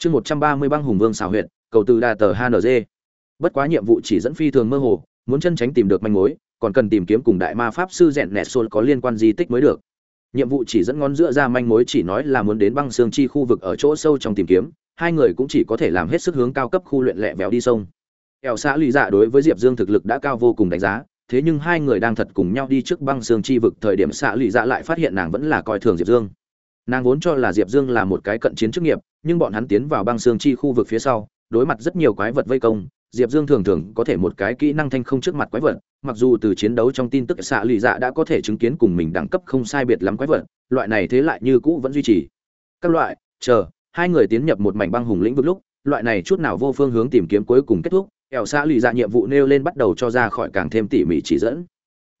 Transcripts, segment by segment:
chương một trăm ba mươi băng hùng vương xảo huyện cầu từ đà tờ hng bất quá nhiệm vụ chỉ dẫn phi thường mơ hồ, muốn chân tránh tìm được manh mối, còn cần tìm kiếm cùng đại ma pháp sư rèn nẹt xôn có liên quan di tích mới được. Nhiệm vụ chỉ dẫn ngón giữa ra manh mối chỉ nói là muốn đến băng xương chi khu vực ở chỗ sâu trong tìm kiếm, hai người cũng chỉ có thể làm hết sức hướng cao cấp khu luyện lẹ véo đi sông. Ẻo xã lụy dạ đối với diệp dương thực lực đã cao vô cùng đánh giá, thế nhưng hai người đang thật cùng nhau đi trước băng xương chi vực thời điểm xã lụy dạ lại phát hiện nàng vẫn là coi thường diệp dương nàng vốn cho là diệp dương là một cái cận chiến chức nghiệp, nhưng bọn hắn tiến vào băng xương chi khu vực phía sau, đối mặt rất nhiều quái vật vây công, diệp dương thường thường có thể một cái kỹ năng thanh không trước mặt quái vật, mặc dù từ chiến đấu trong tin tức xạ Lụy dạ đã có thể chứng kiến cùng mình đẳng cấp không sai biệt lắm quái vật, loại này thế lại như cũ vẫn duy trì. Các loại, chờ, hai người tiến nhập một mảnh băng hùng lĩnh vực lúc, loại này chút nào vô phương hướng tìm kiếm cuối cùng kết thúc ẻo xạ Lụy dạ nhiệm vụ nêu lên bắt đầu cho ra khỏi càng thêm tỉ mỉ chỉ dẫn.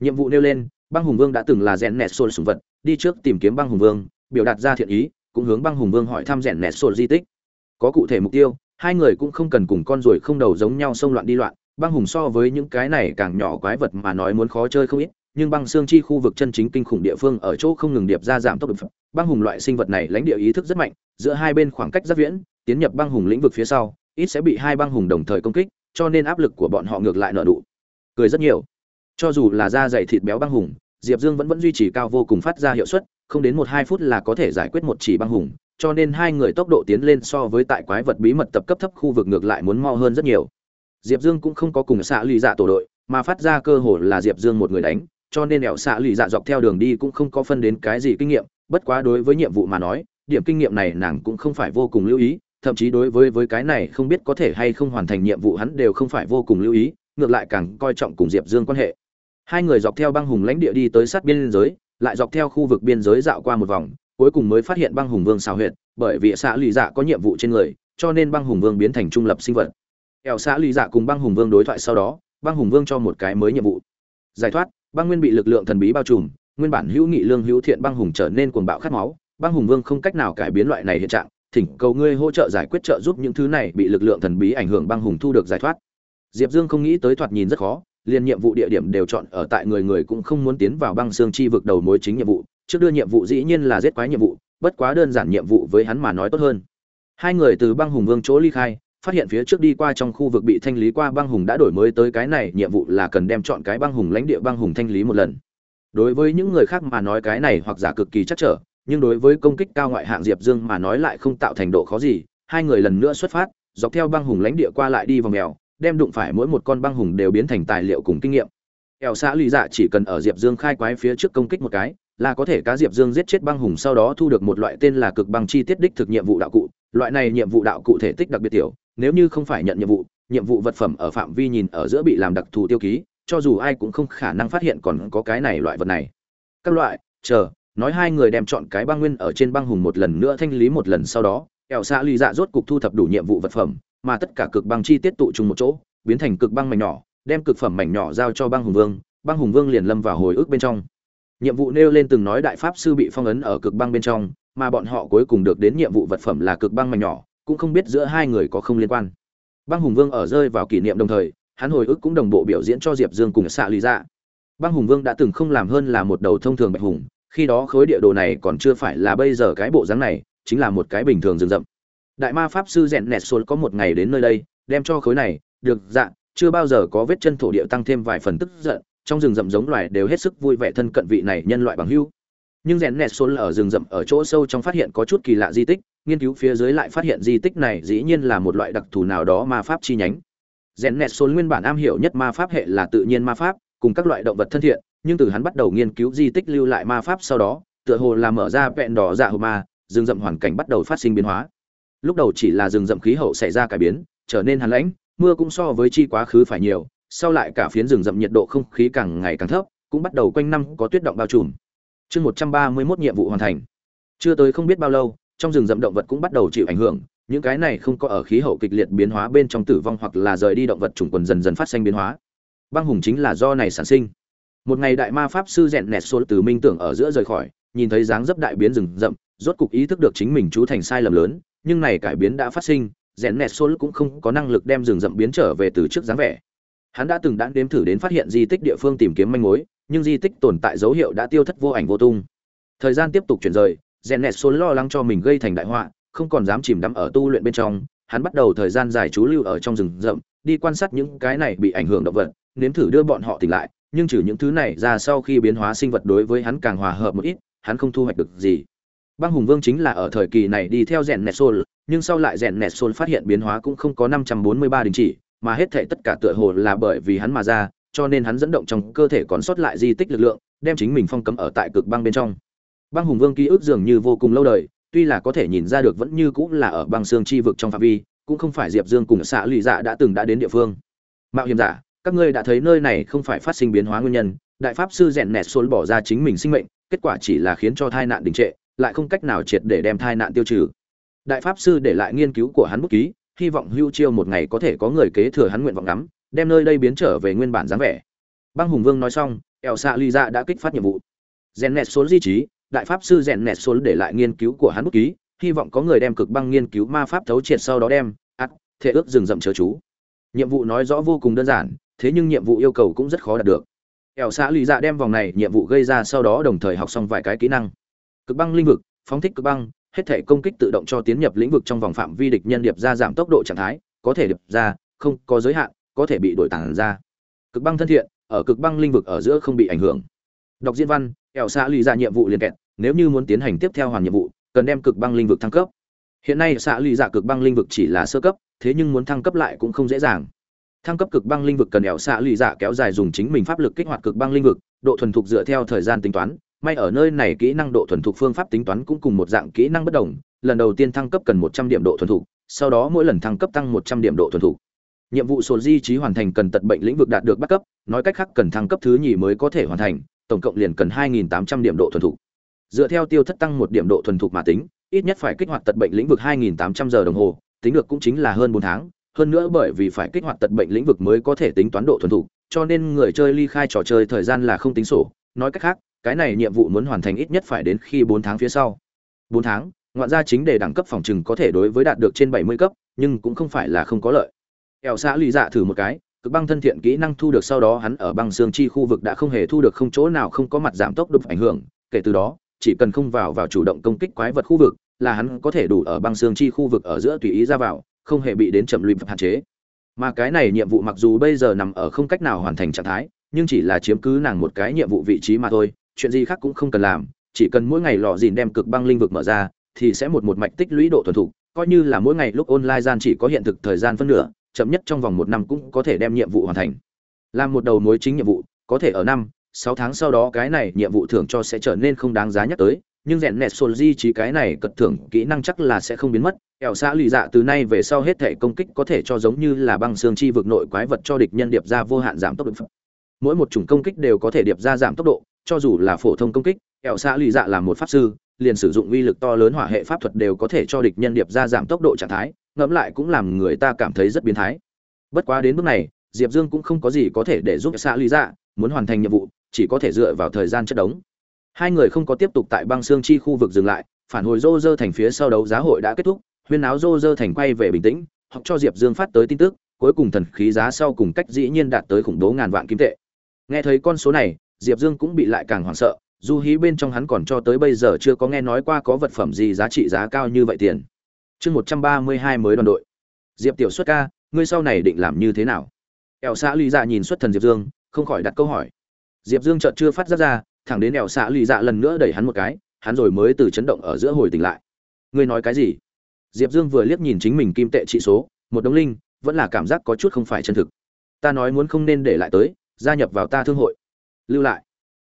Nhiệm vụ nêu lên, băng hùng vương đã từng là rèn nẹt xôn sùng vật, đi trước tìm kiếm băng hùng vương biểu đạt ra thiện ý, cũng hướng băng hùng vương hỏi thăm rèn nẹt sổ di tích. Có cụ thể mục tiêu, hai người cũng không cần cùng con ruồi không đầu giống nhau xông loạn đi loạn. Băng hùng so với những cái này càng nhỏ quái vật mà nói muốn khó chơi không ít, nhưng băng xương chi khu vực chân chính kinh khủng địa phương ở chỗ không ngừng điệp ra giảm tốc độ. Băng hùng loại sinh vật này lãnh địa ý thức rất mạnh, giữa hai bên khoảng cách rất viễn, tiến nhập băng hùng lĩnh vực phía sau, ít sẽ bị hai băng hùng đồng thời công kích, cho nên áp lực của bọn họ ngược lại nợ đủ cười rất nhiều. Cho dù là da dày thịt béo băng hùng, diệp dương vẫn vẫn duy trì cao vô cùng phát ra hiệu suất không đến một hai phút là có thể giải quyết một chỉ băng hùng, cho nên hai người tốc độ tiến lên so với tại quái vật bí mật tập cấp thấp khu vực ngược lại muốn mo hơn rất nhiều. Diệp dương cũng không có cùng xạ lụy dạ tổ đội, mà phát ra cơ hội là diệp dương một người đánh, cho nên đèo xạ lụy dạ dọc theo đường đi cũng không có phân đến cái gì kinh nghiệm, bất quá đối với nhiệm vụ mà nói, điểm kinh nghiệm này nàng cũng không phải vô cùng lưu ý, thậm chí đối với với cái này không biết có thể hay không hoàn thành nhiệm vụ hắn đều không phải vô cùng lưu ý, ngược lại càng coi trọng cùng diệp dương quan hệ. Hai người dọc theo băng hùng lãnh địa đi tới sát biên giới lại dọc theo khu vực biên giới dạo qua một vòng, cuối cùng mới phát hiện băng hùng vương xào huyệt, bởi vì xã lì dạ có nhiệm vụ trên người, cho nên băng hùng vương biến thành trung lập sinh vật. Ẻo xã lì dạ cùng băng hùng vương đối thoại sau đó, băng hùng vương cho một cái mới nhiệm vụ. Giải thoát, băng nguyên bị lực lượng thần bí bao trùm, nguyên bản hữu nghị lương hữu thiện băng hùng trở nên cuồng bạo khát máu, băng hùng vương không cách nào cải biến loại này hiện trạng, thỉnh cầu ngươi hỗ trợ giải quyết trợ giúp những thứ này bị lực lượng thần bí ảnh hưởng băng hùng thu được giải thoát. Diệp dương không nghĩ tới thoạt nhìn rất khó liền nhiệm vụ địa điểm đều chọn ở tại người người cũng không muốn tiến vào băng xương chi vực đầu mối chính nhiệm vụ. Trước đưa nhiệm vụ dĩ nhiên là giết quái nhiệm vụ, bất quá đơn giản nhiệm vụ với hắn mà nói tốt hơn. Hai người từ băng hùng vương chỗ ly khai, phát hiện phía trước đi qua trong khu vực bị thanh lý qua băng hùng đã đổi mới tới cái này, nhiệm vụ là cần đem chọn cái băng hùng lãnh địa băng hùng thanh lý một lần. Đối với những người khác mà nói cái này hoặc giả cực kỳ chắc trở, nhưng đối với công kích cao ngoại hạng diệp dương mà nói lại không tạo thành độ khó gì. Hai người lần nữa xuất phát, dọc theo băng hùng lãnh địa qua lại đi vòng mèo đem đụng phải mỗi một con băng hùng đều biến thành tài liệu cùng kinh nghiệm. Ẻo xã lì dạ chỉ cần ở diệp dương khai quái phía trước công kích một cái, là có thể cá diệp dương giết chết băng hùng sau đó thu được một loại tên là cực băng chi tiết đích thực nhiệm vụ đạo cụ. Loại này nhiệm vụ đạo cụ thể tích đặc biệt tiểu, nếu như không phải nhận nhiệm vụ nhiệm vụ vật phẩm ở phạm vi nhìn ở giữa bị làm đặc thù tiêu ký, cho dù ai cũng không khả năng phát hiện còn có cái này loại vật này. Các loại, chờ, nói hai người đem chọn cái băng nguyên ở trên băng hùng một lần nữa thanh lý một lần sau đó ẻo xã ly dạ rốt cục thu thập đủ nhiệm vụ vật phẩm mà tất cả cực băng chi tiết tụ chung một chỗ, biến thành cực băng mảnh nhỏ, đem cực phẩm mảnh nhỏ giao cho băng hùng vương, băng hùng vương liền lâm vào hồi ức bên trong. Nhiệm vụ nêu lên từng nói đại pháp sư bị phong ấn ở cực băng bên trong, mà bọn họ cuối cùng được đến nhiệm vụ vật phẩm là cực băng mảnh nhỏ, cũng không biết giữa hai người có không liên quan. Băng hùng vương ở rơi vào kỷ niệm đồng thời, hắn hồi ức cũng đồng bộ biểu diễn cho diệp dương cùng xạ lý dạ. Băng hùng vương đã từng không làm hơn là một đầu thông thường bạch hùng, khi đó khối địa đồ này còn chưa phải là bây giờ cái bộ dáng này, chính là một cái bình thường rừng rậm đại ma pháp sư rèn nẹt xôn có một ngày đến nơi đây, đem cho khối này, được dạ chưa bao giờ có vết chân thổ địa tăng thêm vài phần tức giận, trong rừng rậm giống loài đều hết sức vui vẻ thân cận vị này nhân loại bằng hữu. Nhưng rèn nẹt xôn ở rừng rậm ở chỗ sâu trong phát hiện có chút kỳ lạ di tích, nghiên cứu phía dưới lại phát hiện di tích này dĩ nhiên là một loại đặc thù nào đó ma pháp chi nhánh. Rèn nẹt xôn nguyên bản am hiểu nhất ma pháp hệ là tự nhiên ma pháp, cùng các loại động vật thân thiện, nhưng từ hắn bắt đầu nghiên cứu di tích lưu lại ma pháp sau đó, tựa hồ là mở ra vẹn đỏ dạ hồ ma, rừng rậm hoàn cảnh bắt đầu phát sinh biến hóa lúc đầu chỉ là rừng rậm khí hậu xảy ra cải biến, trở nên hàn lãnh, mưa cũng so với chi quá khứ phải nhiều, sau lại cả phiến rừng rậm nhiệt độ không khí càng ngày càng thấp, cũng bắt đầu quanh năm có tuyết động bao trùm. Chương một trăm ba mươi mốt nhiệm vụ hoàn thành. Chưa tới không biết bao lâu, trong rừng rậm động vật cũng bắt đầu chịu ảnh hưởng, những cái này không có ở khí hậu kịch liệt biến hóa bên trong tử vong hoặc là rời đi động vật chủng quần dần dần phát sinh biến hóa. Băng hùng chính là do này sản sinh. Một ngày đại ma pháp sư rèn nẹt xô từ minh tưởng ở giữa rời khỏi, nhìn thấy dáng dấp đại biến rừng rậm, rốt cục ý thức được chính mình chú thành sai lầm lớn nhưng này cải biến đã phát sinh, rèn nẹt xô cũng không có năng lực đem rừng rậm biến trở về từ trước dáng vẻ. Hắn đã từng đã đếm thử đến phát hiện di tích địa phương tìm kiếm manh mối, nhưng di tích tồn tại dấu hiệu đã tiêu thất vô ảnh vô tung. Thời gian tiếp tục chuyển rời, rèn nẹt xô lo lắng cho mình gây thành đại họa, không còn dám chìm đắm ở tu luyện bên trong, hắn bắt đầu thời gian dài trú lưu ở trong rừng rậm, đi quan sát những cái này bị ảnh hưởng động vật, nếm thử đưa bọn họ tỉnh lại, nhưng trừ những thứ này ra sau khi biến hóa sinh vật đối với hắn càng hòa hợp một ít, hắn không thu hoạch được gì băng hùng vương chính là ở thời kỳ này đi theo rèn nẹt xôn nhưng sau lại rèn nẹt xôn phát hiện biến hóa cũng không có năm trăm bốn mươi ba đình chỉ, mà hết thảy tất cả tựa hồ là bởi vì hắn mà ra, cho nên hắn dẫn động trong cơ thể còn sót lại di tích lực lượng, đem chính mình phong cấm ở tại cực băng bên trong. Băng hùng vương ký ức dường như vô cùng lâu đời, tuy là có thể nhìn ra được vẫn như cũng là ở băng xương chi vực trong phạm vi, cũng không phải diệp dương cùng xã lụy dạ đã từng đã đến địa phương. Mạo hiểm giả, các ngươi đã thấy nơi này không phải phát sinh biến hóa nguyên nhân, đại pháp sư rèn nẹt xôn bỏ ra chính mình sinh mệnh, kết quả chỉ là khiến cho tai nạn đình trệ lại không cách nào triệt để đem tai nạn tiêu trừ. Đại pháp sư để lại nghiên cứu của hắn bút ký, hy vọng hưu chiêu một ngày có thể có người kế thừa hắn nguyện vọng ngắm, đem nơi đây biến trở về nguyên bản dáng vẻ. Băng hùng vương nói xong eo xạ ly dạ đã kích phát nhiệm vụ. Rèn nẹt số di trí đại pháp sư rèn nẹt số để lại nghiên cứu của hắn bút ký, hy vọng có người đem cực băng nghiên cứu ma pháp thấu triệt sau đó đem, ắt, thể ước rừng rậm chớ chú. Nhiệm vụ nói rõ vô cùng đơn giản, thế nhưng nhiệm vụ yêu cầu cũng rất khó đạt được. Eo xã Ly dạ đem vòng này nhiệm vụ gây ra sau đó đồng thời học xong vài cái kỹ năng cực băng linh vực, phóng thích cực băng, hết thể công kích tự động cho tiến nhập lĩnh vực trong vòng phạm vi địch nhân điệp ra giảm tốc độ trạng thái, có thể điệp ra, không có giới hạn, có thể bị đổi tản ra. Cực băng thân thiện, ở cực băng linh vực ở giữa không bị ảnh hưởng. Đọc diễn văn ẻo xạ lì ra nhiệm vụ liền kẹt, nếu như muốn tiến hành tiếp theo hoàn nhiệm vụ, cần đem cực băng linh vực thăng cấp. Hiện nay xạ lì dạ cực băng linh vực chỉ là sơ cấp, thế nhưng muốn thăng cấp lại cũng không dễ dàng. Thăng cấp cực băng linh vực cần ẻo xạ lì dạ kéo dài dùng chính mình pháp lực kích hoạt cực băng linh vực, độ thuần thục dựa theo thời gian tính toán may ở nơi này kỹ năng độ thuần thục phương pháp tính toán cũng cùng một dạng kỹ năng bất đồng, lần đầu tiên thăng cấp cần một trăm điểm độ thuần thục, sau đó mỗi lần thăng cấp tăng một trăm điểm độ thuần thục. Nhiệm vụ sổ di trí hoàn thành cần tật bệnh lĩnh vực đạt được bắt cấp, nói cách khác cần thăng cấp thứ nhì mới có thể hoàn thành, tổng cộng liền cần hai nghìn tám trăm điểm độ thuần thục. Dựa theo tiêu thất tăng một điểm độ thuần thục mà tính, ít nhất phải kích hoạt tật bệnh lĩnh vực hai nghìn tám trăm giờ đồng hồ, tính được cũng chính là hơn bốn tháng. Hơn nữa bởi vì phải kích hoạt tật bệnh lĩnh vực mới có thể tính toán độ thuần thục, cho nên người chơi ly khai trò chơi thời gian là không tính sổ, nói cách khác cái này nhiệm vụ muốn hoàn thành ít nhất phải đến khi bốn tháng phía sau. Bốn tháng, ngoạn gia chính để đẳng cấp phòng trừng có thể đối với đạt được trên bảy mươi cấp, nhưng cũng không phải là không có lợi. Ẻo xã lì dạ thử một cái, cực băng thân thiện kỹ năng thu được sau đó hắn ở băng xương chi khu vực đã không hề thu được không chỗ nào không có mặt giảm tốc độ ảnh hưởng. Kể từ đó, chỉ cần không vào vào chủ động công kích quái vật khu vực, là hắn có thể đủ ở băng xương chi khu vực ở giữa tùy ý ra vào, không hề bị đến chậm lụy hạn chế. Mà cái này nhiệm vụ mặc dù bây giờ nằm ở không cách nào hoàn thành trạng thái, nhưng chỉ là chiếm cứ nàng một cái nhiệm vụ vị trí mà thôi chuyện gì khác cũng không cần làm, chỉ cần mỗi ngày lò dìn đem cực băng linh vực mở ra, thì sẽ một một mạch tích lũy độ thuần thục, coi như là mỗi ngày lúc online gian chỉ có hiện thực thời gian phân nửa, chậm nhất trong vòng một năm cũng có thể đem nhiệm vụ hoàn thành. Làm một đầu mối chính nhiệm vụ, có thể ở năm, sáu tháng sau đó cái này nhiệm vụ thưởng cho sẽ trở nên không đáng giá nhắc tới, nhưng rèn nẹt sồn di trí cái này cật thưởng kỹ năng chắc là sẽ không biến mất. Ẻo xã lì dạ từ nay về sau hết thể công kích có thể cho giống như là băng xương chi vực nội quái vật cho địch nhân điệp ra vô hạn giảm tốc độ. Mỗi một chủng công kích đều có thể điệp ra giảm tốc độ cho dù là phổ thông công kích ẻo xạ lì dạ là một pháp sư, liền sử dụng uy lực to lớn hỏa hệ pháp thuật đều có thể cho địch nhân điệp ra giảm tốc độ trạng thái, ngẫm lại cũng làm người ta cảm thấy rất biến thái. Bất quá đến bước này, diệp dương cũng không có gì có thể để giúp xạ lý dạ muốn hoàn thành nhiệm vụ, chỉ có thể dựa vào thời gian chất đống. Hai người không có tiếp tục tại băng xương chi khu vực dừng lại, phản hồi rô rơ thành phía sau đấu giá hội đã kết thúc, huyên áo rô rơ thành quay về bình tĩnh hoặc cho diệp dương phát tới tin tức, cuối cùng thần khí giá sau cùng cách dĩ nhiên đạt tới khủng bố ngàn vạn kim tệ. Nghe thấy con số này diệp dương cũng bị lại càng hoảng sợ dù hí bên trong hắn còn cho tới bây giờ chưa có nghe nói qua có vật phẩm gì giá trị giá cao như vậy tiền. Chương một trăm ba mươi hai mới đoàn đội. Diệp tiểu xuất ca, ngươi sau này định làm như thế nào? Ẻo xã lý dạ nhìn xuất thần diệp dương, không khỏi đặt câu hỏi. Diệp dương chợt chưa phát ra ra, thẳng đến ẻo xã lý dạ lần nữa đẩy hắn một cái, hắn rồi mới từ chấn động ở giữa hồi tỉnh lại. Ngươi nói cái gì? Diệp dương vừa liếc nhìn chính mình kim tệ trị số, một đống linh, vẫn là cảm giác có chút không phải chân thực. Ta nói muốn không nên để lại tới, gia nhập vào ta thương hội lưu lại.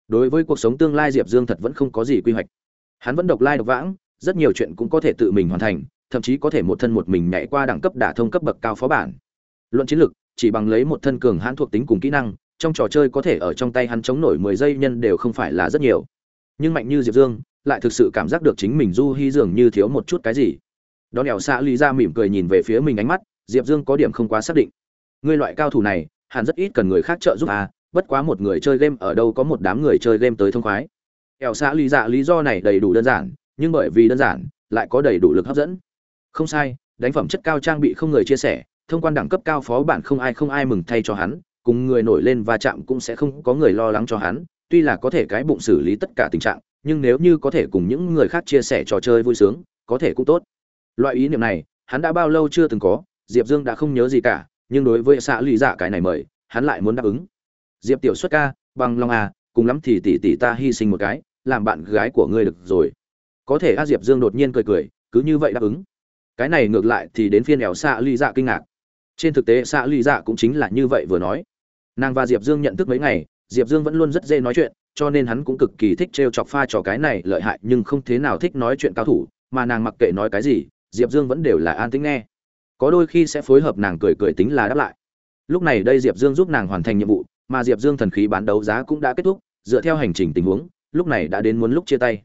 Đối với cuộc sống tương lai diệp dương thật vẫn không có gì quy hoạch. Hắn vẫn độc lai độc vãng, rất nhiều chuyện cũng có thể tự mình hoàn thành, thậm chí có thể một thân một mình nhảy qua đẳng cấp đả thông cấp bậc cao phó bản. Luận chiến lược, chỉ bằng lấy một thân cường hãn thuộc tính cùng kỹ năng, trong trò chơi có thể ở trong tay hắn chống nổi mười giây nhân đều không phải là rất nhiều. Nhưng mạnh như diệp dương, lại thực sự cảm giác được chính mình du hy dường như thiếu một chút cái gì. Đón đèo xạ lý ra mỉm cười nhìn về phía mình ánh mắt, diệp dương có điểm không quá xác định. Ngươi loại cao thủ này, hẳn rất ít cần người khác trợ giúp à bất quá một người chơi game ở đâu có một đám người chơi game tới thông khoái. Đèo xã lý dạ lý do này đầy đủ đơn giản, nhưng bởi vì đơn giản, lại có đầy đủ lực hấp dẫn. Không sai, đánh phẩm chất cao trang bị không người chia sẻ, thông quan đẳng cấp cao phó bản không ai không ai mừng thay cho hắn, cùng người nổi lên va chạm cũng sẽ không có người lo lắng cho hắn, tuy là có thể cái bụng xử lý tất cả tình trạng, nhưng nếu như có thể cùng những người khác chia sẻ trò chơi vui sướng, có thể cũng tốt. Loại ý niệm này, hắn đã bao lâu chưa từng có, diệp dương đã không nhớ gì cả, nhưng đối với xã lụy dạ cái này mời, hắn lại muốn đáp ứng diệp tiểu xuất ca, bằng lòng à cùng lắm thì tỷ tỷ ta hy sinh một cái, làm bạn gái của ngươi được rồi. Có thể a diệp dương đột nhiên cười cười, cứ như vậy đáp ứng. Cái này ngược lại thì đến phiên ẻo xạ ly dạ kinh ngạc. Trên thực tế xạ ly dạ cũng chính là như vậy vừa nói. Nàng và diệp dương nhận thức mấy ngày, diệp dương vẫn luôn rất dễ nói chuyện, cho nên hắn cũng cực kỳ thích t r e o chọc pha trò cái này lợi hại nhưng không thế nào thích nói chuyện cao thủ, mà nàng mặc kệ nói cái gì, diệp dương vẫn đều là an tính nghe. Có đôi khi sẽ phối hợp nàng cười cười tính là đáp lại. Lúc này đây diệp dương giúp nàng hoàn thành nhiệm vụ mà diệp dương thần khí bán đấu giá cũng đã kết thúc, dựa theo hành trình tình huống, lúc này đã đến muốn lúc chia tay.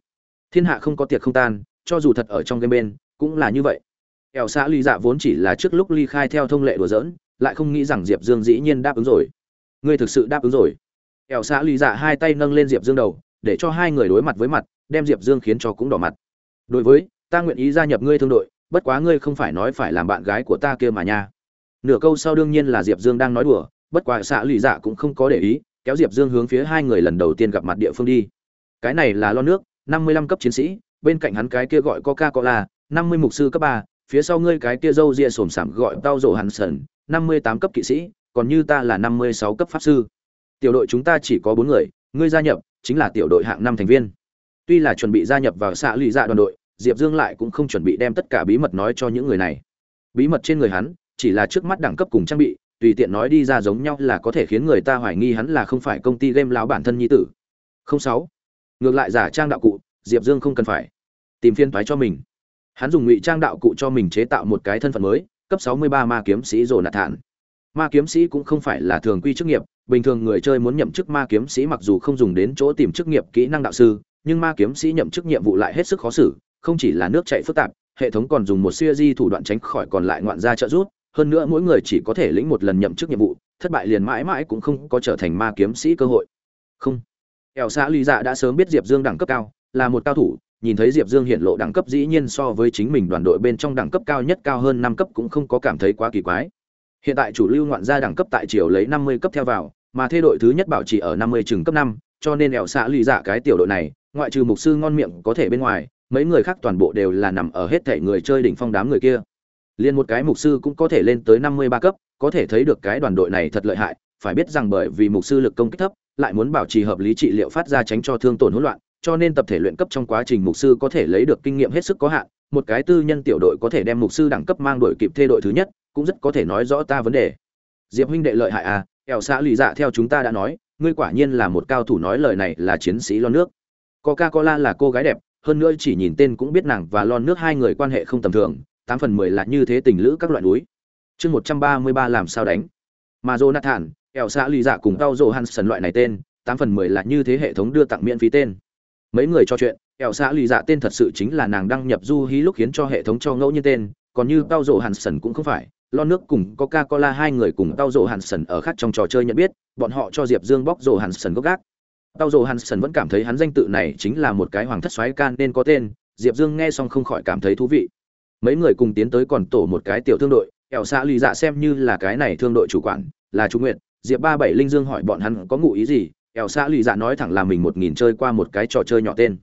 Thiên hạ không có tiệc không tan, cho dù thật ở trong game bên, cũng là như vậy. Kẻo xã ly dạ vốn chỉ là trước lúc ly khai theo thông lệ đùa giỡn, lại không nghĩ rằng diệp dương dĩ nhiên đáp ứng rồi. Ngươi thực sự đáp ứng rồi. Kẻo xã ly dạ hai tay nâng lên diệp dương đầu, để cho hai người đối mặt với mặt, đem diệp dương khiến cho cũng đỏ mặt. Đối với, ta nguyện ý gia nhập ngươi thương đội, bất quá ngươi không phải nói phải làm bạn gái của ta kia mà nha. Nửa câu sau đương nhiên là diệp dương đang nói đùa bất quá xạ lì dạ cũng không có để ý, kéo diệp dương hướng phía hai người lần đầu tiên gặp mặt địa phương đi. Cái này là lo nước, năm mươi lăm cấp chiến sĩ, bên cạnh hắn cái kia gọi coca cola năm mươi mục sư cấp ba, phía sau ngươi cái kia râu ria xồm xảm gọi tao rổ hàn sần, năm mươi tám cấp kỵ sĩ, còn như ta là năm mươi sáu cấp pháp sư. Tiểu đội chúng ta chỉ có bốn người, ngươi gia nhập, chính là tiểu đội hạng năm thành viên. Tuy là chuẩn bị gia nhập vào xạ lụy dạ đoàn đội, diệp dương lại cũng không chuẩn bị đem tất cả bí mật nói cho những người này. Bí mật trên người hắn, chỉ là trước mắt đẳng cấp cùng trang bị tùy tiện nói đi ra giống nhau là có thể khiến người ta hoài nghi hắn là không phải công ty game láo bản thân nhi tử. Không sáu. Ngược lại giả trang đạo cụ, diệp dương không cần phải. Tìm phiên toái cho mình. Hắn dùng ngụy trang đạo cụ cho mình chế tạo một cái thân phận mới, cấp 63 ma kiếm sĩ rồ nạt thản. Ma kiếm sĩ cũng không phải là thường quy chức nghiệp, bình thường người chơi muốn nhậm chức ma kiếm sĩ mặc dù không dùng đến chỗ tìm chức nghiệp kỹ năng đạo sư, nhưng ma kiếm sĩ nhậm chức nhiệm vụ lại hết sức khó xử, không chỉ là nước chảy phức tạp, hệ thống còn dùng một siêu di thủ đoạn tránh khỏi còn lại ngoạn gia trợ giúp hơn nữa mỗi người chỉ có thể lĩnh một lần nhậm chức nhiệm vụ, thất bại liền mãi mãi cũng không có trở thành ma kiếm sĩ cơ hội. Không. Ẻo xã lý dạ đã sớm biết diệp dương đẳng cấp cao, là một cao thủ, nhìn thấy diệp dương hiện lộ đẳng cấp dĩ nhiên so với chính mình đoàn đội bên trong đẳng cấp cao nhất cao hơn năm cấp cũng không có cảm thấy quá kỳ quái. Hiện tại chủ lưu ngoạn gia đẳng cấp tại triều lấy năm mươi cấp theo vào, mà thay đội thứ nhất bảo trì ở năm mươi chừng cấp năm, cho nên ẻo xã lý dạ cái tiểu đội này, ngoại trừ mục sư ngon miệng có thể bên ngoài, mấy người khác toàn bộ đều là nằm ở hết thể người chơi đỉnh phong đám người kia liền một cái mục sư cũng có thể lên tới năm mươi ba cấp có thể thấy được cái đoàn đội này thật lợi hại phải biết rằng bởi vì mục sư lực công kích thấp lại muốn bảo trì hợp lý trị liệu phát ra tránh cho thương tổn hỗn loạn, cho nên tập thể luyện cấp trong quá trình mục sư có thể lấy được kinh nghiệm hết sức có hạn, một cái tư nhân tiểu đội có thể đem mục sư đẳng cấp mang đội kịp thê đội thứ nhất, cũng rất có thể nói rõ ta vấn đề. Diệp huynh đệ lợi hại à, kẻo xã lì dạ theo chúng ta đã nói, ngươi quả nhiên là một cao thủ nói lời này là chiến sĩ lon nước. Coca-Cola là cô gái đẹp, hơn nữa chỉ nhìn tên cũng biết nàng và lon nước hai người quan hệ không tầm thường, tám phần mười là như thế tình lữ các loại núi. Chương một trăm ba mươi ba làm sao đánh? Mà Jonathan, ẻo xã lì dạ cùng tao rồ hansen loại này tên tám phần mười là như thế hệ thống đưa tặng miễn phí tên mấy người cho chuyện ẻo xã lì dạ tên thật sự chính là nàng đăng nhập du hí lúc khiến cho hệ thống cho ngẫu nhiên tên còn như tao rồ hansen cũng không phải lo nước cùng coca cola hai người cùng tao rồ hansen ở khác trong trò chơi nhận biết bọn họ cho diệp dương bóc rồ hansen gốc gác tao rồ hansen vẫn cảm thấy hắn danh tự này chính là một cái hoàng thất xoáy can nên có tên diệp dương nghe xong không khỏi cảm thấy thú vị mấy người cùng tiến tới còn tổ một cái tiểu thương đội ẻo xã lì dạ xem như là cái này thương đội chủ quản, là chủ nguyện diệp ba bảy linh dương hỏi bọn hắn có ngụ ý gì ẻo xã lì dạ nói thẳng là mình một nghìn chơi qua một cái trò chơi nhỏ tên.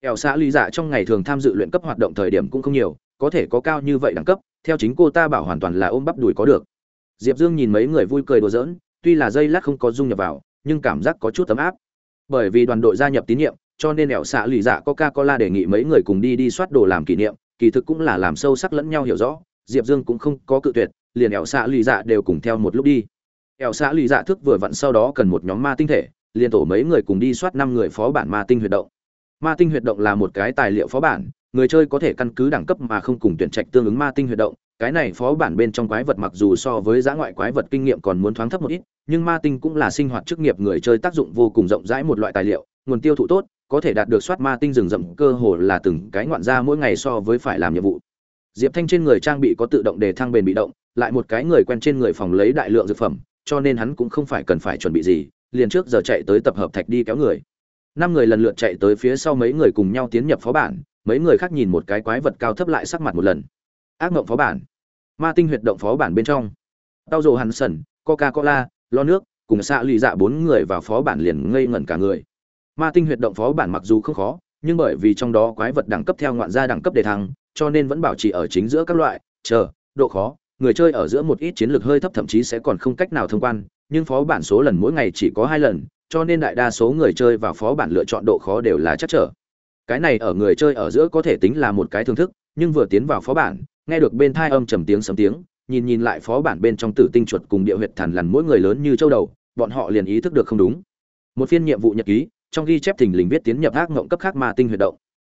Ẻo xã lì dạ trong ngày thường tham dự luyện cấp hoạt động thời điểm cũng không nhiều, có thể có cao như vậy đẳng cấp, theo chính cô ta bảo hoàn toàn là ôm bắp đùi có được. Diệp dương nhìn mấy người vui cười đùa giỡn, tuy là dây lát không có dung nhập vào, nhưng cảm giác có chút tấm áp. Bởi vì đoàn đội gia nhập tín nhiệm, cho nên ẻo xạ lì dạ coca cola đề nghị mấy người cùng đi đi soát đồ làm kỷ niệm kỳ thực cũng là làm sâu sắc lẫn nhau hiểu rõ, diệp dương cũng không có cự tuyệt, liền ẻo xạ lì dạ đều cùng theo một lúc đi. Ẻo xã lì dạ thức vừa vặn sau đó cần một nhóm ma tinh thể, liền tổ mấy người cùng đi soát năm người phó bản ma tinh huyệt động. Ma tinh huyệt động là một cái tài liệu phó bản, người chơi có thể căn cứ đẳng cấp mà không cùng tuyển trạch tương ứng ma tinh huyệt động. Cái này phó bản bên trong quái vật mặc dù so với giã ngoại quái vật kinh nghiệm còn muốn thoáng thấp một ít, nhưng ma tinh cũng là sinh hoạt chức nghiệp người chơi tác dụng vô cùng rộng rãi một loại tài liệu, nguồn tiêu thụ tốt có thể đạt được soát ma tinh rừng rậm cơ hồ là từng cái ngoạn ra mỗi ngày so với phải làm nhiệm vụ. Diệp thanh trên người trang bị có tự động đề thăng bền bị động, lại một cái người quen trên người phòng lấy đại lượng dược phẩm, cho nên hắn cũng không phải cần phải chuẩn bị gì, liền trước giờ chạy tới tập hợp thạch đi kéo người. Năm người lần lượt chạy tới phía sau mấy người cùng nhau tiến nhập phó bản, mấy người khác nhìn một cái quái vật cao thấp lại sắc mặt một lần. Ác mộng phó bản. Ma tinh huyệt động phó bản bên trong. Tao rồ hắn sần coca cola lo nước, cùng xạ lì dạ bốn người vào phó bản liền ngây ngẩn cả người ma tinh huyệt động phó bản mặc dù không khó, nhưng bởi vì trong đó quái vật đẳng cấp theo ngoạn gia đẳng cấp đề thăng, cho nên vẫn bảo trì ở chính giữa các loại, chờ, độ khó, người chơi ở giữa một ít chiến lược hơi thấp thậm chí sẽ còn không cách nào thông quan, nhưng phó bản số lần mỗi ngày chỉ có hai lần, cho nên đại đa số người chơi vào phó bản lựa chọn độ khó đều là chắc trở. Cái này ở người chơi ở giữa có thể tính là một cái thưởng thức, nhưng vừa tiến vào phó bản, nghe được bên thai âm trầm tiếng sấm tiếng, nhìn nhìn lại phó bản bên trong tử tinh chuột cùng địa huyệt thần lằn mỗi người lớn như châu đầu, bọn họ liền ý thức được không đúng. Một phiên nhiệm vụ nhật ký trong ghi chép thình lình viết tiến nhập ác ngộng cấp khác ma tinh huyệt động.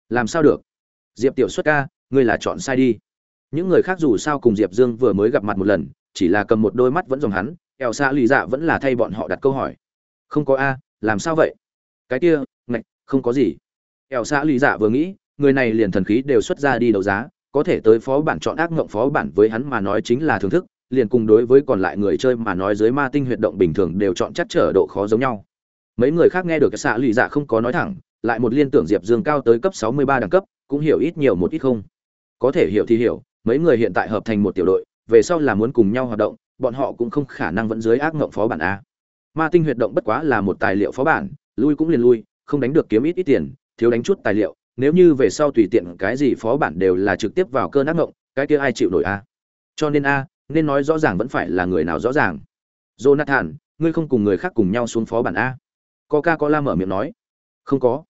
Làm sao được? Diệp tiểu xuất ca, ngươi là chọn sai đi. Những người khác dù sao cùng diệp dương vừa mới gặp mặt một lần, chỉ là cầm một đôi mắt vẫn dòng hắn, eo xa lì dạ vẫn là thay bọn họ đặt câu hỏi. Không có a, làm sao vậy? Cái kia, ngạch, không có gì. Eo xa lì dạ vừa nghĩ, người này liền thần khí đều xuất ra đi đấu giá, có thể tới phó bản chọn ác ngộng phó bản với hắn mà nói chính là thưởng thức, liền cùng đối với còn lại người chơi mà nói dưới ma tinh huyệt động bình thường đều chọn chắc trở độ khó giống nhau mấy người khác nghe được cái xạ lụy dạ không có nói thẳng, lại một liên tưởng diệp dương cao tới cấp sáu mươi ba đẳng cấp, cũng hiểu ít nhiều một ít không. Có thể hiểu thì hiểu, mấy người hiện tại hợp thành một tiểu đội, về sau là muốn cùng nhau hoạt động, bọn họ cũng không khả năng vẫn dưới ác ngộng phó bản a. Ma tinh huyệt động bất quá là một tài liệu phó bản, lui cũng liền lui, không đánh được kiếm ít ít tiền, thiếu đánh chút tài liệu, nếu như về sau tùy tiện cái gì phó bản đều là trực tiếp vào cơn ác ngộng, cái kia ai chịu nổi a? Cho nên a, nên nói rõ ràng vẫn phải là người nào rõ ràng. Jonathan, ngươi không cùng người khác cùng nhau xuống phó bản a coca cola mở miệng nói. Không có.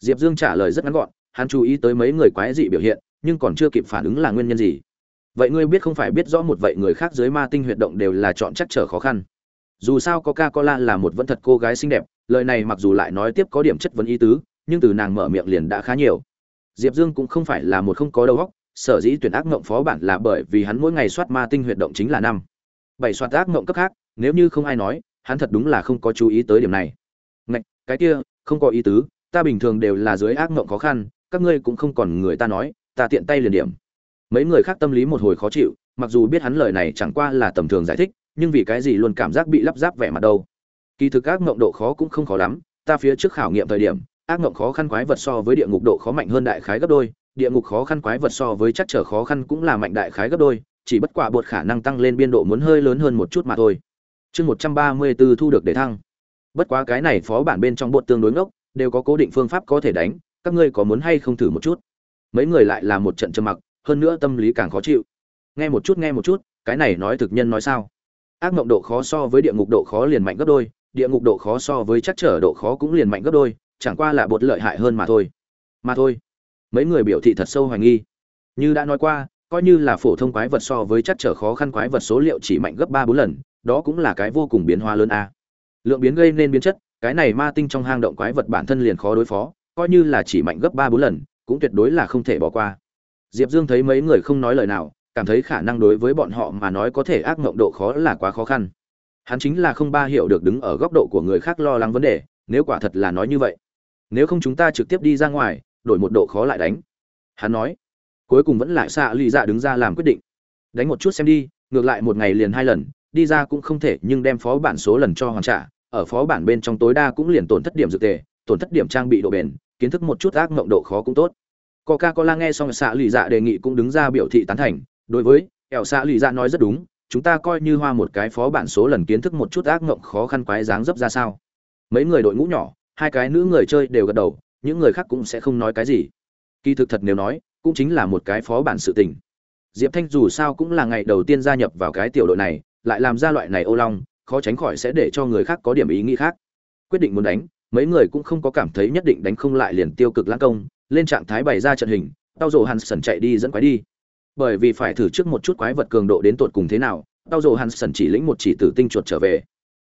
Diệp dương trả lời rất ngắn gọn, hắn chú ý tới mấy người quái dị biểu hiện, nhưng còn chưa kịp phản ứng là nguyên nhân gì. Vậy ngươi biết không phải biết rõ một vậy người khác dưới ma tinh huyệt động đều là chọn chắc trở khó khăn. Dù sao coca cola là một vẫn thật cô gái xinh đẹp, lời này mặc dù lại nói tiếp có điểm chất vấn ý tứ, nhưng từ nàng mở miệng liền đã khá nhiều. Diệp dương cũng không phải là một không có đầu óc, sở dĩ tuyển ác mộng phó bản là bởi vì hắn mỗi ngày soát ma tinh huyệt động chính là năm. Bảy soát ác mộng cấp khác, nếu như không ai nói, hắn thật đúng là không có chú ý tới điểm này cái kia, không có ý tứ, ta bình thường đều là dưới ác mộng khó khăn, các ngươi cũng không còn người ta nói, ta tiện tay liền điểm. Mấy người khác tâm lý một hồi khó chịu, mặc dù biết hắn lời này chẳng qua là tầm thường giải thích, nhưng vì cái gì luôn cảm giác bị lắp ráp vẻ mặt đâu. Kỳ thực ác mộng độ khó cũng không khó lắm, ta phía trước khảo nghiệm thời điểm, ác mộng khó khăn quái vật so với địa ngục độ khó mạnh hơn đại khái gấp đôi, địa ngục khó khăn quái vật so với chắc trở khó khăn cũng là mạnh đại khái gấp đôi, chỉ bất quả bột khả năng tăng lên biên độ muốn hơi lớn hơn một chút mà thôi. Chương một trăm ba mươi b ố thu được để thăng bất quá cái này phó bản bên trong bột tương đối ngốc, đều có cố định phương pháp có thể đánh, các ngươi có muốn hay không thử một chút? Mấy người lại là một trận trầm mặc, hơn nữa tâm lý càng khó chịu. Nghe một chút, nghe một chút, cái này nói thực nhân nói sao? Ác mộng độ khó so với địa ngục độ khó liền mạnh gấp đôi, địa ngục độ khó so với chắc trở độ khó cũng liền mạnh gấp đôi, chẳng qua là bột lợi hại hơn mà thôi. Mà thôi. Mấy người biểu thị thật sâu hoài nghi. Như đã nói qua, coi như là phổ thông quái vật so với chắc trở khó khăn quái vật số liệu chỉ mạnh gấp ba bốn lần, đó cũng là cái vô cùng biến hóa lớn a lượng biến gây nên biến chất, cái này ma tinh trong hang động quái vật bản thân liền khó đối phó, coi như là chỉ mạnh gấp ba bốn lần, cũng tuyệt đối là không thể bỏ qua. Diệp dương thấy mấy người không nói lời nào, cảm thấy khả năng đối với bọn họ mà nói có thể ác mộng độ khó là quá khó khăn. Hắn chính là không ba hiểu được đứng ở góc độ của người khác lo lắng vấn đề, nếu quả thật là nói như vậy, nếu không chúng ta trực tiếp đi ra ngoài, đổi một độ khó lại đánh. Hắn nói, cuối cùng vẫn lại xạ lì dạ đứng ra làm quyết định. Đánh một chút xem đi, ngược lại một ngày liền hai lần, đi ra cũng không thể, nhưng đem phó bản số lần cho hoàn trả ở phó bản bên trong tối đa cũng liền tổn thất điểm dược tề, tổn thất điểm trang bị độ bền, kiến thức một chút ác mộng độ khó cũng tốt. Coca cola nghe xong xạ lì dạ đề nghị cũng đứng ra biểu thị tán thành. Đối với ẻo xạ lì dạ nói rất đúng, chúng ta coi như hoa một cái phó bản số lần kiến thức một chút ác mộng khó khăn quái dáng dấp ra sao. Mấy người đội ngũ nhỏ, hai cái nữ người chơi đều gật đầu, những người khác cũng sẽ không nói cái gì. Kỳ thực thật nếu nói, cũng chính là một cái phó bản sự tình. Diệp thanh dù sao cũng là ngày đầu tiên gia nhập vào cái tiểu đội này, lại làm ra loại này ô long khó tránh khỏi sẽ để cho người khác có điểm ý nghĩ khác. Quyết định muốn đánh, mấy người cũng không có cảm thấy nhất định đánh không lại liền tiêu cực lãng công, lên trạng thái bày ra trận hình, tao rồ hắn Sẩn chạy đi dẫn quái đi. Bởi vì phải thử trước một chút quái vật cường độ đến tột cùng thế nào, tao rồ hắn Sẩn chỉ lĩnh một chỉ tử tinh chuột trở về.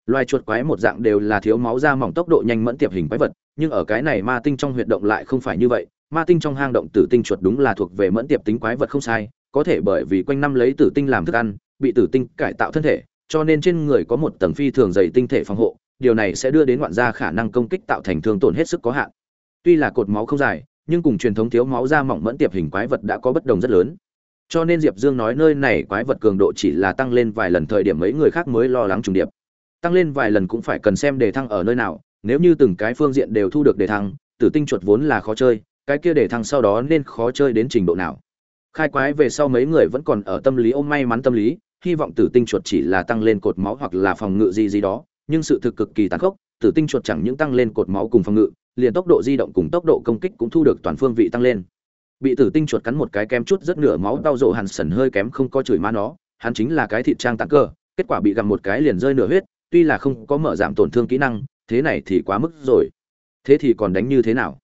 Loài chuột quái một dạng đều là thiếu máu ra mỏng tốc độ nhanh mẫn tiệp hình quái vật, nhưng ở cái này ma tinh trong huyệt động lại không phải như vậy. Ma tinh trong hang động tử tinh chuột đúng là thuộc về mẫn tiệp tính quái vật không sai, có thể bởi vì quanh năm lấy tử tinh làm thức ăn, bị tử tinh cải tạo thân thể cho nên trên người có một tầng phi thường dày tinh thể phòng hộ, điều này sẽ đưa đến ngoạn gia khả năng công kích tạo thành thương tổn hết sức có hạn. Tuy là cột máu không dài, nhưng cùng truyền thống thiếu máu da mỏng mẫn tiệp hình quái vật đã có bất đồng rất lớn. Cho nên diệp dương nói nơi này quái vật cường độ chỉ là tăng lên vài lần thời điểm mấy người khác mới lo lắng trùng điệp. Tăng lên vài lần cũng phải cần xem đề thăng ở nơi nào, nếu như từng cái phương diện đều thu được đề thăng, tử tinh chuột vốn là khó chơi, cái kia đề thăng sau đó nên khó chơi đến trình độ nào. Khai quái về sau mấy người vẫn còn ở tâm lý ôm may mắn tâm lý hy vọng tử tinh chuột chỉ là tăng lên cột máu hoặc là phòng ngự gì gì đó, nhưng sự thực cực kỳ tàn khốc, tử tinh chuột chẳng những tăng lên cột máu cùng phòng ngự, liền tốc độ di động cùng tốc độ công kích cũng thu được toàn phương vị tăng lên. Bị tử tinh chuột cắn một cái kém chút rất nửa máu đau rộ hàn sần hơi kém không có chửi má nó, hắn chính là cái thịt trang tăng cơ, kết quả bị gặm một cái liền rơi nửa huyết, tuy là không có mở giảm tổn thương kỹ năng, thế này thì quá mức rồi. Thế thì còn đánh như thế nào?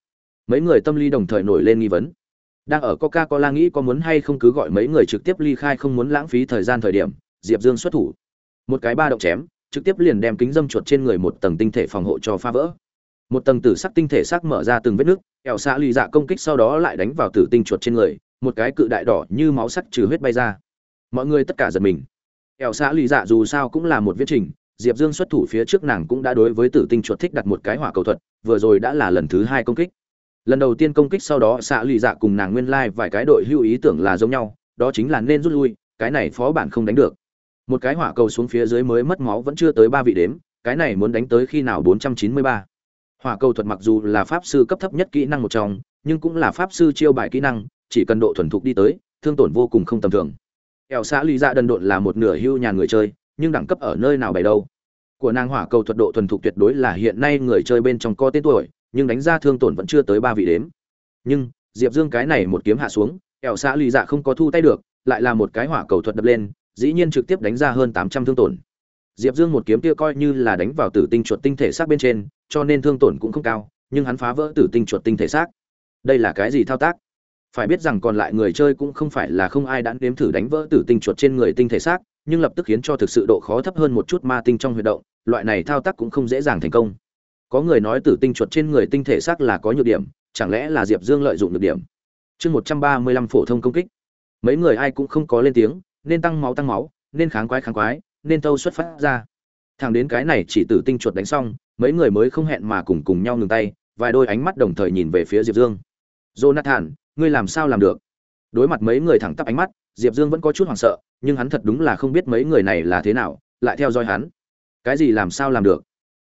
Mấy người tâm lý đồng thời nổi lên nghi vấn đang ở coca cola nghĩ có muốn hay không cứ gọi mấy người trực tiếp ly khai không muốn lãng phí thời gian thời điểm, diệp dương xuất thủ. Một cái ba động chém, trực tiếp liền đem kính dâm chuột trên người một tầng tinh thể phòng hộ cho phá vỡ. Một tầng tử sắc tinh thể sắc mở ra từng vết nước ẻo xạ lì dạ công kích sau đó lại đánh vào tử tinh chuột trên người, một cái cự đại đỏ như máu sắc trừ huyết bay ra. Mọi người tất cả giật mình. Ẻo xạ lì dạ dù sao cũng là một viết trình, diệp dương xuất thủ phía trước nàng cũng đã đối với tử tinh chuột thích đặt một cái hỏa cầu thuật, vừa rồi đã là lần thứ hai công kích lần đầu tiên công kích sau đó xạ lụy dạ cùng nàng nguyên lai、like、vài cái đội hưu ý tưởng là giống nhau, đó chính là nên rút lui, cái này phó bản không đánh được. Một cái hỏa cầu xuống phía dưới mới mất máu vẫn chưa tới ba vị đếm, cái này muốn đánh tới khi nào bốn trăm chín mươi ba. Hỏa cầu thuật mặc dù là pháp sư cấp thấp nhất kỹ năng một trong, nhưng cũng là pháp sư chiêu bài kỹ năng, chỉ cần độ thuần thục đi tới, thương tổn vô cùng không tầm thường. Ẻo xã lụy dạ đần độn là một nửa hưu nhà người chơi, nhưng đẳng cấp ở nơi nào bày đâu. Của nàng hỏa cầu thuật độ thuần thục tuyệt đối là hiện nay người chơi bên trong có tên tuổi nhưng đánh ra thương tổn vẫn chưa tới ba vị đếm. Nhưng, diệp dương cái này một kiếm hạ xuống ẻo xã lì dạ không có thu tay được, lại là một cái hỏa cầu thuật đập lên, dĩ nhiên trực tiếp đánh ra hơn tám trăm thương tổn. Diệp dương một kiếm kia coi như là đánh vào tử tinh chuột tinh thể xác bên trên, cho nên thương tổn cũng không cao, nhưng hắn phá vỡ tử tinh chuột tinh thể xác. Đây là cái gì thao tác? Phải biết rằng còn lại người chơi cũng không phải là không ai đã nếm thử đánh vỡ tử tinh chuột trên người tinh thể xác, nhưng lập tức khiến cho thực sự độ khó thấp hơn một chút ma tinh trong huy động, loại này thao tác cũng không dễ dàng thành công có người nói tử tinh chuột trên người tinh thể xác là có nhược điểm, chẳng lẽ là diệp dương lợi dụng nhược điểm? Chương một trăm ba mươi lăm phổ thông công kích. Mấy người ai cũng không có lên tiếng, nên tăng máu tăng máu, nên kháng quái kháng quái, nên tâu xuất phát ra. Thằng đến cái này chỉ tử tinh chuột đánh xong, mấy người mới không hẹn mà cùng cùng nhau ngừng tay, vài đôi ánh mắt đồng thời nhìn về phía diệp dương. Jonathan, ngươi làm sao làm được? Đối mặt mấy người thẳng tắp ánh mắt, diệp dương vẫn có chút hoảng sợ, nhưng hắn thật đúng là không biết mấy người này là thế nào, lại theo dõi hắn. Cái gì làm sao làm được?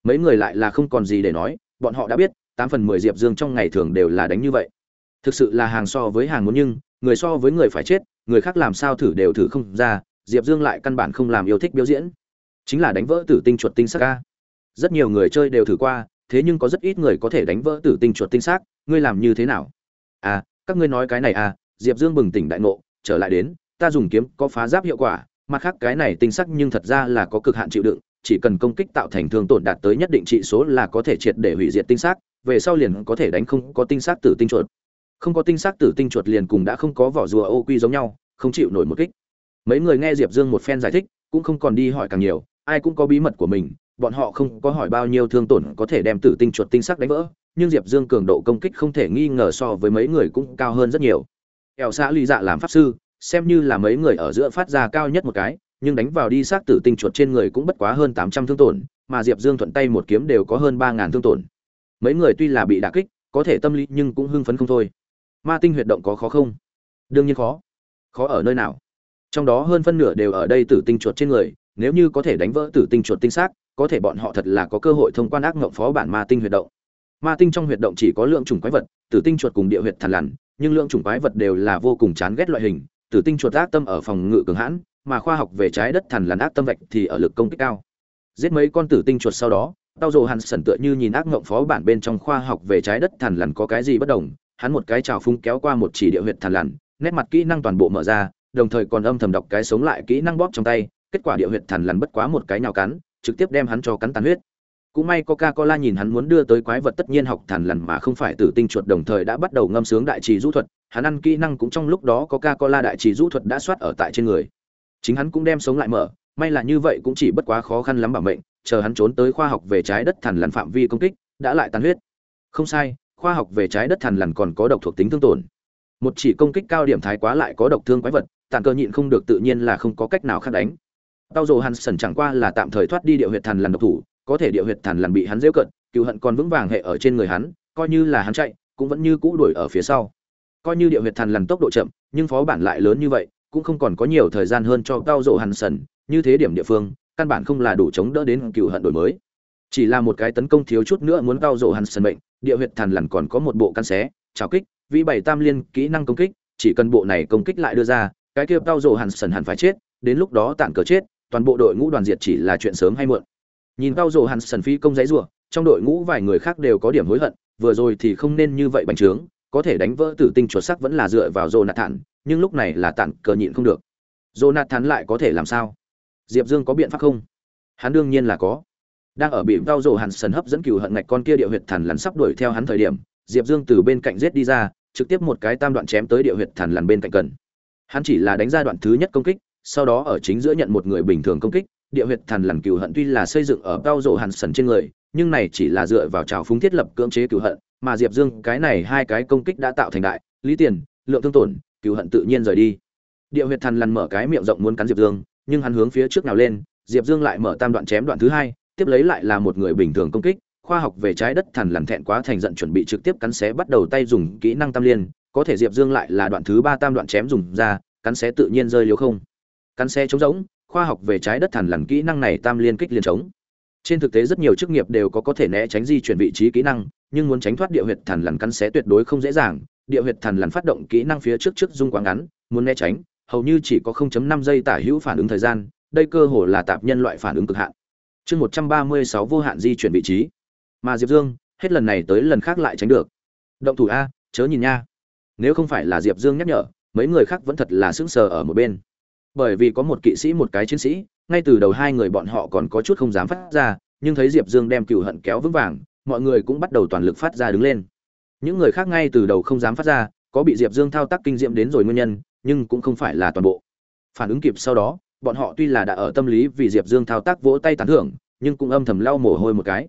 Mấy người lại là không còn gì để nói, bọn họ đã biết, tám phần mười diệp dương trong ngày thường đều là đánh như vậy. Thực sự là hàng so với hàng muốn nhưng, người so với người phải chết, người khác làm sao thử đều thử không ra, diệp dương lại căn bản không làm yêu thích biểu diễn. Chính là đánh vỡ tử tinh chuột tinh sắc ca rất nhiều người chơi đều thử qua, thế nhưng có rất ít người có thể đánh vỡ tử tinh chuột tinh xác, ngươi làm như thế nào? À các ngươi nói cái này à diệp dương bừng tỉnh đại ngộ, trở lại đến, ta dùng kiếm có phá giáp hiệu quả, mặt khác cái này tinh sắc nhưng thật ra là có cực hạn chịu đựng chỉ cần công kích tạo thành thương tổn đạt tới nhất định trị số là có thể triệt để hủy diệt tinh xác, về sau liền có thể đánh không có tinh xác tử tinh chuột. Không có tinh xác tử tinh chuột liền cùng đã không có vỏ rùa ô quy giống nhau, không chịu nổi một kích. Mấy người nghe diệp dương một phen giải thích, cũng không còn đi hỏi càng nhiều, ai cũng có bí mật của mình, bọn họ không có hỏi bao nhiêu thương tổn có thể đem tử tinh chuột tinh sắc đánh vỡ, nhưng diệp dương cường độ công kích không thể nghi ngờ so với mấy người cũng cao hơn rất nhiều. Ẻo xã ly dạ làm pháp sư, xem như là mấy người ở giữa phát ra cao nhất một cái nhưng đánh vào đi xác tử tinh chuột trên người cũng bất quá hơn tám trăm thương tổn, mà diệp dương thuận tay một kiếm đều có hơn ba ngàn thương tổn. Mấy người tuy là bị đả kích, có thể tâm lý nhưng cũng hưng phấn không thôi. Ma tinh huyệt động có khó không? Đương nhiên khó. Khó ở nơi nào? Trong đó hơn phân nửa đều ở đây tử tinh chuột trên người, nếu như có thể đánh vỡ tử tinh chuột tinh xác, có thể bọn họ thật là có cơ hội thông quan ác ngộng phó bản ma tinh huyệt động. Ma tinh trong huyệt động chỉ có lượng chủng quái vật, tử tinh chuột cùng địa huyệt thần lằn, nhưng lượng chủng quái vật đều là vô cùng chán ghét loại hình, tử tinh chuột ác tâm ở phòng ngự cường hãn mà khoa học về trái đất thần lằn ác tâm vạch thì ở lực công kích cao. Giết mấy con tử tinh chuột sau đó, tao dồ hàn sẩn tựa như nhìn ác ngộng phó bản bên trong khoa học về trái đất thần lằn có cái gì bất đồng, hắn một cái trào phung kéo qua một chỉ địa huyệt thần lằn, nét mặt kỹ năng toàn bộ mở ra, đồng thời còn âm thầm đọc cái sống lại kỹ năng bóp trong tay, kết quả địa huyệt thần lằn bất quá một cái nhào cắn, trực tiếp đem hắn cho cắn tàn huyết. Cũng may coca cola nhìn hắn muốn đưa tới quái vật tất nhiên học thần lằn mà không phải tử tinh chuột đồng thời đã bắt đầu ngâm sướng đại trì rũ thuật, hắn ăn kỹ năng cũng trong lúc đó coca cola đại trì rũ thuật đã soát ở tại trên người chính hắn cũng đem sống lại mở, may là như vậy cũng chỉ bất quá khó khăn lắm bảo mệnh, chờ hắn trốn tới khoa học về trái đất thằn lằn phạm vi công kích, đã lại tàn huyết. Không sai, khoa học về trái đất thằn lằn còn có độc thuộc tính thương tổn. Một chỉ công kích cao điểm thái quá lại có độc thương quái vật tàn cơ nhịn không được tự nhiên là không có cách nào khác đánh. Tao dồ sần chẳng qua là tạm thời thoát đi địa huyệt thằn lằn độc thủ, có thể địa huyệt thằn lằn bị hắn dễ cận, cựu hận còn vững vàng hệ ở trên người hắn, coi như là hắn chạy, cũng vẫn như cũ đuổi ở phía sau. Coi như địa huyệt thằn lằn tốc độ chậm, nhưng phó bản lại lớn như vậy cũng không còn có nhiều thời gian hơn cho cao rộ hàn sần như thế điểm địa phương căn bản không là đủ chống đỡ đến cựu hận đổi mới. Chỉ là một cái tấn công thiếu chút nữa muốn cao rộ hàn sần bệnh địa huyệt thàn lằn còn có một bộ căn xé trào kích vĩ bảy tam liên kỹ năng công kích chỉ cần bộ này công kích lại đưa ra cái kia cao rộ hàn sần hẳn phải chết đến lúc đó tản cờ chết toàn bộ đội ngũ đoàn diệt chỉ là chuyện sớm hay muộn. Nhìn cao rộ hàn sần phi công giấy rủa trong đội ngũ vài người khác đều có điểm hối hận vừa rồi thì không nên như vậy bành trướng có thể đánh vỡ tử tinh chuột sắc vẫn là dựa vào Jonathan, nhưng lúc này là tản cờ nhịn không được. Jonathan lại có thể làm sao? Diệp Dương có biện pháp không? Hắn đương nhiên là có. Đang ở bị đau rổ hàn sần hấp dẫn cừu hận ngạch con kia địa huyệt thần lằn sắp đuổi theo hắn thời điểm, Diệp Dương từ bên cạnh rết đi ra, trực tiếp một cái tam đoạn chém tới địa huyệt thần lằn bên cạnh cần. Hắn chỉ là đánh ra đoạn thứ nhất công kích, sau đó ở chính giữa nhận một người bình thường công kích, địa huyệt thần lằn cừu hận tuy là xây dựng ở đau rổ hàn sần trên người, nhưng này chỉ là dựa vào trào phúng thiết lập cưỡng chế cừu hận, mà Diệp Dương cái này hai cái công kích đã tạo thành đại, lý tiền, lượng thương tổn, cựu hận tự nhiên rời đi. Địa huyệt thần lằn mở cái miệng rộng muốn cắn Diệp Dương, nhưng hắn hướng phía trước nào lên, Diệp Dương lại mở tam đoạn chém đoạn thứ hai, tiếp lấy lại là một người bình thường công kích, khoa học về trái đất thần lằn thẹn quá thành giận chuẩn bị trực tiếp cắn xé bắt đầu tay dùng kỹ năng tam liên, có thể Diệp Dương lại là đoạn thứ ba tam đoạn chém dùng ra, cắn xé tự nhiên rơi liếu không. Cắn xé trống rỗng, khoa học về trái đất thần lằn kỹ năng này tam liên kích liên trống. Trên thực tế rất nhiều chức nghiệp đều có có thể né tránh di chuyển vị trí kỹ năng, nhưng muốn tránh thoát địa huyệt thần lằn cắn xé tuyệt đối không dễ dàng, địa huyệt thần lần phát động kỹ năng phía trước trước dung quá ngắn, muốn né tránh, hầu như chỉ có 0.5 giây tả hữu phản ứng thời gian, đây cơ hồ là tạp nhân loại phản ứng cực hạn. Chương 136 vô hạn di chuyển vị trí. Mà Diệp Dương, hết lần này tới lần khác lại tránh được. Động thủ a, chớ nhìn nha. Nếu không phải là Diệp Dương nhắc nhở, mấy người khác vẫn thật là sững sờ ở một bên. Bởi vì có một kỵ sĩ một cái chiến sĩ, ngay từ đầu hai người bọn họ còn có chút không dám phát ra, nhưng thấy Diệp Dương đem cừu hận kéo vững vàng, mọi người cũng bắt đầu toàn lực phát ra đứng lên. Những người khác ngay từ đầu không dám phát ra, có bị Diệp Dương thao tác kinh diệm đến rồi nguyên nhân, nhưng cũng không phải là toàn bộ. Phản ứng kịp sau đó, bọn họ tuy là đã ở tâm lý vì Diệp Dương thao tác vỗ tay tán thưởng, nhưng cũng âm thầm lau mồ hôi một cái.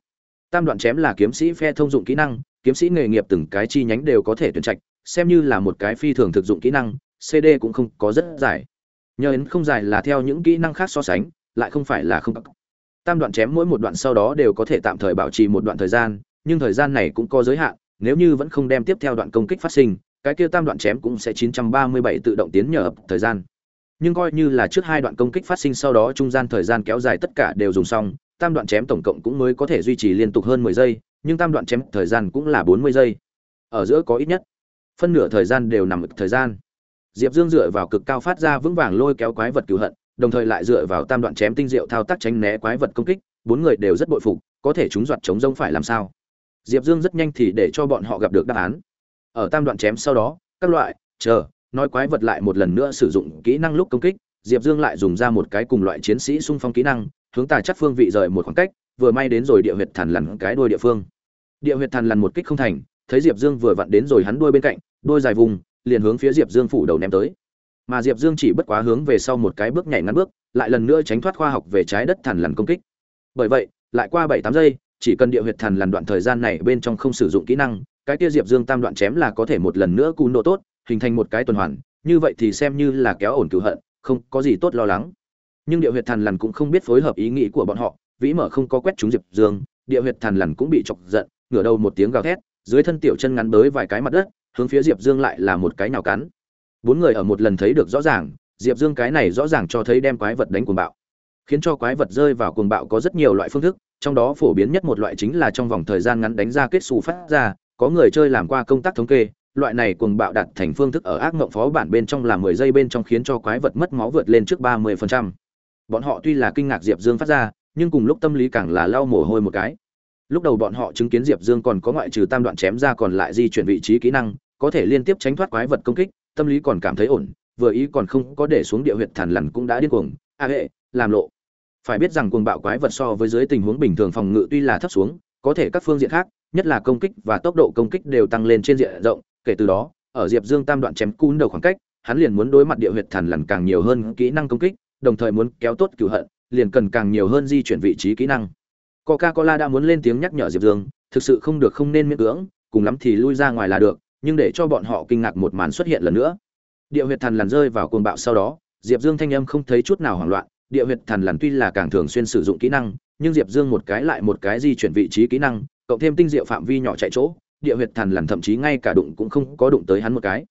Tam đoạn chém là kiếm sĩ phe thông dụng kỹ năng, kiếm sĩ nghề nghiệp từng cái chi nhánh đều có thể tuyển trạch, xem như là một cái phi thường thực dụng kỹ năng, CD cũng không có rất dài. Nhờ đến không dài là theo những kỹ năng khác so sánh, lại không phải là không tam đoạn chém mỗi một đoạn sau đó đều có thể tạm thời bảo trì một đoạn thời gian nhưng thời gian này cũng có giới hạn nếu như vẫn không đem tiếp theo đoạn công kích phát sinh, cái kia tam đoạn chém cũng sẽ 937 tự động tiến nhờ ập thời gian. Nhưng coi như là trước hai đoạn công kích phát sinh sau đó trung gian thời gian kéo dài tất cả đều dùng xong, tam đoạn chém tổng cộng cũng mới có thể duy trì liên tục hơn 10 giây, nhưng tam đoạn chém thời gian cũng là 40 giây. Ở giữa có ít nhất phân nửa thời gian đều nằm ở thời gian. Diệp dương dựa vào cực cao phát ra vững vàng lôi kéo quái vật cứu hận, đồng thời lại dựa vào tam đoạn chém tinh diệu thao tác tránh né quái vật công kích, bốn người đều rất bội phục, có thể chúng đoạt chống rông phải làm sao? Diệp dương rất nhanh thì để cho bọn họ gặp được đáp án. Ở tam đoạn chém sau đó, các loại, chờ, nói quái vật lại một lần nữa sử dụng kỹ năng lúc công kích, diệp dương lại dùng ra một cái cùng loại chiến sĩ xung phong kỹ năng, hướng tà chắc phương vị rời một khoảng cách, vừa may đến rồi địa huyệt thần lằn cái đuôi địa phương. Địa huyệt thần lằn một kích không thành, thấy diệp dương vừa vặn đến rồi hắn đuôi bên cạnh, đuôi dài vùng, liền hướng phía diệp dương phủ đầu ném tới. Mà diệp dương chỉ bất quá hướng về sau một cái bước nhảy ngắn bước, lại lần nữa tránh thoát khoa học về trái đất thần lằn công kích. Bởi vậy, lại qua bảy tám giây chỉ cần địa huyệt thần lần đoạn thời gian này bên trong không sử dụng kỹ năng, cái kia diệp dương tam đoạn chém là có thể một lần nữa cún độ tốt, hình thành một cái tuần hoàn, như vậy thì xem như là kéo ổn cử hận, không có gì tốt lo lắng. Nhưng địa huyệt thần lần cũng không biết phối hợp ý nghĩ của bọn họ, vĩ mở không có quét trúng diệp dương, địa huyệt thần lần cũng bị chọc giận, ngửa đầu một tiếng gào thét, dưới thân tiểu chân ngắn bới vài cái mặt đất, hướng phía diệp dương lại là một cái nhào cắn. Bốn người ở một lần thấy được rõ ràng, diệp dương cái này rõ ràng cho thấy đem quái vật đánh cuồng bạo khiến cho quái vật rơi vào cuồng bạo có rất nhiều loại phương thức, trong đó phổ biến nhất một loại chính là trong vòng thời gian ngắn đánh ra kết xù phát ra, có người chơi làm qua công tác thống kê, loại này cuồng bạo đặt thành phương thức ở ác mộng phó bản bên trong là mười giây bên trong khiến cho quái vật mất máu vượt lên trước ba mươi phần trăm. Bọn họ tuy là kinh ngạc diệp dương phát ra, nhưng cùng lúc tâm lý càng là lau mồ hôi một cái. Lúc đầu bọn họ chứng kiến diệp dương còn có ngoại trừ tam đoạn chém ra còn lại di chuyển vị trí kỹ năng, có thể liên tiếp tránh thoát quái vật công kích, tâm lý còn cảm thấy ổn, vừa ý còn không có để xuống địa huyệt thản lằn cũng đã điên cuồng. A hệ làm lộ. Phải biết rằng cuồng bạo quái vật so với dưới tình huống bình thường phòng ngự tuy là thấp xuống, có thể các phương diện khác, nhất là công kích và tốc độ công kích đều tăng lên trên diện rộng. Kể từ đó, ở diệp dương tam đoạn chém cún đầu khoảng cách, hắn liền muốn đối mặt địa huyệt Thần lằn càng nhiều hơn kỹ năng công kích, đồng thời muốn kéo tốt cửu hận, liền cần càng nhiều hơn di chuyển vị trí kỹ năng. Coca cola đã muốn lên tiếng nhắc nhở diệp dương, thực sự không được, không nên miễn cưỡng, cùng lắm thì lui ra ngoài là được, nhưng để cho bọn họ kinh ngạc một màn xuất hiện lần nữa. Địa huyệt thần lằn rơi vào cuồng bạo sau đó, diệp dương thanh âm không thấy chút nào hoảng loạn địa huyệt thần lằn tuy là càng thường xuyên sử dụng kỹ năng, nhưng diệp dương một cái lại một cái di chuyển vị trí kỹ năng, cộng thêm tinh diệu phạm vi nhỏ chạy chỗ, địa huyệt thần lằn thậm chí ngay cả đụng cũng không có đụng tới hắn một cái.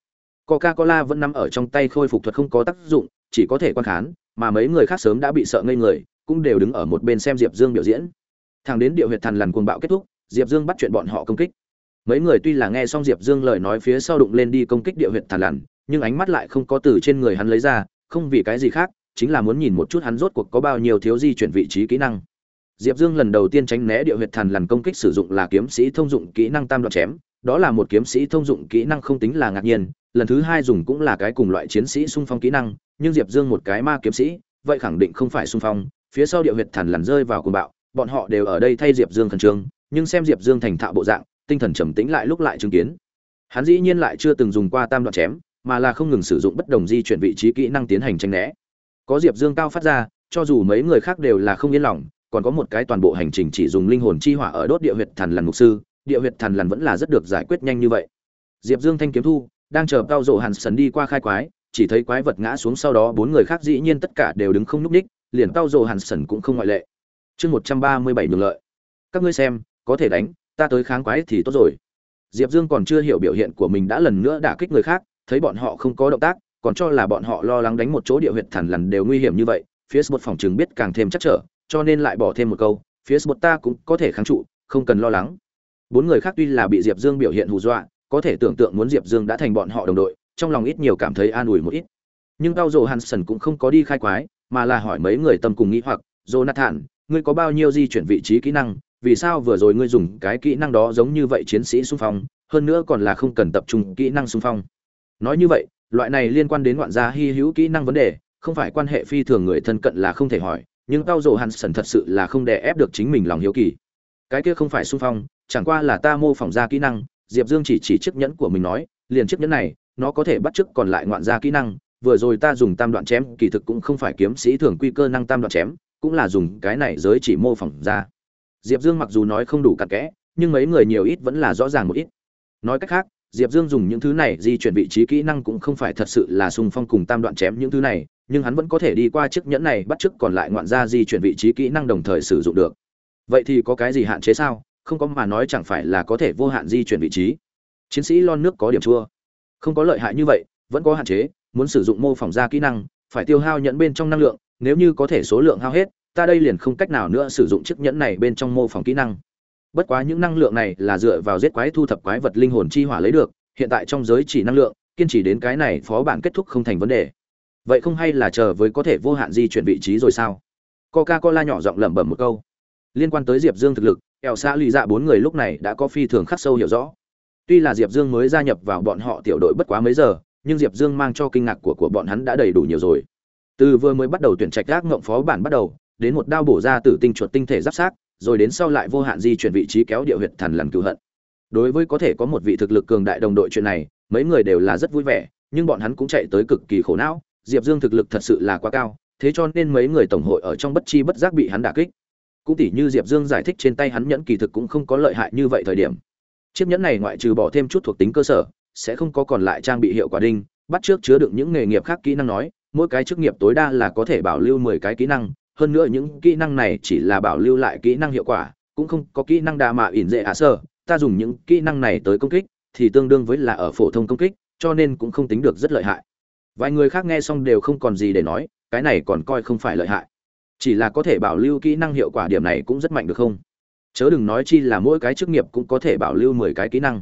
Coca cola vẫn nằm ở trong tay khôi phục thuật không có tác dụng, chỉ có thể quan khán, mà mấy người khác sớm đã bị sợ ngây người, cũng đều đứng ở một bên xem diệp dương biểu diễn. Thẳng đến địa huyệt thần lằn cuồng bạo kết thúc, diệp dương bắt chuyện bọn họ công kích. Mấy người tuy là nghe xong diệp dương lời nói phía sau đụng lên đi công kích địa huyệt thần lằn, nhưng ánh mắt lại không có từ trên người hắn lấy ra, không vì cái gì khác chính là muốn nhìn một chút hắn rốt cuộc có bao nhiêu thiếu di chuyển vị trí kỹ năng. Diệp dương lần đầu tiên tránh né địa huyệt thần lần công kích sử dụng là kiếm sĩ thông dụng kỹ năng tam đoạn chém, đó là một kiếm sĩ thông dụng kỹ năng không tính là ngạc nhiên, lần thứ hai dùng cũng là cái cùng loại chiến sĩ xung phong kỹ năng, nhưng diệp dương một cái ma kiếm sĩ, vậy khẳng định không phải xung phong, phía sau địa huyệt thần lần rơi vào cuồng bạo, bọn họ đều ở đây thay diệp dương khẩn trương, nhưng xem diệp dương thành thạo bộ dạng, tinh thần trầm tĩnh lại lúc lại chứng kiến. Hắn dĩ nhiên lại chưa từng dùng qua tam đoạn chém, mà là không ngừng sử dụng bất đồng di chuyển vị trí kỹ năng tiến hành tranh né có diệp dương cao phát ra, cho dù mấy người khác đều là không yên lòng, còn có một cái toàn bộ hành trình chỉ dùng linh hồn chi hỏa ở đốt địa huyệt thần lằn mục sư, địa huyệt thần lằn vẫn là rất được giải quyết nhanh như vậy. Diệp dương thanh kiếm thu, đang chờ cao rộ hàn sần đi qua khai quái, chỉ thấy quái vật ngã xuống sau đó bốn người khác dĩ nhiên tất cả đều đứng không nhúc ních, liền cao rộ hàn sần cũng không ngoại lệ. Chương một trăm ba mươi bảy nhường lợi. Các ngươi xem, có thể đánh, ta tới kháng quái thì tốt rồi. Diệp dương còn chưa hiểu biểu hiện của mình đã lần nữa đả kích người khác, thấy bọn họ không có động tác còn cho là bọn họ lo lắng đánh một chỗ địa huyệt thần lằn đều nguy hiểm như vậy, phía Sbot phòng chừng biết càng thêm chắc trở, cho nên lại bỏ thêm một câu, phía Sbot ta cũng có thể kháng trụ, không cần lo lắng. Bốn người khác tuy là bị diệp dương biểu hiện hù dọa, có thể tưởng tượng muốn diệp dương đã thành bọn họ đồng đội, trong lòng ít nhiều cảm thấy an ủi một ít. Nhưng cao dồ hansen cũng không có đi khai quái, mà là hỏi mấy người tâm cùng nghĩ hoặc, jonathan, ngươi có bao nhiêu di chuyển vị trí kỹ năng? Vì sao vừa rồi ngươi dùng cái kỹ năng đó giống như vậy chiến sĩ xung phong, hơn nữa còn là không cần tập trung kỹ năng xung phong? Nói như vậy loại này liên quan đến ngoạn gia hy hữu kỹ năng vấn đề, không phải quan hệ phi thường người thân cận là không thể hỏi, nhưng tao dồ sần thật sự là không đè ép được chính mình lòng hiếu kỳ. Cái kia không phải xung phong, chẳng qua là ta mô phỏng ra kỹ năng, diệp dương chỉ chỉ chiếc nhẫn của mình nói, liền chiếc nhẫn này, nó có thể bắt chước còn lại ngoạn gia kỹ năng, vừa rồi ta dùng tam đoạn chém, kỳ thực cũng không phải kiếm sĩ thường quy cơ năng tam đoạn chém, cũng là dùng cái này giới chỉ mô phỏng ra. Diệp dương mặc dù nói không đủ cặn kẽ, nhưng mấy người nhiều ít vẫn là rõ ràng một ít. Nói cách khác diệp dương dùng những thứ này di chuyển vị trí kỹ năng cũng không phải thật sự là xung phong cùng tam đoạn chém những thứ này, nhưng hắn vẫn có thể đi qua chiếc nhẫn này bắt chước còn lại ngoạn ra di chuyển vị trí kỹ năng đồng thời sử dụng được. Vậy thì có cái gì hạn chế sao? Không có mà nói chẳng phải là có thể vô hạn di chuyển vị trí. Chiến sĩ lon nước có điểm chua. Không có lợi hại như vậy, vẫn có hạn chế, muốn sử dụng mô phỏng ra kỹ năng, phải tiêu hao nhẫn bên trong năng lượng, nếu như có thể số lượng hao hết, ta đây liền không cách nào nữa sử dụng chiếc nhẫn này bên trong mô phỏng kỹ năng bất quá những năng lượng này là dựa vào giết quái thu thập quái vật linh hồn chi hỏa lấy được, hiện tại trong giới chỉ năng lượng, kiên trì đến cái này phó bản kết thúc không thành vấn đề. Vậy không hay là chờ với có thể vô hạn di chuyển vị trí rồi sao? Coca cola nhỏ giọng lẩm bẩm một câu. Liên quan tới diệp dương thực lực, eo xã lì dạ bốn người lúc này đã có phi thường khắc sâu hiểu rõ. Tuy là diệp dương mới gia nhập vào bọn họ tiểu đội bất quá mấy giờ, nhưng diệp dương mang cho kinh ngạc của của bọn hắn đã đầy đủ nhiều rồi. Từ vừa mới bắt đầu tuyển trạch gác ngộng phó bản bắt đầu, đến một đao bổ ra tử tinh chuột tinh thể giáp xác rồi đến sau lại vô hạn di chuyển vị trí kéo địa huyệt thần lần cứu hận. Đối với có thể có một vị thực lực cường đại đồng đội chuyện này, mấy người đều là rất vui vẻ, nhưng bọn hắn cũng chạy tới cực kỳ khổ não, diệp dương thực lực thật sự là quá cao, thế cho nên mấy người tổng hội ở trong bất chi bất giác bị hắn đả kích. Cũng tỉ như diệp dương giải thích trên tay hắn nhẫn kỳ thực cũng không có lợi hại như vậy thời điểm. Chiếc nhẫn này ngoại trừ bỏ thêm chút thuộc tính cơ sở, sẽ không có còn lại trang bị hiệu quả đinh, bắt trước chứa đựng những nghề nghiệp khác kỹ năng nói, mỗi cái chức nghiệp tối đa là có thể bảo lưu mười cái kỹ năng hơn nữa những kỹ năng này chỉ là bảo lưu lại kỹ năng hiệu quả, cũng không có kỹ năng đa mạ ỉn dễ ạ sơ. Ta dùng những kỹ năng này tới công kích, thì tương đương với là ở phổ thông công kích, cho nên cũng không tính được rất lợi hại. Vài người khác nghe xong đều không còn gì để nói, cái này còn coi không phải lợi hại. Chỉ là có thể bảo lưu kỹ năng hiệu quả điểm này cũng rất mạnh được không? Chớ đừng nói chi là mỗi cái chức nghiệp cũng có thể bảo lưu mười cái kỹ năng.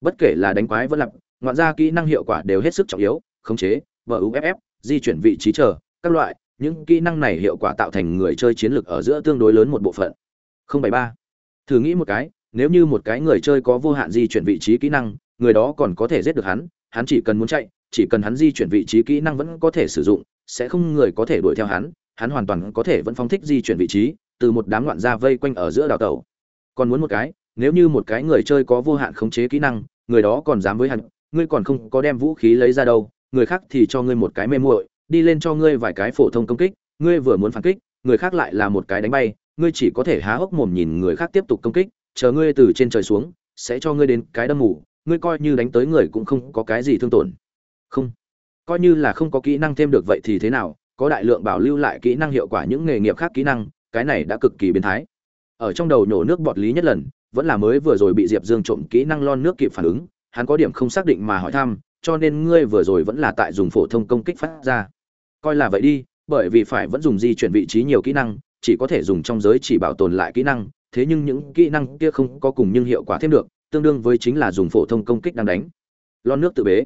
Bất kể là đánh quái vẫn lặp, ngoạn ra kỹ năng hiệu quả đều hết sức trọng yếu, khống chế vuff di chuyển vị trí chờ, các loại những kỹ năng này hiệu quả tạo thành người chơi chiến lược ở giữa tương đối lớn một bộ phận 073. thử nghĩ một cái, nếu như một cái người chơi có vô hạn di chuyển vị trí kỹ năng, người đó còn có thể giết được hắn hắn chỉ cần muốn chạy, chỉ cần hắn di chuyển vị trí kỹ năng vẫn có thể sử dụng, sẽ không người có thể đuổi theo hắn hắn hoàn toàn có thể vẫn phong thích di chuyển vị trí, từ một đám loạn ra vây quanh ở giữa đào tàu còn muốn một cái, nếu như một cái người chơi có vô hạn khống chế kỹ năng, người đó còn dám với hắn, ngươi còn không có đem vũ khí lấy ra đâu, người khác thì cho ngươi một cái mê muội đi lên cho ngươi vài cái phổ thông công kích, ngươi vừa muốn phản kích, người khác lại là một cái đánh bay, ngươi chỉ có thể há hốc mồm nhìn người khác tiếp tục công kích, chờ ngươi từ trên trời xuống, sẽ cho ngươi đến cái đâm mù, ngươi coi như đánh tới người cũng không có cái gì thương tổn. Không. Coi như là không có kỹ năng thêm được vậy thì thế nào, có đại lượng bảo lưu lại kỹ năng hiệu quả những nghề nghiệp khác kỹ năng, cái này đã cực kỳ biến thái. Ở trong đầu nhổ nước bọt lý nhất lần, vẫn là mới vừa rồi bị diệp dương trộm kỹ năng lon nước kịp phản ứng, hắn có điểm không xác định mà hỏi thăm cho nên ngươi vừa rồi vẫn là tại dùng phổ thông công kích phát ra. Coi là vậy đi, bởi vì phải vẫn dùng di chuyển vị trí nhiều kỹ năng, chỉ có thể dùng trong giới chỉ bảo tồn lại kỹ năng, thế nhưng những kỹ năng kia không có cùng nhưng hiệu quả thêm được, tương đương với chính là dùng phổ thông công kích đang đánh. Lon nước tự bế.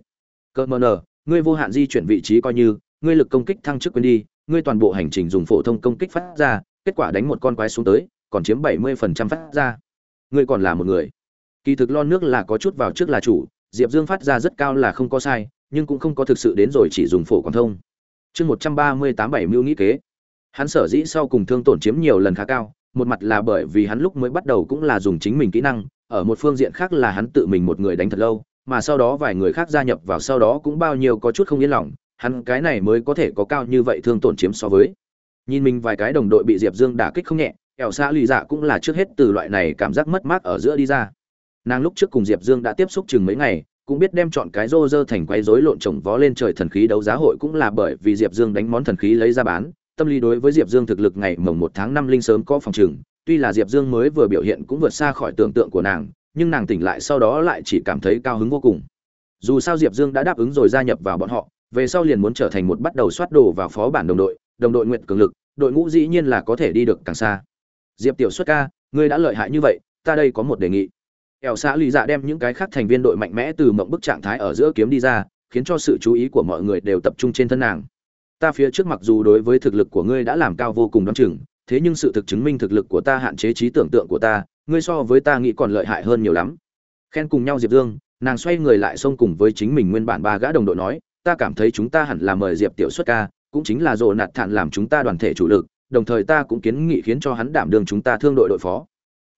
Cơ mờ nờ, ngươi vô hạn di chuyển vị trí coi như, ngươi lực công kích thăng chức quên đi, ngươi toàn bộ hành trình dùng phổ thông công kích phát ra, kết quả đánh một con quái xuống tới, còn chiếm bảy mươi phần trăm phát ra. Ngươi còn là một người. Kỳ thực lon nước là có chút vào trước là chủ diệp dương phát ra rất cao là không có sai, nhưng cũng không có thực sự đến rồi chỉ dùng phổ quảng thông. Chương một trăm ba mươi tám bảy mưu nghĩ kế. Hắn sở dĩ sau cùng thương tổn chiếm nhiều lần khá cao, một mặt là bởi vì hắn lúc mới bắt đầu cũng là dùng chính mình kỹ năng, ở một phương diện khác là hắn tự mình một người đánh thật lâu, mà sau đó vài người khác gia nhập vào sau đó cũng bao nhiêu có chút không yên lòng, hắn cái này mới có thể có cao như vậy thương tổn chiếm so với. Nhìn mình vài cái đồng đội bị diệp dương đả kích không nhẹ Kẻo xa lì dạ cũng là trước hết từ loại này cảm giác mất mát ở giữa đi ra nàng lúc trước cùng diệp dương đã tiếp xúc chừng mấy ngày, cũng biết đem chọn cái rô rơ thành quay rối lộn chồng vó lên trời thần khí đấu giá hội cũng là bởi vì diệp dương đánh món thần khí lấy ra bán. Tâm lý đối với diệp dương thực lực ngày mồng một tháng năm linh sớm có phòng chừng tuy là diệp dương mới vừa biểu hiện cũng vượt xa khỏi tưởng tượng của nàng, nhưng nàng tỉnh lại sau đó lại chỉ cảm thấy cao hứng vô cùng. Dù sao diệp dương đã đáp ứng rồi gia nhập vào bọn họ, về sau liền muốn trở thành một bắt đầu soát đồ vào phó bản đồng đội đồng đội nguyện cường lực, đội ngũ dĩ nhiên là có thể đi được càng xa. Diệp tiểu xuất ca, ngươi đã lợi hại như vậy, ta đây có một đề nghị ẻo xã lì dạ đem những cái khác thành viên đội mạnh mẽ từ mộng bức trạng thái ở giữa kiếm đi ra, khiến cho sự chú ý của mọi người đều tập trung trên thân nàng. Ta phía trước mặc dù đối với thực lực của ngươi đã làm cao vô cùng đ o chừng, thế nhưng sự thực chứng minh thực lực của ta hạn chế trí tưởng tượng của ta, ngươi so với ta nghĩ còn lợi hại hơn nhiều lắm. Khen cùng nhau diệp dương, nàng xoay người lại xông cùng với chính mình nguyên bản ba gã đồng đội nói, ta cảm thấy chúng ta hẳn là mời diệp tiểu xuất ca, cũng chính là rồ nạt thản làm chúng ta đoàn thể chủ lực, đồng thời ta cũng kiến nghị khiến cho hắn đảm đương chúng ta thương đội đội phó.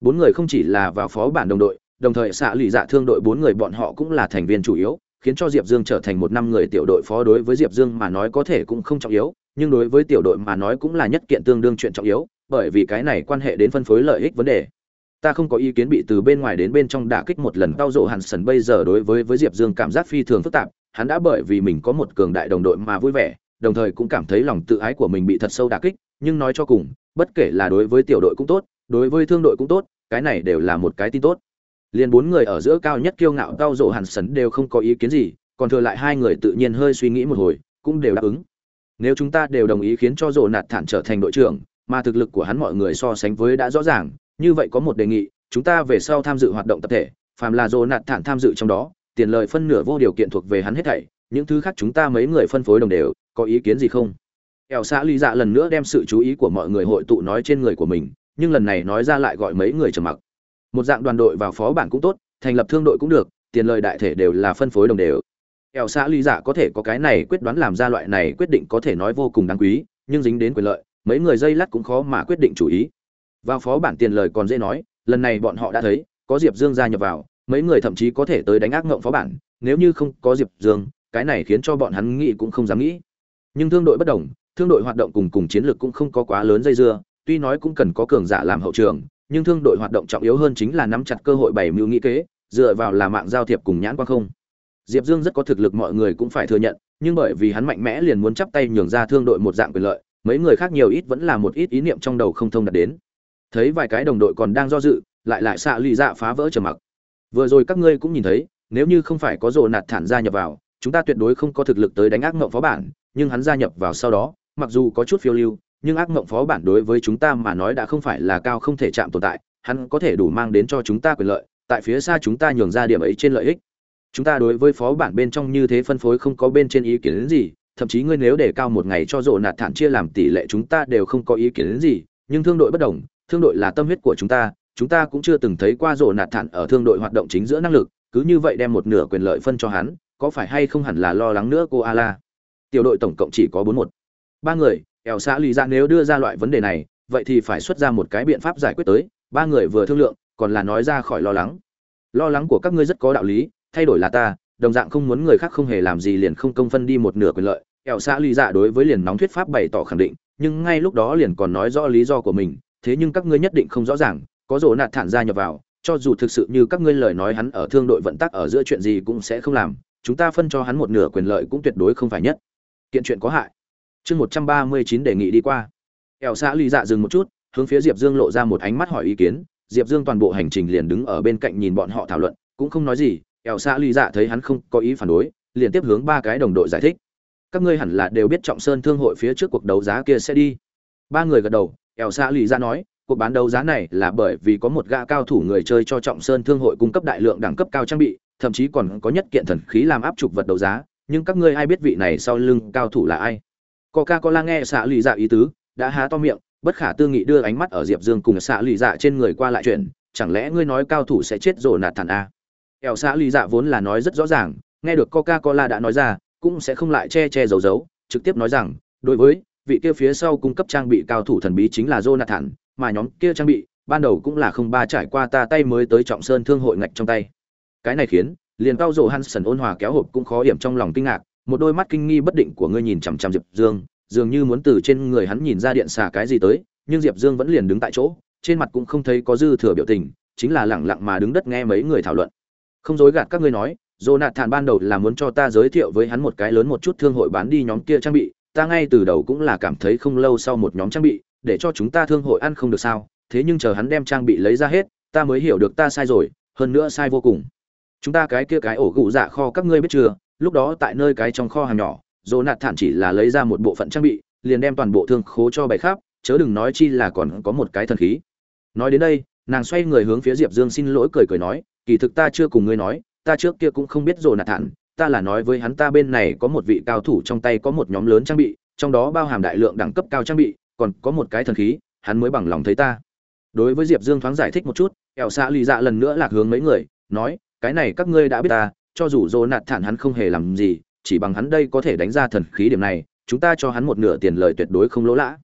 Bốn người không chỉ là vào phó bản đồng đội đồng thời xạ lụy dạ thương đội bốn người bọn họ cũng là thành viên chủ yếu, khiến cho diệp dương trở thành một năm người tiểu đội phó đối với diệp dương mà nói có thể cũng không trọng yếu, nhưng đối với tiểu đội mà nói cũng là nhất kiện tương đương chuyện trọng yếu, bởi vì cái này quan hệ đến phân phối lợi ích vấn đề. Ta không có ý kiến bị từ bên ngoài đến bên trong đả kích một lần cao rộ hàn sần bây giờ đối với với diệp dương cảm giác phi thường phức tạp, hắn đã bởi vì mình có một cường đại đồng đội mà vui vẻ, đồng thời cũng cảm thấy lòng tự ái của mình bị thật sâu đả kích, nhưng nói cho cùng, bất kể là đối với tiểu đội cũng tốt, đối với thương đội cũng tốt, cái này đều là một cái tin tốt liền bốn người ở giữa cao nhất kiêu ngạo cao rộ hàn sấn đều không có ý kiến gì, còn thừa lại hai người tự nhiên hơi suy nghĩ một hồi, cũng đều đáp ứng. Nếu chúng ta đều đồng ý khiến cho rộ nạt thản trở thành đội trưởng, mà thực lực của hắn mọi người so sánh với đã rõ ràng, như vậy có một đề nghị, chúng ta về sau tham dự hoạt động tập thể, phàm là rộ nạt thản tham dự trong đó, tiền lợi phân nửa vô điều kiện thuộc về hắn hết thảy, những thứ khác chúng ta mấy người phân phối đồng đều, có ý kiến gì không? Ẻo xã lý dạ lần nữa đem sự chú ý của mọi người hội tụ nói trên người của mình, nhưng lần này nói ra lại gọi mấy người trầm mặc một dạng đoàn đội vào phó bản cũng tốt, thành lập thương đội cũng được, tiền lợi đại thể đều là phân phối đồng đều. Ẻo xã lý giả có thể có cái này quyết đoán làm ra loại này quyết định có thể nói vô cùng đáng quý, nhưng dính đến quyền lợi, mấy người dây lát cũng khó mà quyết định chủ ý. Vào phó bản tiền lời còn dễ nói, lần này bọn họ đã thấy, có diệp dương gia nhập vào, mấy người thậm chí có thể tới đánh ác ngộng phó bản, nếu như không có diệp dương, cái này khiến cho bọn hắn nghĩ cũng không dám nghĩ. Nhưng thương đội bất đồng, thương đội hoạt động cùng cùng chiến lược cũng không có quá lớn dây dưa, tuy nói cũng cần có cường giả làm hậu trường nhưng thương đội hoạt động trọng yếu hơn chính là nắm chặt cơ hội bày mưu nghĩ kế, dựa vào là mạng giao thiệp cùng nhãn quan không. Diệp dương rất có thực lực mọi người cũng phải thừa nhận, nhưng bởi vì hắn mạnh mẽ liền muốn chắp tay nhường ra thương đội một dạng quyền lợi, mấy người khác nhiều ít vẫn là một ít ý niệm trong đầu không thông đạt đến. Thấy vài cái đồng đội còn đang do dự, lại lại xạ lì dạ phá vỡ trầm mặc. Vừa rồi các ngươi cũng nhìn thấy, nếu như không phải có rồ nạt thản gia nhập vào, chúng ta tuyệt đối không có thực lực tới đánh ác ngộng phó bản, nhưng hắn gia nhập vào sau đó, mặc dù có chút phiêu lưu nhưng ác mộng phó bản đối với chúng ta mà nói đã không phải là cao không thể chạm tồn tại, hắn có thể đủ mang đến cho chúng ta quyền lợi, tại phía xa chúng ta nhường ra điểm ấy trên lợi ích. Chúng ta đối với phó bản bên trong như thế phân phối không có bên trên ý kiến đến gì, thậm chí ngươi nếu để cao một ngày cho rộ nạt thản chia làm tỷ lệ chúng ta đều không có ý kiến đến gì, nhưng thương đội bất đồng, thương đội là tâm huyết của chúng ta chúng ta cũng chưa từng thấy qua rộ nạt thản ở thương đội hoạt động chính giữa năng lực, cứ như vậy đem một nửa quyền lợi phân cho hắn, có phải hay không hẳn là lo lắng nữa cô a la? Tiểu đội tổng cộng chỉ có bốn một. Ba người ẻo xã lý ra nếu đưa ra loại vấn đề này, vậy thì phải xuất ra một cái biện pháp giải quyết tới. Ba người vừa thương lượng, còn là nói ra khỏi lo lắng. Lo lắng của các ngươi rất có đạo lý, thay đổi là ta, đồng dạng không muốn người khác không hề làm gì liền không công phân đi một nửa quyền lợi. Ẻo xã lý dạ đối với liền nóng thuyết pháp bày tỏ khẳng định, nhưng ngay lúc đó liền còn nói rõ lý do của mình, thế nhưng các ngươi nhất định không rõ ràng, có rổ nạt thản ra nhập vào, cho dù thực sự như các ngươi lời nói hắn ở thương đội vận tắc ở giữa chuyện gì cũng sẽ không làm, chúng ta phân cho hắn một nửa quyền lợi cũng tuyệt đối không phải nhất. Kiện chuyện có hại chương một trăm ba mươi chín đề nghị đi qua. Ẻo xã ly dạ dừng một chút, hướng phía diệp dương lộ ra một ánh mắt hỏi ý kiến. Diệp dương toàn bộ hành trình liền đứng ở bên cạnh nhìn bọn họ thảo luận, cũng không nói gì. Ẻo xã ly dạ thấy hắn không có ý phản đối, liền tiếp hướng ba cái đồng đội giải thích. Các ngươi hẳn là đều biết trọng sơn thương hội phía trước cuộc đấu giá kia sẽ đi. Ba người gật đầu ẻo xã ly dạ nói, cuộc bán đấu giá này là bởi vì có một gã cao thủ người chơi cho trọng sơn thương hội cung cấp đại lượng đẳng cấp cao trang bị, thậm chí còn có nhất kiện thần khí làm áp trục vật đấu giá. Nhưng các ngươi ai biết vị này sau lưng cao thủ là ai? Coca-cola nghe xạ lì dạ ý tứ, đã há to miệng, bất khả tư nghị đưa ánh mắt ở diệp dương cùng xạ lì dạ trên người qua lại chuyện, chẳng lẽ ngươi nói cao thủ sẽ chết rồi nạt thản a à? ẻo xạ lý dạ vốn là nói rất rõ ràng, nghe được coca cola đã nói ra, cũng sẽ không lại che che giấu giấu, trực tiếp nói rằng, đối với vị kia phía sau cung cấp trang bị cao thủ thần bí chính là jonathan, mà nhóm kia trang bị, ban đầu cũng là không ba trải qua ta tay mới tới trọng sơn thương hội ngạch trong tay. Cái này khiến, liền cao rộ hansen ôn hòa kéo hộp cũng khó hiểm trong lòng kinh ngạc một đôi mắt kinh nghi bất định của ngươi nhìn chằm chằm diệp dương dường như muốn từ trên người hắn nhìn ra điện xà cái gì tới nhưng diệp dương vẫn liền đứng tại chỗ trên mặt cũng không thấy có dư thừa biểu tình chính là lẳng lặng mà đứng đất nghe mấy người thảo luận không dối gạt các ngươi nói Jonathan ban đầu là muốn cho ta giới thiệu với hắn một cái lớn một chút thương hội bán đi nhóm kia trang bị, ta ngay từ đầu cũng là cảm thấy không lâu sau một nhóm trang bị, để cho chúng ta thương hội ăn không được sao, thế nhưng chờ hắn đem trang bị lấy ra hết, ta mới hiểu được ta sai rồi, hơn nữa sai vô cùng. Chúng ta cái kia cái ổ gụ dạ kho các ngươi biết chưa, lúc đó tại nơi cái trong kho hàng nhỏ, rồ nạt thản chỉ là lấy ra một bộ phận trang bị, liền đem toàn bộ thương khố cho bày khắp, chớ đừng nói chi là còn có một cái thần khí. Nói đến đây, nàng xoay người hướng phía Diệp Dương xin lỗi cười cười nói, kỳ thực ta chưa cùng ngươi nói, ta trước kia cũng không biết dỗ nạt thản ta là nói với hắn ta bên này có một vị cao thủ trong tay có một nhóm lớn trang bị trong đó bao hàm đại lượng đẳng cấp cao trang bị còn có một cái thần khí hắn mới bằng lòng thấy ta đối với diệp dương thoáng giải thích một chút ẻo xạ lì dạ lần nữa lạc hướng mấy người nói cái này các ngươi đã biết ta cho dù dồ nạt thản hắn không hề làm gì, chỉ bằng hắn đây có thể đánh ra thần khí điểm này, chúng ta cho hắn một nửa tiền lời tuyệt đối không lỗ lã.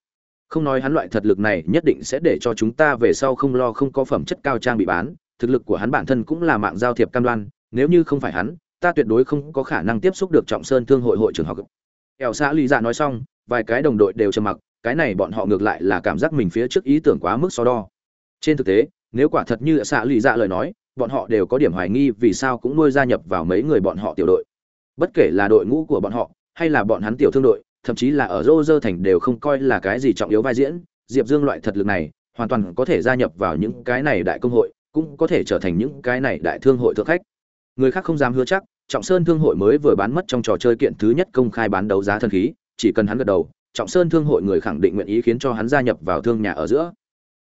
Không nói hắn loại thật lực này nhất định sẽ để cho chúng ta về sau không lo không có phẩm chất cao trang bị bán, thực lực của hắn bản thân cũng là mạng giao thiệp cam đoan, nếu như không phải hắn, ta tuyệt đối không có khả năng tiếp xúc được trọng sơn thương hội hội trường học. Ẻo xã lý dạ nói xong, vài cái đồng đội đều trầm mặc, cái này bọn họ ngược lại là cảm giác mình phía trước ý tưởng quá mức so đo. Trên thực tế, nếu quả thật như xã lý dạ lời nói bọn họ đều có điểm hoài nghi vì sao cũng nuôi gia nhập vào mấy người bọn họ tiểu đội. Bất kể là đội ngũ của bọn họ, hay là bọn hắn tiểu thương đội, thậm chí là ở rô rơ thành đều không coi là cái gì trọng yếu vai diễn. Diệp dương loại thật lực này, hoàn toàn có thể gia nhập vào những cái này đại công hội, cũng có thể trở thành những cái này đại thương hội thượng khách. Người khác không dám hứa chắc, trọng sơn thương hội mới vừa bán mất trong trò chơi kiện thứ nhất công khai bán đấu giá thân khí, chỉ cần hắn gật đầu, trọng sơn thương hội người khẳng định nguyện ý khiến cho hắn gia nhập vào thương nhà ở giữa.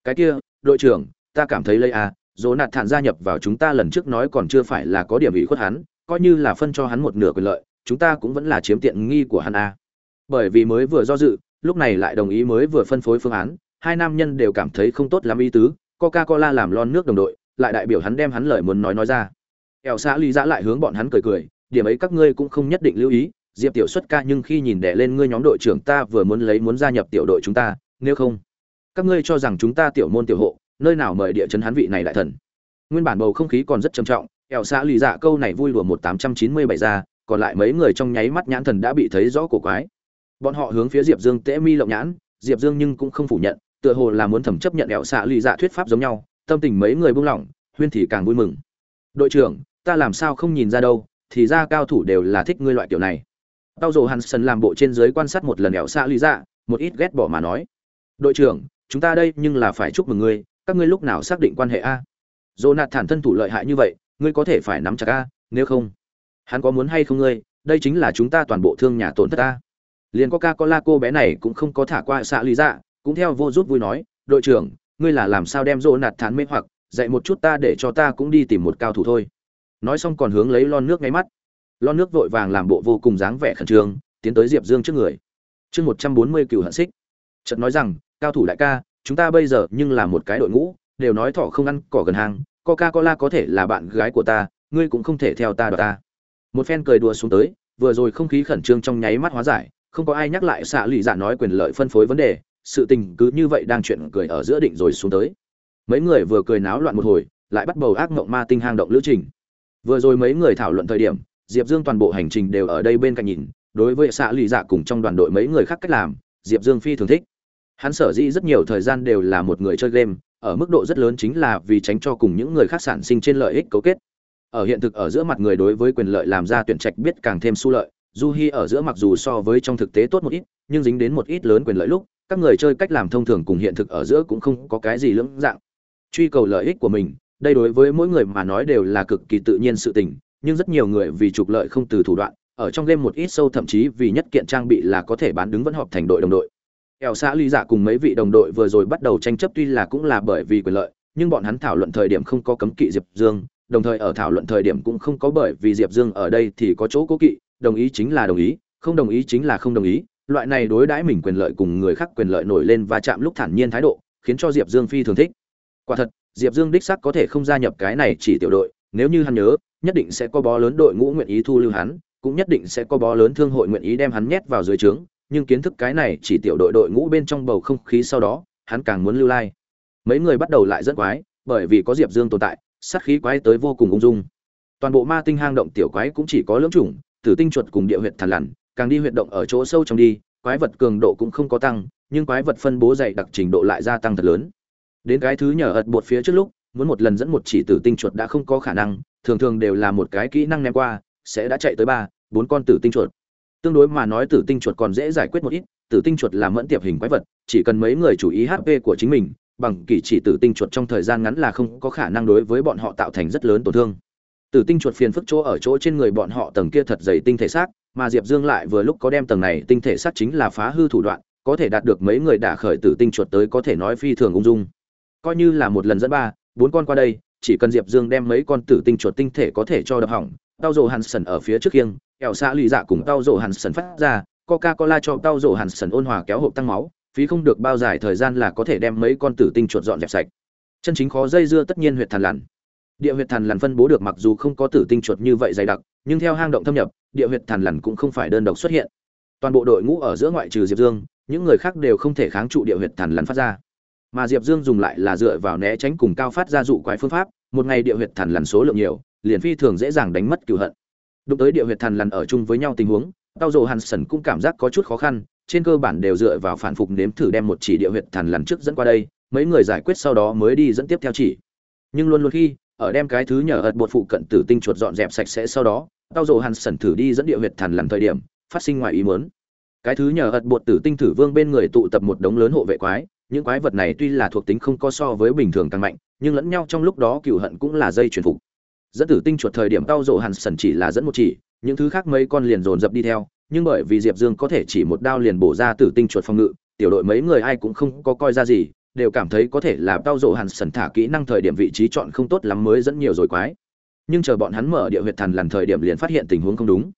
Cái kia, đội trưởng, ta cảm thấy lấy à dỗ nạt thản gia nhập vào chúng ta lần trước nói còn chưa phải là có điểm ý khuất hắn, coi như là phân cho hắn một nửa quyền lợi, chúng ta cũng vẫn là chiếm tiện nghi của hắn à. bởi vì mới vừa do dự, lúc này lại đồng ý mới vừa phân phối phương án, hai nam nhân đều cảm thấy không tốt lắm ý tứ coca cola làm lon nước đồng đội, lại đại biểu hắn đem hắn lời muốn nói nói ra ẻo xã lý giã lại hướng bọn hắn cười cười, điểm ấy các ngươi cũng không nhất định lưu ý, diệp tiểu xuất ca nhưng khi nhìn đẻ lên ngươi nhóm đội trưởng ta vừa muốn lấy muốn gia nhập tiểu đội chúng ta, nếu không, các ngươi cho rằng chúng ta tiểu môn tiểu hộ nơi nào mời địa chấn hắn vị này đại thần. Nguyên bản bầu không khí còn rất trầm trọng ẻo xã lì dạ câu này vui đùa một tám trăm chín mươi bảy ra, còn lại mấy người trong nháy mắt nhãn thần đã bị thấy rõ cổ quái. Bọn họ hướng phía diệp dương tễ mi lộng nhãn, diệp dương nhưng cũng không phủ nhận, tựa hồ là muốn thẩm chấp nhận ẻo xã lì dạ thuyết pháp giống nhau, tâm tình mấy người buông lỏng, huyên thì càng vui mừng. Đội trưởng, ta làm sao không nhìn ra đâu, thì ra cao thủ đều là thích ngươi loại kiểu này. Tao dồ hansen làm bộ trên dưới quan sát một lần ẻo xã lì dạ một ít ghét bỏ mà nói. Đội trưởng, chúng ta đây nhưng là phải chúc mừng ngươi các ngươi lúc nào xác định quan hệ a? Dồ nạt thản thân thủ lợi hại như vậy, ngươi có thể phải nắm chặt a, nếu không, hắn có muốn hay không ngươi? Đây chính là chúng ta toàn bộ thương nhà tổn thất a. Liền coca cola cô bé này cũng không có thả qua xạ lý dạ cũng theo vô rút vui nói, đội trưởng, ngươi là làm sao đem dỗ nạt thản mê hoặc, dạy một chút ta để cho ta cũng đi tìm một cao thủ thôi. Nói xong còn hướng lấy lon nước ngay mắt. Lon nước vội vàng làm bộ vô cùng dáng vẻ khẩn trương, tiến tới diệp dương trước người. Chương một trăm bốn mươi cựu hận xích. Chợt nói rằng, cao thủ đại ca chúng ta bây giờ nhưng là một cái đội ngũ, đều nói thỏ không ăn cỏ gần hàng coca cola có thể là bạn gái của ta, ngươi cũng không thể theo ta đ ta. Một phen cười đùa xuống tới, vừa rồi không khí khẩn trương trong nháy mắt hóa giải, không có ai nhắc lại xạ lụy dạ nói quyền lợi phân phối vấn đề, sự tình cứ như vậy đang chuyện cười ở giữa định rồi xuống tới. Mấy người vừa cười náo loạn một hồi, lại bắt đầu ác mộng ma tinh hang động lữ trình. Vừa rồi mấy người thảo luận thời điểm, diệp dương toàn bộ hành trình đều ở đây bên cạnh nhìn, đối với xạ lụy dạ cùng trong đoàn đội mấy người khác cách làm, diệp dương phi thường thích hắn sở dĩ rất nhiều thời gian đều là một người chơi game, ở mức độ rất lớn chính là vì tránh cho cùng những người khác sản sinh trên lợi ích cấu kết. Ở hiện thực ở giữa mặt người đối với quyền lợi làm ra tuyển trạch biết càng thêm su lợi, du hi ở giữa mặc dù so với trong thực tế tốt một ít, nhưng dính đến một ít lớn quyền lợi lúc, các người chơi cách làm thông thường cùng hiện thực ở giữa cũng không có cái gì lưỡng dạng. Truy cầu lợi ích của mình, đây đối với mỗi người mà nói đều là cực kỳ tự nhiên sự tình, nhưng rất nhiều người vì trục lợi không từ thủ đoạn, ở trong game một ít sâu thậm chí vì nhất kiện trang bị là có thể bán đứng vẫn họp thành đội đồng đội eo xã ly dạ cùng mấy vị đồng đội vừa rồi bắt đầu tranh chấp tuy là cũng là bởi vì quyền lợi, nhưng bọn hắn thảo luận thời điểm không có cấm kỵ diệp dương, đồng thời ở thảo luận thời điểm cũng không có bởi vì diệp dương ở đây thì có chỗ cố kỵ, đồng ý chính là đồng ý, không đồng ý chính là không đồng ý. Loại này đối đãi mình quyền lợi cùng người khác quyền lợi nổi lên và chạm lúc thản nhiên thái độ, khiến cho diệp dương phi thường thích. Quả thật, diệp dương đích sắc có thể không gia nhập cái này chỉ tiểu đội, nếu như hắn nhớ, nhất định sẽ có bó lớn đội ngũ nguyện ý thu lưu hắn, cũng nhất định sẽ có bó lớn thương hội nguyện ý đem hắn nhét vào dưới trướng nhưng kiến thức cái này chỉ tiểu đội đội ngũ bên trong bầu không khí sau đó, hắn càng muốn lưu lai. Mấy người bắt đầu lại rất quái, bởi vì có diệp dương tồn tại, sát khí quái tới vô cùng ung dung. Toàn bộ ma tinh hang động tiểu quái cũng chỉ có lưỡng chủng, tử tinh chuột cùng địa huyệt thần lằn, càng đi huyệt động ở chỗ sâu trong đi, quái vật cường độ cũng không có tăng, nhưng quái vật phân bố dày đặc trình độ lại gia tăng thật lớn. Đến cái thứ nhờ ật bột phía trước lúc, muốn một lần dẫn một chỉ tử tinh chuột đã không có khả năng, thường thường đều là một cái kỹ năng ném qua, sẽ đã chạy tới ba, bốn con tử tinh chuột tương đối mà nói tử tinh chuột còn dễ giải quyết một ít, tử tinh chuột là mẫn tiệp hình quái vật, chỉ cần mấy người chú ý hp của chính mình, bằng kỳ chỉ tử tinh chuột trong thời gian ngắn là không có khả năng đối với bọn họ tạo thành rất lớn tổn thương. Tử tinh chuột phiền phức chỗ ở chỗ trên người bọn họ tầng kia thật dày tinh thể xác, mà diệp dương lại vừa lúc có đem tầng này tinh thể xác chính là phá hư thủ đoạn, có thể đạt được mấy người đả khởi tử tinh chuột tới có thể nói phi thường ung dung. Coi như là một lần dẫn ba, bốn con qua đây, chỉ cần diệp dương đem mấy con tử tinh chuột tinh thể có thể cho đập hỏng, tao rồ hàn sần ở phía trước khiêng ẻo xã lì dạ cùng tao rổ hàn sần phát ra coca cola cho tao rổ hàn sần ôn hòa kéo hộp tăng máu, phí không được bao dài thời gian là có thể đem mấy con tử tinh chuột dọn dẹp sạch. Chân chính khó dây dưa tất nhiên huyệt thàn lằn. Địa huyệt thàn lằn phân bố được mặc dù không có tử tinh chuột như vậy dày đặc, nhưng theo hang động thâm nhập, địa huyệt thàn lằn cũng không phải đơn độc xuất hiện. Toàn bộ đội ngũ ở giữa ngoại trừ diệp dương, những người khác đều không thể kháng trụ địa huyệt thàn lằn phát ra. Mà diệp dương dùng lại là dựa vào né tránh cùng cao phát ra dụ quái phương pháp, một ngày địa huyệt thàn lằn số lượng nhiều, liền phi thường dễ dàng đánh mất cửu hận đụng tới địa huyệt thần lằn ở chung với nhau tình huống, tao dồ hàn sần cũng cảm giác có chút khó khăn, trên cơ bản đều dựa vào phản phục nếm thử đem một chỉ địa huyệt thần lằn trước dẫn qua đây, mấy người giải quyết sau đó mới đi dẫn tiếp theo chỉ. Nhưng luôn luôn khi, ở đem cái thứ nhờ ợt bột phụ cận tử tinh chuột dọn dẹp sạch sẽ sau đó, tao dồ hàn sần thử đi dẫn địa huyệt thần lằn thời điểm, phát sinh ngoài ý muốn. Cái thứ nhờ ợt bột tử tinh thử vương bên người tụ tập một đống lớn hộ vệ quái, những quái vật này tuy là thuộc tính không có so với bình thường càng mạnh, nhưng lẫn nhau trong lúc đó cựu hận cũng là dây truyền phục dẫn tử tinh chuột thời điểm tao rộ hàn sần chỉ là dẫn một chỉ, những thứ khác mấy con liền dồn dập đi theo, nhưng bởi vì diệp dương có thể chỉ một đao liền bổ ra tử tinh chuột phòng ngự, tiểu đội mấy người ai cũng không có coi ra gì, đều cảm thấy có thể là tao rộ hàn sần thả kỹ năng thời điểm vị trí chọn không tốt lắm mới dẫn nhiều rồi quái. Nhưng chờ bọn hắn mở địa huyệt thần lằn thời điểm liền phát hiện tình huống không đúng.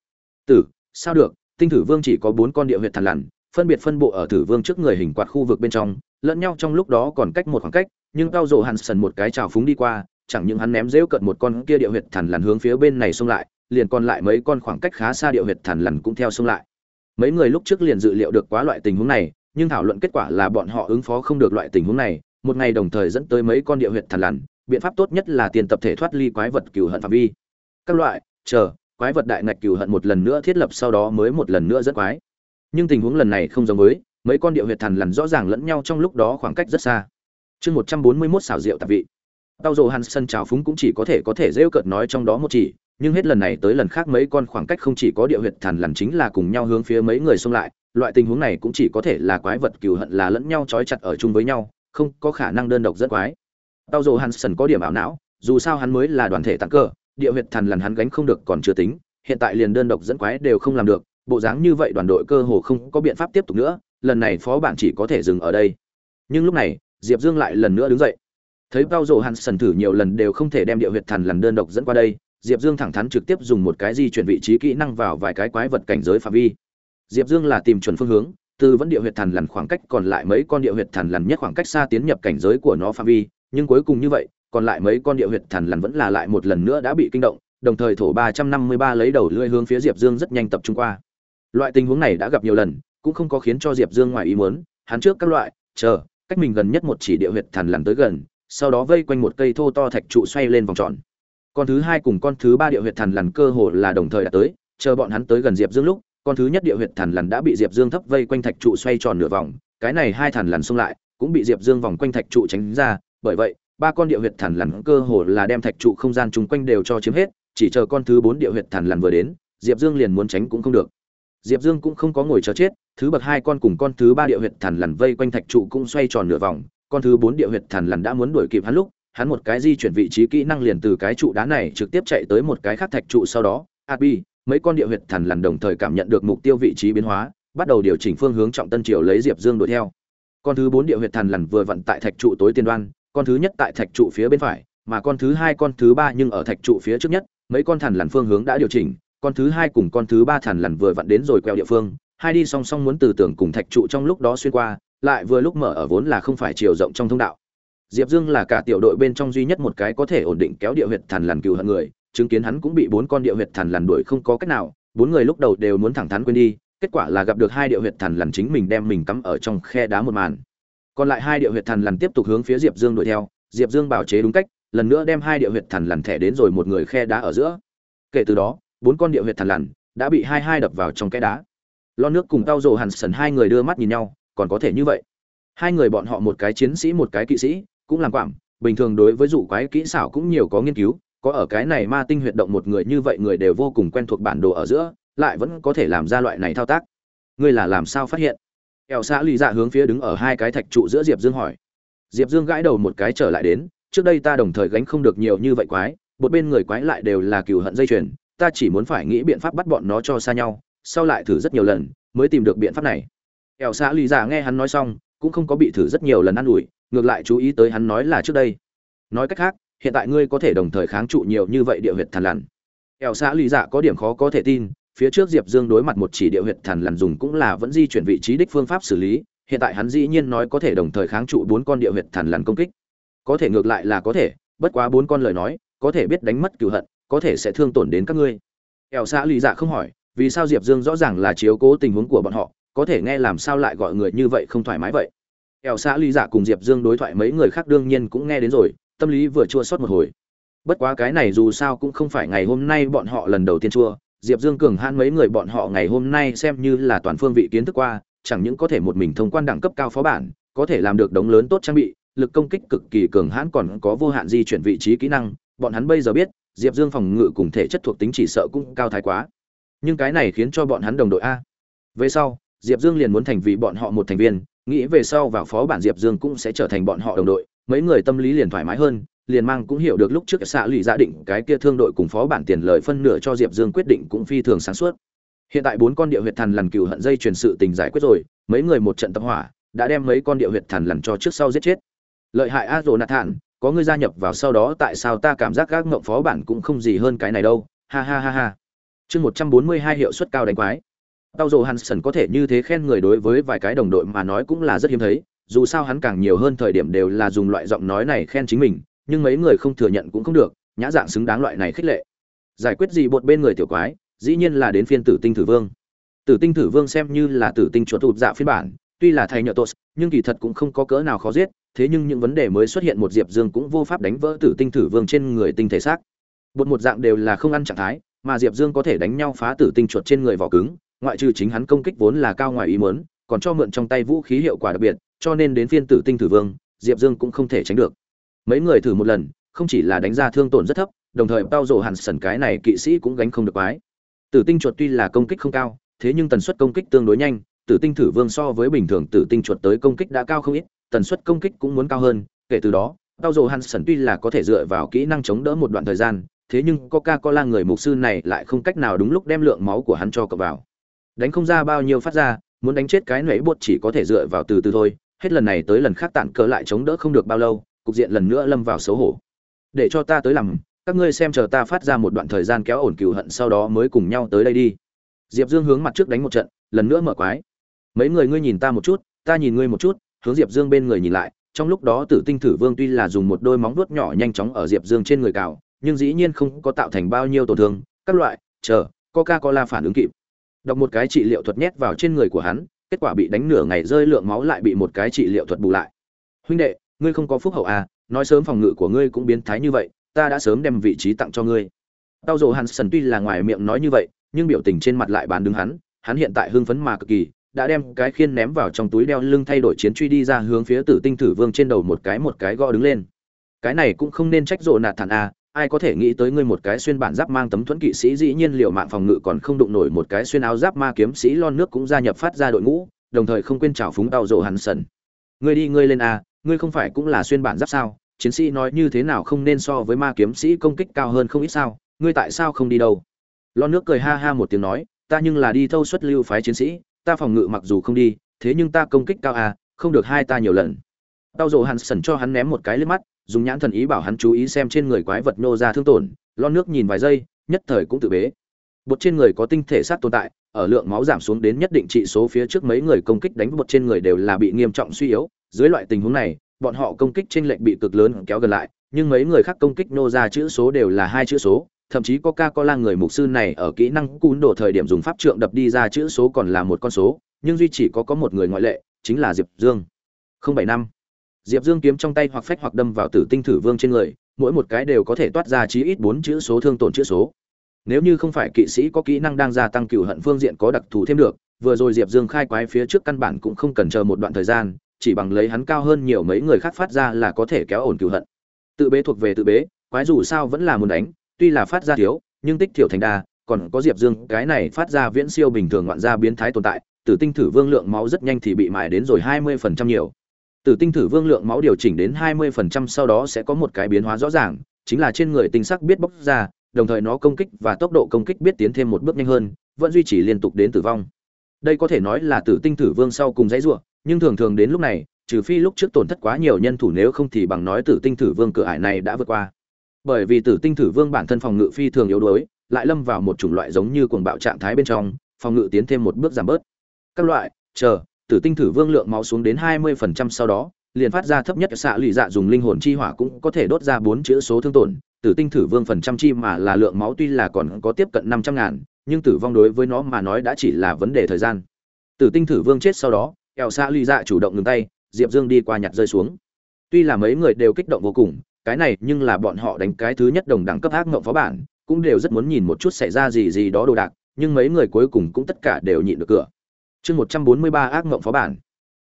Tử, sao được, tinh thử vương chỉ có bốn con địa huyệt thần lằn, phân biệt phân bộ ở thử vương trước người hình quạt khu vực bên trong, lẫn nhau trong lúc đó còn cách một khoảng cách, nhưng tao rộ hàn sần một cái trào phúng đi qua chẳng những hắn ném rêu cận một con kia địa huyệt thần lằn hướng phía bên này xông lại, liền còn lại mấy con khoảng cách khá xa địa huyệt thần lằn cũng theo xông lại. Mấy người lúc trước liền dự liệu được quá loại tình huống này, nhưng thảo luận kết quả là bọn họ ứng phó không được loại tình huống này, một ngày đồng thời dẫn tới mấy con địa huyệt thần lằn, biện pháp tốt nhất là tiền tập thể thoát ly quái vật cừu hận phạm vi. Các loại, chờ, quái vật đại ngạch cừu hận một lần nữa thiết lập sau đó mới một lần nữa rất quái. Nhưng tình huống lần này không giống với, mấy con địa huyệt thần lằn rõ ràng lẫn nhau trong lúc đó khoảng cách rất xa. Chương một trăm bốn mươi mốt xảo diệu tạp vị tao dồ hansen trào phúng cũng chỉ có thể có thể rêu cợt nói trong đó một chỉ, nhưng hết lần này tới lần khác mấy con khoảng cách không chỉ có địa huyệt thần lần chính là cùng nhau hướng phía mấy người xông lại, loại tình huống này cũng chỉ có thể là quái vật cừu hận là lẫn nhau trói chặt ở chung với nhau, không có khả năng đơn độc dẫn quái. Tao dồ hansen có điểm ảo não, dù sao hắn mới là đoàn thể tặng cơ, địa huyệt thần lần hắn gánh không được còn chưa tính, hiện tại liền đơn độc dẫn quái đều không làm được, bộ dáng như vậy đoàn đội cơ hồ không có biện pháp tiếp tục nữa, lần này phó bản chỉ có thể dừng ở đây. Nhưng lúc này, diệp dương lại lần nữa đứng dậy thấy bao rộ hắn sần thử nhiều lần đều không thể đem địa huyệt thần lần đơn độc dẫn qua đây, diệp dương thẳng thắn trực tiếp dùng một cái di chuyển vị trí kỹ năng vào vài cái quái vật cảnh giới phạm vi. Diệp dương là tìm chuẩn phương hướng, từ vẫn địa huyệt thần lần khoảng cách còn lại mấy con địa huyệt thần lần nhất khoảng cách xa tiến nhập cảnh giới của nó phạm vi, nhưng cuối cùng như vậy, còn lại mấy con địa huyệt thần lần vẫn là lại một lần nữa đã bị kinh động, đồng thời thổ ba trăm năm mươi ba lấy đầu lưỡi hướng phía diệp dương rất nhanh tập trung qua. Loại tình huống này đã gặp nhiều lần, cũng không có khiến cho diệp dương ngoài ý muốn, hắn trước các loại, chờ, cách mình gần nhất một chỉ địa huyệt thần lần tới gần sau đó vây quanh một cây thô to thạch trụ xoay lên vòng tròn. Con thứ hai cùng con thứ ba địa huyệt thần lần cơ hồ là đồng thời đã tới, chờ bọn hắn tới gần diệp dương lúc, con thứ nhất địa huyệt thần lần đã bị diệp dương thấp vây quanh thạch trụ xoay tròn nửa vòng, cái này hai thần lần xung lại, cũng bị diệp dương vòng quanh thạch trụ tránh ra, bởi vậy, ba con địa huyệt thần lần cơ hồ là đem thạch trụ không gian chung quanh đều cho chiếm hết, chỉ chờ con thứ bốn địa huyệt thần lần vừa đến, diệp dương liền muốn tránh cũng không được. Diệp dương cũng không có ngồi chờ chết, thứ bậc hai con cùng con thứ ba địa huyệt thần lần vây quanh thạch trụ cũng xoay tròn nửa vòng con thứ bốn địa huyệt thần lần đã muốn đuổi kịp hắn lúc, hắn một cái di chuyển vị trí kỹ năng liền từ cái trụ đá này trực tiếp chạy tới một cái khác thạch trụ sau đó abi mấy con địa huyệt thần lần đồng thời cảm nhận được mục tiêu vị trí biến hóa, bắt đầu điều chỉnh phương hướng trọng tân triều lấy diệp dương đuổi theo. Con thứ bốn địa huyệt thần lần vừa vặn tại thạch trụ tối tiên đoan, con thứ nhất tại thạch trụ phía bên phải, mà con thứ hai, con thứ ba nhưng ở thạch trụ phía trước nhất, mấy con thần lần phương hướng đã điều chỉnh, con thứ hai cùng con thứ ba thần lần vừa vặn đến rồi quẹo địa phương, hai đi song song muốn từ tưởng cùng thạch trụ trong lúc đó xuyên qua lại vừa lúc mở ở vốn là không phải chiều rộng trong thông đạo. Diệp dương là cả tiểu đội bên trong duy nhất một cái có thể ổn định kéo địa huyệt thần lằn cừu hận người, chứng kiến hắn cũng bị bốn con địa huyệt thần lằn đuổi không có cách nào, bốn người lúc đầu đều muốn thẳng thắn quên đi, kết quả là gặp được hai địa huyệt thần lằn chính mình đem mình cắm ở trong khe đá một màn. Còn lại hai địa huyệt thần lằn tiếp tục hướng phía diệp dương đuổi theo, diệp dương bảo chế đúng cách, lần nữa đem hai địa huyệt thần lằn thẻ đến rồi một người khe đá ở giữa. Kể từ đó, bốn con địa huyệt thần lằn đã bị hai hai đập vào trong cái đá. Lo nước cùng tao rồ hàn sần hai người đưa mắt nhìn nhau còn có thể như vậy. Hai người bọn họ một cái chiến sĩ, một cái kỵ sĩ, cũng làm quảm. Bình thường đối với dụ quái kỹ xảo cũng nhiều có nghiên cứu, có ở cái này ma tinh huyệt động một người như vậy người đều vô cùng quen thuộc bản đồ ở giữa, lại vẫn có thể làm ra loại này thao tác. Ngươi là làm sao phát hiện? Eo xã lì dạ hướng phía đứng ở hai cái thạch trụ giữa diệp dương hỏi. Diệp dương gãi đầu một cái trở lại đến, trước đây ta đồng thời gánh không được nhiều như vậy quái, một bên người quái lại đều là cừu hận dây chuyền, ta chỉ muốn phải nghĩ biện pháp bắt bọn nó cho xa nhau, sau lại thử rất nhiều lần, mới tìm được biện pháp này eo xã lì giả nghe hắn nói xong, cũng không có bị thử rất nhiều lần ă n ủi, ngược lại chú ý tới hắn nói là trước đây. Nói cách khác, hiện tại ngươi có thể đồng thời kháng trụ nhiều như vậy địa huyệt thần lằn. Eo xã lì giả có điểm khó có thể tin, phía trước diệp dương đối mặt một chỉ địa huyệt thần lằn dùng cũng là vẫn di chuyển vị trí đích phương pháp xử lý, hiện tại hắn dĩ nhiên nói có thể đồng thời kháng trụ bốn con địa huyệt thần lằn công kích. Có thể ngược lại là có thể, bất quá bốn con lời nói, có thể biết đánh mất cửu hận, có thể sẽ thương tổn đến các ngươi. Eo xã lì dạ không hỏi, vì sao diệp dương rõ ràng là chiếu cố tình huống của bọn họ có thể nghe làm sao lại gọi người như vậy không thoải mái vậy? Eo xã ly giả cùng diệp dương đối thoại mấy người khác đương nhiên cũng nghe đến rồi, tâm lý vừa chua xót một hồi. Bất quá cái này dù sao cũng không phải ngày hôm nay bọn họ lần đầu tiên chua, diệp dương cường hãn mấy người bọn họ ngày hôm nay xem như là toàn phương vị kiến thức qua, chẳng những có thể một mình thông quan đẳng cấp cao phó bản, có thể làm được đống lớn tốt trang bị, lực công kích cực kỳ cường hãn còn có vô hạn di chuyển vị trí kỹ năng, bọn hắn bây giờ biết, diệp dương phòng ngự cùng thể chất thuộc tính chỉ sợ cũng cao thái quá. Nhưng cái này khiến cho bọn hắn đồng đội a. Về sau diệp dương liền muốn thành vì bọn họ một thành viên, nghĩ về sau vào phó bản diệp dương cũng sẽ trở thành bọn họ đồng đội. Mấy người tâm lý liền thoải mái hơn, liền mang cũng hiểu được lúc trước xạ lụy giả định cái kia thương đội cùng phó bản tiền lời phân nửa cho diệp dương quyết định cũng phi thường sáng suốt. Hiện tại bốn con địa huyệt thần lần cừu hận dây truyền sự tình giải quyết rồi, mấy người một trận tập hỏa, đã đem mấy con địa huyệt thần lần cho trước sau giết chết. Lợi hại a dồ thản có ngươi gia nhập vào sau đó tại sao ta cảm giác các ngộng phó bản cũng không gì hơn cái này đâu? Ha ha ha ha. Chương một trăm bốn mươi hai hiệu suất cao đánh quái. Tao Dụ Hansen có thể như thế khen người đối với vài cái đồng đội mà nói cũng là rất hiếm thấy, dù sao hắn càng nhiều hơn thời điểm đều là dùng loại giọng nói này khen chính mình, nhưng mấy người không thừa nhận cũng không được, nhã dạng xứng đáng loại này khích lệ. Giải quyết gì bột bên người tiểu quái, dĩ nhiên là đến phiên Tử Tinh Thử Vương. Tử Tinh Thử Vương xem như là Tử Tinh chuột tụt dạ phiên bản, tuy là thầy nhợ tội, nhưng kỳ thật cũng không có cỡ nào khó giết, thế nhưng những vấn đề mới xuất hiện một Diệp Dương cũng vô pháp đánh vỡ Tử Tinh Thử Vương trên người tinh thể xác. Bột một dạng đều là không ăn trạng thái, mà Diệp Dương có thể đánh nhau phá Tử Tinh chuột trên người vỏ cứng, ngoại trừ chính hắn công kích vốn là cao ngoài ý muốn, còn cho mượn trong tay vũ khí hiệu quả đặc biệt, cho nên đến phiên tử tinh thử vương, Diệp Dương cũng không thể tránh được. Mấy người thử một lần, không chỉ là đánh ra thương tổn rất thấp, đồng thời bao rồ hẳn sần cái này kỵ sĩ cũng gánh không được quái. Tử tinh chuột tuy là công kích không cao, thế nhưng tần suất công kích tương đối nhanh, tử tinh thử vương so với bình thường tử tinh chuột tới công kích đã cao không ít, tần suất công kích cũng muốn cao hơn, kể từ đó, bao rồ hẳn sần tuy là có thể dựa vào kỹ năng chống đỡ một đoạn thời gian, thế nhưng Coca-Cola người mục sư này lại không cách nào đúng lúc đem lượng máu của hắn cho cậu vào đánh không ra bao nhiêu phát ra, muốn đánh chết cái nảy bột chỉ có thể dựa vào từ từ thôi. Hết lần này tới lần khác tản cờ lại chống đỡ không được bao lâu, cục diện lần nữa lâm vào xấu hổ. Để cho ta tới làm, các ngươi xem chờ ta phát ra một đoạn thời gian kéo ổn cựu hận sau đó mới cùng nhau tới đây đi. Diệp dương hướng mặt trước đánh một trận, lần nữa mở quái. Mấy người ngươi nhìn ta một chút, ta nhìn ngươi một chút, hướng diệp dương bên người nhìn lại, trong lúc đó tử tinh thử vương tuy là dùng một đôi móng vuốt nhỏ nhanh chóng ở diệp dương trên người cào, nhưng dĩ nhiên không có tạo thành bao nhiêu tổn thương, các loại, chờ coca cola phản ứng kịp đọc một cái trị liệu thuật nhét vào trên người của hắn, kết quả bị đánh nửa ngày rơi lượng máu lại bị một cái trị liệu thuật bù lại. Huynh đệ, ngươi không có phúc hậu à nói sớm phòng ngự của ngươi cũng biến thái như vậy, ta đã sớm đem vị trí tặng cho ngươi. Tao dồ hắn sần tuy là ngoài miệng nói như vậy, nhưng biểu tình trên mặt lại bán đứng hắn hắn hiện tại hưng phấn mà cực kỳ, đã đem cái khiên ném vào trong túi đeo lưng thay đổi chiến truy đi ra hướng phía tử tinh thử vương trên đầu một cái một cái gõ đứng lên. Cái này cũng không nên trách rộ nạt thản à ai có thể nghĩ tới ngươi một cái xuyên bản giáp mang tấm thuẫn kỵ sĩ, dĩ nhiên liệu mạng phòng ngự còn không đụng nổi một cái xuyên áo giáp ma kiếm sĩ lon nước cũng gia nhập phát ra đội ngũ, đồng thời không quên trào phúng tàu rộ hắn sần. Ngươi đi, ngươi lên a ngươi không phải cũng là xuyên bản giáp sao? Chiến sĩ nói như thế nào không nên so với ma kiếm sĩ công kích cao hơn không ít sao? Ngươi tại sao không đi đâu? Lon nước cười ha ha một tiếng nói, ta nhưng là đi thâu xuất lưu phái chiến sĩ, ta phòng ngự mặc dù không đi, thế nhưng ta công kích cao à không được hai ta nhiều lần. Tao rộ hắn sần cho hắn ném một cái lên mắt dùng nhãn thần ý bảo hắn chú ý xem trên người quái vật nô ra thương tổn, lon nước nhìn vài giây, nhất thời cũng tự bế. Bột trên người có tinh thể sát tồn tại, ở lượng máu giảm xuống đến nhất định trị số phía trước mấy người công kích đánh bột trên người đều là bị nghiêm trọng suy yếu. Dưới loại tình huống này, bọn họ công kích trên lệnh bị cực lớn kéo gần lại, nhưng mấy người khác công kích nô ra chữ số đều là hai chữ số, thậm chí coca cola người mục sư này ở kỹ năng cún đổ thời điểm dùng pháp trượng đập đi ra chữ số còn là một con số, nhưng duy chỉ có có một người ngoại lệ, chính là diệp dương. Không bảy năm diệp dương kiếm trong tay hoặc phách hoặc đâm vào tử tinh thử vương trên người, mỗi một cái đều có thể toát ra chí ít bốn chữ số thương tổn chữ số. Nếu như không phải kỵ sĩ có kỹ năng đang gia tăng cửu hận phương diện có đặc thù thêm được, vừa rồi diệp dương khai quái phía trước căn bản cũng không cần chờ một đoạn thời gian, chỉ bằng lấy hắn cao hơn nhiều mấy người khác phát ra là có thể kéo ổn cửu hận. Tự bế thuộc về tự bế, quái dù sao vẫn là muốn đánh, tuy là phát ra thiếu, nhưng tích thiểu thành đa, còn có diệp dương, cái này phát ra viễn siêu bình thường ngoạn ra biến thái tồn tại, tử tinh thử vương lượng máu rất nhanh thì bị mài đến rồi hai mươi phần trăm nhiều tử tinh thử vương lượng máu điều chỉnh đến hai mươi phần trăm sau đó sẽ có một cái biến hóa rõ ràng chính là trên người tinh sắc biết bốc ra đồng thời nó công kích và tốc độ công kích biết tiến thêm một bước nhanh hơn vẫn duy trì liên tục đến tử vong. Đây có thể nói là tử tinh thử vương sau cùng dãy rủa, nhưng thường thường đến lúc này trừ phi lúc trước tổn thất quá nhiều nhân thủ nếu không thì bằng nói tử tinh thử vương cửa ải này đã vượt qua. Bởi vì tử tinh thử vương bản thân phòng ngự phi thường yếu đuối lại lâm vào một chủng loại giống như cuồng bạo trạng thái bên trong phòng ngự tiến thêm một bước giảm bớt. Các loại chờ tử tinh thử vương lượng máu xuống đến hai mươi phần trăm sau đó, liền phát ra thấp nhất xạ lụy dạ dùng linh hồn chi hỏa cũng có thể đốt ra bốn chữ số thương tổn. Tử tinh thử vương phần trăm chi mà là lượng máu tuy là còn có tiếp cận năm trăm ngàn, nhưng tử vong đối với nó mà nói đã chỉ là vấn đề thời gian. Tử tinh thử vương chết sau đó kẻo xạ lụy dạ chủ động ngừng tay, diệp dương đi qua nhặt rơi xuống. Tuy là mấy người đều kích động vô cùng, cái này nhưng là bọn họ đánh cái thứ nhất đồng đẳng cấp ác ngộng phó bản, cũng đều rất muốn nhìn một chút xảy ra gì gì đó đồ đạc, nhưng mấy người cuối cùng cũng tất cả đều nhịn được cửa chương một trăm bốn mươi ba ác ngộng phó bản.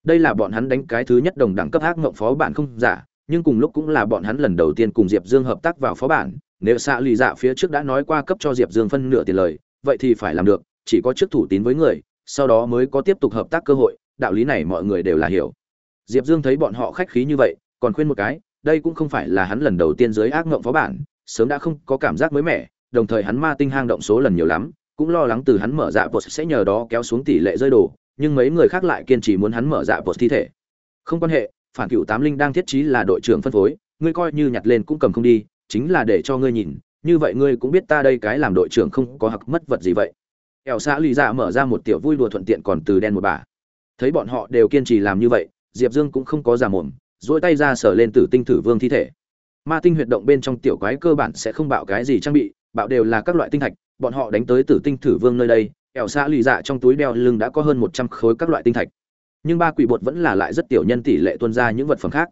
Đây là bọn hắn đánh cái thứ nhất đồng đẳng cấp ác ngộng phó bản không giả, nhưng cùng lúc cũng là bọn hắn lần đầu tiên cùng diệp dương hợp tác vào phó bản. Nếu xạ lì dạ phía trước đã nói qua cấp cho diệp dương phân nửa tiền lời, vậy thì phải làm được, chỉ có trước thủ tín với người, sau đó mới có tiếp tục hợp tác cơ hội, đạo lý này mọi người đều là hiểu. Diệp dương thấy bọn họ khách khí như vậy, còn khuyên một cái, đây cũng không phải là hắn lần đầu tiên dưới ác ngộng phó bản, sớm đã không có cảm giác mới mẻ, đồng thời hắn ma tinh hang động số lần nhiều lắm cũng lo lắng từ hắn mở dạ bột sẽ nhờ đó kéo xuống tỷ lệ rơi đồ nhưng mấy người khác lại kiên trì muốn hắn mở dạ bột thi thể. Không quan hệ, phản cựu tám linh đang thiết trí là đội trưởng phân phối, ngươi coi như nhặt lên cũng cầm không đi, chính là để cho ngươi nhìn, như vậy ngươi cũng biết ta đây cái làm đội trưởng không có hặc mất vật gì vậy. Ẻo xã lì dạ mở ra một tiểu vui đùa thuận tiện còn từ đen một bà. Thấy bọn họ đều kiên trì làm như vậy, diệp dương cũng không có giả mồm dỗi tay ra sờ lên tử tinh thử vương thi thể. Ma tinh huyệt động bên trong tiểu quái cơ bản sẽ không bạo cái gì trang bị, bạo đều là các loại tinh thạch bọn họ đánh tới tử tinh thử vương nơi đây, ẻo xa lì dạ trong túi đeo lưng đã có hơn một trăm khối các loại tinh thạch. Nhưng ba quỷ bột vẫn là lại rất tiểu nhân tỷ lệ tuân ra những vật phẩm khác.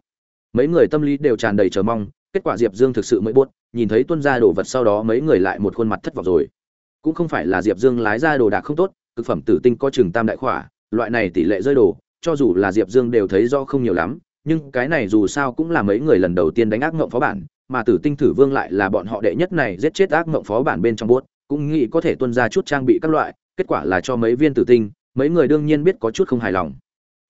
Mấy người tâm lý đều tràn đầy chờ mong, kết quả diệp dương thực sự mới buốt, nhìn thấy tuân ra đồ vật sau đó mấy người lại một khuôn mặt thất vọng rồi. Cũng không phải là diệp dương lái ra đồ đạc không tốt, thực phẩm tử tinh có chừng tam đại khỏa, loại này tỷ lệ rơi đồ, cho dù là diệp dương đều thấy do không nhiều lắm, nhưng cái này dù sao cũng là mấy người lần đầu tiên đánh ác ngộng phó bản, mà tử tinh thử vương lại là bọn họ đệ nhất này giết chết ác ngộng phó bản bên trong buốt cũng nghĩ có thể tuân ra chút trang bị các loại, kết quả là cho mấy viên tử tinh, mấy người đương nhiên biết có chút không hài lòng.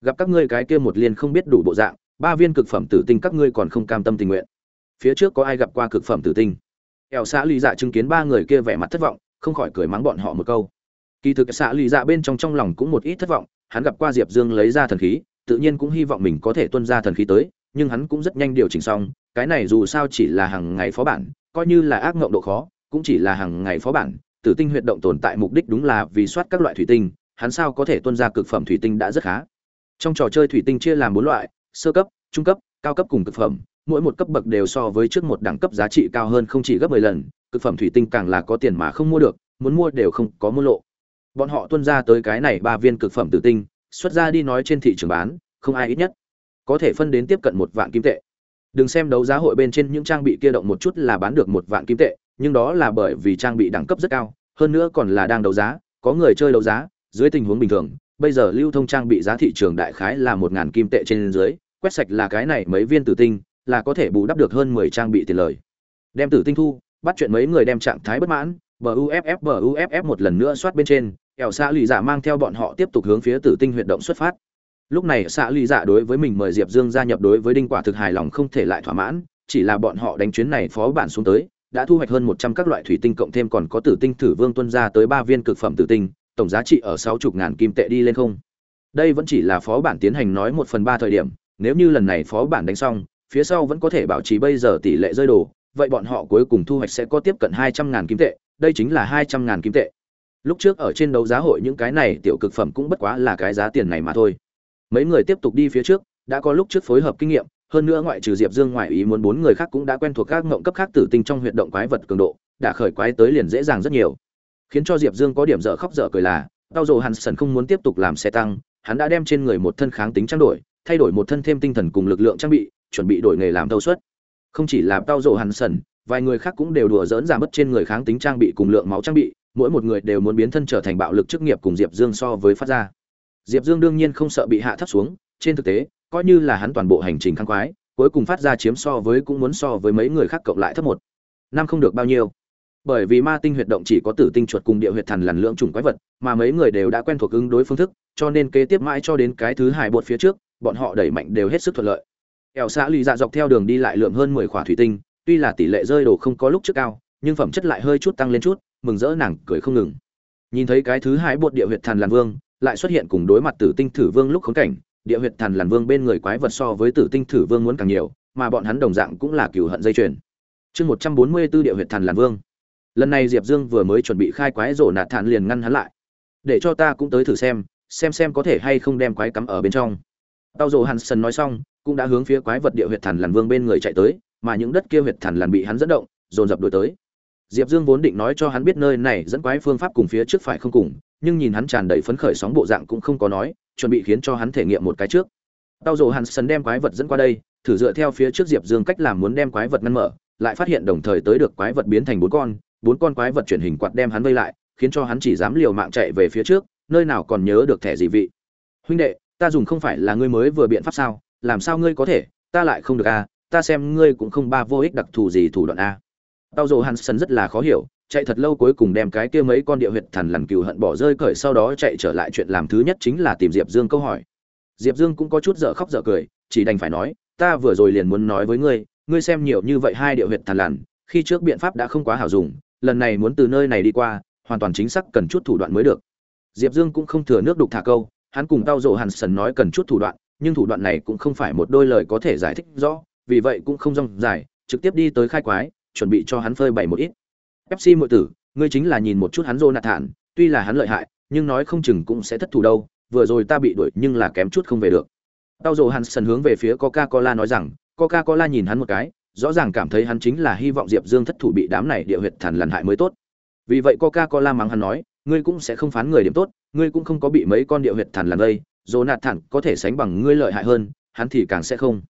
Gặp các ngươi cái kia một liên không biết đủ bộ dạng, ba viên cực phẩm tử tinh các ngươi còn không cam tâm tình nguyện. Phía trước có ai gặp qua cực phẩm tử tinh? Ẻo xã lì dạ chứng kiến ba người kia vẻ mặt thất vọng, không khỏi cười mắng bọn họ một câu. Kỳ thực xã lì dạ bên trong trong lòng cũng một ít thất vọng, hắn gặp qua diệp dương lấy ra thần khí, tự nhiên cũng hy vọng mình có thể tuân ra thần khí tới, nhưng hắn cũng rất nhanh điều chỉnh xong, cái này dù sao chỉ là hàng ngày phó bản, coi như là ác ngộng độ khó cũng chỉ là hàng ngày phó bản, tử tinh huyệt động tồn tại mục đích đúng là vì soát các loại thủy tinh, hắn sao có thể tuân ra cực phẩm thủy tinh đã rất khá. Trong trò chơi thủy tinh chia làm bốn loại, sơ cấp, trung cấp, cao cấp cùng cực phẩm, mỗi một cấp bậc đều so với trước một đẳng cấp giá trị cao hơn không chỉ gấp 10 lần, cực phẩm thủy tinh càng là có tiền mà không mua được, muốn mua đều không có mua lộ. Bọn họ tuân ra tới cái này ba viên cực phẩm tử tinh, xuất ra đi nói trên thị trường bán, không ai ít nhất. Có thể phân đến tiếp cận một vạn kim tệ. Đừng xem đấu giá hội bên trên những trang bị kia động một chút là bán được một vạn kim tệ nhưng đó là bởi vì trang bị đẳng cấp rất cao, hơn nữa còn là đang đấu giá, có người chơi đấu giá, dưới tình huống bình thường, bây giờ lưu thông trang bị giá thị trường đại khái là một ngàn kim tệ trên dưới, quét sạch là cái này mấy viên tử tinh, là có thể bù đắp được hơn mười trang bị tiền lời. Đem tử tinh thu, bắt chuyện mấy người đem trạng thái bất mãn buff buff một lần nữa soát bên trên kẻo xạ lì dạ mang theo bọn họ tiếp tục hướng phía tử tinh huyệt động xuất phát. Lúc này xạ lì dạ đối với mình mời diệp dương gia nhập đối với đinh quả thực hài lòng không thể lại thỏa mãn, chỉ là bọn họ đánh chuyến này phó bản xuống tới đã thu hoạch hơn một trăm các loại thủy tinh cộng thêm còn có tử tinh thử vương tuân ra tới ba viên cực phẩm tử tinh, tổng giá trị ở sáu chục ngàn kim tệ đi lên không. Đây vẫn chỉ là phó bản tiến hành nói một phần ba thời điểm, nếu như lần này phó bản đánh xong, phía sau vẫn có thể bảo trì bây giờ tỷ lệ rơi đồ, vậy bọn họ cuối cùng thu hoạch sẽ có tiếp cận hai trăm ngàn kim tệ, đây chính là hai trăm ngàn kim tệ. Lúc trước ở trên đấu giá hội những cái này tiểu cực phẩm cũng bất quá là cái giá tiền này mà thôi. Mấy người tiếp tục đi phía trước, đã có lúc trước phối hợp kinh nghiệm hơn nữa ngoại trừ diệp dương ngoại ý muốn bốn người khác cũng đã quen thuộc các ngộng cấp khác tử tinh trong huyệt động quái vật cường độ, đã khởi quái tới liền dễ dàng rất nhiều. Khiến cho diệp dương có điểm dở khóc dở cười là, tao dồ hắn sần không muốn tiếp tục làm xe tăng, hắn đã đem trên người một thân kháng tính trang đổi, thay đổi một thân thêm tinh thần cùng lực lượng trang bị, chuẩn bị đổi nghề làm thâu suất. Không chỉ là tao dồ hắn sần, vài người khác cũng đều đùa dỡn giảm mất trên người kháng tính trang bị cùng lượng máu trang bị, mỗi một người đều muốn biến thân trở thành bạo lực chức nghiệp cùng diệp dương so với phát ra. Diệp dương đương nhiên không sợ bị hạ thấp xuống, trên thực tế coi như là hắn toàn bộ hành trình kháng quái cuối cùng phát ra chiếm so với cũng muốn so với mấy người khác cộng lại thấp một. Năm không được bao nhiêu. Bởi vì ma tinh huyệt động chỉ có tử tinh chuột cùng địa huyệt thần lần lượng chủng quái vật, mà mấy người đều đã quen thuộc ứng đối phương thức, cho nên kế tiếp mãi cho đến cái thứ hai bột phía trước, bọn họ đẩy mạnh đều hết sức thuận lợi. Ẻo xã lì dạ dọc theo đường đi lại lượng hơn mười khỏa thủy tinh, tuy là tỷ lệ rơi đồ không có lúc trước cao, nhưng phẩm chất lại hơi chút tăng lên chút, mừng rỡ nàng cười không ngừng. Nhìn thấy cái thứ hai bột địa huyệt thần làn vương, lại xuất hiện cùng đối mặt tử tinh thử vương lúc khống cảnh địa huyệt thần làn vương bên người quái vật so với tử tinh thử vương muốn càng nhiều, mà bọn hắn đồng dạng cũng là cừu hận dây chuyền. Chương một trăm bốn mươi 144 địa huyệt thần làn vương. Lần này diệp dương vừa mới chuẩn bị khai quái rồ nạt thản liền ngăn hắn lại. Để cho ta cũng tới thử xem xem xem có thể hay không đem quái cắm ở bên trong. Tao rồ hansen nói xong, cũng đã hướng phía quái vật địa huyệt thần làn vương bên người chạy tới, mà những đất kia huyệt thần làn bị hắn dẫn động, dồn dập đuổi tới. Diệp dương vốn định nói cho hắn biết nơi này dẫn quái phương pháp cùng phía trước phải không cùng, nhưng nhìn hắn tràn đầy phấn khởi sóng bộ dạng cũng không có nói chuẩn bị khiến cho hắn thể nghiệm một cái trước. Tao hắn hansen đem quái vật dẫn qua đây thử dựa theo phía trước diệp dương cách làm muốn đem quái vật ngăn mở lại phát hiện đồng thời tới được quái vật biến thành bốn con bốn con quái vật chuyển hình quạt đem hắn vây lại khiến cho hắn chỉ dám liều mạng chạy về phía trước nơi nào còn nhớ được thẻ gì vị. Huynh đệ ta dùng không phải là ngươi mới vừa biện pháp sao? Làm sao ngươi có thể? Ta lại không được a à, ta xem ngươi cũng không ba vô ích đặc thù gì thủ đoạn a tao hắn hansen rất là khó hiểu chạy thật lâu cuối cùng đem cái kia mấy con địa huyệt thần lằn cừu hận bỏ rơi cởi sau đó chạy trở lại chuyện làm thứ nhất chính là tìm diệp dương câu hỏi. Diệp dương cũng có chút dở khóc dở cười, chỉ đành phải nói, ta vừa rồi liền muốn nói với ngươi ngươi xem nhiều như vậy hai địa huyệt thần lằn, khi trước biện pháp đã không quá hảo dùng, lần này muốn từ nơi này đi qua, hoàn toàn chính xác cần chút thủ đoạn mới được. Diệp dương cũng không thừa nước đục thả câu, hắn cùng tao rộ hàn sần nói cần chút thủ đoạn, nhưng thủ đoạn này cũng không phải một đôi lời có thể giải thích rõ, vì vậy cũng không rong dài, trực tiếp đi tới khai quái, chuẩn bị cho hắn phơi bày một ít pepsi muội tử ngươi chính là nhìn một chút hắn Jonathan, nạt thản tuy là hắn lợi hại nhưng nói không chừng cũng sẽ thất thủ đâu vừa rồi ta bị đuổi nhưng là kém chút không về được tao rộ Hansen hướng về phía coca cola nói rằng coca cola nhìn hắn một cái rõ ràng cảm thấy hắn chính là hy vọng Diệp Dương thất thủ bị đám này địa huyệt thần lần hại mới tốt. Vì vậy Coca-Cola mắng hắn nói, ngươi cũng sẽ không phán người điểm tốt, ngươi cũng không có bị mấy con địa huyệt thần lần đây, Jonathan có thể sánh bằng ngươi lợi hại hơn, hắn thì càng sẽ không.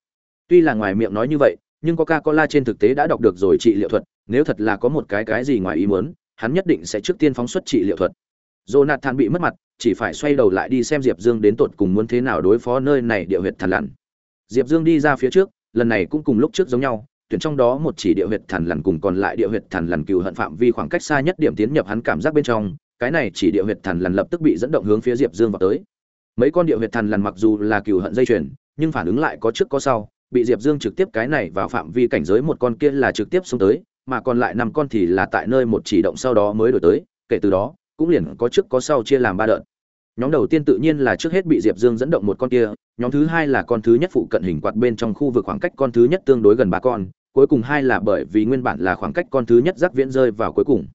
Tuy là ngoài miệng nói như vậy, nhưng Coca-Cola trên thực tế đã đọc được rồi trị liệu thuật, nếu thật là có một cái cái gì ngoài ý muốn, hắn nhất định sẽ trước tiên phóng xuất trị liệu thuật. Jonathan bị mất mặt, chỉ phải xoay đầu lại đi xem Diệp Dương đến tột cùng muốn thế nào đối phó nơi này địa huyệt thần lằn. Diệp Dương đi ra phía trước, lần này cũng cùng lúc trước giống nhau, tuyển trong đó một chỉ địa huyệt thần lằn cùng còn lại địa huyệt thần lằn cừu hận phạm vi khoảng cách xa nhất điểm tiến nhập hắn cảm giác bên trong, cái này chỉ địa huyệt thần lằn lập tức bị dẫn động hướng phía Diệp Dương vào tới. Mấy con địa huyệt thần lằn mặc dù là cừu hận dây chuyền, nhưng phản ứng lại có trước có sau, bị Diệp Dương trực tiếp cái này vào phạm vi cảnh giới một con kia là trực tiếp xông tới, mà còn lại năm con thì là tại nơi một chỉ động sau đó mới đổi tới, kể từ đó, cũng liền có trước có sau chia làm ba đợt. Nhóm đầu tiên tự nhiên là trước hết bị Diệp Dương dẫn động một con kia, nhóm thứ hai là con thứ nhất phụ cận hình quạt bên trong khu vực khoảng cách con thứ nhất tương đối gần ba con, cuối cùng hai là bởi vì nguyên bản là khoảng cách con thứ nhất giác viễn rơi vào cuối cùng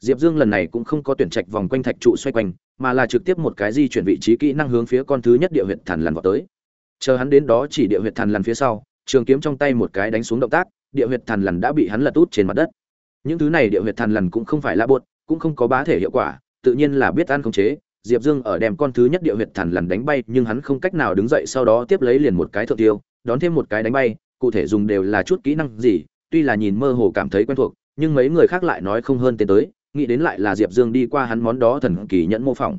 diệp dương lần này cũng không có tuyển trạch vòng quanh thạch trụ xoay quanh mà là trực tiếp một cái di chuyển vị trí kỹ năng hướng phía con thứ nhất địa huyệt thần lần vào tới chờ hắn đến đó chỉ địa huyệt thần lần phía sau trường kiếm trong tay một cái đánh xuống động tác địa huyệt thần lần đã bị hắn lật út trên mặt đất. Những thứ này địa huyệt thần lần cũng không phải là buột cũng không có bá thể hiệu quả, tự nhiên là biết ăn khống chế. Diệp dương ở đem con thứ nhất địa huyệt thần lần đánh bay, nhưng hắn không cách nào đứng dậy sau đó tiếp lấy liền một cái thượng tiêu, đón thêm một cái đánh bay, cụ thể dùng đều là chút kỹ năng gì, tuy là nhìn mơ hồ cảm thấy quen thuộc, nhưng mấy người khác lại nói không hơn tên tới, nghĩ đến lại là diệp dương đi qua hắn món đó thần kỳ nhẫn mô phỏng.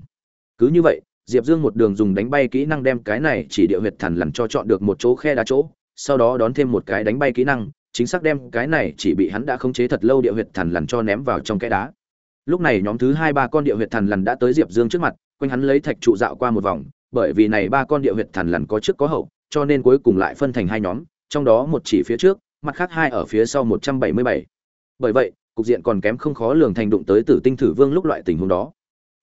Cứ như vậy, diệp dương một đường dùng đánh bay kỹ năng đem cái này chỉ địa huyệt thần lần cho chọn được một chỗ khe đá chỗ, sau đó đón thêm một cái đánh bay kỹ năng chính xác đem cái này chỉ bị hắn đã khống chế thật lâu địa huyệt thần lằn cho ném vào trong cái đá lúc này nhóm thứ hai ba con địa huyệt thần lằn đã tới diệp dương trước mặt quanh hắn lấy thạch trụ dạo qua một vòng bởi vì này ba con địa huyệt thần lằn có trước có hậu cho nên cuối cùng lại phân thành hai nhóm trong đó một chỉ phía trước, mặt khác hai ở phía sau 177. Bởi vậy, cục diện còn kém không khó lường thành đụng tới Tử Tinh Thử Vương lúc loại tình huống đó.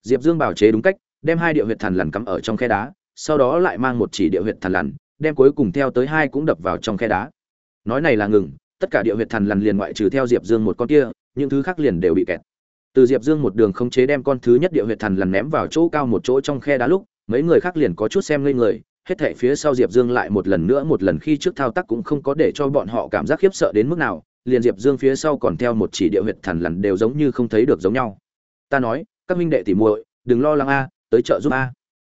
Diệp Dương bảo chế đúng cách, đem hai địa huyệt thần lằn cắm ở trong khe đá, sau đó lại mang một chỉ địa huyệt thần lằn, đem cuối cùng theo tới hai cũng đập vào trong khe đá. Nói này là ngừng, tất cả địa huyệt thần lằn liền ngoại trừ theo Diệp Dương một con kia, những thứ khác liền đều bị kẹt. Từ Diệp Dương một đường khống chế đem con thứ nhất địa huyệt thần lằn ném vào chỗ cao một chỗ trong khe đá lúc, mấy người khác liền có chút xem ngây người, hết thảy phía sau Diệp Dương lại một lần nữa một lần khi trước thao tác cũng không có để cho bọn họ cảm giác khiếp sợ đến mức nào, liền Diệp Dương phía sau còn theo một chỉ địa huyệt thần lần đều giống như không thấy được giống nhau. Ta nói, các minh đệ tỉ muội, đừng lo lắng a, tới trợ giúp a.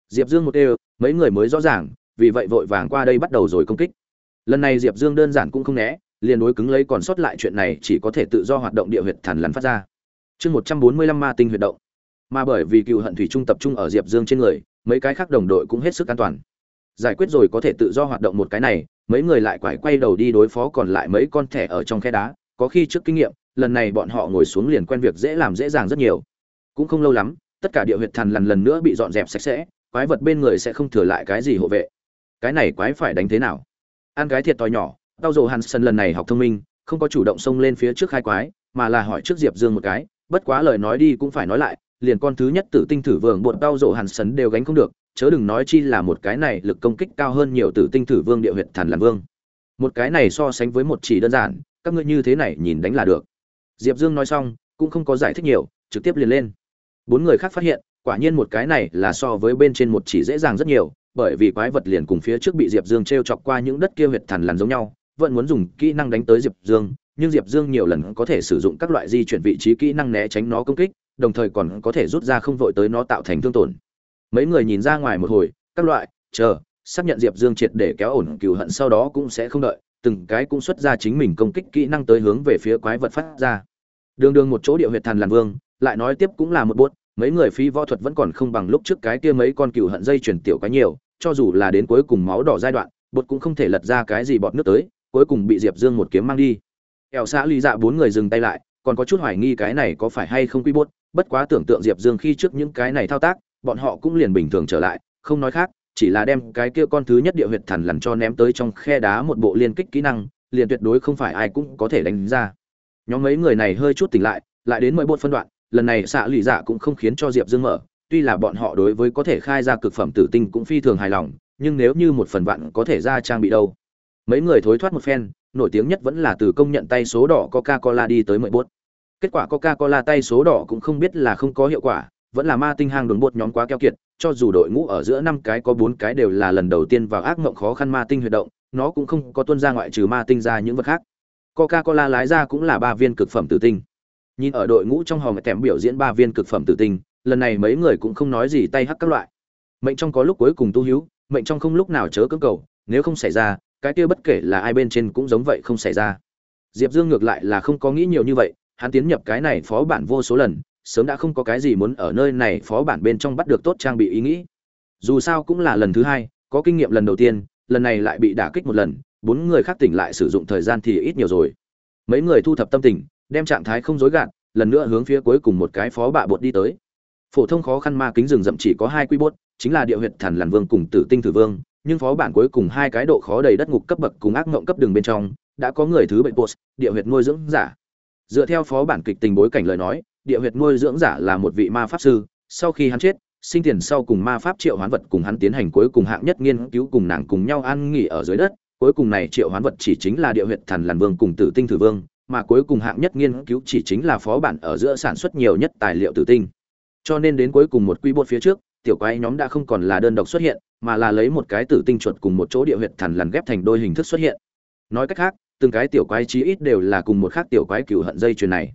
Diệp Dương một đều, mấy người mới rõ ràng, vì vậy vội vàng qua đây bắt đầu rồi công kích. Lần này Diệp Dương đơn giản cũng không né, liền đối cứng lấy còn sót lại chuyện này chỉ có thể tự do hoạt động địa huyệt thần lần phát ra. Chương 145 ma tinh huyệt động. Mà bởi vì cựu hận thủy trung tập trung ở Diệp Dương trên người, mấy cái khác đồng đội cũng hết sức an toàn giải quyết rồi có thể tự do hoạt động một cái này mấy người lại quải quay đầu đi đối phó còn lại mấy con thẻ ở trong khe đá có khi trước kinh nghiệm lần này bọn họ ngồi xuống liền quen việc dễ làm dễ dàng rất nhiều cũng không lâu lắm tất cả địa huyệt thần lần lần nữa bị dọn dẹp sạch sẽ quái vật bên người sẽ không thừa lại cái gì hộ vệ cái này quái phải đánh thế nào ăn cái thiệt tòi nhỏ, tao dồ hansen lần này học thông minh, không có chủ động xông lên phía trước khai quái, mà là hỏi trước diệp dương một cái, bất quá lời nói đi cũng phải nói lại, liền con thứ nhất tử tinh thử vương bột tao dồ hansen đều gánh không được, chớ đừng nói chi là một cái này lực công kích cao hơn nhiều tử tinh thử vương địa huyệt thần làm vương. Một cái này so sánh với một chỉ đơn giản, các ngươi như thế này nhìn đánh là được. Diệp dương nói xong, cũng không có giải thích nhiều, trực tiếp liền lên. Bốn người khác phát hiện, quả nhiên một cái này là so với bên trên một chỉ dễ dàng rất nhiều bởi vì quái vật liền cùng phía trước bị diệp dương treo chọc qua những đất kia huyệt thần lằn giống nhau, vẫn muốn dùng kỹ năng đánh tới diệp dương, nhưng diệp dương nhiều lần có thể sử dụng các loại di chuyển vị trí kỹ năng né tránh nó công kích, đồng thời còn có thể rút ra không vội tới nó tạo thành thương tổn mấy người nhìn ra ngoài một hồi, các loại, chờ, xác nhận diệp dương triệt để kéo ổn cừu hận sau đó cũng sẽ không đợi, từng cái cũng xuất ra chính mình công kích kỹ năng tới hướng về phía quái vật phát ra đường đường một chỗ địa huyệt thần lằn vương, lại nói tiếp cũng là một buốt mấy người phi võ thuật vẫn còn không bằng lúc trước cái kia mấy con cừu hận dây chuyển tiểu quá nhiều cho dù là đến cuối cùng máu đỏ giai đoạn bột cũng không thể lật ra cái gì bọt nước tới cuối cùng bị diệp dương một kiếm mang đi ẻo xã ly dạ bốn người dừng tay lại còn có chút hoài nghi cái này có phải hay không quy bốt bất quá tưởng tượng diệp dương khi trước những cái này thao tác bọn họ cũng liền bình thường trở lại, không nói khác, chỉ là đem cái kia con thứ nhất địa huyệt thần lằn cho ném tới trong khe đá một bộ liên kích kỹ năng, liền tuyệt đối không phải ai cũng có thể đánh ra. Nhóm mấy người này hơi chút tỉnh lại, lại đến mỗi bộ phân đoạn, lần này xạ lụy dạ cũng không khiến cho Diệp Dương mở, tuy là bọn họ đối với có thể khai ra cực phẩm tử tinh cũng phi thường hài lòng, nhưng nếu như một phần vạn có thể ra trang bị đâu. Mấy người thối thoát một phen, nổi tiếng nhất vẫn là từ công nhận tay số đỏ Coca-Cola đi tới mười bốt. Kết quả Coca-Cola tay số đỏ cũng không biết là không có hiệu quả, vẫn là ma tinh hang đồn bột nhóm quá keo kiệt cho dù đội ngũ ở giữa năm cái có bốn cái đều là lần đầu tiên vào ác mộng khó khăn ma tinh huy động nó cũng không có tuân ra ngoại trừ ma tinh ra những vật khác coca cola lái ra cũng là ba viên cực phẩm tử tinh nhìn ở đội ngũ trong hòm kèm biểu diễn ba viên cực phẩm tử tinh, lần này mấy người cũng không nói gì tay hắc các loại. Mệnh trong có lúc cuối cùng tu hữu, mệnh trong không lúc nào chớ cưỡng cầu, nếu không xảy ra, cái kia bất kể là ai bên trên cũng giống vậy không xảy ra. Diệp dương ngược lại là không có nghĩ nhiều như vậy, hắn tiến nhập cái này phó bản vô số lần, sớm đã không có cái gì muốn ở nơi này phó bản bên trong bắt được tốt trang bị ý nghĩ. Dù sao cũng là lần thứ hai, có kinh nghiệm lần đầu tiên, lần này lại bị đả kích một lần, bốn người khác tỉnh lại sử dụng thời gian thì ít nhiều rồi. Mấy người thu thập tâm tình đem trạng thái không dối gạt, lần nữa hướng phía cuối cùng một cái phó bạ bột đi tới. Phổ thông khó khăn ma kính rừng rậm chỉ có hai quy bốt chính là địa huyệt thần làn vương cùng tử tinh tử vương, nhưng phó bản cuối cùng hai cái độ khó đầy đất ngục cấp bậc cùng ác ngộng cấp đường bên trong, đã có người thứ bệnh post địa huyệt nuôi dưỡng giả. Dựa theo phó bản kịch tình bối cảnh lời nói, địa huyệt nuôi dưỡng giả là một vị ma pháp sư, sau khi hắn chết, sinh tiền sau cùng ma pháp triệu hoán vật cùng hắn tiến hành cuối cùng hạng nhất nghiên cứu cùng nàng cùng nhau an nghỉ ở dưới đất, cuối cùng này triệu hoán vật chỉ chính là địa huyệt thần làn vương cùng tử tinh thử vương mà cuối cùng hạng nhất nghiên cứu chỉ chính là phó bản ở giữa sản xuất nhiều nhất tài liệu tử tinh. Cho nên đến cuối cùng một quy bột phía trước, tiểu quái nhóm đã không còn là đơn độc xuất hiện, mà là lấy một cái tử tinh chuột cùng một chỗ địa huyệt thần lần ghép thành đôi hình thức xuất hiện. Nói cách khác, từng cái tiểu quái chí ít đều là cùng một khác tiểu quái cừu hận dây chuyền này.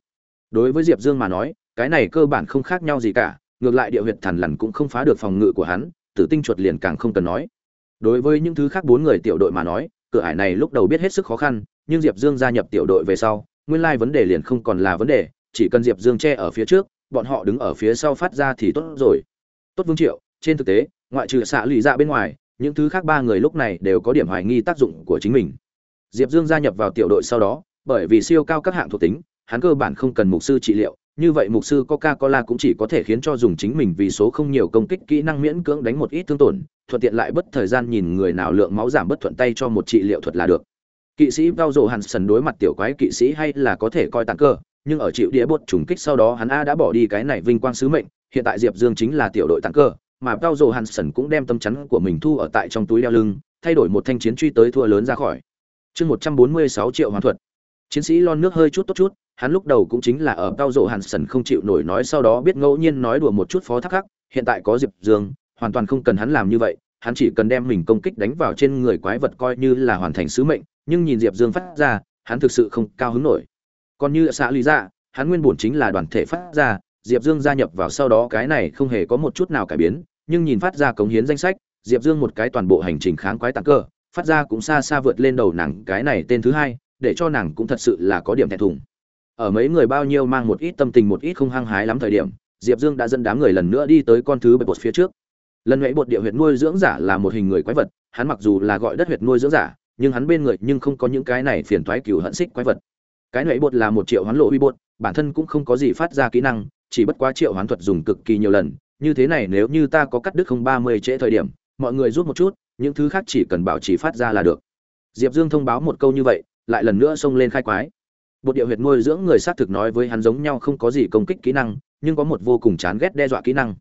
Đối với diệp dương mà nói, cái này cơ bản không khác nhau gì cả, ngược lại địa huyệt thần lần cũng không phá được phòng ngự của hắn, tử tinh chuột liền càng không cần nói. Đối với những thứ khác bốn người tiểu đội mà nói cửa ải này lúc đầu biết hết sức khó khăn nhưng diệp dương gia nhập tiểu đội về sau nguyên lai vấn đề liền không còn là vấn đề chỉ cần diệp dương che ở phía trước bọn họ đứng ở phía sau phát ra thì tốt rồi. Tốt vương triệu trên thực tế ngoại trừ xạ lụy dạ bên ngoài những thứ khác ba người lúc này đều có điểm hoài nghi tác dụng của chính mình. Diệp dương gia nhập vào tiểu đội sau đó bởi vì siêu cao các hạng thuộc tính hắn cơ bản không cần mục sư trị liệu, như vậy mục sư Coca-Cola cũng chỉ có thể khiến cho dùng chính mình vì số không nhiều công kích kỹ năng miễn cưỡng đánh một ít thương tổn, thuận tiện lại bất thời gian nhìn người nào lượng máu giảm bất thuận tay cho một trị liệu thuật là được. Kỵ sĩ Bao Dụ sần đối mặt tiểu quái kỵ sĩ hay là có thể coi tặng cơ, nhưng ở chịu đĩa bột trùng kích sau đó hắn a đã bỏ đi cái này vinh quang sứ mệnh, hiện tại Diệp Dương chính là tiểu đội tặng cơ, mà Bao Dụ sần cũng đem tâm chắn của mình thu ở tại trong túi đeo lưng, thay đổi một thanh chiến truy tới thua lớn ra khỏi. Chương 146 triệu hoàn thuật. Chiến sĩ lon nước hơi chút tốt chút, hắn lúc đầu cũng chính là ở cao rộ hàn sần không chịu nổi nói sau đó biết ngẫu nhiên nói đùa một chút phó thác khắc hiện tại có diệp dương hoàn toàn không cần hắn làm như vậy, hắn chỉ cần đem mình công kích đánh vào trên người quái vật coi như là hoàn thành sứ mệnh, nhưng nhìn diệp dương phát ra, hắn thực sự không cao hứng nổi. Còn như xã lý dạ hắn nguyên bổn chính là đoàn thể phát ra, diệp dương gia nhập vào sau đó cái này không hề có một chút nào cải biến, nhưng nhìn phát ra cống hiến danh sách, diệp dương một cái toàn bộ hành trình kháng quái tặng cơ, phát ra cũng xa xa vượt lên đầu nàng cái này tên thứ hai, để cho nàng cũng thật sự là có điểm thẹn thùng. Ở mấy người bao nhiêu mang một ít tâm tình một ít không hăng hái lắm thời điểm, diệp dương đã dẫn đám người lần nữa đi tới con thứ bảy bột phía trước lần nãy bột địa huyệt nuôi dưỡng giả là một hình người quái vật, hắn mặc dù là gọi đất huyệt nuôi dưỡng giả, nhưng hắn bên người nhưng không có những cái này phiền toái cừu hận xích quái vật. Cái nãy bột là một triệu hoán lộ uy bột, bản thân cũng không có gì phát ra kỹ năng, chỉ bất quá triệu hoán thuật dùng cực kỳ nhiều lần. Như thế này nếu như ta có cắt đứt không ba mươi trễ thời điểm, mọi người rút một chút, những thứ khác chỉ cần bảo trì phát ra là được. Diệp dương thông báo một câu như vậy, lại lần nữa xông lên khai quái. Bột địa huyệt nuôi dưỡng người xác thực nói với hắn giống nhau không có gì công kích kỹ năng, nhưng có một vô cùng chán ghét đe dọa kỹ năng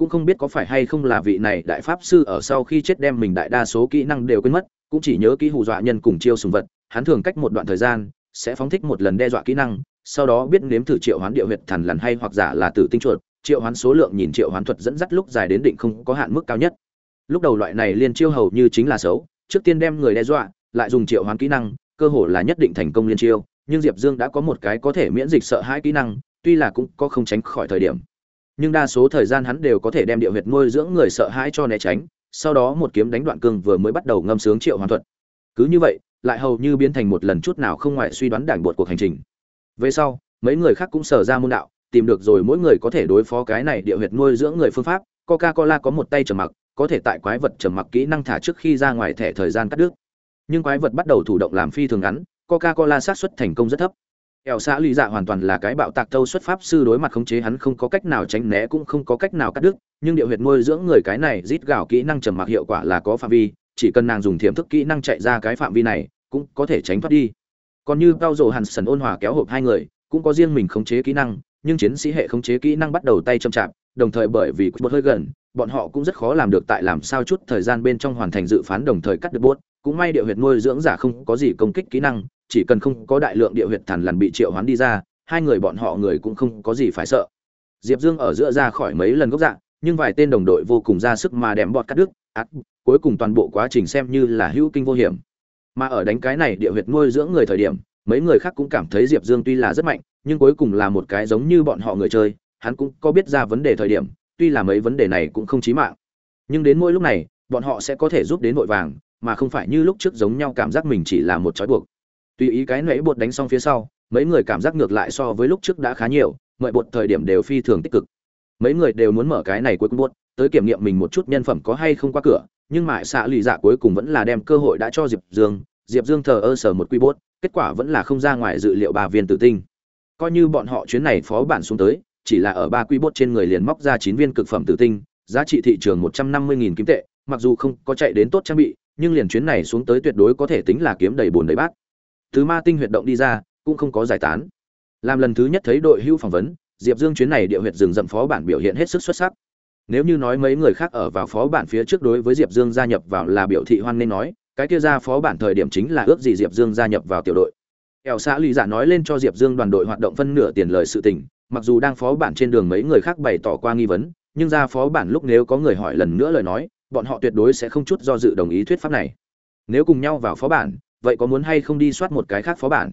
cũng không biết có phải hay không là vị này đại pháp sư ở sau khi chết đem mình đại đa số kỹ năng đều quên mất, cũng chỉ nhớ kỹ hù dọa nhân cùng chiêu sùng vật, hắn thường cách một đoạn thời gian, sẽ phóng thích một lần đe dọa kỹ năng, sau đó biết nếm thử triệu hoán địa huyệt thần lần hay hoặc giả là tử tinh chuột, triệu hoán số lượng nhìn triệu hoán thuật dẫn dắt lúc dài đến định không có hạn mức cao nhất. Lúc đầu loại này liên chiêu hầu như chính là xấu, trước tiên đem người đe dọa, lại dùng triệu hoán kỹ năng, cơ hội là nhất định thành công liên chiêu, nhưng diệp dương đã có một cái có thể miễn dịch sợ hãi kỹ năng, tuy là cũng có không tránh khỏi thời điểm nhưng đa số thời gian hắn đều có thể đem địa huyệt nuôi dưỡng người sợ hãi cho né tránh, sau đó một kiếm đánh đoạn cương vừa mới bắt đầu ngâm sướng triệu hoàn thuật. Cứ như vậy, lại hầu như biến thành một lần chút nào không ngoại suy đoán đảng bột cuộc hành trình. Về sau, mấy người khác cũng sở ra môn đạo, tìm được rồi mỗi người có thể đối phó cái này địa huyệt nuôi dưỡng người phương pháp coca cola có một tay trầm mặc, có thể tại quái vật trầm mặc kỹ năng thả trước khi ra ngoài thẻ thời gian cắt đứt. Nhưng quái vật bắt đầu thủ động làm phi thường ngắn coca cola xác suất thành công rất thấp ẻo xã lý dạ hoàn toàn là cái bạo tạc tâu xuất pháp sư đối mặt khống chế hắn không có cách nào tránh né cũng không có cách nào cắt đứt, nhưng điệu huyệt nuôi dưỡng người cái này rít gạo kỹ năng trầm mặc hiệu quả là có phạm vi, chỉ cần nàng dùng thiểm thức kỹ năng chạy ra cái phạm vi này, cũng có thể tránh thoát đi. Còn như cao rồ hàn sần ôn hòa kéo hộp hai người, cũng có riêng mình khống chế kỹ năng, nhưng chiến sĩ hệ khống chế kỹ năng bắt đầu tay chậm chạp, đồng thời bởi vì bột hơi gần, bọn họ cũng rất khó làm được tại làm sao chút thời gian bên trong hoàn thành dự phán đồng thời cắt được bốt cũng may điệu huyệt nuôi dưỡng giả không có gì công kích kỹ năng chỉ cần không có đại lượng địa huyệt thần lần bị triệu hoán đi ra, hai người bọn họ người cũng không có gì phải sợ. Diệp Dương ở giữa ra khỏi mấy lần gốc dạng, nhưng vài tên đồng đội vô cùng ra sức mà đệm bọt cắt đứt, ác, cuối cùng toàn bộ quá trình xem như là hữu kinh vô hiểm. Mà ở đánh cái này địa huyệt nuôi dưỡng người thời điểm, mấy người khác cũng cảm thấy Diệp Dương tuy là rất mạnh, nhưng cuối cùng là một cái giống như bọn họ người chơi, hắn cũng có biết ra vấn đề thời điểm, tuy là mấy vấn đề này cũng không chí mạng. Nhưng đến mỗi lúc này, bọn họ sẽ có thể giúp đến vội vàng, mà không phải như lúc trước giống nhau cảm giác mình chỉ là một trói buộc tùy ý cái nãy bột đánh xong phía sau, mấy người cảm giác ngược lại so với lúc trước đã khá nhiều, mọi bột thời điểm đều phi thường tích cực. Mấy người đều muốn mở cái này cuối cùng bột, tới kiểm nghiệm mình một chút nhân phẩm có hay không qua cửa, nhưng mại xạ lì dạ cuối cùng vẫn là đem cơ hội đã cho diệp dương. Diệp dương thờ ơ sở một quy bốt kết quả vẫn là không ra ngoài dự liệu ba viên tử tinh. Coi như bọn họ chuyến này phó bản xuống tới, chỉ là ở ba quy bốt trên người liền móc ra chín viên cực phẩm tử tinh, giá trị thị trường một trăm năm mươi nghìn kim tệ, mặc dù không có chạy đến tốt trang bị, nhưng liền chuyến này xuống tới tuyệt đối có thể tính là kiếm đầy bồn đầy bát thứ ma tinh huyệt động đi ra, cũng không có giải tán. Làm lần thứ nhất thấy đội hưu phỏng vấn, diệp dương chuyến này địa huyệt rừng rậm phó bản biểu hiện hết sức xuất sắc. Nếu như nói mấy người khác ở vào phó bản phía trước đối với diệp dương gia nhập vào là biểu thị hoan nên nói, cái kia ra phó bản thời điểm chính là ước gì diệp dương gia nhập vào tiểu đội. Ẻo xã lì giả nói lên cho diệp dương đoàn đội hoạt động phân nửa tiền lời sự tình, mặc dù đang phó bản trên đường mấy người khác bày tỏ qua nghi vấn, nhưng ra phó bản lúc nếu có người hỏi lần nữa lời nói, bọn họ tuyệt đối sẽ không chút do dự đồng ý thuyết pháp này. Nếu cùng nhau vào phó bản vậy có muốn hay không đi soát một cái khác phó bản?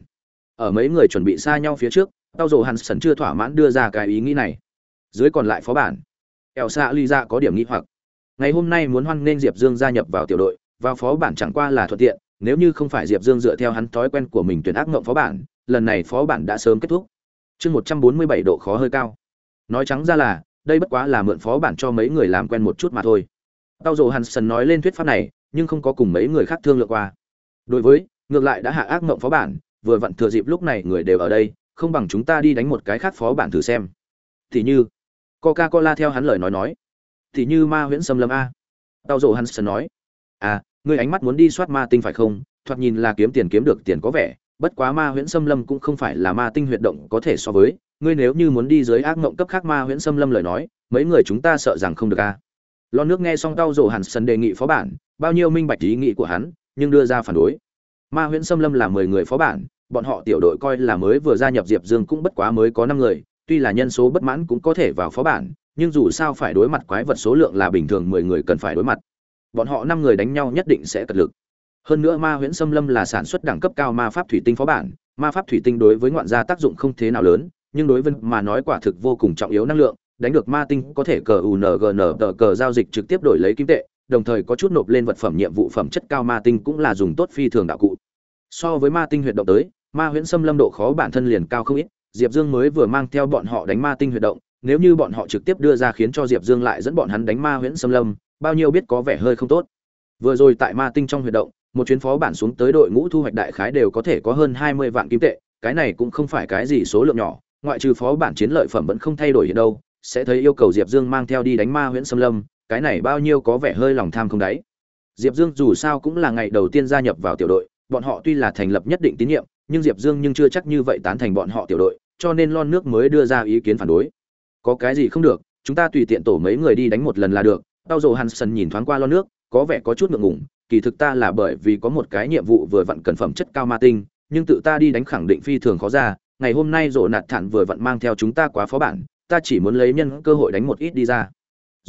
Ở mấy người chuẩn bị xa nhau phía trước, tao dồ hắn sẩn chưa thỏa mãn đưa ra cái ý nghĩ này. Dưới còn lại phó bản ẻo xạ ly ra có điểm nghĩ hoặc. Ngày hôm nay muốn hoan nghênh diệp dương gia nhập vào tiểu đội, vào phó bản chẳng qua là thuận tiện, nếu như không phải diệp dương dựa theo hắn thói quen của mình tuyển ác ngộng phó bản, lần này phó bản đã sớm kết thúc. Chương một trăm bốn mươi bảy độ khó hơi cao. Nói trắng ra là, đây bất quá là mượn phó bản cho mấy người làm quen một chút mà thôi. Tao dồ hắn sần nói lên thuyết pháp này, nhưng không có cùng mấy người khác thương lượng qua đối với, ngược lại đã hạ ác mộng phó bản, vừa vặn thừa dịp lúc này người đều ở đây, không bằng chúng ta đi đánh một cái khác phó bản thử xem. Thì như coca cola theo hắn lời nói nói. Thì như ma huyễn xâm lâm a. Tao rộ hắn sơn nói. À ngươi ánh mắt muốn đi soát ma tinh phải không? Thoạt nhìn là kiếm tiền kiếm được tiền có vẻ, bất quá ma huyễn xâm lâm cũng không phải là ma tinh huyệt động có thể so với. Ngươi nếu như muốn đi dưới ác mộng cấp khác ma huyễn xâm lâm lời nói, mấy người chúng ta sợ rằng không được a. Lo nước nghe xong tao rộ hắn sân đề nghị phó bản, bao nhiêu minh bạch ý nghĩ của hắn nhưng đưa ra phản đối. Ma huyễn xâm lâm là mười người phó bản, bọn họ tiểu đội coi là mới vừa gia nhập diệp dương cũng bất quá mới có năm người, tuy là nhân số bất mãn cũng có thể vào phó bản, nhưng dù sao phải đối mặt quái vật số lượng là bình thường mười người cần phải đối mặt. Bọn họ năm người đánh nhau nhất định sẽ cật lực. Hơn nữa ma huyễn xâm lâm là sản xuất đẳng cấp cao ma pháp thủy tinh phó bản, ma pháp thủy tinh đối với ngoạn gia tác dụng không thế nào lớn, nhưng đối với mà nói quả thực vô cùng trọng yếu năng lượng, đánh được ma tinh có thể cờ ungn tờ cờ giao dịch trực tiếp đổi lấy kim tệ đồng thời có chút nộp lên vật phẩm nhiệm vụ phẩm chất cao ma tinh cũng là dùng tốt phi thường đạo cụ. So với ma tinh huyệt động tới, ma huyễn xâm lâm độ khó bản thân liền cao không ít, diệp dương mới vừa mang theo bọn họ đánh ma tinh huyệt động, nếu như bọn họ trực tiếp đưa ra khiến cho diệp dương lại dẫn bọn hắn đánh ma huyễn xâm lâm, bao nhiêu biết có vẻ hơi không tốt. Vừa rồi tại ma tinh trong huyệt động, một chuyến phó bản xuống tới đội ngũ thu hoạch đại khái đều có thể có hơn hai mươi vạn kim tệ, cái này cũng không phải cái gì số lượng nhỏ, ngoại trừ phó bản chiến lợi phẩm vẫn không thay đổi hiện đâu, sẽ thấy yêu cầu diệp dương mang theo đi đánh ma huyễn xâm lâm cái này bao nhiêu có vẻ hơi lòng tham không đáy. Diệp dương dù sao cũng là ngày đầu tiên gia nhập vào tiểu đội, bọn họ tuy là thành lập nhất định tín nhiệm, nhưng diệp dương nhưng chưa chắc như vậy tán thành bọn họ tiểu đội, cho nên lon nước mới đưa ra ý kiến phản đối. Có cái gì không được, chúng ta tùy tiện tổ mấy người đi đánh một lần là được. Tao dồ hansen nhìn thoáng qua lon nước, có vẻ có chút ngượng ngùng, kỳ thực ta là bởi vì có một cái nhiệm vụ vừa vặn cần phẩm chất cao ma tinh, nhưng tự ta đi đánh khẳng định phi thường khó ra, ngày hôm nay rộ nạt thản vừa vặn mang theo chúng ta quá phó bản, ta chỉ muốn lấy nhân cơ hội đánh một ít đi ra.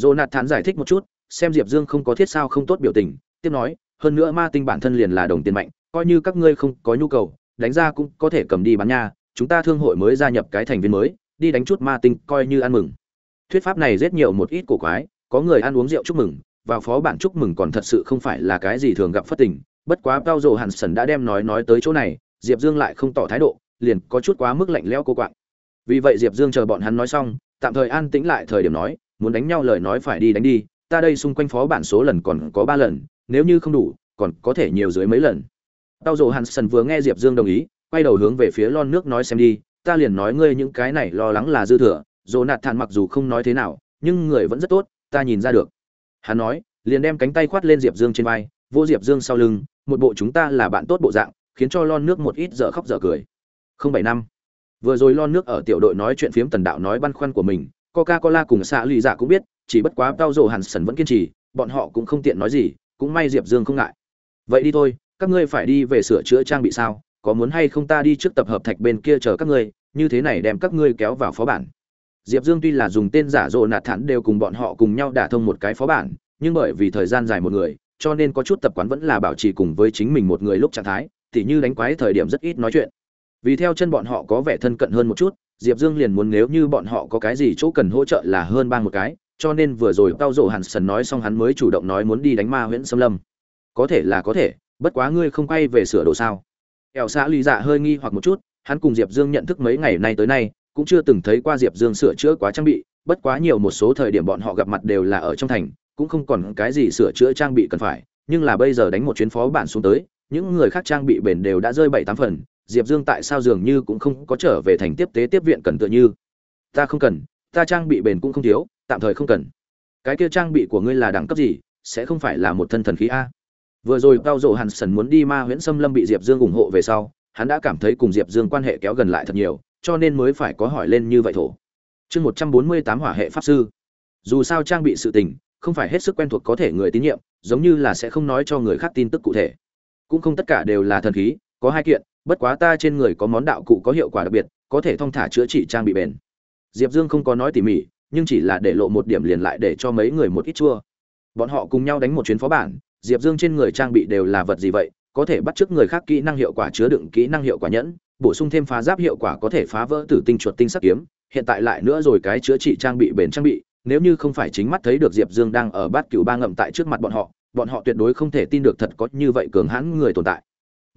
Jonathan nạt giải thích một chút, xem diệp dương không có thiết sao không tốt biểu tình, tiếp nói, hơn nữa ma tinh bản thân liền là đồng tiền mạnh, coi như các ngươi không có nhu cầu, đánh ra cũng có thể cầm đi bán nha, chúng ta thương hội mới gia nhập cái thành viên mới, đi đánh chút ma tinh coi như ăn mừng. Thuyết pháp này rất nhiều một ít cổ quái, có người ăn uống rượu chúc mừng vào phó bản chúc mừng còn thật sự không phải là cái gì thường gặp phất tình, bất quá cao Dụ hàn Sẩn đã đem nói nói tới chỗ này, diệp dương lại không tỏ thái độ, liền có chút quá mức lạnh lẽo cô quạng. Vì vậy diệp dương chờ bọn hắn nói xong, tạm thời an tĩnh lại thời điểm nói muốn đánh nhau lời nói phải đi đánh đi, ta đây xung quanh phó bản số lần còn có ba lần, nếu như không đủ, còn có thể nhiều dưới mấy lần. Tao rồ hansen vừa nghe diệp dương đồng ý, quay đầu hướng về phía lon nước nói xem đi, ta liền nói ngươi những cái này lo lắng là dư thừa, dồ nạt thản mặc dù không nói thế nào, nhưng người vẫn rất tốt, ta nhìn ra được. Hắn nói, liền đem cánh tay khoát lên diệp dương trên vai, vô diệp dương sau lưng, một bộ chúng ta là bạn tốt bộ dạng, khiến cho lon nước một ít dở khóc dở cười. Không bảy năm. Vừa rồi lon nước ở tiểu đội nói chuyện phiếm tần đạo nói băn khoăn của mình coca cola cùng xạ lụy dạ cũng biết, chỉ bất quá tao rồ hàn Sẩn vẫn kiên trì, bọn họ cũng không tiện nói gì, cũng may diệp dương không ngại. Vậy đi thôi, các ngươi phải đi về sửa chữa trang bị sao, có muốn hay không ta đi trước tập hợp thạch bên kia chờ các ngươi, như thế này đem các ngươi kéo vào phó bản. Diệp dương tuy là dùng tên giả rồ nạt thản đều cùng bọn họ cùng nhau đả thông một cái phó bản, nhưng bởi vì thời gian dài một người, cho nên có chút tập quán vẫn là bảo trì cùng với chính mình một người lúc trạng thái, tỉ như đánh quái thời điểm rất ít nói chuyện. Vì theo chân bọn họ có vẻ thân cận hơn một chút diệp dương liền muốn nếu như bọn họ có cái gì chỗ cần hỗ trợ là hơn ba một cái, cho nên vừa rồi tao Dụ hàn sần nói xong hắn mới chủ động nói muốn đi đánh ma Huyễn xâm lâm. Có thể là có thể, bất quá ngươi không quay về sửa đồ sao? Ẻo xã ly dạ hơi nghi hoặc một chút, hắn cùng diệp dương nhận thức mấy ngày nay tới nay, cũng chưa từng thấy qua diệp dương sửa chữa quá trang bị, bất quá nhiều một số thời điểm bọn họ gặp mặt đều là ở trong thành, cũng không còn cái gì sửa chữa trang bị cần phải, nhưng là bây giờ đánh một chuyến phó bản xuống tới, những người khác trang bị bền đều đã rơi bảy tám phần diệp dương tại sao dường như cũng không có trở về thành tiếp tế tiếp viện cần tựa như? Ta không cần, ta trang bị bền cũng không thiếu, tạm thời không cần. Cái kia trang bị của ngươi là đẳng cấp gì, sẽ không phải là một thân thần khí a? Vừa rồi cao dỗ hàn sần muốn đi ma huyễn xâm lâm bị diệp dương ủng hộ về sau, hắn đã cảm thấy cùng diệp dương quan hệ kéo gần lại thật nhiều, cho nên mới phải có hỏi lên như vậy thổ. Chương một trăm bốn mươi tám hỏa hệ pháp sư. Dù sao trang bị sự tình, không phải hết sức quen thuộc có thể người tín nhiệm, giống như là sẽ không nói cho người khác tin tức cụ thể. Cũng không tất cả đều là thần khí, có hai kiện bất quá ta trên người có món đạo cụ có hiệu quả đặc biệt, có thể thong thả chữa trị trang bị bền. Diệp dương không có nói tỉ mỉ, nhưng chỉ là để lộ một điểm liền lại để cho mấy người một ít chua. Bọn họ cùng nhau đánh một chuyến phó bản, diệp dương trên người trang bị đều là vật gì vậy, có thể bắt chước người khác kỹ năng hiệu quả chứa đựng kỹ năng hiệu quả nhẫn, bổ sung thêm phá giáp hiệu quả có thể phá vỡ tử tinh chuột tinh sắc kiếm, hiện tại lại nữa rồi cái chữa trị trang bị bền trang bị, nếu như không phải chính mắt thấy được diệp dương đang ở bát cửu ba ngậm tại trước mặt bọn họ bọn họ tuyệt đối không thể tin được thật có như vậy cường hãn người tồn tại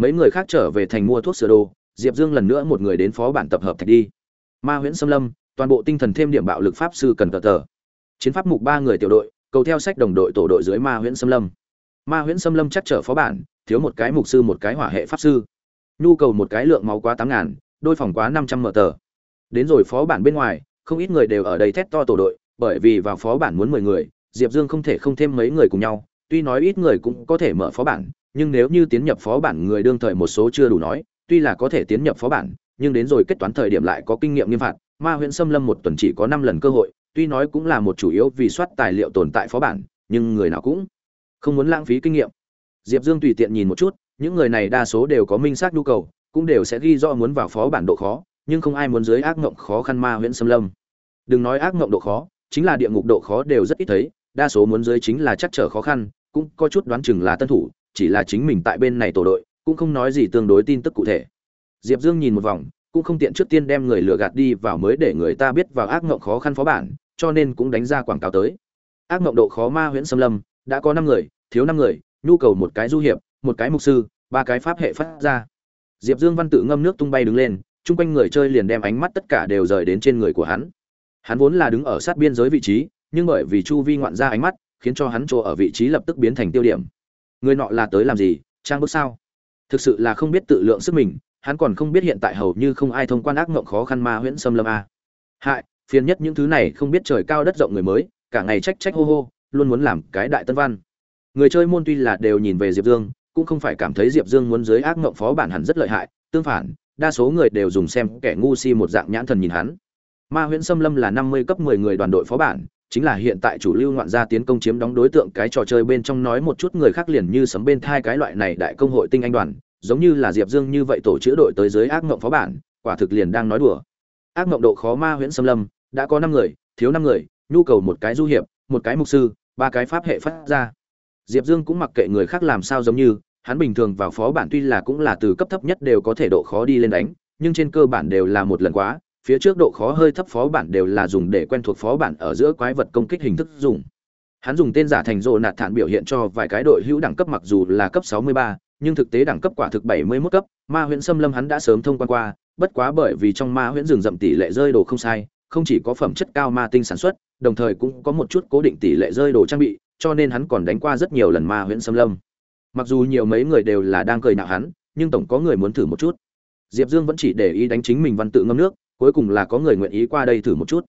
mấy người khác trở về thành mua thuốc sửa đồ, diệp dương lần nữa một người đến phó bản tập hợp thạch đi. Ma huyễn xâm lâm, toàn bộ tinh thần thêm điểm bạo lực pháp sư cần tờ tờ. Chiến pháp mục ba người tiểu đội, cầu theo sách đồng đội tổ đội dưới ma huyễn xâm lâm. Ma huyễn xâm lâm chắc trở phó bản, thiếu một cái mục sư, một cái hỏa hệ pháp sư. Nhu cầu một cái lượng máu quá tám ngàn, đôi phòng quá năm trăm mở tờ. Đến rồi phó bản bên ngoài, không ít người đều ở đây thét to tổ đội, bởi vì vào phó bản muốn mười người, diệp dương không thể không thêm mấy người cùng nhau tuy nói ít người cũng có thể mở phó bản, nhưng nếu như tiến nhập phó bản người đương thời một số chưa đủ nói, tuy là có thể tiến nhập phó bản, nhưng đến rồi kết toán thời điểm lại có kinh nghiệm nghiêm phạt. Ma huyện xâm lâm một tuần chỉ có năm lần cơ hội, tuy nói cũng là một chủ yếu vì soát tài liệu tồn tại phó bản, nhưng người nào cũng không muốn lãng phí kinh nghiệm. Diệp dương tùy tiện nhìn một chút, những người này đa số đều có minh xác nhu cầu, cũng đều sẽ ghi rõ muốn vào phó bản độ khó, nhưng không ai muốn dưới ác mộng khó khăn ma huyện xâm lâm. Đừng nói ác mộng độ khó, chính là địa ngục độ khó đều rất ít thấy, đa số muốn dưới chính là chắc trở khó khăn cũng có chút đoán chừng là tân thủ, chỉ là chính mình tại bên này tổ đội, cũng không nói gì tương đối tin tức cụ thể. Diệp dương nhìn một vòng, cũng không tiện trước tiên đem người lừa gạt đi vào mới để người ta biết vào ác mộng khó khăn phó bản, cho nên cũng đánh ra quảng cáo tới. Ác mộng độ khó ma huyễn xâm lâm, đã có năm người, thiếu năm người, nhu cầu một cái du hiệp, một cái mục sư, ba cái pháp hệ phát ra. Diệp dương văn tự ngâm nước tung bay đứng lên, chung quanh người chơi liền đem ánh mắt tất cả đều rời đến trên người của hắn. Hắn vốn là đứng ở sát biên giới vị trí, nhưng bởi vì chu vi ngoạn ra ánh mắt khiến cho hắn chỗ ở vị trí lập tức biến thành tiêu điểm. Người nọ là tới làm gì? Trang bức sao? Thực sự là không biết tự lượng sức mình, hắn còn không biết hiện tại hầu như không ai thông quan ác mộng khó khăn ma huyễn xâm lâm a. Hại, phiền nhất những thứ này không biết trời cao đất rộng người mới, cả ngày trách trách hô hô, luôn muốn làm cái đại tân văn. Người chơi môn tuy là đều nhìn về diệp dương, cũng không phải cảm thấy diệp dương muốn dưới ác mộng phó bản hẳn rất lợi hại, tương phản, đa số người đều dùng xem kẻ ngu si một dạng nhãn thần nhìn hắn. Ma huyễn xâm lâm là năm mươi cấp mười người đoàn đội phó bản chính là hiện tại chủ lưu ngoạn gia tiến công chiếm đóng đối tượng cái trò chơi bên trong nói một chút người khác liền như sấm bên thai cái loại này đại công hội tinh anh đoàn, giống như là diệp dương như vậy tổ chữa đội tới dưới ác mộng phó bản, quả thực liền đang nói đùa. Ác mộng độ khó ma huyễn xâm lâm, đã có năm người, thiếu năm người, nhu cầu một cái du hiệp, một cái mục sư, ba cái pháp hệ phát ra. Diệp dương cũng mặc kệ người khác làm sao giống như, hắn bình thường vào phó bản tuy là cũng là từ cấp thấp nhất đều có thể độ khó đi lên đánh, nhưng trên cơ bản đều là một lần quá phía trước độ khó hơi thấp phó bản đều là dùng để quen thuộc phó bản ở giữa quái vật công kích hình thức dùng. Hắn dùng tên giả thành rộ nạt thản biểu hiện cho vài cái đội hữu đẳng cấp mặc dù là cấp 63, nhưng thực tế đẳng cấp quả thực 71 cấp ma huyễn xâm lâm hắn đã sớm thông quan qua bất quá bởi vì trong ma huyễn rừng rậm tỷ lệ rơi đồ không sai không chỉ có phẩm chất cao ma tinh sản xuất đồng thời cũng có một chút cố định tỷ lệ rơi đồ trang bị cho nên hắn còn đánh qua rất nhiều lần ma huyễn xâm lâm. Mặc dù nhiều mấy người đều là đang cười nạo hắn nhưng tổng có người muốn thử một chút. Diệp dương vẫn chỉ để ý đánh chính mình văn tự ngâm nước cuối cùng là có người nguyện ý qua đây thử một chút.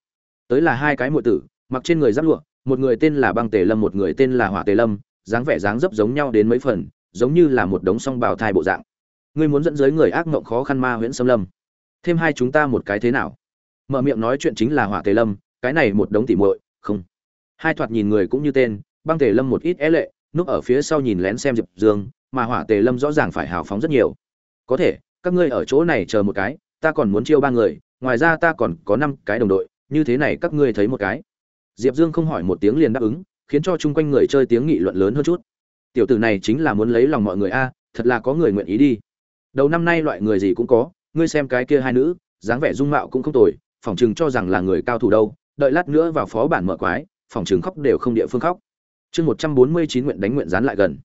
Tới là hai cái muội tử, mặc trên người giáp lụa, một người tên là băng tề lâm, một người tên là hỏa tề lâm, dáng vẻ dáng dấp giống nhau đến mấy phần, giống như là một đống song bào thai bộ dạng. Ngươi muốn dẫn giới người ác mộng khó khăn ma huyễn xâm lâm. Thêm hai chúng ta một cái thế nào? Mở miệng nói chuyện chính là hỏa tề lâm, cái này một đống tỉ muội, không. Hai thoạt nhìn người cũng như tên, băng tề lâm một ít é lệ, núp ở phía sau nhìn lén xem diệp dương, mà hỏa tề lâm rõ ràng phải hào phóng rất nhiều. Có thể, các ngươi ở chỗ này chờ một cái, ta còn muốn chiêu ba người ngoài ra ta còn có năm cái đồng đội, như thế này các ngươi thấy một cái. Diệp dương không hỏi một tiếng liền đáp ứng, khiến cho chung quanh người chơi tiếng nghị luận lớn hơn chút. Tiểu tử này chính là muốn lấy lòng mọi người a, thật là có người nguyện ý đi. Đầu năm nay loại người gì cũng có, ngươi xem cái kia hai nữ, dáng vẻ dung mạo cũng không tồi, phỏng chừng cho rằng là người cao thủ đâu, đợi lát nữa vào phó bản mở quái, phỏng chừng khóc đều không địa phương khóc. Chương một trăm bốn mươi chín nguyện đánh nguyện dán lại gần.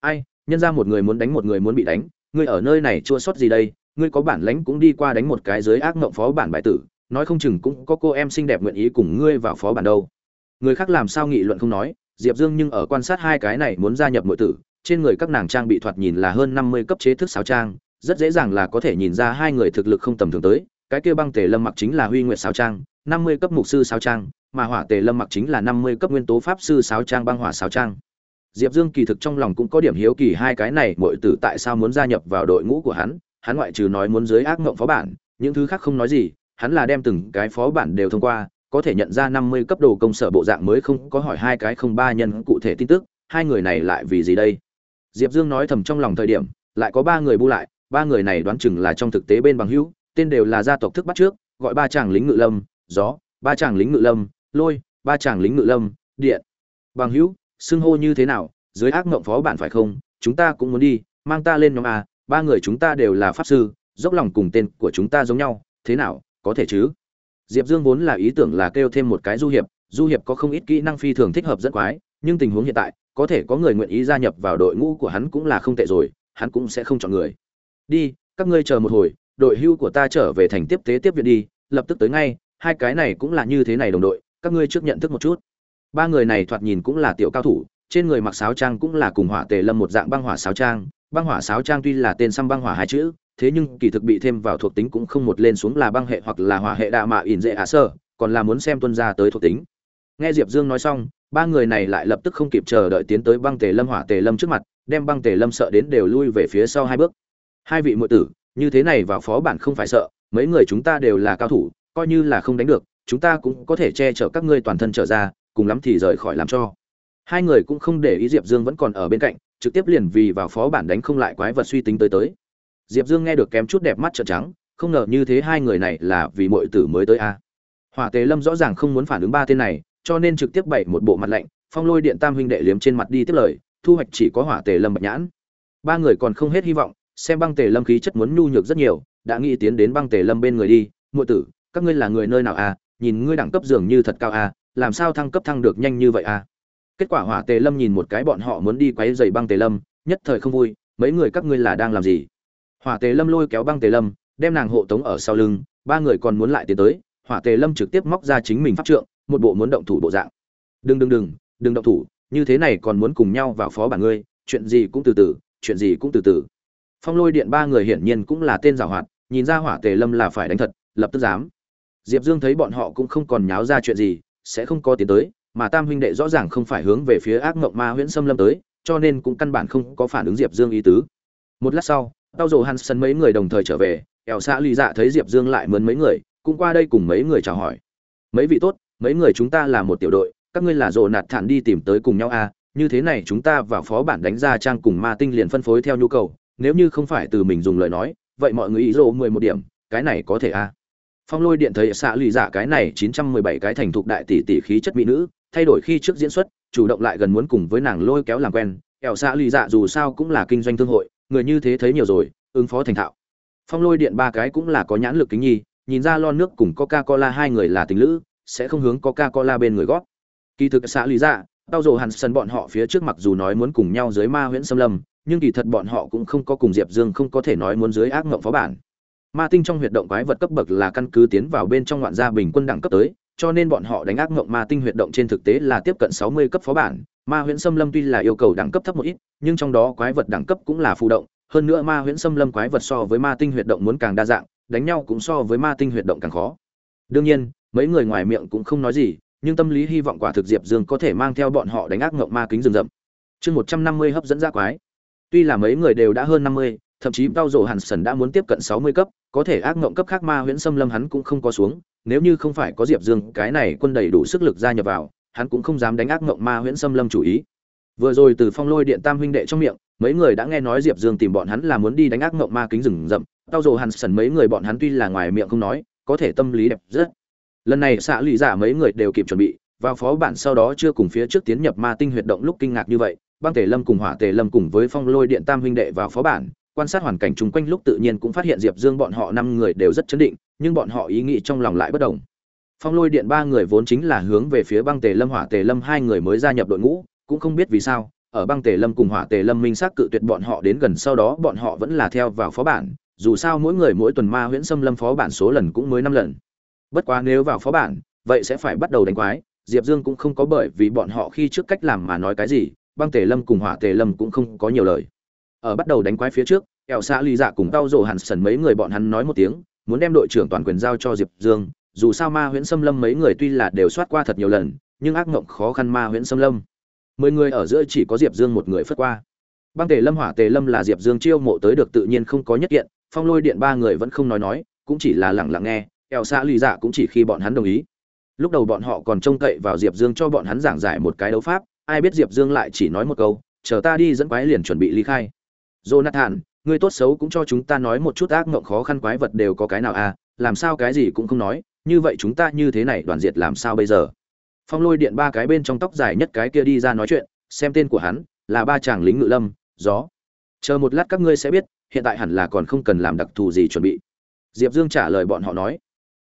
Ai, nhân ra một người muốn đánh một người muốn bị đánh, ngươi ở nơi này chua sót gì đây ngươi có bản lãnh cũng đi qua đánh một cái dưới ác mộng phó bản bài tử, nói không chừng cũng có cô em xinh đẹp nguyện ý cùng ngươi vào phó bản đâu. Người khác làm sao nghị luận không nói, diệp dương nhưng ở quan sát hai cái này muốn gia nhập nội tử, trên người các nàng trang bị thoạt nhìn là hơn năm mươi cấp chế thức sáo trang, rất dễ dàng là có thể nhìn ra hai người thực lực không tầm thường tới, cái kia băng tề lâm mặc chính là huy nguyệt sáo trang, năm mươi cấp mục sư sáo trang, mà hỏa tề lâm mặc chính là năm mươi cấp nguyên tố pháp sư sáo trang băng hỏa sáo trang. Diệp dương kỳ thực trong lòng cũng có điểm hiếu kỳ hai cái này mọi tử tại sao muốn gia nhập vào đội ngũ của hắn hắn ngoại trừ nói muốn dưới ác mộng phó bản, những thứ khác không nói gì, hắn là đem từng cái phó bản đều thông qua, có thể nhận ra năm mươi cấp đồ công sở bộ dạng mới không có hỏi hai cái không ba nhân cụ thể tin tức, hai người này lại vì gì đây? Diệp dương nói thầm trong lòng thời điểm, lại có ba người bu lại, ba người này đoán chừng là trong thực tế bên bằng hữu, tên đều là gia tộc thức bắt trước, gọi ba chàng lính ngự lâm, gió, ba chàng lính ngự lâm, lôi, ba chàng lính ngự lâm, điện. Bằng hữu, xưng hô như thế nào, dưới ác ngộng phó bản phải không? Chúng ta cũng muốn đi, mang ta lên nhóm a ba người chúng ta đều là pháp sư, dốc lòng cùng tên của chúng ta giống nhau, thế nào, có thể chứ? Diệp dương vốn là ý tưởng là kêu thêm một cái du hiệp du hiệp có không ít kỹ năng phi thường thích hợp rất quái, nhưng tình huống hiện tại, có thể có người nguyện ý gia nhập vào đội ngũ của hắn cũng là không tệ rồi, hắn cũng sẽ không chọn người. Đi, các ngươi chờ một hồi, đội hưu của ta trở về thành tiếp tế tiếp viện đi, lập tức tới ngay, hai cái này cũng là như thế này đồng đội, các ngươi trước nhận thức một chút. Ba người này thoạt nhìn cũng là tiểu cao thủ, trên người mặc sáo trang cũng là cùng hỏa tề lâm một dạng băng hỏa sáo trang băng hỏa sáo trang tuy là tên xăm băng hỏa hai chữ, thế nhưng kỳ thực bị thêm vào thuộc tính cũng không một lên xuống là băng hệ hoặc là hỏa hệ đạ mạ ỉn dễ ả sơ, còn là muốn xem tuân ra tới thuộc tính. Nghe diệp dương nói xong, ba người này lại lập tức không kịp chờ đợi tiến tới băng tề lâm hỏa tề lâm trước mặt, đem băng tề lâm sợ đến đều lui về phía sau hai bước. Hai vị muội tử, như thế này vào phó bản không phải sợ, mấy người chúng ta đều là cao thủ, coi như là không đánh được, chúng ta cũng có thể che chở các ngươi toàn thân trở ra, cùng lắm thì rời khỏi làm cho. Hai người cũng không để ý diệp dương vẫn còn ở bên cạnh trực tiếp liền vì vào phó bản đánh không lại quái vật suy tính tới tới. Diệp dương nghe được kém chút đẹp mắt trợn trắng, không ngờ như thế hai người này là vì mọi tử mới tới a. Hỏa tế lâm rõ ràng không muốn phản ứng ba tên này, cho nên trực tiếp bày một bộ mặt lạnh, phong lôi điện tam huynh đệ liếm trên mặt đi tiếp lời, thu hoạch chỉ có hỏa tề lâm bạch nhãn. Ba người còn không hết hy vọng, xem băng tề lâm khí chất muốn nhu nhược rất nhiều, đã nghĩ tiến đến băng tề lâm bên người đi, muội tử, các ngươi là người nơi nào à nhìn ngươi đẳng cấp dường như thật cao à làm sao thăng cấp thăng được nhanh như vậy à kết quả hỏa tề lâm nhìn một cái bọn họ muốn đi quấy dày băng tề lâm, nhất thời không vui, mấy người các ngươi là đang làm gì? Hỏa tề lâm lôi kéo băng tề lâm, đem nàng hộ tống ở sau lưng, ba người còn muốn lại tiến tới, hỏa tề lâm trực tiếp móc ra chính mình pháp trượng, một bộ muốn động thủ bộ dạng. Đừng đừng đừng đừng động thủ, như thế này còn muốn cùng nhau vào phó bản ngươi, chuyện gì cũng từ từ, chuyện gì cũng từ từ. Phong lôi điện ba người hiển nhiên cũng là tên giảo hoạt, nhìn ra hỏa tề lâm là phải đánh thật, lập tức dám. Diệp dương thấy bọn họ cũng không còn nháo ra chuyện gì, sẽ không có tiến tới mà tam huynh đệ rõ ràng không phải hướng về phía ác mộng ma huyễn xâm lâm tới, cho nên cũng căn bản không có phản ứng diệp dương ý tứ. Một lát sau, tao rồ hansen mấy người đồng thời trở về ẻo xã lì dạ thấy diệp dương lại mướn mấy người, cũng qua đây cùng mấy người chào hỏi. Mấy vị tốt, mấy người chúng ta là một tiểu đội, các ngươi là rồ nạt thản đi tìm tới cùng nhau à như thế này chúng ta vào phó bản đánh ra trang cùng ma tinh liền phân phối theo nhu cầu, nếu như không phải từ mình dùng lời nói, vậy mọi người ý rồ mười một điểm, cái này có thể à? Phong lôi điện thấy xạ lì dạ cái này chín trăm mười bảy cái thành thục đại tỷ tỷ khí chất mỹ nữ thay đổi khi trước diễn xuất, chủ động lại gần muốn cùng với nàng lôi kéo làm quen. Ẻo xạ lì dạ dù sao cũng là kinh doanh thương hội, người như thế thấy nhiều rồi, ứng phó thành thạo. Phong lôi điện ba cái cũng là có nhãn lực kính nhi, nhìn ra lon nước cùng coca cola hai người là tình lữ, sẽ không hướng coca cola bên người gót kỳ thực xạ lý dạ tao dồ hàn sân bọn họ phía trước mặc dù nói muốn cùng nhau dưới ma huyễn xâm lâm, nhưng kỳ thật bọn họ cũng không có cùng diệp dương không có thể nói muốn dưới ác mộng phó bản. Ma tinh trong huyệt động quái vật cấp bậc là căn cứ tiến vào bên trong ngoạn gia bình quân đẳng cấp tới cho nên bọn họ đánh ác mộng ma tinh huyệt động trên thực tế là tiếp cận sáu mươi cấp phó bản. Ma huyễn xâm lâm tuy là yêu cầu đẳng cấp thấp một ít, nhưng trong đó quái vật đẳng cấp cũng là phụ động. Hơn nữa ma huyễn xâm lâm quái vật so với ma tinh huyệt động muốn càng đa dạng, đánh nhau cũng so với ma tinh huyệt động càng khó. Đương nhiên, mấy người ngoài miệng cũng không nói gì, nhưng tâm lý hy vọng quả thực diệp dương có thể mang theo bọn họ đánh ác ngộng ma kính rừng rậm. Chương một trăm năm mươi hấp dẫn ra quái. Tuy là mấy người đều đã hơn năm mươi, thậm chí bao Dụ hàn sẩn đã muốn tiếp cận sáu mươi cấp, có thể ác ngộng cấp khác ma huyễn xâm lâm hắn cũng không có xuống nếu như không phải có diệp dương, cái này quân đầy đủ sức lực gia nhập vào, hắn cũng không dám đánh ác ngộng ma huyễn xâm lâm chủ ý. Vừa rồi từ phong lôi điện tam huynh đệ trong miệng, mấy người đã nghe nói diệp dương tìm bọn hắn là muốn đi đánh ác ngộng ma kính rừng rậm. Tao rồ hàn sần mấy người bọn hắn tuy là ngoài miệng không nói, có thể tâm lý đẹp rất. Lần này xạ lụy giả mấy người đều kịp chuẩn bị, vào phó bản sau đó chưa cùng phía trước tiến nhập ma tinh huyệt động lúc kinh ngạc như vậy. Băng tề lâm cùng hỏa tề lâm cùng với phong lôi điện tam huynh đệ vào phó bản, quan sát hoàn cảnh chung quanh lúc tự nhiên cũng phát hiện diệp dương bọn họ năm người đều rất chấn định nhưng bọn họ ý nghĩ trong lòng lại bất đồng. Phong lôi điện ba người vốn chính là hướng về phía băng tề lâm, hỏa tề lâm hai người mới gia nhập đội ngũ, cũng không biết vì sao, ở băng tề lâm cùng hỏa tề lâm minh xác cự tuyệt bọn họ đến gần sau đó bọn họ vẫn là theo vào phó bản, dù sao mỗi người mỗi tuần ma huyễn xâm lâm phó bản số lần cũng mới năm lần. Bất quá nếu vào phó bản, vậy sẽ phải bắt đầu đánh quái, diệp dương cũng không có bởi vì bọn họ khi trước cách làm mà nói cái gì, băng tề lâm cùng hỏa tề lâm cũng không có nhiều lời. Ở bắt đầu đánh quái phía trước Kẹo xã ly dạ cùng tao rổ hẳn sần mấy người bọn hắn nói một tiếng muốn đem đội trưởng toàn quyền giao cho diệp dương, dù sao ma huyễn Sâm lâm mấy người tuy là đều soát qua thật nhiều lần, nhưng ác ngộng khó khăn ma huyễn Sâm lâm. Mười người ở giữa chỉ có diệp dương một người phất qua. Băng tề lâm, hỏa tề lâm là diệp dương chiêu mộ tới được tự nhiên không có nhất kiện, phong lôi điện ba người vẫn không nói nói, cũng chỉ là lặng lặng nghe, eo xã lì dạ cũng chỉ khi bọn hắn đồng ý. Lúc đầu bọn họ còn trông cậy vào diệp dương cho bọn hắn giảng giải một cái đấu pháp, ai biết diệp dương lại chỉ nói một câu, chờ ta đi dẫn quái liền chuẩn bị ly khai. Jonathan Ngươi tốt xấu cũng cho chúng ta nói một chút ác mộng khó khăn quái vật đều có cái nào à làm sao cái gì cũng không nói, như vậy chúng ta như thế này đoàn diệt làm sao bây giờ? Phong lôi điện ba cái bên trong tóc dài nhất cái kia đi ra nói chuyện, xem tên của hắn, là ba chàng lính ngự lâm, gió. Chờ một lát các ngươi sẽ biết, hiện tại hẳn là còn không cần làm đặc thù gì chuẩn bị. Diệp dương trả lời bọn họ nói.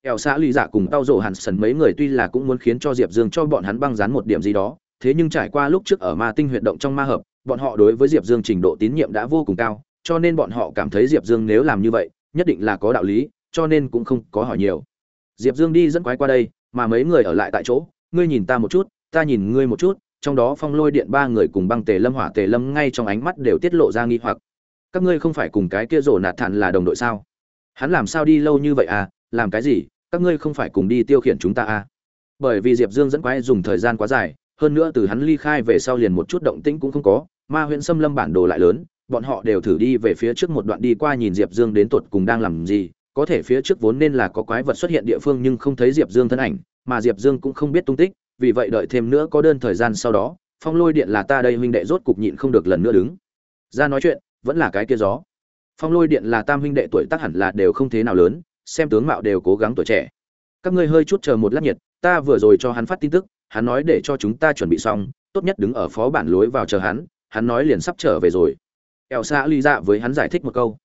Ẻo xã lì dạ cùng tao rộ hàn sần mấy người tuy là cũng muốn khiến cho diệp dương cho bọn hắn băng dán một điểm gì đó, thế nhưng trải qua lúc trước ở ma tinh huyệt động trong ma hợp, bọn họ đối với diệp dương trình độ tín nhiệm đã vô cùng cao cho nên bọn họ cảm thấy diệp dương nếu làm như vậy, nhất định là có đạo lý, cho nên cũng không có hỏi nhiều. Diệp dương đi dẫn quái qua đây, mà mấy người ở lại tại chỗ, ngươi nhìn ta một chút, ta nhìn ngươi một chút, trong đó phong lôi điện ba người cùng băng tề lâm hỏa tề lâm ngay trong ánh mắt đều tiết lộ ra nghi hoặc. Các ngươi không phải cùng cái kia rồ nạt thản là đồng đội sao? Hắn làm sao đi lâu như vậy à? Làm cái gì? Các ngươi không phải cùng đi tiêu khiển chúng ta à? Bởi vì diệp dương dẫn quái dùng thời gian quá dài, hơn nữa từ hắn ly khai về sau liền một chút động tĩnh cũng không có, ma huyện Sâm lâm bản đồ lại lớn bọn họ đều thử đi về phía trước một đoạn đi qua nhìn diệp dương đến tột cùng đang làm gì. Có thể phía trước vốn nên là có quái vật xuất hiện địa phương nhưng không thấy diệp dương thân ảnh, mà diệp dương cũng không biết tung tích, vì vậy đợi thêm nữa có đơn thời gian sau đó, phong lôi điện là ta đây huynh đệ rốt cục nhịn không được lần nữa đứng. Ra nói chuyện, vẫn là cái kia gió. Phong lôi điện là tam huynh đệ tuổi tác hẳn là đều không thế nào lớn, xem tướng mạo đều cố gắng tuổi trẻ. Các ngươi hơi chút chờ một lát nhiệt, ta vừa rồi cho hắn phát tin tức, hắn nói để cho chúng ta chuẩn bị xong, tốt nhất đứng ở phó bản lối vào chờ hắn hắn nói liền sắp trở về rồi eo xã ly dạ với hắn giải thích một câu.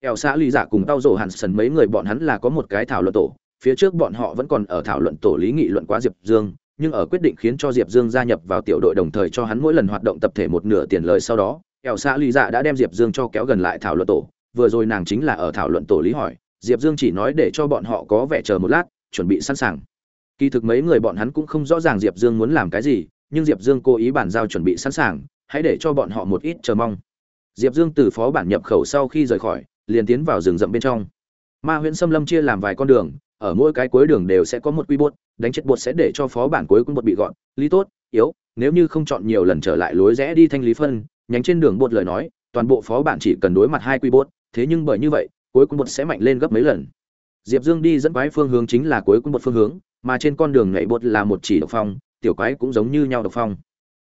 Eo xã ly dạ cùng tao rổ hàn sần mấy người bọn hắn là có một cái thảo luận tổ. Phía trước bọn họ vẫn còn ở thảo luận tổ lý nghị luận quá diệp dương, nhưng ở quyết định khiến cho diệp dương gia nhập vào tiểu đội đồng thời cho hắn mỗi lần hoạt động tập thể một nửa tiền lời sau đó, eo xã ly dạ đã đem diệp dương cho kéo gần lại thảo luận tổ. Vừa rồi nàng chính là ở thảo luận tổ lý hỏi, diệp dương chỉ nói để cho bọn họ có vẻ chờ một lát, chuẩn bị sẵn sàng. Kỳ thực mấy người bọn hắn cũng không rõ ràng diệp dương muốn làm cái gì, nhưng diệp dương cố ý bàn giao chuẩn bị sẵn sàng, hãy để cho bọn họ một ít chờ mong diệp dương từ phó bản nhập khẩu sau khi rời khỏi, liền tiến vào rừng rậm bên trong. Ma Huyễn xâm lâm chia làm vài con đường, ở mỗi cái cuối đường đều sẽ có một quy bột, đánh chết bột sẽ để cho phó bản cuối cùng bột bị gọn. Lý tốt, yếu, nếu như không chọn nhiều lần trở lại lối rẽ đi thanh lý phân, nhánh trên đường bột lời nói, toàn bộ phó bản chỉ cần đối mặt hai quy bột, thế nhưng bởi như vậy, cuối cùng bột sẽ mạnh lên gấp mấy lần. Diệp dương đi dẫn quái phương hướng chính là cuối cùng bột phương hướng, mà trên con đường nhảy bột là một chỉ độc phong, tiểu quái cũng giống như nhau độc phong.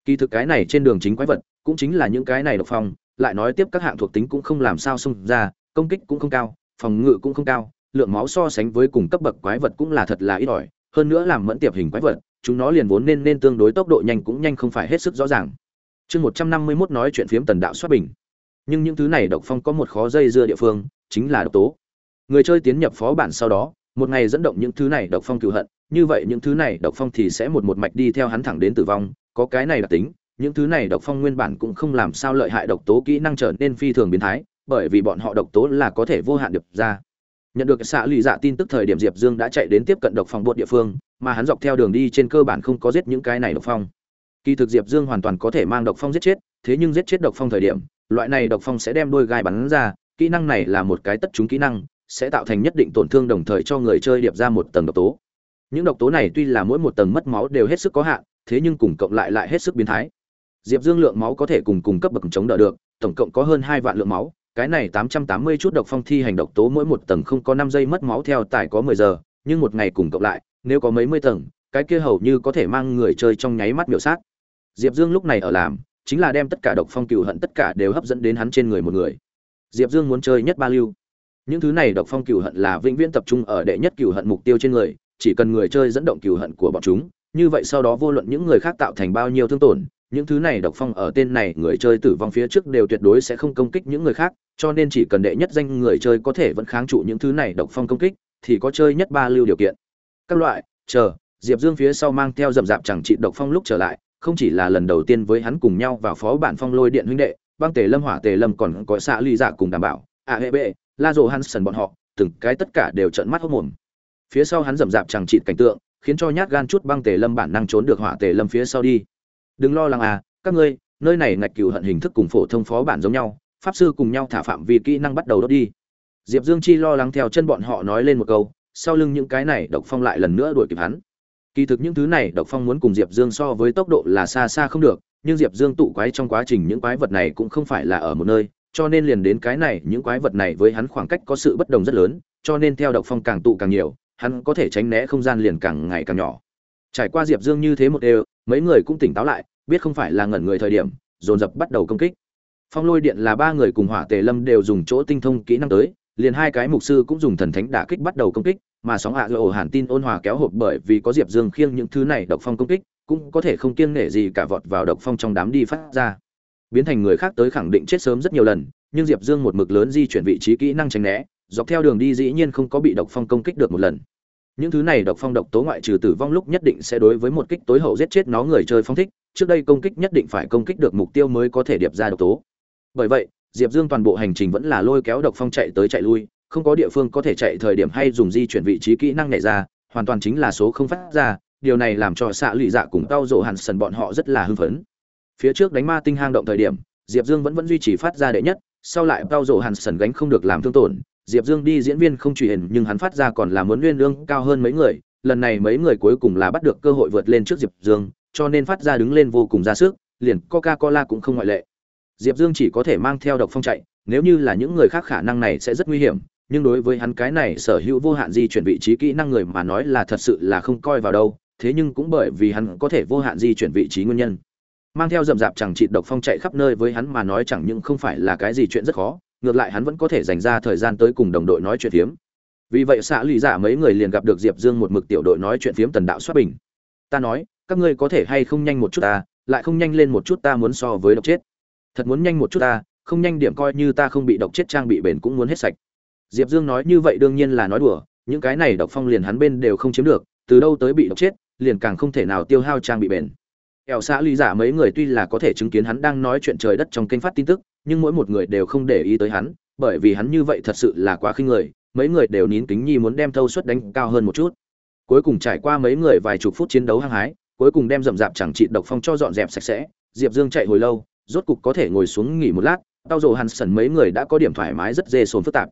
Kỳ thực cái này trên đường chính quái vật cũng chính là những cái này độc phong lại nói tiếp các hạng thuộc tính cũng không làm sao xông ra, công kích cũng không cao, phòng ngự cũng không cao, lượng máu so sánh với cùng cấp bậc quái vật cũng là thật là ít ỏi, hơn nữa làm mẫn tiệp hình quái vật, chúng nó liền vốn nên nên tương đối tốc độ nhanh cũng nhanh không phải hết sức rõ ràng. Chương một trăm năm mươi mốt nói chuyện phiếm tần đạo xuất bình. Nhưng những thứ này độc phong có một khó dây dưa địa phương, chính là độc tố. Người chơi tiến nhập phó bản sau đó, một ngày dẫn động những thứ này độc phong cựu hận, như vậy những thứ này độc phong thì sẽ một một mạch đi theo hắn thẳng đến tử vong, có cái này là tính những thứ này độc phong nguyên bản cũng không làm sao lợi hại độc tố kỹ năng trở nên phi thường biến thái, bởi vì bọn họ độc tố là có thể vô hạn được ra. Nhận được xạ lụy dạ tin tức thời điểm diệp dương đã chạy đến tiếp cận độc phong bột địa phương, mà hắn dọc theo đường đi trên cơ bản không có giết những cái này độc phong. Kỳ thực diệp dương hoàn toàn có thể mang độc phong giết chết, thế nhưng giết chết độc phong thời điểm, loại này độc phong sẽ đem đôi gai bắn ra, kỹ năng này là một cái tất chúng kỹ năng, sẽ tạo thành nhất định tổn thương đồng thời cho người chơi điệp ra một tầng độc tố. Những độc tố này tuy là mỗi một tầng mất máu đều hết sức có hạn, thế nhưng cùng cộng lại lại hết sức biến thái diệp dương lượng máu có thể cùng cùng cấp bậc chống đỡ được, tổng cộng có hơn hai vạn lượng máu, cái này tám trăm tám mươi chút độc phong thi hành độc tố mỗi một tầng không có năm giây mất máu theo tài có mười giờ, nhưng một ngày cùng cộng lại, nếu có mấy mươi tầng, cái kia hầu như có thể mang người chơi trong nháy mắt miểu sát. Diệp dương lúc này ở làm, chính là đem tất cả độc phong cừu hận tất cả đều hấp dẫn đến hắn trên người một người. Diệp dương muốn chơi nhất ba lưu. Những thứ này độc phong cừu hận là vĩnh viễn tập trung ở đệ nhất cừu hận mục tiêu trên người, chỉ cần người chơi dẫn động cừu hận của bọn chúng, như vậy sau đó vô luận những người khác tạo thành bao nhiêu thương tổn những thứ này độc phong ở tên này, người chơi tử vong phía trước đều tuyệt đối sẽ không công kích những người khác, cho nên chỉ cần đệ nhất danh người chơi có thể vẫn kháng trụ những thứ này độc phong công kích, thì có chơi nhất ba lưu điều kiện. Các loại, chờ, diệp dương phía sau mang theo rậm rạp chẳng trị độc phong lúc trở lại, không chỉ là lần đầu tiên với hắn cùng nhau vào phó bản phong lôi điện huynh đệ, băng tề lâm, hỏa tề lâm còn có xạ ly dạ cùng đảm bảo, a hệ bệ, la rồ sần bọn họ, từng cái tất cả đều trợn mắt hốc mồm. Phía sau hắn rậm rạp chẳng trị cảnh tượng, khiến cho nhát gan chút băng tề lâm bản năng trốn được hỏa tề lâm phía sau đi đừng lo lắng à các ngươi, nơi này ngạch cựu hận hình thức cùng phổ thông phó bản giống nhau, pháp sư cùng nhau thả phạm vi kỹ năng bắt đầu đốt đi. Diệp dương chi lo lắng theo chân bọn họ nói lên một câu, sau lưng những cái này, độc phong lại lần nữa đuổi kịp hắn. Kỳ thực những thứ này, độc phong muốn cùng diệp dương so với tốc độ là xa xa không được, nhưng diệp dương tụ quái trong quá trình những quái vật này cũng không phải là ở một nơi, cho nên liền đến cái này, những quái vật này với hắn khoảng cách có sự bất đồng rất lớn, cho nên theo độc phong càng tụ càng nhiều, hắn có thể tránh né không gian liền càng ngày càng nhỏ. Trải qua diệp dương như thế một đều mấy người cũng tỉnh táo lại, biết không phải là ngẩn người thời điểm, dồn dập bắt đầu công kích. Phong lôi điện là ba người cùng hỏa tề lâm đều dùng chỗ tinh thông kỹ năng tới, liền hai cái mục sư cũng dùng thần thánh đả kích bắt đầu công kích, mà sóng hạ ổ hàn tin ôn hòa kéo hộp bởi vì có diệp dương khiêng những thứ này độc phong công kích, cũng có thể không kiêng nể gì cả vọt vào độc phong trong đám đi phát ra. Biến thành người khác tới khẳng định chết sớm rất nhiều lần, nhưng diệp dương một mực lớn di chuyển vị trí kỹ năng tránh né, dọc theo đường đi dĩ nhiên không có bị độc phong công kích được một lần những thứ này độc phong độc tố ngoại trừ tử vong lúc nhất định sẽ đối với một kích tối hậu giết chết nó người chơi phong thích, trước đây công kích nhất định phải công kích được mục tiêu mới có thể điệp ra độc tố. Bởi vậy, diệp dương toàn bộ hành trình vẫn là lôi kéo độc phong chạy tới chạy lui, không có địa phương có thể chạy thời điểm hay dùng di chuyển vị trí kỹ năng nhảy ra, hoàn toàn chính là số không phát ra, điều này làm cho xạ lụy dạ cùng tao rộ hàn sần bọn họ rất là hưng phấn. Phía trước đánh ma tinh hang động thời điểm, diệp dương vẫn vẫn duy trì phát ra đệ nhất, sau lại tao rộ hàn sần gánh không được làm thương tổn diệp dương đi diễn viên không truy hình nhưng hắn phát ra còn là muốn nguyên lương cao hơn mấy người. Lần này mấy người cuối cùng là bắt được cơ hội vượt lên trước diệp dương, cho nên phát ra đứng lên vô cùng ra sức, liền coca cola cũng không ngoại lệ. Diệp dương chỉ có thể mang theo độc phong chạy, nếu như là những người khác khả năng này sẽ rất nguy hiểm, nhưng đối với hắn cái này sở hữu vô hạn di chuyển vị trí kỹ năng người mà nói là thật sự là không coi vào đâu, thế nhưng cũng bởi vì hắn có thể vô hạn di chuyển vị trí nguyên nhân. Mang theo dậm dạp chẳng chịt độc phong chạy khắp nơi với hắn mà nói chẳng những không phải là cái gì chuyện rất khó ngược lại hắn vẫn có thể dành ra thời gian tới cùng đồng đội nói chuyện phiếm. Vì vậy xạ lụy giả dạ mấy người liền gặp được diệp dương một mực tiểu đội nói chuyện phiếm tần đạo xuất bình. Ta nói, các ngươi có thể hay không nhanh một chút ta, lại không nhanh lên một chút ta muốn so với độc chết. Thật muốn nhanh một chút ta, không nhanh điểm coi như ta không bị độc chết trang bị bền cũng muốn hết sạch. Diệp dương nói như vậy đương nhiên là nói đùa, những cái này độc phong liền hắn bên đều không chiếm được, từ đâu tới bị độc chết, liền càng không thể nào tiêu hao trang bị bền ẻo xã lý giả mấy người tuy là có thể chứng kiến hắn đang nói chuyện trời đất trong kênh phát tin tức, nhưng mỗi một người đều không để ý tới hắn, bởi vì hắn như vậy thật sự là quá khinh người, mấy người đều nín kính nhi muốn đem thâu suất đánh cao hơn một chút. Cuối cùng trải qua mấy người vài chục phút chiến đấu hăng hái, cuối cùng đem rậm rạp chẳng trị độc phong cho dọn dẹp sạch sẽ, diệp dương chạy hồi lâu, rốt cục có thể ngồi xuống nghỉ một lát, tao rồ hắn sần mấy người đã có điểm thoải mái rất dê sồn phức tạp.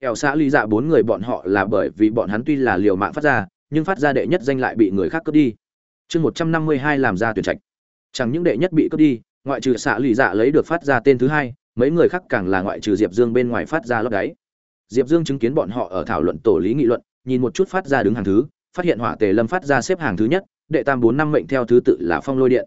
Ẻo xã lý dạ bốn người bọn họ là bởi vì bọn hắn tuy là liều mạng phát ra, nhưng phát ra đệ nhất danh lại bị người khác cướp đi chương một trăm năm mươi hai làm ra tuyển trạch. Chẳng những đệ nhất bị cướp đi, ngoại trừ xạ lì dạ lấy được phát ra tên thứ hai, mấy người khác càng là ngoại trừ diệp dương bên ngoài phát ra lót đáy. Diệp dương chứng kiến bọn họ ở thảo luận tổ lý nghị luận, nhìn một chút phát ra đứng hàng thứ, phát hiện hỏa tề lâm phát ra xếp hàng thứ nhất, đệ tam bốn năm mệnh theo thứ tự là phong lôi điện.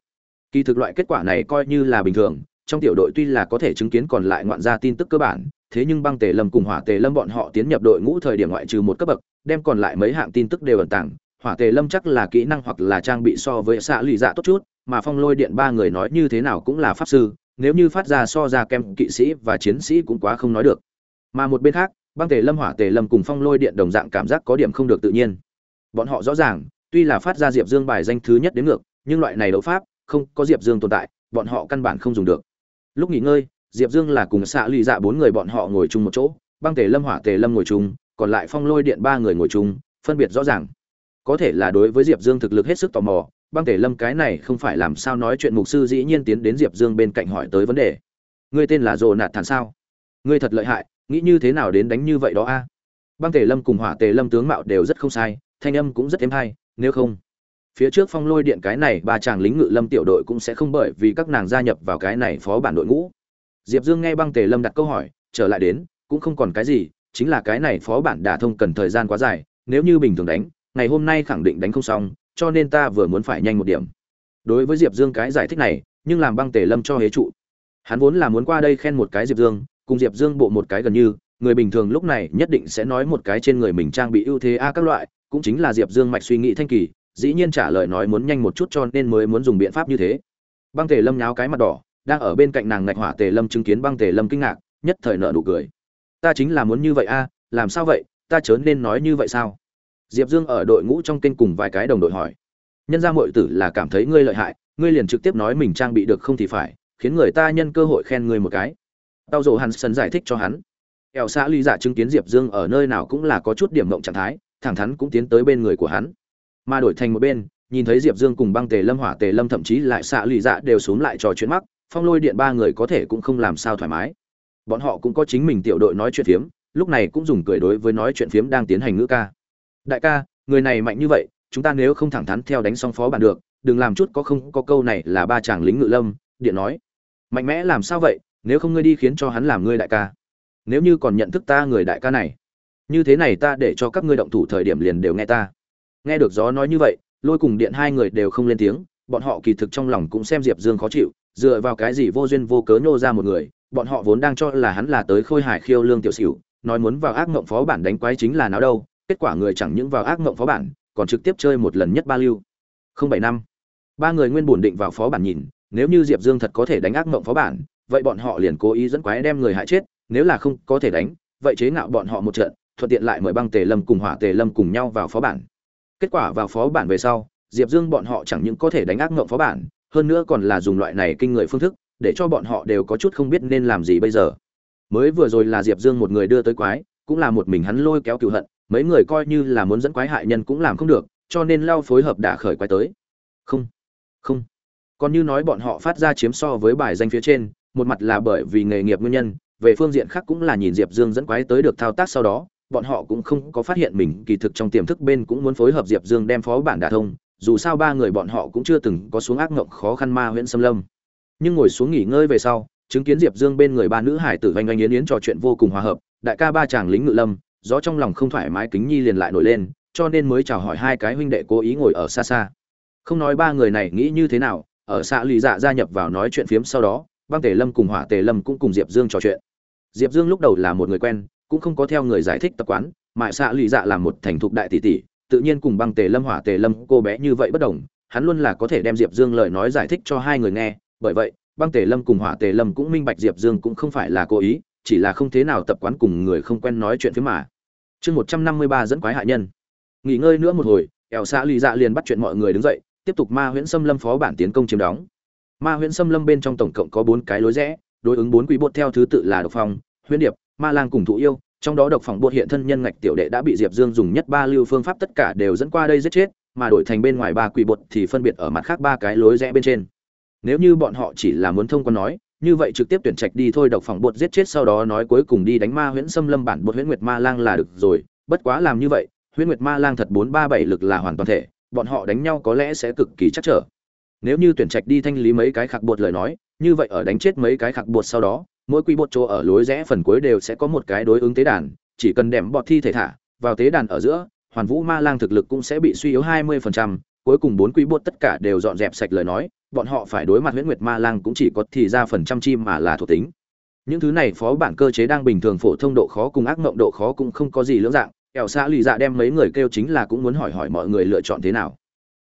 Kỳ thực loại kết quả này coi như là bình thường, trong tiểu đội tuy là có thể chứng kiến còn lại ngoạn gia tin tức cơ bản, thế nhưng băng tề lâm cùng hỏa tề lâm bọn họ tiến nhập đội ngũ thời điểm ngoại trừ một cấp bậc, đem còn lại mấy hạng tin tức đều ẩn tàng hỏa tề lâm chắc là kỹ năng hoặc là trang bị so với xạ lì dạ tốt chút, mà phong lôi điện ba người nói như thế nào cũng là pháp sư, nếu như phát ra so ra kem kỵ sĩ và chiến sĩ cũng quá không nói được. Mà một bên khác, băng tề lâm, hỏa tề lâm cùng phong lôi điện đồng dạng cảm giác có điểm không được tự nhiên. Bọn họ rõ ràng, tuy là phát ra diệp dương bài danh thứ nhất đến ngược, nhưng loại này đấu pháp, không có diệp dương tồn tại, bọn họ căn bản không dùng được. Lúc nghỉ ngơi, diệp dương là cùng xạ lụy dạ bốn người bọn họ ngồi chung một chỗ, băng tề lâm, hỏa tề lâm ngồi chung, còn lại phong lôi điện ba người ngồi chung, phân biệt rõ ràng có thể là đối với diệp dương thực lực hết sức tò mò, băng tề lâm cái này không phải làm sao nói chuyện mục sư dĩ nhiên tiến đến diệp dương bên cạnh hỏi tới vấn đề. Ngươi tên là rồ nạt thản sao? Ngươi thật lợi hại, nghĩ như thế nào đến đánh như vậy đó a? Băng tề lâm cùng hỏa tề lâm tướng mạo đều rất không sai, thanh âm cũng rất êm hay, nếu không, phía trước phong lôi điện cái này ba chàng lính ngự lâm tiểu đội cũng sẽ không bởi vì các nàng gia nhập vào cái này phó bản đội ngũ. Diệp dương nghe băng tề lâm đặt câu hỏi, trở lại đến, cũng không còn cái gì, chính là cái này phó bản đả thông cần thời gian quá dài, nếu như bình thường đánh ngày hôm nay khẳng định đánh không xong, cho nên ta vừa muốn phải nhanh một điểm. Đối với diệp dương cái giải thích này, nhưng làm băng tề lâm cho hế trụ. Hắn vốn là muốn qua đây khen một cái diệp dương, cùng diệp dương bộ một cái gần như, người bình thường lúc này nhất định sẽ nói một cái trên người mình trang bị ưu thế a các loại, cũng chính là diệp dương mạch suy nghĩ thanh kỳ, dĩ nhiên trả lời nói muốn nhanh một chút cho nên mới muốn dùng biện pháp như thế. Băng tề lâm nháo cái mặt đỏ, đang ở bên cạnh nàng ngạch hỏa tề lâm chứng kiến băng tề lâm kinh ngạc, nhất thời nợ nụ cười. Ta chính là muốn như vậy a, làm sao vậy? Ta chớ nên nói như vậy sao? Diệp dương ở đội ngũ trong kênh cùng vài cái đồng đội hỏi. Nhân ra mọi tử là cảm thấy ngươi lợi hại, ngươi liền trực tiếp nói mình trang bị được không thì phải, khiến người ta nhân cơ hội khen ngươi một cái. Tao dỗ hắn sân giải thích cho hắn. Ẻo xã ly giả dạ chứng kiến diệp dương ở nơi nào cũng là có chút điểm mộng trạng thái, thẳng thắn cũng tiến tới bên người của hắn. Mà đổi thành một bên, nhìn thấy diệp dương cùng băng tề lâm, hỏa tề lâm thậm chí lại xạ lì dạ đều xuống lại trò chuyện mắc, phong lôi điện ba người có thể cũng không làm sao thoải mái. Bọn họ cũng có chính mình tiểu đội nói chuyện phiếm, lúc này cũng dùng cười đối với nói chuyện phiếm đang tiến hành ngữ ca đại ca, người này mạnh như vậy, chúng ta nếu không thẳng thắn theo đánh xong phó bản được, đừng làm chút có không có câu này là ba chàng lính ngự lâm, điện nói. Mạnh mẽ làm sao vậy, nếu không ngươi đi khiến cho hắn làm ngươi đại ca. Nếu như còn nhận thức ta người đại ca này, như thế này ta để cho các ngươi động thủ thời điểm liền đều nghe ta. Nghe được gió nói như vậy, lôi cùng điện hai người đều không lên tiếng, bọn họ kỳ thực trong lòng cũng xem diệp dương khó chịu, dựa vào cái gì vô duyên vô cớ nhô ra một người, bọn họ vốn đang cho là hắn là tới khôi hải khiêu lương tiểu xỉu, nói muốn vào ác mộng phó bản đánh quái chính là nào đâu kết quả người chẳng những vào ác mộng phó bản, còn trực tiếp chơi một lần nhất ba lưu. Không bảy năm. Ba người nguyên bổn định vào phó bản nhìn, nếu như diệp dương thật có thể đánh ác mộng phó bản, vậy bọn họ liền cố ý dẫn quái đem người hại chết, nếu là không có thể đánh, vậy chế ngạo bọn họ một trận, thuận tiện lại mời băng tề lâm cùng hỏa tề lâm cùng nhau vào phó bản. Kết quả vào phó bản về sau, diệp dương bọn họ chẳng những có thể đánh ác mộng phó bản, hơn nữa còn là dùng loại này kinh người phương thức, để cho bọn họ đều có chút không biết nên làm gì bây giờ. Mới vừa rồi là diệp dương một người đưa tới quái, cũng là một mình hắn lôi kéo cựu hận mấy người coi như là muốn dẫn quái hại nhân cũng làm không được, cho nên lao phối hợp đã khởi quái tới. Không không. Còn như nói bọn họ phát ra chiếm so với bài danh phía trên, một mặt là bởi vì nghề nghiệp nguyên nhân, về phương diện khác cũng là nhìn diệp dương dẫn quái tới được thao tác sau đó, bọn họ cũng không có phát hiện mình, kỳ thực trong tiềm thức bên cũng muốn phối hợp diệp dương đem phó bản đả thông, dù sao ba người bọn họ cũng chưa từng có xuống ác ngộng khó khăn ma huyện xâm lâm. Nhưng ngồi xuống nghỉ ngơi về sau, chứng kiến diệp dương bên người ba nữ hải tử vanh oanh yến yến trò chuyện vô cùng hòa hợp, đại ca ba chàng lính ngự lâm gió trong lòng không thoải mái kính nhi liền lại nổi lên, cho nên mới chào hỏi hai cái huynh đệ cố ý ngồi ở xa xa. Không nói ba người này nghĩ như thế nào, ở xã lì dạ gia nhập vào nói chuyện phiếm sau đó, băng tề lâm cùng hỏa tề lâm cũng cùng diệp dương trò chuyện. Diệp dương lúc đầu là một người quen, cũng không có theo người giải thích tập quán mại xã lì dạ là một thành thục đại tỷ tỷ, tự nhiên cùng băng tề lâm, hỏa tề lâm cô bé như vậy bất đồng, hắn luôn là có thể đem diệp dương lời nói giải thích cho hai người nghe, bởi vậy, băng tề lâm cùng hỏa tề lâm cũng minh bạch diệp dương cũng không phải là cố ý chỉ là không thế nào tập quán cùng người không quen nói chuyện phía mà. Chương một trăm năm mươi ba dẫn quái hạ nhân. Nghỉ ngơi nữa một hồi ẻo xạ lì dạ liền bắt chuyện mọi người đứng dậy, tiếp tục ma huyễn xâm lâm phó bản tiến công chiếm đóng. Ma huyễn xâm lâm bên trong tổng cộng có bốn cái lối rẽ, đối ứng bốn quý bột theo thứ tự là độc phong, huyễn điệp, ma lang cùng thụ yêu, trong đó độc phòng bột hiện thân nhân ngạch tiểu đệ đã bị diệp dương dùng nhất ba lưu phương pháp tất cả đều dẫn qua đây giết chết, mà đổi thành bên ngoài ba quỷ bột thì phân biệt ở mặt khác ba cái lối rẽ bên trên. Nếu như bọn họ chỉ là muốn thông qua nói như vậy trực tiếp tuyển trạch đi thôi độc phòng bột giết chết sau đó nói cuối cùng đi đánh ma huyễn xâm lâm bản bột huyễn nguyệt ma lang là được rồi. Bất quá làm như vậy huyễn nguyệt ma lang thật bốn ba bảy lực là hoàn toàn thể bọn họ đánh nhau có lẽ sẽ cực kỳ chắc trở. Nếu như tuyển trạch đi thanh lý mấy cái khạc bột lời nói như vậy ở đánh chết mấy cái khạc bột sau đó mỗi quy bột chỗ ở lối rẽ phần cuối đều sẽ có một cái đối ứng tế đàn chỉ cần đệm bọt thi thể thả vào tế đàn ở giữa hoàn vũ ma lang thực lực cũng sẽ bị suy yếu 20%, cuối cùng bốn quý bột tất cả đều dọn dẹp sạch lời nói bọn họ phải đối mặt huyễn nguyệt ma lang cũng chỉ có thì ra phần trăm chim mà là thuộc tính. Những thứ này phó bản cơ chế đang bình thường phổ thông độ khó cùng ác mộng độ khó cũng không có gì lưỡng dạng. Ẻo xã lì dạ đem mấy người kêu chính là cũng muốn hỏi hỏi mọi người lựa chọn thế nào.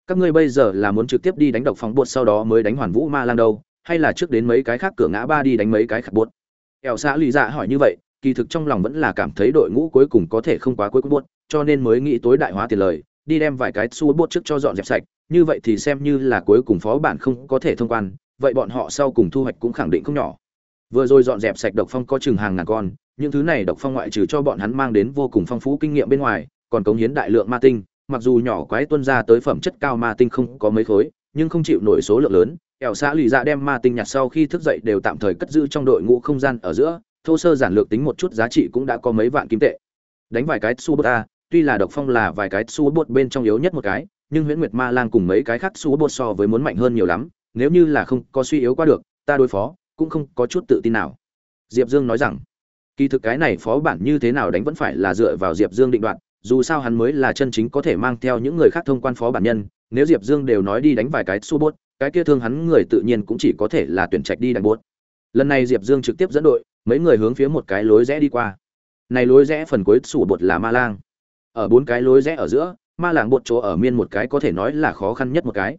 Các ngươi bây giờ là muốn trực tiếp đi đánh độc phóng bột sau đó mới đánh hoàn vũ ma lang đâu, hay là trước đến mấy cái khác cửa ngã ba đi đánh mấy cái khắc bột? Ẻo xã lì dạ hỏi như vậy, kỳ thực trong lòng vẫn là cảm thấy đội ngũ cuối cùng có thể không quá cuối cùng bột, cho nên mới nghĩ tối đại hóa tiền lời đi đem vài cái xua bốt trước cho dọn dẹp sạch, như vậy thì xem như là cuối cùng phó bản không có thể thông quan, vậy bọn họ sau cùng thu hoạch cũng khẳng định không nhỏ. Vừa rồi dọn dẹp sạch độc phong có chừng hàng ngàn con, những thứ này độc phong ngoại trừ cho bọn hắn mang đến vô cùng phong phú kinh nghiệm bên ngoài, còn cống hiến đại lượng ma tinh, mặc dù nhỏ quái tuân ra tới phẩm chất cao ma tinh không có mấy khối, nhưng không chịu nổi số lượng lớn ẻo xã lì dạ đem ma tinh nhặt sau khi thức dậy đều tạm thời cất giữ trong đội ngũ không gian ở giữa, thô sơ giản lược tính một chút giá trị cũng đã có mấy vạn kim tệ. Đánh vài cái su bot a tuy là độc phong là vài cái su bột bên trong yếu nhất một cái nhưng huyễn nguyệt ma lang cùng mấy cái khác su bột so với muốn mạnh hơn nhiều lắm nếu như là không có suy yếu qua được ta đối phó cũng không có chút tự tin nào. Diệp dương nói rằng kỳ thực cái này phó bản như thế nào đánh vẫn phải là dựa vào diệp dương định đoạt dù sao hắn mới là chân chính có thể mang theo những người khác thông quan phó bản nhân nếu diệp dương đều nói đi đánh vài cái su bột, cái kia thương hắn người tự nhiên cũng chỉ có thể là tuyển trạch đi đánh bốt lần này diệp dương trực tiếp dẫn đội mấy người hướng phía một cái lối rẽ đi qua. Này lối rẽ phần cuối sủ bột là ma lang ở bốn cái lối rẽ ở giữa, ma làng bột chỗ ở miên một cái có thể nói là khó khăn nhất một cái.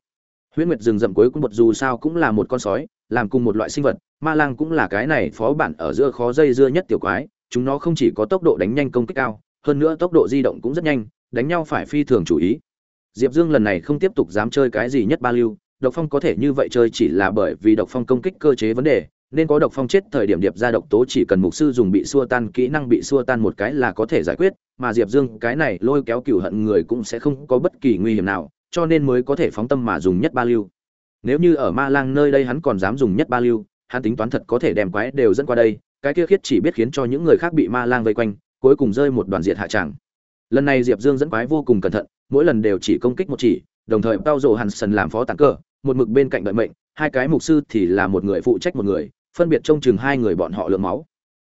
Huyễn nguyệt rừng rậm cuối cùng bột dù sao cũng là một con sói, làm cùng một loại sinh vật, ma lang cũng là cái này phó bản ở giữa khó dây dưa nhất tiểu quái, chúng nó không chỉ có tốc độ đánh nhanh công kích cao, hơn nữa tốc độ di động cũng rất nhanh, đánh nhau phải phi thường chủ ý. Diệp dương lần này không tiếp tục dám chơi cái gì nhất ba lưu, độc phong có thể như vậy chơi chỉ là bởi vì độc phong công kích cơ chế vấn đề nên có độc phong chết thời điểm điệp ra độc tố chỉ cần mục sư dùng bị xua tan, kỹ năng bị xua tan một cái là có thể giải quyết, mà diệp dương cái này lôi kéo cửu hận người cũng sẽ không có bất kỳ nguy hiểm nào, cho nên mới có thể phóng tâm mà dùng nhất ba lưu. Nếu như ở ma lang nơi đây hắn còn dám dùng nhất ba lưu, hắn tính toán thật có thể đem quái đều dẫn qua đây, cái kia khiết chỉ biết khiến cho những người khác bị ma lang vây quanh, cuối cùng rơi một đoàn diệt hạ tràng. Lần này diệp dương dẫn quái vô cùng cẩn thận, mỗi lần đều chỉ công kích một chỉ, đồng thời bao rộ hàn sần làm phó tàn cờ một mực bên cạnh đợi mệnh, hai cái mục sư thì là một người phụ trách một người phân biệt trông chừng hai người bọn họ lượng máu.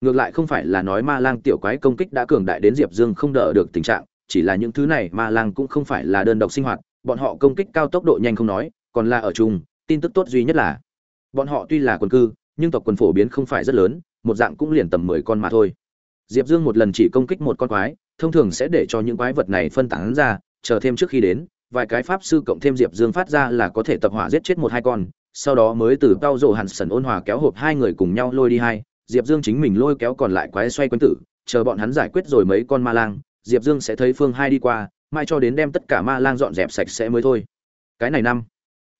Ngược lại không phải là nói ma lang tiểu quái công kích đã cường đại đến diệp dương không đỡ được tình trạng, chỉ là những thứ này ma lang cũng không phải là đơn độc sinh hoạt, bọn họ công kích cao tốc độ nhanh không nói, còn là ở chung, tin tức tốt duy nhất là, bọn họ tuy là quần cư, nhưng tộc quần phổ biến không phải rất lớn, một dạng cũng liền tầm mười con mà thôi. Diệp dương một lần chỉ công kích một con quái, thông thường sẽ để cho những quái vật này phân tán ra, chờ thêm trước khi đến, vài cái pháp sư cộng thêm diệp dương phát ra là có thể tập hỏa giết chết một hai con sau đó mới từ tao rộ hàn sần ôn hòa kéo hộp hai người cùng nhau lôi đi hai, diệp dương chính mình lôi kéo còn lại quái xoay quanh tử, chờ bọn hắn giải quyết rồi mấy con ma lang, diệp dương sẽ thấy phương hai đi qua, mai cho đến đem tất cả ma lang dọn dẹp sạch sẽ mới thôi. Cái này năm,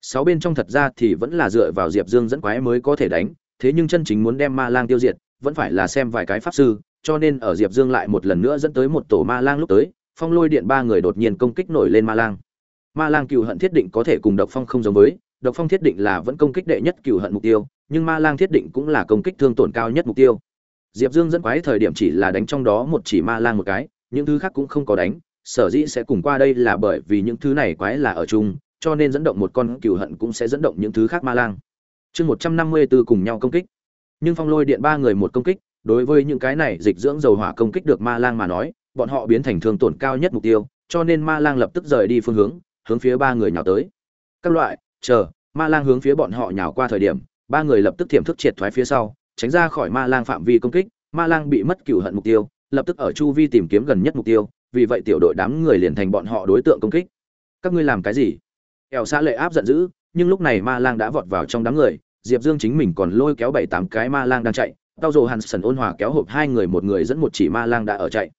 sáu bên trong thật ra thì vẫn là dựa vào diệp dương dẫn quái mới có thể đánh, thế nhưng chân chính muốn đem ma lang tiêu diệt, vẫn phải là xem vài cái pháp sư, cho nên ở diệp dương lại một lần nữa dẫn tới một tổ ma lang lúc tới, phong lôi điện ba người đột nhiên công kích nổi lên ma lang. Ma lang cựu hận thiết định có thể cùng độc phong không giống với độc phong thiết định là vẫn công kích đệ nhất cửu hận mục tiêu, nhưng ma lang thiết định cũng là công kích thương tổn cao nhất mục tiêu. Diệp dương dẫn quái thời điểm chỉ là đánh trong đó một chỉ ma lang một cái, những thứ khác cũng không có đánh, sở dĩ sẽ cùng qua đây là bởi vì những thứ này quái là ở chung, cho nên dẫn động một con cửu hận cũng sẽ dẫn động những thứ khác ma lang. Chương một trăm năm mươi b ố cùng nhau công kích. Nhưng phong lôi điện ba người một công kích, đối với những cái này dịch dưỡng dầu hỏa công kích được ma lang mà nói, bọn họ biến thành thương tổn cao nhất mục tiêu, cho nên ma lang lập tức rời đi phương hướng hướng phía ba người nhào tới. Các loại chờ, ma lang hướng phía bọn họ nhào qua thời điểm, ba người lập tức thiểm thức triệt thoái phía sau, tránh ra khỏi ma lang phạm vi công kích, ma lang bị mất cửu hận mục tiêu, lập tức ở chu vi tìm kiếm gần nhất mục tiêu, vì vậy tiểu đội đám người liền thành bọn họ đối tượng công kích. Các ngươi làm cái gì? Ẻo xa lệ áp giận dữ, nhưng lúc này ma lang đã vọt vào trong đám người, diệp dương chính mình còn lôi kéo bảy tám cái ma lang đang chạy, tao dồ hàn sần ôn hòa kéo hộp hai người một người dẫn một chỉ ma lang đã ở chạy.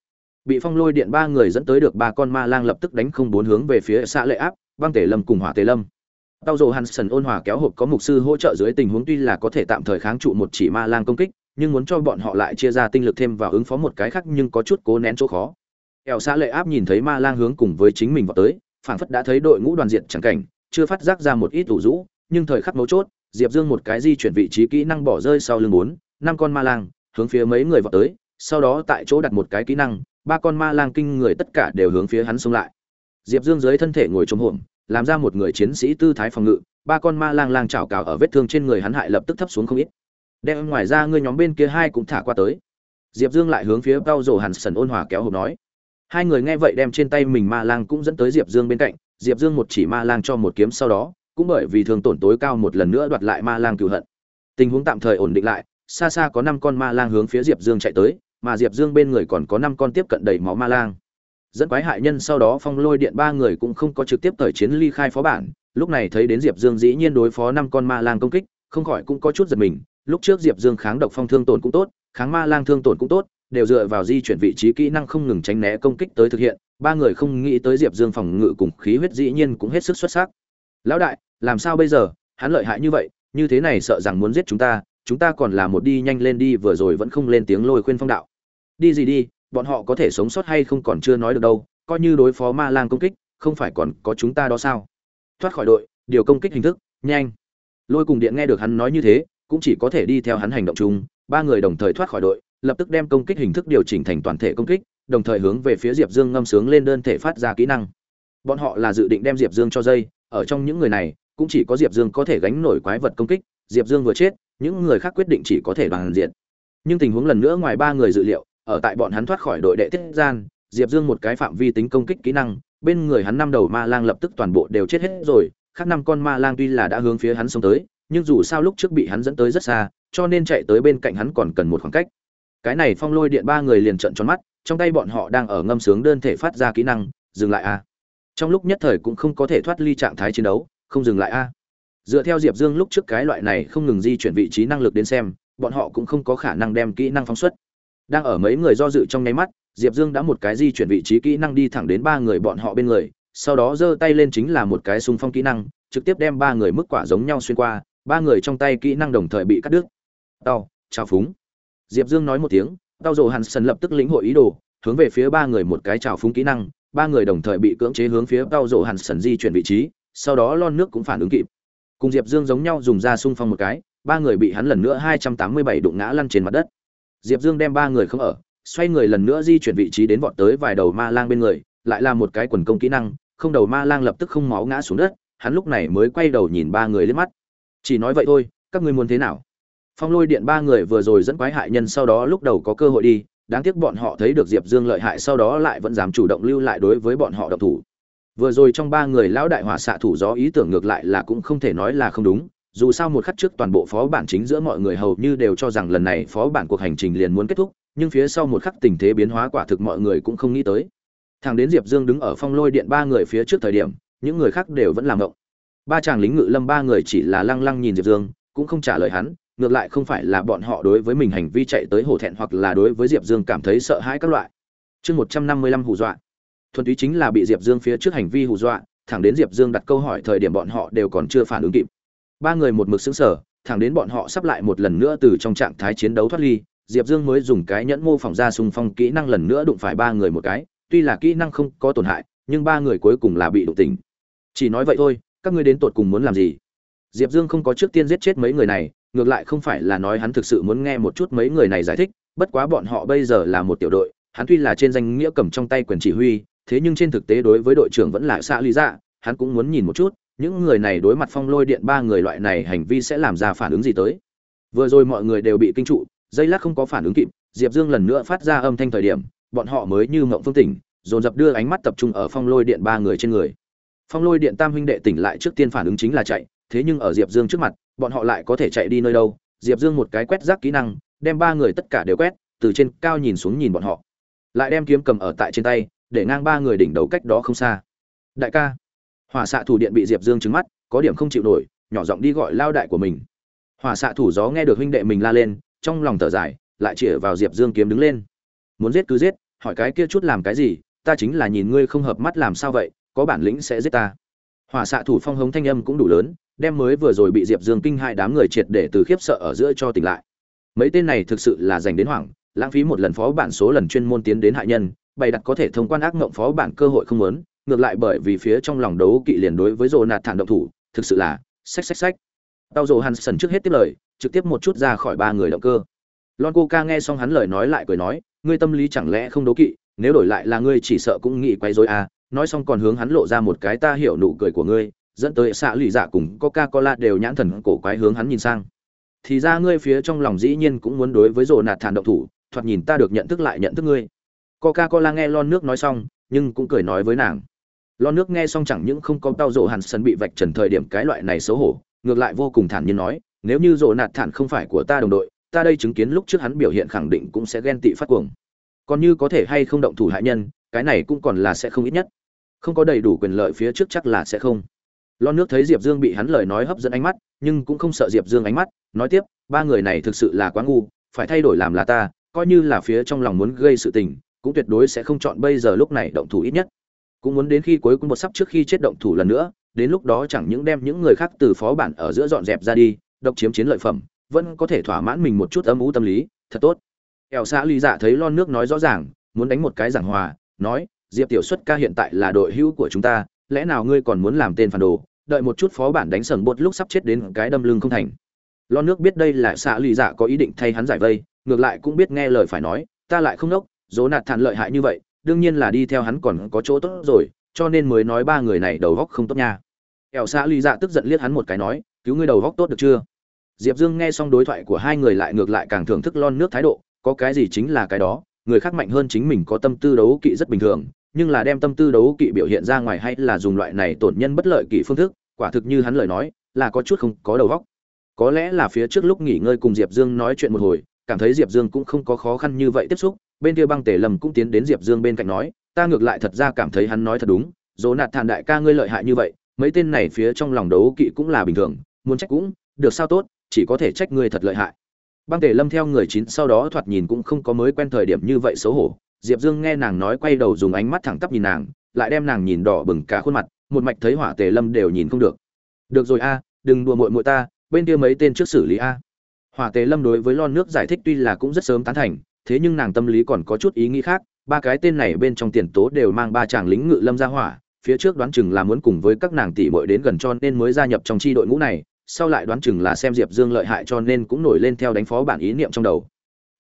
Bị phong lôi điện ba người dẫn tới được ba con ma lang lập tức đánh không bốn hướng về phía xã lệ áp, băng tể lâm cùng hỏa tề lâm tao rồ hàn sần ôn hòa kéo hộp có mục sư hỗ trợ dưới tình huống tuy là có thể tạm thời kháng trụ một chỉ ma lang công kích, nhưng muốn cho bọn họ lại chia ra tinh lực thêm vào ứng phó một cái khác nhưng có chút cố nén chỗ khó. Eo xã lệ áp nhìn thấy ma lang hướng cùng với chính mình vào tới, phảng phất đã thấy đội ngũ đoàn diện chẳng cảnh, chưa phát giác ra một ít ủ rũ, nhưng thời khắc mấu chốt, diệp dương một cái di chuyển vị trí kỹ năng bỏ rơi sau lưng bốn, năm con ma lang, hướng phía mấy người vào tới, sau đó tại chỗ đặt một cái kỹ năng, ba con ma lang kinh người tất cả đều hướng phía hắn xông lại. Diệp dương dưới thân thể ngồi trống hổm làm ra một người chiến sĩ tư thái phòng ngự, ba con ma lang lang chảo cào ở vết thương trên người hắn hại lập tức thấp xuống không ít. Đem ngoài ra ngươi nhóm bên kia hai cũng thả qua tới. Diệp dương lại hướng phía cao rổ hàn sần ôn hòa kéo hộp nói. Hai người nghe vậy đem trên tay mình ma lang cũng dẫn tới diệp dương bên cạnh, diệp dương một chỉ ma lang cho một kiếm sau đó, cũng bởi vì thường tổn tối cao một lần nữa đoạt lại ma lang cựu hận. Tình huống tạm thời ổn định lại, xa xa có năm con ma lang hướng phía diệp dương chạy tới, mà diệp dương bên người còn có năm con tiếp cận đầy máu ma lang dẫn quái hại nhân sau đó phong lôi điện ba người cũng không có trực tiếp thời chiến ly khai phó bản. Lúc này thấy đến diệp dương dĩ nhiên đối phó năm con ma lang công kích, không khỏi cũng có chút giật mình. Lúc trước diệp dương kháng độc phong thương tổn cũng tốt, kháng ma lang thương tổn cũng tốt, đều dựa vào di chuyển vị trí kỹ năng không ngừng tránh né công kích tới thực hiện. Ba người không nghĩ tới diệp dương phòng ngự cùng khí huyết dĩ nhiên cũng hết sức xuất sắc. Lão đại, làm sao bây giờ? Hắn lợi hại như vậy, như thế này sợ rằng muốn giết chúng ta chúng ta còn là một đi nhanh lên đi, vừa rồi vẫn không lên tiếng lôi khuyên phong đạo. Đi gì đi bọn họ có thể sống sót hay không còn chưa nói được đâu, coi như đối phó ma lang công kích, không phải còn có chúng ta đó sao? Thoát khỏi đội, điều công kích hình thức, nhanh. Lôi cùng điện nghe được hắn nói như thế, cũng chỉ có thể đi theo hắn hành động chung. Ba người đồng thời thoát khỏi đội, lập tức đem công kích hình thức điều chỉnh thành toàn thể công kích, đồng thời hướng về phía diệp dương ngâm sướng lên đơn thể phát ra kỹ năng. Bọn họ là dự định đem diệp dương cho dây, ở trong những người này, cũng chỉ có diệp dương có thể gánh nổi quái vật công kích. Diệp dương vừa chết, những người khác quyết định chỉ có thể đoàn diện. Nhưng tình huống lần nữa ngoài ba người dự liệu ở tại bọn hắn thoát khỏi đội đệ tiết gian, diệp dương một cái phạm vi tính công kích kỹ năng, bên người hắn năm đầu ma lang lập tức toàn bộ đều chết hết rồi, khác năm con ma lang tuy là đã hướng phía hắn xông tới, nhưng dù sao lúc trước bị hắn dẫn tới rất xa, cho nên chạy tới bên cạnh hắn còn cần một khoảng cách. Cái này phong lôi điện ba người liền trận tròn mắt, trong tay bọn họ đang ở ngâm sướng đơn thể phát ra kỹ năng, dừng lại a. Trong lúc nhất thời cũng không có thể thoát ly trạng thái chiến đấu, không dừng lại a. Dựa theo diệp dương lúc trước cái loại này không ngừng di chuyển vị trí năng lực đến xem, bọn họ cũng không có khả năng đem kỹ năng phóng xuất đang ở mấy người do dự trong nháy mắt, diệp dương đã một cái di chuyển vị trí kỹ năng đi thẳng đến ba người bọn họ bên người, sau đó giơ tay lên chính là một cái xung phong kỹ năng, trực tiếp đem ba người mức quả giống nhau xuyên qua, ba người trong tay kỹ năng đồng thời bị cắt đứt. Đau chào phúng. Diệp dương nói một tiếng đau rồ hàn sần lập tức lĩnh hội ý đồ, hướng về phía ba người một cái chào phúng kỹ năng, ba người đồng thời bị cưỡng chế hướng phía đau rồ hàn sần di chuyển vị trí, sau đó lon nước cũng phản ứng kịp. Cùng diệp dương giống nhau dùng ra xung phong một cái, ba người bị hắn lần nữa hai trăm tám mươi bảy đụng ngã lăn trên mặt đất diệp dương đem ba người không ở, xoay người lần nữa di chuyển vị trí đến vọt tới vài đầu ma lang bên người, lại là một cái quần công kỹ năng, không đầu ma lang lập tức không máu ngã xuống đất, hắn lúc này mới quay đầu nhìn ba người lên mắt. Chỉ nói vậy thôi, các ngươi muốn thế nào? Phong lôi điện ba người vừa rồi dẫn quái hại nhân sau đó lúc đầu có cơ hội đi, đáng tiếc bọn họ thấy được diệp dương lợi hại sau đó lại vẫn dám chủ động lưu lại đối với bọn họ động thủ. Vừa rồi trong ba người lão đại hỏa xạ thủ gió ý tưởng ngược lại là cũng không thể nói là không đúng dù sao một khắc trước toàn bộ phó bản chính giữa mọi người hầu như đều cho rằng lần này phó bản cuộc hành trình liền muốn kết thúc, nhưng phía sau một khắc tình thế biến hóa quả thực mọi người cũng không nghĩ tới. Thằng đến diệp dương đứng ở phong lôi điện ba người phía trước thời điểm, những người khác đều vẫn làm ngộng. Ba chàng lính ngự lâm ba người chỉ là lăng lăng nhìn diệp dương, cũng không trả lời hắn, ngược lại không phải là bọn họ đối với mình hành vi chạy tới hổ thẹn hoặc là đối với diệp dương cảm thấy sợ hãi các loại. Chương một trăm năm mươi lăm hù dọa. Thuần túy chính là bị diệp dương phía trước hành vi hù dọa, thẳng đến diệp dương đặt câu hỏi thời điểm bọn họ đều còn chưa phản ứng kịp ba người một mực xứng sở thẳng đến bọn họ sắp lại một lần nữa từ trong trạng thái chiến đấu thoát ly, diệp dương mới dùng cái nhẫn mô phỏng ra xung phong kỹ năng lần nữa đụng phải ba người một cái. Tuy là kỹ năng không có tổn hại, nhưng ba người cuối cùng là bị đụng tình chỉ nói vậy thôi, các ngươi đến tột cùng muốn làm gì? Diệp dương không có trước tiên giết chết mấy người này, ngược lại không phải là nói hắn thực sự muốn nghe một chút mấy người này giải thích, bất quá bọn họ bây giờ là một tiểu đội, hắn tuy là trên danh nghĩa cầm trong tay quyền chỉ huy, thế nhưng trên thực tế đối với đội trưởng vẫn là xa lý dạ hắn cũng muốn nhìn một chút những người này đối mặt phong lôi điện ba người loại này hành vi sẽ làm ra phản ứng gì tới. Vừa rồi mọi người đều bị kinh trụ, dây lát không có phản ứng kịp, diệp dương lần nữa phát ra âm thanh thời điểm, bọn họ mới như mộng phương tỉnh, dồn dập đưa ánh mắt tập trung ở phong lôi điện ba người trên người. Phong lôi điện tam huynh đệ tỉnh lại trước tiên phản ứng chính là chạy, thế nhưng ở diệp dương trước mặt, bọn họ lại có thể chạy đi nơi đâu? Diệp dương một cái quét rác kỹ năng, đem ba người tất cả đều quét, từ trên cao nhìn xuống nhìn bọn họ. Lại đem kiếm cầm ở tại trên tay, để ngang ba người đỉnh đầu cách đó không xa. Đại ca hỏa xạ thủ điện bị diệp dương trứng mắt, có điểm không chịu nổi, nhỏ giọng đi gọi lao đại của mình. Hỏa xạ thủ gió nghe được huynh đệ mình la lên, trong lòng thở dài, lại chĩa vào diệp dương kiếm đứng lên. Muốn giết cứ giết, hỏi cái kia chút làm cái gì, ta chính là nhìn ngươi không hợp mắt làm sao vậy, có bản lĩnh sẽ giết ta. Hỏa xạ thủ phong hống thanh âm cũng đủ lớn, đem mới vừa rồi bị diệp dương kinh hai đám người triệt để từ khiếp sợ ở giữa cho tỉnh lại. Mấy tên này thực sự là dành đến hoảng, lãng phí một lần phó bản số lần chuyên môn tiến đến hại nhân, bày đặt có thể thông quan ác mộng phó bản cơ hội không lớn ngược lại bởi vì phía trong lòng đấu kỵ liền đối với rồ nạt thản động thủ, thực sự là xách xách xách. Tao rồ hắn sần trước hết tiếp lời, trực tiếp một chút ra khỏi ba người động cơ. Lon coca nghe xong hắn lời nói lại cười nói, ngươi tâm lý chẳng lẽ không đấu kỵ, nếu đổi lại là ngươi chỉ sợ cũng nghĩ quay rối à? Nói xong còn hướng hắn lộ ra một cái ta hiểu nụ cười của ngươi, dẫn tới xạ lụy dạ cùng coca cola đều nhãn thần cổ quái hướng hắn nhìn sang. Thì ra ngươi phía trong lòng dĩ nhiên cũng muốn đối với rồ nạt thản động thủ, thoạt nhìn ta được nhận thức lại nhận thức ngươi. Coca cola nghe lon nước nói xong, nhưng cũng cười nói với nàng. Lo nước nghe xong chẳng những không có tao rộ hàn sân bị vạch trần thời điểm cái loại này xấu hổ, ngược lại vô cùng thản nhiên nói, nếu như rộ nạt thản không phải của ta đồng đội, ta đây chứng kiến lúc trước hắn biểu hiện khẳng định cũng sẽ ghen tị phát cuồng. Còn như có thể hay không động thủ hại nhân, cái này cũng còn là sẽ không ít nhất. Không có đầy đủ quyền lợi phía trước chắc là sẽ không. Lo nước thấy diệp dương bị hắn lời nói hấp dẫn ánh mắt, nhưng cũng không sợ diệp dương ánh mắt, nói tiếp, ba người này thực sự là quá ngu, phải thay đổi làm là ta, coi như là phía trong lòng muốn gây sự tình, cũng tuyệt đối sẽ không chọn bây giờ lúc này động thủ ít nhất cũng muốn đến khi cuối cùng một sắp trước khi chết động thủ lần nữa, đến lúc đó chẳng những đem những người khác từ phó bản ở giữa dọn dẹp ra đi, độc chiếm chiến lợi phẩm, vẫn có thể thỏa mãn mình một chút âm ú tâm lý, thật tốt. Ẻo xã ly dạ thấy lon nước nói rõ ràng, muốn đánh một cái giảng hòa, nói, diệp tiểu xuất ca hiện tại là đội hữu của chúng ta, lẽ nào ngươi còn muốn làm tên phản đồ, đợi một chút phó bản đánh sầm bột lúc sắp chết đến cái đâm lưng không thành. Lon nước biết đây là xã ly dạ có ý định thay hắn giải vây, ngược lại cũng biết nghe lời phải nói, ta lại không nốc dỗ nạt thản lợi hại như vậy đương nhiên là đi theo hắn còn có chỗ tốt rồi, cho nên mới nói ba người này đầu góc không tốt nha. Ẻo xã ly dạ tức giận liếc hắn một cái nói, cứu ngươi đầu góc tốt được chưa? Diệp dương nghe xong đối thoại của hai người lại ngược lại càng thưởng thức lon nước thái độ, có cái gì chính là cái đó, người khác mạnh hơn chính mình có tâm tư đấu kỵ rất bình thường, nhưng là đem tâm tư đấu kỵ biểu hiện ra ngoài hay là dùng loại này tổn nhân bất lợi kỵ phương thức, quả thực như hắn lời nói, là có chút không có đầu góc. Có lẽ là phía trước lúc nghỉ ngơi cùng diệp dương nói chuyện một hồi, cảm thấy diệp dương cũng không có khó khăn như vậy tiếp xúc bên kia băng tể lầm cũng tiến đến diệp dương bên cạnh nói, ta ngược lại thật ra cảm thấy hắn nói thật đúng, dỗ nạt thản đại ca ngươi lợi hại như vậy, mấy tên này phía trong lòng đấu kỵ cũng là bình thường, muốn trách cũng, được sao tốt, chỉ có thể trách ngươi thật lợi hại. Băng tể lâm theo người chín sau đó thoạt nhìn cũng không có mới quen thời điểm như vậy xấu hổ, diệp dương nghe nàng nói quay đầu dùng ánh mắt thẳng tắp nhìn nàng, lại đem nàng nhìn đỏ bừng cả khuôn mặt, một mạch thấy hỏa tề lâm đều nhìn không được. Được rồi a, đừng đùa muội muội ta, bên kia mấy tên trước xử lý a. Hỏa tề lâm đối với lon nước giải thích tuy là cũng rất sớm tán thành thế nhưng nàng tâm lý còn có chút ý nghĩ khác, ba cái tên này bên trong tiền tố đều mang ba chàng lính ngự lâm ra hỏa, phía trước đoán chừng là muốn cùng với các nàng tỷ muội đến gần cho nên mới gia nhập trong chi đội ngũ này, sau lại đoán chừng là xem diệp dương lợi hại cho nên cũng nổi lên theo đánh phó bản ý niệm trong đầu.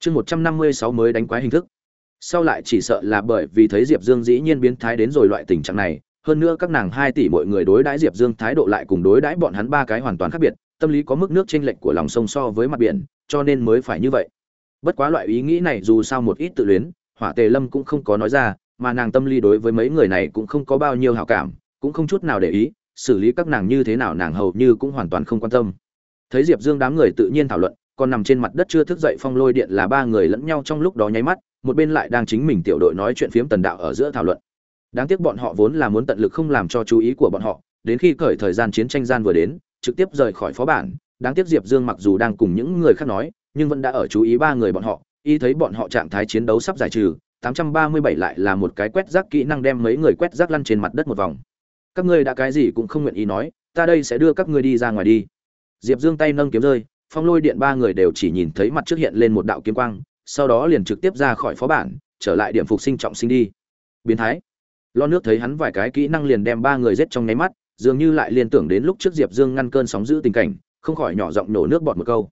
Chương một trăm năm mươi sáu mới đánh quái hình thức. Sau lại chỉ sợ là bởi vì thấy diệp dương dĩ nhiên biến thái đến rồi loại tình trạng này, hơn nữa các nàng hai tỷ mọi người đối đãi diệp dương thái độ lại cùng đối đãi bọn hắn ba cái hoàn toàn khác biệt, tâm lý có mức nước chênh lệch của lòng sông so với mặt biển, cho nên mới phải như vậy bất quá loại ý nghĩ này dù sao một ít tự luyến, hỏa tề lâm cũng không có nói ra, mà nàng tâm lý đối với mấy người này cũng không có bao nhiêu hảo cảm, cũng không chút nào để ý, xử lý các nàng như thế nào nàng hầu như cũng hoàn toàn không quan tâm. Thấy diệp dương đám người tự nhiên thảo luận, còn nằm trên mặt đất chưa thức dậy phong lôi điện là ba người lẫn nhau trong lúc đó nháy mắt, một bên lại đang chính mình tiểu đội nói chuyện phiếm tần đạo ở giữa thảo luận. Đáng tiếc bọn họ vốn là muốn tận lực không làm cho chú ý của bọn họ, đến khi khởi thời gian chiến tranh gian vừa đến, trực tiếp rời khỏi phó bản, đáng tiếc diệp dương mặc dù đang cùng những người khác nói nhưng vẫn đã ở chú ý ba người bọn họ, y thấy bọn họ trạng thái chiến đấu sắp giải trừ 837 lại là một cái quét rác kỹ năng đem mấy người quét rác lăn trên mặt đất một vòng. Các ngươi đã cái gì cũng không nguyện ý nói, ta đây sẽ đưa các ngươi đi ra ngoài đi. Diệp dương tay nâng kiếm rơi, phong lôi điện ba người đều chỉ nhìn thấy mặt trước hiện lên một đạo kiếm quang, sau đó liền trực tiếp ra khỏi phó bản, trở lại điểm phục sinh trọng sinh đi. Biến thái. Lo nước thấy hắn vài cái kỹ năng liền đem ba người giết trong nháy mắt, dường như lại liên tưởng đến lúc trước diệp dương ngăn cơn sóng giữ tình cảnh, không khỏi nhỏ giọng nổ nước bọt một câu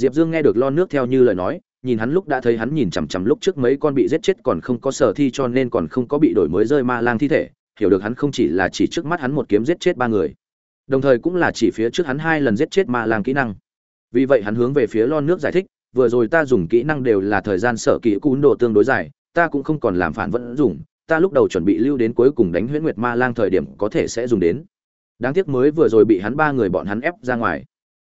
diệp dương nghe được lon nước theo như lời nói, nhìn hắn lúc đã thấy hắn nhìn chằm chằm lúc trước mấy con bị giết chết còn không có sở thi cho nên còn không có bị đổi mới rơi ma lang thi thể, hiểu được hắn không chỉ là chỉ trước mắt hắn một kiếm giết chết ba người, đồng thời cũng là chỉ phía trước hắn hai lần giết chết ma lang kỹ năng. Vì vậy hắn hướng về phía lon nước giải thích, vừa rồi ta dùng kỹ năng đều là thời gian sở kỹ cún đồ tương đối dài, ta cũng không còn làm phản vẫn dùng, ta lúc đầu chuẩn bị lưu đến cuối cùng đánh huyễn nguyệt ma lang thời điểm có thể sẽ dùng đến. Đáng tiếc mới vừa rồi bị hắn ba người bọn hắn ép ra ngoài.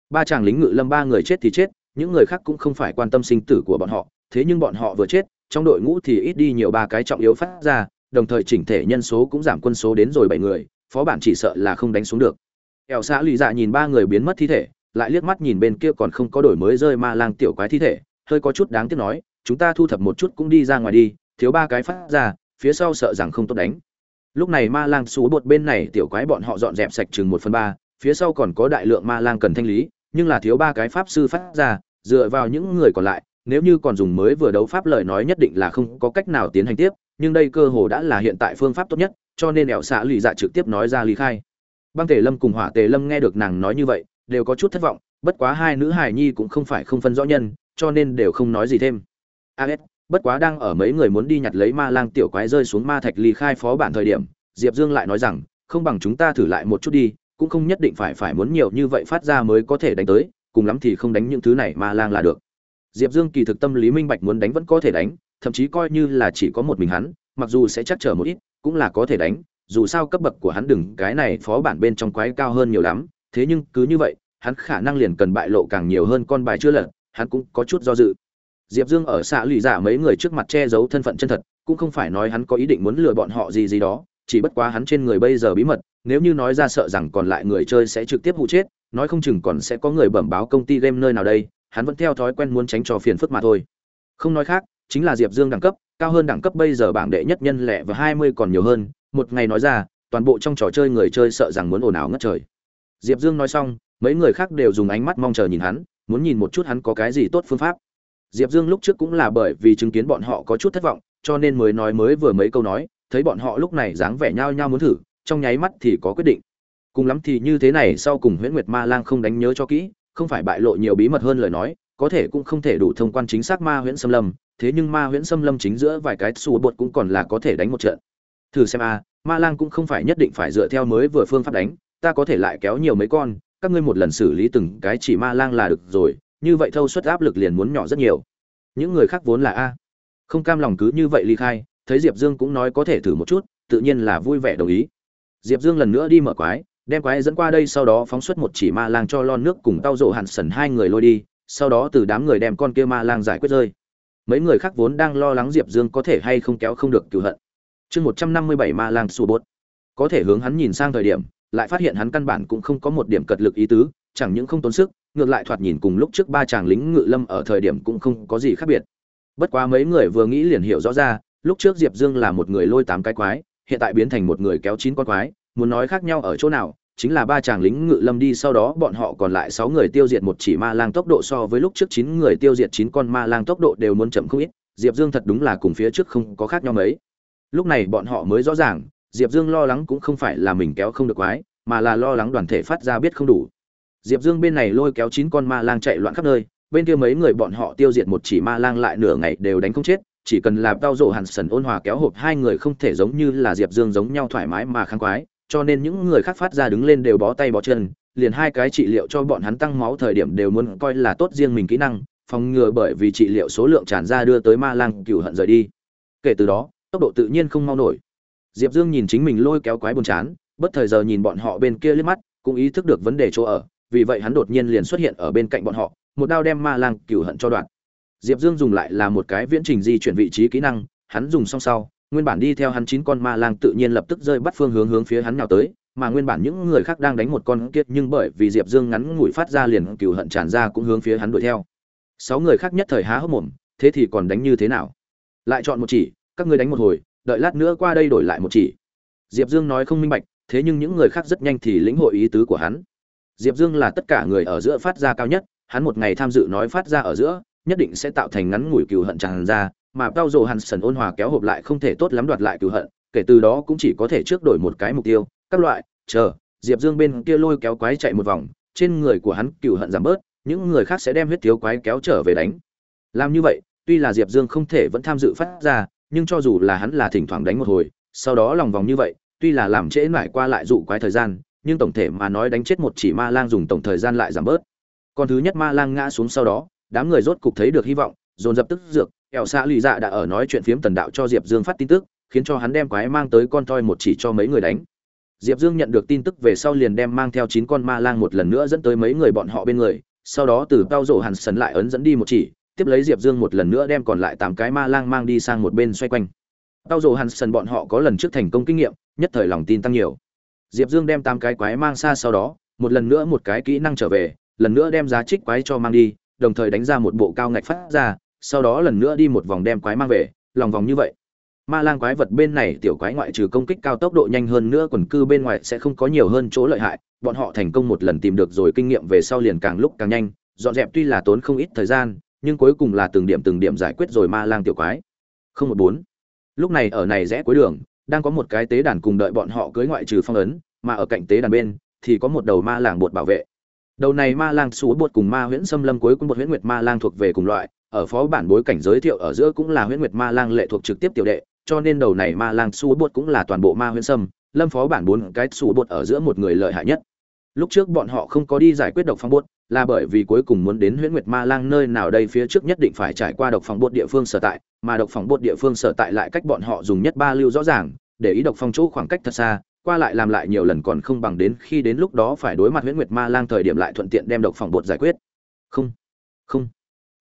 Ba chàng lính ngự lâm ba người chết thì chết những người khác cũng không phải quan tâm sinh tử của bọn họ, thế nhưng bọn họ vừa chết, trong đội ngũ thì ít đi nhiều ba cái trọng yếu phát ra, đồng thời chỉnh thể nhân số cũng giảm quân số đến rồi bảy người, phó bản chỉ sợ là không đánh xuống được. Kẻo xã lì dạ nhìn ba người biến mất thi thể, lại liếc mắt nhìn bên kia còn không có đổi mới rơi ma lang tiểu quái thi thể, hơi có chút đáng tiếc nói, chúng ta thu thập một chút cũng đi ra ngoài đi, thiếu ba cái phát ra, phía sau sợ rằng không tốt đánh. Lúc này ma lang xú bột bên này tiểu quái bọn họ dọn dẹp sạch chừng một phần ba, phía sau còn có đại lượng ma lang cần thanh lý nhưng là thiếu ba cái pháp sư phát ra, dựa vào những người còn lại, nếu như còn dùng mới vừa đấu pháp lời nói nhất định là không có cách nào tiến hành tiếp, nhưng đây cơ hồ đã là hiện tại phương pháp tốt nhất, cho nên ẹo xạ lì dạ trực tiếp nói ra lý khai. Băng tề lâm cùng hỏa tề lâm nghe được nàng nói như vậy, đều có chút thất vọng, bất quá hai nữ hài nhi cũng không phải không phân rõ nhân, cho nên đều không nói gì thêm. As bất quá đang ở mấy người muốn đi nhặt lấy ma lang tiểu quái rơi xuống ma thạch ly khai phó bản thời điểm, diệp dương lại nói rằng, không bằng chúng ta thử lại một chút đi cũng không nhất định phải phải muốn nhiều như vậy phát ra mới có thể đánh tới, cùng lắm thì không đánh những thứ này mà lang là được. Diệp dương kỳ thực tâm lý minh bạch muốn đánh vẫn có thể đánh, thậm chí coi như là chỉ có một mình hắn, mặc dù sẽ chắc trở một ít, cũng là có thể đánh, dù sao cấp bậc của hắn đừng, cái này phó bản bên trong quái cao hơn nhiều lắm, thế nhưng cứ như vậy, hắn khả năng liền cần bại lộ càng nhiều hơn con bài chưa lật, hắn cũng có chút do dự. Diệp dương ở xạ lụy giả dạ mấy người trước mặt che giấu thân phận chân thật, cũng không phải nói hắn có ý định muốn lừa bọn họ gì gì đó chỉ bất quá hắn trên người bây giờ bí mật, nếu như nói ra sợ rằng còn lại người chơi sẽ trực tiếp hụ chết, nói không chừng còn sẽ có người bẩm báo công ty game nơi nào đây, hắn vẫn theo thói quen muốn tránh cho phiền phức mà thôi. Không nói khác, chính là diệp dương đẳng cấp, cao hơn đẳng cấp bây giờ bảng đệ nhất nhân lẻ và hai mươi còn nhiều hơn, một ngày nói ra, toàn bộ trong trò chơi người chơi sợ rằng muốn ồn ào ngất trời. Diệp dương nói xong, mấy người khác đều dùng ánh mắt mong chờ nhìn hắn, muốn nhìn một chút hắn có cái gì tốt phương pháp. Diệp dương lúc trước cũng là bởi vì chứng kiến bọn họ có chút thất vọng, cho nên mới nói mới vừa mấy câu nói thấy bọn họ lúc này dáng vẻ nhao nhao muốn thử, trong nháy mắt thì có quyết định. Cùng lắm thì như thế này sau cùng huyễn nguyệt ma lang không đánh nhớ cho kỹ, không phải bại lộ nhiều bí mật hơn lời nói, có thể cũng không thể đủ thông quan chính xác ma huyễn sâm lâm, thế nhưng ma huyễn sâm lâm chính giữa vài cái xù bột cũng còn là có thể đánh một trận. Thử xem a ma lang cũng không phải nhất định phải dựa theo mới vừa phương pháp đánh, ta có thể lại kéo nhiều mấy con, các ngươi một lần xử lý từng cái chỉ ma lang là được rồi, như vậy thâu suất áp lực liền muốn nhỏ rất nhiều. Những người khác vốn là a. Không cam lòng cứ như vậy ly khai thấy diệp dương cũng nói có thể thử một chút, tự nhiên là vui vẻ đồng ý. Diệp dương lần nữa đi mở quái, đem quái dẫn qua đây sau đó phóng xuất một chỉ ma lang cho lon nước cùng tao rộ hàn sần hai người lôi đi, sau đó từ đám người đem con kia ma lang giải quyết rơi. Mấy người khác vốn đang lo lắng diệp dương có thể hay không kéo không được cựu hận. Chương một trăm năm mươi bảy ma lang su bột. có thể hướng hắn nhìn sang thời điểm, lại phát hiện hắn căn bản cũng không có một điểm cật lực ý tứ, chẳng những không tốn sức, ngược lại thoạt nhìn cùng lúc trước ba chàng lính ngự lâm ở thời điểm cũng không có gì khác biệt. Bất quá mấy người vừa nghĩ liền hiểu rõ ra lúc trước diệp dương là một người lôi tám cái quái, hiện tại biến thành một người kéo chín con quái, muốn nói khác nhau ở chỗ nào, chính là ba chàng lính ngự lâm đi sau đó bọn họ còn lại sáu người tiêu diệt một chỉ ma lang tốc độ so với lúc trước chín người tiêu diệt chín con ma lang tốc độ đều muốn chậm không ít, diệp dương thật đúng là cùng phía trước không có khác nhau mấy. Lúc này bọn họ mới rõ ràng, diệp dương lo lắng cũng không phải là mình kéo không được quái, mà là lo lắng đoàn thể phát ra biết không đủ. Diệp dương bên này lôi kéo chín con ma lang chạy loạn khắp nơi, bên kia mấy người bọn họ tiêu diệt một chỉ ma lang lại nửa ngày đều đánh không chết chỉ cần làm tao rộ hàn sần ôn hòa kéo hộp hai người không thể giống như là diệp dương giống nhau thoải mái mà kháng quái cho nên những người khác phát ra đứng lên đều bó tay bó chân, liền hai cái trị liệu cho bọn hắn tăng máu thời điểm đều muốn coi là tốt riêng mình kỹ năng, phòng ngừa bởi vì trị liệu số lượng tràn ra đưa tới ma lang cựu hận rời đi. Kể từ đó, tốc độ tự nhiên không mau nổi. Diệp dương nhìn chính mình lôi kéo quái buồn chán, bất thời giờ nhìn bọn họ bên kia liếc mắt, cũng ý thức được vấn đề chỗ ở, vì vậy hắn đột nhiên liền xuất hiện ở bên cạnh bọn họ, một đao đem ma lang cửu hận cho đoạn diệp dương dùng lại là một cái viễn trình di chuyển vị trí kỹ năng, hắn dùng xong sau, nguyên bản đi theo hắn chín con ma lang tự nhiên lập tức rơi bắt phương hướng hướng phía hắn nhào tới, mà nguyên bản những người khác đang đánh một con kiết nhưng bởi vì diệp dương ngắn ngủi phát ra liền cừu hận tràn ra cũng hướng phía hắn đuổi theo. Sáu người khác nhất thời há hốc mồm, thế thì còn đánh như thế nào? Lại chọn một chỉ, các ngươi đánh một hồi, đợi lát nữa qua đây đổi lại một chỉ. Diệp dương nói không minh bạch, thế nhưng những người khác rất nhanh thì lĩnh hội ý tứ của hắn. Diệp dương là tất cả người ở giữa phát ra cao nhất, hắn một ngày tham dự nói phát ra ở giữa nhất định sẽ tạo thành ngắn ngủi cừu hận tràn ra, mà cao dồ hàn sần ôn hòa kéo hộp lại không thể tốt lắm đoạt lại cừu hận, kể từ đó cũng chỉ có thể trước đổi một cái mục tiêu, các loại, chờ, diệp dương bên kia lôi kéo quái chạy một vòng, trên người của hắn cừu hận giảm bớt, những người khác sẽ đem huyết thiếu quái kéo trở về đánh. Làm như vậy, tuy là diệp dương không thể vẫn tham dự phát ra, nhưng cho dù là hắn là thỉnh thoảng đánh một hồi, sau đó lòng vòng như vậy, tuy là làm trễ mãi qua lại dụ quái thời gian, nhưng tổng thể mà nói đánh chết một chỉ ma lang dùng tổng thời gian lại giảm bớt. Còn thứ nhất ma lang ngã xuống sau đó đám người rốt cục thấy được hy vọng, dồn dập tức dược ẻo xạ lì dạ đã ở nói chuyện phiếm tần đạo cho diệp dương phát tin tức, khiến cho hắn đem quái mang tới con toi một chỉ cho mấy người đánh. Diệp dương nhận được tin tức về sau liền đem mang theo chín con ma lang một lần nữa dẫn tới mấy người bọn họ bên người, sau đó từ cao rổ hàn sần lại ấn dẫn đi một chỉ, tiếp lấy diệp dương một lần nữa đem còn lại tám cái ma lang mang đi sang một bên xoay quanh. Cao rổ hàn sần bọn họ có lần trước thành công kinh nghiệm, nhất thời lòng tin tăng nhiều. Diệp dương đem tám cái quái mang xa sau đó, một lần nữa một cái kỹ năng trở về, lần nữa đem giá trích quái cho mang đi đồng thời đánh ra một bộ cao ngạch phát ra, sau đó lần nữa đi một vòng đem quái mang về, lòng vòng như vậy. Ma lang quái vật bên này tiểu quái ngoại trừ công kích cao tốc độ nhanh hơn nữa, quần cư bên ngoài sẽ không có nhiều hơn chỗ lợi hại, bọn họ thành công một lần tìm được rồi kinh nghiệm về sau liền càng lúc càng nhanh, dọn dẹp tuy là tốn không ít thời gian, nhưng cuối cùng là từng điểm từng điểm giải quyết rồi ma lang tiểu quái. Không một bốn. Lúc này ở này rẽ cuối đường, đang có một cái tế đàn cùng đợi bọn họ cưới ngoại trừ phong ấn, mà ở cạnh tế đàn bên thì có một đầu ma làng bột bảo vệ đầu này ma lang xú bột cùng ma huyễn xâm lâm cuối cùng một huyễn nguyệt ma lang thuộc về cùng loại. Ở phó bản bối cảnh giới thiệu ở giữa cũng là huyễn nguyệt ma lang lệ thuộc trực tiếp tiểu đệ, cho nên đầu này ma lang xú bột cũng là toàn bộ ma huyễn xâm. Lâm phó bản bốn cái xú bột ở giữa một người lợi hại nhất. Lúc trước bọn họ không có đi giải quyết độc phong bột, là bởi vì cuối cùng muốn đến huyễn nguyệt ma lang nơi nào đây phía trước nhất định phải trải qua độc phong bột địa phương sở tại, mà độc phong bột địa phương sở tại lại cách bọn họ dùng nhất ba lưu rõ ràng, để ý độc phong chỗ khoảng cách thật xa qua lại làm lại nhiều lần còn không bằng đến khi đến lúc đó phải đối mặt huyễn nguyệt ma lang thời điểm lại thuận tiện đem độc phòng bột giải quyết. Không không.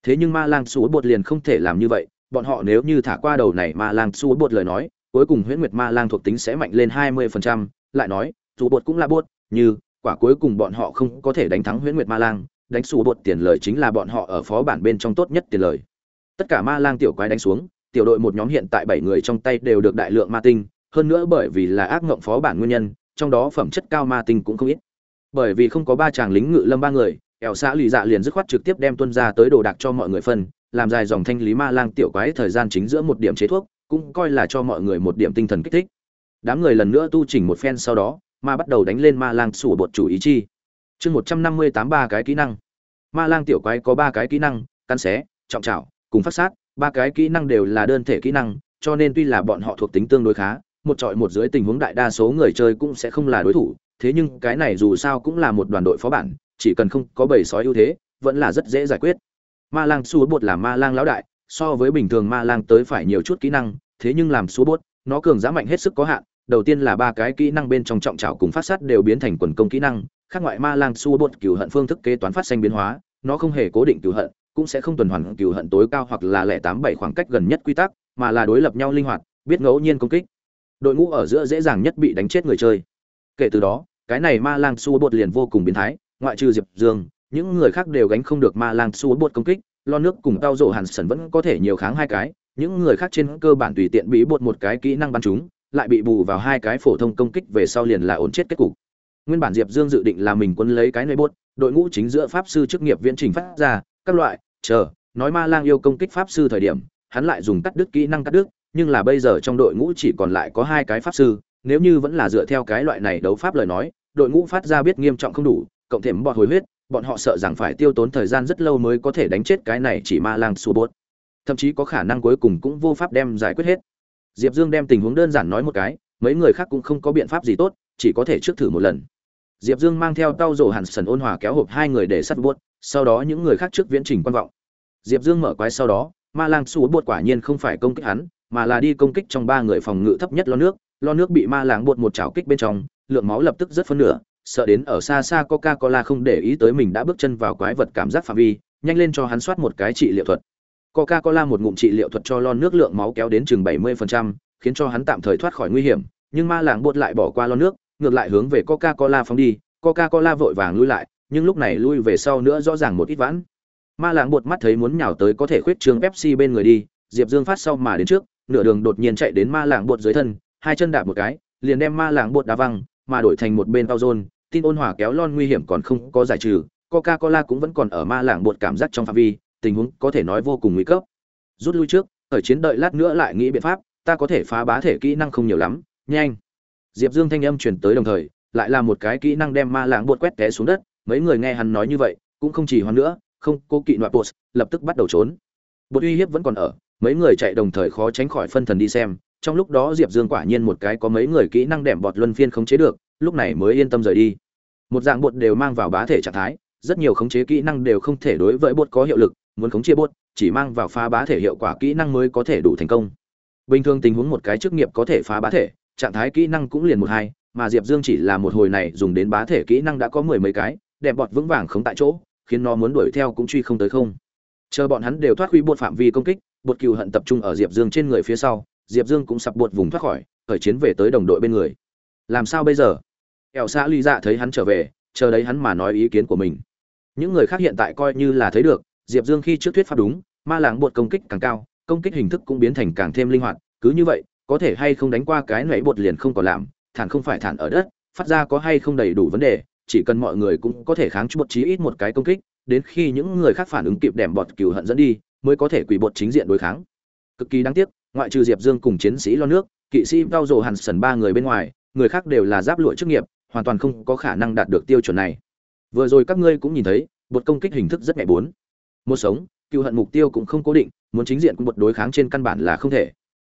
Thế nhưng ma lang xú bột liền không thể làm như vậy. Bọn họ nếu như thả qua đầu này ma lang xú bột lời nói cuối cùng huyễn nguyệt ma lang thuộc tính sẽ mạnh lên 20%, lại nói dù bột cũng là bột như quả cuối cùng bọn họ không có thể đánh thắng huyễn nguyệt ma lang. Đánh xúa bột tiền lời chính là bọn họ ở phó bản bên trong tốt nhất tiền lời. Tất cả ma lang tiểu quái đánh xuống tiểu đội một nhóm hiện tại bảy người trong tay đều được đại lượng ma tinh hơn nữa bởi vì là ác ngộng phó bản nguyên nhân, trong đó phẩm chất cao ma tinh cũng không ít. Bởi vì không có ba chàng lính ngự lâm ba người ẻo xã lì dạ liền dứt khoát trực tiếp đem tuân ra tới đồ đạc cho mọi người phân, làm dài dòng thanh lý ma lang tiểu quái thời gian chính giữa một điểm chế thuốc, cũng coi là cho mọi người một điểm tinh thần kích thích. Đám người lần nữa tu chỉnh một phen sau đó, ma bắt đầu đánh lên ma lang sủ bột chủ ý chi. Chương một trăm năm mươi tám ba cái kỹ năng. Ma lang tiểu quái có ba cái kỹ năng căn xé, trọng trảo, cùng phát sát, ba cái kỹ năng đều là đơn thể kỹ năng, cho nên tuy là bọn họ thuộc tính tương đối khá một trọi một dưới tình huống đại đa số người chơi cũng sẽ không là đối thủ, thế nhưng cái này dù sao cũng là một đoàn đội phó bản, chỉ cần không có bầy sói ưu thế, vẫn là rất dễ giải quyết. Ma lang xua bột là ma lang lão đại, so với bình thường ma lang tới phải nhiều chút kỹ năng, thế nhưng làm xua bột nó cường giá mạnh hết sức có hạn, đầu tiên là ba cái kỹ năng bên trong trọng trảo cùng phát sát đều biến thành quần công kỹ năng, khác ngoại ma lang xua bột cửu hận phương thức kế toán phát sinh biến hóa, nó không hề cố định cửu hận, cũng sẽ không tuần hoàn cửu hận tối cao hoặc là lẻ tám bảy khoảng cách gần nhất quy tắc, mà là đối lập nhau linh hoạt, biết ngẫu nhiên công kích đội ngũ ở giữa dễ dàng nhất bị đánh chết người chơi. Kể từ đó, cái này ma lang xua bột liền vô cùng biến thái, ngoại trừ diệp dương, những người khác đều gánh không được ma lang xua bột công kích, lo nước cùng tao rổ hàn sần vẫn có thể nhiều kháng hai cái, những người khác trên cơ bản tùy tiện bị bột một cái kỹ năng bắn chúng lại bị bù vào hai cái phổ thông công kích về sau liền là ổn chết kết cục. Nguyên bản diệp dương dự định là mình quân lấy cái nơi bốt đội ngũ chính giữa pháp sư chức nghiệp viễn trình phát ra, các loại, chờ, nói ma lang yêu công kích pháp sư thời điểm, hắn lại dùng cắt đứt kỹ năng cắt đứt nhưng là bây giờ trong đội ngũ chỉ còn lại có hai cái pháp sư, nếu như vẫn là dựa theo cái loại này đấu pháp lời nói, đội ngũ phát ra biết nghiêm trọng không đủ, cộng thêm bọn hồi huyết, bọn họ sợ rằng phải tiêu tốn thời gian rất lâu mới có thể đánh chết cái này chỉ ma lang su bốt. Thậm chí có khả năng cuối cùng cũng vô pháp đem giải quyết hết. Diệp dương đem tình huống đơn giản nói một cái, mấy người khác cũng không có biện pháp gì tốt, chỉ có thể trước thử một lần. Diệp dương mang theo tao rổ hẳn sần ôn hòa kéo hộp hai người để sắt buốt sau đó những người khác trước viễn trình quan vọng. Diệp dương mở quái sau đó, ma lang su bốt quả nhiên không phải công kích hắn mà là đi công kích trong ba người phòng ngự thấp nhất lo nước lo nước bị ma lang bột một chảo kích bên trong lượng máu lập tức rất phân nửa sợ đến ở xa xa coca cola không để ý tới mình đã bước chân vào quái vật cảm giác phạm vi nhanh lên cho hắn soát một cái trị liệu thuật. Coca cola một ngụm trị liệu thuật cho lon nước lượng máu kéo đến chừng 70%, khiến cho hắn tạm thời thoát khỏi nguy hiểm nhưng ma làng bột lại bỏ qua lon nước ngược lại hướng về coca cola phóng đi coca cola vội vàng lui lại nhưng lúc này lui về sau nữa rõ ràng một ít vãn. Ma làng bột mắt thấy muốn nhào tới có thể khuyết trương pepsi bên người đi diệp dương phát sau mà đến trước nửa đường đột nhiên chạy đến ma làng bột dưới thân, hai chân đạp một cái, liền đem ma làng bột đá văng, mà đổi thành một bên tao rôn, tin ôn hòa kéo lon nguy hiểm còn không có giải trừ, coca-cola cũng vẫn còn ở ma làng bột cảm giác trong phạm vi, tình huống có thể nói vô cùng nguy cấp. Rút lui trước ở chiến đợi lát nữa lại nghĩ biện pháp, ta có thể phá bá thể kỹ năng không nhiều lắm, nhanh. Diệp dương thanh âm truyền tới đồng thời, lại là một cái kỹ năng đem ma làng bột quét té xuống đất, mấy người nghe hắn nói như vậy, cũng không chỉ hoan nữa, không cô kỵ loại bột lập tức bắt đầu trốn. Bột uy hiếp vẫn còn ở mấy người chạy đồng thời khó tránh khỏi phân thần đi xem, trong lúc đó diệp dương quả nhiên một cái có mấy người kỹ năng đẻm bọt luân phiên không chế được, lúc này mới yên tâm rời đi. Một dạng bột đều mang vào bá thể trạng thái, rất nhiều khống chế kỹ năng đều không thể đối với bột có hiệu lực, muốn khống chế bột, chỉ mang vào phá bá thể hiệu quả kỹ năng mới có thể đủ thành công. Bình thường tình huống một cái chức nghiệp có thể phá bá thể, trạng thái kỹ năng cũng liền một hai, mà diệp dương chỉ là một hồi này dùng đến bá thể kỹ năng đã có mười mấy cái đẹp bọt vững vàng không tại chỗ, khiến nó muốn đuổi theo cũng truy không tới không chờ bọn hắn đều thoát khuy bột phạm vi công kích, bột cừu hận tập trung ở diệp dương trên người phía sau, diệp dương cũng sập bột vùng thoát khỏi, khởi chiến về tới đồng đội bên người. Làm sao bây giờ? Ẻo xã ly dạ thấy hắn trở về, chờ đấy hắn mà nói ý kiến của mình. Những người khác hiện tại coi như là thấy được, diệp dương khi trước thuyết pháp đúng, ma làng bột công kích càng cao, công kích hình thức cũng biến thành càng thêm linh hoạt, cứ như vậy, có thể hay không đánh qua cái nảy bột liền không còn làm, thản không phải thản ở đất, phát ra có hay không đầy đủ vấn đề, chỉ cần mọi người cũng có thể kháng chút một chí ít một cái công kích đến khi những người khác phản ứng kịp đèm bọt cừu hận dẫn đi, mới có thể quỷ bột chính diện đối kháng. Cực kỳ đáng tiếc, ngoại trừ diệp dương cùng chiến sĩ lo nước, kỵ sĩ cao Dụ hàn Sẩn ba người bên ngoài, người khác đều là giáp lụa chức nghiệp, hoàn toàn không có khả năng đạt được tiêu chuẩn này. Vừa rồi các ngươi cũng nhìn thấy, bột công kích hình thức rất nhạy bốn. Một sống, cừu hận mục tiêu cũng không cố định, muốn chính diện cùng bột đối kháng trên căn bản là không thể.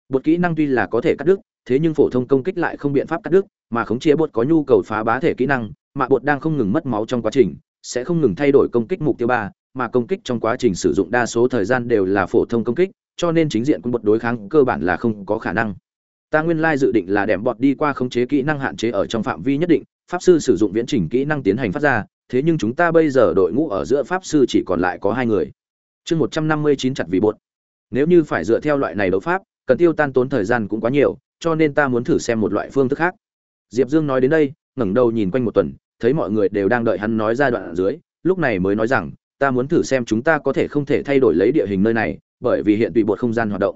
Bột kỹ năng tuy là có thể cắt đứt, thế nhưng phổ thông công kích lại không biện pháp cắt đứt, mà khống chế bột có nhu cầu phá bá thể kỹ năng, mà bột đang không ngừng mất máu trong quá trình sẽ không ngừng thay đổi công kích mục tiêu ba, mà công kích trong quá trình sử dụng đa số thời gian đều là phổ thông công kích, cho nên chính diện quân bột đối kháng cơ bản là không có khả năng. Ta nguyên lai dự định là đẻm bọt đi qua khống chế kỹ năng hạn chế ở trong phạm vi nhất định, pháp sư sử dụng viễn trình kỹ năng tiến hành phát ra, thế nhưng chúng ta bây giờ đội ngũ ở giữa pháp sư chỉ còn lại có hai người. Chương một trăm năm mươi chín chặt vì bột. Nếu như phải dựa theo loại này đấu pháp, cần tiêu tan tốn thời gian cũng quá nhiều, cho nên ta muốn thử xem một loại phương thức khác. Diệp dương nói đến đây, ngẩng đầu nhìn quanh một tuần thấy mọi người đều đang đợi hắn nói ra đoạn ở dưới, lúc này mới nói rằng, ta muốn thử xem chúng ta có thể không thể thay đổi lấy địa hình nơi này, bởi vì hiện tùy bột không gian hoạt động.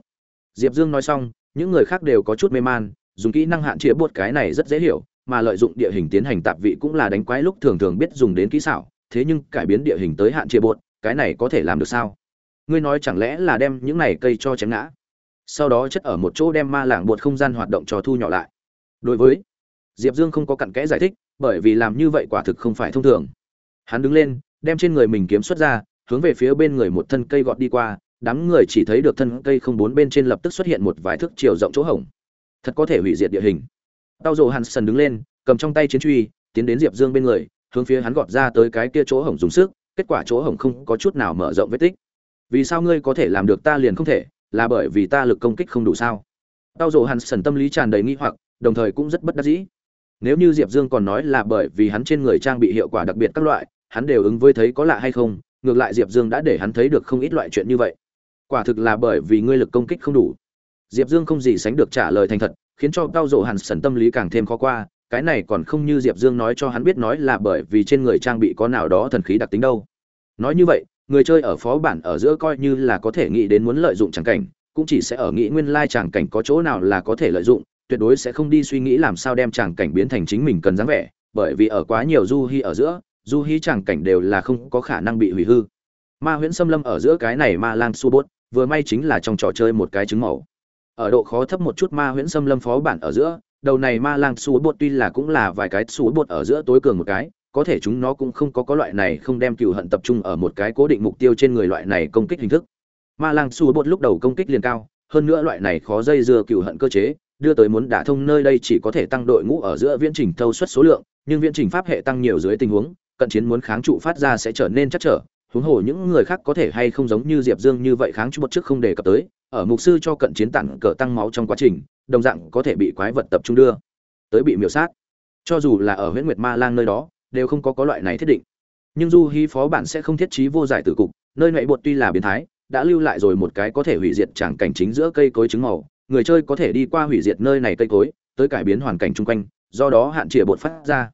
Diệp dương nói xong, những người khác đều có chút mê man, dùng kỹ năng hạn chế bột cái này rất dễ hiểu, mà lợi dụng địa hình tiến hành tạp vị cũng là đánh quái lúc thường thường biết dùng đến kỹ xảo, thế nhưng cải biến địa hình tới hạn chế bột, cái này có thể làm được sao? Ngươi nói chẳng lẽ là đem những này cây cho chém ngã? Sau đó chất ở một chỗ đem ma làng bột không gian hoạt động cho thu nhỏ lại. Đối với diệp dương không có cặn kẽ giải thích bởi vì làm như vậy quả thực không phải thông thường. Hắn đứng lên, đem trên người mình kiếm xuất ra, hướng về phía bên người một thân cây gọt đi qua, đám người chỉ thấy được thân cây không bốn bên trên lập tức xuất hiện một vài thước chiều rộng chỗ hổng. Thật có thể hủy diệt địa hình. Tao rồ hansen đứng lên, cầm trong tay chiến truy, tiến đến diệp dương bên người, hướng phía hắn gọt ra tới cái kia chỗ hổng dùng sức, kết quả chỗ hổng không có chút nào mở rộng vết tích. Vì sao ngươi có thể làm được ta liền không thể, là bởi vì ta lực công kích không đủ sao? Tao rồ hansen tâm lý tràn đầy nghi hoặc, đồng thời cũng rất bất đắc dĩ nếu như diệp dương còn nói là bởi vì hắn trên người trang bị hiệu quả đặc biệt các loại, hắn đều ứng với thấy có lạ hay không, ngược lại diệp dương đã để hắn thấy được không ít loại chuyện như vậy. Quả thực là bởi vì ngươi lực công kích không đủ. Diệp dương không gì sánh được trả lời thành thật, khiến cho cao rộ hẳn sần tâm lý càng thêm khó qua, cái này còn không như diệp dương nói cho hắn biết nói là bởi vì trên người trang bị có nào đó thần khí đặc tính đâu. Nói như vậy, người chơi ở phó bản ở giữa coi như là có thể nghĩ đến muốn lợi dụng tràng cảnh, cũng chỉ sẽ ở nghĩ nguyên lai tràng cảnh có chỗ nào là có thể lợi dụng tuyệt đối sẽ không đi suy nghĩ làm sao đem tràng cảnh biến thành chính mình cần dáng vẻ, bởi vì ở quá nhiều du hi ở giữa, du hi tràng cảnh đều là không có khả năng bị hủy hư. Ma huyễn xâm lâm ở giữa cái này ma lang su bốt, vừa may chính là trong trò chơi một cái trứng màu. Ở độ khó thấp một chút ma huyễn xâm lâm phó bản ở giữa, đầu này ma lang su bốt tuy là cũng là vài cái su bốt ở giữa tối cường một cái, có thể chúng nó cũng không có có loại này không đem cựu hận tập trung ở một cái cố định mục tiêu trên người loại này công kích hình thức. Ma lang su bốt lúc đầu công kích liền cao, hơn nữa loại này khó dây dưa cựu hận cơ chế đưa tới muốn đả thông nơi đây chỉ có thể tăng đội ngũ ở giữa viễn trình thâu suất số lượng, nhưng viễn trình pháp hệ tăng nhiều dưới tình huống, cận chiến muốn kháng trụ phát ra sẽ trở nên chắc trở. Huống hồ những người khác có thể hay không giống như diệp dương như vậy kháng trụ một trước không đề cập tới, ở mục sư cho cận chiến tặng cờ tăng máu trong quá trình, đồng dạng có thể bị quái vật tập trung đưa tới bị miểu sát. Cho dù là ở huyễn nguyệt ma lang nơi đó, đều không có có loại này thiết định. Nhưng du hi phó bản sẽ không thiết trí vô giải tử cục, nơi nội bột tuy là biến thái, đã lưu lại rồi một cái có thể hủy diệt chẳng cảnh chính giữa cây cối trứng màu người chơi có thể đi qua hủy diệt nơi này cây cối, tới cải biến hoàn cảnh chung quanh, do đó hạn chế bột phát ra.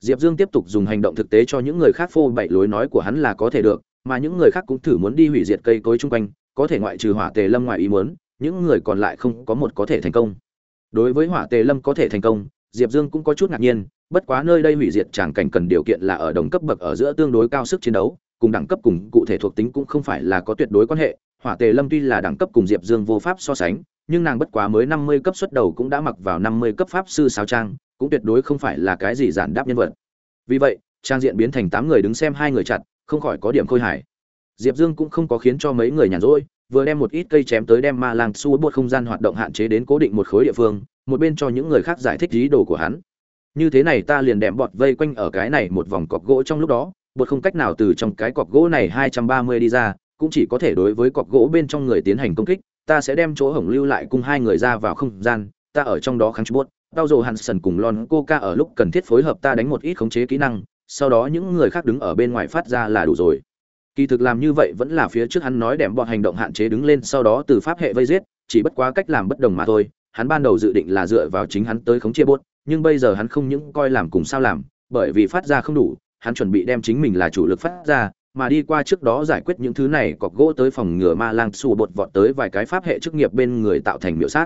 Diệp dương tiếp tục dùng hành động thực tế cho những người khác phô bày lối nói của hắn là có thể được, mà những người khác cũng thử muốn đi hủy diệt cây cối chung quanh, có thể ngoại trừ hỏa tề lâm ngoài ý muốn, những người còn lại không có một có thể thành công. Đối với hỏa tề lâm có thể thành công, diệp dương cũng có chút ngạc nhiên, bất quá nơi đây hủy diệt tràng cảnh cần điều kiện là ở đồng cấp bậc ở giữa tương đối cao sức chiến đấu, cùng đẳng cấp cùng cụ thể thuộc tính cũng không phải là có tuyệt đối quan hệ. Hỏa tề lâm tuy là đẳng cấp cùng diệp dương vô pháp so sánh nhưng nàng bất quá mới năm mươi cấp xuất đầu cũng đã mặc vào năm mươi cấp pháp sư sao trang, cũng tuyệt đối không phải là cái gì giản đáp nhân vật. Vì vậy, trang diện biến thành tám người đứng xem hai người chặt, không khỏi có điểm khôi hài. Diệp dương cũng không có khiến cho mấy người nhàn rỗi, vừa đem một ít cây chém tới đem ma lang su bột không gian hoạt động hạn chế đến cố định một khối địa phương, một bên cho những người khác giải thích ý đồ của hắn. Như thế này ta liền đệm bọt vây quanh ở cái này một vòng cọc gỗ trong lúc đó, bột không cách nào từ trong cái cọc gỗ này hai trăm ba mươi đi ra, cũng chỉ có thể đối với cọc gỗ bên trong người tiến hành công kích ta sẽ đem chỗ hổng lưu lại cùng hai người ra vào không gian, ta ở trong đó kháng chút bốt. Tao dồ hansen cùng lon coca ở lúc cần thiết phối hợp ta đánh một ít khống chế kỹ năng, sau đó những người khác đứng ở bên ngoài phát ra là đủ rồi. Kỳ thực làm như vậy vẫn là phía trước hắn nói đẻm bọn hành động hạn chế đứng lên sau đó từ pháp hệ vây giết, chỉ bất quá cách làm bất đồng mà thôi. Hắn ban đầu dự định là dựa vào chính hắn tới khống chế bốt, nhưng bây giờ hắn không những coi làm cùng sao làm, bởi vì phát ra không đủ, hắn chuẩn bị đem chính mình là chủ lực phát ra mà đi qua trước đó giải quyết những thứ này cọc gỗ tới phòng ngừa ma lang xù bột vọt tới vài cái pháp hệ chức nghiệp bên người tạo thành miểu sát.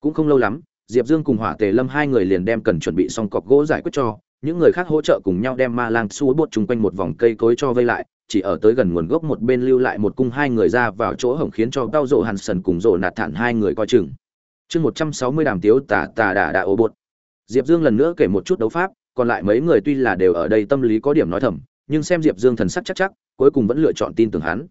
Cũng không lâu lắm, diệp dương cùng hỏa tề lâm hai người liền đem cần chuẩn bị xong cọc gỗ giải quyết cho, những người khác hỗ trợ cùng nhau đem ma lang xù bột chung quanh một vòng cây cối cho vây lại, chỉ ở tới gần nguồn gốc một bên lưu lại một cung hai người ra vào chỗ hổng khiến cho đau rộ hàn sần cùng rộ nạt thản hai người coi chừng. Chương một trăm sáu mươi đàm tiếu tà tà đà đà ô bột. Diệp dương lần nữa kể một chút đấu pháp, còn lại mấy người tuy là đều ở đây tâm lý có điểm nói thầm nhưng xem diệp dương thần sắc chắc chắc, cuối cùng vẫn lựa chọn tin tưởng hắn.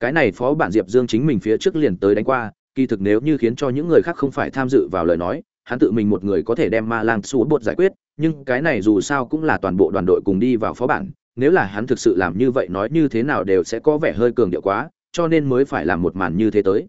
Cái này phó bản diệp dương chính mình phía trước liền tới đánh qua, kỳ thực nếu như khiến cho những người khác không phải tham dự vào lời nói, hắn tự mình một người có thể đem ma lang Sú bột giải quyết, nhưng cái này dù sao cũng là toàn bộ đoàn đội cùng đi vào phó bản, nếu là hắn thực sự làm như vậy nói như thế nào đều sẽ có vẻ hơi cường điệu quá, cho nên mới phải làm một màn như thế tới.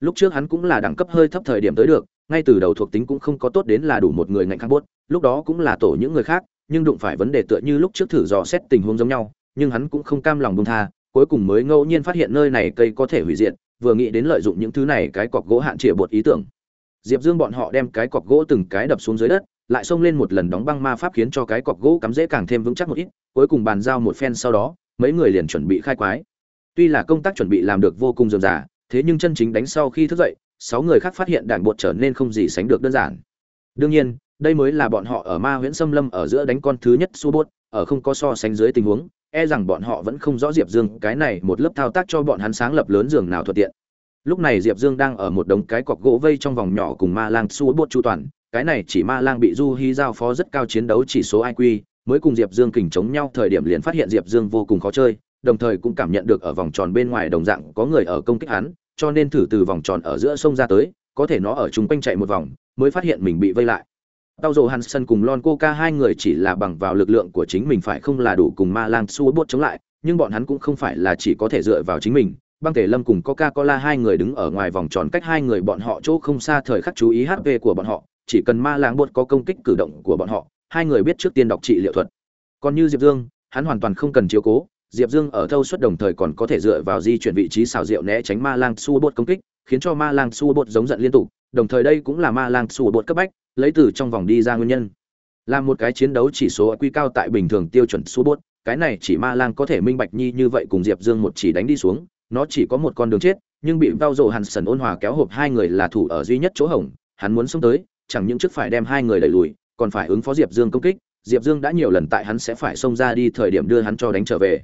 Lúc trước hắn cũng là đẳng cấp hơi thấp thời điểm tới được, ngay từ đầu thuộc tính cũng không có tốt đến là đủ một người ngạnh khắc bốt, lúc đó cũng là tổ những người khác nhưng đụng phải vấn đề tựa như lúc trước thử dò xét tình huống giống nhau nhưng hắn cũng không cam lòng buông tha cuối cùng mới ngẫu nhiên phát hiện nơi này cây có thể hủy diệt vừa nghĩ đến lợi dụng những thứ này cái cọc gỗ hạn chế bột ý tưởng. Diệp dương bọn họ đem cái cọc gỗ từng cái đập xuống dưới đất lại xông lên một lần đóng băng ma pháp khiến cho cái cọc gỗ cắm dễ càng thêm vững chắc một ít cuối cùng bàn giao một phen sau đó mấy người liền chuẩn bị khai quái. Tuy là công tác chuẩn bị làm được vô cùng rườm rà, thế nhưng chân chính đánh sau khi thức dậy sáu người khác phát hiện đạn bột trở nên không gì sánh được đơn giản. Đương nhiên đây mới là bọn họ ở ma huyễn xâm lâm ở giữa đánh con thứ nhất su bốt, ở không có so sánh dưới tình huống e rằng bọn họ vẫn không rõ diệp dương cái này một lớp thao tác cho bọn hắn sáng lập lớn giường nào thuận tiện. Lúc này diệp dương đang ở một đống cái cọc gỗ vây trong vòng nhỏ cùng ma lang su bốt chu toàn, cái này chỉ ma lang bị du hy giao phó rất cao chiến đấu chỉ số iq mới cùng diệp dương kình chống nhau, thời điểm liền phát hiện diệp dương vô cùng khó chơi, đồng thời cũng cảm nhận được ở vòng tròn bên ngoài đồng dạng có người ở công kích hắn, cho nên thử từ vòng tròn ở giữa sông ra tới, có thể nó ở chung quanh chạy một vòng, mới phát hiện mình bị vây lại. Tao Dồ Hansen cùng Lon Coca hai người chỉ là bằng vào lực lượng của chính mình phải không là đủ cùng Ma Lang Su bốt chống lại, nhưng bọn hắn cũng không phải là chỉ có thể dựa vào chính mình. Băng Tề Lâm cùng Coca-Cola hai người đứng ở ngoài vòng tròn cách hai người bọn họ chỗ không xa thời khắc chú ý HP của bọn họ, chỉ cần Ma Lang bột có công kích cử động của bọn họ, hai người biết trước tiên đọc trị liệu thuật. Còn như Diệp Dương, hắn hoàn toàn không cần chiếu cố, Diệp Dương ở thâu suất đồng thời còn có thể dựa vào di chuyển vị trí xảo diệu né tránh Ma Lang Su bột công kích, khiến cho Ma Lang Su bột giống giận liên tục, đồng thời đây cũng là Ma Lang Su bột cấp bách, lấy từ trong vòng đi ra nguyên nhân. Làm một cái chiến đấu chỉ số quy cao tại bình thường tiêu chuẩn số bốt, cái này chỉ ma lang có thể minh bạch nhi như vậy cùng diệp dương một chỉ đánh đi xuống, nó chỉ có một con đường chết, nhưng bị bao rộ hàn sần ôn hòa kéo hộp hai người là thủ ở duy nhất chỗ hổng, hắn muốn xông tới, chẳng những trước phải đem hai người đẩy lùi, còn phải ứng phó diệp dương công kích, diệp dương đã nhiều lần tại hắn sẽ phải xông ra đi thời điểm đưa hắn cho đánh trở về.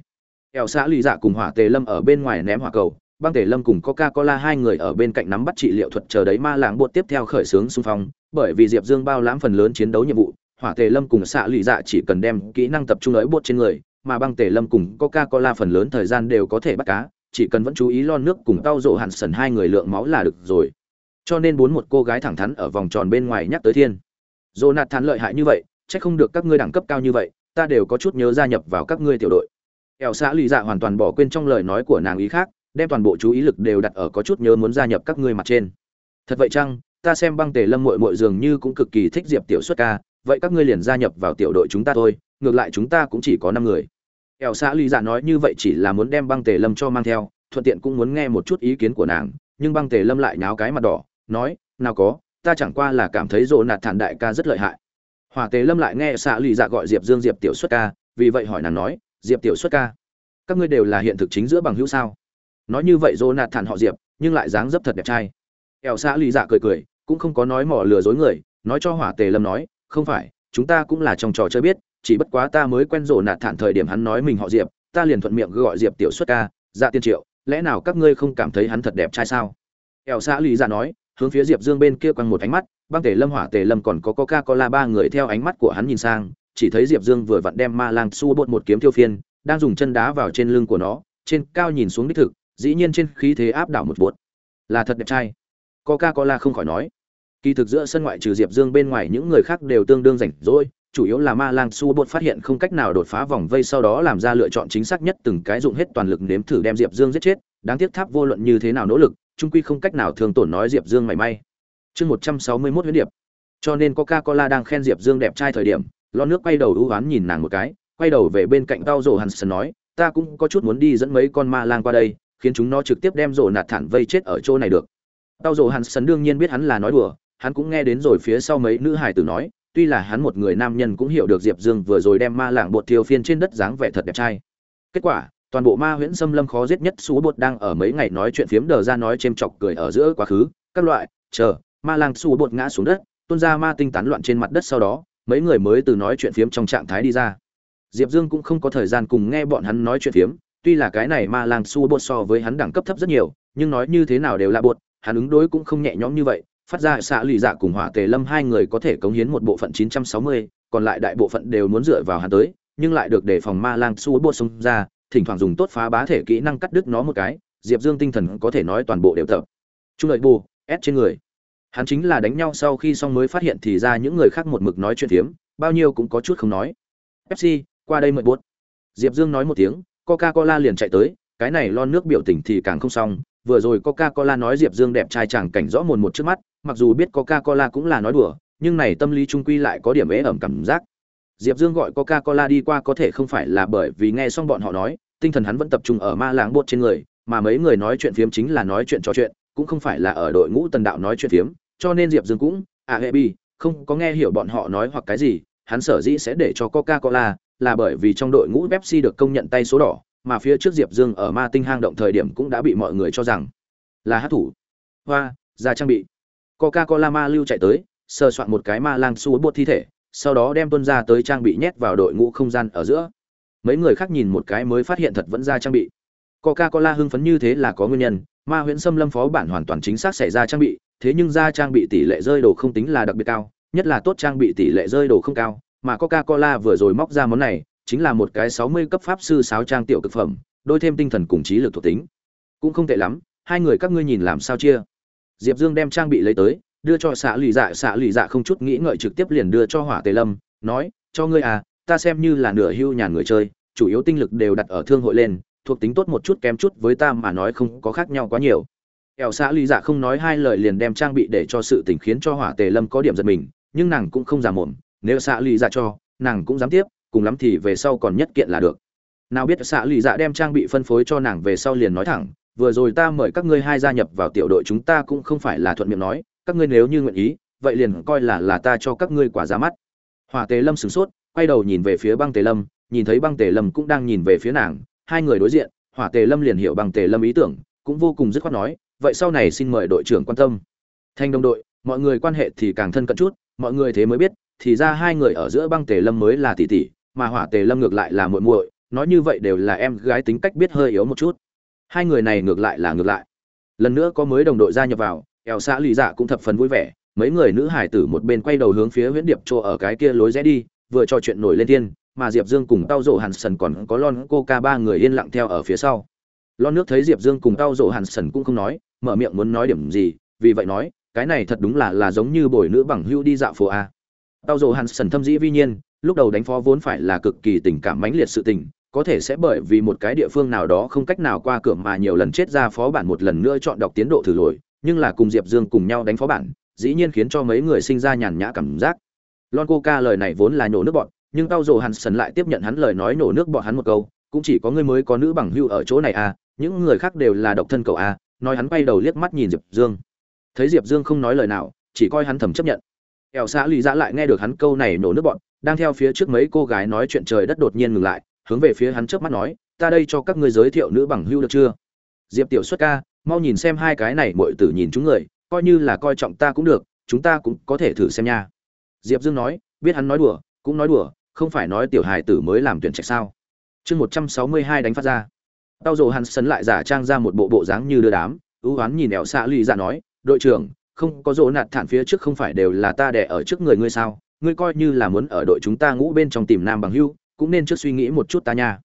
Ẻo xã lì dạ cùng hỏa tề lâm ở bên ngoài ném hỏa cầu băng tề lâm cùng coca cola hai người ở bên cạnh nắm bắt trị liệu thuật chờ đấy ma lãng bột tiếp theo khởi xướng xung phong, bởi vì diệp dương bao lãm phần lớn chiến đấu nhiệm vụ, hỏa tề lâm cùng xạ lụy dạ chỉ cần đem kỹ năng tập trung ấy bột trên người, mà băng tề lâm cùng coca cola phần lớn thời gian đều có thể bắt cá, chỉ cần vẫn chú ý lon nước cùng tao rộ hẳn sần hai người lượng máu là được rồi. Cho nên bốn một cô gái thẳng thắn ở vòng tròn bên ngoài nhắc tới thiên. Dồ nạt thắn lợi hại như vậy c h ắ c không được các ngươi đẳng cấp cao như vậy, ta đều có chút nhớ gia nhập vào các ngươi tiểu đội. Ẻo xã lụy dạ hoàn toàn bỏ quên trong lời nói của nàng ý khác đem toàn bộ chú ý lực đều đặt ở có chút nhớ muốn gia nhập các ngươi mặt trên. Thật vậy chăng? Ta xem băng tề lâm mội mội dường như cũng cực kỳ thích diệp tiểu xuất ca. Vậy các ngươi liền gia nhập vào tiểu đội chúng ta thôi. Ngược lại chúng ta cũng chỉ có năm người. Ẻo xã ly dạ nói như vậy chỉ là muốn đem băng tề lâm cho mang theo, thuận tiện cũng muốn nghe một chút ý kiến của nàng. Nhưng băng tề lâm lại nháo cái mặt đỏ, nói, nào có, ta chẳng qua là cảm thấy rộ nạt thản đại ca rất lợi hại. Hỏa tề lâm lại nghe xã ly dạ gọi diệp dương diệp tiểu xuất ca, vì vậy hỏi nàng nói, diệp tiểu xuất ca, các ngươi đều là hiện thực chính giữa bằng hữu sao? Nói như vậy dô nạt thản họ diệp, nhưng lại dáng dấp thật đẹp trai. Ẻo xã lì dạ cười cười, cũng không có nói mỏ lừa dối người, nói cho hỏa tề lâm nói, không phải, chúng ta cũng là trong trò chơi biết, chỉ bất quá ta mới quen rộ nạt thản thời điểm hắn nói mình họ diệp, ta liền thuận miệng gọi diệp tiểu xuất ca dạ tiên triệu, lẽ nào các ngươi không cảm thấy hắn thật đẹp trai sao? Ẻo xã lì dạ nói, hướng phía diệp dương bên kia quăng một ánh mắt, băng tề lâm, hỏa tề lâm còn có coca cola ba người theo ánh mắt của hắn nhìn sang, chỉ thấy diệp dương vừa vặn đem ma lang su bột một kiếm tiêu phiên, đang dùng chân đá vào trên lưng của nó, trên cao nhìn xuống đích thực dĩ nhiên trên khí thế áp đảo một buột là thật đẹp trai. Coca cola không khỏi nói. Kỳ thực giữa sân ngoại trừ diệp dương bên ngoài những người khác đều tương đương rảnh rỗi, chủ yếu là ma lang su bột phát hiện không cách nào đột phá vòng vây sau đó làm ra lựa chọn chính xác nhất từng cái dụng hết toàn lực nếm thử đem diệp dương giết chết. Đáng tiếc tháp vô luận như thế nào nỗ lực trung quy không cách nào thường tổn nói diệp dương mảy may. Chương một trăm sáu mươi mốt huyết điệp. Cho nên coca cola đang khen diệp dương đẹp trai thời điểm lo nước quay đầu ưu oán nhìn nàng một cái, quay đầu về bên cạnh tao rổ sân nói, ta cũng có chút muốn đi dẫn mấy con ma lang qua đây khiến chúng nó trực tiếp đem rồ nạt thản vây chết ở chỗ này được. Tao hắn sân đương nhiên biết hắn là nói đùa, hắn cũng nghe đến rồi phía sau mấy nữ hải tử nói, tuy là hắn một người nam nhân cũng hiểu được diệp dương vừa rồi đem ma lạng bột thiêu phiên trên đất dáng vẻ thật đẹp trai. Kết quả, toàn bộ ma huyễn xâm lâm khó giết nhất xú bột đang ở mấy ngày nói chuyện phiếm đờ ra nói chêm chọc cười ở giữa quá khứ, các loại, chờ, ma lang xú bột ngã xuống đất, tuôn ra ma tinh tán loạn trên mặt đất sau đó, mấy người mới từ nói chuyện phiếm trong trạng thái đi ra. Diệp dương cũng không có thời gian cùng nghe bọn hắn nói chuyện phiếm tuy là cái này ma lang Su bột so với hắn đẳng cấp thấp rất nhiều nhưng nói như thế nào đều là bột hắn ứng đối cũng không nhẹ nhõm như vậy. Phát ra xạ lụy dạ cùng hỏa tề lâm hai người có thể cống hiến một bộ phận 960, còn lại đại bộ phận đều muốn dựa vào hắn tới nhưng lại được đề phòng ma lang Su bột xông ra thỉnh thoảng dùng tốt phá bá thể kỹ năng cắt đứt nó một cái diệp dương tinh thần có thể nói toàn bộ đều tập. Trung lợi bù ép trên người. Hắn chính là đánh nhau sau khi xong mới phát hiện thì ra những người khác một mực nói chuyện phiếm bao nhiêu cũng có chút không nói. Pepsi qua đây mượn bút diệp dương nói một tiếng coca cola liền chạy tới, cái này lon nước biểu tình thì càng không xong, vừa rồi coca cola nói diệp dương đẹp trai chẳng cảnh rõ mồn một trước mắt, mặc dù biết coca cola cũng là nói đùa, nhưng này tâm lý trung quy lại có điểm ế ẩm cảm giác. Diệp dương gọi coca cola đi qua có thể không phải là bởi vì nghe xong bọn họ nói, tinh thần hắn vẫn tập trung ở ma lãng bột trên người, mà mấy người nói chuyện phiếm chính là nói chuyện trò chuyện, cũng không phải là ở đội ngũ tần đạo nói chuyện phiếm, cho nên diệp dương cũng à hệ bi không có nghe hiểu bọn họ nói hoặc cái gì, hắn sở dĩ sẽ để cho coca cola là bởi vì trong đội ngũ pepsi được công nhận tay số đỏ, mà phía trước diệp dương ở ma tinh hang động thời điểm cũng đã bị mọi người cho rằng là hát thủ. Hoa, ra trang bị. Coca cola ma lưu chạy tới sơ soạn một cái ma lang xuống bột thi thể, sau đó đem tuân ra tới trang bị nhét vào đội ngũ không gian ở giữa. Mấy người khác nhìn một cái mới phát hiện thật vẫn ra trang bị. Coca cola hưng phấn như thế là có nguyên nhân, ma huyễn Sâm lâm phó bản hoàn toàn chính xác xảy ra trang bị, thế nhưng ra trang bị tỷ lệ rơi đồ không tính là đặc biệt cao, nhất là tốt trang bị tỷ lệ rơi đồ không cao mà coca cola vừa rồi móc ra món này chính là một cái sáu mươi cấp pháp sư sáo trang tiểu cực phẩm, đôi thêm tinh thần cùng trí lực thuộc tính. Cũng không tệ lắm, hai người các ngươi nhìn làm sao chia. Diệp dương đem trang bị lấy tới, đưa cho xạ lì dạ xạ lì dạ không chút nghĩ ngợi trực tiếp liền đưa cho hỏa tề lâm, nói, cho ngươi à ta xem như là nửa hưu nhàn người chơi, chủ yếu tinh lực đều đặt ở thương hội lên, thuộc tính tốt một chút kém chút với ta mà nói không có khác nhau quá nhiều. Kẻo xã lý dạ không nói hai lời liền đem trang bị để cho sự tình khiến cho hỏa tề lâm có điểm giật mình, nhưng nàng cũng không giả mồm nếu xạ lì dạ cho, nàng cũng dám tiếp, cùng lắm thì về sau còn nhất kiện là được. Nào biết xạ lì dạ đem trang bị phân phối cho nàng về sau liền nói thẳng, vừa rồi ta mời các ngươi hai gia nhập vào tiểu đội chúng ta cũng không phải là thuận miệng nói, các ngươi nếu như nguyện ý, vậy liền coi là là ta cho các ngươi quả ra mắt. Hỏa tề lâm sửng sốt, quay đầu nhìn về phía băng tề lâm, nhìn thấy băng tề lâm cũng đang nhìn về phía nàng, hai người đối diện, hỏa tề lâm liền hiểu băng tề lâm ý tưởng, cũng vô cùng dứt khoát nói, vậy sau này xin mời đội trưởng quan tâm. Thành đồng đội, mọi người quan hệ thì càng thân cận chút, mọi người thế mới biết thì ra hai người ở giữa băng tề lâm mới là tỷ tỷ, mà hỏa tề lâm ngược lại là muội muội, nói như vậy đều là em gái tính cách biết hơi yếu một chút. Hai người này ngược lại là ngược lại. Lần nữa có mới đồng đội gia nhập vào, eo xã lì dạ cũng thập phần vui vẻ, mấy người nữ hải tử một bên quay đầu hướng phía huyễn điệp chỗ ở cái kia lối rẽ đi, vừa trò chuyện nổi lên thiên, mà diệp dương cùng tao rộ hàn sần còn có lon coca ba người yên lặng theo ở phía sau. Lon nước thấy diệp dương cùng tao rộ hàn sần cũng không nói, mở miệng muốn nói điểm gì, vì vậy nói, cái này thật đúng là là giống như bồi nữ bằng hưu đi dạo phố a tao dù hàn sần thâm dĩ vi nhiên, lúc đầu đánh phó vốn phải là cực kỳ tình cảm mãnh liệt sự tình, có thể sẽ bởi vì một cái địa phương nào đó không cách nào qua cửa mà nhiều lần chết ra phó bản một lần nữa chọn đọc tiến độ thử lỗi, nhưng là cùng diệp dương cùng nhau đánh phó bản, dĩ nhiên khiến cho mấy người sinh ra nhàn nhã cảm giác. Lon coca lời này vốn là nhổ nước bọn nhưng tao dù hắn sần lại tiếp nhận hắn lời nói nổ nước bọn hắn một câu, cũng chỉ có ngươi mới có nữ bằng hữu ở chỗ này à những người khác đều là độc thân cậu à nói hắn quay đầu liếc mắt nhìn diệp dương. Thấy diệp dương không nói lời nào, chỉ coi hắn thầm chấp nhận ẻo xã lì dã lại nghe được hắn câu này nổ nước bọn, đang theo phía trước mấy cô gái nói chuyện trời đất đột nhiên ngừng lại, hướng về phía hắn trước mắt nói, ta đây cho các ngươi giới thiệu nữ bằng hưu được chưa? Diệp tiểu xuất ca, mau nhìn xem hai cái này mọi tử nhìn chúng người, coi như là coi trọng ta cũng được, chúng ta cũng có thể thử xem nha. Diệp dương nói, biết hắn nói đùa, cũng nói đùa, không phải nói tiểu hài tử mới làm tuyển trạch sao. Chương một trăm sáu mươi hai đánh phát ra. Tao dồ hắn sấn lại giả trang ra một bộ bộ dáng như đưa đám, ưu oán nhìn ẻo xạ lì ra nói, đội trưởng không có dỗ nạt thản phía trước không phải đều là ta đẻ ở trước người ngươi sao? Ngươi coi như là muốn ở đội chúng ta ngũ bên trong tìm nam bằng hưu, cũng nên trước suy nghĩ một chút ta nha.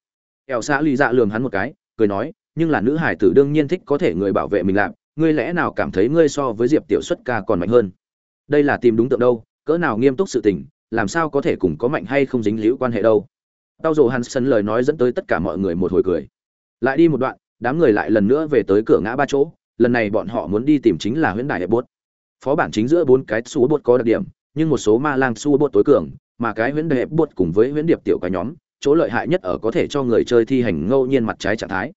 Ẻo xã lì dạ lường hắn một cái, cười nói, nhưng là nữ hải tử đương nhiên thích có thể người bảo vệ mình làm, ngươi lẽ nào cảm thấy ngươi so với diệp tiểu xuất ca còn mạnh hơn? Đây là tìm đúng tượng đâu, cỡ nào nghiêm túc sự tình, làm sao có thể cùng có mạnh hay không dính liễu quan hệ đâu? Tao dồ sân lời nói dẫn tới tất cả mọi người một hồi cười. Lại đi một đoạn, đám người lại lần nữa về tới cửa ngã ba chỗ, lần này bọn họ muốn đi tìm chính là huyễn đại hiệp bốt phó bản chính giữa bốn cái xua bột có đặc điểm, nhưng một số ma lang xua bột tối cường, mà cái huyễn đệ bột cùng với huyễn điệp tiểu cái nhóm, chỗ lợi hại nhất ở có thể cho người chơi thi hành ngẫu nhiên mặt trái trạng thái.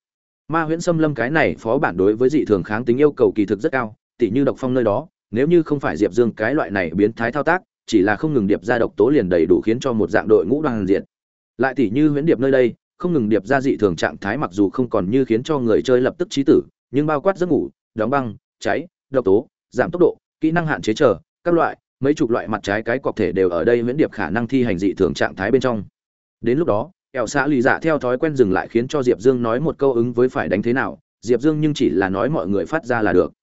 Ma huyễn xâm lâm cái này phó bản đối với dị thường kháng tính yêu cầu kỳ thực rất cao, tỉ như độc phong nơi đó, nếu như không phải diệp dương cái loại này biến thái thao tác, chỉ là không ngừng điệp ra độc tố liền đầy đủ khiến cho một dạng đội ngũ đoàn diện. Lại tỉ như huyễn điệp nơi đây, không ngừng điệp ra dị thường trạng thái mặc dù không còn như khiến cho người chơi lập tức trí tử, nhưng bao quát giấc ngủ, đóng băng, cháy, độc tố, giảm tốc độ kỹ năng hạn chế chờ, các loại, mấy chục loại mặt trái cái cọc thể đều ở đây miễn điệp khả năng thi hành dị thường trạng thái bên trong. Đến lúc đó, kẹo xã lì dạ theo thói quen dừng lại khiến cho diệp dương nói một câu ứng với phải đánh thế nào, diệp dương nhưng chỉ là nói mọi người phát ra là được.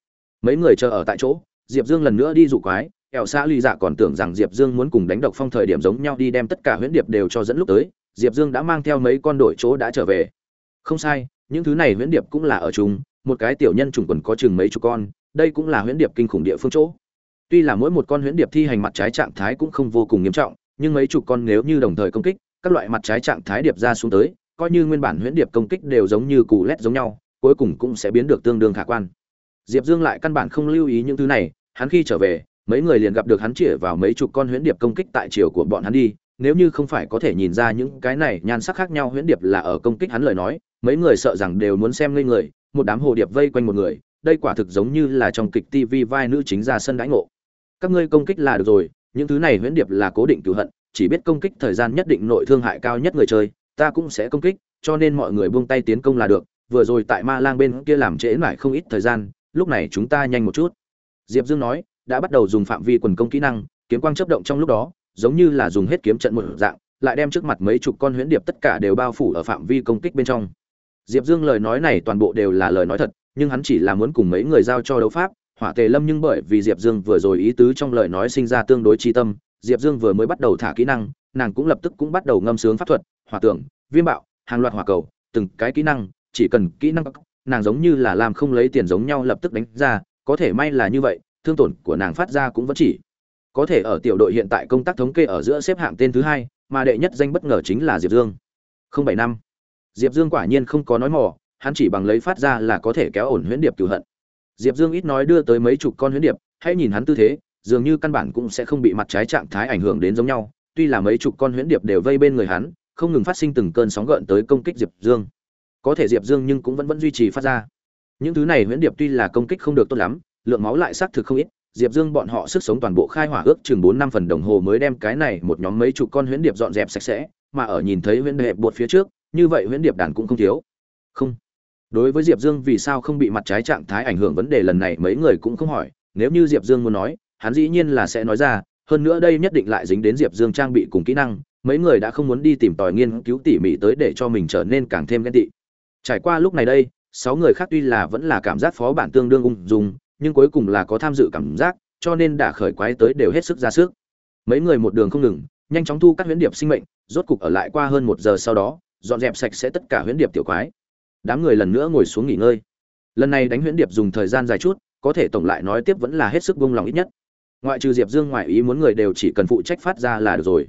Mấy người chờ ở tại chỗ, diệp dương lần nữa đi dụ quái, Kẹo xã lì dạ còn tưởng rằng diệp dương muốn cùng đánh độc phong thời điểm giống nhau đi đem tất cả huyễn điệp đều cho dẫn lúc tới, diệp dương đã mang theo mấy con đổi chỗ đã trở về. Không sai, những thứ này huyễn điệp cũng là ở chung, một cái tiểu nhân trùng quần có chừng mấy chục con đây cũng là huyễn điệp kinh khủng địa phương chỗ. Tuy là mỗi một con huyễn điệp thi hành mặt trái trạng thái cũng không vô cùng nghiêm trọng, nhưng mấy chục con nếu như đồng thời công kích, các loại mặt trái trạng thái điệp ra xuống tới, coi như nguyên bản huyễn điệp công kích đều giống như cù lét giống nhau, cuối cùng cũng sẽ biến được tương đương khả quan. Diệp dương lại căn bản không lưu ý những thứ này, hắn khi trở về, mấy người liền gặp được hắn chĩa vào mấy chục con huyễn điệp công kích tại chiều của bọn hắn đi, nếu như không phải có thể nhìn ra những cái này nhan sắc khác nhau huyễn điệp là ở công kích hắn lời nói, mấy người sợ rằng đều muốn xem ngây người, một đám hồ điệp vây quanh một người đây quả thực giống như là trong kịch tv vai nữ chính ra sân đãi ngộ. Các ngươi công kích là được rồi, những thứ này huyễn điệp là cố định cửu hận, chỉ biết công kích thời gian nhất định nội thương hại cao nhất người chơi, ta cũng sẽ công kích, cho nên mọi người buông tay tiến công là được, vừa rồi tại ma lang bên kia làm trễ nải không ít thời gian, lúc này chúng ta nhanh một chút. Diệp dương nói, đã bắt đầu dùng phạm vi quần công kỹ năng, kiếm quang chớp động trong lúc đó, giống như là dùng hết kiếm trận một dạng, lại đem trước mặt mấy chục con huyễn điệp tất cả đều bao phủ ở phạm vi công kích bên trong. Diệp dương lời nói này toàn bộ đều là lời nói thật nhưng hắn chỉ là muốn cùng mấy người giao cho đấu pháp, hỏa tề lâm nhưng bởi vì diệp dương vừa rồi ý tứ trong lời nói sinh ra tương đối tri tâm, diệp dương vừa mới bắt đầu thả kỹ năng, nàng cũng lập tức cũng bắt đầu ngâm sướng pháp thuật, hỏa tưởng, viêm bạo, hàng loạt hỏa cầu, từng cái kỹ năng, chỉ cần kỹ năng nàng giống như là làm không lấy tiền giống nhau lập tức đánh ra, có thể may là như vậy, thương tổn của nàng phát ra cũng vẫn chỉ. Có thể ở tiểu đội hiện tại công tác thống kê ở giữa xếp hạng tên thứ hai, mà đệ nhất danh bất ngờ chính là diệp dương. Không bảy năm. Diệp dương quả nhiên không có nói mỏ hắn chỉ bằng lấy phát ra là có thể kéo ổn huyễn điệp cửu hận. Diệp dương ít nói đưa tới mấy chục con huyễn điệp, hãy nhìn hắn tư thế, dường như căn bản cũng sẽ không bị mặt trái trạng thái ảnh hưởng đến giống nhau. Tuy là mấy chục con huyễn điệp đều vây bên người hắn, không ngừng phát sinh từng cơn sóng gợn tới công kích diệp dương. Có thể diệp dương nhưng cũng vẫn vẫn duy trì phát ra. Những thứ này huyễn điệp tuy là công kích không được tốt lắm, lượng máu lại xác thực không ít. Diệp dương bọn họ sức sống toàn bộ khai hỏa ước chừng bốn năm phần đồng hồ mới đem cái này một nhóm mấy chục con huyễn điệp dọn dẹp sạch sẽ, mà ở nhìn thấy huyễn điệp buột phía trước, như vậy huyễn điệp đàn cũng không thiếu. Không đối với diệp dương vì sao không bị mặt trái trạng thái ảnh hưởng vấn đề lần này, mấy người cũng không hỏi. Nếu như diệp dương muốn nói, hắn dĩ nhiên là sẽ nói ra. Hơn nữa đây nhất định lại dính đến diệp dương trang bị cùng kỹ năng. Mấy người đã không muốn đi tìm tòi nghiên cứu tỉ mỉ tới để cho mình trở nên càng thêm ghen tị. Trải qua lúc này đây, sáu người khác tuy là vẫn là cảm giác phó bản tương đương ung dung, nhưng cuối cùng là có tham dự cảm giác, cho nên đã khởi quái tới đều hết sức ra sức. Mấy người một đường không ngừng, nhanh chóng thu các huyễn điệp sinh mệnh, rốt cục ở lại qua hơn một giờ sau đó, dọn dẹp sạch sẽ tất cả huyễn điệp tiểu quái đám người lần nữa ngồi xuống nghỉ ngơi. Lần này đánh huyễn điệp dùng thời gian dài chút, có thể tổng lại nói tiếp vẫn là hết sức buông lòng ít nhất. Ngoại trừ diệp dương ngoại ý muốn người đều chỉ cần phụ trách phát ra là được rồi.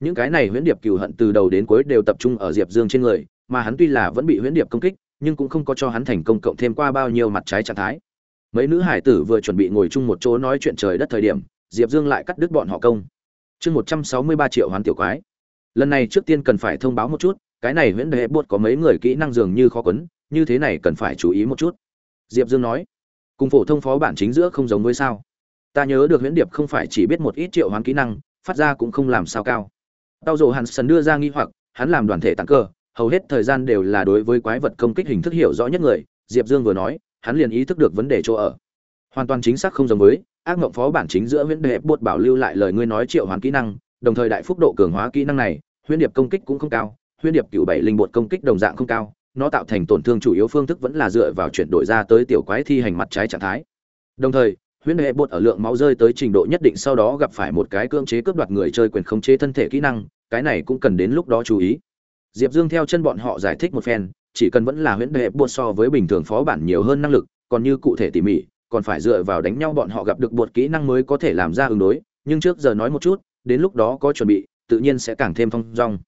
Những cái này huyễn điệp cừu hận từ đầu đến cuối đều tập trung ở diệp dương trên người, mà hắn tuy là vẫn bị huyễn điệp công kích, nhưng cũng không có cho hắn thành công cộng thêm qua bao nhiêu mặt trái trạng thái. Mấy nữ hải tử vừa chuẩn bị ngồi chung một chỗ nói chuyện trời đất thời điểm, diệp dương lại cắt đứt bọn họ công. Chương một trăm sáu mươi ba triệu hoán tiểu quái. Lần này trước tiên cần phải thông báo một chút cái này huyễn đệ buột có mấy người kỹ năng dường như khó quấn, như thế này cần phải chú ý một chút. Diệp dương nói, cùng phổ thông phó bản chính giữa không giống với sao? Ta nhớ được huyễn điệp không phải chỉ biết một ít triệu hoán kỹ năng, phát ra cũng không làm sao cao. Tao dồ hắn sần đưa ra nghi hoặc, hắn làm đoàn thể tăng cơ hầu hết thời gian đều là đối với quái vật công kích hình thức hiểu rõ nhất người, diệp dương vừa nói, hắn liền ý thức được vấn đề chỗ ở. Hoàn toàn chính xác không giống với, ác mộng phó bản chính giữa huyễn đệ buột bảo lưu lại lời ngươi nói triệu hoán kỹ năng, đồng thời đại phúc độ cường hóa kỹ năng này huyễn điệp công kích cũng không cao huyễn điệp cựu bảy linh bột công kích đồng dạng không cao, nó tạo thành tổn thương chủ yếu phương thức vẫn là dựa vào chuyển đổi ra tới tiểu quái thi hành mặt trái trạng thái. Đồng thời, huyễn hệ bột ở lượng máu rơi tới trình độ nhất định sau đó gặp phải một cái cưỡng chế cướp đoạt người chơi quyền khống chế thân thể kỹ năng, cái này cũng cần đến lúc đó chú ý. Diệp dương theo chân bọn họ giải thích một phen, chỉ cần vẫn là huyễn hệ bột so với bình thường phó bản nhiều hơn năng lực, còn như cụ thể tỉ mỉ, còn phải dựa vào đánh nhau bọn họ gặp được bột kỹ năng mới có thể làm ra ứng đối, nhưng trước giờ nói một chút, đến lúc đó có chuẩn bị, tự nhiên sẽ càng thêm phong dong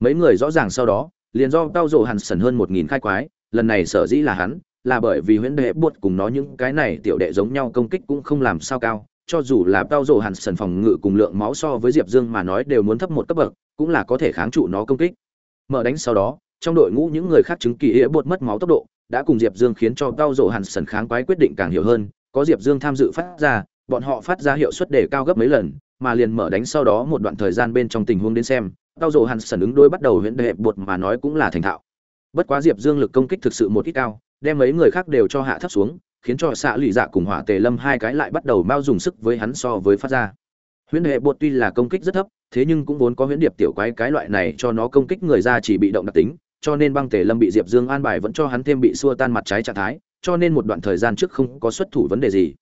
mấy người rõ ràng sau đó, liền do tao rộ hẳn sần hơn một nghìn khai quái, lần này sở dĩ là hắn, là bởi vì huyễn đệ buốt cùng nó những cái này tiểu đệ giống nhau công kích cũng không làm sao cao, cho dù là tao rộ hẳn sần phòng ngự cùng lượng máu so với diệp dương mà nói đều muốn thấp một cấp bậc, cũng là có thể kháng trụ nó công kích. Mở đánh sau đó, trong đội ngũ những người khác chứng kỳ nghĩa buốt mất máu tốc độ, đã cùng diệp dương khiến cho tao rộ hẳn sần kháng quái quyết định càng hiểu hơn, có diệp dương tham dự phát ra, bọn họ phát ra hiệu suất đề cao gấp mấy lần, mà liền mở đánh sau đó một đoạn thời gian bên trong tình huống đến xem tao dồ hắn sẩn ứng đôi bắt đầu huyễn đệ bột mà nói cũng là thành thạo. Bất quá diệp dương lực công kích thực sự một ít cao, đem mấy người khác đều cho hạ thấp xuống, khiến cho xạ lụy dạ cùng hỏa tề lâm hai cái lại bắt đầu mao dùng sức với hắn so với phát ra. Huyễn hệ bột tuy là công kích rất thấp, thế nhưng cũng vốn có huyễn điệp tiểu quái cái loại này cho nó công kích người ra chỉ bị động đặc tính, cho nên băng tề lâm bị diệp dương an bài vẫn cho hắn thêm bị xua tan mặt trái trạng thái, cho nên một đoạn thời gian trước không có xuất thủ vấn đề gì.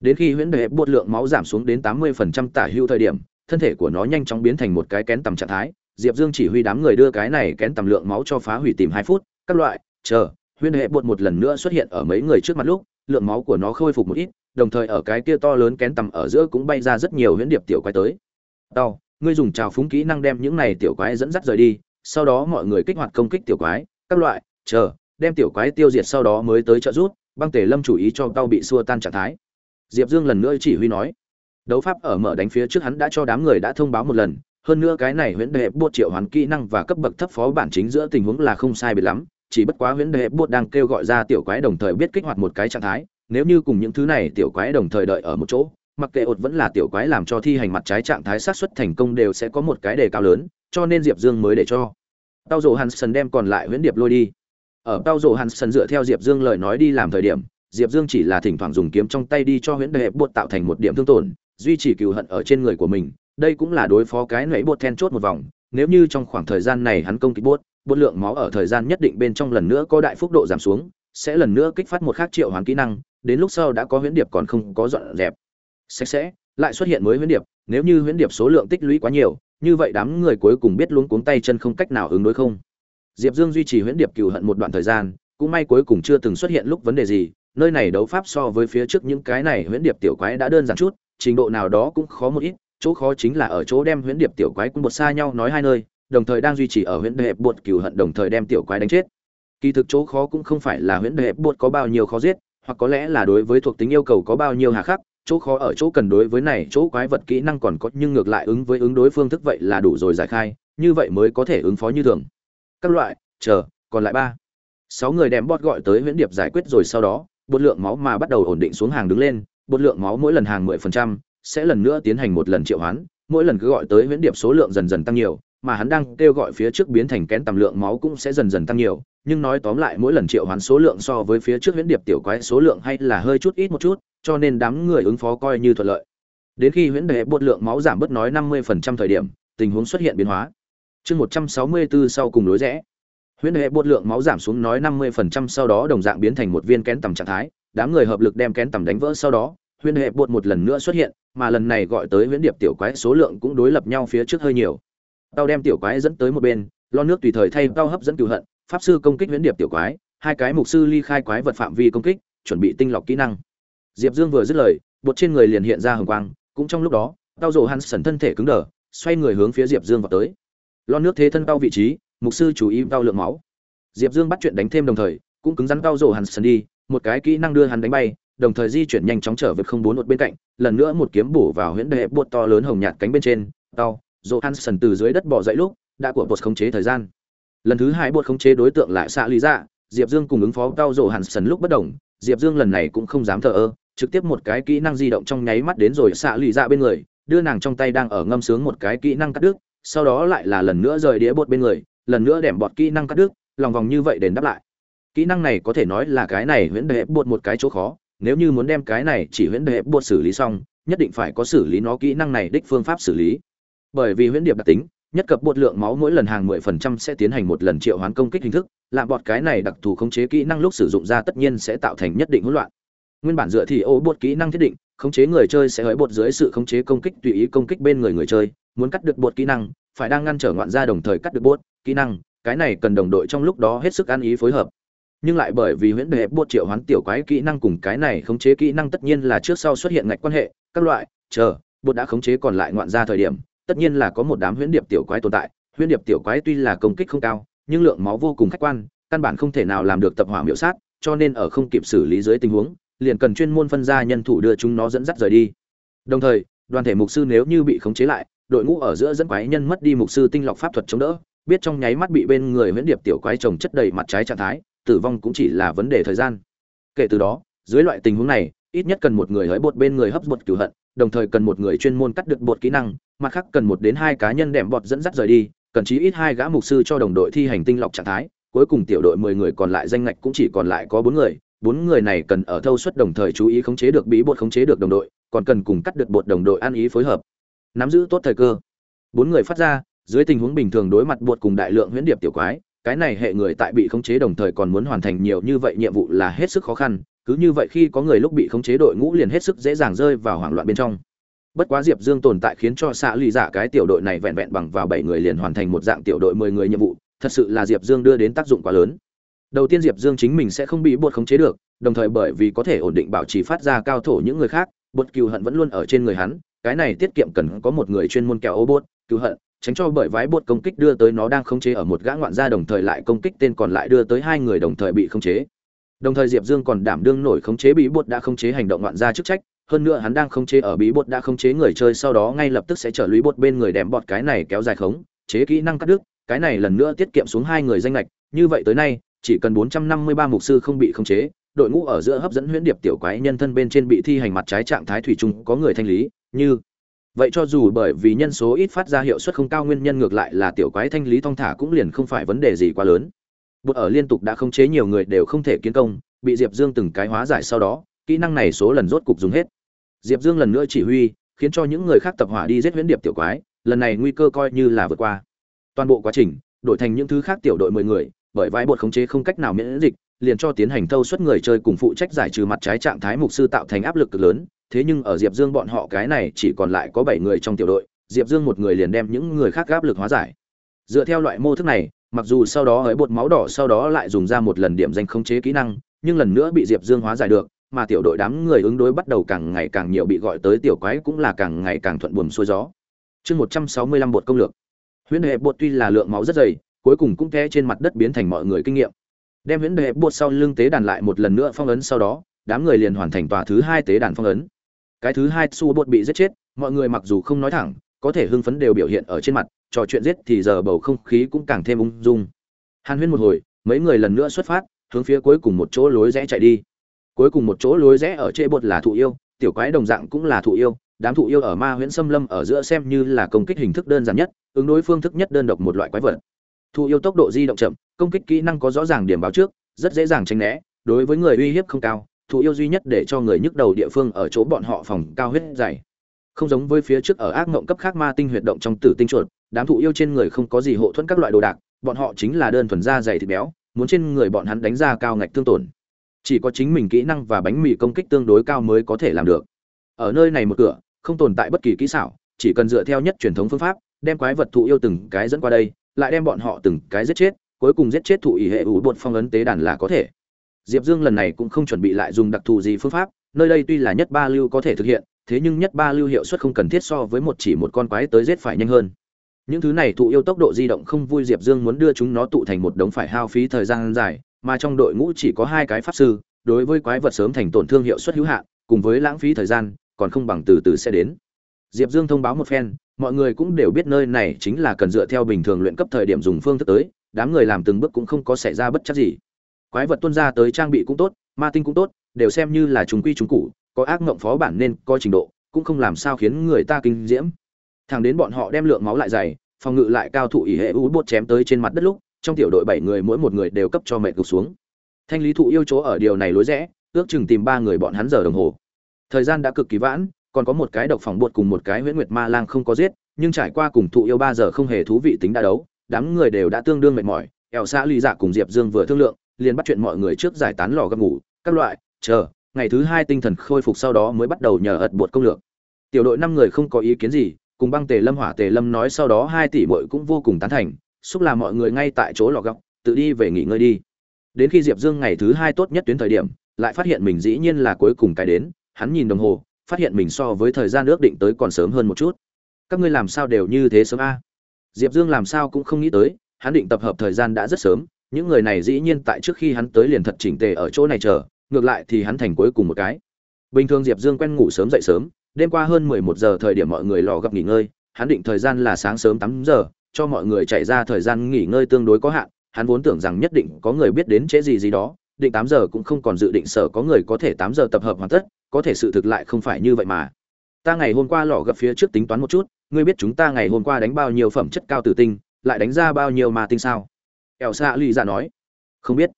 Đến khi huyễn hệ bột lượng máu giảm xuống đến 80% tả hưu thời điểm, thân thể của nó nhanh chóng biến thành một cái kén tầm trạng thái diệp dương chỉ huy đám người đưa cái này kén tầm lượng máu cho phá hủy tìm hai phút, các loại, chờ huyễn hệ bột một lần nữa xuất hiện ở mấy người trước mặt lúc, lượng máu của nó khôi phục một ít, đồng thời ở cái kia to lớn kén tầm ở giữa cũng bay ra rất nhiều huyễn điệp tiểu quái tới. Đau ngươi dùng trào phúng kỹ năng đem những này tiểu quái dẫn dắt rời đi, sau đó mọi người kích hoạt công kích tiểu quái, các loại, chờ, đem tiểu quái tiêu diệt sau đó mới tới trợ rút băng tể lâm chủ ý cho tao bị xua tan trạng thái. Diệp dương lần nữa chỉ huy nói, đấu pháp ở mở đánh phía trước hắn đã cho đám người đã thông báo một lần hơn nữa cái này huyễn đệ bột triệu hoán kỹ năng và cấp bậc thấp phó bản chính giữa tình huống là không sai biệt lắm, chỉ bất quá huyễn đệ bột đang kêu gọi ra tiểu quái đồng thời biết kích hoạt một cái trạng thái, nếu như cùng những thứ này tiểu quái đồng thời đợi ở một chỗ, mặc kệ ột vẫn là tiểu quái làm cho thi hành mặt trái trạng thái sát xuất thành công đều sẽ có một cái đề cao lớn, cho nên diệp dương mới để cho. Tao rộ hansen đem còn lại huyễn điệp lôi đi. Ở tao rộ hansen dựa theo diệp dương lời nói đi làm thời điểm, diệp dương chỉ là thỉnh thoảng dùng kiếm trong tay đi cho huyễn đệ bột tạo thành một điểm thương tổn duy trì cừu hận ở trên người của mình, đây cũng là đối phó cái nảy bột then chốt một vòng. Nếu như trong khoảng thời gian này hắn công kích bốt bột lượng máu ở thời gian nhất định bên trong lần nữa có đại phúc độ giảm xuống, sẽ lần nữa kích phát một khác triệu hoán kỹ năng, đến lúc sau đã có huyễn điệp còn không có dọn dẹp. Sạch sẽ, lại xuất hiện mới huyễn điệp, nếu như huyễn điệp số lượng tích lũy quá nhiều, như vậy đám người cuối cùng biết luống cuống tay chân không cách nào ứng đối không. Diệp dương duy trì huyễn điệp cừu hận một đoạn thời gian, cũng may cuối cùng chưa từng xuất hiện lúc vấn đề gì, nơi này đấu pháp so với phía trước những cái này huyễn điệp tiểu quái đã đơn giản chút trình độ nào đó cũng khó một ít, chỗ khó chính là ở chỗ đem huyễn điệp tiểu quái quân một xa nhau nói hai nơi, đồng thời đang duy trì ở huyễn đệ bột cửu hận đồng thời đem tiểu quái đánh chết. Kỳ thực chỗ khó cũng không phải là huyễn đệ bột có bao nhiêu khó giết, hoặc có lẽ là đối với thuộc tính yêu cầu có bao nhiêu hà khắc, chỗ khó ở chỗ cần đối với này, chỗ quái vật kỹ năng còn có nhưng ngược lại ứng với ứng đối phương thức vậy là đủ rồi giải khai, như vậy mới có thể ứng phó như thường. Các loại, chờ, còn lại ba. Sáu người đem bot gọi tới huyễn điệp giải quyết rồi sau đó, bột lượng máu mà bắt đầu ổn định xuống hàng đứng lên bột lượng máu mỗi lần hàng mười phần trăm, sẽ lần nữa tiến hành một lần triệu hoán, mỗi lần cứ gọi tới huyễn điệp số lượng dần dần tăng nhiều, mà hắn đang kêu gọi phía trước biến thành kén tầm lượng máu cũng sẽ dần dần tăng nhiều, nhưng nói tóm lại mỗi lần triệu hoán số lượng so với phía trước huyễn điệp tiểu quái số lượng hay là hơi chút ít một chút, cho nên đám người ứng phó coi như thuận lợi. Đến khi huyễn đệ bột lượng máu giảm bớt nói năm mươi phần trăm thời điểm, tình huống xuất hiện biến hóa. Chương một trăm sáu mươi bốn sau cùng lối rẽ. Huyễn đệ bột lượng máu giảm xuống nói năm mươi phần trăm sau đó đồng dạng biến thành một viên kén tầm trạng thái đám người hợp lực đem kén tầm đánh vỡ sau đó huyễn hệ bột một lần nữa xuất hiện, mà lần này gọi tới huyễn điệp tiểu quái số lượng cũng đối lập nhau phía trước hơi nhiều. Tao đem tiểu quái dẫn tới một bên lo nước tùy thời thay tao hấp dẫn cựu hận, pháp sư công kích huyễn điệp tiểu quái, hai cái mục sư ly khai quái vật phạm vi công kích, chuẩn bị tinh lọc kỹ năng. Diệp dương vừa dứt lời, bột trên người liền hiện ra hồng quang, cũng trong lúc đó, tao rồ hắn sẩn thân thể cứng đờ, xoay người hướng phía diệp dương vào tới. Lo nước thế thân tao vị trí, mục sư chú ý tao lượng máu. Diệp dương bắt chuyện đánh thêm đồng thời, cũng cứng rắn tao rồ hắn sẩn đi một cái kỹ năng đưa hắn đánh bay đồng thời di chuyển nhanh chóng trở về không bốn một bên cạnh lần nữa một kiếm bổ vào huyễn đệ bột to lớn hồng nhạt cánh bên trên tao Johansson từ dưới đất bò dậy lúc, đã của bột khống chế thời gian. Lần thứ hai bột khống chế đối tượng lại xạ lý ra, Diệp Dương cùng ứng phó Tao Johansson lúc bất động, Diệp Dương lần này cũng không dám thờ ơ, trực tiếp một cái kỹ năng di động trong nháy mắt đến rồi xạ lý ra bên người, đưa nàng trong tay đang ở ngâm sướng một cái kỹ năng cắt đứt, sau đó lại là lần nữa rời đĩa bột bên người, lần nữa đẻm bọt kỹ năng cắt đứt, lòng vòng như vậy đền đáp lại. Kỹ năng này có thể nói là cái này huyễn đệ bột một cái chỗ khó, nếu như muốn đem cái này chỉ huyễn đệ bột xử lý xong, nhất định phải có xử lý nó kỹ năng này đích phương pháp xử lý. Bởi vì huyễn điệp đặc tính nhất cập bột lượng máu mỗi lần hàng 10% sẽ tiến hành một lần triệu hoán công kích hình thức làm bọt cái này đặc thù khống chế kỹ năng lúc sử dụng ra tất nhiên sẽ tạo thành nhất định hỗn loạn. Nguyên bản dựa thì ô bột kỹ năng thiết định khống chế người chơi sẽ hỡi bột dưới sự khống chế công kích tùy ý công kích bên người người chơi muốn cắt được bột kỹ năng phải đang ngăn trở ngoạn ra đồng thời cắt được bột kỹ năng cái này cần đồng đội trong lúc đó hết sức ăn ý phối hợp nhưng lại bởi vì huyễn đệ bột triệu hoán tiểu quái kỹ năng cùng cái này khống chế kỹ năng tất nhiên là trước sau xuất hiện ngạch quan hệ, các loại, chờ bột đã khống chế còn lại ngoạn ra thời điểm, tất nhiên là có một đám huyễn điệp tiểu quái tồn tại. Huyễn điệp tiểu quái tuy là công kích không cao, nhưng lượng máu vô cùng khách quan, căn bản không thể nào làm được tập hỏa miểu sát, cho nên ở không kịp xử lý dưới tình huống, liền cần chuyên môn phân ra nhân thủ đưa chúng nó dẫn dắt rời đi. Đồng thời, đoàn thể mục sư nếu như bị khống chế lại, đội ngũ ở giữa dẫn quái nhân mất đi mục sư tinh lọc pháp thuật chống đỡ, biết trong nháy mắt bị bên người huyễn điệp tiểu quái trồng chất đầy mặt trái trạng thái tử vong cũng chỉ là vấn đề thời gian. Kể từ đó, dưới loại tình huống này, ít nhất cần một người hỡi bột bên người hấp bột cửu hận, đồng thời cần một người chuyên môn cắt được bột kỹ năng, mặt khác cần một đến hai cá nhân đệm bọt dẫn dắt rời đi, cần chí ít hai gã mục sư cho đồng đội thi hành tinh lọc trạng thái, cuối cùng tiểu đội mười người còn lại danh ngạch cũng chỉ còn lại có bốn người bốn người này cần ở thâu suất đồng thời chú ý khống chế được bí bột khống chế được đồng đội, còn cần cùng cắt được bột đồng đội ăn ý phối hợp. Nắm giữ tốt thời cơ. Bốn người phát ra, dưới tình huống bình thường đối mặt bột cùng đại lượng huyễn điệp tiểu quái cái này hệ người tại bị khống chế đồng thời còn muốn hoàn thành nhiều như vậy nhiệm vụ là hết sức khó khăn, cứ như vậy khi có người lúc bị khống chế đội ngũ liền hết sức dễ dàng rơi vào hoảng loạn bên trong. Bất quá diệp dương tồn tại khiến cho xạ lì dạ cái tiểu đội này vẹn vẹn bằng vào bảy người liền hoàn thành một dạng tiểu đội mười người nhiệm vụ, thật sự là diệp dương đưa đến tác dụng quá lớn. Đầu tiên diệp dương chính mình sẽ không bị bột khống chế được, đồng thời bởi vì có thể ổn định bảo trì phát ra cao thổ những người khác, bột cừu hận vẫn luôn ở trên người hắn, cái này tiết kiệm cần có một người chuyên môn kẹo ô bốt cừu hận tránh cho bởi vái bột công kích đưa tới nó đang khống chế ở một gã ngoạn gia đồng thời lại công kích tên còn lại đưa tới hai người đồng thời bị khống chế. Đồng thời diệp dương còn đảm đương nổi khống chế bí bột đã khống chế hành động ngoạn gia chức trách, hơn nữa hắn đang khống chế ở bí bột đã khống chế người chơi sau đó ngay lập tức sẽ trở lũy bột bên người đem bọt cái này kéo dài khống, chế kỹ năng cắt đứt, cái này lần nữa tiết kiệm xuống hai người danh lệch, như vậy tới nay, chỉ cần 453 mục sư không bị khống chế, đội ngũ ở giữa hấp dẫn huyễn điệp tiểu quái nhân thân bên trên bị thi hành mặt trái trạng thái thủy chung, có người thanh lý, như vậy cho dù bởi vì nhân số ít phát ra hiệu suất không cao, nguyên nhân ngược lại là tiểu quái thanh lý thong thả cũng liền không phải vấn đề gì quá lớn. Bột ở liên tục đã khống chế nhiều người đều không thể kiến công, bị diệp dương từng cái hóa giải sau đó, kỹ năng này số lần rốt cục dùng hết. Diệp dương lần nữa chỉ huy, khiến cho những người khác tập hỏa đi giết huyễn điệp tiểu quái, lần này nguy cơ coi như là vượt qua. Toàn bộ quá trình, đổi thành những thứ khác tiểu đội mười người, bởi vai bột khống chế không cách nào miễn dịch, liền cho tiến hành thâu suất người chơi cùng phụ trách giải trừ mặt trái trạng thái mục sư tạo thành áp lực cực lớn thế nhưng ở diệp dương bọn họ cái này chỉ còn lại có bảy người trong tiểu đội, diệp dương một người liền đem những người khác áp lực hóa giải. Dựa theo loại mô thức này, mặc dù sau đó hỡi bột máu đỏ sau đó lại dùng ra một lần điểm danh khống chế kỹ năng, nhưng lần nữa bị diệp dương hóa giải được, mà tiểu đội đám người ứng đối bắt đầu càng ngày càng nhiều bị gọi tới tiểu quái cũng là càng ngày càng thuận buồm xuôi gió. Chương một trăm sáu mươi lăm bột công lược. Huyễn hệ bột tuy là lượng máu rất dày, cuối cùng cũng té trên mặt đất biến thành mọi người kinh nghiệm. Đem huyễn hệ bột sau lưng tế đàn lại một lần nữa phong ấn sau đó, đám người liền hoàn thành tòa thứ hai tế đàn phong ấn cái thứ hai su bột bị giết chết, mọi người mặc dù không nói thẳng, có thể hưng phấn đều biểu hiện ở trên mặt, trò chuyện giết thì giờ bầu không khí cũng càng thêm ung dung. Hàn huyên một hồi, mấy người lần nữa xuất phát, hướng phía cuối cùng một chỗ lối rẽ chạy đi. Cuối cùng một chỗ lối rẽ ở trễ bột là thụ yêu, tiểu quái đồng dạng cũng là thụ yêu, đám thụ yêu ở ma huyễn xâm lâm ở giữa xem như là công kích hình thức đơn giản nhất, ứng đối phương thức nhất đơn độc một loại quái vật. Thụ yêu tốc độ di động chậm, công kích kỹ năng có rõ ràng điểm báo trước, rất dễ dàng tránh né, đối với người uy hiếp không cao thụ yêu duy nhất để cho người nhức đầu địa phương ở chỗ bọn họ phòng cao huyết dày. Không giống với phía trước ở ác mộng cấp khác ma tinh huyệt động trong tử tinh chuột, đám thụ yêu trên người không có gì hộ thuẫn các loại đồ đạc, bọn họ chính là đơn thuần da dày thịt béo, muốn trên người bọn hắn đánh ra cao ngạch tương tổn. Chỉ có chính mình kỹ năng và bánh mì công kích tương đối cao mới có thể làm được. Ở nơi này một cửa, không tồn tại bất kỳ kỹ xảo, chỉ cần dựa theo nhất truyền thống phương pháp, đem quái vật thụ yêu từng cái dẫn qua đây, lại đem bọn họ từng cái giết chết, cuối cùng giết chết thụ ý hệ ủ bột phong ấn tế đàn là có thể diệp dương lần này cũng không chuẩn bị lại dùng đặc thù gì phương pháp, nơi đây tuy là nhất ba lưu có thể thực hiện, thế nhưng nhất ba lưu hiệu suất không cần thiết so với một chỉ một con quái tới giết phải nhanh hơn. Những thứ này thụ yêu tốc độ di động không vui diệp dương muốn đưa chúng nó tụ thành một đống phải hao phí thời gian dài, mà trong đội ngũ chỉ có hai cái pháp sư, đối với quái vật sớm thành tổn thương hiệu suất hữu hạn, cùng với lãng phí thời gian, còn không bằng từ từ sẽ đến. Diệp dương thông báo một phen, mọi người cũng đều biết nơi này chính là cần dựa theo bình thường luyện cấp thời điểm dùng phương thức tới, đám người làm từng bước cũng không có xảy ra bất chấp gì quái vật tuân ra tới trang bị cũng tốt, ma tinh cũng tốt, đều xem như là chúng quy chúng cụ có ác mộng phó bản nên coi trình độ, cũng không làm sao khiến người ta kinh diễm. Thằng đến bọn họ đem lượng máu lại dày, phòng ngự lại cao thủ ỉ hệ u bột chém tới trên mặt đất lúc, trong tiểu đội bảy người mỗi một người đều cấp cho mệt gục xuống. Thanh lý thụ yêu chỗ ở điều này lối rẽ, ước chừng tìm ba người bọn hắn giờ đồng hồ. Thời gian đã cực kỳ vãn, còn có một cái độc phòng bột cùng một cái huyễn nguyệt ma lang không có giết, nhưng trải qua cùng thụ yêu ba giờ không hề thú vị tính đã đấu, đám người đều đã tương đương mệt mỏi ẻo xã ly dạ cùng diệp dương vừa thương lượng liền bắt chuyện mọi người trước giải tán lò gấp ngủ, các loại, chờ, ngày thứ hai tinh thần khôi phục sau đó mới bắt đầu nhờ ật bột công lược. Tiểu đội năm người không có ý kiến gì, cùng băng tề lâm hỏa tề lâm nói sau đó hai tỷ bội cũng vô cùng tán thành, xúc là mọi người ngay tại chỗ lò góc tự đi về nghỉ ngơi đi. Đến khi diệp dương ngày thứ hai tốt nhất tuyến thời điểm, lại phát hiện mình dĩ nhiên là cuối cùng cái đến, hắn nhìn đồng hồ, phát hiện mình so với thời gian ước định tới còn sớm hơn một chút. Các ngươi làm sao đều như thế sớm a? Diệp dương làm sao cũng không nghĩ tới, hắn định tập hợp thời gian đã rất sớm những người này dĩ nhiên tại trước khi hắn tới liền thật chỉnh tề ở chỗ này chờ, ngược lại thì hắn thành cuối cùng một cái. Bình thường diệp dương quen ngủ sớm dậy sớm, đêm qua hơn mười một giờ thời điểm mọi người lò gặp nghỉ ngơi, hắn định thời gian là sáng sớm tám giờ, cho mọi người chạy ra thời gian nghỉ ngơi tương đối có hạn, hắn vốn tưởng rằng nhất định có người biết đến trễ gì gì đó, định tám giờ cũng không còn dự định sở có người có thể tám giờ tập hợp hoàn tất, có thể sự thực lại không phải như vậy mà. Ta ngày hôm qua lò gặp phía trước tính toán một chút, ngươi biết chúng ta ngày hôm qua đánh bao nhiêu phẩm chất cao tử tinh, lại đánh ra bao nhiêu ma tinh sao? Ẻo xạ lì dạ nói. Không biết.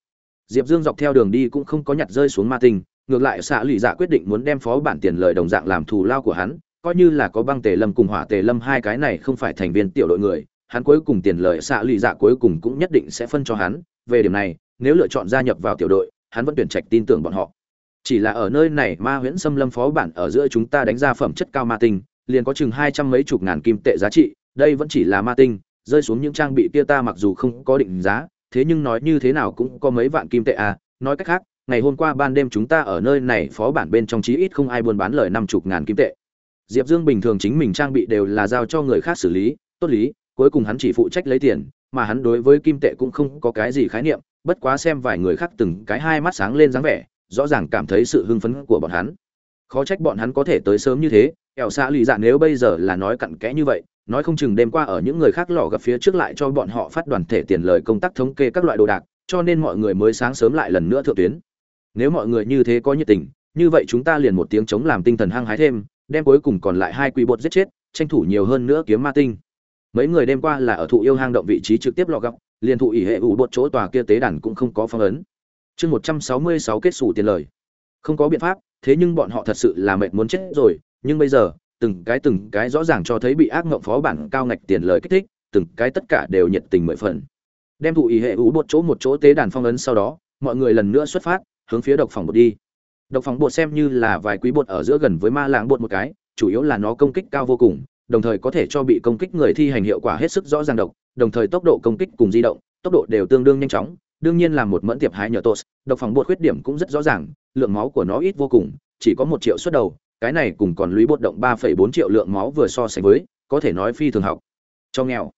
Diệp dương dọc theo đường đi cũng không có nhặt rơi xuống ma tinh, ngược lại xạ lì dạ quyết định muốn đem phó bản tiền lời đồng dạng làm thù lao của hắn, coi như là có băng tề lâm cùng hỏa tề lâm hai cái này không phải thành viên tiểu đội người, hắn cuối cùng tiền lời xạ lì dạ cuối cùng cũng nhất định sẽ phân cho hắn. Về điểm này, nếu lựa chọn gia nhập vào tiểu đội, hắn vẫn tuyển trạch tin tưởng bọn họ. Chỉ là ở nơi này ma huyễn xâm lâm phó bản ở giữa chúng ta đánh ra phẩm chất cao ma tinh, liền có chừng hai trăm mấy chục ngàn kim tệ giá trị, đây vẫn chỉ là ma tinh rơi xuống những trang bị kia ta mặc dù không có định giá, thế nhưng nói như thế nào cũng có mấy vạn kim tệ à nói cách khác, ngày hôm qua ban đêm chúng ta ở nơi này phó bản bên trong chí ít không ai buôn bán lời năm chục ngàn kim tệ. Diệp dương bình thường chính mình trang bị đều là giao cho người khác xử lý, tốt lý, cuối cùng hắn chỉ phụ trách lấy tiền, mà hắn đối với kim tệ cũng không có cái gì khái niệm, bất quá xem vài người khác từng cái hai mắt sáng lên dáng vẻ, rõ ràng cảm thấy sự hưng phấn của bọn hắn. Khó trách bọn hắn có thể tới sớm như thế kẻo xã lì dạ nếu bây giờ là nói cặn kẽ như vậy nói không chừng đêm qua ở những người khác lò gặp phía trước lại cho bọn họ phát đoàn thể tiền lời công tác thống kê các loại đồ đạc, cho nên mọi người mới sáng sớm lại lần nữa thượng tuyến. Nếu mọi người như thế có nhiệt tình, như vậy chúng ta liền một tiếng chống làm tinh thần hăng hái thêm, đem cuối cùng còn lại hai quỷ bột giết chết, tranh thủ nhiều hơn nữa kiếm ma tinh. Mấy người đêm qua là ở thụ yêu hang động vị trí trực tiếp lò gặp, liền thụ ỷ hệ ủ bột chỗ tòa kia tế đàn cũng không có phong ấn. Chương một trăm sáu mươi sáu kết xù tiền lời. Không có biện pháp, thế nhưng bọn họ thật sự là mệt muốn chết rồi, nhưng bây giờ từng cái từng cái rõ ràng cho thấy bị ác ngộng phó bản cao ngạch tiền lời kích thích, từng cái tất cả đều nhiệt tình mười phần. Đem thụ ý hệ ú bột chỗ một chỗ tế đàn phong ấn sau đó, mọi người lần nữa xuất phát, hướng phía độc phòng bột đi. Độc phòng bột xem như là vài quý bột ở giữa gần với ma lãng bột một cái, chủ yếu là nó công kích cao vô cùng, đồng thời có thể cho bị công kích người thi hành hiệu quả hết sức rõ ràng độc, đồng thời tốc độ công kích cùng di động, tốc độ đều tương đương nhanh chóng, đương nhiên là một mẫn tiệp hái nhờ tốt độc phòng bột khuyết điểm cũng rất rõ ràng, lượng máu của nó ít vô cùng, chỉ có một triệu suất đầu cái này cùng còn lũy bột động ba phẩy bốn triệu lượng máu vừa so sánh với có thể nói phi thường học. Cho nghèo.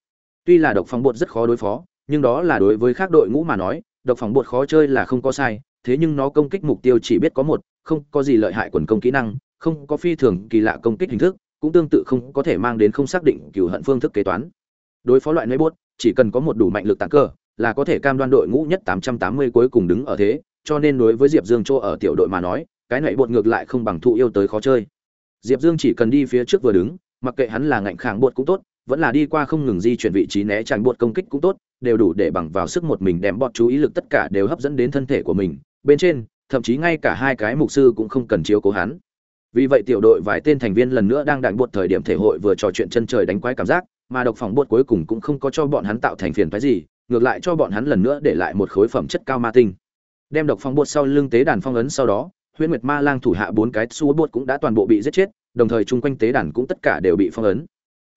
Tuy là độc phòng bột rất khó đối phó nhưng đó là đối với các đội ngũ mà nói độc phòng bột khó chơi là không có sai thế nhưng nó công kích mục tiêu chỉ biết có một không có gì lợi hại quần công kỹ năng không có phi thường kỳ lạ công kích hình thức cũng tương tự không có thể mang đến không xác định cửu hận phương thức kế toán. Đối phó loại nơi bốt chỉ cần có một đủ mạnh lực tặng cơ là có thể cam đoan đội ngũ nhất 880 cuối cùng đứng ở thế, cho nên đối với Diệp Dương Châu ở tiểu đội mà nói, cái này bột ngược lại không bằng thụ yêu tới khó chơi. Diệp Dương chỉ cần đi phía trước vừa đứng, mặc kệ hắn là ngạnh kháng bột cũng tốt, vẫn là đi qua không ngừng di chuyển vị trí né tránh bột công kích cũng tốt, đều đủ để bằng vào sức một mình đem bọt chú ý lực tất cả đều hấp dẫn đến thân thể của mình. Bên trên, thậm chí ngay cả hai cái mục sư cũng không cần chiếu cố hắn. Vì vậy tiểu đội vài tên thành viên lần nữa đang đạn bột thời điểm thể hội vừa trò chuyện chân trời đánh quái cảm giác, mà độc phòng bột cuối cùng cũng không có cho bọn hắn tạo thành phiền phái gì, ngược lại cho bọn hắn lần nữa để lại một khối phẩm chất cao ma tinh đem độc phong bột sau lưng tế đàn phong ấn sau đó huyễn nguyệt ma lang thủ hạ bốn cái xua bột cũng đã toàn bộ bị giết chết, đồng thời chung quanh tế đàn cũng tất cả đều bị phong ấn.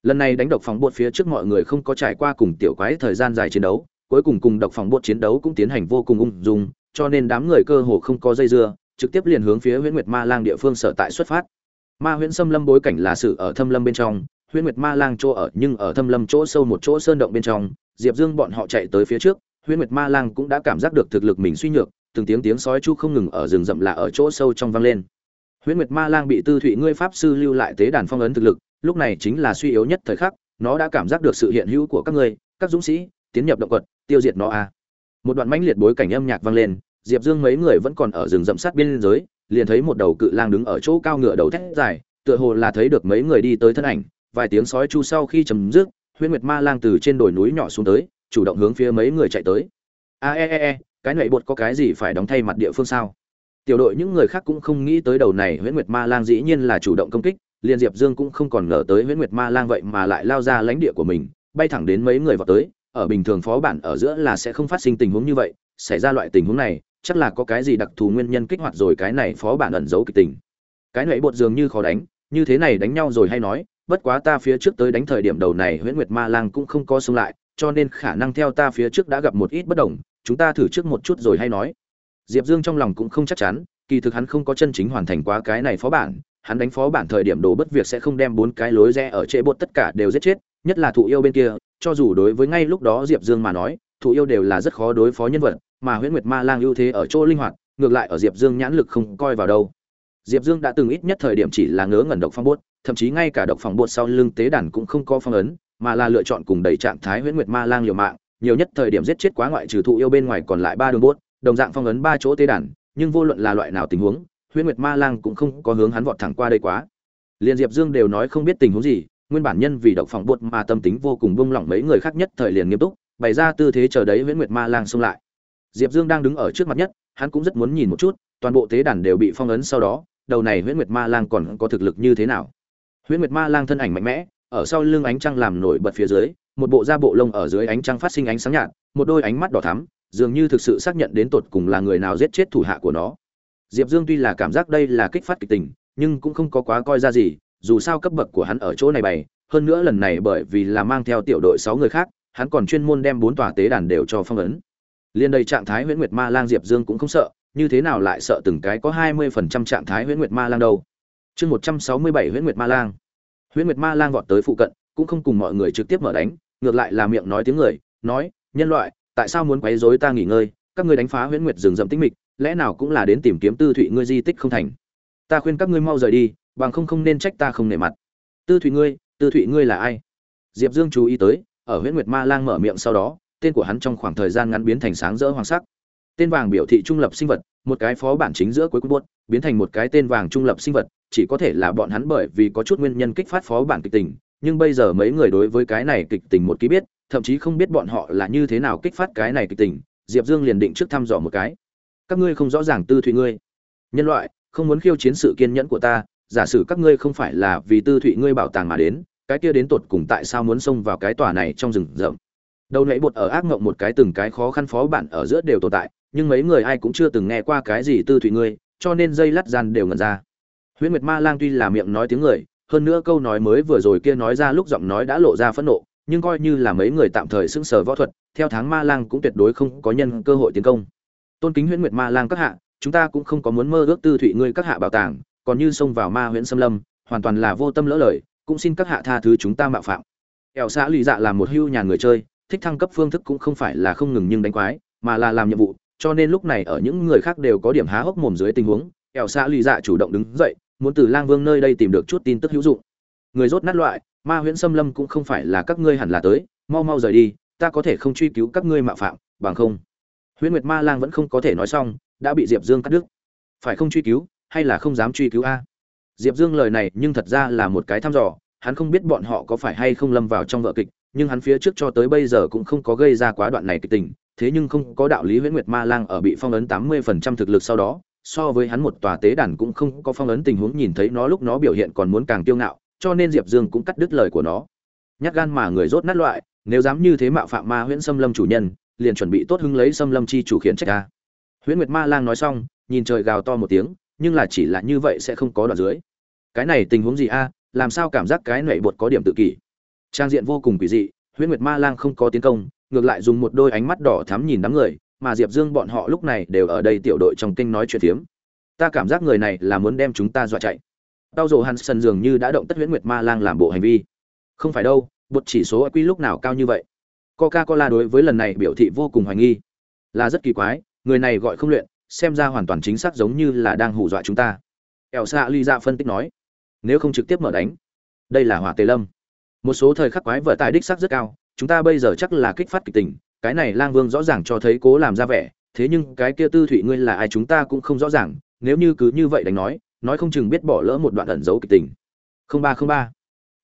Lần này đánh độc phòng bột phía trước mọi người không có trải qua cùng tiểu quái thời gian dài chiến đấu, cuối cùng cùng độc phòng bột chiến đấu cũng tiến hành vô cùng ung dung, cho nên đám người cơ hồ không có dây dưa, trực tiếp liền hướng phía huyễn nguyệt ma lang địa phương sở tại xuất phát. Ma huyễn xâm lâm bối cảnh là sự ở thâm lâm bên trong, huyễn nguyệt ma lang chỗ ở nhưng ở thâm lâm chỗ sâu một chỗ sơn động bên trong, diệp dương bọn họ chạy tới phía trước, huyễn nguyệt ma lang cũng đã cảm giác được thực lực mình suy nhược từng tiếng tiếng sói chu không ngừng ở rừng rậm là ở chỗ sâu trong vang lên. Huyễn nguyệt ma lang bị tư thụy ngươi pháp sư lưu lại tế đàn phong ấn thực lực, lúc này chính là suy yếu nhất thời khắc, nó đã cảm giác được sự hiện hữu của các ngươi, các dũng sĩ, tiến nhập động vật tiêu diệt nó a một đoạn mãnh liệt bối cảnh âm nhạc vang lên, diệp dương mấy người vẫn còn ở rừng rậm sát biên giới, liền thấy một đầu cự lang đứng ở chỗ cao ngựa đầu thét dài, tựa hồ là thấy được mấy người đi tới thân ảnh, vài tiếng sói chu sau khi chấm dứt, huyễn nguyệt ma lang từ trên đồi núi nhỏ xuống tới, chủ động hướng phía mấy người chạy tới. A e e e cái nệ bột có cái gì phải đóng thay mặt địa phương sao? Tiểu đội những người khác cũng không nghĩ tới đầu này huyễn nguyệt ma lang dĩ nhiên là chủ động công kích, liên diệp dương cũng không còn ngờ tới huyễn nguyệt ma lang vậy mà lại lao ra lãnh địa của mình, bay thẳng đến mấy người vào tới, ở bình thường phó bản ở giữa là sẽ không phát sinh tình huống như vậy, xảy ra loại tình huống này, chắc là có cái gì đặc thù nguyên nhân kích hoạt rồi cái này phó bản ẩn giấu kịch tình. Cái nệ bột dường như khó đánh, như thế này đánh nhau rồi hay nói, bất quá ta phía trước tới đánh thời điểm đầu này huyễn nguyệt ma lang cũng không có xông lại, cho nên khả năng theo ta phía trước đã gặp một ít bất đồng chúng ta thử trước một chút rồi hay nói. Diệp dương trong lòng cũng không chắc chắn kỳ thực hắn không có chân chính hoàn thành quá cái này phó bản hắn đánh phó bản thời điểm đồ bất việc sẽ không đem bốn cái lối rẽ ở trễ bột tất cả đều giết chết nhất là thụ yêu bên kia cho dù đối với ngay lúc đó diệp dương mà nói thụ yêu đều là rất khó đối phó nhân vật mà huyễn nguyệt ma lang ưu thế ở chỗ linh hoạt ngược lại ở diệp dương nhãn lực không coi vào đâu. Diệp dương đã từng ít nhất thời điểm chỉ là ngớ ngẩn độc phong bốt thậm chí ngay cả độc phòng bột sau lưng tế đàn cũng không có phong ấn, mà là lựa chọn cùng đầy trạng thái huyễn nguyệt ma lang liều mạng, nhiều nhất thời điểm giết chết quá ngoại trừ thụ yêu bên ngoài còn lại ba đường bốt, đồng dạng phong ấn ba chỗ tế đàn, nhưng vô luận là loại nào tình huống, huyễn nguyệt ma lang cũng không có hướng hắn vọt thẳng qua đây quá. liền Diệp Dương đều nói không biết tình huống gì, nguyên bản nhân vì độc phòng buột mà tâm tính vô cùng buông lỏng mấy người khác nhất thời liền nghiêm túc, bày ra tư thế chờ đấy Huyễn Nguyệt Ma Lang xông lại. Diệp Dương đang đứng ở trước mặt nhất, hắn cũng rất muốn nhìn một chút, toàn bộ tế đàn đều bị phong ấn sau đó, đầu này Huyễn Nguyệt Ma Lang còn có thực lực như thế nào. Huyễn Nguyệt Ma Lang thân ảnh mạnh mẽ, ở sau lưng ánh trăng làm nổi bật phía dưới, một bộ da bộ lông ở dưới ánh trăng phát sinh ánh sáng nhạt, một đôi ánh mắt đỏ thắm, dường như thực sự xác nhận đến tột cùng là người nào giết chết thủ hạ của nó. Diệp Dương tuy là cảm giác đây là kích phát kịch tình, nhưng cũng không có quá coi ra gì, dù sao cấp bậc của hắn ở chỗ này bày, hơn nữa lần này bởi vì là mang theo tiểu đội 6 người khác, hắn còn chuyên môn đem bốn tòa tế đàn đều cho phong ấn. Liên đây trạng thái Huyễn Nguyệt Ma Lang Diệp Dương cũng không sợ, như thế nào lại sợ từng cái có 20% trạng thái Huyễn Nguyệt Ma Lang đâu. Chương 167 Huyễn Nguyệt Ma Lang. Huyễn Nguyệt Ma Lang vọt tới phụ cận, cũng không cùng mọi người trực tiếp mở đánh, ngược lại là miệng nói tiếng người, nói: "Nhân loại, tại sao muốn quấy rối ta nghỉ ngơi? Các ngươi đánh phá Huyễn Nguyệt rừng rậm tĩnh mịch, lẽ nào cũng là đến tìm kiếm Tư Thụy ngươi di tích không thành? Ta khuyên các ngươi mau rời đi, bằng không không nên trách ta không nể mặt." Tư Thụy ngươi, Tư Thụy ngươi là ai? Diệp Dương chú ý tới, ở Huyễn Nguyệt Ma Lang mở miệng sau đó, tên của hắn trong khoảng thời gian ngắn biến thành sáng rỡ hoàng sắc. Tên vàng biểu thị trung lập sinh vật, một cái phó bản chính giữa cuối cùng buốt, biến thành một cái tên vàng trung lập sinh vật, chỉ có thể là bọn hắn bởi vì có chút nguyên nhân kích phát phó bản kịch tình, nhưng bây giờ mấy người đối với cái này kịch tình một ký biết, thậm chí không biết bọn họ là như thế nào kích phát cái này kịch tình, Diệp Dương liền định trước thăm dò một cái. Các ngươi không rõ ràng tư thụy ngươi. Nhân loại, không muốn khiêu chiến sự kiên nhẫn của ta, giả sử các ngươi không phải là vì tư thụy ngươi bảo tàng mà đến, cái kia đến tột cùng tại sao muốn xông vào cái tòa này trong rừng rậm. Đầu nãy bột ở ác ngộng một cái từng cái khó khăn phó bản ở giữa đều tồn tại, nhưng mấy người ai cũng chưa từng nghe qua cái gì tư thụy ngươi, cho nên dây lắt gian đều ngẩn ra. Huyễn Nguyệt Ma Lang tuy là miệng nói tiếng người, hơn nữa câu nói mới vừa rồi kia nói ra lúc giọng nói đã lộ ra phẫn nộ, nhưng coi như là mấy người tạm thời sững sờ võ thuật, theo tháng Ma Lang cũng tuyệt đối không có nhân cơ hội tiến công. Tôn kính Huyễn Nguyệt Ma Lang các hạ, chúng ta cũng không có muốn mơ ước tư thụy ngươi các hạ bảo tàng, còn như xông vào Ma Huyễn Xâm Lâm, hoàn toàn là vô tâm lỡ lời, cũng xin các hạ tha thứ chúng ta mạo phạm. ẻo xã lì dạ là một hưu nhà người chơi, thích thăng cấp phương thức cũng không phải là không ngừng nhưng đánh quái, mà là làm nhiệm vụ, cho nên lúc này ở những người khác đều có điểm há hốc mồm dưới tình huống, ẻo xã lì dạ chủ động đứng dậy, muốn từ lang vương nơi đây tìm được chút tin tức hữu dụng. Người rốt nát loại, ma huyễn xâm lâm cũng không phải là các ngươi hẳn là tới, mau mau rời đi, ta có thể không truy cứu các ngươi mạo phạm, bằng không. Huyễn nguyệt ma lang vẫn không có thể nói xong, đã bị diệp dương cắt đứt. Phải không truy cứu, hay là không dám truy cứu a? Diệp dương lời này nhưng thật ra là một cái thăm dò, hắn không biết bọn họ có phải hay không lâm vào trong vợ kịch, nhưng hắn phía trước cho tới bây giờ cũng không có gây ra quá đoạn này kịch tình, thế nhưng không có đạo lý huyễn nguyệt ma lang ở bị phong ấn tám mươi phần trăm thực lực sau đó so với hắn một tòa tế đàn cũng không có phong ấn tình huống nhìn thấy nó lúc nó biểu hiện còn muốn càng tiêu ngạo, cho nên diệp dương cũng cắt đứt lời của nó. Nhát gan mà người rốt nát loại, nếu dám như thế mạo phạm ma huyễn xâm lâm chủ nhân, liền chuẩn bị tốt hứng lấy xâm lâm chi chủ khiển trách a huyễn nguyệt ma lang nói xong, nhìn trời gào to một tiếng, nhưng là chỉ là như vậy sẽ không có đoạn dưới. Cái này tình huống gì a? Làm sao cảm giác cái nệ bột có điểm tự kỷ? Trang diện vô cùng quỷ dị, huyễn nguyệt ma lang không có tiến công, ngược lại dùng một đôi ánh mắt đỏ thắm nhìn đám người mà Diệp Dương bọn họ lúc này đều ở đây tiểu đội trong kinh nói chuyện phiếm. Ta cảm giác người này là muốn đem chúng ta dọa chạy. Tao rồ Hansen dường như đã động tất huyễn nguyệt ma lang làm bộ hành vi. Không phải đâu, bột chỉ số IQ lúc nào cao như vậy. Coca-Cola đối với lần này biểu thị vô cùng hoài nghi. Là rất kỳ quái, người này gọi không luyện, xem ra hoàn toàn chính xác giống như là đang hù dọa chúng ta. Elsa Liza dạ phân tích nói, nếu không trực tiếp mở đánh, đây là hỏa tề lâm. Một số thời khắc quái vợ tài đích xác rất cao, chúng ta bây giờ chắc là kích phát kịch tình, cái này lang vương rõ ràng cho thấy cố làm ra vẻ, thế nhưng cái kia tư thụy ngươi là ai chúng ta cũng không rõ ràng, nếu như cứ như vậy đánh nói nói không chừng biết bỏ lỡ một đoạn ẩn dấu kịch tình. Không ba không ba.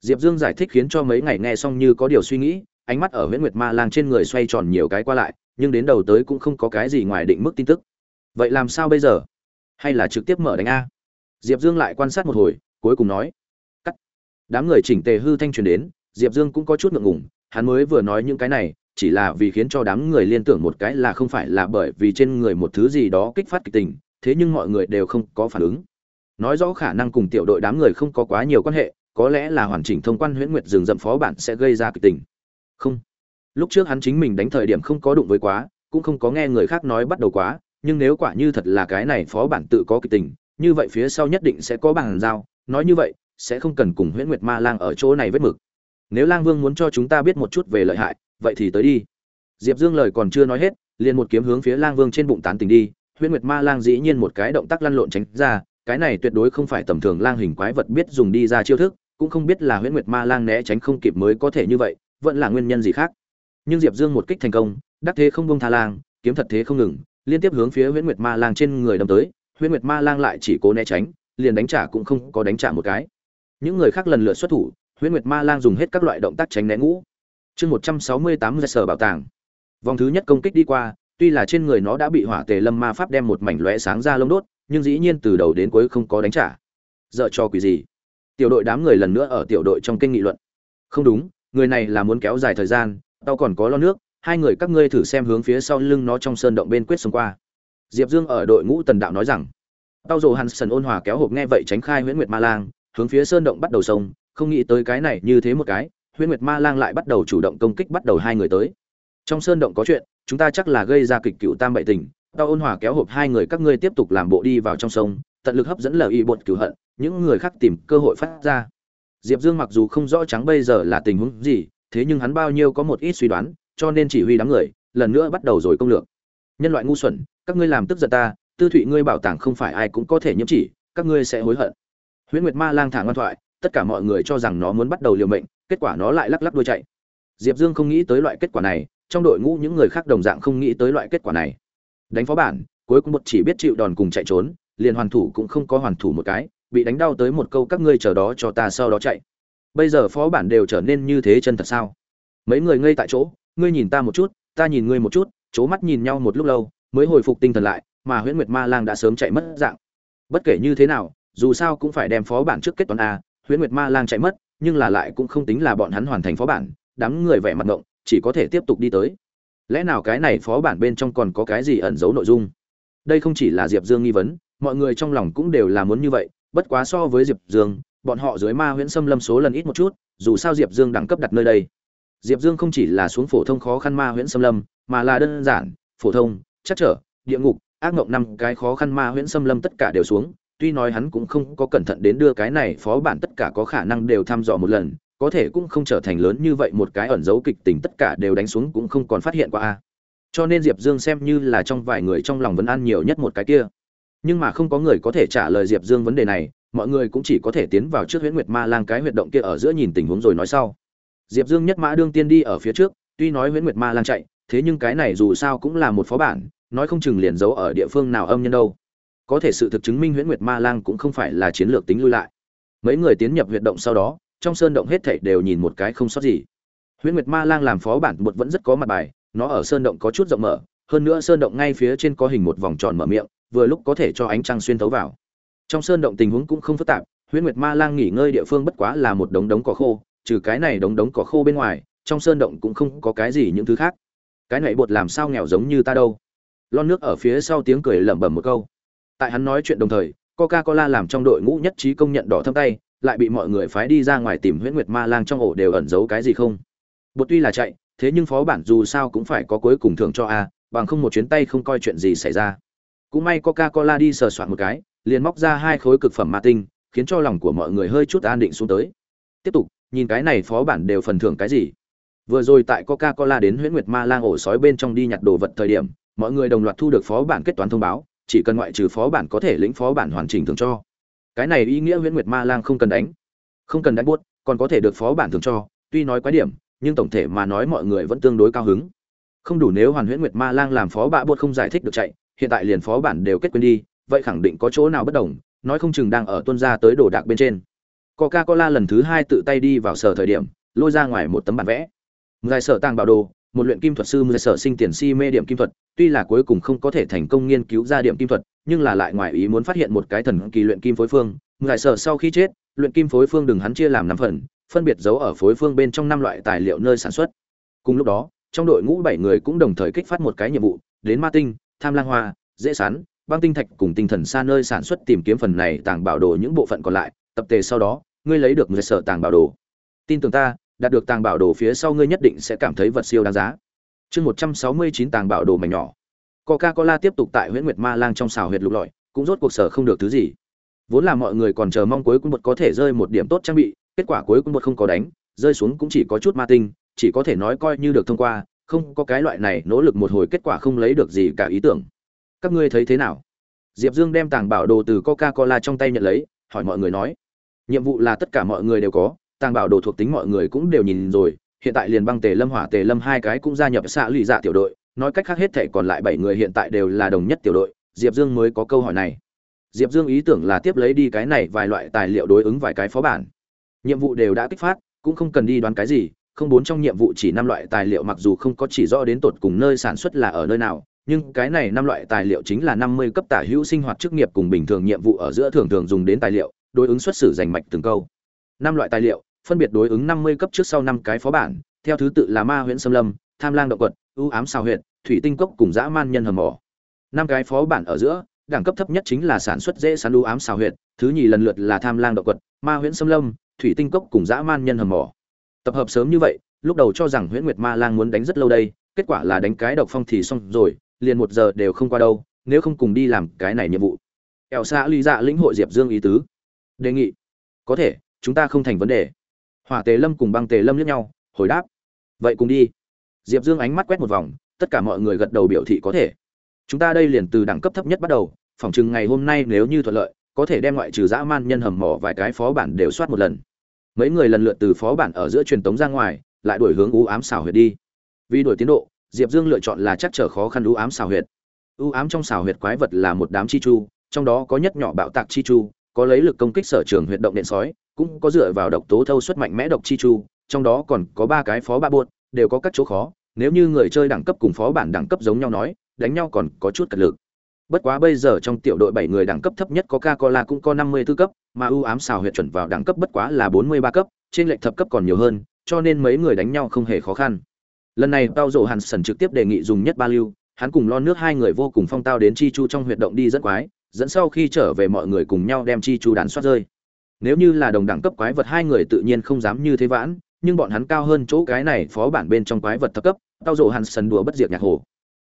Diệp dương giải thích khiến cho mấy ngày nghe xong như có điều suy nghĩ, ánh mắt ở huyễn nguyệt ma lang trên người xoay tròn nhiều cái qua lại, nhưng đến đầu tới cũng không có cái gì ngoài định mức tin tức. Vậy làm sao bây giờ? Hay là trực tiếp mở đánh a? Diệp dương lại quan sát một hồi, cuối cùng nói. Cắt. Đám người chỉnh tề hư thanh truyền đến, diệp dương cũng có chút ngượng ngùng, hắn mới vừa nói những cái này chỉ là vì khiến cho đám người liên tưởng một cái là không phải là bởi vì trên người một thứ gì đó kích phát kịch tình, thế nhưng mọi người đều không có phản ứng. Nói rõ khả năng cùng tiểu đội đám người không có quá nhiều quan hệ, có lẽ là hoàn chỉnh thông quan huyễn nguyệt rừng rậm phó bản sẽ gây ra kịch tình. Không. Lúc trước hắn chính mình đánh thời điểm không có đụng với quá, cũng không có nghe người khác nói bắt đầu quá, nhưng nếu quả như thật là cái này phó bản tự có kịch tình, như vậy phía sau nhất định sẽ có bằng giao, nói như vậy, sẽ không cần cùng Huyễn Nguyệt Ma Lang ở chỗ này vết mực. Nếu Lang Vương muốn cho chúng ta biết một chút về lợi hại, vậy thì tới đi. Diệp dương lời còn chưa nói hết, liền một kiếm hướng phía lang vương trên bụng tán tình đi, huyễn nguyệt ma lang dĩ nhiên một cái động tác lăn lộn tránh ra, cái này tuyệt đối không phải tầm thường lang hình quái vật biết dùng đi ra chiêu thức, cũng không biết là huyễn nguyệt ma lang né tránh không kịp mới có thể như vậy, vẫn là nguyên nhân gì khác. Nhưng diệp dương một kích thành công, đắc thế không bông tha lang, kiếm thật thế không ngừng, liên tiếp hướng phía huyễn nguyệt ma lang trên người đâm tới, huyễn nguyệt ma lang lại chỉ cố né tránh, liền đánh trả cũng không có đánh trả một cái. Những người khác lần lượt xuất thủ, huyễn nguyệt ma lang dùng hết các loại động tác tránh né ngũ chương một trăm sáu mươi tám giai sở bảo tàng. Vòng thứ nhất công kích đi qua, tuy là trên người nó đã bị hỏa tề lâm ma pháp đem một mảnh lóe sáng ra lông đốt, nhưng dĩ nhiên từ đầu đến cuối không có đánh trả. Dợ cho quỷ gì? Tiểu đội đám người lần nữa ở tiểu đội trong kinh nghị luận. Không đúng, người này là muốn kéo dài thời gian, tao còn có lo nước, hai người các ngươi thử xem hướng phía sau lưng nó trong sơn động bên quyết xông qua. Diệp dương ở đội ngũ tần đạo nói rằng, tao rồ hàn sần ôn hòa kéo hộp nghe vậy tránh khai huyễn nguyệt ma lang, hướng phía sơn động bắt đầu sông, không nghĩ tới cái này như thế một cái huyễn nguyệt ma lang lại bắt đầu chủ động công kích bắt đầu hai người tới. Trong sơn động có chuyện, chúng ta chắc là gây ra kịch cựu tam bậy tình. Tao ôn hòa kéo hộp hai người các ngươi tiếp tục làm bộ đi vào trong sông, tận lực hấp dẫn lời y bột cửu hận, những người khác tìm cơ hội phát ra. Diệp dương mặc dù không rõ trắng bây giờ là tình huống gì, thế nhưng hắn bao nhiêu có một ít suy đoán, cho nên chỉ huy đám người, lần nữa bắt đầu rồi công lược. Nhân loại ngu xuẩn, các ngươi làm tức giận ta, tư thụy ngươi bảo tàng không phải ai cũng có thể nhiễm chỉ, các ngươi sẽ hối hận. Huyễn nguyệt ma lang thả ngoan thoại, tất cả mọi người cho rằng nó muốn bắt đầu liều mệnh kết quả nó lại lắc lắc đuôi chạy. Diệp dương không nghĩ tới loại kết quả này, trong đội ngũ những người khác đồng dạng không nghĩ tới loại kết quả này. Đánh phó bản, cuối cùng một chỉ biết chịu đòn cùng chạy trốn, liền hoàn thủ cũng không có hoàn thủ một cái, bị đánh đau tới một câu các ngươi chờ đó cho ta sau đó chạy. Bây giờ phó bản đều trở nên như thế chân thật sao? Mấy người ngây tại chỗ, ngươi nhìn ta một chút, ta nhìn ngươi một chút c mắt nhìn nhau một lúc lâu, mới hồi phục tinh thần lại, mà huyễn nguyệt ma lang đã sớm chạy mất dạng. Bất kể như thế nào, dù sao cũng phải đem phó bản trước kết toán a, huyễn nguyệt ma lang chạy mất nhưng là lại cũng không tính là bọn hắn hoàn thành phó bản, đám người vẻ mặt ngộng, chỉ có thể tiếp tục đi tới. Lẽ nào cái này phó bản bên trong còn có cái gì ẩn giấu nội dung? Đây không chỉ là diệp dương nghi vấn, mọi người trong lòng cũng đều là muốn như vậy, bất quá so với diệp dương, bọn họ dưới ma huyễn xâm lâm số lần ít một chút, dù sao diệp dương đẳng cấp đặt nơi đây. Diệp dương không chỉ là xuống phổ thông khó khăn ma huyễn xâm lâm, mà là đơn giản, phổ thông, chắc trở, địa ngục, ác ngộng năm cái khó khăn ma huyễn xâm lâm tất cả đều xuống tuy nói hắn cũng không có cẩn thận đến đưa cái này phó bản tất cả có khả năng đều thăm dò một lần, có thể cũng không trở thành lớn như vậy một cái ẩn dấu kịch tính tất cả đều đánh xuống cũng không còn phát hiện qua a. Cho nên diệp dương xem như là trong vài người trong lòng vẫn an nhiều nhất một cái kia. Nhưng mà không có người có thể trả lời diệp dương vấn đề này, mọi người cũng chỉ có thể tiến vào trước huyễn nguyệt ma lang cái huyệt động kia ở giữa nhìn tình huống rồi nói sau. Diệp dương nhất mã đương tiên đi ở phía trước, tuy nói huyễn nguyệt ma lang chạy, thế nhưng cái này dù sao cũng là một phó bản, nói không chừng liền giấu ở địa phương nào âm nhân đâu có thể sự thực chứng minh huyễn nguyệt ma lang cũng không phải là chiến lược tính lui lại. Mấy người tiến nhập huyệt động sau đó, trong sơn động hết thảy đều nhìn một cái không sót gì. Huyễn nguyệt ma lang làm phó bản một vẫn rất có mặt bài, nó ở sơn động có chút rộng mở, hơn nữa sơn động ngay phía trên có hình một vòng tròn mở miệng, vừa lúc có thể cho ánh trăng xuyên thấu vào. Trong sơn động tình huống cũng không phức tạp, huyễn nguyệt ma lang nghỉ ngơi địa phương bất quá là một đống đống cỏ khô, trừ cái này đống đống cỏ khô bên ngoài, trong sơn động cũng không có cái gì những thứ khác. Cái này bột làm sao nghèo giống như ta đâu? Lon nước ở phía sau tiếng cười lẩm bẩm một câu tại hắn nói chuyện đồng thời coca cola làm trong đội ngũ nhất trí công nhận đỏ thâm tay, lại bị mọi người phái đi ra ngoài tìm huyễn nguyệt ma lang trong ổ đều ẩn giấu cái gì không? Bột tuy là chạy, thế nhưng phó bản dù sao cũng phải có cuối cùng thưởng cho a, bằng không một chuyến tay không coi chuyện gì xảy ra. Cũng may coca cola đi sờ soạn một cái, liền móc ra hai khối cực phẩm ma tinh, khiến cho lòng của mọi người hơi chút an định xuống tới. Tiếp tục, nhìn cái này phó bản đều phần thưởng cái gì? Vừa rồi tại coca cola đến huyễn nguyệt ma lang ổ sói bên trong đi nhặt đồ vật thời điểm, mọi người đồng loạt thu được phó bản kết toán thông báo chỉ cần ngoại trừ phó bản có thể lĩnh phó bản hoàn chỉnh thường cho. Cái này ý nghĩa huyễn nguyệt ma lang không cần đánh. Không cần đánh buốt, còn có thể được phó bản thường cho, tuy nói quái điểm, nhưng tổng thể mà nói mọi người vẫn tương đối cao hứng. Không đủ nếu hoàn huyễn nguyệt ma lang làm phó bạ buốt không giải thích được chạy, hiện tại liền phó bản đều kết quên đi, vậy khẳng định có chỗ nào bất đồng, nói không chừng đang ở tuân ra tới đồ đạc bên trên. Coca cola lần thứ hai tự tay đi vào sở thời điểm, lôi ra ngoài một tấm bản vẽ. Giải sở tàng bảo đồ một luyện kim thuật sư giải sở sinh tiền si mê điểm kim thuật, tuy là cuối cùng không có thể thành công nghiên cứu ra điểm kim thuật, nhưng là lại ngoài ý muốn phát hiện một cái thần kỳ luyện kim phối phương. Giải sở sau khi chết, luyện kim phối phương đừng hắn chia làm năm phần, phân biệt giấu ở phối phương bên trong năm loại tài liệu nơi sản xuất. Cùng lúc đó, trong đội ngũ bảy người cũng đồng thời kích phát một cái nhiệm vụ, đến ma tinh, tham lang hoa, dễ sán, băng tinh thạch cùng tinh thần xa nơi sản xuất tìm kiếm phần này tàng bảo đồ những bộ phận còn lại. Tập tề sau đó, ngươi lấy được người sở tàng bảo đồ. Tin tưởng ta đạt được tàng bảo đồ phía sau ngươi nhất định sẽ cảm thấy vật siêu đáng giá. Chương một trăm sáu mươi chín tàng bảo đồ mảnh nhỏ. Coca cola tiếp tục tại Huyễn nguyệt ma lang trong xào huyệt lục lọi, cũng rốt cuộc sở không được thứ gì. Vốn là mọi người còn chờ mong cuối cùng một có thể rơi một điểm tốt trang bị, kết quả cuối cùng một không có đánh, rơi xuống cũng chỉ có chút ma tinh, chỉ có thể nói coi như được thông qua, không có cái loại này nỗ lực một hồi kết quả không lấy được gì cả ý tưởng. Các ngươi thấy thế nào? Diệp dương đem tàng bảo đồ từ coca cola trong tay nhận lấy, hỏi mọi người nói. Nhiệm vụ là tất cả mọi người đều có tàng bảo đồ thuộc tính mọi người cũng đều nhìn rồi, hiện tại liền băng tề lâm, hỏa tề lâm hai cái cũng gia nhập xạ lụy dạ tiểu đội, nói cách khác hết thể còn lại bảy người hiện tại đều là đồng nhất tiểu đội, diệp dương mới có câu hỏi này. Diệp dương ý tưởng là tiếp lấy đi cái này vài loại tài liệu đối ứng vài cái phó bản. Nhiệm vụ đều đã kích phát, cũng không cần đi đoán cái gì, không bốn trong nhiệm vụ chỉ năm loại tài liệu mặc dù không có chỉ rõ đến tột cùng nơi sản xuất là ở nơi nào, nhưng cái này năm loại tài liệu chính là năm mươi cấp tả hữu sinh hoạt chức nghiệp cùng bình thường nhiệm vụ ở giữa thường thường dùng đến tài liệu, đối ứng xuất xử giành mạch từng câu. Năm loại tài liệu phân biệt đối ứng năm mươi cấp trước sau năm cái phó bản, theo thứ tự là ma huyễn sâm lâm, tham lang động quật ưu ám sao huyệt, thủy tinh cốc cùng dã man nhân hầm mỏ. Năm cái phó bản ở giữa, đẳng cấp thấp nhất chính là sản xuất dễ sản ưu ám sao huyệt, thứ nhì lần lượt là tham lang động quật, ma huyễn sâm lâm, thủy tinh cốc cùng dã man nhân hầm mỏ. Tập hợp sớm như vậy, lúc đầu cho rằng huyễn nguyệt ma lang muốn đánh rất lâu đây, kết quả là đánh cái độc phong thì xong rồi, liền một giờ đều không qua đâu, nếu không cùng đi làm cái này nhiệm vụ. Ẻo xã ly dạ lĩnh hội diệp dương ý tứ. Đề nghị. Có thể, chúng ta không thành vấn đề hỏa tề lâm cùng băng tề lâm liếc nhau, hồi đáp, vậy cùng đi. Diệp dương ánh mắt quét một vòng, tất cả mọi người gật đầu biểu thị có thể. Chúng ta đây liền từ đẳng cấp thấp nhất bắt đầu, phỏng chừng ngày hôm nay nếu như thuận lợi, có thể đem ngoại trừ dã man nhân hầm mỏ vài cái phó bản đều soát một lần. Mấy người lần lượt từ phó bản ở giữa truyền tống ra ngoài, lại đổi hướng u ám xảo huyệt đi. Vì đổi tiến độ, diệp dương lựa chọn là chắc trở khó khăn u ám xảo huyệt. U ám trong xảo huyệt quái vật là một đám chi chu, trong đó có nhất nhỏ bạo tạc chi chu, có lấy lực công kích sở trường huyệt động điện sói cũng có dựa vào độc tố thâu suất mạnh mẽ độc chi chu trong đó còn có ba cái phó ba buột, đều có các chỗ khó nếu như người chơi đẳng cấp cùng phó bản đẳng cấp giống nhau nói đánh nhau còn có chút cật lực. Bất quá bây giờ trong tiểu đội bảy người đẳng cấp thấp nhất có ca cola cũng có năm mươi 54 cấp mà ưu ám xào huyệt chuẩn vào đẳng cấp bất quá là bốn mươi ba cấp trên lệnh thập cấp còn nhiều hơn cho nên mấy người đánh nhau không hề khó khăn. Lần này tao rộ hàn sần trực tiếp đề nghị dùng nhất ba lưu hắn cùng lon nước hai người vô cùng phong tao đến chi chu trong huyệt động đi rất quái dẫn sau khi trở về mọi người cùng nhau đem chi chu đàn soát rơi nếu như là đồng đẳng cấp quái vật hai người tự nhiên không dám như thế vãn, nhưng bọn hắn cao hơn chỗ cái này phó bản bên trong quái vật thấp cấp, tao rộ hắn sần đùa bất diệt nhạc hồ.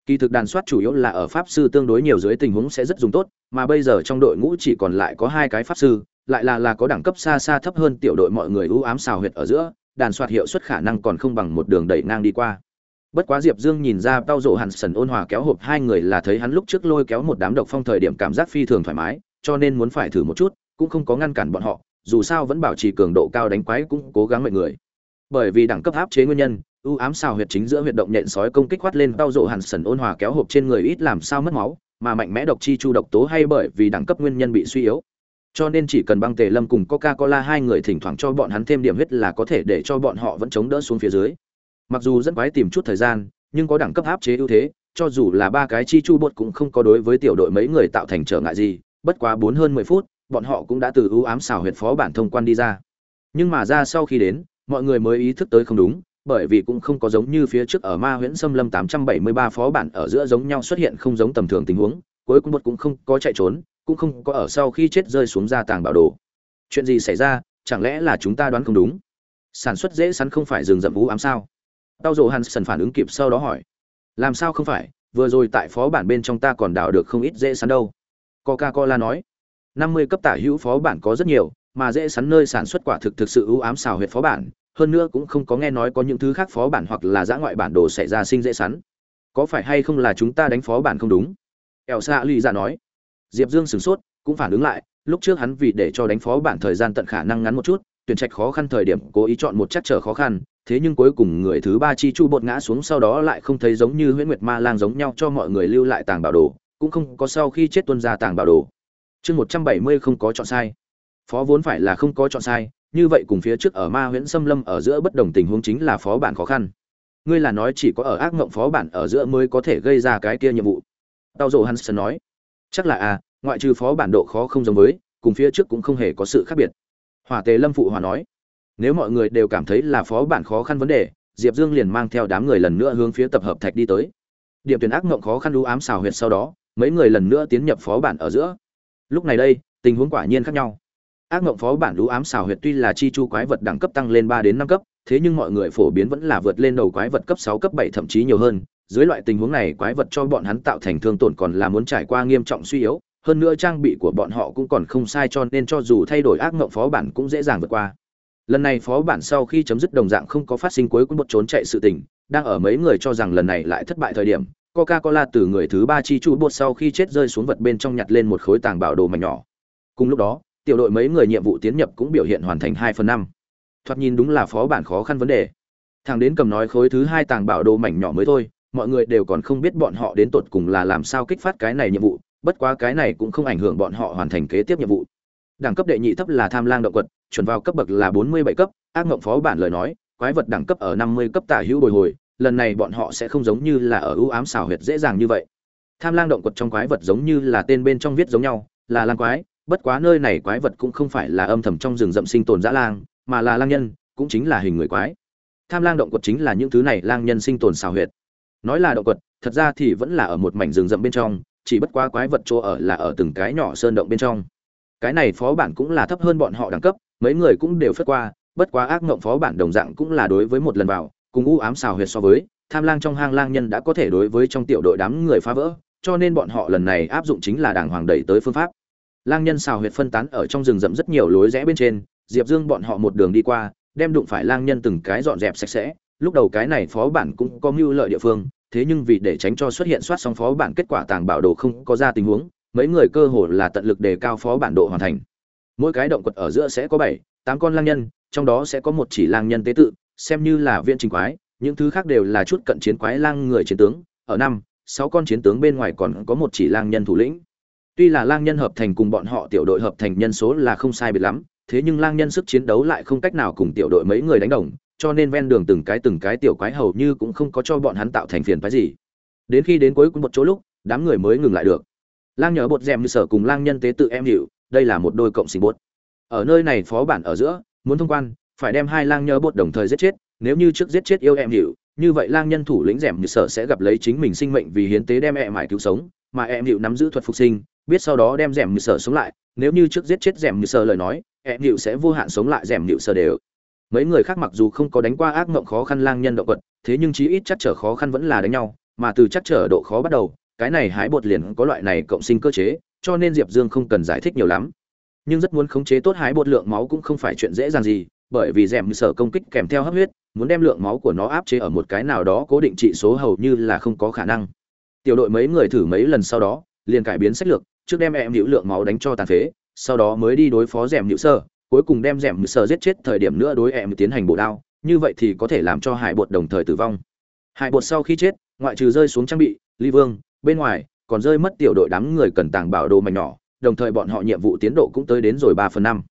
Kỳ thực đàn soát chủ yếu là ở pháp sư tương đối nhiều dưới tình huống sẽ rất dùng tốt, mà bây giờ trong đội ngũ chỉ còn lại có hai cái pháp sư, lại là là có đẳng cấp xa xa thấp hơn tiểu đội mọi người ưu ám xào huyệt ở giữa, đàn soát hiệu suất khả năng còn không bằng một đường đẩy ngang đi qua. Bất quá diệp dương nhìn ra tao rộ hàn sần ôn hòa kéo hộp hai người là thấy hắn lúc trước lôi kéo một đám độc phong thời điểm cảm giác phi thường thoải mái, cho nên muốn phải thử một chút cũng không có ngăn cản bọn họ, dù sao vẫn bảo trì cường độ cao đánh quái cũng cố gắng mọi người. Bởi vì đẳng cấp áp chế nguyên nhân ưu ám xào huyệt chính giữa huyệt động nhện sói công kích khoát lên bao rộ hàn sần ôn hòa kéo hộp trên người ít làm sao mất máu, mà mạnh mẽ độc chi chu độc tố hay bởi vì đẳng cấp nguyên nhân bị suy yếu. Cho nên chỉ cần băng tề lâm cùng coca cola hai người thỉnh thoảng cho bọn hắn thêm điểm huyết là có thể để cho bọn họ vẫn chống đỡ xuống phía dưới. Mặc dù rất quái tìm chút thời gian, nhưng có đẳng cấp áp chế ưu thế, cho dù là ba cái chi chu bột cũng không có đối với tiểu đội mấy người tạo thành trở ngại gì, bất quá bốn hơn mười phút bọn họ cũng đã từ ưu ám xào huyệt phó bản thông quan đi ra. Nhưng mà ra sau khi đến, mọi người mới ý thức tới không đúng, bởi vì cũng không có giống như phía trước ở ma huyễn xâm lâm 873 phó bản ở giữa giống nhau xuất hiện không giống tầm thường tình huống, cuối cùng một cũng không có chạy trốn, cũng không có ở sau khi chết rơi xuống ra tàng bảo đồ. Chuyện gì xảy ra, chẳng lẽ là chúng ta đoán không đúng? Sản xuất dễ sắn không phải rừng rậm vũ ám sao? Tao dồ hansen phản ứng kịp sau đó hỏi. Làm sao không phải, vừa rồi tại phó bản bên trong ta còn đào được không ít dễ sắn đâu. Coca cola nói. 50 cấp tả hữu phó bản có rất nhiều, mà dễ sắn nơi sản xuất quả thực thực sự ưu ám xào huyệt phó bản, hơn nữa cũng không có nghe nói có những thứ khác phó bản hoặc là giã ngoại bản đồ xảy ra sinh dễ sắn. Có phải hay không là chúng ta đánh phó bản không đúng? Ẻo xa lì ra nói. Diệp dương sửng sốt, cũng phản ứng lại, lúc trước hắn vì để cho đánh phó bản thời gian tận khả năng ngắn một chút, tuyển trạch khó khăn thời điểm cố ý chọn một chắc trở khó khăn, thế nhưng cuối cùng người thứ ba chi chu bột ngã xuống sau đó lại không thấy giống như huyễn nguyệt ma lang giống nhau cho mọi người lưu lại tàng bảo đồ, cũng không có sau khi chết tuân ra tàng bảo đồ chương một trăm bảy mươi không có chọn sai. Phó vốn phải là không có chọn sai, như vậy cùng phía trước ở ma huyễn xâm lâm ở giữa bất đồng tình huống chính là phó bản khó khăn. Ngươi là nói chỉ có ở ác mộng phó bản ở giữa mới có thể gây ra cái kia nhiệm vụ. Tao dồ hansen nói, chắc là à ngoại trừ phó bản độ khó không giống với, cùng phía trước cũng không hề có sự khác biệt. Hỏa tề lâm phụ hòa nói, nếu mọi người đều cảm thấy là phó bản khó khăn vấn đề, diệp dương liền mang theo đám người lần nữa hướng phía tập hợp thạch đi tới. Điểm tuyển ác mộng khó khăn đu ám xào huyệt sau đó, mấy người lần nữa tiến nhập phó bản ở giữa lúc này đây, tình huống quả nhiên khác nhau. Ác mộng phó bản lũ ám xào huyệt tuy là chi chu quái vật đẳng cấp tăng lên ba đến năm cấp, thế nhưng mọi người phổ biến vẫn là vượt lên đầu quái vật cấp sáu, cấp bảy thậm chí nhiều hơn. Dưới loại tình huống này, quái vật cho bọn hắn tạo thành thương tổn còn là muốn trải qua nghiêm trọng suy yếu. Hơn nữa trang bị của bọn họ cũng còn không sai cho nên cho dù thay đổi ác mộng phó bản cũng dễ dàng vượt qua. Lần này phó bản sau khi chấm dứt đồng dạng không có phát sinh cuối cùng một trốn chạy sự tình, đang ở mấy người cho rằng lần này lại thất bại thời điểm coca cola từ người thứ ba chi chu bột sau khi chết rơi xuống vật bên trong nhặt lên một khối tàng bảo đồ mảnh nhỏ. Cùng lúc đó, tiểu đội mấy người nhiệm vụ tiến nhập cũng biểu hiện hoàn thành hai phần năm. Thoạt nhìn đúng là phó bản khó khăn vấn đề. Thằng đến cầm nói khối thứ hai tàng bảo đồ mảnh nhỏ mới thôi, mọi người đều còn không biết bọn họ đến tột cùng là làm sao kích phát cái này nhiệm vụ, bất quá cái này cũng không ảnh hưởng bọn họ hoàn thành kế tiếp nhiệm vụ. Đẳng cấp đệ nhị thấp là tham lang động quật, chuẩn vào cấp bậc là bốn mươi bảy cấp, ác ngộng phó bản lời nói, quái vật đẳng cấp ở năm mươi cấp tả hữu bồi hồi lần này bọn họ sẽ không giống như là ở ưu ám xảo huyệt dễ dàng như vậy. Tham lang động quật trong quái vật giống như là tên bên trong viết giống nhau, là lang quái, bất quá nơi này quái vật cũng không phải là âm thầm trong rừng rậm sinh tồn dã lang, mà là lang nhân, cũng chính là hình người quái. Tham lang động quật chính là những thứ này lang nhân sinh tồn xảo huyệt. Nói là động quật, thật ra thì vẫn là ở một mảnh rừng rậm bên trong, chỉ bất quá quái vật chỗ ở là ở từng cái nhỏ sơn động bên trong. Cái này phó bản cũng là thấp hơn bọn họ đẳng cấp, mấy người cũng đều phất qua, bất quá ác mộng phó bản đồng dạng cũng là đối với một lần vào cùng u ám xào huyệt so với, tham lang trong hang lang nhân đã có thể đối với trong tiểu đội đám người phá vỡ, cho nên bọn họ lần này áp dụng chính là đàng hoàng đẩy tới phương pháp. Lang nhân xào huyệt phân tán ở trong rừng rậm rất nhiều lối rẽ bên trên, diệp dương bọn họ một đường đi qua, đem đụng phải lang nhân từng cái dọn dẹp sạch sẽ, lúc đầu cái này phó bản cũng có mưu lợi địa phương, thế nhưng vì để tránh cho xuất hiện soát xong phó bản kết quả tàng bảo đồ không có ra tình huống, mấy người cơ hồ là tận lực đề cao phó bản độ hoàn thành. Mỗi cái động quật ở giữa sẽ có bảy, tám con lang nhân, trong đó sẽ có một chỉ lang nhân tế tự xem như là viện trình quái những thứ khác đều là chút cận chiến quái lang người chiến tướng. Ở năm sáu con chiến tướng bên ngoài còn có một chỉ lang nhân thủ lĩnh. Tuy là lang nhân hợp thành cùng bọn họ tiểu đội hợp thành nhân số là không sai biệt lắm thế nhưng lang nhân sức chiến đấu lại không cách nào cùng tiểu đội mấy người đánh đồng cho nên ven đường từng cái từng cái tiểu quái hầu như cũng không có cho bọn hắn tạo thành phiền phức gì. Đến khi đến cuối cùng một chỗ lúc đám người mới ngừng lại được. Lang nhớ bột rèm như sở cùng lang nhân tế tự em hiểu, đây là một đôi cộng sinh bột. Ở nơi này phó bản ở giữa muốn thông quan phải đem hai lang nhớ bột đồng thời giết chết, nếu như trước giết chết yêu em hiệu như vậy lang nhân thủ lĩnh rèm như sở sẽ gặp lấy chính mình sinh mệnh vì hiến tế đem em mải cứu sống, mà em hiệu nắm giữ thuật phục sinh, biết sau đó đem rèm như sở sống lại, nếu như trước giết chết rèm như sở lời nói, em hiệu sẽ vô hạn sống lại rèm hiệu sở đều. Mấy người khác mặc dù không có đánh qua ác mộng khó khăn lang nhân động vật, thế nhưng chí ít chắc trở khó khăn vẫn là đánh nhau, mà từ chắc trở độ khó bắt đầu, cái này hái bột liền có loại này cộng sinh cơ chế, cho nên diệp dương không cần giải thích nhiều lắm. Nhưng rất muốn khống chế tốt hái bột lượng máu cũng không phải chuyện dễ dàng gì bởi vì rèm sở công kích kèm theo hấp huyết, muốn đem lượng máu của nó áp chế ở một cái nào đó cố định trị số hầu như là không có khả năng. Tiểu đội mấy người thử mấy lần sau đó, liền cải biến sách lược, trước đem em hữu lượng máu đánh cho tàn phế, sau đó mới đi đối phó rèm hữu sơ, cuối cùng đem rèm sờ giết chết thời điểm nữa đối em tiến hành bộ đao, như vậy thì có thể làm cho hải bột đồng thời tử vong. Hải bột sau khi chết, ngoại trừ rơi xuống trang bị, ly vương, bên ngoài, còn rơi mất tiểu đội đám người cần tàng bảo đồ mảnh nhỏ, đồng thời bọn họ nhiệm vụ tiến độ cũng tới đến rồi ba phần năm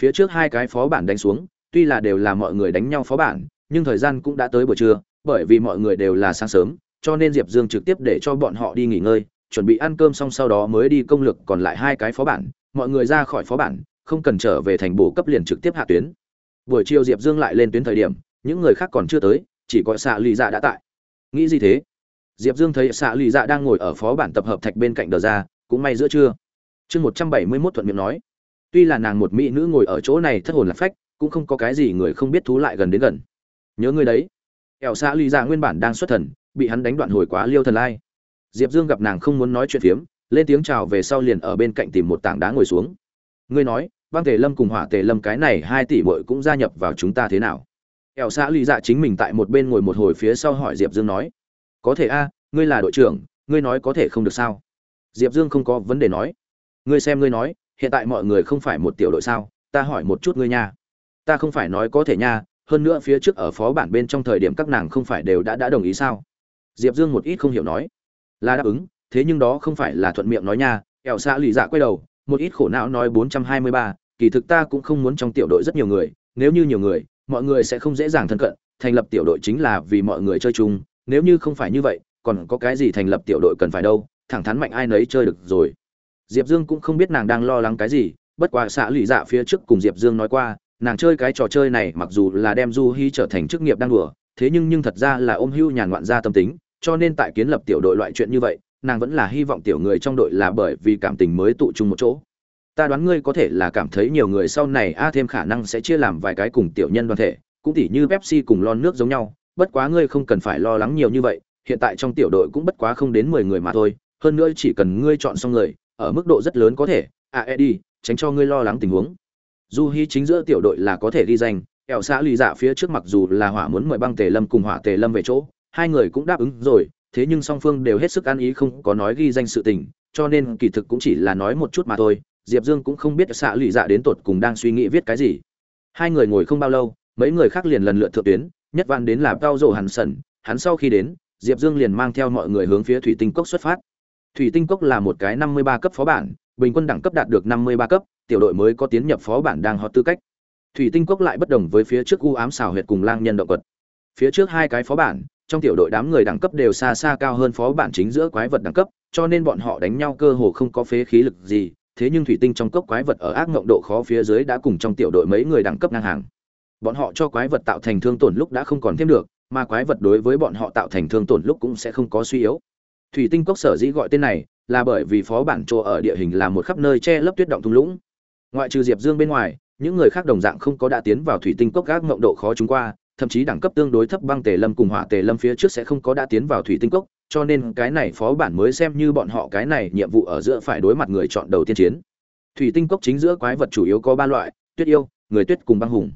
phía trước hai cái phó bản đánh xuống, tuy là đều là mọi người đánh nhau phó bản, nhưng thời gian cũng đã tới buổi trưa, bởi vì mọi người đều là sáng sớm, cho nên diệp dương trực tiếp để cho bọn họ đi nghỉ ngơi, chuẩn bị ăn cơm xong sau đó mới đi công lực còn lại hai cái phó bản, mọi người ra khỏi phó bản, không cần trở về thành bổ cấp liền trực tiếp hạ tuyến. Buổi chiều diệp dương lại lên tuyến thời điểm, những người khác còn chưa tới, chỉ có xạ lì dạ đã tại. Nghĩ gì thế? Diệp dương thấy xạ lì dạ đang ngồi ở phó bản tập hợp thạch bên cạnh đờ ra, cũng may giữa trưa. Chương một trăm bảy mươi mốt thuận miệng nói tuy là nàng một mỹ nữ ngồi ở chỗ này thất hồn lạc phách, cũng không có cái gì người không biết thú lại gần đến gần. Nhớ người đấy. Ẻo xạ lì dạ nguyên bản đang xuất thần, bị hắn đánh đoạn hồi quá liêu thần lai. Diệp dương gặp nàng không muốn nói chuyện phiếm, lên tiếng chào về sau liền ở bên cạnh tìm một tảng đá ngồi xuống. Ngươi nói băng tề lâm cùng hỏa tề lâm cái này hai tỷ bội cũng gia nhập vào chúng ta thế nào? Ẻo xã lý dạ chính mình tại một bên ngồi một hồi phía sau hỏi diệp dương nói. Có thể a, ngươi là đội trưởng, ngươi nói có thể không được sao? Diệp dương không có vấn đề nói. Ngươi xem ngươi nói hiện tại mọi người không phải một tiểu đội sao, ta hỏi một chút ngươi nha. Ta không phải nói có thể nha, hơn nữa phía trước ở phó bản bên trong thời điểm các nàng không phải đều đã đã đồng ý sao? Diệp dương một ít không hiểu nói. Là đáp ứng, thế nhưng đó không phải là thuận miệng nói nha ẹo xa lì dạ quay đầu, một ít khổ não nói bốn trăm hai mươi ba, kỳ thực ta cũng không muốn trong tiểu đội rất nhiều người, nếu như nhiều người, mọi người sẽ không dễ dàng thân cận, thành lập tiểu đội chính là vì mọi người chơi chung, nếu như không phải như vậy, còn có cái gì thành lập tiểu đội cần phải đâu, thẳng thắn mạnh ai nấy chơi được rồi diệp dương cũng không biết nàng đang lo lắng cái gì, bất quá xạ lụy dạ phía trước cùng diệp dương nói qua, nàng chơi cái trò chơi này mặc dù là đem du Hi trở thành chức nghiệp đang đùa, thế nhưng nhưng thật ra là ôm hưu nhàn ngoạn ra tâm tính, cho nên tại kiến lập tiểu đội loại chuyện như vậy, nàng vẫn là hy vọng tiểu người trong đội là bởi vì cảm tình mới tụ chung một chỗ. Ta đoán ngươi có thể là cảm thấy nhiều người sau này a thêm khả năng sẽ chia làm vài cái cùng tiểu nhân đoàn thể, cũng tỉ như pepsi cùng lon nước giống nhau, bất quá ngươi không cần phải lo lắng nhiều như vậy, hiện tại trong tiểu đội cũng bất quá không đến mười người mà thôi, hơn nữa chỉ cần ngươi chọn xong người ở mức độ rất lớn có thể. A à, đi tránh cho ngươi lo lắng tình huống. Du hy chính giữa tiểu đội là có thể ghi danh. Ẹo xã lì dạ phía trước mặc dù là hỏa muốn mời băng tề lâm cùng hỏa tề lâm về chỗ hai người cũng đáp ứng rồi thế nhưng song phương đều hết sức ăn ý không có nói ghi danh sự tình cho nên kỳ thực cũng chỉ là nói một chút mà thôi. Diệp dương cũng không biết xạ lụy dạ đến tột cùng đang suy nghĩ viết cái gì. Hai người ngồi không bao lâu mấy người khác liền lần lượt thượng tuyến nhất văn đến là cao rổ hàn sẩn. Hắn sau khi đến diệp dương liền mang theo mọi người hướng phía thủy tinh cốc xuất phát thủy tinh cốc là một cái năm mươi ba cấp phó bản bình quân đẳng cấp đạt được 53 cấp, tiểu đội mới có tiến nhập phó bản đang hot tư cách. Thủy tinh cốc lại bất đồng với phía trước u ám xào huyệt cùng lang nhân động quật. Phía trước hai cái phó bản, trong tiểu đội đám người đẳng cấp đều xa xa cao hơn phó bản chính giữa quái vật đẳng cấp, cho nên bọn họ đánh nhau cơ hồ không có phế khí lực gì, thế nhưng thủy tinh trong cốc quái vật ở ác ngộng độ khó phía dưới đã cùng trong tiểu đội mấy người đẳng cấp ngang hàng. Bọn họ cho quái vật tạo thành thương tổn lúc đã không còn thêm được, mà quái vật đối với bọn họ tạo thành thương tổn lúc cũng sẽ không có suy yếu. Thủy tinh cốc sở dĩ gọi tên này, là bởi vì phó bản chỗ ở địa hình là một khắp nơi che lấp tuyết động thung lũng. Ngoại trừ Diệp Dương bên ngoài, những người khác đồng dạng không có đã tiến vào thủy tinh cốc gác ngộng độ khó chúng qua, thậm chí đẳng cấp tương đối thấp băng tề lâm cùng hỏa tề lâm phía trước sẽ không có đã tiến vào thủy tinh cốc, cho nên cái này phó bản mới xem như bọn họ cái này nhiệm vụ ở giữa phải đối mặt người chọn đầu tiên chiến. Thủy tinh cốc chính giữa quái vật chủ yếu có ba loại, tuyết yêu, người tuyết cùng băng hùng.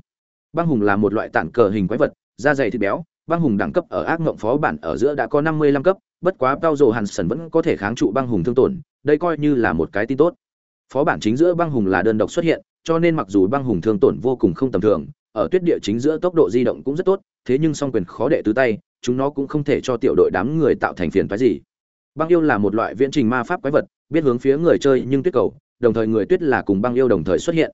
Băng hùng là một loại tản cờ hình quái vật, da dày thịt béo, băng hùng đẳng cấp ở ác ngộng phó bản ở giữa đã có 55 cấp, bất quá Tao hàn sần vẫn có thể kháng trụ băng hùng thương tổn, đây coi như là một cái tin tốt. Phó bản chính giữa băng hùng là đơn độc xuất hiện, cho nên mặc dù băng hùng thương tổn vô cùng không tầm thường, ở tuyết địa chính giữa tốc độ di động cũng rất tốt, thế nhưng song quyền khó đệ tứ tay, chúng nó cũng không thể cho tiểu đội đám người tạo thành phiền phái gì. Băng yêu là một loại viễn trình ma pháp quái vật, biết hướng phía người chơi nhưng tuyết cầu, đồng thời người tuyết là cùng băng yêu đồng thời xuất hiện.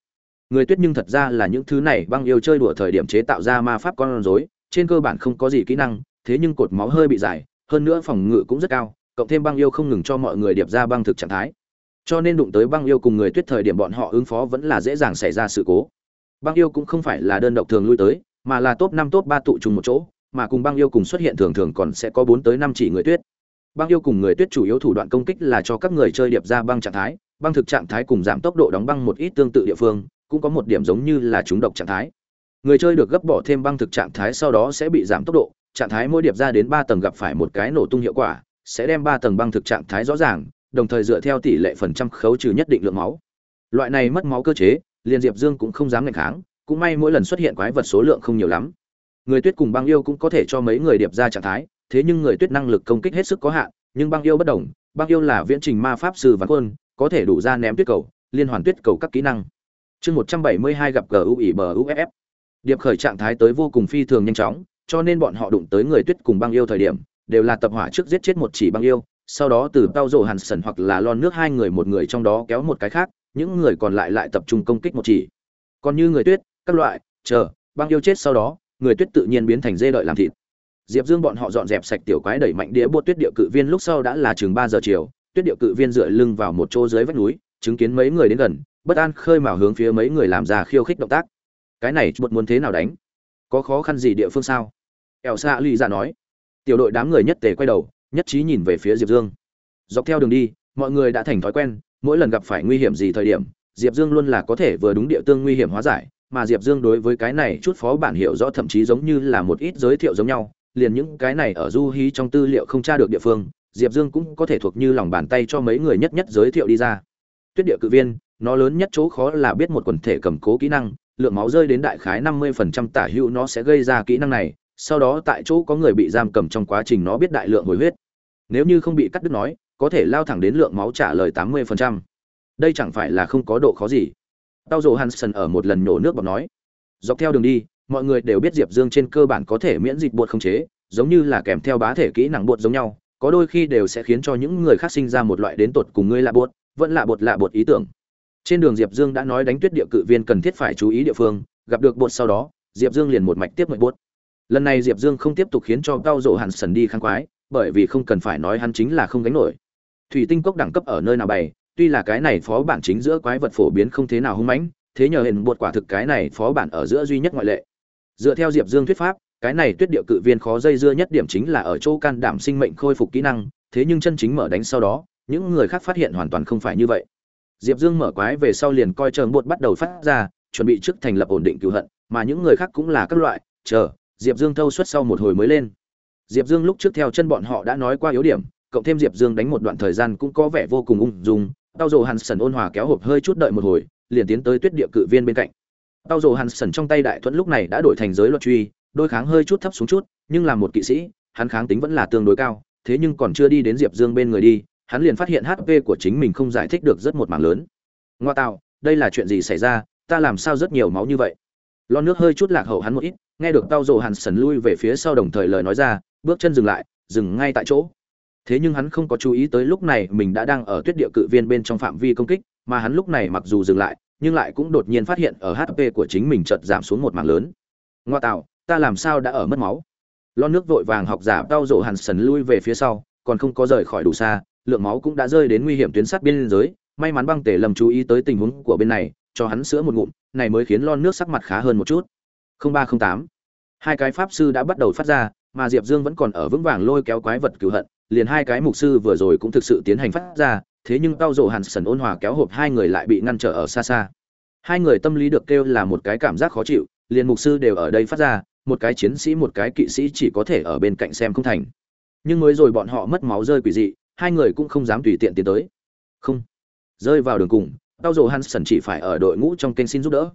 Người tuyết nhưng thật ra là những thứ này băng yêu chơi đùa thời điểm chế tạo ra ma pháp con rối, trên cơ bản không có gì kỹ năng, thế nhưng cột máu hơi bị dài, hơn nữa phòng ngự cũng rất cao, cộng thêm băng yêu không ngừng cho mọi người điệp ra băng thực trạng thái. Cho nên đụng tới băng yêu cùng người tuyết thời điểm bọn họ ứng phó vẫn là dễ dàng xảy ra sự cố. Băng yêu cũng không phải là đơn độc thường lui tới, mà là top năm top ba tụ trùng một chỗ, mà cùng băng yêu cùng xuất hiện thường thường còn sẽ có bốn tới năm chỉ người tuyết. Băng yêu cùng người tuyết chủ yếu thủ đoạn công kích là cho các người chơi điệp ra băng trạng thái, băng thực trạng thái cùng giảm tốc độ đóng băng một ít tương tự địa phương, cũng có một điểm giống như là chúng độc trạng thái. Người chơi được gấp bỏ thêm băng thực trạng thái sau đó sẽ bị giảm tốc độ, trạng thái mỗi điệp ra đến ba tầng gặp phải một cái nổ tung hiệu quả, sẽ đem ba tầng băng thực trạng thái rõ ràng, đồng thời dựa theo tỷ lệ phần trăm khấu trừ nhất định lượng máu. Loại này mất máu cơ chế, liền Diệp Dương cũng không dám nghịch kháng, cũng may mỗi lần xuất hiện quái vật số lượng không nhiều lắm. Người Tuyết cùng Băng Yêu cũng có thể cho mấy người điệp ra trạng thái, thế nhưng người Tuyết năng lực công kích hết sức có hạn, nhưng Băng Yêu bất đồng, Băng Yêu là viễn trình ma pháp sư và quân, có thể đủ ra ném tuyết cầu, liên hoàn tuyết cầu các kỹ năng. Chương 172 gặp GUIBUFF. Điệp khởi trạng thái tới vô cùng phi thường nhanh chóng, cho nên bọn họ đụng tới người Tuyết cùng Băng Yêu thời điểm, đều là tập hỏa trước giết chết một chỉ Băng Yêu, sau đó từ Tao hàn sần hoặc là lon nước hai người một người trong đó kéo một cái khác, những người còn lại lại tập trung công kích một chỉ. Còn như người Tuyết, các loại, chờ, Băng Yêu chết sau đó, người Tuyết tự nhiên biến thành dê đợi làm thịt. Diệp Dương bọn họ dọn dẹp sạch tiểu quái đẩy mạnh đĩa bột tuyết địa cự viên lúc sau đã là chừng ba giờ chiều, tuyết địa cự viên dựa lưng vào một chỗ dưới vách núi, chứng kiến mấy người đến gần, bất an khơi mào hướng phía mấy người làm ra khiêu khích động tác. Cái này bột muốn thế nào đánh? Có khó khăn gì địa phương sao? Eo Sa Ly dạ nói. Tiểu đội đám người nhất tề quay đầu, nhất trí nhìn về phía Diệp Dương. Dọc theo đường đi, mọi người đã thành thói quen, mỗi lần gặp phải nguy hiểm gì thời điểm, Diệp Dương luôn là có thể vừa đúng địa tương nguy hiểm hóa giải, mà Diệp Dương đối với cái này chút phó bản hiểu rõ thậm chí giống như là một ít giới thiệu giống nhau, liền những cái này ở du hí trong tư liệu không tra được địa phương, Diệp Dương cũng có thể thuộc như lòng bàn tay cho mấy người nhất nhất giới thiệu đi ra. Tuyết địa cự viên, nó lớn nhất chỗ khó là biết một quần thể cầm cố kỹ năng, lượng máu rơi đến đại khái 50% tả hữu nó sẽ gây ra kỹ năng này, sau đó tại chỗ có người bị giam cầm trong quá trình nó biết đại lượng hồi huyết. Nếu như không bị cắt đứt nói, có thể lao thẳng đến lượng máu trả lời 80%. Đây chẳng phải là không có độ khó gì. Tao Dụ Hansen ở một lần nổ nước bọt nói. Dọc theo đường đi, mọi người đều biết Diệp Dương trên cơ bản có thể miễn dịch bột không chế, giống như là kèm theo bá thể kỹ năng bột giống nhau, có đôi khi đều sẽ khiến cho những người khác sinh ra một loại đến tột cùng ngươi lạ bột, vẫn lạ bột lạ bột ý tưởng. Trên đường Diệp Dương đã nói đánh tuyết địa cự viên cần thiết phải chú ý địa phương, gặp được bột sau đó, Diệp Dương liền một mạch tiếp mệnh bột. Lần này Diệp Dương không tiếp tục khiến cho Cao rộ Hàn Sần đi kháng quái, bởi vì không cần phải nói hắn chính là không gánh nổi. Thủy tinh cốc đẳng cấp ở nơi nào bày, tuy là cái này phó bản chính giữa quái vật phổ biến không thế nào hung mãnh, thế nhờ hình bột quả thực cái này phó bản ở giữa duy nhất ngoại lệ. Dựa theo Diệp Dương thuyết pháp, cái này tuyết địa cự viên khó dây dưa nhất điểm chính là ở chỗ can đảm sinh mệnh khôi phục kỹ năng, thế nhưng chân chính mở đánh sau đó, những người khác phát hiện hoàn toàn không phải như vậy. Diệp Dương mở quái về sau liền coi chờ bột bắt đầu phát ra, chuẩn bị trước thành lập ổn định cứu hận, mà những người khác cũng là các loại, chờ, Diệp Dương thâu suất sau một hồi mới lên. Diệp Dương lúc trước theo chân bọn họ đã nói qua yếu điểm, cộng thêm Diệp Dương đánh một đoạn thời gian cũng có vẻ vô cùng ung dung, Tao Dụ Hansen ôn hòa kéo hộp hơi chút đợi một hồi, liền tiến tới Tuyết Địa cự viên bên cạnh. Tao Dụ Hansen trong tay đại thuẫn lúc này đã đổi thành giới luật truy, đôi kháng hơi chút thấp xuống chút, nhưng là một kỵ sĩ, hắn kháng tính vẫn là tương đối cao, thế nhưng còn chưa đi đến Diệp Dương bên người đi, hắn liền phát hiện HP của chính mình không giải thích được rất một mảng lớn. Ngoa tạo, đây là chuyện gì xảy ra, ta làm sao rất nhiều máu như vậy? Lon nước hơi chút lạc hậu hắn một ít, nghe được Tao rồ hàn sần lui về phía sau đồng thời lời nói ra, bước chân dừng lại, dừng ngay tại chỗ. Thế nhưng hắn không có chú ý tới lúc này mình đã đang ở tuyết địa cự viên bên trong phạm vi công kích, mà hắn lúc này mặc dù dừng lại nhưng lại cũng đột nhiên phát hiện ở hp của chính mình chợt giảm xuống một mảng lớn. Ngoa tạo ta làm sao đã ở mất máu? Lon nước vội vàng học giả tao rộ hàn sần lui về phía sau còn không có rời khỏi đủ xa lượng máu cũng đã rơi đến nguy hiểm tuyến sát biên giới. May mắn băng tể lầm chú ý tới tình huống của bên này cho hắn sữa một ngụm này mới khiến lon nước sắc mặt khá hơn một chút ba không tám. Hai cái pháp sư đã bắt đầu phát ra, mà diệp dương vẫn còn ở vững vàng lôi kéo quái vật cứu hận, liền hai cái mục sư vừa rồi cũng thực sự tiến hành phát ra, thế nhưng tao rộ hàn sẩn ôn hòa kéo hộp hai người lại bị ngăn trở ở xa xa. Hai người tâm lý được kêu là một cái cảm giác khó chịu, liền mục sư đều ở đây phát ra, một cái chiến sĩ, một cái kỵ sĩ chỉ có thể ở bên cạnh xem không thành. Nhưng mới rồi bọn họ mất máu rơi quỷ dị, hai người cũng không dám tùy tiện tiến tới. Không. Rơi vào đường cùng, tao rộ sẩn chỉ phải ở đội ngũ trong kênh xin giúp đỡ.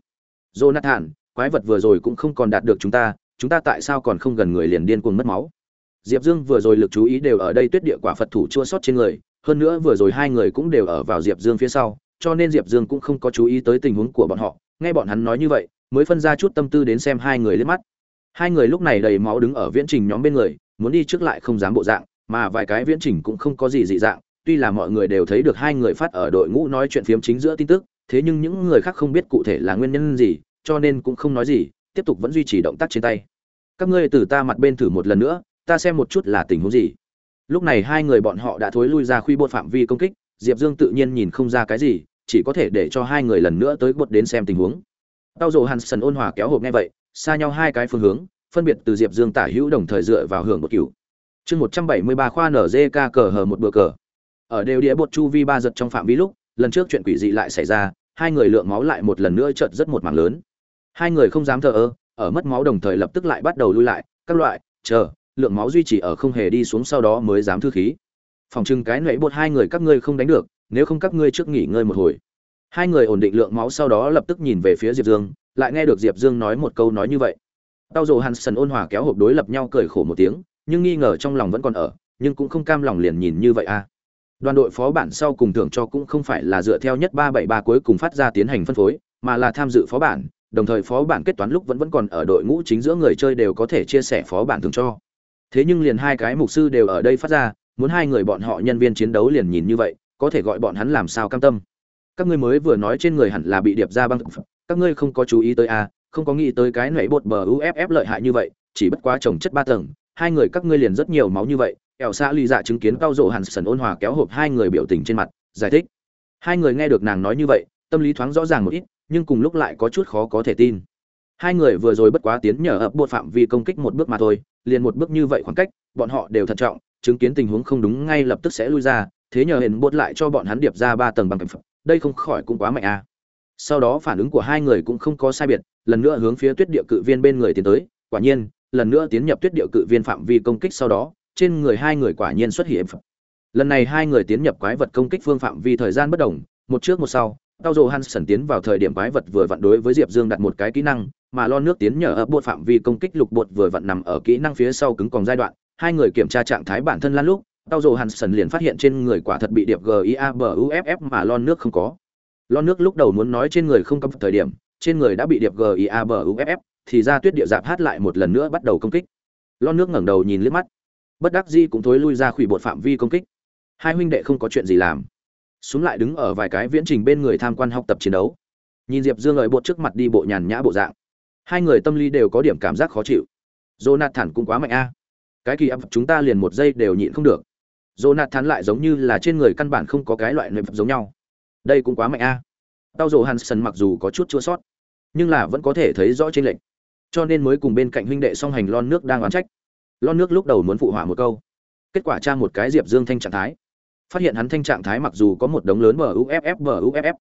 Jonathan quái vật vừa rồi cũng không còn đạt được chúng ta chúng ta tại sao còn không gần người liền điên cuồng mất máu? Diệp dương vừa rồi lực chú ý đều ở đây tuyết địa quả phật thủ chua sót trên người, hơn nữa vừa rồi hai người cũng đều ở vào diệp dương phía sau, cho nên diệp dương cũng không có chú ý tới tình huống của bọn họ. Nghe bọn hắn nói như vậy, mới phân ra chút tâm tư đến xem hai người lên mắt. Hai người lúc này đầy máu đứng ở viễn trình nhóm bên người, muốn đi trước lại không dám bộ dạng, mà vài cái viễn trình cũng không có gì dị dạng. Tuy là mọi người đều thấy được hai người phát ở đội ngũ nói chuyện phiếm chính giữa tin tức, thế nhưng những người khác không biết cụ thể là nguyên nhân gì cho nên cũng không nói gì, tiếp tục vẫn duy trì động tác trên tay. Các ngươi từ ta mặt bên thử một lần nữa, ta xem một chút là tình huống gì. Lúc này hai người bọn họ đã thối lui ra khuy bột phạm vi công kích, diệp dương tự nhiên nhìn không ra cái gì, chỉ có thể để cho hai người lần nữa tới bột đến xem tình huống. Tao rồ sần ôn hòa kéo hộp nghe vậy, xa nhau hai cái phương hướng, phân biệt từ diệp dương tả hữu đồng thời dựa vào hưởng một cửu. Chương một trăm bảy mươi ba khoa nở dê ca cờ hờ một bờ cờ. Ở đều đĩa bột chu vi ba giật trong phạm vi lúc, lần trước chuyện quỷ dị lại xảy ra, hai người lượng máu lại một lần nữa chợt rất một mảng lớn hai người không dám thờ ơ, ở mất máu đồng thời lập tức lại bắt đầu lui lại, các loại, chờ, lượng máu duy trì ở không hề đi xuống sau đó mới dám thư khí. Phòng trưng cái nãy bột hai người các ngươi không đánh được, nếu không các ngươi trước nghỉ ngơi một hồi. Hai người ổn định lượng máu sau đó lập tức nhìn về phía diệp dương, lại nghe được diệp dương nói một câu nói như vậy. Tao dồ hansen ôn hòa kéo hộp đối lập nhau cười khổ một tiếng, nhưng nghi ngờ trong lòng vẫn còn ở, nhưng cũng không cam lòng liền nhìn như vậy a à. đoàn đội phó bản sau cùng thưởng cho cũng không phải là dựa theo nhất ba bảy ba cuối cùng phát ra tiến hành phân phối, mà là tham dự phó bản đồng thời phó bản kết toán lúc vẫn vẫn còn ở đội ngũ chính giữa người chơi đều có thể chia sẻ phó bản thưởng cho. Thế nhưng liền hai cái mục sư đều ở đây phát ra muốn hai người bọn họ nhân viên chiến đấu liền nhìn như vậy có thể gọi bọn hắn làm sao cam tâm. Các ngươi mới vừa nói trên người hẳn là bị điệp ra băng các ngươi không có chú ý tới a à, không có nghĩ tới cái nảy bột bờ uff lợi hại như vậy chỉ bất quá trồng chất ba tầng hai người các ngươi liền rất nhiều máu như vậy. Ẻo xa ly dạ chứng kiến cao rộ hẳn sần ôn hòa kéo hộp hai người biểu tình trên mặt giải thích. Hai người nghe được nàng nói như vậy tâm lý thoáng rõ ràng một ít nhưng cùng lúc lại có chút khó có thể tin hai người vừa rồi bất quá tiến nhờ ập bột phạm vi công kích một bước mà thôi, liền một bước như vậy khoảng cách, bọn họ đều thận trọng, chứng kiến tình huống không đúng ngay lập tức sẽ lui ra, thế nhờ hình bột lại cho bọn hắn điệp ra ba tầng bằng cảnh phẩm đây không khỏi cũng quá mạnh à. sau đó phản ứng của hai người cũng không có sai biệt, lần nữa hướng phía tuyết địa cự viên bên người tiến tới, quả nhiên, lần nữa tiến nhập tuyết địa cự viên phạm vi công kích sau đó, trên người hai người quả nhiên xuất hiện lần này hai người tiến nhập quái vật công kích phương phạm vi thời gian bất đồng, một trước một sau tao dồ hansen tiến vào thời điểm quái vật vừa vặn đối với diệp dương đặt một cái kỹ năng, mà lo nước tiến nhờ ấp bột phạm vi công kích lục bột vừa vặn nằm ở kỹ năng phía sau cứng còn giai đoạn. Hai người kiểm tra trạng thái bản thân lan lúc, tao dồ hansen liền phát hiện trên người quả thật bị điệp gia buff mà lon nước không có. Lon nước lúc đầu muốn nói trên người không cấp thời điểm, trên người đã bị điệp gia buff thì ra tuyết địa giáp hát lại một lần nữa bắt đầu công kích. Lon nước ngẩng đầu nhìn liếc mắt. Bất đắc di cũng thối lui ra khủy bột phạm vi công kích. Hai huynh đệ không có chuyện gì làm xuống lại đứng ở vài cái viễn trình bên người tham quan học tập chiến đấu. Nhìn diệp dương lợi bột trước mặt đi bộ nhàn nhã bộ dạng. Hai người tâm lý đều có điểm cảm giác khó chịu. Jonathan cũng quá mạnh a. Cái kỳ ập chúng ta liền một giây đều nhịn không được. Jonathan lại giống như là trên người căn bản không có cái loại nệm giống nhau. Đây cũng quá mạnh a. Tao dồ hansen mặc dù có chút chua sót, nhưng là vẫn có thể thấy rõ trên lệnh cho nên mới cùng bên cạnh huynh đệ song hành lon nước đang oán trách. Lon nước lúc đầu muốn phụ hỏa một câu. Kết quả tra một cái diệp dương thanh trạng thái phát hiện hắn thanh trạng thái mặc dù có một đống lớn bờ uff bờ uff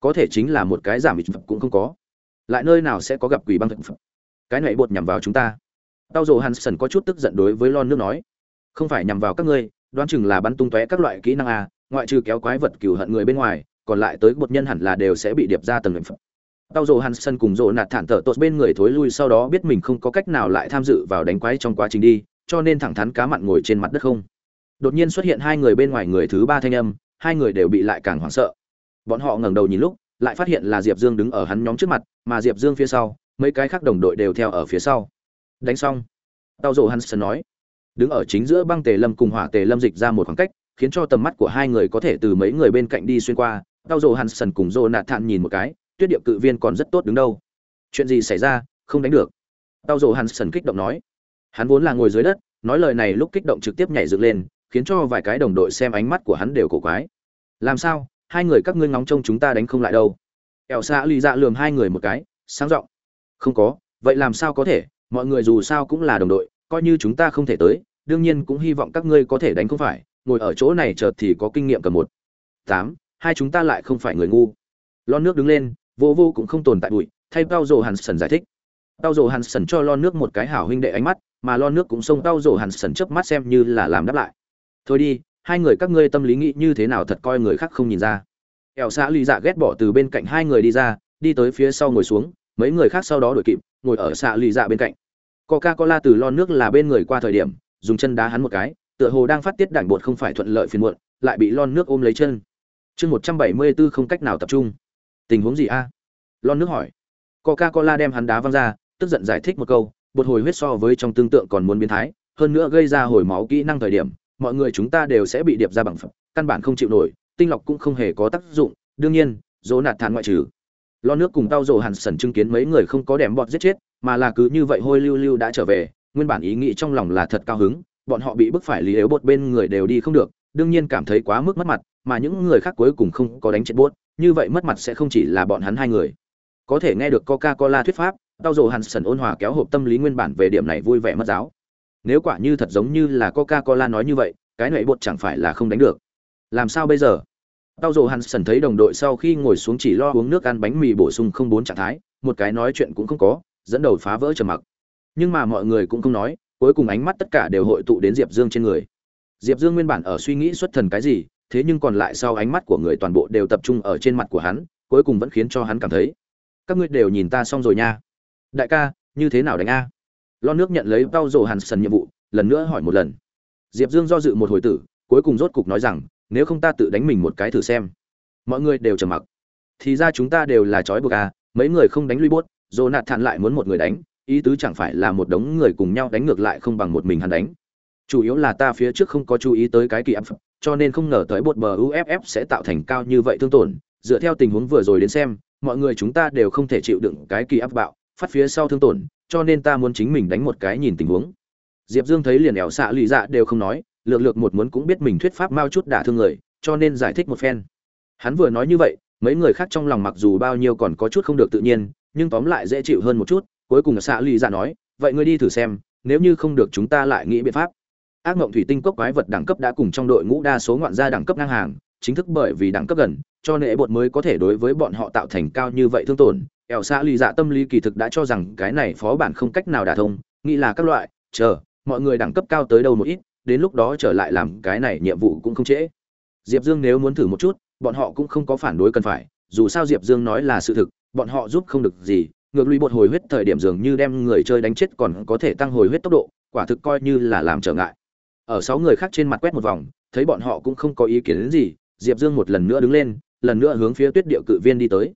có thể chính là một cái giảm bị cũng không có. Lại nơi nào sẽ có gặp quỷ băng thực phẩm? Cái này bột nhằm vào chúng ta. Tao dồ hansen có chút tức giận đối với lon nước nói. Không phải nhằm vào các ngươi, đoán chừng là bắn tung tóe các loại kỹ năng a ngoại trừ kéo quái vật cừu hận người bên ngoài, còn lại tới bột nhân hẳn là đều sẽ bị điệp ra tầng phẩm tao dồ hansen cùng dồ nạt thản tở tốt bên người thối lui sau đó biết mình không có cách nào lại tham dự vào đánh quái trong quá trình đi, cho nên thẳng thắn cá mặn ngồi trên mặt đất không đột nhiên xuất hiện hai người bên ngoài người thứ ba thanh âm, hai người đều bị lại càng hoảng sợ. Bọn họ ngẩng đầu nhìn lúc, lại phát hiện là diệp dương đứng ở hắn nhóm trước mặt, mà diệp dương phía sau, mấy cái khác đồng đội đều theo ở phía sau. Đánh xong, tao rộ hansen nói, đứng ở chính giữa băng tề lâm cùng hỏa tề lâm dịch ra một khoảng cách, khiến cho tầm mắt của hai người có thể từ mấy người bên cạnh đi xuyên qua. Tao hắn hansen cùng rộ nạt thản nhìn một cái, tuyết địa cự viên còn rất tốt đứng đâu. Chuyện gì xảy ra, không đánh được. Tao hắn hansen kích động nói, hắn vốn là ngồi dưới đất, nói lời này lúc kích động trực tiếp nhảy dựng lên khiến cho vài cái đồng đội xem ánh mắt của hắn đều cổ quái. Làm sao? Hai người các ngươi ngóng trông chúng ta đánh không lại đâu. Ẻo xạ lì dạ lườm hai người một cái, sáng giọng. Không có, vậy làm sao có thể? Mọi người dù sao cũng là đồng đội, coi như chúng ta không thể tới, đương nhiên cũng hy vọng các ngươi có thể đánh không phải. Ngồi ở chỗ này chợt thì có kinh nghiệm cầm một. Tám, hai chúng ta lại không phải người ngu. Lon nước đứng lên, vô vô cũng không tồn tại bụi, thay tao rồ hàn sần giải thích. Tao rồ hàn sần cho lon nước một cái hảo huynh đệ ánh mắt, mà lon nước cũng xông tao rồ hàn sần chớp mắt xem như là làm đáp lại thôi đi, hai người các ngươi tâm lý nghĩ như thế nào thật coi người khác không nhìn ra. Ẻo xã lì dạ ghét bỏ từ bên cạnh hai người đi ra, đi tới phía sau ngồi xuống, mấy người khác sau đó đuổi kịp, ngồi ở xạ lì dạ bên cạnh. Coca cola từ lon nước là bên người qua thời điểm, dùng chân đá hắn một cái, tựa hồ đang phát tiết đảnh bột không phải thuận lợi phiền muộn, lại bị lon nước ôm lấy chân. Chương một trăm bảy mươi bốn không cách nào tập trung. Tình huống gì a? Lon nước hỏi. Coca cola đem hắn đá văng ra, tức giận giải thích một câu, bột hồi huyết so với trong tương tượng còn muốn biến thái, hơn nữa gây ra hồi máu kỹ năng thời điểm mọi người chúng ta đều sẽ bị điệp ra bằng phẩm căn bản không chịu nổi, tinh lọc cũng không hề có tác dụng. Đương nhiên, dỗ nạt thản ngoại trừ. Lo nước cùng tao rồ hàn sần chứng kiến mấy người không có đèm bọt giết chết, mà là cứ như vậy hôi lưu lưu đã trở về, nguyên bản ý nghĩ trong lòng là thật cao hứng, bọn họ bị bức phải lý yếu bột bên người đều đi không được, đương nhiên cảm thấy quá mức mất mặt, mà những người khác cuối cùng không có đánh chết bốt như vậy mất mặt sẽ không chỉ là bọn hắn hai người. Có thể nghe được coca cola thuyết pháp, tao rồ hàn sần ôn hòa kéo hộp tâm lý nguyên bản về điểm này vui vẻ mất giáo nếu quả như thật giống như là coca cola nói như vậy, cái nệ bột chẳng phải là không đánh được. Làm sao bây giờ? Tao dồ hắn sần thấy đồng đội sau khi ngồi xuống chỉ lo uống nước ăn bánh mì bổ sung không bốn trạng thái, một cái nói chuyện cũng không có, dẫn đầu phá vỡ trầm mặc. Nhưng mà mọi người cũng không nói, cuối cùng ánh mắt tất cả đều hội tụ đến diệp dương trên người. Diệp dương nguyên bản ở suy nghĩ xuất thần cái gì, thế nhưng còn lại sau ánh mắt của người toàn bộ đều tập trung ở trên mặt của hắn, cuối cùng vẫn khiến cho hắn cảm thấy, các ngươi đều nhìn ta xong rồi nha. Đại ca, như thế nào đánh a? Lo nước nhận lấy bao rồ hàn sần nhiệm vụ, lần nữa hỏi một lần. Diệp dương do dự một hồi tử, cuối cùng rốt cục nói rằng, nếu không ta tự đánh mình một cái thử xem. Mọi người đều trầm mặc. Thì ra chúng ta đều là trói buộc à mấy người không đánh lui bốt dồ nạt thản lại muốn một người đánh, ý tứ chẳng phải là một đống người cùng nhau đánh ngược lại không bằng một mình hắn đánh. Chủ yếu là ta phía trước không có chú ý tới cái kỳ áp cho nên không ngờ tới bột bờ uff sẽ tạo thành cao như vậy thương tổn. Dựa theo tình huống vừa rồi đến xem, mọi người chúng ta đều không thể chịu đựng cái kỳ áp bạo phát phía sau thương tổn, cho nên ta muốn chính mình đánh một cái nhìn tình huống. Diệp dương thấy liền ẻo xạ lì dạ đều không nói, lược lược một muốn cũng biết mình thuyết pháp mau chút đả thương người, cho nên giải thích một phen. Hắn vừa nói như vậy, mấy người khác trong lòng mặc dù bao nhiêu còn có chút không được tự nhiên, nhưng tóm lại dễ chịu hơn một chút, cuối cùng xạ lì dạ nói, vậy ngươi đi thử xem, nếu như không được chúng ta lại nghĩ biện pháp. Ác mộng thủy tinh cốc quái vật đẳng cấp đã cùng trong đội ngũ đa số ngoạn gia đẳng cấp ngang hàng, chính thức bởi vì đẳng cấp gần cho nệ bột mới có thể đối với bọn họ tạo thành cao như vậy thương tổn. Ẻo xạ lì dạ tâm lý kỳ thực đã cho rằng cái này phó bản không cách nào đả thông, nghĩ là các loại, chờ, mọi người đẳng cấp cao tới đâu một ít, đến lúc đó trở lại làm cái này nhiệm vụ cũng không trễ. Diệp dương nếu muốn thử một chút, bọn họ cũng không có phản đối cần phải, dù sao diệp dương nói là sự thực, bọn họ giúp không được gì, ngược lùi bột hồi huyết thời điểm dường như đem người chơi đánh chết còn có thể tăng hồi huyết tốc độ, quả thực coi như là làm trở ngại. Ở sáu người khác trên mặt quét một vòng, thấy bọn họ cũng không có ý kiến đến gì, diệp dương một lần nữa đứng lên lần nữa hướng phía tuyết địa cự viên đi tới.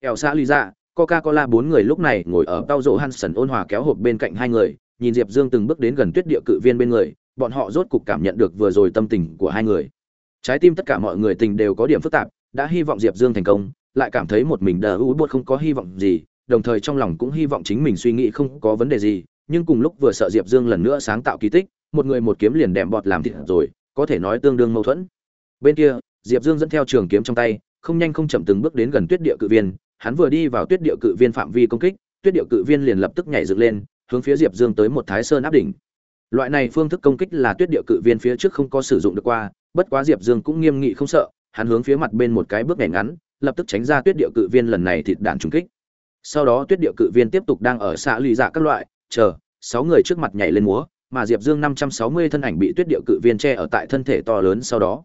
Ẻo xa lý ra dạ, coca cola bốn người lúc này ngồi ở tao rộ hansen ôn hòa kéo hộp bên cạnh hai người, nhìn diệp dương từng bước đến gần tuyết địa cự viên bên người, bọn họ rốt cục cảm nhận được vừa rồi tâm tình của hai người. Trái tim tất cả mọi người tình đều có điểm phức tạp, đã hy vọng diệp dương thành công, lại cảm thấy một mình đờ u bột không có hy vọng gì, đồng thời trong lòng cũng hy vọng chính mình suy nghĩ không có vấn đề gì, nhưng cùng lúc vừa sợ diệp dương lần nữa sáng tạo kỳ tích, một người một kiếm liền đệm bọt làm thịt rồi, có thể nói tương đương mâu thuẫn. Bên kia, diệp dương dẫn theo trường kiếm trong tay không nhanh không chậm từng bước đến gần tuyết địa cự viên, hắn vừa đi vào tuyết địa cự viên phạm vi công kích, tuyết địa cự viên liền lập tức nhảy dựng lên, hướng phía diệp dương tới một thái sơn áp đỉnh. Loại này phương thức công kích là tuyết địa cự viên phía trước không có sử dụng được qua, bất quá diệp dương cũng nghiêm nghị không sợ, hắn hướng phía mặt bên một cái bước nhảy ngắn, lập tức tránh ra tuyết địa cự viên lần này thịt đạn trúng kích. Sau đó tuyết địa cự viên tiếp tục đang ở xạ lụy dạ các loại, chờ, sáu người trước mặt nhảy lên múa, mà diệp dương năm trăm sáu mươi thân ảnh bị tuyết địa cự viên che ở tại thân thể to lớn sau đó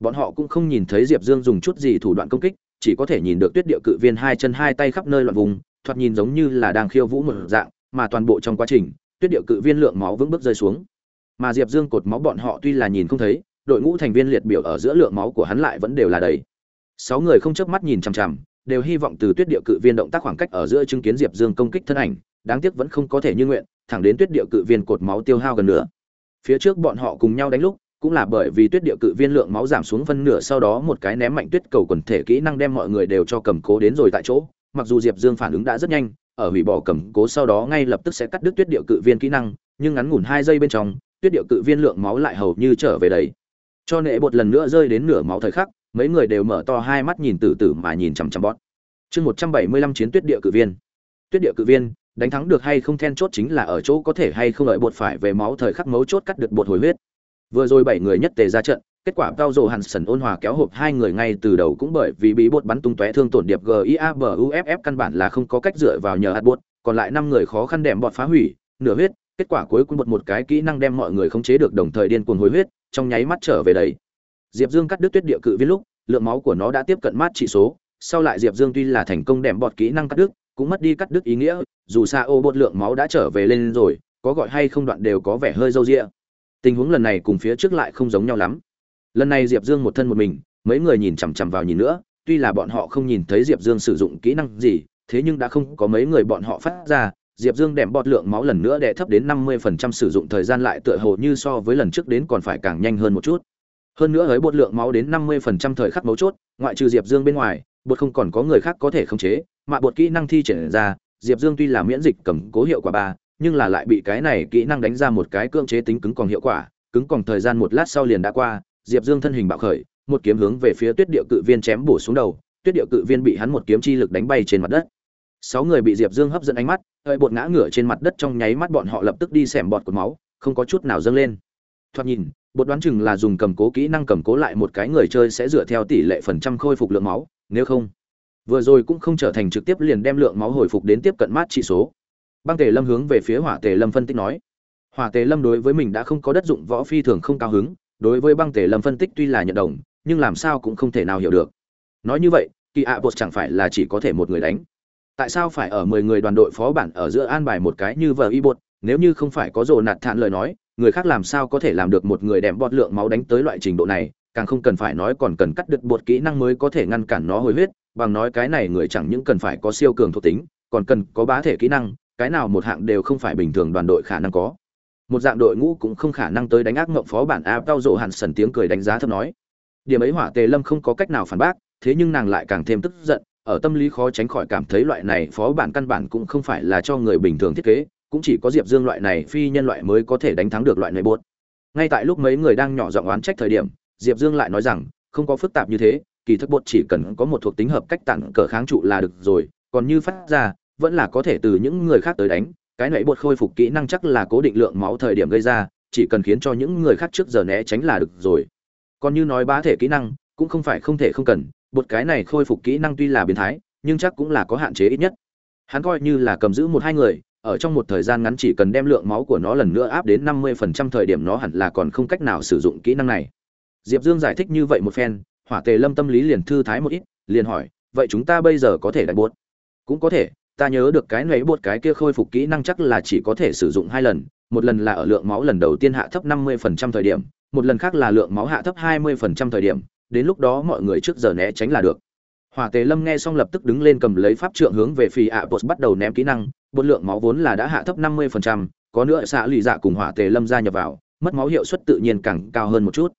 bọn họ cũng không nhìn thấy diệp dương dùng chút gì thủ đoạn công kích, chỉ có thể nhìn được tuyết địa cự viên hai chân hai tay khắp nơi loạn vùng, thoạt nhìn giống như là đang khiêu vũ một dạng, mà toàn bộ trong quá trình, tuyết địa cự viên lượng máu vững bước rơi xuống. Mà diệp dương cột máu bọn họ tuy là nhìn không thấy, đội ngũ thành viên liệt biểu ở giữa lượng máu của hắn lại vẫn đều là đầy. Sáu người không chớp mắt nhìn chằm chằm, đều hy vọng từ tuyết địa cự viên động tác khoảng cách ở giữa chứng kiến diệp dương công kích thân ảnh, đáng tiếc vẫn không có thể như nguyện, thẳng đến tuyết địa cự viên cột máu tiêu hao gần nữa phía trước bọn họ cùng nhau đánh lúc cũng là bởi vì tuyết địa cự viên lượng máu giảm xuống phân nửa sau đó một cái ném mạnh tuyết cầu quần thể kỹ năng đem mọi người đều cho cầm cố đến rồi tại chỗ. Mặc dù diệp dương phản ứng đã rất nhanh, ở hủy bỏ cầm cố sau đó ngay lập tức sẽ cắt đứt tuyết địa cự viên kỹ năng, nhưng ngắn ngủn hai giây bên trong, tuyết địa cự viên lượng máu lại hầu như trở về đấy cho nệ bột lần nữa rơi đến nửa máu thời khắc, mấy người đều mở to hai mắt nhìn từ từ mà nhìn chằm chằm bót chương một trăm bảy mươi lăm chiến tuyết địa cự viên. Tuyết địa cự viên, đánh thắng được hay không then chốt chính là ở chỗ có thể hay không lợi bột phải về máu thời khắc mấu chốt cắt được bột hồi huyết vừa rồi bảy người nhất tề ra trận, kết quả cao rồ hàn sần ôn hòa kéo hộp hai người ngay từ đầu cũng bởi vì bị bột bắn tung tóe thương tổn điệp giabuff căn bản là không có cách dựa vào nhờ hạt bột, còn lại năm người khó khăn đệm bọt phá hủy, nửa huyết, kết quả cuối cùng bột một cái kỹ năng đem mọi người khống chế được đồng thời điên cuồng hồi huyết, trong nháy mắt trở về đấy diệp dương cắt đứt tuyết địa cự viên lúc, lượng máu của nó đã tiếp cận mát trị số, sau lại diệp dương tuy là thành công đệm bọt kỹ năng cắt đứt, cũng mất đi cắt đứt ý nghĩa, dù xa ô bột lượng máu đã trở về lên rồi, có gọi hay không đoạn đều có vẻ hơi râu ria tình huống lần này cùng phía trước lại không giống nhau lắm. Lần này diệp dương một thân một mình, mấy người nhìn chằm chằm vào nhìn nữa, tuy là bọn họ không nhìn thấy diệp dương sử dụng kỹ năng gì, thế nhưng đã không có mấy người bọn họ phát ra, diệp dương đệm bọt lượng máu lần nữa đẻ thấp đến năm mươi phần trăm sử dụng thời gian lại tựa hồ như so với lần trước đến còn phải càng nhanh hơn một chút. Hơn nữa với bột lượng máu đến năm mươi phần trăm thời khắc mấu chốt, ngoại trừ diệp dương bên ngoài bột không còn có người khác có thể khống chế, mà bột kỹ năng thi triển ra, diệp dương tuy là miễn dịch cầm cố hiệu quả ba nhưng là lại bị cái này kỹ năng đánh ra một cái cưỡng chế tính cứng còn hiệu quả, cứng còn thời gian một lát sau liền đã qua, diệp dương thân hình bạo khởi, một kiếm hướng về phía tuyết địa cự viên chém bổ xuống đầu, tuyết địa cự viên bị hắn một kiếm chi lực đánh bay trên mặt đất. Sáu người bị diệp dương hấp dẫn ánh mắt, hơi bột ngã ngửa trên mặt đất trong nháy mắt bọn họ lập tức đi xẻm bọt cột máu, không có chút nào dâng lên. Thoạt nhìn, bột đoán chừng là dùng cầm cố kỹ năng cầm cố lại một cái người chơi sẽ dựa theo tỷ lệ phần trăm khôi phục lượng máu, nếu không, vừa rồi cũng không trở thành trực tiếp liền đem lượng máu hồi phục đến tiếp cận mát trị số băng tề lâm hướng về phía hỏa tề lâm phân tích nói. Hỏa tề lâm đối với mình đã không có đất dụng võ phi thường không cao hứng, đối với băng tề lâm phân tích tuy là nhận đồng, nhưng làm sao cũng không thể nào hiểu được. Nói như vậy, kỳ ạ bột chẳng phải là chỉ có thể một người đánh. Tại sao phải ở mười người đoàn đội phó bản ở giữa an bài một cái như vờ y bột, nếu như không phải có rồ nạt thản lời nói, người khác làm sao có thể làm được một người đem bọt lượng máu đánh tới loại trình độ này, càng không cần phải nói còn cần cắt đứt bột kỹ năng mới có thể ngăn cản nó hồi huyết, bằng nói cái này người chẳng những cần phải có siêu cường thuộc tính, còn cần có bá thể kỹ năng cái nào một hạng đều không phải bình thường đoàn đội khả năng có. Một dạng đội ngũ cũng không khả năng tới đánh ác mộng phó bản a cao rộ hàn sần tiếng cười đánh giá thấp nói. Điểm ấy hỏa tề lâm không có cách nào phản bác, thế nhưng nàng lại càng thêm tức giận, ở tâm lý khó tránh khỏi cảm thấy loại này phó bản căn bản cũng không phải là cho người bình thường thiết kế, cũng chỉ có diệp dương loại này phi nhân loại mới có thể đánh thắng được loại này bột ngay tại lúc mấy người đang nhỏ giọng oán trách thời điểm, diệp dương lại nói rằng, không có phức tạp như thế, kỳ thức bột chỉ cần có một thuộc tính hợp cách tặng cờ kháng trụ là được rồi, còn như phát ra vẫn là có thể từ những người khác tới đánh, cái nãy bột khôi phục kỹ năng chắc là cố định lượng máu thời điểm gây ra, chỉ cần khiến cho những người khác trước giờ né tránh là được rồi. Còn như nói bá thể kỹ năng, cũng không phải không thể không cần, bột cái này khôi phục kỹ năng tuy là biến thái, nhưng chắc cũng là có hạn chế ít nhất. Hắn coi như là cầm giữ một hai người, ở trong một thời gian ngắn chỉ cần đem lượng máu của nó lần nữa áp đến năm mươi phần trăm thời điểm nó hẳn là còn không cách nào sử dụng kỹ năng này. Diệp dương giải thích như vậy một phen, hỏa tề lâm tâm lý liền thư thái một ít, liền hỏi, vậy chúng ta bây giờ có thể đánh buốt cũng có thể ta nhớ được cái nấy buốt cái kia khôi phục kỹ năng chắc là chỉ có thể sử dụng hai lần một lần là ở lượng máu lần đầu tiên hạ thấp năm mươi phần trăm thời điểm một lần khác là lượng máu hạ thấp hai mươi phần trăm thời điểm đến lúc đó mọi người trước giờ né tránh là được. Hỏa tề lâm nghe xong lập tức đứng lên cầm lấy pháp trượng hướng về phi ạ bột bắt đầu ném kỹ năng bột lượng máu vốn là đã hạ thấp năm mươi phần trăm, có nữa xạ lụy dạ cùng hỏa tề lâm gia nhập vào mất máu hiệu suất tự nhiên càng cao hơn một chút.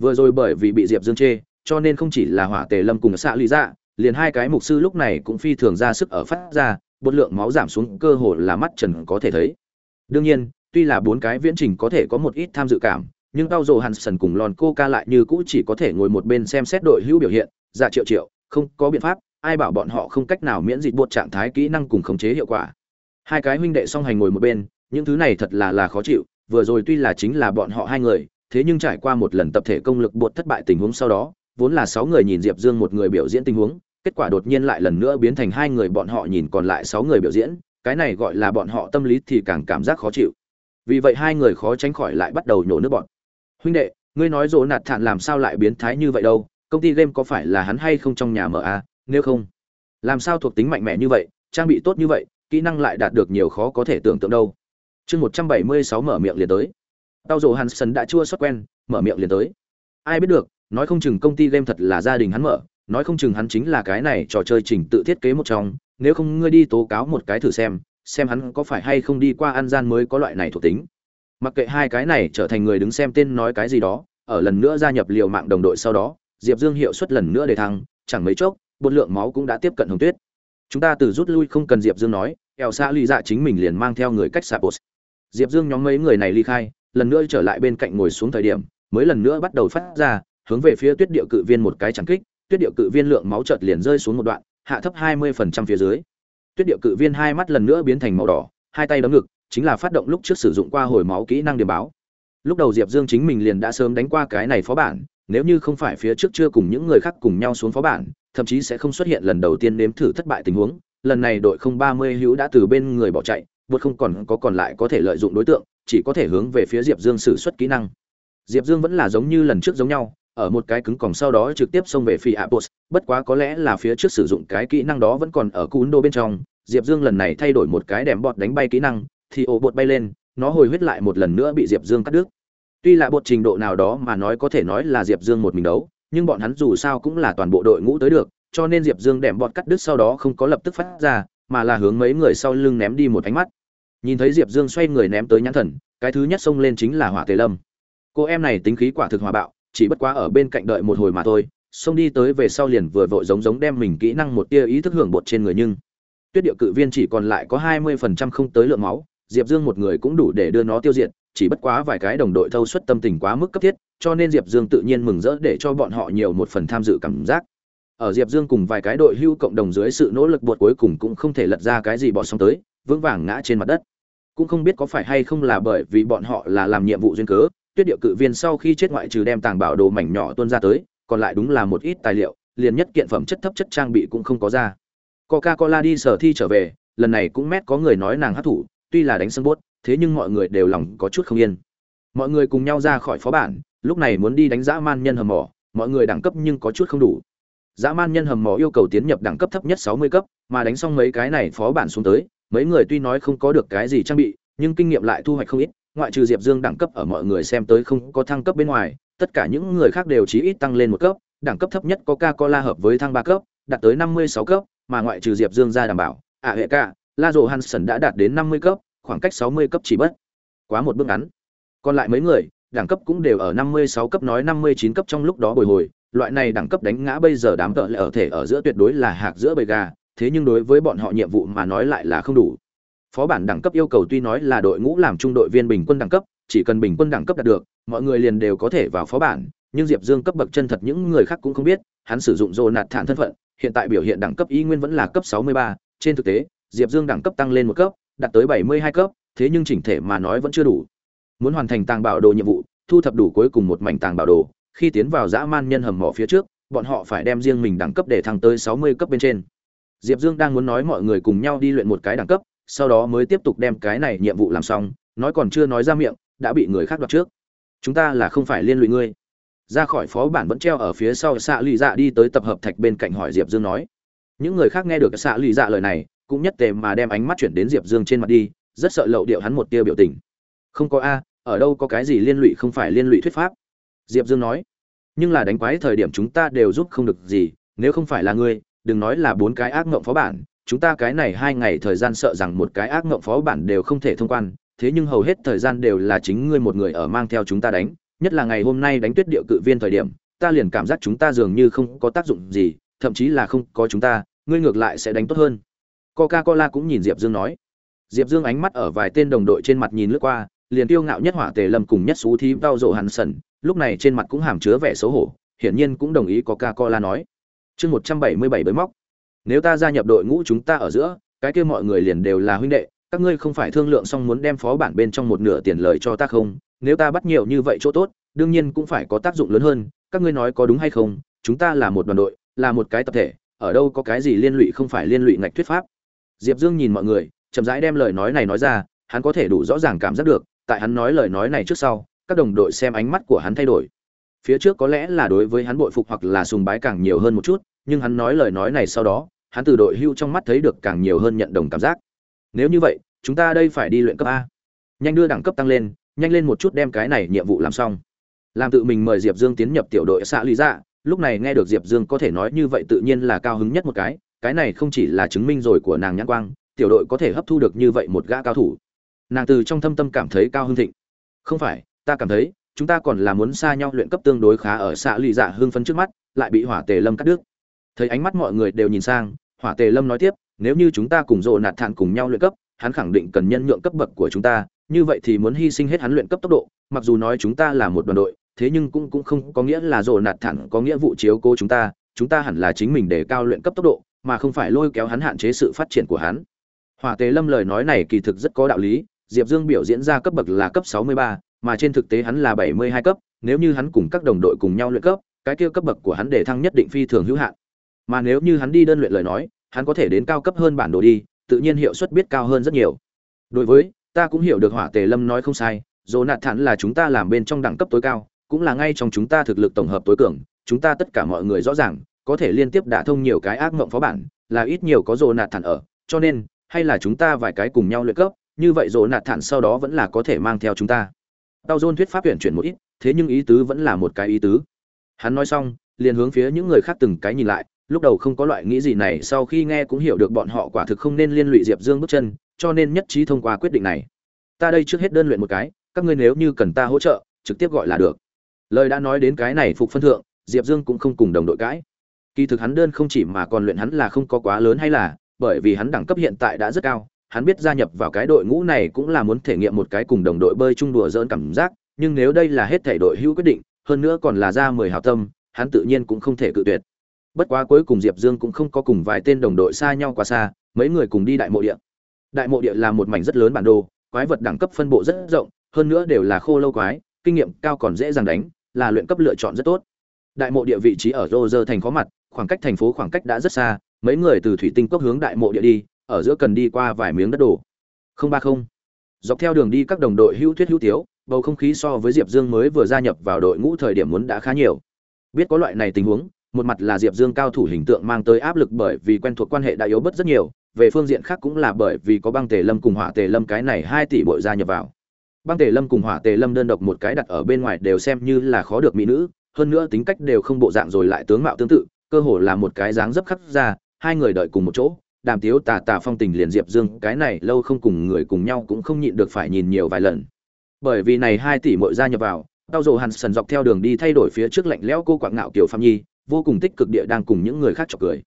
Vừa rồi bởi vì bị diệp dương chê cho nên không chỉ là hỏa tề lâm cùng xạ lý dạ liền hai cái mục sư lúc này cũng phi thường ra sức ở phát ra, bột lượng máu giảm xuống cơ hồ là mắt trần có thể thấy. Đương nhiên, tuy là bốn cái viễn trình có thể có một ít tham dự cảm, nhưng tao dồ hansen cùng lòn cô ca lại như cũ chỉ có thể ngồi một bên xem xét đội hữu biểu hiện dạ triệu triệu, không có biện pháp, ai bảo bọn họ không cách nào miễn dịch bột trạng thái kỹ năng cùng khống chế hiệu quả. Hai cái huynh đệ song hành ngồi một bên, những thứ này thật là là khó chịu, vừa rồi tuy là chính là bọn họ hai người, thế nhưng trải qua một lần tập thể công lực bột thất bại tình huống sau đó, vốn là sáu người nhìn diệp dương một người biểu diễn tình huống kết quả đột nhiên lại lần nữa biến thành hai người bọn họ nhìn còn lại sáu người biểu diễn, cái này gọi là bọn họ tâm lý thì càng cảm giác khó chịu. Vì vậy hai người khó tránh khỏi lại bắt đầu nhổ nước bọn huynh đệ, ngươi nói dỗ nạt thản làm sao lại biến thái như vậy đâu? Công ty game có phải là hắn hay không trong nhà mở a nếu không, làm sao thuộc tính mạnh mẽ như vậy, trang bị tốt như vậy, kỹ năng lại đạt được nhiều khó có thể tưởng tượng đâu? Chương một trăm bảy mươi sáu mở miệng liền tới. Tao dỗ hắn sân đã chua xuất quen, mở miệng liền tới. Ai biết được, nói không chừng công ty game thật là gia đình hắn mở nói không chừng hắn chính là cái này trò chơi trình tự thiết kế một trong, nếu không ngươi đi tố cáo một cái thử xem xem hắn có phải hay không đi qua ăn gian mới có loại này thuộc tính. Mặc kệ hai cái này trở thành người đứng xem tên nói cái gì đó, ở lần nữa gia nhập liều mạng đồng đội sau đó, diệp dương hiệu suất lần nữa để thăng, chẳng mấy chốc, bột lượng máu cũng đã tiếp cận hồng tuyết. Chúng ta từ rút lui không cần diệp dương nói ẻo xa ly dạ chính mình liền mang theo người cách xạ bột. Diệp dương nhóm mấy người này ly khai, lần nữa trở lại bên cạnh ngồi xuống thời điểm, mới lần nữa bắt đầu phát ra, hướng về phía tuyết địa cự viên một cái chẳng kích tuyết điệu cự viên lượng máu chợt liền rơi xuống một đoạn, hạ thấp 20% phía dưới. Tuyết điệu cự viên hai mắt lần nữa biến thành màu đỏ, hai tay đấm ngực, chính là phát động lúc trước sử dụng qua hồi máu kỹ năng điểm báo. Lúc đầu diệp dương chính mình liền đã sớm đánh qua cái này phó bản, nếu như không phải phía trước chưa cùng những người khác cùng nhau xuống phó bản, thậm chí sẽ không xuất hiện lần đầu tiên nếm thử thất bại tình huống. Lần này đội không ba mươi hữu đã từ bên người bỏ chạy, vượt không còn có còn lại có thể lợi dụng đối tượng, chỉ có thể hướng về phía diệp dương sử xuất kỹ năng. Diệp dương vẫn là giống như lần trước giống nhau ở một cái cứng còng sau đó trực tiếp xông về phi apos bất quá có lẽ là phía trước sử dụng cái kỹ năng đó vẫn còn ở cún đô bên trong. Diệp dương lần này thay đổi một cái đèm bọt đánh bay kỹ năng, thì ổ bột bay lên, nó hồi huyết lại một lần nữa bị diệp dương cắt đứt. Tuy là bột trình độ nào đó mà nói có thể nói là diệp dương một mình đấu, nhưng bọn hắn dù sao cũng là toàn bộ đội ngũ tới được, cho nên diệp dương đèm bọt cắt đứt sau đó không có lập tức phát ra, mà là hướng mấy người sau lưng ném đi một ánh mắt. Nhìn thấy diệp dương xoay người ném tới nhãn thần, cái thứ nhất xông lên chính là hỏa tề lâm. Cô em này tính khí quả thực hòa bạo chỉ bất quá ở bên cạnh đợi một hồi mà thôi, xông đi tới về sau liền vừa vội giống giống đem mình kỹ năng một tia ý thức hưởng bột trên người nhưng, tuyết điệu cự viên chỉ còn lại có hai mươi phần trăm không tới lượng máu, diệp dương một người cũng đủ để đưa nó tiêu diệt, chỉ bất quá vài cái đồng đội thâu suất tâm tình quá mức cấp thiết, cho nên diệp dương tự nhiên mừng rỡ để cho bọn họ nhiều một phần tham dự cảm giác. Ở diệp dương cùng vài cái đội hưu cộng đồng dưới sự nỗ lực bột cuối cùng cũng không thể lật ra cái gì bỏ xong tới, vững vàng ngã trên mặt đất. Cũng không biết có phải hay không là bởi vì bọn họ là làm nhiệm vụ duyên cớ tuyết điệu cự viên sau khi chết ngoại trừ đem tàng bảo đồ mảnh nhỏ tuôn ra tới, còn lại đúng là một ít tài liệu, liền nhất kiện phẩm chất thấp chất trang bị cũng không có ra. Coca cola đi sở thi trở về, lần này cũng mét có người nói nàng hát thủ, tuy là đánh sân bốt, thế nhưng mọi người đều lòng có chút không yên. Mọi người cùng nhau ra khỏi phó bản, lúc này muốn đi đánh dã man nhân hầm mỏ, mọi người đẳng cấp nhưng có chút không đủ. Dã man nhân hầm mỏ yêu cầu tiến nhập đẳng cấp thấp nhất sáu mươi cấp, mà đánh xong mấy cái này phó bản xuống tới, mấy người tuy nói không có được cái gì trang bị, nhưng kinh nghiệm lại thu hoạch không ít ngoại trừ diệp dương đẳng cấp ở mọi người xem tới không có thăng cấp bên ngoài, tất cả những người khác đều chí ít tăng lên một cấp, đẳng cấp thấp nhất có ca cola hợp với thăng ba cấp, đạt tới năm mươi sáu cấp, mà ngoại trừ diệp dương ra đảm bảo à hệ cả, la rộ hansen đã đạt đến năm mươi cấp, khoảng cách sáu mươi cấp chỉ bất quá một bước ngắn. Còn lại mấy người, đẳng cấp cũng đều ở năm mươi sáu cấp nói năm mươi chín cấp trong lúc đó bồi hồi, loại này đẳng cấp đánh ngã bây giờ đám tợ lại ở thể ở giữa tuyệt đối là hạc giữa bầy gà, thế nhưng đối với bọn họ nhiệm vụ mà nói lại là không đủ phó bản đẳng cấp yêu cầu tuy nói là đội ngũ làm trung đội viên bình quân đẳng cấp chỉ cần bình quân đẳng cấp đạt được mọi người liền đều có thể vào phó bản nhưng diệp dương cấp bậc chân thật những người khác cũng không biết hắn sử dụng rô nạt thản thân phận hiện tại biểu hiện đẳng cấp y nguyên vẫn là cấp 63, trên thực tế diệp dương đẳng cấp tăng lên một cấp đạt tới 72 cấp thế nhưng chỉnh thể mà nói vẫn chưa đủ. Muốn hoàn thành tàng bảo đồ nhiệm vụ thu thập đủ cuối cùng một mảnh tàng bảo đồ khi tiến vào dã man nhân hầm mỏ phía trước bọn họ phải đem riêng mình đẳng cấp để thăng tới 60 cấp bên trên. Diệp dương đang muốn nói mọi người cùng nhau đi luyện một cái đẳng cấp sau đó mới tiếp tục đem cái này nhiệm vụ làm xong, nói còn chưa nói ra miệng, đã bị người khác đoạt trước. Chúng ta là không phải liên lụy ngươi. Ra khỏi phó bản vẫn treo ở phía sau xạ lì dạ đi tới tập hợp thạch bên cạnh hỏi diệp dương nói. Những người khác nghe được xạ lì dạ lời này, cũng nhất tề mà đem ánh mắt chuyển đến diệp dương trên mặt đi, rất sợ lậu điệu hắn một tia biểu tình. Không có a, ở đâu có cái gì liên lụy không phải liên lụy thuyết pháp. Diệp dương nói. Nhưng là đánh quái thời điểm chúng ta đều giúp không được gì, nếu không phải là ngươi, đừng nói là bốn cái ác mộng phó bản chúng ta cái này hai ngày thời gian sợ rằng một cái ác ngộng phó bản đều không thể thông quan, thế nhưng hầu hết thời gian đều là chính ngươi một người ở mang theo chúng ta đánh, nhất là ngày hôm nay đánh tuyết địa cự viên thời điểm, ta liền cảm giác chúng ta dường như không có tác dụng gì, thậm chí là không có chúng ta, ngươi ngược lại sẽ đánh tốt hơn. Coca cola cũng nhìn diệp dương nói. Diệp dương ánh mắt ở vài tên đồng đội trên mặt nhìn lướt qua, liền tiêu ngạo nhất hỏa tề lâm cùng nhất xú thí đau rộ hàn sần, lúc này trên mặt cũng hàm chứa vẻ xấu hổ, hiển nhiên cũng đồng ý coca cola nói. Chương một trăm bảy mươi bảy bới móc nếu ta gia nhập đội ngũ chúng ta ở giữa, cái kia mọi người liền đều là huynh đệ, các ngươi không phải thương lượng xong muốn đem phó bản bên trong một nửa tiền lời cho ta không? Nếu ta bắt nhiều như vậy chỗ tốt, đương nhiên cũng phải có tác dụng lớn hơn, các ngươi nói có đúng hay không? Chúng ta là một đoàn đội, là một cái tập thể, ở đâu có cái gì liên lụy không phải liên lụy ngạch thuyết pháp. Diệp dương nhìn mọi người, chậm rãi đem lời nói này nói ra, hắn có thể đủ rõ ràng cảm giác được, tại hắn nói lời nói này trước sau, các đồng đội xem ánh mắt của hắn thay đổi. Phía trước có lẽ là đối với hắn bội phục hoặc là sùng bái càng nhiều hơn một chút, nhưng hắn nói lời nói này sau đó hắn từ đội hưu trong mắt thấy được càng nhiều hơn nhận đồng cảm giác. Nếu như vậy, chúng ta đây phải đi luyện cấp a. Nhanh đưa đẳng cấp tăng lên, nhanh lên một chút đem cái này nhiệm vụ làm xong. Làm tự mình mời diệp dương tiến nhập tiểu đội xã lý dạ lúc này nghe được diệp dương có thể nói như vậy tự nhiên là cao hứng nhất một cái cái này không chỉ là chứng minh rồi của nàng nhãn quang, tiểu đội có thể hấp thu được như vậy một gã cao thủ. Nàng từ trong thâm tâm cảm thấy cao hưng thịnh. Không phải, ta cảm thấy, chúng ta còn là muốn xa nhau luyện cấp tương đối khá ở xã Lụy dạ hưng phấn trước mắt, lại bị hỏa tề lâm cắt đứt thấy ánh mắt mọi người đều nhìn sang hỏa tề lâm nói tiếp nếu như chúng ta cùng rộ nạt thản cùng nhau luyện cấp hắn khẳng định cần nhân nhượng cấp bậc của chúng ta như vậy thì muốn hy sinh hết hắn luyện cấp tốc độ mặc dù nói chúng ta là một đoàn đội thế nhưng cũng cũng không có nghĩa là rộ nạt thản có nghĩa vụ chiếu cố chúng ta chúng ta hẳn là chính mình để cao luyện cấp tốc độ mà không phải lôi kéo hắn hạn chế sự phát triển của hắn. Hỏa tề lâm lời nói này kỳ thực rất có đạo lý diệp dương biểu diễn ra cấp bậc là cấp 63, mà trên thực tế hắn là 72 cấp nếu như hắn cùng các đồng đội cùng nhau luyện cấp cái kia cấp bậc của hắn để thăng nhất định phi thường hữu hạn mà nếu như hắn đi đơn luyện lời nói, hắn có thể đến cao cấp hơn bản đồ đi, tự nhiên hiệu suất biết cao hơn rất nhiều. Đối với, ta cũng hiểu được hỏa tề lâm nói không sai dồ nạt thản là chúng ta làm bên trong đẳng cấp tối cao, cũng là ngay trong chúng ta thực lực tổng hợp tối cường, chúng ta tất cả mọi người rõ ràng, có thể liên tiếp đả thông nhiều cái ác mộng phó bản, là ít nhiều có dồ nạt thản ở, cho nên, hay là chúng ta vài cái cùng nhau luyện cấp, như vậy dồ nạt thản sau đó vẫn là có thể mang theo chúng ta. Tao dôn thuyết pháp tuyển chuyển một ít, thế nhưng ý tứ vẫn là một cái ý tứ. Hắn nói xong, liền hướng phía những người khác từng cái nhìn lại lúc đầu không có loại nghĩ gì này, sau khi nghe cũng hiểu được bọn họ quả thực không nên liên lụy diệp dương bước chân, cho nên nhất trí thông qua quyết định này. Ta đây trước hết đơn luyện một cái, các ngươi nếu như cần ta hỗ trợ, trực tiếp gọi là được. Lời đã nói đến cái này phục phân thượng, diệp dương cũng không cùng đồng đội cãi. Kỳ thực hắn đơn không chỉ mà còn luyện hắn là không có quá lớn hay là, bởi vì hắn đẳng cấp hiện tại đã rất cao, hắn biết gia nhập vào cái đội ngũ này cũng là muốn thể nghiệm một cái cùng đồng đội bơi chung đùa dỡn cảm giác, nhưng nếu đây là hết thể đội hữu quyết định, hơn nữa còn là ra mười hào tâm, hắn tự nhiên cũng không thể cự tuyệt bất quá cuối cùng diệp dương cũng không có cùng vài tên đồng đội xa nhau quá xa, mấy người cùng đi đại mộ địa. Đại mộ địa là một mảnh rất lớn bản đồ, quái vật đẳng cấp phân bộ rất rộng, hơn nữa đều là khô lâu quái, kinh nghiệm cao còn dễ dàng đánh, là luyện cấp lựa chọn rất tốt. Đại mộ địa vị trí ở rô rơ thành khó mặt, khoảng cách thành phố khoảng cách đã rất xa, mấy người từ thủy tinh cốc hướng đại mộ địa đi, ở giữa cần đi qua vài miếng đất đổ. Không ba không. Dọc theo đường đi các đồng đội hữu thuyết hữu tiếu, bầu không khí so với diệp dương mới vừa gia nhập vào đội ngũ thời điểm muốn đã khá nhiều. Biết có loại này tình huống một mặt là diệp dương cao thủ hình tượng mang tới áp lực bởi vì quen thuộc quan hệ đã yếu bớt rất nhiều, về phương diện khác cũng là bởi vì có băng tề lâm cùng hỏa tề lâm cái này hai tỷ bội gia nhập vào. Băng tề lâm cùng hỏa tề lâm đơn độc một cái đặt ở bên ngoài đều xem như là khó được mỹ nữ, hơn nữa tính cách đều không bộ dạng rồi lại tướng mạo tương tự, cơ hồ là một cái dáng dấp khắc ra, hai người đợi cùng một chỗ, đàm tiếu tà tà phong tình liền diệp dương, cái này lâu không cùng người cùng nhau cũng không nhịn được phải nhìn nhiều vài lần. Bởi vì này hai tỷ mội gia nhập vào, tao Dụ hàn sần dọc theo đường đi thay đổi phía trước lạnh lẽo cô quạng ngạo kiểu phạm nhi vô cùng tích cực địa đang cùng những người khác chọc cười.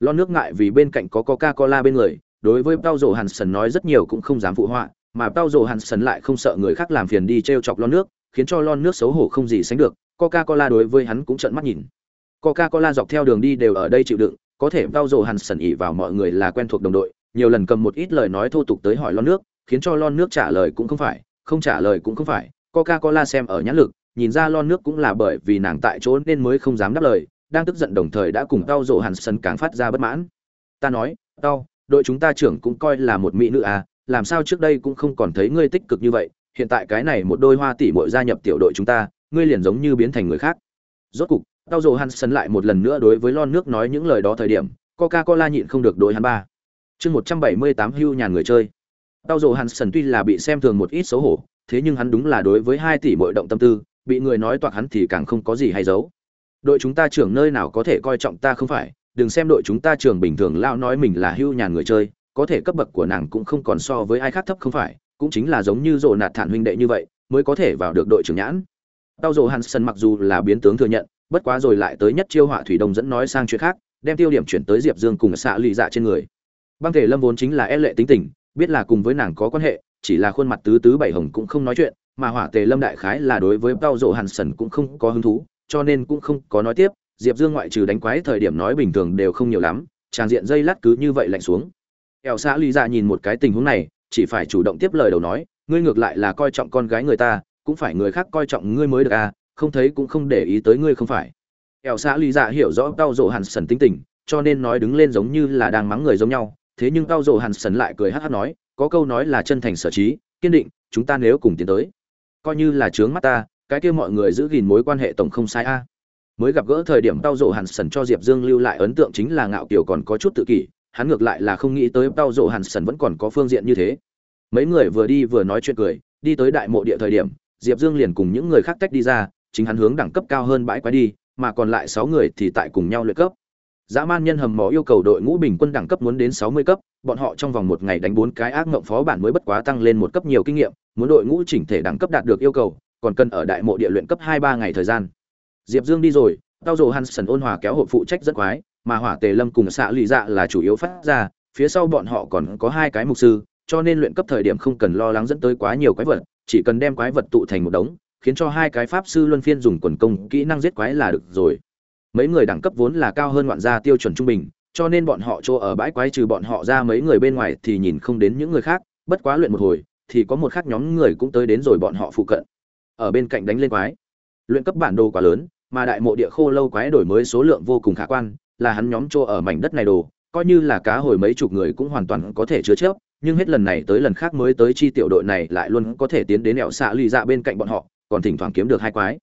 Lo nước ngại vì bên cạnh có coca cola bên người, đối với tao rồ hansen nói rất nhiều cũng không dám phụ họa, mà tao rồ hansen lại không sợ người khác làm phiền đi t r e o chọc lo nước, khiến cho lon nước xấu hổ không gì sánh được coca cola đối với hắn cũng trợn mắt nhìn. Coca cola dọc theo đường đi đều ở đây chịu đựng, có thể tao rồ hansen sần ỉ vào mọi người là quen thuộc đồng đội, nhiều lần cầm một ít lời nói thô tục tới hỏi lon nước, khiến cho lon nước trả lời cũng không phải, không trả lời cũng không phải coca cola xem ở nhãn lực, nhìn ra lon nước cũng là bởi vì nàng tại chỗ nên mới không dám đáp lời đang tức giận đồng thời đã cùng tao rộ hàn sân càng phát ra bất mãn ta nói tao đội chúng ta trưởng cũng coi là một mỹ nữ à làm sao trước đây cũng không còn thấy ngươi tích cực như vậy hiện tại cái này một đôi hoa tỷ muội gia nhập tiểu đội chúng ta ngươi liền giống như biến thành người khác rốt cục tao rộ hàn sân lại một lần nữa đối với lon nước nói những lời đó thời điểm, Coca-Cola nhịn không được đối hắn ba. Chương 178 hưu nhà người chơi. Tao rộ hàn sân tuy là bị xem thường một ít xấu hổ, thế nhưng hắn đúng là đối với hai tỷ muội động tâm tư, bị người nói toạc hắn thì càng không có gì hay giấu. Đội chúng ta trưởng nơi nào có thể coi trọng ta không phải, đừng xem đội chúng ta trưởng bình thường lao nói mình là hưu nhàn người chơi, có thể cấp bậc của nàng cũng không còn so với ai khác thấp không phải, cũng chính là giống như rồ nạt thản huynh đệ như vậy, mới có thể vào được đội trưởng nhãn. Tao Hàn Hansen mặc dù là biến tướng thừa nhận, bất quá rồi lại tới nhất chiêu họa thủy đông dẫn nói sang chuyện khác đem tiêu điểm chuyển tới diệp dương cùng xạ lụy dạ trên người băng thể lâm vốn chính là e lệ tính tình biết là cùng với nàng có quan hệ chỉ là khuôn mặt tứ tứ bảy hồng cũng không nói chuyện mà hỏa tề lâm đại khái là đối với tao rộ hàn Sân cũng không có hứng thú cho nên cũng không có nói tiếp, diệp dương ngoại trừ đánh quái thời điểm nói bình thường đều không nhiều lắm, tràng diện dây lát cứ như vậy lạnh xuống. Ẻo xã lụy dạ nhìn một cái tình huống này, chỉ phải chủ động tiếp lời đầu nói, ngươi ngược lại là coi trọng con gái người ta, cũng phải người khác coi trọng ngươi mới được à không thấy cũng không để ý tới ngươi không phải. Ẻo xã lý dạ hiểu rõ tao rộ hàn sần tính tình, cho nên nói đứng lên giống như là đang mắng người giống nhau, thế nhưng tao rộ hàn sần lại cười hát hát nói, có câu nói là chân thành sở trí, kiên định, chúng ta nếu cùng tiến tới, coi như là trướng mắt ta cái kia mọi người giữ gìn mối quan hệ tổng không sai a mới gặp gỡ thời điểm tao rộ hàn sần cho diệp dương lưu lại ấn tượng chính là ngạo kiều còn có chút tự kỷ hắn ngược lại là không nghĩ tới tao rộ hàn sần vẫn còn có phương diện như thế mấy người vừa đi vừa nói chuyện cười đi tới đại mộ địa thời điểm diệp dương liền cùng những người khác tách đi ra chính hắn hướng đẳng cấp cao hơn bãi quái đi, mà còn lại sáu người thì tại cùng nhau luyện cấp. Dã man nhân hầm mỏ yêu cầu đội ngũ bình quân đẳng cấp muốn đến 60 cấp, bọn họ trong vòng một ngày đánh bốn cái ác mộng phó bản mới bất quá tăng lên một cấp nhiều kinh nghiệm, muốn đội ngũ chỉnh thể đẳng cấp đạt được yêu cầu, còn cần ở đại mộ địa luyện cấp hai ba ngày thời gian. Diệp dương đi rồi, tao rồ hansen ôn hòa kéo hộp phụ trách rất quái mà hỏa tề lâm cùng xạ lụy dạ là chủ yếu phát ra, phía sau bọn họ còn có hai cái mục sư, cho nên luyện cấp thời điểm không cần lo lắng dẫn tới quá nhiều quái vật, chỉ cần đem quái vật tụ thành một đống, khiến cho hai cái pháp sư luân phiên dùng quần công, kỹ năng giết quái là được rồi. Mấy người đẳng cấp vốn là cao hơn ngoạn gia tiêu chuẩn trung bình, cho nên bọn họ chỗ ở bãi quái trừ bọn họ ra mấy người bên ngoài thì nhìn không đến những người khác, bất quá luyện một hồi, thì có một khác nhóm người cũng tới đến rồi bọn họ phụ cận ở bên cạnh đánh lên quái. Luyện cấp bản đồ quá lớn, mà đại mộ địa khô lâu quái đổi mới số lượng vô cùng khả quan, là hắn nhóm chỗ ở mảnh đất này đồ, coi như là cá hồi mấy chục người cũng hoàn toàn có thể chứa chấp nhưng hết lần này tới lần khác mới tới chi tiểu đội này lại luôn có thể tiến đến ẹo xạ lì dạ bên cạnh bọn họ, còn thỉnh thoảng kiếm được hai quái.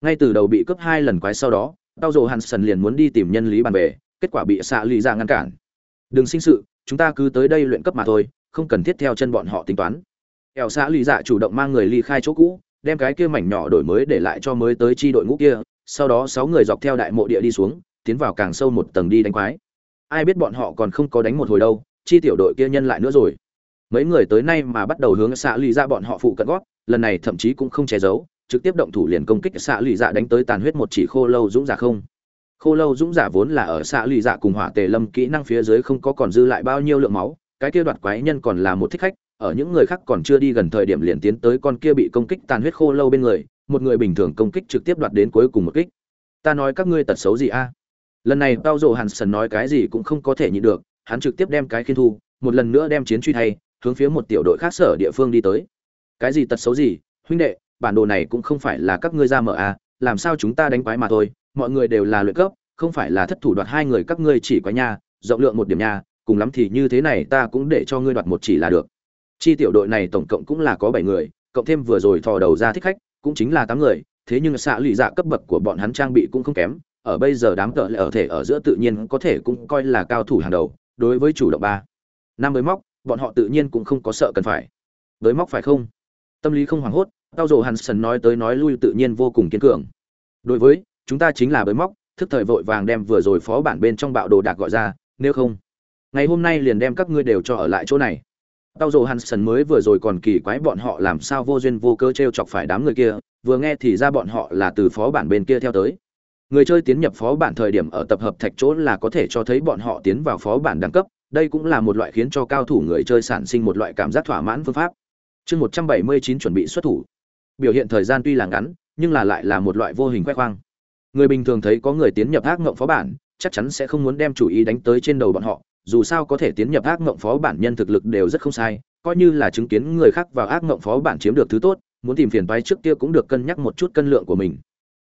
Ngay từ đầu bị cướp hai lần quái sau đó, tao dồ hansen liền muốn đi tìm nhân lý bàn về, kết quả bị xạ lì dạ ngăn cản. Đừng sinh sự, chúng ta cứ tới đây luyện cấp mà thôi, không cần thiết theo chân bọn họ tính toán. Ẹo xạ lì dạ chủ động mang người ly khai chỗ cũ đem cái kia mảnh nhỏ đổi mới để lại cho mới tới chi đội ngũ kia, sau đó sáu người dọc theo đại mộ địa đi xuống, tiến vào càng sâu một tầng đi đánh quái. Ai biết bọn họ còn không có đánh một hồi đâu, chi tiểu đội kia nhân lại nữa rồi. Mấy người tới nay mà bắt đầu hướng xạ lì ra bọn họ phụ cận gót, lần này thậm chí cũng không che giấu, trực tiếp động thủ liền công kích xạ lì dạ đánh tới tàn huyết một chỉ khô lâu dũng giả không. Khô lâu dũng giả vốn là ở xạ lì dạ cùng hỏa tề lâm kỹ năng phía dưới không có còn dư lại bao nhiêu lượng máu, cái kia đoạt quái nhân còn là một thích khách ở những người khác còn chưa đi gần thời điểm liền tiến tới con kia bị công kích tàn huyết khô lâu bên người, một người bình thường công kích trực tiếp đoạt đến cuối cùng một kích. Ta nói các ngươi tật xấu gì a? Lần này tao rồ hàn sần nói cái gì cũng không có thể nhịn được, hắn trực tiếp đem cái khiên thu, một lần nữa đem chiến truy thay, hướng phía một tiểu đội khác sở địa phương đi tới. Cái gì tật xấu gì? Huynh đệ, bản đồ này cũng không phải là các ngươi ra mở a làm sao chúng ta đánh quái mà thôi, mọi người đều là luyện cấp, không phải là thất thủ đoạt hai người các ngươi chỉ quái nha, rộng lượng một điểm nha, cùng lắm thì như thế này ta cũng để cho ngươi đoạt một chỉ là được chi tiểu đội này tổng cộng cũng là có bảy người, cộng thêm vừa rồi thò đầu ra thích khách, cũng chính là tám người, thế nhưng xạ lụy dạ cấp bậc của bọn hắn trang bị cũng không kém, ở bây giờ đám cỡ ở thể ở giữa tự nhiên có thể cũng coi là cao thủ hàng đầu, đối với chủ động ba. Năm mới móc, bọn họ tự nhiên cũng không có sợ cần phải. Với móc phải không? Tâm lý không hoảng hốt, tao rồ hansen nói tới nói lui tự nhiên vô cùng kiên cường. Đối với, chúng ta chính là bới móc, thức thời vội vàng đem vừa rồi phó bản bên trong bạo đồ đạc gọi ra, nếu không, ngày hôm nay liền đem các ngươi đều cho ở lại chỗ này tao dồ hansen mới vừa rồi còn kỳ quái bọn họ làm sao vô duyên vô cớ trêu chọc phải đám người kia, vừa nghe thì ra bọn họ là từ phó bản bên kia theo tới. Người chơi tiến nhập phó bản thời điểm ở tập hợp thạch chỗ là có thể cho thấy bọn họ tiến vào phó bản đẳng cấp, đây cũng là một loại khiến cho cao thủ người chơi sản sinh một loại cảm giác thỏa mãn phương pháp. Chương một trăm bảy mươi chín chuẩn bị xuất thủ. Biểu hiện thời gian tuy là ngắn, nhưng là lại là một loại vô hình quét khoang. Người bình thường thấy có người tiến nhập ác ngộng phó bản, chắc chắn sẽ không muốn đem chủ ý đánh tới trên đầu bọn họ dù sao có thể tiến nhập ác mộng phó bản nhân thực lực đều rất không sai, coi như là chứng kiến người khác vào ác mộng phó bản chiếm được thứ tốt, muốn tìm phiền toái trước kia cũng được cân nhắc một chút cân lượng của mình.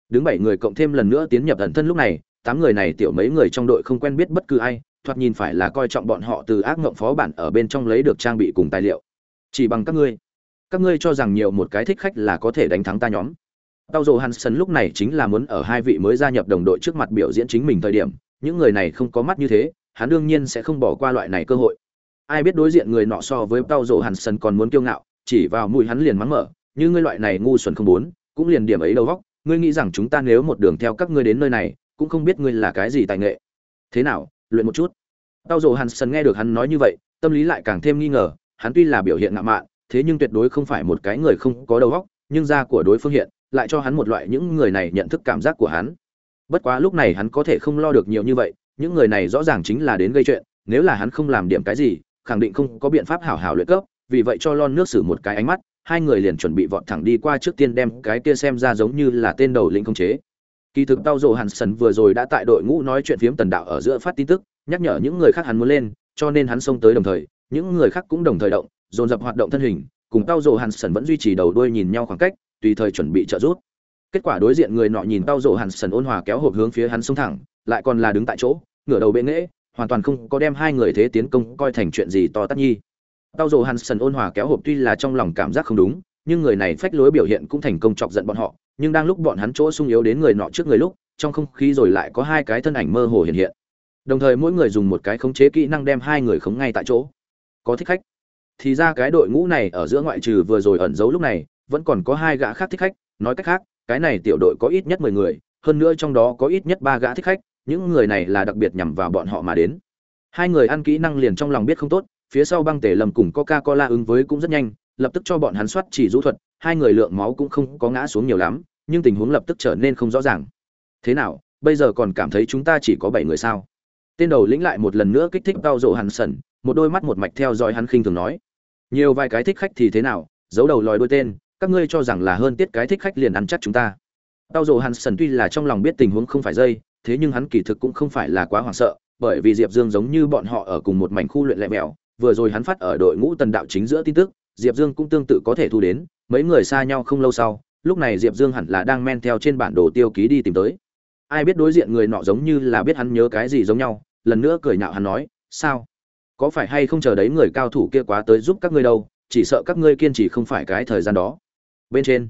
Đứng bảy người cộng thêm lần nữa tiến nhập ẩn thân lúc này, tám người này tiểu mấy người trong đội không quen biết bất cứ ai, thoạt nhìn phải là coi trọng bọn họ từ ác mộng phó bản ở bên trong lấy được trang bị cùng tài liệu. Chỉ bằng các ngươi. Các ngươi cho rằng nhiều một cái thích khách là có thể đánh thắng ta nhóm. Tao dồ hansen lúc này chính là muốn ở hai vị mới gia nhập đồng đội trước mặt biểu diễn chính mình thời điểm, những người này không có mắt như thế hắn đương nhiên sẽ không bỏ qua loại này cơ hội. Ai biết đối diện người nọ so với tao Hàn Sơn còn muốn kiêu ngạo, chỉ vào mũi hắn liền mắng mở, như ngươi loại này ngu xuẩn không muốn, cũng liền điểm ấy đầu góc, ngươi nghĩ rằng chúng ta nếu một đường theo các ngươi đến nơi này, cũng không biết ngươi là cái gì tài nghệ. Thế nào? Luyện một chút. Tao Hàn Sơn nghe được hắn nói như vậy, tâm lý lại càng thêm nghi ngờ, hắn tuy là biểu hiện ngạo mạn, thế nhưng tuyệt đối không phải một cái người không có đầu góc. nhưng da của đối phương hiện, lại cho hắn một loại những người này nhận thức cảm giác của hắn. Bất quá lúc này hắn có thể không lo được nhiều như vậy những người này rõ ràng chính là đến gây chuyện, nếu là hắn không làm điểm cái gì, khẳng định không có biện pháp hảo hảo luyện cấp, vì vậy cho lon nước xử một cái ánh mắt, hai người liền chuẩn bị vọt thẳng đi qua trước tiên đem cái kia xem ra giống như là tên đầu lĩnh không chế. Kỳ thực tao rồ hàn sần vừa rồi đã tại đội ngũ nói chuyện phiếm tần đạo ở giữa phát tin tức, nhắc nhở những người khác hắn muốn lên, cho nên hắn xông tới đồng thời, những người khác cũng đồng thời động, dồn dập hoạt động thân hình, cùng tao rồ hàn sần vẫn duy trì đầu đuôi nhìn nhau khoảng cách, tùy thời chuẩn bị trợ giúp. Kết quả đối diện người nọ nhìn tao rồ hàn sần ôn hòa kéo hộp hướng phía hắn xông thẳng lại còn là đứng tại chỗ, ngửa đầu bệ nghễ, hoàn toàn không có đem hai người thế tiến công coi thành chuyện gì to tát nhi. Tao dồ hàn sần ôn hòa kéo hộp tuy là trong lòng cảm giác không đúng, nhưng người này phách lối biểu hiện cũng thành công chọc giận bọn họ, nhưng đang lúc bọn hắn chỗ sung yếu đến người nọ trước người lúc, trong không khí rồi lại có hai cái thân ảnh mơ hồ hiện hiện. Đồng thời mỗi người dùng một cái khống chế kỹ năng đem hai người khống ngay tại chỗ. Có thích khách. Thì ra cái đội ngũ này ở giữa ngoại trừ vừa rồi ẩn giấu lúc này, vẫn còn có hai gã khác thích khách. Nói cách khác, cái này tiểu đội có ít nhất mười người, hơn nữa trong đó có ít nhất ba gã thích khách những người này là đặc biệt nhằm vào bọn họ mà đến. Hai người ăn kỹ năng liền trong lòng biết không tốt, phía sau băng tể lầm cùng coca cola ứng với cũng rất nhanh, lập tức cho bọn hắn soát chỉ rũ thuật, hai người lượng máu cũng không có ngã xuống nhiều lắm, nhưng tình huống lập tức trở nên không rõ ràng. Thế nào, bây giờ còn cảm thấy chúng ta chỉ có bảy người sao? Tên đầu lĩnh lại một lần nữa kích thích đau rộ hắn sần một đôi mắt một mạch theo dõi hắn khinh thường nói. Nhiều vài cái thích khách thì thế nào, giấu đầu lòi đôi tên, các ngươi cho rằng là hơn tiết cái thích khách liền ăn chắc chúng ta. Đau rộ hắn sẩn tuy là trong lòng biết tình huống không phải dây thế nhưng hắn kỳ thực cũng không phải là quá hoảng sợ, bởi vì diệp dương giống như bọn họ ở cùng một mảnh khu luyện lẹ mèo vừa rồi hắn phát ở đội ngũ tần đạo chính giữa tin tức, diệp dương cũng tương tự có thể thu đến, mấy người xa nhau không lâu sau, lúc này diệp dương hẳn là đang men theo trên bản đồ tiêu ký đi tìm tới. Ai biết đối diện người nọ giống như là biết hắn nhớ cái gì giống nhau, lần nữa cười nhạo hắn nói, sao? Có phải hay không chờ đấy người cao thủ kia quá tới giúp các ngươi đâu, chỉ sợ các ngươi kiên trì không phải cái thời gian đó. Bên trên,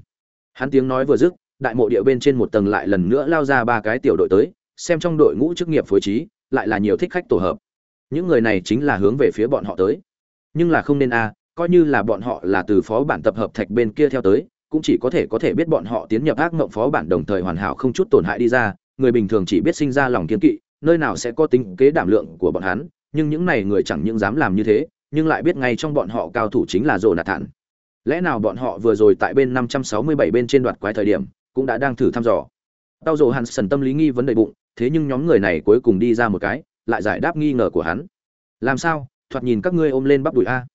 hắn tiếng nói vừa dứt, đại mộ địa bên trên một tầng lại lần nữa lao ra ba cái tiểu đội tới xem trong đội ngũ chức nghiệp phối trí, lại là nhiều thích khách tổ hợp. Những người này chính là hướng về phía bọn họ tới. Nhưng là không nên a, coi như là bọn họ là từ phó bản tập hợp thạch bên kia theo tới, cũng chỉ có thể có thể biết bọn họ tiến nhập ác mộng phó bản đồng thời hoàn hảo không chút tổn hại đi ra, người bình thường chỉ biết sinh ra lòng kiên kỵ, nơi nào sẽ có tính kế đảm lượng của bọn hắn, nhưng những này người chẳng những dám làm như thế, nhưng lại biết ngay trong bọn họ cao thủ chính là rồ thản. Lẽ nào bọn họ vừa rồi tại bên 567 bên trên đoạt quái thời điểm, cũng đã đang thử thăm dò? Tao rồ sần tâm lý nghi vấn đầy bụng thế nhưng nhóm người này cuối cùng đi ra một cái lại giải đáp nghi ngờ của hắn làm sao thoạt nhìn các ngươi ôm lên bắp đùi a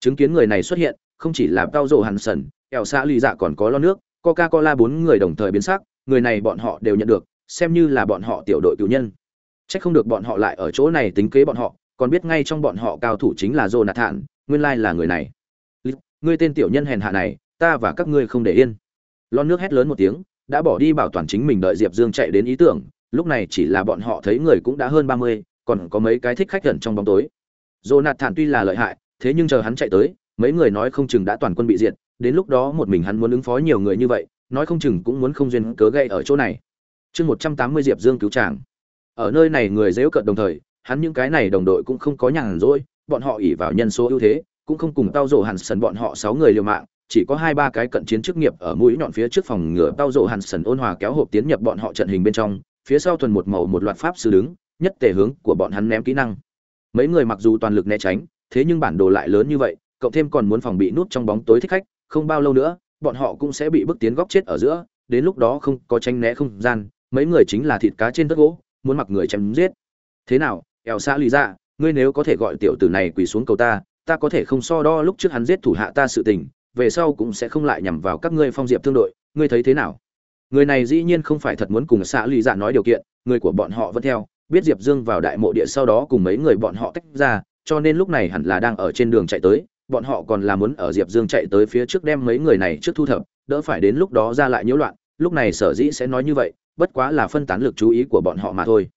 chứng kiến người này xuất hiện không chỉ là tao rồ sần ẻo xa lì dạ còn có lo nước coca cola bốn người đồng thời biến sắc người này bọn họ đều nhận được xem như là bọn họ tiểu đội cựu nhân Chắc không được bọn họ lại ở chỗ này tính kế bọn họ, còn biết ngay trong bọn họ cao thủ chính là Jonathan, nguyên lai là người này. Ngươi tên tiểu nhân hèn hạ này, ta và các ngươi không để yên. Lon nước hét lớn một tiếng, đã bỏ đi bảo toàn chính mình đợi Diệp Dương chạy đến ý tưởng, lúc này chỉ là bọn họ thấy người cũng đã hơn ba mươi, còn có mấy cái thích khách gần trong bóng tối. Jonathan tuy là lợi hại, thế nhưng chờ hắn chạy tới, mấy người nói không chừng đã toàn quân bị diệt, đến lúc đó một mình hắn muốn ứng phó nhiều người như vậy, nói không chừng cũng muốn không duyên cớ gây ở chỗ này. Chương một trăm tám mươi Diệp Dương cứu chàng ở nơi này người giễu cận đồng thời hắn những cái này đồng đội cũng không có nhàn rỗi bọn họ ỷ vào nhân số ưu thế cũng không cùng tao rồ hàn sần bọn họ sáu người liều mạng chỉ có hai ba cái cận chiến chức nghiệp ở mũi nhọn phía trước phòng ngừa tao rồ hàn sần ôn hòa kéo hộp tiến nhập bọn họ trận hình bên trong phía sau thuần một màu một loạt pháp sư đứng, nhất tề hướng của bọn hắn ném kỹ năng. Mấy người mặc dù toàn lực né tránh, thế nhưng bản đồ lại lớn như vậy, cộng thêm còn muốn phòng bị nút trong bóng tối thích khách, không bao lâu nữa, bọn họ cũng sẽ bị bước tiến góc chết ở giữa, đến lúc đó không có tranh né không gian, mấy người chính là thịt cá trên tất gỗ, muốn mặc người chém giết. Thế nào eo xã lì ra ngươi nếu có thể gọi tiểu tử này quỳ xuống cầu ta ta có thể không so đo lúc trước hắn giết thủ hạ ta sự tình, về sau cũng sẽ không lại nhằm vào các ngươi phong diệp thương đội, ngươi thấy thế nào? Người này dĩ nhiên không phải thật muốn cùng xã lụy dạ nói điều kiện, người của bọn họ vẫn theo, biết diệp dương vào đại mộ địa sau đó cùng mấy người bọn họ tách ra, cho nên lúc này hẳn là đang ở trên đường chạy tới, bọn họ còn là muốn ở diệp dương chạy tới phía trước đem mấy người này trước thu thập, đỡ phải đến lúc đó ra lại nhiễu loạn, lúc này sở dĩ sẽ nói như vậy, bất quá là phân tán lực chú ý của bọn họ mà thôi.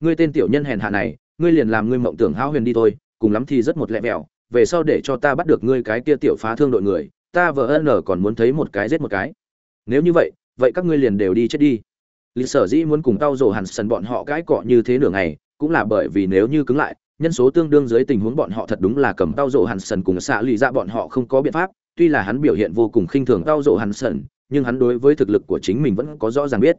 Ngươi tên tiểu nhân hèn hạ này, ngươi liền làm ngươi mộng tưởng hao huyền đi thôi, cùng lắm thì rất một lẹ vẹo, về sau để cho ta bắt được ngươi cái kia tiểu phá thương đội người, ta vợ ân còn muốn thấy một cái giết một cái. Nếu như vậy vậy các ngươi liền đều đi chết đi lịch sở dĩ muốn cùng tao rổ hẳn sần bọn họ cãi cọ như thế nửa ngày cũng là bởi vì nếu như cứng lại nhân số tương đương dưới tình huống bọn họ thật đúng là cầm tao rổ hẳn sần cùng xạ lì ra bọn họ không có biện pháp tuy là hắn biểu hiện vô cùng khinh thường tao rổ hẳn sần nhưng hắn đối với thực lực của chính mình vẫn có rõ ràng biết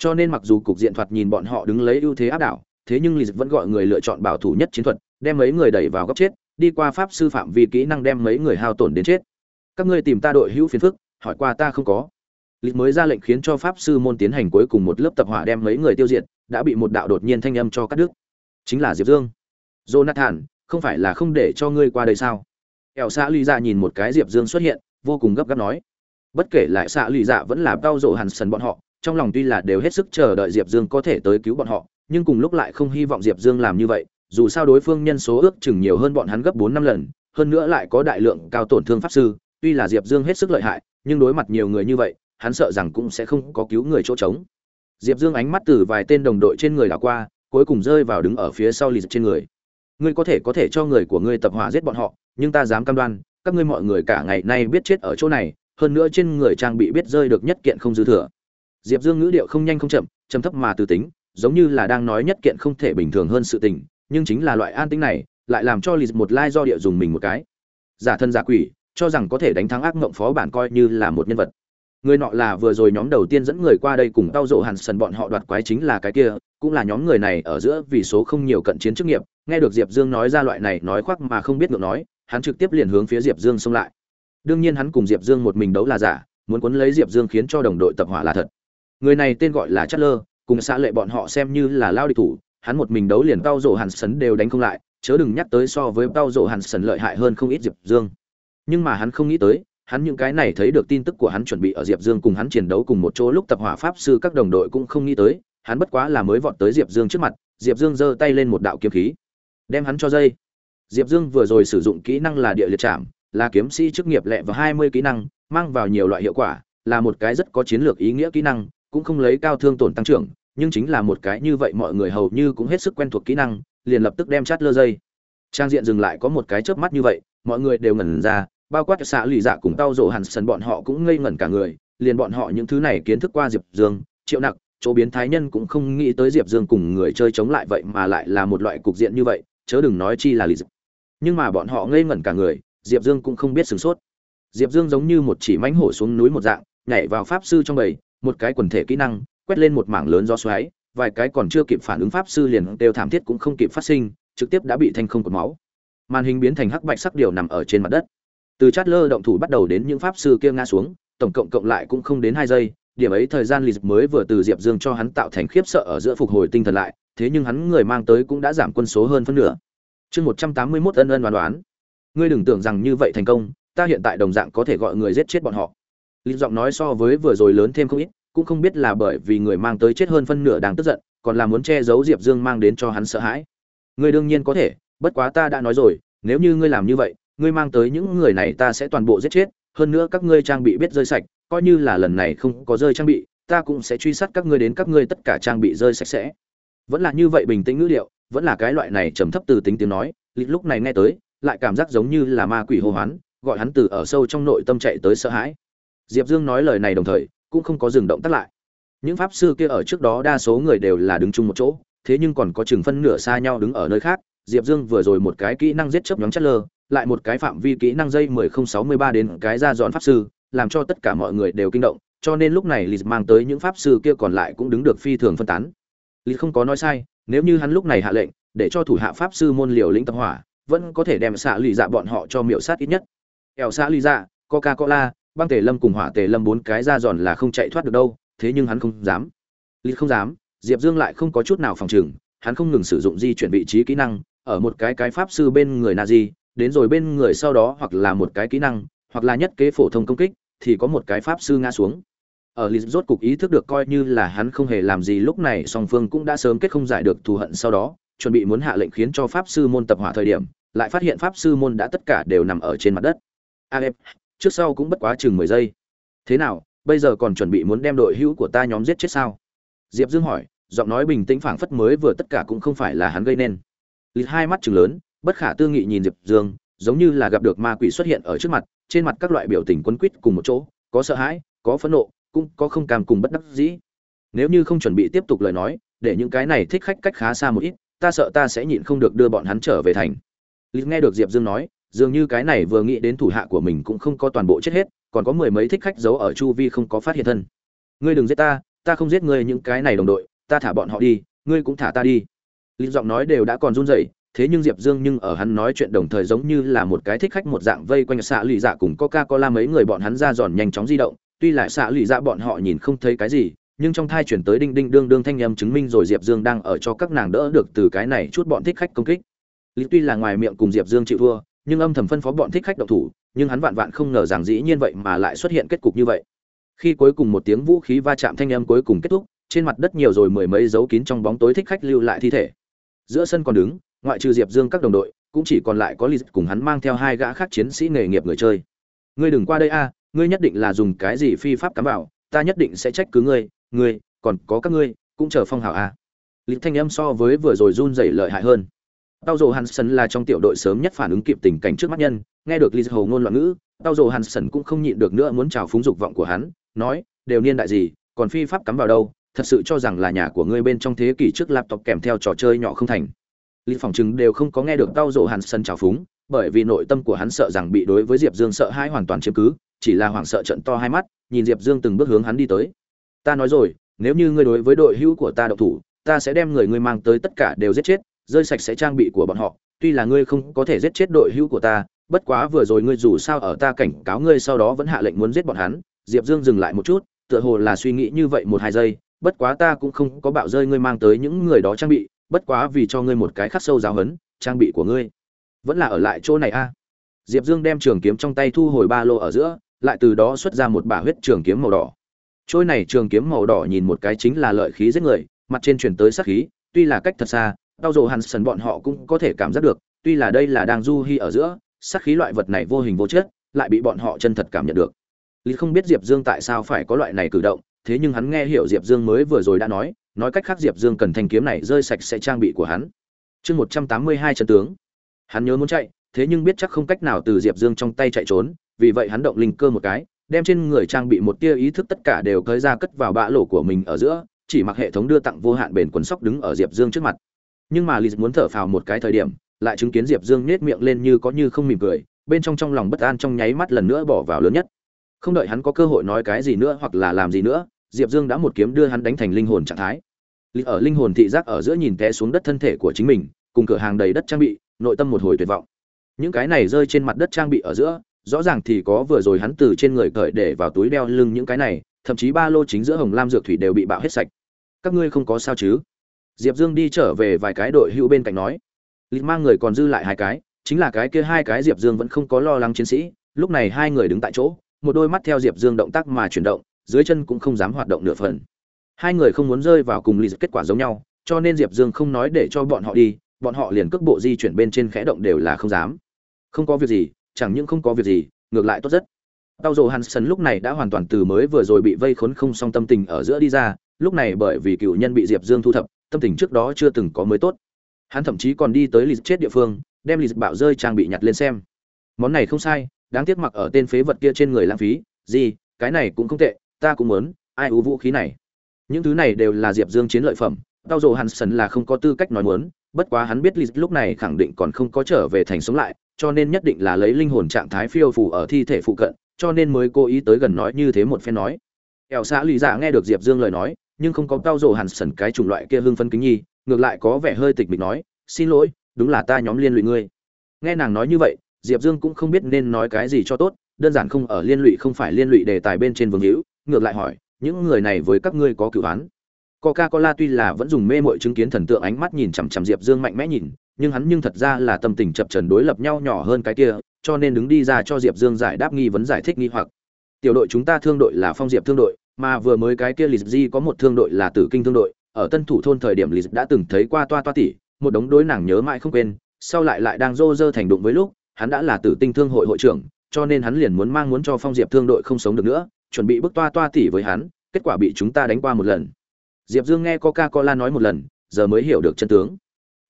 cho nên mặc dù cục diện thoạt nhìn bọn họ đứng lấy ưu thế áp đảo, thế nhưng Lý vẫn gọi người lựa chọn bảo thủ nhất chiến thuật, đem mấy người đẩy vào góc chết, đi qua pháp sư phạm vi kỹ năng đem mấy người hao tổn đến chết. Các ngươi tìm ta đội hữu phiền phức, hỏi qua ta không có. Lịch mới ra lệnh khiến cho pháp sư môn tiến hành cuối cùng một lớp tập hỏa đem mấy người tiêu diệt, đã bị một đạo đột nhiên thanh âm cho cắt đứt. Chính là Diệp Dương. Jonathan, không phải là không để cho ngươi qua đây sao? Eo xạ Lý Dạ nhìn một cái Diệp Dương xuất hiện, vô cùng gấp gáp nói. Bất kể lại xạ Lý Dạ vẫn là đau rộ hằn sần bọn họ, trong lòng tuy là đều hết sức chờ đợi Diệp Dương có thể tới cứu bọn họ, nhưng cùng lúc lại không hy vọng Diệp Dương làm như vậy, dù sao đối phương nhân số ước chừng nhiều hơn bọn hắn gấp 4 năm lần, hơn nữa lại có đại lượng cao tổn thương pháp sư, tuy là Diệp Dương hết sức lợi hại, nhưng đối mặt nhiều người như vậy, hắn sợ rằng cũng sẽ không có cứu người chỗ trống. Diệp Dương ánh mắt từ vài tên đồng đội trên người đảo qua, cuối cùng rơi vào đứng ở phía sau Lý trên người. Ngươi có thể có thể cho người của ngươi tập hỏa giết bọn họ, nhưng ta dám cam đoan, các ngươi mọi người cả ngày nay biết chết ở chỗ này, hơn nữa trên người trang bị biết rơi được nhất kiện không dư thừa diệp dương ngữ điệu không nhanh không chậm trầm thấp mà từ tính giống như là đang nói nhất kiện không thể bình thường hơn sự tình nhưng chính là loại an tĩnh này lại làm cho lì một lai do địa dùng mình một cái giả thân giả quỷ cho rằng có thể đánh thắng ác mộng phó bản coi như là một nhân vật người nọ là vừa rồi nhóm đầu tiên dẫn người qua đây cùng tao rộ hàn sần, bọn họ đoạt quái chính là cái kia, cũng là nhóm người này ở giữa vì số không nhiều cận chiến chức nghiệp, nghe được diệp dương nói ra loại này nói khoác mà không biết ngược nói, hắn trực tiếp liền hướng phía diệp dương xông lại. Đương nhiên hắn cùng diệp dương một mình đấu là giả, muốn cuốn lấy diệp dương khiến cho đồng đội tập hỏa là thật. Người này tên gọi là chất lơ, cùng xã lệ bọn họ xem như là lao địch thủ, hắn một mình đấu liền tao rộ hàn sấn đều đánh không lại, chớ đừng nhắc tới so với tao rộ hàn sấn lợi hại hơn không ít diệp dương. Nhưng mà hắn không nghĩ tới hắn những cái này thấy được tin tức của hắn chuẩn bị ở diệp dương cùng hắn chiến đấu cùng một chỗ lúc tập hỏa pháp sư các đồng đội cũng không nghĩ tới hắn bất quá là mới vọt tới diệp dương trước mặt diệp dương giơ tay lên một đạo kiếm khí đem hắn cho dây. Diệp dương vừa rồi sử dụng kỹ năng là địa liệt trảm, là kiếm sĩ chức nghiệp lệ và hai mươi kỹ năng mang vào nhiều loại hiệu quả là một cái rất có chiến lược ý nghĩa kỹ năng cũng không lấy cao thương tổn tăng trưởng nhưng chính là một cái như vậy mọi người hầu như cũng hết sức quen thuộc kỹ năng liền lập tức đem chát lơ dây. Trang diện dừng lại có một cái chớp mắt như vậy mọi người đều ngẩn ra bao quát xạ lì dạ cùng tao rộ hẳn sần bọn họ cũng ngây ngẩn cả người, liền bọn họ những thứ này kiến thức qua diệp dương, triệu nặc, chỗ biến thái nhân cũng không nghĩ tới diệp dương cùng người chơi chống lại vậy mà lại là một loại cục diện như vậy, chớ đừng nói chi là lì dịp nhưng mà bọn họ ngây ngẩn cả người, diệp dương cũng không biết sửng sốt. Diệp dương giống như một chỉ mánh hổ xuống núi một dạng, nhảy vào pháp sư trong bầy, một cái quần thể kỹ năng, quét lên một mảng lớn do xoáy, vài cái còn chưa kịp phản ứng pháp sư liền đều thảm thiết cũng không kịp phát sinh, trực tiếp đã bị thanh không cột máu. Màn hình biến thành hắc bạch sắc điều nằm ở trên mặt đất từ chát lơ động thủ bắt đầu đến những pháp sư kia ngã xuống, tổng cộng cộng lại cũng không đến hai giây, điểm ấy thời gian lì mới vừa từ diệp dương cho hắn tạo thành khiếp sợ ở giữa phục hồi tinh thần lại, thế nhưng hắn người mang tới cũng đã giảm quân số hơn phân nửa. Chương một trăm tám mươi mốt ân ân đoán đoán. Ngươi đừng tưởng rằng như vậy thành công, ta hiện tại đồng dạng có thể gọi người giết chết bọn họ. Lì giọng nói so với vừa rồi lớn thêm không ít, cũng không biết là bởi vì người mang tới chết hơn phân nửa đang tức giận, còn là muốn che giấu diệp dương mang đến cho hắn sợ hãi. Ngươi đương nhiên có thể, bất quá ta đã nói rồi, nếu như ngươi làm như vậy ngươi mang tới những người này ta sẽ toàn bộ giết chết, hơn nữa các ngươi trang bị biết rơi sạch, coi như là lần này không có rơi trang bị, ta cũng sẽ truy sát các ngươi đến các ngươi tất cả trang bị rơi sạch sẽ. Vẫn là như vậy bình tĩnh ngữ điệu, vẫn là cái loại này trầm thấp từ tính tiếng nói lúc này nghe tới, lại cảm giác giống như là ma quỷ hô hoán, gọi hắn từ ở sâu trong nội tâm chạy tới sợ hãi. Diệp dương nói lời này đồng thời, cũng không có dừng động tác lại. Những pháp sư kia ở trước đó đa số người đều là đứng chung một chỗ, thế nhưng còn có chừng phân nửa xa nhau đứng ở nơi khác. Diệp dương vừa rồi một cái kỹ năng giết chớp nhóm chất lơ lại một cái phạm vi kỹ năng dây mười không sáu mươi ba đến cái ra dọn pháp sư, làm cho tất cả mọi người đều kinh động, cho nên lúc này Lịch mang tới những pháp sư kia còn lại cũng đứng được phi thường phân tán. Lịch không có nói sai, nếu như hắn lúc này hạ lệnh, để cho thủ hạ pháp sư môn liều lĩnh tập hỏa, vẫn có thể đem xạ lì dạ bọn họ cho miệu sát ít nhất. Ẻo xạ lì dạ coca cola băng tề lâm cùng hỏa tề lâm bốn cái ra giòn là không chạy thoát được đâu, thế nhưng hắn không dám. Lịch không dám, diệp dương lại không có chút nào phòng trừng hắn không ngừng sử dụng di chuyển vị trí kỹ năng, ở một cái cái pháp sư bên người nazi đến rồi bên người sau đó hoặc là một cái kỹ năng, hoặc là nhất kế phổ thông công kích, thì có một cái pháp sư ngã xuống. Ở lý rốt cục ý thức được coi như là hắn không hề làm gì, lúc này song phương cũng đã sớm kết không giải được thù hận sau đó, chuẩn bị muốn hạ lệnh khiến cho pháp sư môn tập hỏa thời điểm, lại phát hiện pháp sư môn đã tất cả đều nằm ở trên mặt đất. A trước sau cũng bất quá chừng mười giây. Thế nào, bây giờ còn chuẩn bị muốn đem đội hữu của ta nhóm giết chết sao? Diệp dương hỏi, giọng nói bình tĩnh phảng phất mới vừa tất cả cũng không phải là hắn gây nên. Lịt hai mắt chừng lớn bất khả tư nghị nhìn diệp dương, giống như là gặp được ma quỷ xuất hiện ở trước mặt, trên mặt các loại biểu tình quấn quýt cùng một chỗ, có sợ hãi, có phẫn nộ, cũng có không cam cùng bất đắc dĩ. Nếu như không chuẩn bị tiếp tục lời nói, để những cái này thích khách cách khá xa một ít, ta sợ ta sẽ nhịn không được đưa bọn hắn trở về thành. Lịt nghe được diệp dương nói, dường như cái này vừa nghĩ đến thủ hạ của mình cũng không có toàn bộ chết hết, còn có mười mấy thích khách giấu ở chu vi không có phát hiện thân. Ngươi đừng giết ta ta không giết ngươi những cái này đồng đội, ta thả bọn họ đi, ngươi cũng thả ta đi. Lịt giọng nói đều đã còn run rẩy thế nhưng diệp dương nhưng ở hắn nói chuyện đồng thời giống như là một cái thích khách một dạng vây quanh xạ lụy dạ cùng coca cola mấy người bọn hắn ra giòn nhanh chóng di động. Tuy lại xạ lụy dạ bọn họ nhìn không thấy cái gì, nhưng trong thai chuyển tới đinh đinh đương đương thanh âm chứng minh rồi diệp dương đang ở cho các nàng đỡ được từ cái này chút bọn thích khách công kích. Lý tuy là ngoài miệng cùng diệp dương chịu thua, nhưng âm thầm phân phó bọn thích khách độc thủ, nhưng hắn vạn vạn không ngờ rằng dĩ nhiên vậy mà lại xuất hiện kết cục như vậy. Khi cuối cùng một tiếng vũ khí va chạm thanh âm cuối cùng kết thúc, trên mặt đất nhiều rồi mười mấy dấu kín trong bóng tối thích khách lưu lại thi thể. Giữa sân còn đứng ngoại trừ diệp dương các đồng đội, cũng chỉ còn lại có lì cùng hắn mang theo hai gã khác chiến sĩ nghề nghiệp người chơi. Ngươi đừng qua đây a, ngươi nhất định là dùng cái gì phi pháp cắm vào, ta nhất định sẽ trách cứ ngươi ngươi, còn có các ngươi, cũng chờ phong hảo a. Lì thanh âm so với vừa rồi run rẩy lợi hại hơn. Tao dồ hansen là trong tiểu đội sớm nhất phản ứng kịp tình cảnh trước mắt nhân, nghe được lì hầu ngôn loạn ngữ, tao dồ hansen cũng không nhịn được nữa muốn trào phúng dục vọng của hắn, nói, đều niên đại gì, còn phi pháp cắm vào đâu, thật sự cho rằng là nhà của ngươi bên trong thế kỷ trước laptop kèm theo trò chơi nhỏ không thành lý phòng chứng đều không có nghe được tao rộ hàn sân trào phúng, bởi vì nội tâm của hắn sợ rằng bị đối với diệp dương sợ hãi hoàn toàn chiếm cứ, chỉ là hoảng sợ trận to hai mắt, nhìn diệp dương từng bước hướng hắn đi tới. Ta nói rồi, nếu như ngươi đối với đội hữu của ta độc thủ, ta sẽ đem người ngươi mang tới tất cả đều giết chết, rơi sạch sẽ trang bị của bọn họ, tuy là ngươi không có thể giết chết đội hữu của ta, bất quá vừa rồi ngươi dù sao ở ta cảnh cáo ngươi sau đó vẫn hạ lệnh muốn giết bọn hắn. Diệp dương dừng lại một chút, tựa hồ là suy nghĩ như vậy một hai giây, bất quá ta cũng không có bạo rơi ngươi mang tới những người đó trang bị bất quá vì cho ngươi một cái khắc sâu giáo hấn trang bị của ngươi vẫn là ở lại chỗ này a. Diệp dương đem trường kiếm trong tay thu hồi ba lô ở giữa, lại từ đó xuất ra một bả huyết trường kiếm màu đỏ. Trôi này trường kiếm màu đỏ nhìn một cái chính là lợi khí giết người, mặt trên chuyển tới sát khí, tuy là cách thật xa đau dồ hàn sần bọn họ cũng có thể cảm giác được, tuy là đây là đang du hi ở giữa, sát khí loại vật này vô hình vô chất, lại bị bọn họ chân thật cảm nhận được. Lý không biết diệp dương tại sao phải có loại này cử động, thế nhưng hắn nghe hiểu diệp dương mới vừa rồi đã nói nói cách khác diệp dương cần thanh kiếm này rơi sạch sẽ trang bị của hắn. Chương một trăm tám mươi hai tướng. Hắn nhớ muốn chạy, thế nhưng biết chắc không cách nào từ diệp dương trong tay chạy trốn, vì vậy hắn động linh cơ một cái, đem trên người trang bị một tia ý thức tất cả đều cởi ra cất vào bã lỗ của mình ở giữa, chỉ mặc hệ thống đưa tặng vô hạn bền quần sóc đứng ở diệp dương trước mặt. Nhưng mà Lý muốn thở phào một cái thời điểm, lại chứng kiến diệp dương nhếch miệng lên như có như không mỉm cười, bên trong trong lòng bất an trong nháy mắt lần nữa bỏ vào lớn nhất. Không đợi hắn có cơ hội nói cái gì nữa hoặc là làm gì nữa, diệp dương đã một kiếm đưa hắn đánh thành linh hồn trạng thái. Lịch ở linh hồn thị giác ở giữa nhìn té xuống đất thân thể của chính mình, cùng cửa hàng đầy đất trang bị, nội tâm một hồi tuyệt vọng. Những cái này rơi trên mặt đất trang bị ở giữa, rõ ràng thì có vừa rồi hắn từ trên người cởi để vào túi đeo lưng những cái này, thậm chí ba lô chính giữa hồng lam dược thủy đều bị bạo hết sạch. Các ngươi không có sao chứ? Diệp dương đi trở về vài cái đội hữu bên cạnh nói. Lịch mang người còn dư lại hai cái, chính là cái kia hai cái diệp dương vẫn không có lo lắng chiến sĩ. Lúc này hai người đứng tại chỗ, một đôi mắt theo diệp dương động tác mà chuyển động, dưới chân cũng không dám hoạt động nửa phần hai người không muốn rơi vào cùng lịch kết quả giống nhau, cho nên diệp dương không nói để cho bọn họ đi, bọn họ liền cước bộ di chuyển bên trên khẽ động đều là không dám. Không có việc gì, chẳng những không có việc gì, ngược lại tốt rất. Tao dồ hansen lúc này đã hoàn toàn từ mới vừa rồi bị vây khốn không song tâm tình ở giữa đi ra, lúc này bởi vì cựu nhân bị diệp dương thu thập, tâm tình trước đó chưa từng có mới tốt. Hắn thậm chí còn đi tới lịch chết địa phương, đem lịch bạo rơi trang bị nhặt lên xem. Món này không sai, đáng tiếc mặc ở tên phế vật kia trên người lãng phí, gì, cái này cũng không tệ, ta cũng muốn, ai ưu vũ khí này những thứ này đều là diệp dương chiến lợi phẩm, tao dồ hansen là không có tư cách nói muốn, bất quá hắn biết lịch lúc này khẳng định còn không có trở về thành sống lại, cho nên nhất định là lấy linh hồn trạng thái phiêu phù ở thi thể phụ cận, cho nên mới cố ý tới gần nói như thế một phen nói. Ẻo xã lì dạ nghe được diệp dương lời nói, nhưng không có tao dồ hắn sần cái chủng loại kia hương phân kính nhi, ngược lại có vẻ hơi tịch mịch nói, xin lỗi, đúng là ta nhóm liên lụy ngươi. Nghe nàng nói như vậy, diệp dương cũng không biết nên nói cái gì cho tốt, đơn giản không ở liên lụy không phải liên lụy đề tài bên trên vương hữu, ngược lại hỏi những người này với các ngươi có cửu án coca cola tuy là vẫn dùng mê mội chứng kiến thần tượng ánh mắt nhìn chằm chằm diệp dương mạnh mẽ nhìn, nhưng hắn nhưng thật ra là tâm tình chập trần đối lập nhau nhỏ hơn cái kia, cho nên đứng đi ra cho diệp dương giải đáp nghi vấn giải thích nghi hoặc. Tiểu đội chúng ta thương đội là phong diệp thương đội, mà vừa mới cái kia lịch di có một thương đội là tử kinh thương đội, ở tân thủ thôn thời điểm lịch đã từng thấy qua toa toa tỷ một đống đối nàng nhớ mãi không quên, sau lại lại đang rô rơ thành đụng với lúc, hắn đã là tử tinh thương hội hội trưởng, cho nên hắn liền muốn mang muốn cho phong diệp thương đội không sống được nữa chuẩn bị bức toa toa tỷ với hắn, kết quả bị chúng ta đánh qua một lần. Diệp dương nghe coca cola nói một lần, giờ mới hiểu được chân tướng.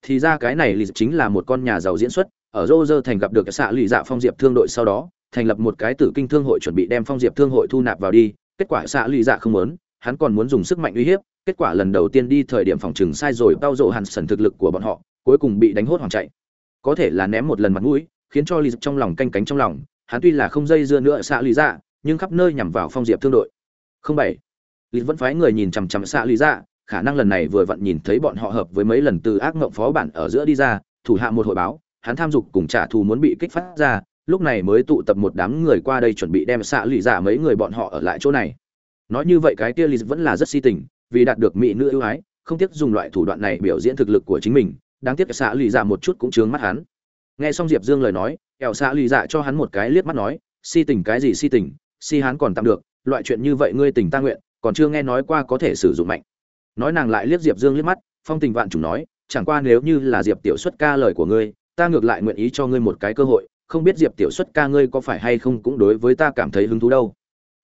Thì ra cái này lì chính là một con nhà giàu diễn xuất, ở rô rơ thành gặp được xạ lì dạ phong diệp thương đội sau đó, thành lập một cái tử kinh thương hội chuẩn bị đem phong diệp thương hội thu nạp vào đi, kết quả xạ lì dạ không muốn, hắn còn muốn dùng sức mạnh uy hiếp, kết quả lần đầu tiên đi thời điểm phòng trừng sai rồi, bao rộ hàn sần thực lực của bọn họ, cuối cùng bị đánh hốt hoảng chạy. Có thể là ném một lần mặt mũi, khiến cho lì trong lòng canh cánh trong lòng, hắn tuy là không dây dưa nữa, xạ lì dạ nhưng khắp nơi nhằm vào phong diệp thương đội. Không bảy. Lý vẫn phái người nhìn chằm chằm xạ lý dạ khả năng lần này vừa vặn nhìn thấy bọn họ hợp với mấy lần từ ác mộng phó bản ở giữa đi ra, thủ hạ một hội báo, hắn tham dục cùng trả thù muốn bị kích phát ra, lúc này mới tụ tập một đám người qua đây chuẩn bị đem xạ lụy giả mấy người bọn họ ở lại chỗ này. Nói như vậy cái kia lì vẫn là rất si tình, vì đạt được mỹ nữ ưu ái, không tiếc dùng loại thủ đoạn này biểu diễn thực lực của chính mình, đáng tiếc xạ lụy giả một chút cũng chướng mắt hắn. Nghe xong diệp dương lời nói kẹo xạ lụy giả cho hắn một cái liếc mắt nói, si tình cái gì si tình si hắn còn tạm được, loại chuyện như vậy ngươi tình ta nguyện, còn chưa nghe nói qua có thể sử dụng mạnh. Nói nàng lại liếc diệp dương liếc mắt, phong tình vạn chủ nói, chẳng qua nếu như là diệp tiểu xuất ca lời của ngươi, ta ngược lại nguyện ý cho ngươi một cái cơ hội, không biết diệp tiểu xuất ca ngươi có phải hay không cũng đối với ta cảm thấy hứng thú đâu.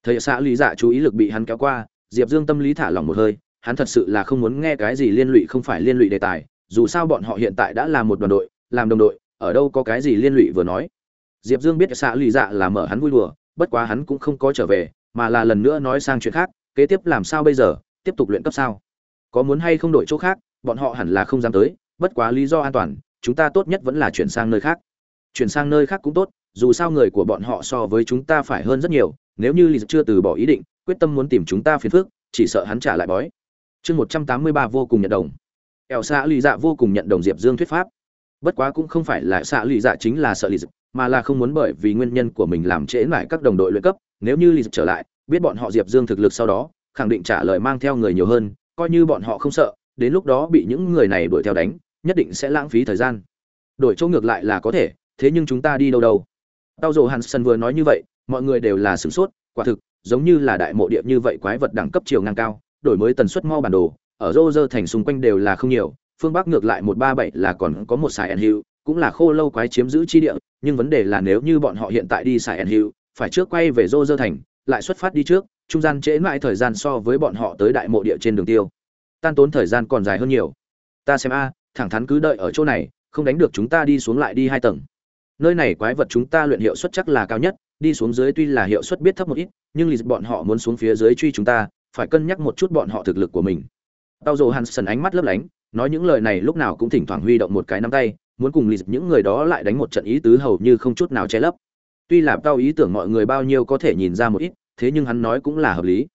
Thầy xã lý dạ chú ý lực bị hắn kéo qua, diệp dương tâm lý thả lỏng một hơi, hắn thật sự là không muốn nghe cái gì liên lụy không phải liên lụy đề tài, dù sao bọn họ hiện tại đã là một đoàn đội, làm đồng đội, ở đâu có cái gì liên lụy vừa nói. Diệp dương biết xã lý dạ là mở hắn vui đùa bất quá hắn cũng không có trở về, mà là lần nữa nói sang chuyện khác, kế tiếp làm sao bây giờ, tiếp tục luyện cấp sao? Có muốn hay không đổi chỗ khác, bọn họ hẳn là không dám tới, bất quá lý do an toàn, chúng ta tốt nhất vẫn là chuyển sang nơi khác. Chuyển sang nơi khác cũng tốt, dù sao người của bọn họ so với chúng ta phải hơn rất nhiều, nếu như lý chưa từ bỏ ý định, quyết tâm muốn tìm chúng ta phiền phức, chỉ sợ hắn trả lại bói. Chương một trăm tám mươi ba vô cùng nhận đồng. Kẻo xạ lì dạ vô cùng nhận đồng diệp dương thuyết pháp. Bất quá cũng không phải là xạ lì dạ chính là sợ lì mà là không muốn bởi vì nguyên nhân của mình làm trễ lại các đồng đội luyện cấp. Nếu như lịch trở lại, biết bọn họ diệp dương thực lực sau đó, khẳng định trả lời mang theo người nhiều hơn, coi như bọn họ không sợ, đến lúc đó bị những người này đuổi theo đánh, nhất định sẽ lãng phí thời gian. Đổi chỗ ngược lại là có thể, thế nhưng chúng ta đi đâu đâu? Tao dồ hansen vừa nói như vậy, mọi người đều là sửng sốt, quả thực, giống như là đại mộ địa như vậy quái vật đẳng cấp chiều ngang cao, đổi mới tần suất mau bản đồ, ở rô rơ thành xung quanh đều là không nhiều, phương bắc ngược lại một ba bảy là còn có một sài ẩn hiệu cũng là khô lâu quái chiếm giữ chi địa, nhưng vấn đề là nếu như bọn họ hiện tại đi xài ẩn hiệu phải trước quay về Dô Dơ thành, lại xuất phát đi trước, trung gian trễ mãi thời gian so với bọn họ tới đại mộ địa trên đường tiêu. Tan tốn thời gian còn dài hơn nhiều. Ta xem a, thẳng thắn cứ đợi ở chỗ này, không đánh được chúng ta đi xuống lại đi hai tầng. Nơi này quái vật chúng ta luyện hiệu suất chắc là cao nhất, đi xuống dưới tuy là hiệu suất biết thấp một ít, nhưng lì bọn họ muốn xuống phía dưới truy chúng ta, phải cân nhắc một chút bọn họ thực lực của mình. Tao dồ hansen ánh mắt lấp lánh, nói những lời này lúc nào cũng thỉnh thoảng huy động một cái nắm tay muốn cùng lì những người đó lại đánh một trận ý tứ hầu như không chút nào che lấp. Tuy là tao ý tưởng mọi người bao nhiêu có thể nhìn ra một ít, thế nhưng hắn nói cũng là hợp lý.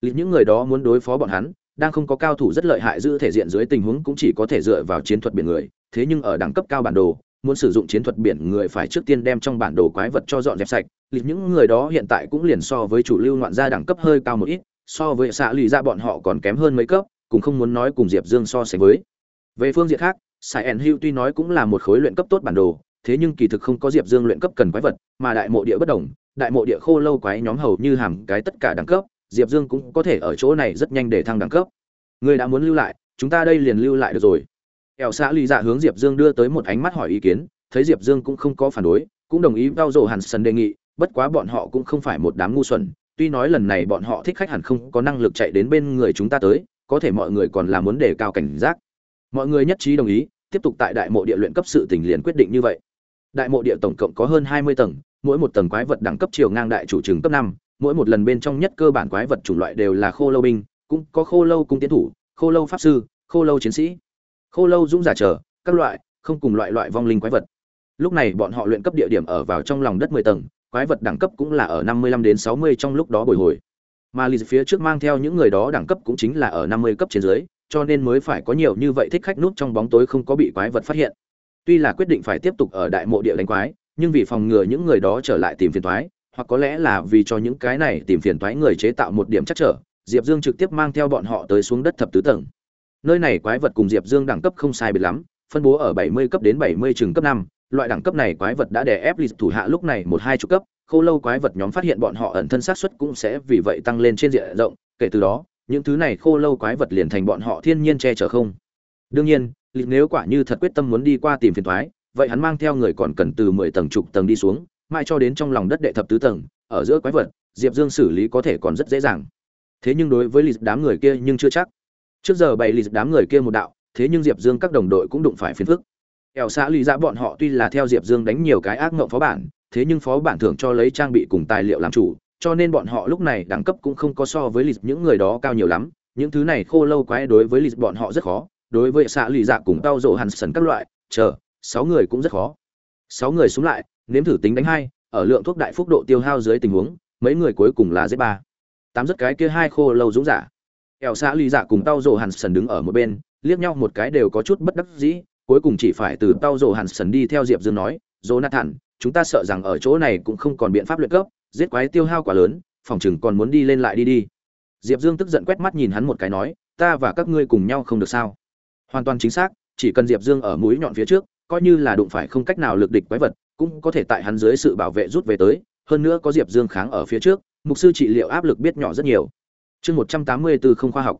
Lì những người đó muốn đối phó bọn hắn, đang không có cao thủ rất lợi hại giữ thể diện dưới tình huống cũng chỉ có thể dựa vào chiến thuật biển người, thế nhưng ở đẳng cấp cao bản đồ, muốn sử dụng chiến thuật biển người phải trước tiên đem trong bản đồ quái vật cho dọn dẹp sạch. Lịch những người đó hiện tại cũng liền so với chủ lưu ngoạn gia đẳng cấp hơi cao một ít, so với xạ lì ra bọn họ còn kém hơn mấy cấp, cũng không muốn nói cùng diệp dương so sánh với. Về phương diện khác sai en Hưu tuy nói cũng là một khối luyện cấp tốt bản đồ, thế nhưng kỳ thực không có diệp dương luyện cấp cần quái vật, mà đại mộ địa bất đồng, đại mộ địa khô lâu quái nhóm hầu như hàm cái tất cả đẳng cấp, diệp dương cũng có thể ở chỗ này rất nhanh để thăng đẳng cấp. Người đã muốn lưu lại, chúng ta đây liền lưu lại được rồi. Ẻo xã lì dạ hướng diệp dương đưa tới một ánh mắt hỏi ý kiến, thấy diệp dương cũng không có phản đối, cũng đồng ý bao Dụ hàn sần đề nghị, bất quá bọn họ cũng không phải một đám ngu xuẩn, tuy nói lần này bọn họ thích khách hẳn không có năng lực chạy đến bên người chúng ta tới, có thể mọi người còn là muốn đề cao cảnh giác. Mọi người nhất trí đồng ý tiếp tục tại đại mộ địa luyện cấp sự tình liền quyết định như vậy. Đại mộ địa tổng cộng có hơn hai mươi tầng, mỗi một tầng quái vật đẳng cấp chiều ngang đại chủ trường cấp năm, mỗi một lần bên trong nhất cơ bản quái vật chủng loại đều là khô lâu binh, cũng có khô lâu cung tiến thủ, khô lâu pháp sư, khô lâu chiến sĩ. Khô lâu dũng giả trở các loại, không cùng loại loại vong linh quái vật. Lúc này bọn họ luyện cấp địa điểm ở vào trong lòng đất mười tầng, quái vật đẳng cấp cũng là ở năm mươi lăm đến sáu mươi trong lúc đó bồi hồi. Mà lì phía trước mang theo những người đó đẳng cấp cũng chính là ở năm mươi cấp trên dưới cho nên mới phải có nhiều như vậy thích khách núp trong bóng tối không có bị quái vật phát hiện. Tuy là quyết định phải tiếp tục ở đại mộ địa đánh quái nhưng vì phòng ngừa những người đó trở lại tìm phiền toái hoặc có lẽ là vì cho những cái này tìm phiền toái người chế tạo một điểm chắc trở diệp dương trực tiếp mang theo bọn họ tới xuống đất thập tứ tầng. Nơi này quái vật cùng diệp dương đẳng cấp không sai biệt lắm phân bố ở 70 cấp đến 70 trường cấp 5, loại đẳng cấp này quái vật đã đè ép lịch thủ hạ lúc này một hai chục cấp, khô lâu quái vật nhóm phát hiện bọn họ ẩn thân sát suất cũng sẽ vì vậy tăng lên trên diện rộng, kể từ đó, những thứ này khô lâu quái vật liền thành bọn họ thiên nhiên che chở không. Đương nhiên, lịch nếu quả như thật quyết tâm muốn đi qua tìm phiền thoái, vậy hắn mang theo người còn cần từ 10 tầng trục tầng đi xuống, mai cho đến trong lòng đất đệ thập tứ tầng, ở giữa quái vật, Diệp Dương xử lý có thể còn rất dễ dàng. Thế nhưng đối với lịch đám người kia nhưng chưa chắc. Trước giờ bày lịch đám người kia một đạo, thế nhưng diệp dương các đồng đội cũng đụng phải phiền phức ẻo xã lý ra bọn họ tuy là theo diệp dương đánh nhiều cái ác mộng phó bản thế nhưng phó bản thưởng cho lấy trang bị cùng tài liệu làm chủ cho nên bọn họ lúc này đẳng cấp cũng không có so với lịch những người đó cao nhiều lắm. Những thứ này khô lâu quái đối với lịch bọn họ rất khó. Đối với xã lì dạ cùng tao rộ hàn sần các loại, chờ, sáu người cũng rất khó. Sáu người xuống lại, nếm thử tính đánh hai, ở lượng thuốc đại phúc độ tiêu hao dưới tình huống, mấy người cuối cùng là z ba. Tám rất cái kia hai khô lâu dũng giả. Ẻo xã lì dạ cùng tao rộ hàn sần đứng ở một bên, liếc nhau một cái đều có chút bất đắc dĩ, cuối cùng chỉ phải từ tao rộ hàn sần đi theo diệp dương nói, jonathan, chúng ta sợ rằng ở chỗ này cũng không còn biện pháp luyện cấp giết quái tiêu hao quá lớn, phòng chừng còn muốn đi lên lại đi đi. Diệp dương tức giận quét mắt nhìn hắn một cái nói, ta và các ngươi cùng nhau không được sao? Hoàn toàn chính xác, chỉ cần diệp dương ở mũi nhọn phía trước, coi như là đụng phải không cách nào lực địch quái vật, cũng có thể tại hắn dưới sự bảo vệ rút về tới. Hơn nữa có diệp dương kháng ở phía trước, mục sư trị liệu áp lực biết nhỏ rất nhiều. Chương một trăm tám mươi b không khoa học.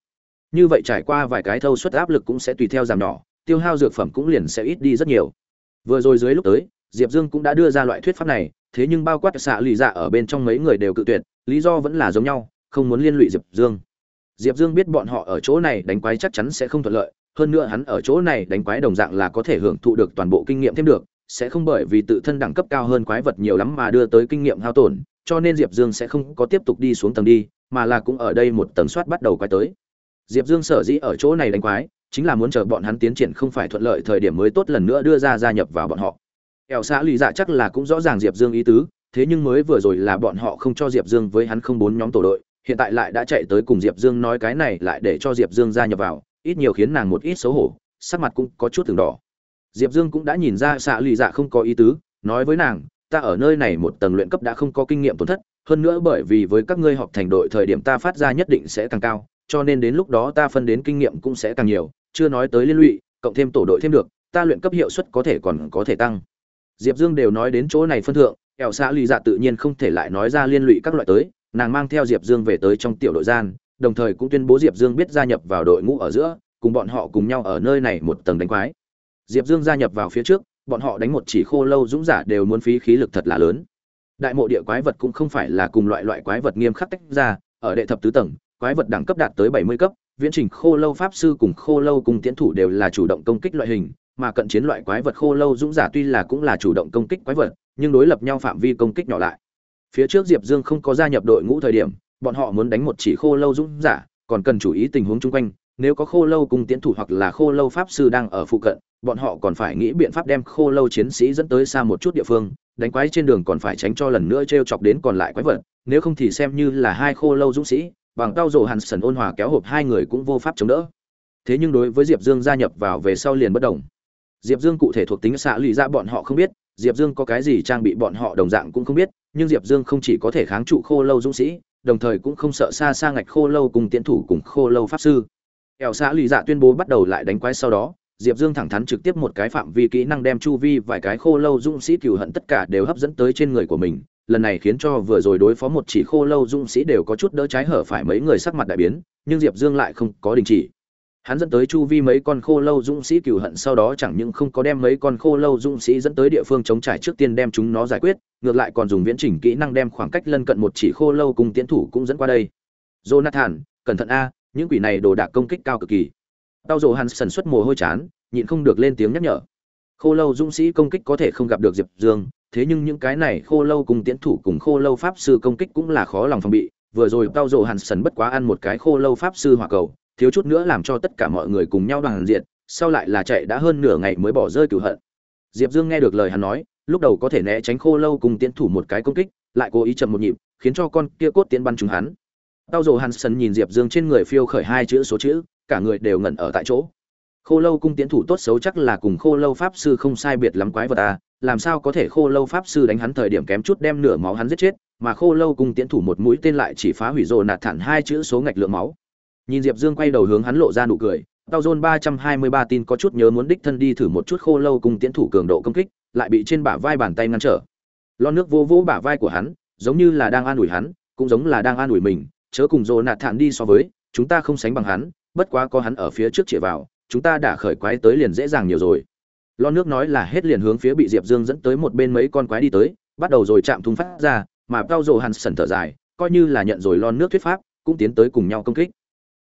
Như vậy trải qua vài cái thâu suất áp lực cũng sẽ tùy theo giảm nhỏ, tiêu hao dược phẩm cũng liền sẽ ít đi rất nhiều. Vừa rồi dưới lúc tới, diệp dương cũng đã đưa ra loại thuyết pháp này thế nhưng bao quát xạ lì dạ ở bên trong mấy người đều cự tuyệt lý do vẫn là giống nhau không muốn liên lụy diệp dương diệp dương biết bọn họ ở chỗ này đánh quái chắc chắn sẽ không thuận lợi hơn nữa hắn ở chỗ này đánh quái đồng dạng là có thể hưởng thụ được toàn bộ kinh nghiệm thêm được sẽ không bởi vì tự thân đẳng cấp cao hơn quái vật nhiều lắm mà đưa tới kinh nghiệm hao tổn cho nên diệp dương sẽ không có tiếp tục đi xuống tầng đi mà là cũng ở đây một tầng soát bắt đầu quái tới Diệp Dương sở dĩ ở chỗ này đánh quái, chính là muốn chờ bọn hắn tiến triển không phải thuận lợi thời điểm mới tốt lần nữa đưa ra gia nhập vào bọn họ ẻo xã lì dạ chắc là cũng rõ ràng Diệp Dương ý tứ, thế nhưng mới vừa rồi là bọn họ không cho Diệp Dương với hắn không bốn nhóm tổ đội, hiện tại lại đã chạy tới cùng Diệp Dương nói cái này lại để cho Diệp Dương gia nhập vào, ít nhiều khiến nàng một ít xấu hổ, sắc mặt cũng có chút từng đỏ. Diệp Dương cũng đã nhìn ra xã lì dạ không có ý tứ, nói với nàng, ta ở nơi này một tầng luyện cấp đã không có kinh nghiệm tổn thất hơn nữa bởi vì với các ngươi họp thành đội thời điểm ta phát ra nhất định sẽ càng cao cho nên đến lúc đó ta phân đến kinh nghiệm cũng sẽ càng nhiều chưa nói tới liên lụy cộng thêm tổ đội thêm được ta luyện cấp hiệu suất có thể còn có thể tăng diệp dương đều nói đến chỗ này phân thượng ẻo xã lì dạ tự nhiên không thể lại nói ra liên lụy các loại tới, nàng mang theo diệp dương về tới trong tiểu đội gian, đồng thời cũng tuyên bố diệp dương biết gia nhập vào đội ngũ ở giữa, cùng bọn họ cùng nhau ở nơi này một tầng đánh quái. Diệp dương gia nhập vào phía trước, bọn họ đánh một chỉ khô lâu dũng giả đều muốn phí khí lực thật là lớn. Đại mộ địa quái vật cũng không phải là cùng loại loại quái vật nghiêm khắc tách ra, ở đệ thập tứ tầng, quái vật đẳng cấp đạt tới bảy mươi cấp, viễn trình khô lâu pháp sư cùng khô lâu cùng tiến thủ đều là chủ động công kích loại hình mà cận chiến loại quái vật khô lâu dũng giả tuy là cũng là chủ động công kích quái vật, nhưng đối lập nhau phạm vi công kích nhỏ lại phía trước diệp dương không có gia nhập đội ngũ thời điểm, bọn họ muốn đánh một chỉ khô lâu dũng giả, còn cần chú ý tình huống chung quanh, nếu có khô lâu cùng tiến thủ hoặc là khô lâu pháp sư đang ở phụ cận, bọn họ còn phải nghĩ biện pháp đem khô lâu chiến sĩ dẫn tới xa một chút địa phương, đánh quái trên đường còn phải tránh cho lần nữa trêu chọc đến còn lại quái vật, nếu không thì xem như là hai khô lâu dũng sĩ, bằng tao rồ hàn sần ôn hòa kéo hộp hai người cũng vô pháp chống đỡ thế nhưng đối với diệp dương gia nhập vào về sau liền bất động diệp dương cụ thể thuộc tính xạ lụy ra bọn họ không biết, diệp dương có cái gì trang bị bọn họ đồng dạng cũng không biết, nhưng diệp dương không chỉ có thể kháng trụ khô lâu dũng sĩ, đồng thời cũng không sợ xa xa ngạch khô lâu cùng tiến thủ cùng khô lâu pháp sư. Ẻo xạ lụy dạ tuyên bố bắt đầu lại đánh quái sau đó, diệp dương thẳng thắn trực tiếp một cái phạm vi kỹ năng đem chu vi vài cái khô lâu dũng sĩ cừu hận tất cả đều hấp dẫn tới trên người của mình, lần này khiến cho vừa rồi đối phó một chỉ khô lâu dũng sĩ đều có chút đỡ trái hở phải mấy người sắc mặt đại biến, nhưng diệp dương lại không có đình chỉ hắn dẫn tới chu vi mấy con khô lâu dũng sĩ cừu hận sau đó chẳng những không có đem mấy con khô lâu dũng sĩ dẫn tới địa phương chống trải trước tiên đem chúng nó giải quyết, ngược lại còn dùng viễn chỉnh kỹ năng đem khoảng cách lân cận một chỉ khô lâu cùng tiến thủ cũng dẫn qua đây. Jonathan, cẩn thận a, những quỷ này đồ đạc công kích cao cực kỳ. Tao dồ hắn sần xuất mồ hôi chán, nhịn không được lên tiếng nhắc nhở. Khô lâu dũng sĩ công kích có thể không gặp được diệp dương, thế nhưng những cái này khô lâu cùng tiến thủ cùng khô lâu pháp sư công kích cũng là khó lòng phòng bị. Vừa rồi tao dồ hắn sần bất quá ăn một cái khô lâu pháp sư hỏa cầu thiếu chút nữa làm cho tất cả mọi người cùng nhau đoàn diện, sau lại là chạy đã hơn nửa ngày mới bỏ rơi cửu hận. Diệp dương nghe được lời hắn nói, lúc đầu có thể né tránh khô lâu cùng tiến thủ một cái công kích, lại cố ý chậm một nhịp, khiến cho con kia cốt tiến bắn trúng hắn. Tao rồ sần nhìn diệp dương trên người phiêu khởi hai chữ số chữ, cả người đều ngẩn ở tại chỗ. Khô lâu cung tiến thủ tốt xấu chắc là cùng khô lâu pháp sư không sai biệt lắm quái vật à làm sao có thể khô lâu pháp sư đánh hắn thời điểm kém chút đem nửa máu hắn giết chết, mà khô lâu cung tiến thủ một mũi tên lại chỉ phá hủy rồ nạt thản hai chữ số ngạch lượng máu nhìn diệp dương quay đầu hướng hắn lộ ra nụ cười, tao dôn ba trăm hai mươi ba tin có chút nhớ muốn đích thân đi thử một chút khô lâu cùng tiến thủ cường độ công kích, lại bị trên bả vai bàn tay ngăn trở. Lo nước vô vỗ bả vai của hắn, giống như là đang an ủi hắn, cũng giống là đang an ủi mình, chớ cùng rồ nạt thản đi so với, chúng ta không sánh bằng hắn, bất quá có hắn ở phía trước chĩa vào, chúng ta đã khởi quái tới liền dễ dàng nhiều rồi. Lo nước nói là hết liền hướng phía bị diệp dương dẫn tới một bên mấy con quái đi tới, bắt đầu rồi chạm thùng phát ra, mà cao rồ hàn sần thở dài, coi như là nhận rồi lon nước thuyết pháp, cũng tiến tới cùng nhau công kích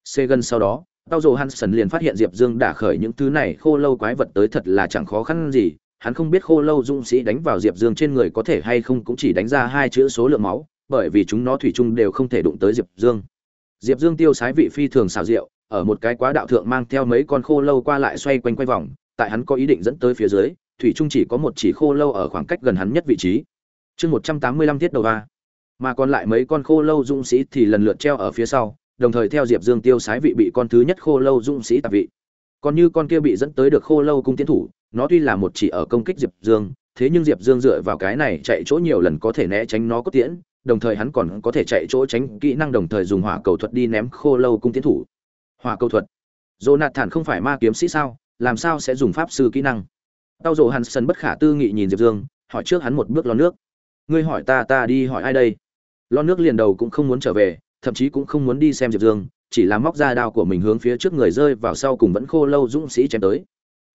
xê gần sau đó tao rồ hansen liền phát hiện diệp dương đã khởi những thứ này khô lâu quái vật tới thật là chẳng khó khăn gì. Hắn không biết khô lâu dũng sĩ đánh vào diệp dương trên người có thể hay không cũng chỉ đánh ra hai chữ số lượng máu bởi vì chúng nó thủy chung đều không thể đụng tới diệp dương. Diệp dương tiêu sái vị phi thường xào rượu ở một cái quá đạo thượng mang theo mấy con khô lâu qua lại xoay quanh quay vòng tại hắn có ý định dẫn tới phía dưới thủy trung chỉ có một chỉ khô lâu ở khoảng cách gần hắn nhất vị trí. Chương một trăm tám mươi lăm tiết đầu ba, mà còn lại mấy con khô lâu dũng sĩ thì lần lượt treo ở phía sau đồng thời theo diệp dương tiêu sái vị bị con thứ nhất khô lâu dũng sĩ tạp vị. Còn như con kia bị dẫn tới được khô lâu cung tiến thủ, nó tuy là một chỉ ở công kích diệp dương, thế nhưng diệp dương dựa vào cái này chạy chỗ nhiều lần có thể né tránh nó có tiễn, đồng thời hắn còn có thể chạy chỗ tránh kỹ năng đồng thời dùng hỏa cầu thuật đi ném khô lâu cung tiến thủ. Hỏa cầu thuật. Jonathan không phải ma kiếm sĩ sao, làm sao sẽ dùng pháp sư kỹ năng? Tao dồ hansen bất khả tư nghị nhìn diệp dương, hỏi trước hắn một bước lo nước. Ngươi hỏi ta ta đi hỏi ai đây? Lo nước liền đầu cũng không muốn trở về thậm chí cũng không muốn đi xem diệp dương chỉ là móc ra đao của mình hướng phía trước người rơi vào sau cùng vẫn khô lâu dũng sĩ chém tới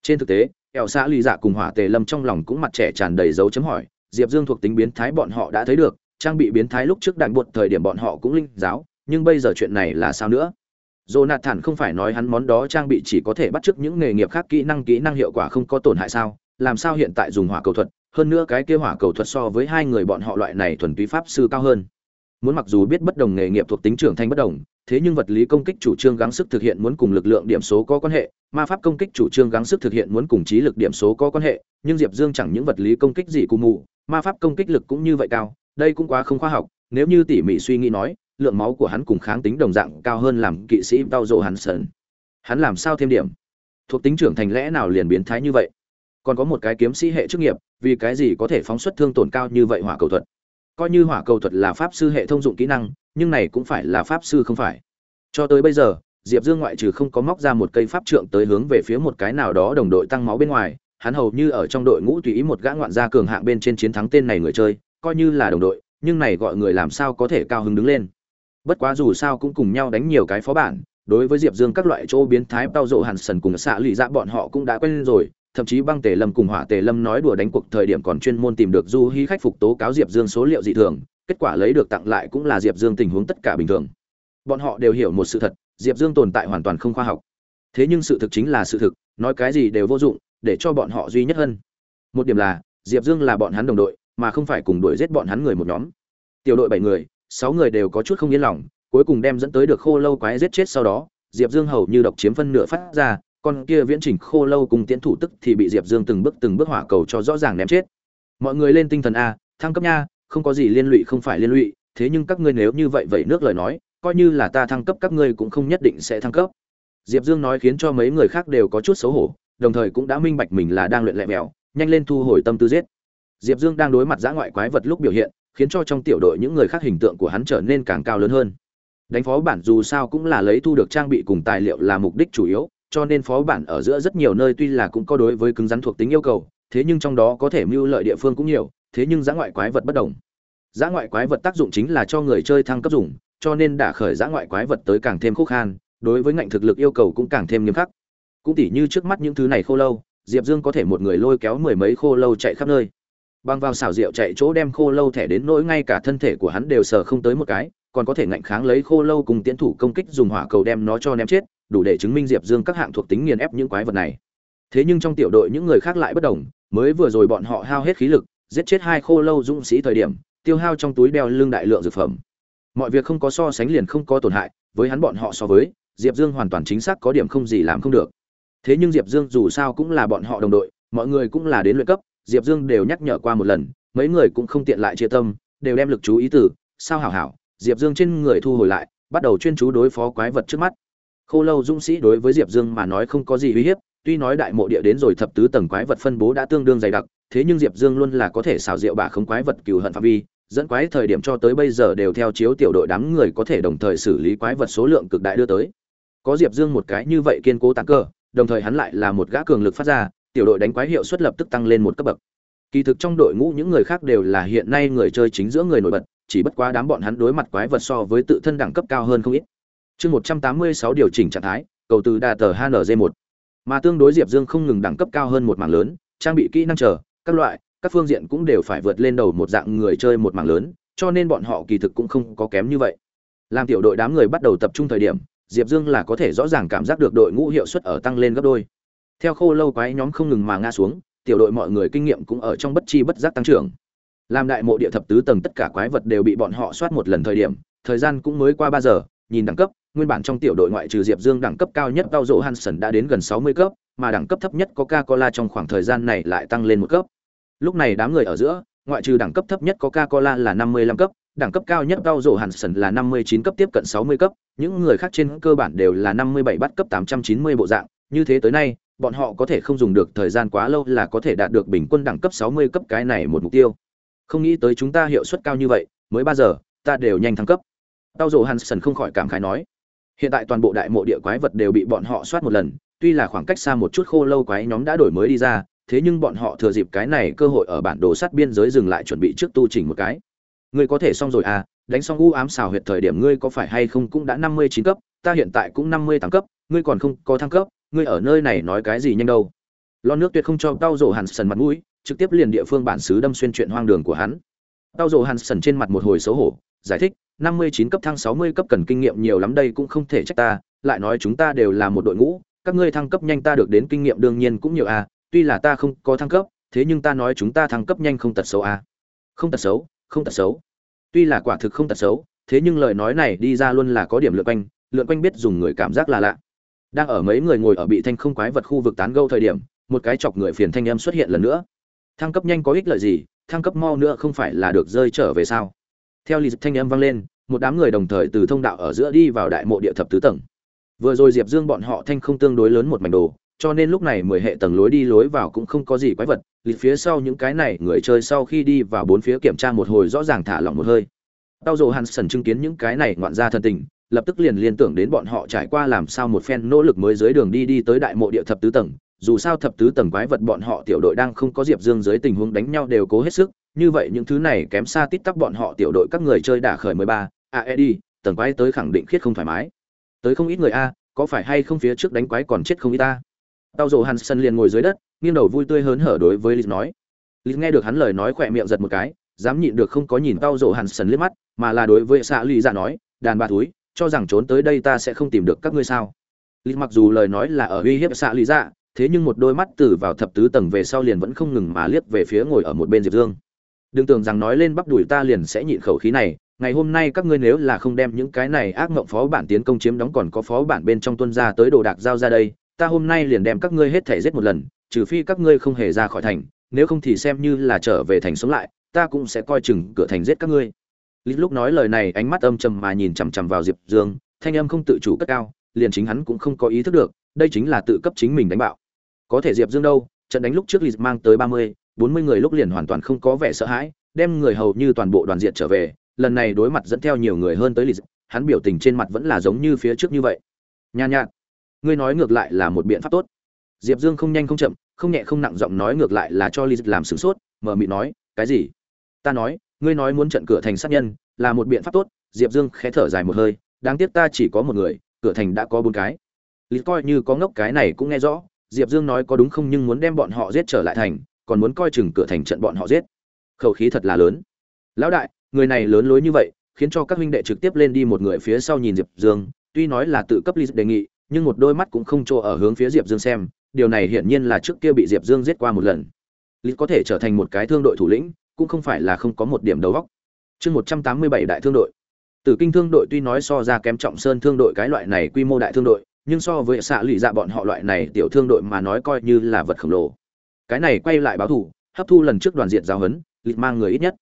trên thực tế ẻo xã Lì dạ cùng hỏa tề lâm trong lòng cũng mặt trẻ tràn đầy dấu chấm hỏi diệp dương thuộc tính biến thái bọn họ đã thấy được trang bị biến thái lúc trước đạn bột thời điểm bọn họ cũng linh giáo nhưng bây giờ chuyện này là sao nữa Jonathan không phải nói hắn món đó trang bị chỉ có thể bắt chước những nghề nghiệp khác kỹ năng kỹ năng hiệu quả không có tổn hại sao? Làm sao hiện tại dùng hỏa cầu thuật, hơn nữa cái kia hỏa cầu thuật so với hai người bọn họ loại này thuần túy pháp sư cao hơn. Muốn mặc dù biết bất đồng nghề nghiệp thuộc tính trưởng thành bất đồng, thế nhưng vật lý công kích chủ trương gắng sức thực hiện muốn cùng lực lượng điểm số có quan hệ, ma pháp công kích chủ trương gắng sức thực hiện muốn cùng trí lực điểm số có quan hệ, nhưng Diệp Dương chẳng những vật lý công kích gì cùng mù, ma pháp công kích lực cũng như vậy cao, đây cũng quá không khoa học, nếu như tỉ mỉ suy nghĩ nói, lượng máu của hắn cùng kháng tính đồng dạng cao hơn làm kỵ sĩ Tao Dỗ hắn sơn. Hắn làm sao thêm điểm? Thuộc tính trưởng thành lẽ nào liền biến thái như vậy? còn có một cái kiếm sĩ hệ chức nghiệp vì cái gì có thể phóng xuất thương tổn cao như vậy hỏa cầu thuật coi như hỏa cầu thuật là pháp sư hệ thông dụng kỹ năng, nhưng này cũng phải là pháp sư không phải. Cho tới bây giờ, diệp dương ngoại trừ không có móc ra một cây pháp trượng tới hướng về phía một cái nào đó đồng đội tăng máu bên ngoài, hắn hầu như ở trong đội ngũ tùy ý một gã ngoạn gia cường hạng bên trên chiến thắng tên này người chơi, coi như là đồng đội, nhưng này gọi người làm sao có thể cao hứng đứng lên. Bất quá dù sao cũng cùng nhau đánh nhiều cái phó bản, đối với diệp dương các loại chỗ biến thái bao rộ hàn sần cùng xạ lụy dạ bọn họ cũng đã quen rồi thậm chí băng tề lâm cùng hỏa tề lâm nói đùa đánh cuộc thời điểm còn chuyên môn tìm được du hy khách phục tố cáo diệp dương số liệu dị thường, kết quả lấy được tặng lại cũng là diệp dương tình huống tất cả bình thường. Bọn họ đều hiểu một sự thật, diệp dương tồn tại hoàn toàn không khoa học. Thế nhưng sự thực chính là sự thực, nói cái gì đều vô dụng, để cho bọn họ duy nhất hơn. Một điểm là, diệp dương là bọn hắn đồng đội, mà không phải cùng đuổi giết bọn hắn người một nhóm. Tiểu đội bảy người, sáu người đều có chút không yên lòng, cuối cùng đem dẫn tới được khô lâu quái giết chết sau đó, diệp dương hầu như độc chiếm phân nửa phát ra con kia viễn chỉnh khô lâu cùng tiến thủ tức thì bị diệp dương từng bước từng bước hỏa cầu cho rõ ràng ném chết. Mọi người lên tinh thần a, thăng cấp nha, không có gì liên lụy không phải liên lụy, thế nhưng các ngươi nếu như vậy vậy nước lời nói, coi như là ta thăng cấp các ngươi cũng không nhất định sẽ thăng cấp. Diệp dương nói khiến cho mấy người khác đều có chút xấu hổ, đồng thời cũng đã minh bạch mình là đang luyện lẹ mèo, nhanh lên thu hồi tâm tư giết. Diệp dương đang đối mặt giã ngoại quái vật lúc biểu hiện, khiến cho trong tiểu đội những người khác hình tượng của hắn trở nên càng cao lớn hơn. Đánh phó bản dù sao cũng là lấy thu được trang bị cùng tài liệu là mục đích chủ yếu cho nên phó bản ở giữa rất nhiều nơi tuy là cũng có đối với cứng rắn thuộc tính yêu cầu, thế nhưng trong đó có thể mưu lợi địa phương cũng nhiều, thế nhưng giã ngoại quái vật bất đồng. Giã ngoại quái vật tác dụng chính là cho người chơi thăng cấp dùng, cho nên đả khởi giã ngoại quái vật tới càng thêm khúc khan, đối với ngạnh thực lực yêu cầu cũng càng thêm nghiêm khắc. Cũng tỉ như trước mắt những thứ này khô lâu, diệp dương có thể một người lôi kéo mười mấy khô lâu chạy khắp nơi. Băng vào xảo diệu chạy chỗ đem khô lâu thẻ đến nỗi ngay cả thân thể của hắn đều sờ không tới một cái, còn có thể ngạnh kháng lấy khô lâu cùng tiến thủ công kích dùng hỏa cầu đem nó cho ném chết đủ để chứng minh diệp dương các hạng thuộc tính nghiền ép những quái vật này. Thế nhưng trong tiểu đội những người khác lại bất đồng, mới vừa rồi bọn họ hao hết khí lực, giết chết hai khô lâu dũng sĩ thời điểm, tiêu hao trong túi đeo lưng đại lượng dược phẩm. Mọi việc không có so sánh liền không có tổn hại, với hắn bọn họ so với, diệp dương hoàn toàn chính xác có điểm không gì làm không được. Thế nhưng diệp dương dù sao cũng là bọn họ đồng đội, mọi người cũng là đến luyện cấp, diệp dương đều nhắc nhở qua một lần, mấy người cũng không tiện lại chia tâm, đều đem lực chú ý từ, sao hảo hảo? Diệp dương trên người thu hồi lại, bắt đầu chuyên chú đối phó quái vật trước mắt khô lâu dũng sĩ đối với diệp dương mà nói không có gì uy hiếp, tuy nói đại mộ địa đến rồi thập tứ tầng quái vật phân bố đã tương đương dày đặc, thế nhưng diệp dương luôn là có thể xào rượu bả không quái vật cừu hận phạm vi, dẫn quái thời điểm cho tới bây giờ đều theo chiếu tiểu đội đám người có thể đồng thời xử lý quái vật số lượng cực đại đưa tới. Có diệp dương một cái như vậy kiên cố tăng cơ, đồng thời hắn lại là một gã cường lực phát ra, tiểu đội đánh quái hiệu suất lập tức tăng lên một cấp bậc. Kỳ thực trong đội ngũ những người khác đều là hiện nay người chơi chính giữa người nổi bật, chỉ bất quá đám bọn hắn đối mặt quái vật so với tự thân đẳng cấp cao hơn không ít chương một trăm tám mươi sáu điều chỉnh trạng thái, cầu từ đà tờ hnz một. Mà tương đối diệp dương không ngừng đẳng cấp cao hơn một mảng lớn, trang bị kỹ năng chờ, các loại, các phương diện cũng đều phải vượt lên đầu một dạng người chơi một mảng lớn, cho nên bọn họ kỳ thực cũng không có kém như vậy. Làm tiểu đội đám người bắt đầu tập trung thời điểm, diệp dương là có thể rõ ràng cảm giác được đội ngũ hiệu suất ở tăng lên gấp đôi. Theo khô lâu quái nhóm không ngừng mà ngã xuống, tiểu đội mọi người kinh nghiệm cũng ở trong bất chi bất giác tăng trưởng. Làm đại mộ địa thập tứ tầng tất cả quái vật đều bị bọn họ soát một lần thời điểm, thời gian cũng mới qua ba giờ, nhìn đẳng cấp nguyên bản trong tiểu đội ngoại trừ diệp dương đẳng cấp cao nhất cao dỗ hansen đã đến gần sáu mươi cấp, mà đẳng cấp thấp nhất coca cola trong khoảng thời gian này lại tăng lên một cấp. Lúc này đám người ở giữa, ngoại trừ đẳng cấp thấp nhất coca cola là năm mươi lăm cấp, đẳng cấp cao nhất cao dỗ hansen là năm mươi chín cấp tiếp cận sáu mươi cấp, những người khác trên cơ bản đều là năm mươi bảy bắt cấp tám trăm chín mươi bộ dạng. Như thế tới nay, bọn họ có thể không dùng được thời gian quá lâu là có thể đạt được bình quân đẳng cấp sáu mươi cấp cái này một mục tiêu. Không nghĩ tới chúng ta hiệu suất cao như vậy, mới ba giờ, ta đều nhanh thăng cấp. Tao dồ hansen không khỏi cảm khái nói hiện tại toàn bộ đại mộ địa quái vật đều bị bọn họ soát một lần, tuy là khoảng cách xa một chút khô lâu quái nhóm đã đổi mới đi ra, thế nhưng bọn họ thừa dịp cái này cơ hội ở bản đồ sát biên giới dừng lại chuẩn bị trước tu chỉnh một cái. Ngươi có thể xong rồi à đánh xong u ám xào huyệt thời điểm ngươi có phải hay không cũng đã năm mươi chín cấp, ta hiện tại cũng năm mươi tám cấp, ngươi còn không có thăng cấp, ngươi ở nơi này nói cái gì nhanh đâu. Lo nước tuyệt không cho tao rổ hàn sần mặt mũi, trực tiếp liền địa phương bản xứ đâm xuyên chuyện hoang đường của hắn. Tao rổ hàn sần trên mặt một hồi xấu hổ, giải thích năm mươi chín cấp thăng sáu mươi cấp cần kinh nghiệm nhiều lắm đây cũng không thể trách ta, lại nói chúng ta đều là một đội ngũ, các ngươi thăng cấp nhanh ta được đến kinh nghiệm đương nhiên cũng nhiều à tuy là ta không có thăng cấp, thế nhưng ta nói chúng ta thăng cấp nhanh không tật xấu à. Không tật xấu, không tật xấu. Tuy là quả thực không tật xấu, thế nhưng lời nói này đi ra luôn là có điểm lượn quanh lượn quanh biết dùng người cảm giác là lạ. Đang ở mấy người ngồi ở bị thanh không quái vật khu vực tán gâu thời điểm, một cái chọc người phiền thanh âm xuất hiện lần nữa. Thăng cấp nhanh có ích lợi gì, thăng cấp mau nữa không phải là được rơi trở về sao? Theo lì thanh âm vang lên, một đám người đồng thời từ thông đạo ở giữa đi vào đại mộ địa thập tứ tầng. Vừa rồi diệp dương bọn họ thanh không tương đối lớn một mảnh đồ, cho nên lúc này mười hệ tầng lối đi lối vào cũng không có gì quái vật lịt phía sau những cái này người chơi sau khi đi vào bốn phía kiểm tra một hồi rõ ràng thả lỏng một hơi. Tao dồ hansen chứng kiến những cái này ngoạn ra thân tình, lập tức liền liên tưởng đến bọn họ trải qua làm sao một phen nỗ lực mới dưới đường đi đi tới đại mộ địa thập tứ tầng dù sao thập tứ tầng quái vật bọn họ tiểu đội đang không có diệp dương dưới tình huống đánh nhau đều cố hết sức, như vậy những thứ này kém xa tít tắp bọn họ tiểu đội các người chơi đả khởi mười ba à, aed tầng quái tới khẳng định khiết không thoải mái. Tới không ít người a, có phải hay không phía trước đánh quái còn chết không ít ta? Tao rồ hansen liền ngồi dưới đất, nghiêng đầu vui tươi hớn hở đối với lịch nói. Lịch nghe được hắn lời nói khỏe miệng giật một cái, dám nhịn được không có nhìn tao rồ hansen liếc mắt, mà là đối với xạ lì dạ nói, đàn bà túi cho rằng trốn tới đây ta sẽ không tìm được các ngươi sao? Lịch mặc dù lời nói là ở uy hiếp xạ lì dạ thế nhưng một đôi mắt từ vào thập tứ tầng về sau liền vẫn không ngừng mà liếc về phía ngồi ở một bên diệp dương. Đừng tưởng rằng nói lên bắp đùi ta liền sẽ nhịn khẩu khí này ngày hôm nay các ngươi nếu là không đem những cái này ác mộng phó bản tiến công chiếm đóng còn có phó bản bên trong tuân ra tới đồ đạc giao ra đây ta hôm nay liền đem các ngươi hết thể giết một lần trừ phi các ngươi không hề ra khỏi thành nếu không thì xem như là trở về thành sống lại ta cũng sẽ coi chừng cửa thành giết các ngươi. Lít lúc nói lời này ánh mắt âm trầm mà nhìn chằm chằm vào Diệp Dương, thanh âm không tự chủ cất cao, liền chính hắn cũng không có ý thức được, đây chính là tự cấp chính mình đánh bạo. Có thể Diệp Dương đâu, trận đánh lúc trước Lý mang tới ba mươi, bốn mươi người lúc liền hoàn toàn không có vẻ sợ hãi, đem người hầu như toàn bộ đoàn diện trở về, lần này đối mặt dẫn theo nhiều người hơn tới Lý, hắn biểu tình trên mặt vẫn là giống như phía trước như vậy. Nhàn nhạt, ngươi nói ngược lại là một biện pháp tốt. Diệp Dương không nhanh không chậm, không nhẹ không nặng giọng nói ngược lại là cho Lý làm sửng sốt, mở miệng nói, cái gì? Ta nói, ngươi nói muốn trận cửa thành sát nhân là một biện pháp tốt diệp dương khẽ thở dài một hơi đáng tiếc ta chỉ có một người cửa thành đã có bốn cái lý coi như có ngốc cái này cũng nghe rõ diệp dương nói có đúng không nhưng muốn đem bọn họ giết trở lại thành còn muốn coi chừng cửa thành trận bọn họ giết khẩu khí thật là lớn lão đại người này lớn lối như vậy khiến cho các huynh đệ trực tiếp lên đi một người phía sau nhìn diệp dương tuy nói là tự cấp lý đề nghị nhưng một đôi mắt cũng không chỗ ở hướng phía diệp dương xem điều này hiển nhiên là trước kia bị diệp dương giết qua một lần lý có thể trở thành một cái thương đội thủ lĩnh cũng không phải là không có một điểm đầu góc. Chương 187 đại thương đội. Tử Kinh thương đội tuy nói so ra kém Trọng Sơn thương đội cái loại này quy mô đại thương đội, nhưng so với xạ lụy dạ bọn họ loại này tiểu thương đội mà nói coi như là vật khổng lồ. Cái này quay lại báo thủ, hấp thu lần trước đoàn diện giáo huấn, lịch mang người ít nhất.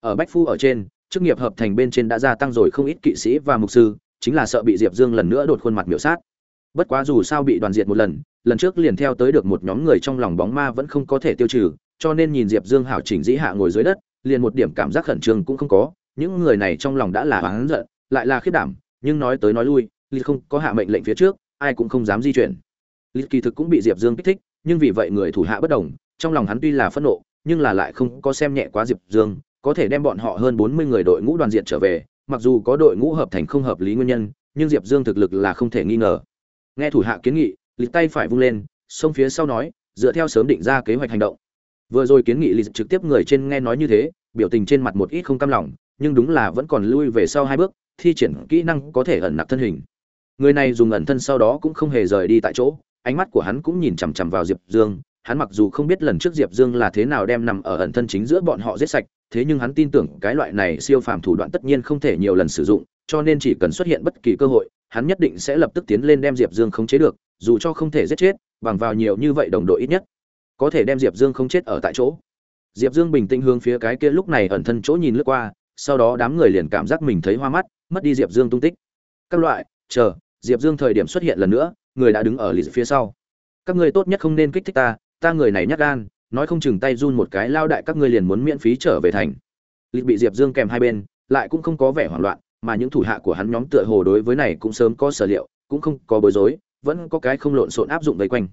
Ở Bách Phu ở trên, chức nghiệp hợp thành bên trên đã gia tăng rồi không ít kỵ sĩ và mục sư, chính là sợ bị Diệp Dương lần nữa đột khuôn mặt miểu sát. Bất quá dù sao bị đoàn diệt một lần, lần trước liền theo tới được một nhóm người trong lòng bóng ma vẫn không có thể tiêu trừ, cho nên nhìn diệp dương hảo chỉnh dĩ hạ ngồi dưới đất liền một điểm cảm giác khẩn trương cũng không có những người này trong lòng đã là oán giận lại là khiết đảm nhưng nói tới nói lui lý không có hạ mệnh lệnh phía trước ai cũng không dám di chuyển. Lý kỳ thực cũng bị diệp dương kích thích, nhưng vì vậy người thủ hạ bất đồng, trong lòng hắn tuy là phẫn nộ, nhưng là lại không có xem nhẹ quá diệp dương, có thể đem bọn họ hơn bốn mươi người đội ngũ đoàn diện trở về, mặc dù có đội ngũ hợp thành không hợp lý nguyên nhân, nhưng diệp dương thực lực là không thể nghi ngờ. Nghe thủ hạ kiến nghị, lý tay phải vung lên xông phía sau nói, dựa theo sớm định ra kế hoạch hành động. Vừa rồi kiến nghị lì trực tiếp người trên nghe nói như thế, biểu tình trên mặt một ít không cam lòng, nhưng đúng là vẫn còn lui về sau hai bước, thi triển kỹ năng có thể ẩn nặc thân hình người này dùng ẩn thân sau đó cũng không hề rời đi tại chỗ, ánh mắt của hắn cũng nhìn chằm chằm vào diệp dương. Hắn mặc dù không biết lần trước diệp dương là thế nào đem nằm ở ẩn thân chính giữa bọn họ giết sạch, thế nhưng hắn tin tưởng cái loại này siêu phàm thủ đoạn tất nhiên không thể nhiều lần sử dụng, cho nên chỉ cần xuất hiện bất kỳ cơ hội, hắn nhất định sẽ lập tức tiến lên đem diệp dương khống chế được, dù cho không thể giết chết, bằng vào nhiều như vậy đồng đội ít nhất, có thể đem diệp dương không chết ở tại chỗ. Diệp dương bình tĩnh hướng phía cái kia lúc này ẩn thân chỗ nhìn lướt qua, sau đó đám người liền cảm giác mình thấy hoa mắt, mất đi diệp dương tung tích. Các loại, chờ diệp dương thời điểm xuất hiện lần nữa, người đã đứng ở lì phía sau. Các ngươi tốt nhất không nên kích thích ta ta người này nhát gan, nói không chừng tay run một cái lao đại các ngươi liền muốn miễn phí trở về thành. Lì bị diệp dương kèm hai bên, lại cũng không có vẻ hoảng loạn, mà những thủ hạ của hắn nhóm tựa hồ đối với này cũng sớm có sở liệu, cũng không có bối rối, vẫn có cái không lộn xộn áp dụng vây quanh.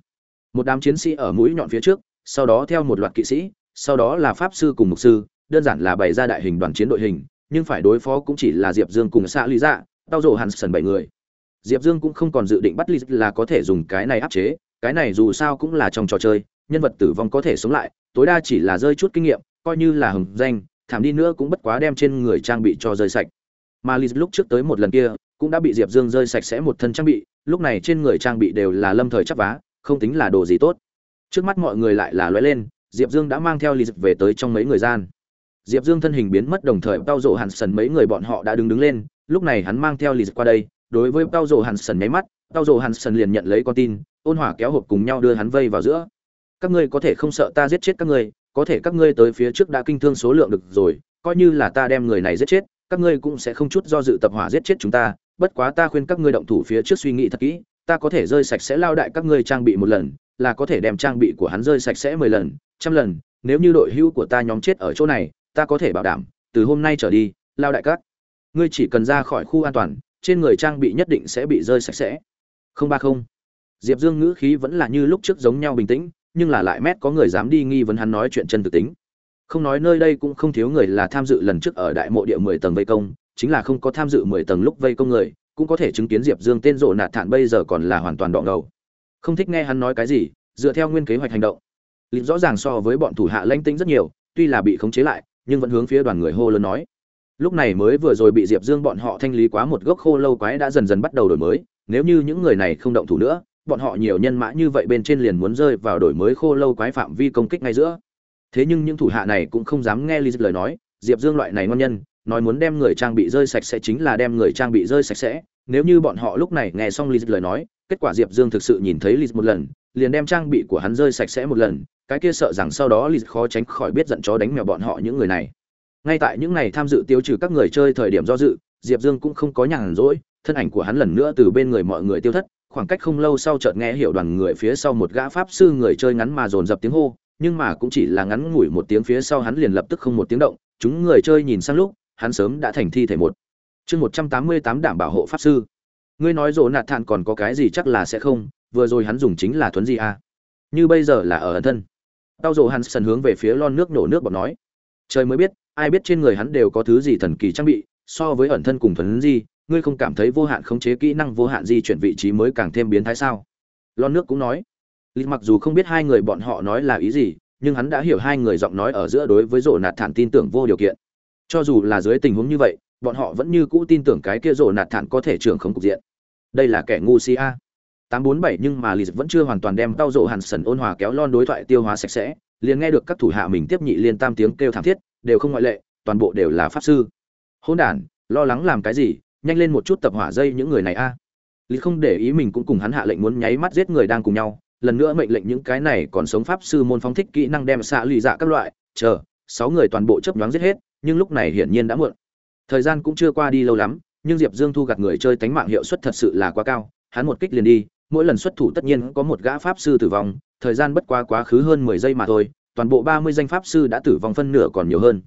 Một đám chiến sĩ ở mũi nhọn phía trước, sau đó theo một loạt kỵ sĩ, sau đó là pháp sư cùng mục sư, đơn giản là bày ra đại hình đoàn chiến đội hình, nhưng phải đối phó cũng chỉ là diệp dương cùng xã lý dạ tao rồ hẳn sần bảy người diệp dương cũng không còn dự định bắt lý là có thể dùng cái này áp chế, cái này dù sao cũng là trong trò chơi, nhân vật tử vong có thể sống lại, tối đa chỉ là rơi chút kinh nghiệm, coi như là hừng danh, thảm đi nữa cũng bất quá đem trên người trang bị cho rơi sạch. Mà lý lúc trước tới một lần kia, cũng đã bị diệp dương rơi sạch sẽ một thân trang bị, lúc này trên người trang bị đều là lâm thời chắc vá, không tính là đồ gì tốt. Trước mắt mọi người lại là lóe lên, diệp dương đã mang theo Liz về tới trong mấy người gian. Diệp dương thân hình biến mất đồng thời, tao rộ hàn sần mấy người bọn họ đã đứng đứng lên, lúc này hắn mang theo Liz qua đây đối với tao Dụ hàn sần nháy mắt tao Dụ hàn sần liền nhận lấy con tin, ôn hòa kéo hộp cùng nhau đưa hắn vây vào giữa. Các ngươi có thể không sợ ta giết chết các ngươi, có thể các ngươi tới phía trước đã kinh thương số lượng được rồi, coi như là ta đem người này giết chết, các ngươi cũng sẽ không chút do dự tập hỏa giết chết chúng ta, bất quá ta khuyên các ngươi động thủ phía trước suy nghĩ thật kỹ, ta có thể rơi sạch sẽ lao đại các ngươi trang bị một lần, là có thể đem trang bị của hắn rơi sạch sẽ mười lần, trăm lần, nếu như đội hữu của ta nhóm chết ở chỗ này, ta có thể bảo đảm, từ hôm nay trở đi, lao đại các, ngươi chỉ cần ra khỏi khu an toàn trên người trang bị nhất định sẽ bị rơi sạch sẽ. Không ba không. Diệp dương ngữ khí vẫn là như lúc trước giống nhau bình tĩnh, nhưng là lại mét có người dám đi nghi vấn hắn nói chuyện chân thực tính. Không nói nơi đây cũng không thiếu người là tham dự lần trước ở đại mộ địa mười tầng vây công, chính là không có tham dự mười tầng lúc vây công người, cũng có thể chứng kiến diệp dương tên rộ nạt thản bây giờ còn là hoàn toàn đọn đầu không thích nghe hắn nói cái gì, dựa theo nguyên kế hoạch hành động. Lịch rõ ràng so với bọn thủ hạ lãnh tĩnh rất nhiều, tuy là bị khống chế lại, nhưng vẫn hướng phía đoàn người hô lớn nói lúc này mới vừa rồi bị diệp dương bọn họ thanh lý quá một gốc khô lâu quái đã dần dần bắt đầu đổi mới, nếu như những người này không động thủ nữa, bọn họ nhiều nhân mã như vậy bên trên liền muốn rơi vào đổi mới khô lâu quái phạm vi công kích ngay giữa. Thế nhưng những thủ hạ này cũng không dám nghe lý lời nói, diệp dương loại này ngon nhân, nói muốn đem người trang bị rơi sạch sẽ chính là đem người trang bị rơi sạch sẽ. Nếu như bọn họ lúc này nghe xong lý lời nói, kết quả diệp dương thực sự nhìn thấy lý một lần, liền đem trang bị của hắn rơi sạch sẽ một lần, cái kia sợ rằng sau đó lý khó tránh khỏi biết giận chó đánh mèo bọn họ những người này ngay tại những ngày tham dự tiêu trừ các người chơi thời điểm do dự, diệp dương cũng không có nhàn rỗi, thân ảnh của hắn lần nữa từ bên người mọi người tiêu thất, khoảng cách không lâu sau chợt nghe hiểu đoàn người phía sau một gã pháp sư người chơi ngắn mà dồn dập tiếng hô, nhưng mà cũng chỉ là ngắn ngủi một tiếng phía sau hắn liền lập tức không một tiếng động, chúng người chơi nhìn sang lúc, hắn sớm đã thành thi thể một. Chương một trăm tám mươi tám đảm bảo hộ pháp sư. Ngươi nói rộ nạt thản còn có cái gì chắc là sẽ không, vừa rồi hắn dùng chính là thuấn gì à? như bây giờ là ở ẩn thân. Tao rộ hắn sần hướng về phía lon nước nổ nước bọt nói. Trời mới biết ai biết trên người hắn đều có thứ gì thần kỳ trang bị, so với ẩn thân cùng thuấn di, ngươi không cảm thấy vô hạn khống chế kỹ năng vô hạn di chuyển vị trí mới càng thêm biến thái sao? Lon nước cũng nói. Lịch mặc dù không biết hai người bọn họ nói là ý gì, nhưng hắn đã hiểu hai người giọng nói ở giữa đối với rổ nạt thản tin tưởng vô điều kiện. Cho dù là dưới tình huống như vậy, bọn họ vẫn như cũ tin tưởng cái kia rổ nạt thản có thể trưởng không cục diện. Đây là kẻ ngu si a. tám bốn bảy nhưng mà lịch vẫn chưa hoàn toàn đem tao rổ hàn sần ôn hòa kéo lon đối thoại tiêu hóa sạch sẽ, liền nghe được các thủ hạ mình tiếp nhị liên tam tiếng kêu thảm thiết đều không ngoại lệ, toàn bộ đều là pháp sư. Hôn đản, lo lắng làm cái gì? Nhanh lên một chút tập hỏa dây những người này a. Lý không để ý mình cũng cùng hắn hạ lệnh muốn nháy mắt giết người đang cùng nhau. Lần nữa mệnh lệnh những cái này còn sống pháp sư môn phóng thích kỹ năng đem xạ lụy dạ các loại. Chờ, sáu người toàn bộ chấp nhoáng giết hết, nhưng lúc này hiển nhiên đã muộn. Thời gian cũng chưa qua đi lâu lắm, nhưng diệp dương thu gặt người chơi tánh mạng hiệu suất thật sự là quá cao. Hắn một kích liền đi, mỗi lần xuất thủ tất nhiên có một gã pháp sư tử vong, thời gian bất quá quá khứ hơn mười giây mà thôi toàn bộ ba mươi danh pháp sư đã tử vong phân nửa còn nhiều hơn.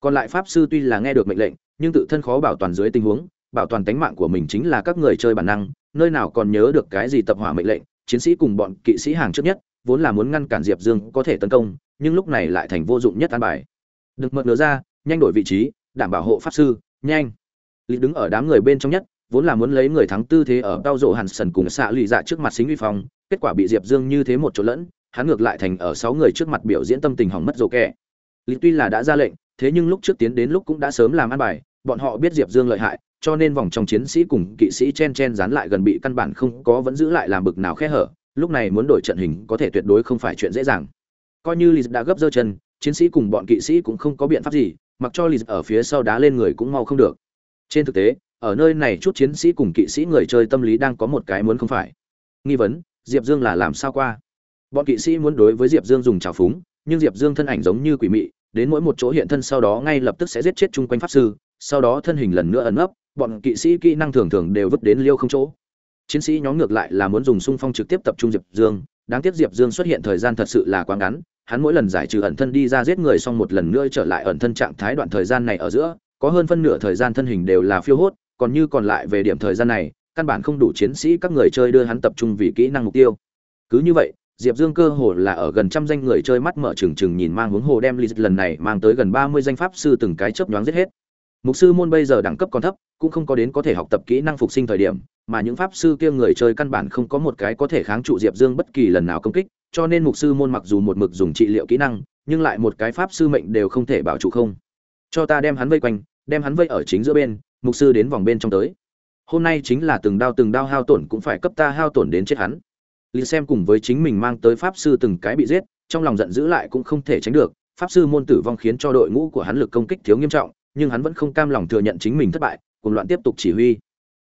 Còn lại pháp sư tuy là nghe được mệnh lệnh, nhưng tự thân khó bảo toàn dưới tình huống, bảo toàn tính mạng của mình chính là các người chơi bản năng, nơi nào còn nhớ được cái gì tập hỏa mệnh lệnh, chiến sĩ cùng bọn kỵ sĩ hàng trước nhất, vốn là muốn ngăn cản diệp dương có thể tấn công, nhưng lúc này lại thành vô dụng nhất an bài. Được mật ngớ ra, nhanh đổi vị trí, đảm bảo hộ pháp sư, nhanh. Lý đứng ở đám người bên trong nhất, vốn là muốn lấy người thắng tư thế ở đau rộ hàn sần cùng xạ lụy dạ trước mặt xính uy phong, kết quả bị diệp dương như thế một chỗ lẫn hắn ngược lại thành ở sáu người trước mặt biểu diễn tâm tình hỏng mất rồ kẻ. Lý tuy là đã ra lệnh, thế nhưng lúc trước tiến đến lúc cũng đã sớm làm ăn bài, bọn họ biết diệp dương lợi hại, cho nên vòng trong chiến sĩ cùng kỵ sĩ chen chen dán lại gần bị căn bản không có vẫn giữ lại làm bực nào khe hở, lúc này muốn đổi trận hình có thể tuyệt đối không phải chuyện dễ dàng. Coi như Liz đã gấp dơ chân, chiến sĩ cùng bọn kỵ sĩ cũng không có biện pháp gì, mặc cho Liz ở phía sau đá lên người cũng mau không được. Trên thực tế, ở nơi này chút chiến sĩ cùng kỵ sĩ người chơi tâm lý đang có một cái muốn không phải. Nghi vấn, diệp dương là làm sao qua? Bọn kỵ sĩ muốn đối với diệp dương dùng trào phúng, nhưng diệp dương thân ảnh giống như quỷ mị, đến mỗi một chỗ hiện thân sau đó ngay lập tức sẽ giết chết chung quanh pháp sư, sau đó thân hình lần nữa ẩn ấp bọn kỵ sĩ kỹ năng thường thường đều vứt đến liêu không chỗ. Chiến sĩ nhóm ngược lại là muốn dùng xung phong trực tiếp tập trung diệp dương, đáng tiếc diệp dương xuất hiện thời gian thật sự là quá ngắn, hắn mỗi lần giải trừ ẩn thân đi ra giết người xong một lần nữa trở lại ẩn thân trạng thái đoạn thời gian này ở giữa, có hơn phân nửa thời gian thân hình đều là phiêu hốt, còn như còn lại về điểm thời gian này, căn bản không đủ chiến sĩ các người chơi đưa hắn tập trung vì kỹ năng mục tiêu. Cứ như vậy diệp dương cơ hồ là ở gần trăm danh người chơi mắt mở trừng trừng nhìn mang hướng hồ đem lì lần này mang tới gần ba mươi danh pháp sư từng cái chớp nhoáng giết hết. Mục sư môn bây giờ đẳng cấp còn thấp, cũng không có đến có thể học tập kỹ năng phục sinh thời điểm, mà những pháp sư kia người chơi căn bản không có một cái có thể kháng trụ diệp dương bất kỳ lần nào công kích, cho nên mục sư môn mặc dù một mực dùng trị liệu kỹ năng, nhưng lại một cái pháp sư mệnh đều không thể bảo trụ không. Cho ta đem hắn vây quanh, đem hắn vây ở chính giữa bên, mục sư đến vòng bên trong tới. Hôm nay chính là từng đao từng đao hao tổn cũng phải cấp ta hao tổn đến chết hắn. Lý xem cùng với chính mình mang tới pháp sư từng cái bị giết, trong lòng giận dữ lại cũng không thể tránh được, pháp sư môn tử vong khiến cho đội ngũ của hắn lực công kích thiếu nghiêm trọng, nhưng hắn vẫn không cam lòng thừa nhận chính mình thất bại, cùng loạn tiếp tục chỉ huy.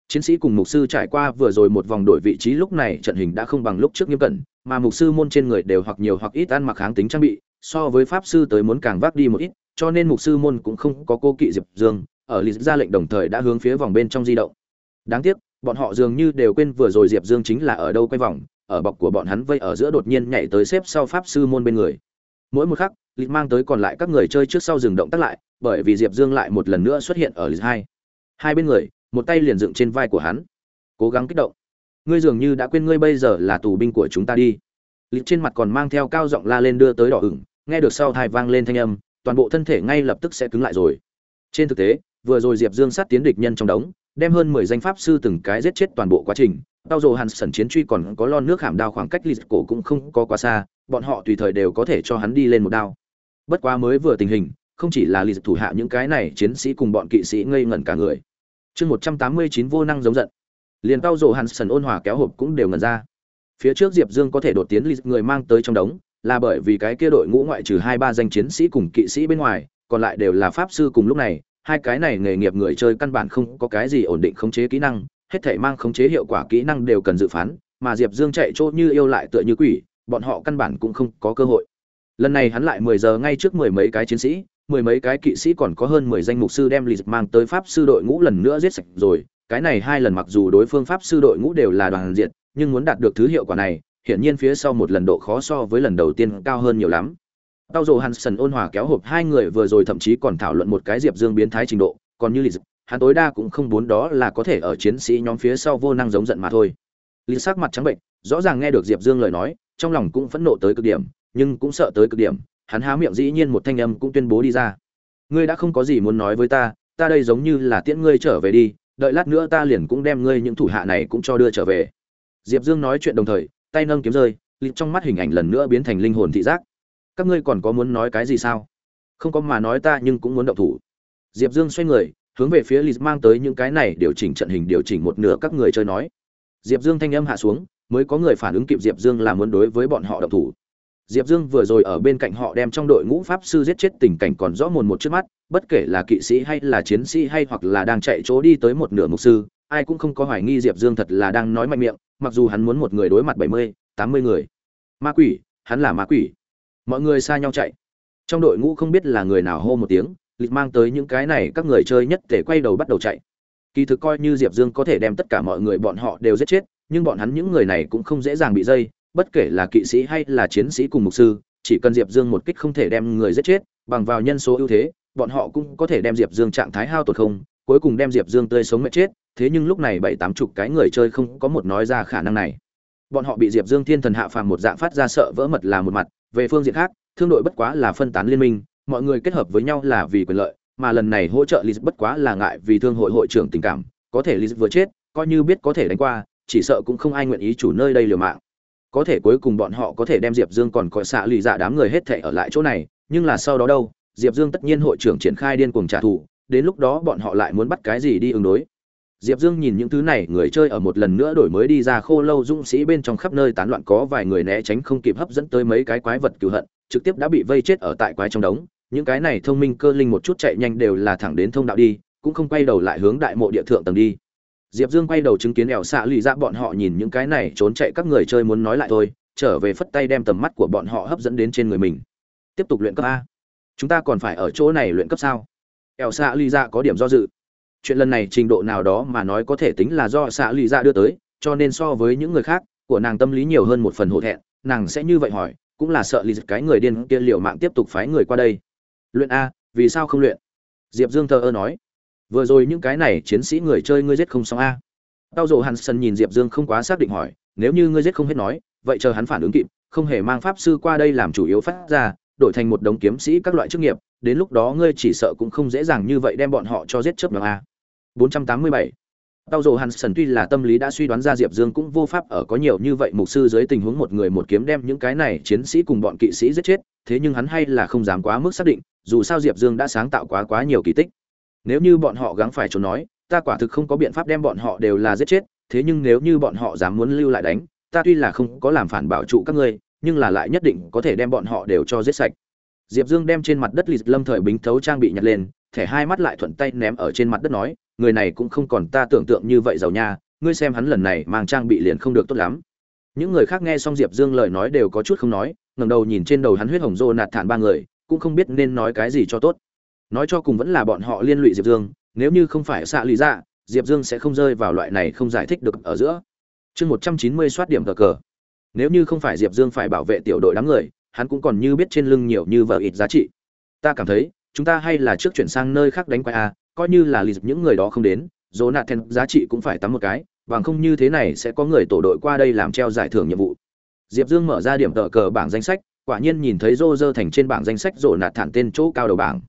Chiến sĩ cùng mục sư trải qua vừa rồi một vòng đổi vị trí lúc này trận hình đã không bằng lúc trước nghiêm cẩn, mà mục sư môn trên người đều hoặc nhiều hoặc ít ăn mặc kháng tính trang bị, so với pháp sư tới muốn càng vác đi một ít, cho nên mục sư môn cũng không có cô kỵ Diệp Dương, ở Lý ra lệnh đồng thời đã hướng phía vòng bên trong di động. Đáng tiếc, bọn họ dường như đều quên vừa rồi diệp dương chính là ở đâu quay vòng ở bọc của bọn hắn vây ở giữa đột nhiên nhảy tới xếp sau pháp sư môn bên người. Mỗi một khắc, lịch mang tới còn lại các người chơi trước sau dừng động tác lại, bởi vì diệp dương lại một lần nữa xuất hiện ở lịch hai. Hai bên người, một tay liền dựng trên vai của hắn. Cố gắng kích động. Ngươi dường như đã quên ngươi bây giờ là tù binh của chúng ta đi. Lịch trên mặt còn mang theo cao giọng la lên đưa tới đỏ ửng, nghe được sau thai vang lên thanh âm, toàn bộ thân thể ngay lập tức sẽ cứng lại rồi. Trên thực tế, vừa rồi diệp dương sát tiến địch nhân trong đống, đem hơn mười danh pháp sư từng cái giết chết toàn bộ quá trình Bao dồ hàn sẩn chiến truy còn có lon nước hàm đao khoảng cách lịch cổ cũng không có quá xa, bọn họ tùy thời đều có thể cho hắn đi lên một đao. Bất quá mới vừa tình hình, không chỉ là lịch thủ hạ những cái này chiến sĩ cùng bọn kỵ sĩ ngây ngẩn cả người. Chương một trăm tám mươi chín vô năng giống giận. Liền bao dồ hàn sẩn ôn hòa kéo hộp cũng đều ngẩn ra. Phía trước diệp dương có thể đột tiến lịch người mang tới trong đống, là bởi vì cái kia đội ngũ ngoại trừ hai ba danh chiến sĩ cùng kỵ sĩ bên ngoài, còn lại đều là pháp sư cùng lúc này, hai cái này nghề nghiệp người chơi căn bản không có cái gì ổn định khống chế kỹ năng hết thể mang khống chế hiệu quả kỹ năng đều cần dự phán mà diệp dương chạy chỗ như yêu lại tựa như quỷ bọn họ căn bản cũng không có cơ hội. Lần này hắn lại mười giờ ngay trước mười mấy cái chiến sĩ mười mấy cái kỵ sĩ còn có hơn mười danh mục sư đem lịch mang tới pháp sư đội ngũ lần nữa giết sạch rồi. Cái này hai lần mặc dù đối phương pháp sư đội ngũ đều là đoàn diện nhưng muốn đạt được thứ hiệu quả này hiển nhiên phía sau một lần độ khó so với lần đầu tiên cao hơn nhiều lắm. Tao Dụ Hansen ôn hòa kéo hộp hai người vừa rồi thậm chí còn thảo luận một cái Diệp Dương biến thái trình độ, còn như Lý hắn tối đa cũng không muốn đó là có thể ở chiến sĩ nhóm phía sau vô năng giống giận mà thôi. Lý sắc mặt trắng bệnh, rõ ràng nghe được Diệp Dương lời nói, trong lòng cũng phẫn nộ tới cực điểm, nhưng cũng sợ tới cực điểm, hắn há miệng dĩ nhiên một thanh âm cũng tuyên bố đi ra. Ngươi đã không có gì muốn nói với ta, ta đây giống như là tiễn ngươi trở về đi, đợi lát nữa ta liền cũng đem ngươi những thủ hạ này cũng cho đưa trở về. Diệp Dương nói chuyện đồng thời, tay nâng kiếm rơi, lịch trong mắt hình ảnh lần nữa biến thành linh hồn thị giác các ngươi còn có muốn nói cái gì sao không có mà nói ta nhưng cũng muốn động thủ diệp dương xoay người hướng về phía lịch mang tới những cái này điều chỉnh trận hình điều chỉnh một nửa các người chơi nói. Diệp dương thanh âm hạ xuống, mới có người phản ứng kịp diệp dương là muốn đối với bọn họ động thủ. Diệp dương vừa rồi ở bên cạnh họ đem trong đội ngũ pháp sư giết chết tình cảnh còn rõ mồn một trước mắt, bất kể là kỵ sĩ hay là chiến sĩ hay hoặc là đang chạy chỗ đi tới một nửa mục sư, ai cũng không có hoài nghi diệp dương thật là đang nói mạnh miệng, mặc dù hắn muốn một người đối mặt bảy mươi, tám mươi người. Ma quỷ, hắn là ma quỷ. Mọi người xa nhau chạy. Trong đội ngũ không biết là người nào hô một tiếng lịch mang tới những cái này các người chơi nhất thể quay đầu bắt đầu chạy. Kỳ thực coi như diệp dương có thể đem tất cả mọi người bọn họ đều giết chết, nhưng bọn hắn những người này cũng không dễ dàng bị dây, bất kể là kỵ sĩ hay là chiến sĩ cùng mục sư, chỉ cần diệp dương một kích không thể đem người giết chết, bằng vào nhân số ưu thế, bọn họ cũng có thể đem diệp dương trạng thái hao tổn không, cuối cùng đem diệp dương tươi sống mệt chết, thế nhưng lúc này bảy tám chục cái người chơi không có một nói ra khả năng này. Bọn họ bị diệp dương thiên thần hạ phàm một dạng phát ra sợ vỡ mật là một mặt, về phương diện khác, thương đội bất quá là phân tán liên minh mọi người kết hợp với nhau là vì quyền lợi mà lần này hỗ trợ Liz bất quá là ngại vì thương hội hội trưởng tình cảm, có thể Liz vừa chết, coi như biết có thể đánh qua, chỉ sợ cũng không ai nguyện ý chủ nơi đây liều mạng. Có thể cuối cùng bọn họ có thể đem Diệp Dương còn coi xạ lì dạ đám người hết thảy ở lại chỗ này, nhưng là sau đó đâu, Diệp Dương tất nhiên hội trưởng triển khai điên cuồng trả thù, đến lúc đó bọn họ lại muốn bắt cái gì đi ứng đối. Diệp Dương nhìn những thứ này, người chơi ở một lần nữa đổi mới đi ra khô lâu dũng sĩ bên trong khắp nơi tán loạn có vài người né tránh không kịp hấp dẫn tới mấy cái quái vật cừu hận, trực tiếp đã bị vây chết ở tại quái trong đống. Những cái này thông minh cơ linh một chút chạy nhanh đều là thẳng đến thông đạo đi, cũng không quay đầu lại hướng đại mộ địa thượng tầng đi. Diệp Dương quay đầu chứng kiến ẻo xạ lì ra bọn họ nhìn những cái này trốn chạy các người chơi muốn nói lại thôi, trở về phất tay đem tầm mắt của bọn họ hấp dẫn đến trên người mình. Tiếp tục luyện cấp a. Chúng ta còn phải ở chỗ này luyện cấp sao? ẻo xạ lì ra có điểm do dự chuyện lần này trình độ nào đó mà nói có thể tính là do xạ lì ra đưa tới cho nên so với những người khác của nàng tâm lý nhiều hơn một phần hổ thẹn nàng sẽ như vậy hỏi cũng là sợ lì cái người điên kia liệu mạng tiếp tục phái người qua đây luyện a vì sao không luyện? Diệp dương thờ ơ nói. Vừa rồi những cái này chiến sĩ người chơi ngươi giết không xong a. Tao dồ hắn sân nhìn diệp dương không quá xác định hỏi nếu như ngươi giết không hết nói vậy chờ hắn phản ứng kịp không hề mang pháp sư qua đây làm chủ yếu phát ra đổi thành một đống kiếm sĩ các loại chức nghiệp đến lúc đó ngươi chỉ sợ cũng không dễ dàng như vậy đem bọn họ cho giết chớp nhóm a. 487. Tao Dụ Hansen tuy là tâm lý đã suy đoán ra Diệp Dương cũng vô pháp ở có nhiều như vậy mục sư dưới tình huống một người một kiếm đem những cái này chiến sĩ cùng bọn kỵ sĩ giết chết, thế nhưng hắn hay là không dám quá mức xác định, dù sao Diệp Dương đã sáng tạo quá quá nhiều kỳ tích. Nếu như bọn họ gắng phải trốn nói, ta quả thực không có biện pháp đem bọn họ đều là giết chết, thế nhưng nếu như bọn họ dám muốn lưu lại đánh, ta tuy là không có làm phản bảo trụ các ngươi, nhưng là lại nhất định có thể đem bọn họ đều cho giết sạch. Diệp Dương đem trên mặt đất lịch lâm thời bính thấu trang bị nhặt lên, thẻ hai mắt lại thuận tay ném ở trên mặt đất nói, người này cũng không còn ta tưởng tượng như vậy giàu nha ngươi xem hắn lần này mang trang bị liền không được tốt lắm những người khác nghe xong diệp dương lời nói đều có chút không nói ngẩng đầu nhìn trên đầu hắn huyết hồng rô nạt thản ba người cũng không biết nên nói cái gì cho tốt. Nói cho cùng vẫn là bọn họ liên lụy diệp dương, nếu như không phải xạ lý dạ diệp dương sẽ không rơi vào loại này không giải thích được ở giữa. Chương một trăm chín mươi soát điểm cờ cờ. Nếu như không phải diệp dương phải bảo vệ tiểu đội đám người, hắn cũng còn như biết trên lưng nhiều như vợ ít giá trị. Ta cảm thấy, chúng ta hay là trước chuyển sang nơi khác đánh quay a, coi như là lì những người đó không đến, dỗ nạt then giá trị cũng phải tắm một cái, bằng không như thế này sẽ có người tổ đội qua đây làm treo giải thưởng nhiệm vụ. Diệp dương mở ra điểm tờ cờ bảng danh sách quả nhiên nhìn thấy rô rơ thành trên bảng danh sách rộ nạt thản tên chỗ cao đầu bảng.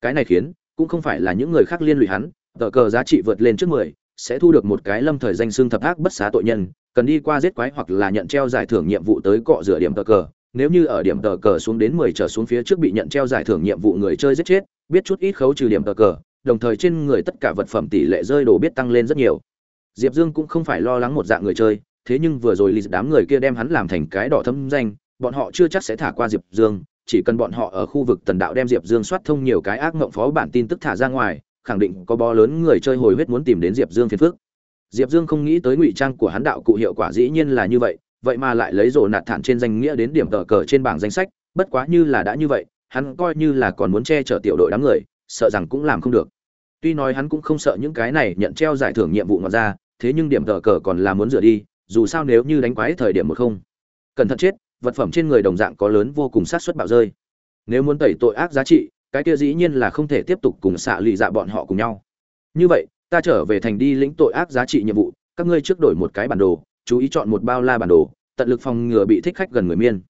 Cái này khiến, cũng không phải là những người khác liên lụy hắn, tờ cờ giá trị vượt lên trước mười, sẽ thu được một cái lâm thời danh xương thập ác bất xá tội nhân, cần đi qua giết quái hoặc là nhận treo giải thưởng nhiệm vụ tới cọ rửa điểm tờ cờ. Nếu như ở điểm tờ cờ xuống đến mười trở xuống phía trước bị nhận treo giải thưởng nhiệm vụ người chơi giết chết, biết chút ít khấu trừ điểm tờ cờ, đồng thời trên người tất cả vật phẩm tỷ lệ rơi đồ biết tăng lên rất nhiều. Diệp dương cũng không phải lo lắng một dạng người chơi, thế nhưng vừa rồi lì đám người kia đem hắn làm thành cái đỏ thâm danh bọn họ chưa chắc sẽ thả qua diệp dương, chỉ cần bọn họ ở khu vực tần đạo đem diệp dương soát thông nhiều cái ác mộng phó bản tin tức thả ra ngoài, khẳng định có bó lớn người chơi hồi huyết muốn tìm đến diệp dương phiền phước diệp dương không nghĩ tới ngụy trang của hắn đạo cụ hiệu quả dĩ nhiên là như vậy vậy mà lại lấy rổ nạt thản trên danh nghĩa đến điểm tờ cờ trên bảng danh sách, bất quá như là đã như vậy, hắn coi như là còn muốn che chở tiểu đội đám người, sợ rằng cũng làm không được. Tuy nói hắn cũng không sợ những cái này nhận treo giải thưởng nhiệm vụ ngoài ra, thế nhưng điểm tờ cờ còn là muốn rửa đi, dù sao nếu như đánh quái thời điểm một không. Cẩn thận chết vật phẩm trên người đồng dạng có lớn vô cùng sát suất bạo rơi. Nếu muốn tẩy tội ác giá trị, cái kia dĩ nhiên là không thể tiếp tục cùng xạ lụy dạ bọn họ cùng nhau. Như vậy, ta trở về thành đi lĩnh tội ác giá trị nhiệm vụ, các ngươi trước đổi một cái bản đồ, chú ý chọn một bao la bản đồ, tận lực phòng ngừa bị thích khách gần người miên.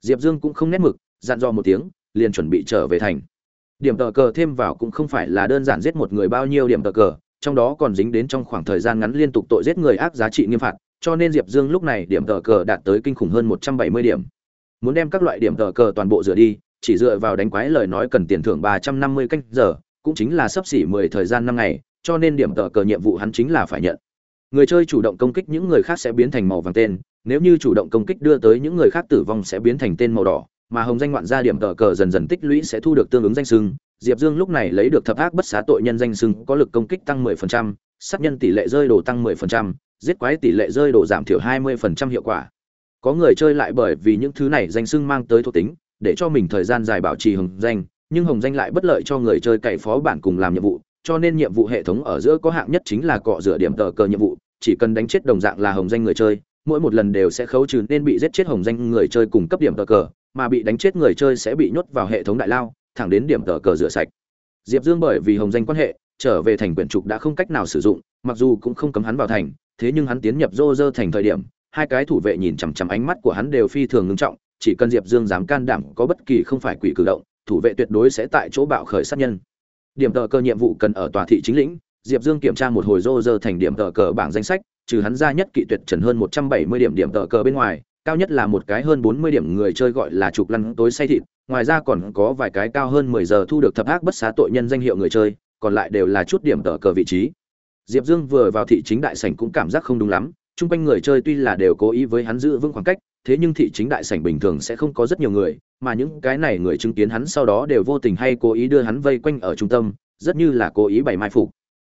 Diệp dương cũng không nét mực, dặn dò một tiếng, liền chuẩn bị trở về thành. Điểm tờ cờ thêm vào cũng không phải là đơn giản giết một người bao nhiêu điểm tờ cờ, trong đó còn dính đến trong khoảng thời gian ngắn liên tục tội giết người ác giá trị nghiêm phạt cho nên diệp dương lúc này điểm tờ cờ đạt tới kinh khủng hơn một trăm bảy mươi điểm. Muốn đem các loại điểm tờ cờ toàn bộ rửa đi chỉ dựa vào đánh quái lời nói cần tiền thưởng ba trăm năm mươi canh giờ cũng chính là sắp xỉ mười thời gian năm ngày cho nên điểm tờ cờ nhiệm vụ hắn chính là phải nhận. Người chơi chủ động công kích những người khác sẽ biến thành màu vàng tên nếu như chủ động công kích đưa tới những người khác tử vong sẽ biến thành tên màu đỏ mà hồng danh ngoạn gia điểm tờ cờ dần dần tích lũy sẽ thu được tương ứng danh xưng, diệp dương lúc này lấy được thập ác bất xá tội nhân danh xưng, có lực công kích tăng 10%, sát nhân tỷ lệ rơi đồ tăng 10%, giết quái tỷ lệ rơi đồ giảm thiểu 20% hiệu quả. Có người chơi lại bởi vì những thứ này danh xưng mang tới thuộc tính để cho mình thời gian dài bảo trì hồng danh nhưng hồng danh lại bất lợi cho người chơi cậy phó bản cùng làm nhiệm vụ cho nên nhiệm vụ hệ thống ở giữa có hạng nhất chính là cọ rửa điểm tờ cờ nhiệm vụ chỉ cần đánh chết đồng dạng là hồng danh người chơi mỗi một lần đều sẽ khấu trừ nên bị giết chết hồng danh người chơi cùng cấp điểm tờ cờ mà bị đánh chết người chơi sẽ bị nhốt vào hệ thống đại lao thẳng đến điểm tờ cờ rửa sạch. Diệp dương bởi vì hồng danh quan hệ, trở về thành quyển trục đã không cách nào sử dụng, mặc dù cũng không cấm hắn vào thành, thế nhưng hắn tiến nhập rô rơ thành thời điểm, hai cái thủ vệ nhìn chằm chằm ánh mắt của hắn đều phi thường ngưng trọng, chỉ cần diệp dương dám can đảm có bất kỳ không phải quỷ cử động, thủ vệ tuyệt đối sẽ tại chỗ bạo khởi sát nhân. Điểm tờ cờ nhiệm vụ cần ở tòa thị chính lĩnh, diệp dương kiểm tra một hồi rô rơ thành điểm tờ cờ bảng danh sách, trừ hắn ra nhất kỵ tuyệt trần hơn một trăm bảy mươi điểm điểm tờ cờ bên ngoài cao nhất là một cái hơn bốn mươi điểm người chơi gọi là trục lăn tối say thịt, ngoài ra còn có vài cái cao hơn mười giờ thu được thập ác bất xá tội nhân danh hiệu người chơi, còn lại đều là chút điểm tờ cờ vị trí. Diệp dương vừa vào thị chính đại sảnh cũng cảm giác không đúng lắm, chung quanh người chơi tuy là đều cố ý với hắn giữ vững khoảng cách, thế nhưng thị chính đại sảnh bình thường sẽ không có rất nhiều người, mà những cái này người chứng kiến hắn sau đó đều vô tình hay cố ý đưa hắn vây quanh ở trung tâm, rất như là cố ý bày mai phục.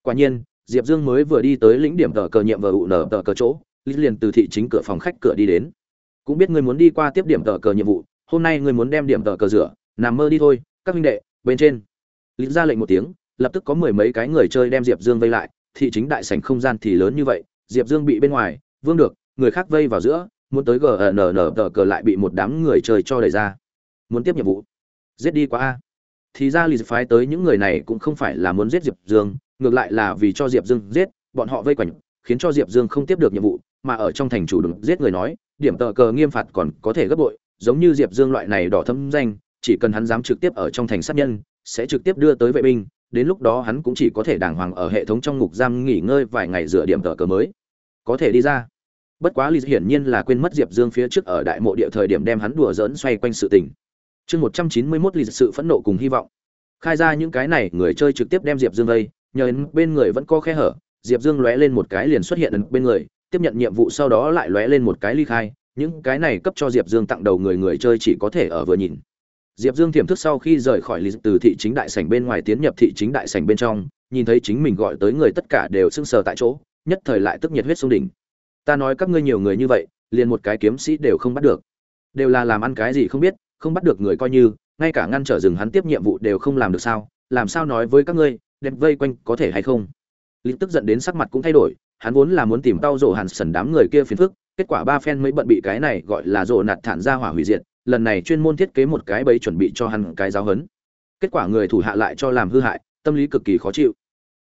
Quả nhiên, diệp dương mới vừa đi tới lĩnh điểm tờ cờ nhiệm vụ nở tờ cờ chỗ liền từ thị chính cửa phòng khách cửa đi đến cũng biết ngươi muốn đi qua tiếp điểm tờ cờ nhiệm vụ, hôm nay ngươi muốn đem điểm tờ cờ rửa, nằm mơ đi thôi, các huynh đệ, bên trên. Lý ra lệnh một tiếng, lập tức có mười mấy cái người chơi đem diệp dương vây lại, thị chính đại sảnh không gian thì lớn như vậy, diệp dương bị bên ngoài, vương được, người khác vây vào giữa, muốn tới gnn tờ cờ lại bị một đám người chơi cho đẩy ra. Muốn tiếp nhiệm vụ. Giết đi quá a. Thì ra lì phái tới những người này cũng không phải là muốn giết diệp dương, ngược lại là vì cho diệp dương giết, bọn họ vây quanh, khiến cho diệp dương không tiếp được nhiệm vụ, mà ở trong thành chủ đừng giết người nói điểm tờ cờ nghiêm phạt còn có thể gấp bội, giống như diệp dương loại này đỏ thâm danh, chỉ cần hắn dám trực tiếp ở trong thành sát nhân, sẽ trực tiếp đưa tới vệ binh, đến lúc đó hắn cũng chỉ có thể đàng hoàng ở hệ thống trong ngục giam nghỉ ngơi vài ngày dựa điểm tờ cờ mới. Có thể đi ra. Bất quá lý hiển nhiên là quên mất diệp dương phía trước ở đại mộ địa thời điểm đem hắn đùa dỡn xoay quanh sự tình. Chương một trăm chín mươi mốt lý sự phẫn nộ cùng hy vọng. Khai ra những cái này, người chơi trực tiếp đem diệp dương vây, nhờ bên người vẫn có khe hở, diệp dương lóe lên một cái liền xuất hiện bên người tiếp nhận nhiệm vụ sau đó lại lóe lên một cái ly khai, những cái này cấp cho diệp dương tặng đầu người người chơi chỉ có thể ở vừa nhìn. Diệp dương tiềm thức sau khi rời khỏi lý từ thị chính đại sảnh bên ngoài tiến nhập thị chính đại sảnh bên trong, nhìn thấy chính mình gọi tới người tất cả đều sưng sờ tại chỗ, nhất thời lại tức nhiệt huyết xuống đỉnh. Ta nói các ngươi nhiều người như vậy, liền một cái kiếm sĩ đều không bắt được. Đều là làm ăn cái gì không biết, không bắt được người coi như, ngay cả ngăn trở rừng hắn tiếp nhiệm vụ đều không làm được sao, làm sao nói với các ngươi, đẹp vây quanh có thể hay không? Lịch tức giận đến sắc mặt cũng thay đổi hắn vốn là muốn tìm tao rổ hàn sần đám người kia phiền phức, kết quả ba phen mới bận bị cái này gọi là rổ nạt thản ra hỏa hủy diệt, lần này chuyên môn thiết kế một cái bẫy chuẩn bị cho hắn cái giáo hấn kết quả người thủ hạ lại cho làm hư hại, tâm lý cực kỳ khó chịu.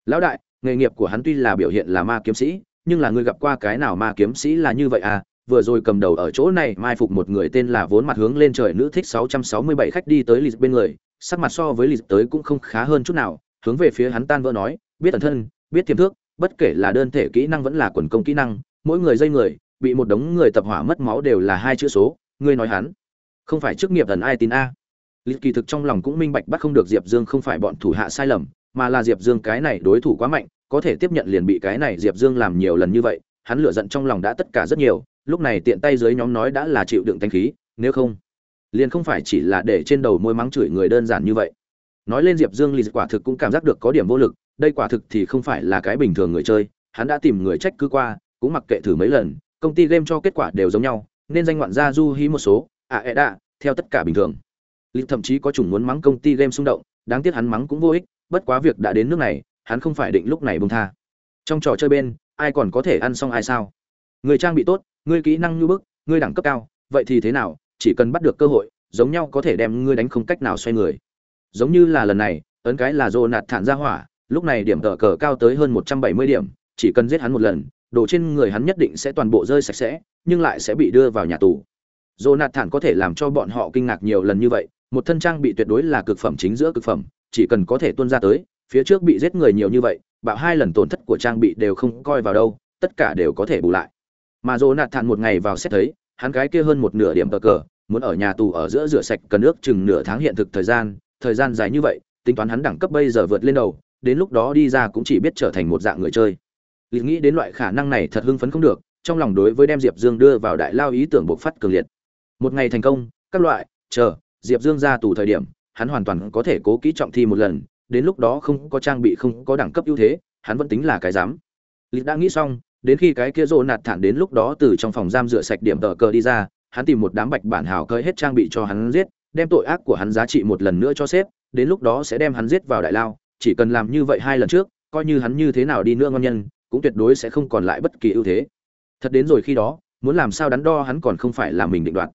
Lão đại, nghề nghiệp của hắn tuy là biểu hiện là ma kiếm sĩ, nhưng là người gặp qua cái nào ma kiếm sĩ là như vậy à? Vừa rồi cầm đầu ở chỗ này mai phục một người tên là vốn mặt hướng lên trời nữ thích 667 khách đi tới lịch bên người, sắc mặt so với lịch tới cũng không khá hơn chút nào, hướng về phía hắn tan vỡ nói, biết ẩn thân, biết tiềm thước bất kể là đơn thể kỹ năng vẫn là quần công kỹ năng, mỗi người dây người, bị một đống người tập hỏa mất máu đều là hai chữ số, ngươi nói hắn. Không phải chức nghiệp thần ai tin a. Lịch kỳ thực trong lòng cũng minh bạch bắt không được diệp dương không phải bọn thủ hạ sai lầm, mà là diệp dương cái này đối thủ quá mạnh, có thể tiếp nhận liền bị cái này diệp dương làm nhiều lần như vậy, hắn lựa giận trong lòng đã tất cả rất nhiều, lúc này tiện tay dưới nhóm nói đã là chịu đựng thanh khí, nếu không, liền không phải chỉ là để trên đầu môi mắng chửi người đơn giản như vậy. Nói lên diệp dương lì quả thực cũng cảm giác được có điểm vô lực đây quả thực thì không phải là cái bình thường người chơi, hắn đã tìm người trách cứ qua, cũng mặc kệ thử mấy lần, công ty game cho kết quả đều giống nhau, nên danh ngoạn gia du hí một số à ẹ đạ, theo tất cả bình thường. Lịch thậm chí có chủng muốn mắng công ty game xung động, đáng tiếc hắn mắng cũng vô ích, bất quá việc đã đến nước này, hắn không phải định lúc này bông tha. Trong trò chơi bên, ai còn có thể ăn xong ai sao? Người trang bị tốt, người kỹ năng như bức, người đẳng cấp cao, vậy thì thế nào? Chỉ cần bắt được cơ hội, giống nhau có thể đem ngươi đánh không cách nào xoay người. Giống như là lần này, ấn cái là dồ nạt thản ra hỏa lúc này điểm tờ cờ cao tới hơn một trăm bảy mươi điểm, chỉ cần giết hắn một lần, đồ trên người hắn nhất định sẽ toàn bộ rơi sạch sẽ, nhưng lại sẽ bị đưa vào nhà tù. Jonathan có thể làm cho bọn họ kinh ngạc nhiều lần như vậy, một thân trang bị tuyệt đối là cực phẩm chính giữa cực phẩm, chỉ cần có thể tuân ra tới, phía trước bị giết người nhiều như vậy, bạo hai lần tổn thất của trang bị đều không coi vào đâu, tất cả đều có thể bù lại. Mà Jonathan một ngày vào xét thấy, hắn cái kia hơn một nửa điểm tờ cờ, muốn ở nhà tù ở giữa rửa sạch cần ước chừng nửa tháng hiện thực thời gian thời gian dài như vậy, tính toán hắn đẳng cấp bây giờ vượt lên đầu đến lúc đó đi ra cũng chỉ biết trở thành một dạng người chơi. Lý nghĩ đến loại khả năng này thật hưng phấn không được, trong lòng đối với đem diệp dương đưa vào đại lao ý tưởng bộc phát cường liệt. Một ngày thành công, các loại, chờ, diệp dương ra tù thời điểm, hắn hoàn toàn có thể cố kỹ trọng thi một lần, đến lúc đó không có trang bị, không có đẳng cấp ưu thế, hắn vẫn tính là cái dám lý đã nghĩ xong, đến khi cái kia rô nạt thản đến lúc đó từ trong phòng giam rửa sạch điểm tờ cờ đi ra, hắn tìm một đám bạch bản hào cơi hết trang bị cho hắn giết, đem tội ác của hắn giá trị một lần nữa cho xếp, đến lúc đó sẽ đem hắn giết vào đại lao chỉ cần làm như vậy hai lần trước coi như hắn như thế nào đi nữa ngon nhân cũng tuyệt đối sẽ không còn lại bất kỳ ưu thế thật đến rồi khi đó muốn làm sao đắn đo hắn còn không phải là mình định đoạt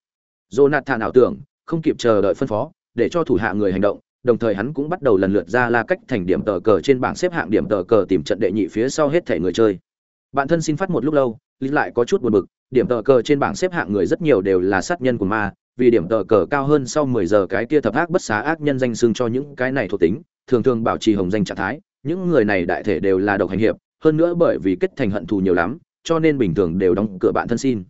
Jonathan ảo tưởng, không kịp chờ đợi phân phó, để cho thủ hạ người hành động, đồng thời hắn cũng bắt đầu lần lượt ra la cách thành điểm tờ cờ trên bảng xếp hạng điểm tờ cờ tìm trận đệ nhị phía sau hết thẻ người chơi. Bạn thân xin phát một lúc lâu, lý lại có chút buồn bực, điểm tờ cờ trên bảng xếp hạng người rất nhiều đều là sát nhân của ma, vì điểm tờ cờ cao hơn sau 10 giờ cái kia thập ác bất xá ác nhân danh xưng cho những cái này thuộc tính, thường thường bảo trì hồng danh trạng thái, những người này đại thể đều là độc hành hiệp, hơn nữa bởi vì kết thành hận thù nhiều lắm, cho nên bình thường đều đóng cửa bạn thân xin.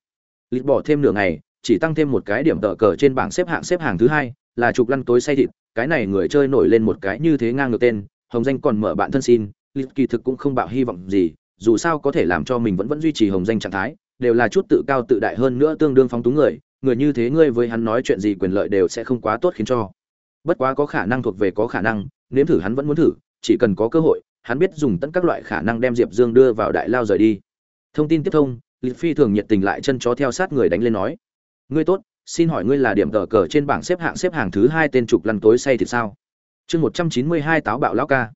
lịt bỏ thêm nửa ngày, chỉ tăng thêm một cái điểm tờ cờ trên bảng xếp hạng xếp hàng thứ hai, là trục lăn tối say thịt, cái này người chơi nổi lên một cái như thế ngang ngược tên, hồng danh còn mở bạn thân xin, lịt kỳ thực cũng không bảo hy vọng gì, dù sao có thể làm cho mình vẫn vẫn duy trì hồng danh trạng thái, đều là chút tự cao tự đại hơn nữa tương đương phóng túng người, người như thế ngươi với hắn nói chuyện gì quyền lợi đều sẽ không quá tốt khiến cho. Bất quá có khả năng thuộc về có khả năng, nếm thử hắn vẫn muốn thử, chỉ cần có cơ hội, hắn biết dùng tất các loại khả năng đem Diệp Dương đưa vào đại lao rời đi. Thông tin tiếp thông, liệt Phi thường nhiệt tình lại chân chó theo sát người đánh lên nói: "Ngươi tốt, xin hỏi ngươi là điểm tờ cờ trên bảng xếp hạng xếp hàng thứ hai tên trục lăn tối say thì sao?" Chương một trăm chín mươi hai táo bạo lão ca.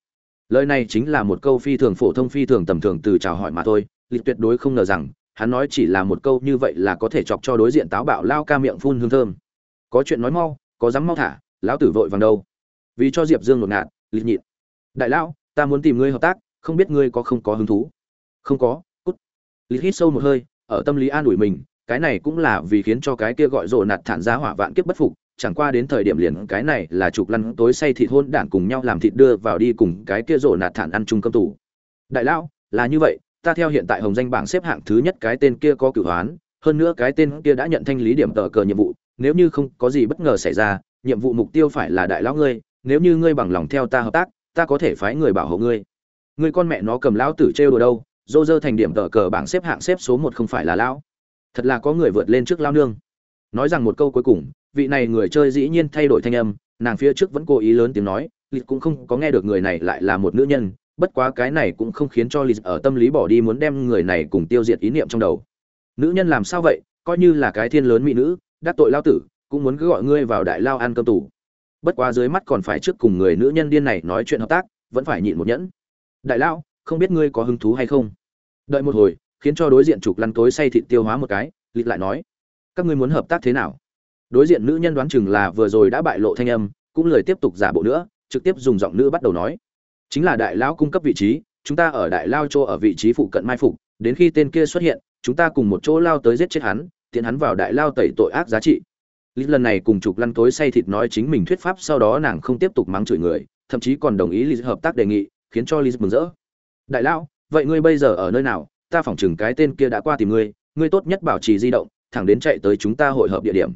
Lời này chính là một câu phi thường phổ thông phi thường tầm thường từ chào hỏi mà thôi, liệt tuyệt đối không ngờ rằng hắn nói chỉ là một câu như vậy là có thể chọc cho đối diện táo bạo lao ca miệng phun hương thơm. Có chuyện nói mau, có dám mau thả, lão tử vội vàng đâu. Vì cho diệp dương ngột ngạt lịch nhịn. Đại lão, ta muốn tìm ngươi hợp tác, không biết ngươi có không có hứng thú? Không có, cút. Lịch hít sâu một hơi, ở tâm lý an ủi mình, cái này cũng là vì khiến cho cái kia gọi rộ nạt thản giá hỏa vạn kiếp bất phục, chẳng qua đến thời điểm liền cái này là chụp lăn tối say thịt hôn đản cùng nhau làm thịt đưa vào đi cùng cái kia rộ nạt thản ăn chung cơm tủ đại lão, là như vậy ta theo hiện tại hồng danh bảng xếp hạng thứ nhất cái tên kia có cửu hoán, hơn nữa cái tên kia đã nhận thanh lý điểm tờ cờ nhiệm vụ, nếu như không có gì bất ngờ xảy ra, nhiệm vụ mục tiêu phải là đại lão ngươi, nếu như ngươi bằng lòng theo ta hợp tác, ta có thể phái người bảo hộ ngươi. Ngươi con mẹ nó cầm lão tử trêu đùa đâu, dô dơ thành điểm tờ cờ bảng xếp hạng xếp số một không phải là lão. Thật là có người vượt lên trước lao nương. Nói rằng một câu cuối cùng, vị này người chơi dĩ nhiên thay đổi thanh âm, nàng phía trước vẫn cố ý lớn tiếng nói lịch cũng không có nghe được người này lại là một nữ nhân bất quá cái này cũng không khiến cho Liz ở tâm lý bỏ đi muốn đem người này cùng tiêu diệt ý niệm trong đầu. Nữ nhân làm sao vậy, coi như là cái thiên lớn mỹ nữ, đắc tội lao tử, cũng muốn cứ gọi ngươi vào đại lao ăn cơm tủ. Bất quá dưới mắt còn phải trước cùng người nữ nhân điên này nói chuyện hợp tác, vẫn phải nhịn một nhẫn. Đại lao, không biết ngươi có hứng thú hay không đợi một hồi khiến cho đối diện trục lăn tối say thịt tiêu hóa một cái lịch lại nói các ngươi muốn hợp tác thế nào đối diện nữ nhân đoán chừng là vừa rồi đã bại lộ thanh âm cũng lời tiếp tục giả bộ nữa trực tiếp dùng giọng nữ bắt đầu nói chính là đại lão cung cấp vị trí, chúng ta ở đại lao chỗ ở vị trí phụ cận mai phục, đến khi tên kia xuất hiện, chúng ta cùng một chỗ lao tới giết chết hắn, tiện hắn vào đại lao tẩy tội ác giá trị. Lý lần này cùng chụp lăn tối say thịt nói chính mình thuyết pháp, sau đó nàng không tiếp tục mắng chửi người, thậm chí còn đồng ý lý hợp tác đề nghị, khiến cho lý mừng rỡ. Đại lao vậy ngươi bây giờ ở nơi nào? Ta phỏng chừng cái tên kia đã qua tìm ngươi ngươi tốt nhất bảo trì di động, thẳng đến chạy tới chúng ta hội hợp địa điểm.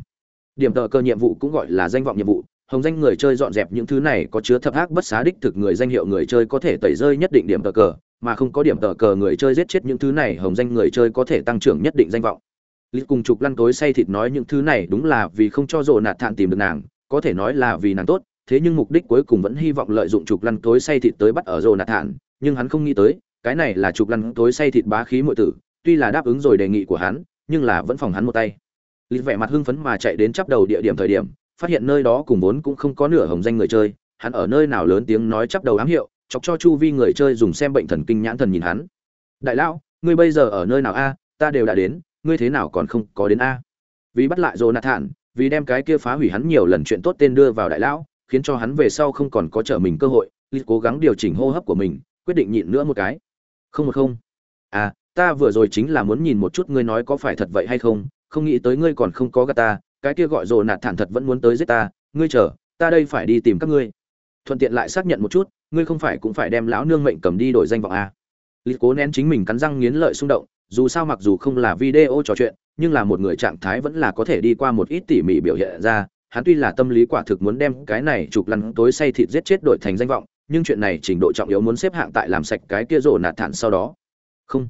Điểm tờ cơ nhiệm vụ cũng gọi là danh vọng nhiệm vụ hồng danh người chơi dọn dẹp những thứ này có chứa thập ác bất xá đích thực người danh hiệu người chơi có thể tẩy rơi nhất định điểm tờ cờ, mà không có điểm tờ cờ người chơi giết chết những thứ này, hồng danh người chơi có thể tăng trưởng nhất định danh vọng. Lý cùng trục lăn tối say thịt nói những thứ này đúng là vì không cho rộ nạt thản tìm được nàng, có thể nói là vì nàng tốt, thế nhưng mục đích cuối cùng vẫn hy vọng lợi dụng trục lăn tối say thịt tới bắt ở rộ nạt thản nhưng hắn không nghĩ tới, cái này là trục lăn tối say thịt bá khí muội tử, tuy là đáp ứng rồi đề nghị của hắn, nhưng là vẫn phòng hắn một tay. Lý vẻ mặt hưng phấn mà chạy đến chắp đầu địa điểm thời điểm phát hiện nơi đó cùng vốn cũng không có nửa hồng danh người chơi, hắn ở nơi nào lớn tiếng nói chắp đầu ám hiệu, chọc cho chu vi người chơi dùng xem bệnh thần kinh nhãn thần nhìn hắn. Đại lão, ngươi bây giờ ở nơi nào a? Ta đều đã đến, ngươi thế nào còn không có đến a? Vì bắt lại jonathan, vì đem cái kia phá hủy hắn nhiều lần chuyện tốt tên đưa vào đại lão, khiến cho hắn về sau không còn có trở mình cơ hội, Lý cố gắng điều chỉnh hô hấp của mình, quyết định nhịn nữa một cái. Không một không. À ta vừa rồi chính là muốn nhìn một chút ngươi nói có phải thật vậy hay không không nghĩ tới ngươi còn không có gạt ta cái kia gọi rồ nạt thản thật vẫn muốn tới giết ta, ngươi chờ, ta đây phải đi tìm các ngươi. Thuận tiện lại xác nhận một chút, ngươi không phải cũng phải đem lão nương mệnh cầm đi đổi danh vọng a lịch cố nén chính mình cắn răng nghiến lợi xung động, dù sao mặc dù không là video trò chuyện, nhưng là một người trạng thái vẫn là có thể đi qua một ít tỉ mỉ biểu hiện ra, hắn tuy là tâm lý quả thực muốn đem cái này chụp lăn tối say thịt giết chết đổi thành danh vọng, nhưng chuyện này trình độ trọng yếu muốn xếp hạng tại làm sạch cái kia rồ nạt thản sau đó. Không.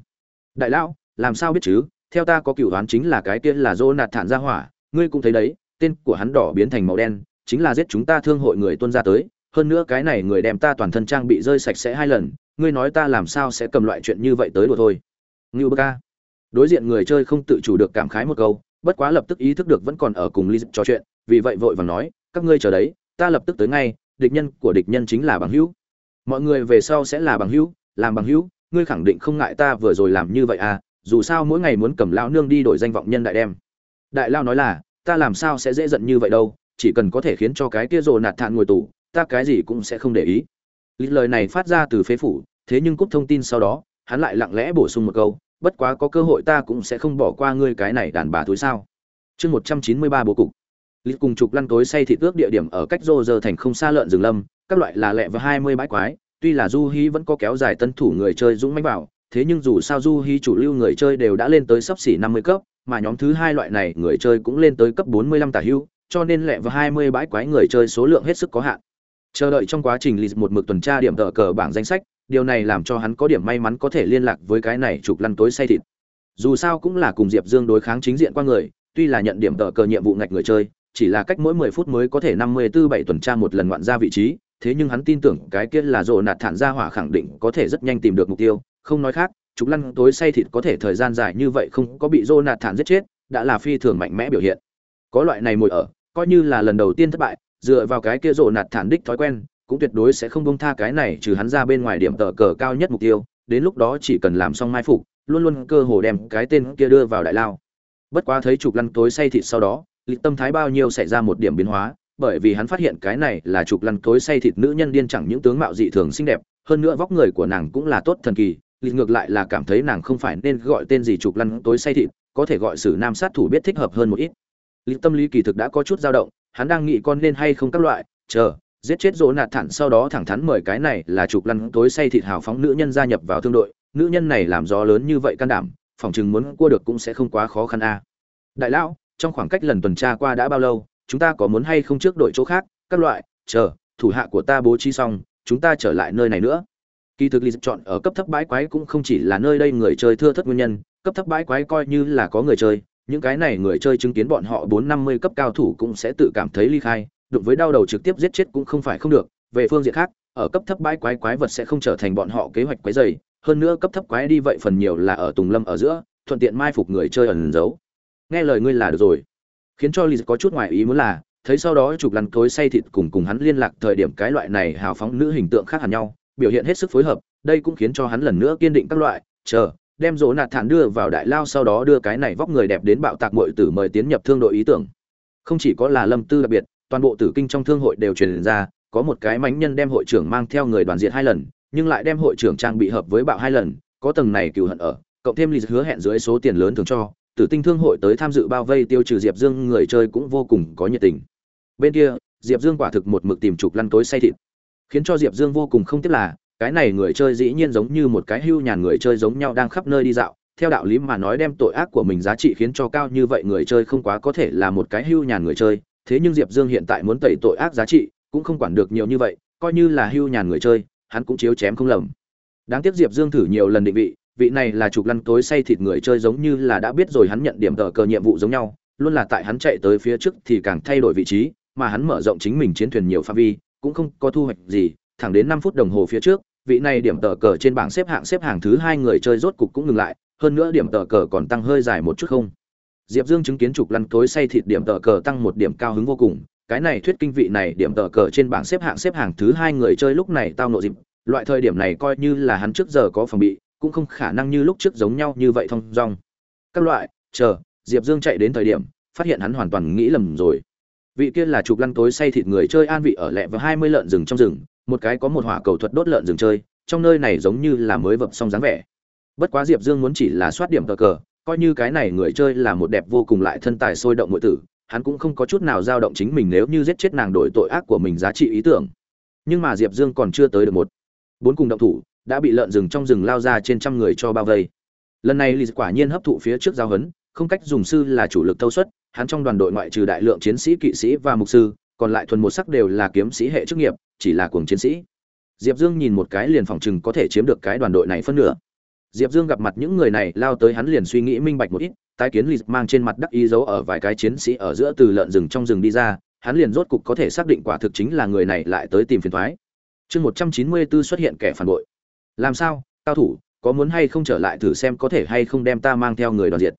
Đại lão, làm sao biết chứ? Theo ta có cửu đoán chính là cái kia là rồ nạt thản ra hỏa ngươi cũng thấy đấy, tên của hắn đỏ biến thành màu đen, chính là giết chúng ta thương hội người tuân ra tới. Hơn nữa cái này người đem ta toàn thân trang bị rơi sạch sẽ hai lần, ngươi nói ta làm sao sẽ cầm loại chuyện như vậy tới đùa thôi? Ngưu bơ ca. Đối diện người chơi không tự chủ được cảm khái một câu, bất quá lập tức ý thức được vẫn còn ở cùng Liz trò chuyện, vì vậy vội vàng nói, các ngươi chờ đấy, ta lập tức tới ngay, địch nhân của địch nhân chính là bằng hữu. Mọi người về sau sẽ là bằng hữu, làm bằng hữu, ngươi khẳng định không ngại ta vừa rồi làm như vậy à dù sao mỗi ngày muốn cầm lão nương đi đổi danh vọng nhân đại đem. Đại lao nói là ta làm sao sẽ dễ giận như vậy đâu, chỉ cần có thể khiến cho cái kia rồ nạt thản ngồi tù, ta cái gì cũng sẽ không để ý. Lý lời này phát ra từ phế phủ, thế nhưng cúp thông tin sau đó, hắn lại lặng lẽ bổ sung một câu, bất quá có cơ hội ta cũng sẽ không bỏ qua ngươi cái này đàn bà túi sao. Chương một trăm chín mươi ba bố cục. Lý cùng trục lăn tối say thị tước địa điểm ở cách rô giờ thành không xa lợn rừng lâm, các loại là lẹ và hai mươi bãi quái, tuy là du hí vẫn có kéo dài tân thủ người chơi dũng mãnh vào thế nhưng dù sao du hy chủ lưu người chơi đều đã lên tới sấp xỉ năm mươi cấp mà nhóm thứ hai loại này người chơi cũng lên tới cấp 45 tả hưu, cho nên lẹ vào 20 bãi quái người chơi số lượng hết sức có hạn. Chờ đợi trong quá trình lịch một mực tuần tra điểm tờ cờ bảng danh sách, điều này làm cho hắn có điểm may mắn có thể liên lạc với cái này chụp lăn tối say thịt. Dù sao cũng là cùng Diệp Dương đối kháng chính diện qua người, tuy là nhận điểm tờ cờ nhiệm vụ ngạch người chơi, chỉ là cách mỗi 10 phút mới có thể 54 7 tuần tra một lần ngoạn ra vị trí, thế nhưng hắn tin tưởng cái kia là rồ nạt thản ra hỏa khẳng định có thể rất nhanh tìm được mục tiêu, không nói khác, trục lăn tối say thịt có thể thời gian dài như vậy không có bị Jonathan giết chết, đã là phi thường mạnh mẽ biểu hiện. Có loại này mồi ở, coi như là lần đầu tiên thất bại, dựa vào cái kia Jonathan đích thói quen, cũng tuyệt đối sẽ không buông tha cái này trừ hắn ra bên ngoài điểm tờ cờ cao nhất mục tiêu, đến lúc đó chỉ cần làm xong mai phục, luôn luôn cơ hồ đem cái tên kia đưa vào đại lao. Bất quá thấy trục lăn tối say thịt sau đó, lịch tâm thái bao nhiêu xảy ra một điểm biến hóa, bởi vì hắn phát hiện cái này là trục lăn tối say thịt nữ nhân điên chẳng những tướng mạo dị thường xinh đẹp, hơn nữa vóc người của nàng cũng là tốt thần kỳ, lịch ngược lại là cảm thấy nàng không phải nên gọi tên gì trục lăn tối say thịt, có thể gọi sử nam sát thủ biết thích hợp hơn một ít. Lịch tâm lý kỳ thực đã có chút dao động, hắn đang nghĩ con nên hay không các loại, chờ, giết chết rỗ nạt thẳng sau đó thẳng thắn mời cái này là trục lăn tối say thịt hào phóng nữ nhân gia nhập vào thương đội, nữ nhân này làm gió lớn như vậy can đảm, phòng chừng muốn cua được cũng sẽ không quá khó khăn a. Đại lão, trong khoảng cách lần tuần tra qua đã bao lâu, chúng ta có muốn hay không trước đội chỗ khác, các loại, chờ, thủ hạ của ta bố trí xong, chúng ta trở lại nơi này nữa. Kỳ thực Lý chọn ở cấp thấp bãi quái cũng không chỉ là nơi đây người chơi thưa thất nguyên nhân, cấp thấp bãi quái coi như là có người chơi, những cái này người chơi chứng kiến bọn họ bốn năm mươi cấp cao thủ cũng sẽ tự cảm thấy ly khai, đụng với đau đầu trực tiếp giết chết cũng không phải không được. Về phương diện khác, ở cấp thấp bãi quái quái vật sẽ không trở thành bọn họ kế hoạch quái dày, hơn nữa cấp thấp quái đi vậy phần nhiều là ở Tùng Lâm ở giữa, thuận tiện mai phục người chơi ẩn giấu. Nghe lời ngươi là được rồi. Khiến cho lì có chút ngoài ý muốn là, thấy sau đó chụp lăn cối say thịt cùng cùng hắn liên lạc thời điểm cái loại này hào phóng nữ hình tượng khác hẳn nhau, biểu hiện hết sức phối hợp, đây cũng khiến cho hắn lần nữa kiên định các loại, chờ, đem rỗ nạt thản đưa vào đại lao sau đó đưa cái này vóc người đẹp đến bạo tạc muội tử mời tiến nhập thương đội ý tưởng. Không chỉ có là lâm tư đặc biệt, toàn bộ tử kinh trong thương hội đều truyền ra, có một cái mánh nhân đem hội trưởng mang theo người đoàn diệt hai lần, nhưng lại đem hội trưởng trang bị hợp với bạo hai lần, có tầng này cừu hận ở, cộng thêm lịch hứa hẹn dưới số tiền lớn thường cho, tử tinh thương hội tới tham dự bao vây tiêu trừ diệp dương người chơi cũng vô cùng có nhiệt tình. Bên kia, diệp dương quả thực một mực tìm trục lăn tối say thịt khiến cho diệp dương vô cùng không tiếc là, cái này người chơi dĩ nhiên giống như một cái hưu nhàn người chơi giống nhau đang khắp nơi đi dạo. Theo đạo lý mà nói đem tội ác của mình giá trị khiến cho cao như vậy người chơi không quá có thể là một cái hưu nhàn người chơi. Thế nhưng diệp dương hiện tại muốn tẩy tội ác giá trị, cũng không quản được nhiều như vậy, coi như là hưu nhàn người chơi, hắn cũng chiếu chém không lầm. Đáng tiếc diệp dương thử nhiều lần định vị vị này là chụp lăn tối say thịt người chơi giống như là đã biết rồi hắn nhận điểm tờ cờ nhiệm vụ giống nhau, luôn là tại hắn chạy tới phía trước thì càng thay đổi vị trí, mà hắn mở rộng chính mình chiến thuyền nhiều phạm vi cũng không có thu hoạch gì, thẳng đến năm phút đồng hồ phía trước, vị này điểm tờ cờ trên bảng xếp hạng xếp hàng thứ hai người chơi rốt cục cũng ngừng lại, hơn nữa điểm tờ cờ còn tăng hơi dài một chút không? Diệp dương chứng kiến trục lăn tối say thịt điểm tờ cờ tăng một điểm cao hứng vô cùng, cái này thuyết kinh vị này điểm tờ cờ trên bảng xếp hạng xếp hàng thứ hai người chơi lúc này tao nộ dịp, loại thời điểm này coi như là hắn trước giờ có phòng bị, cũng không khả năng như lúc trước giống nhau như vậy thông dong. Các loại, chờ, diệp dương chạy đến thời điểm, phát hiện hắn hoàn toàn nghĩ lầm rồi vị kia là chụp lăn tối say thịt người chơi an vị ở lẹ và hai mươi lợn rừng trong rừng, một cái có một hỏa cầu thuật đốt lợn rừng chơi, trong nơi này giống như là mới vập xong dáng vẻ. Bất quá diệp dương muốn chỉ là soát điểm cờ cờ, coi như cái này người chơi là một đẹp vô cùng lại thân tài sôi động nội tử, hắn cũng không có chút nào dao động chính mình nếu như giết chết nàng đổi tội ác của mình giá trị ý tưởng. Nhưng mà diệp dương còn chưa tới được một. Bốn cùng động thủ, đã bị lợn rừng trong rừng lao ra trên trăm người cho bao vây. Lần này lì quả nhiên hấp thụ phía trước giao hấn không cách dùng sư là chủ lực thâu suất, hắn trong đoàn đội ngoại trừ đại lượng chiến sĩ, kỵ sĩ và mục sư, còn lại thuần một sắc đều là kiếm sĩ hệ chức nghiệp, chỉ là cuồng chiến sĩ. Diệp dương nhìn một cái liền phòng chừng có thể chiếm được cái đoàn đội này phân nửa. Diệp dương gặp mặt những người này, lao tới hắn liền suy nghĩ minh bạch một ít, tái kiến lì mang trên mặt đắc ý dấu ở vài cái chiến sĩ ở giữa từ lợn rừng trong rừng đi ra, hắn liền rốt cục có thể xác định quả thực chính là người này lại tới tìm phiền thoái. Chương một trăm chín mươi 194 xuất hiện kẻ phản bội. Làm sao, cao thủ, có muốn hay không trở lại thử xem có thể hay không đem ta mang theo người đoàn diệt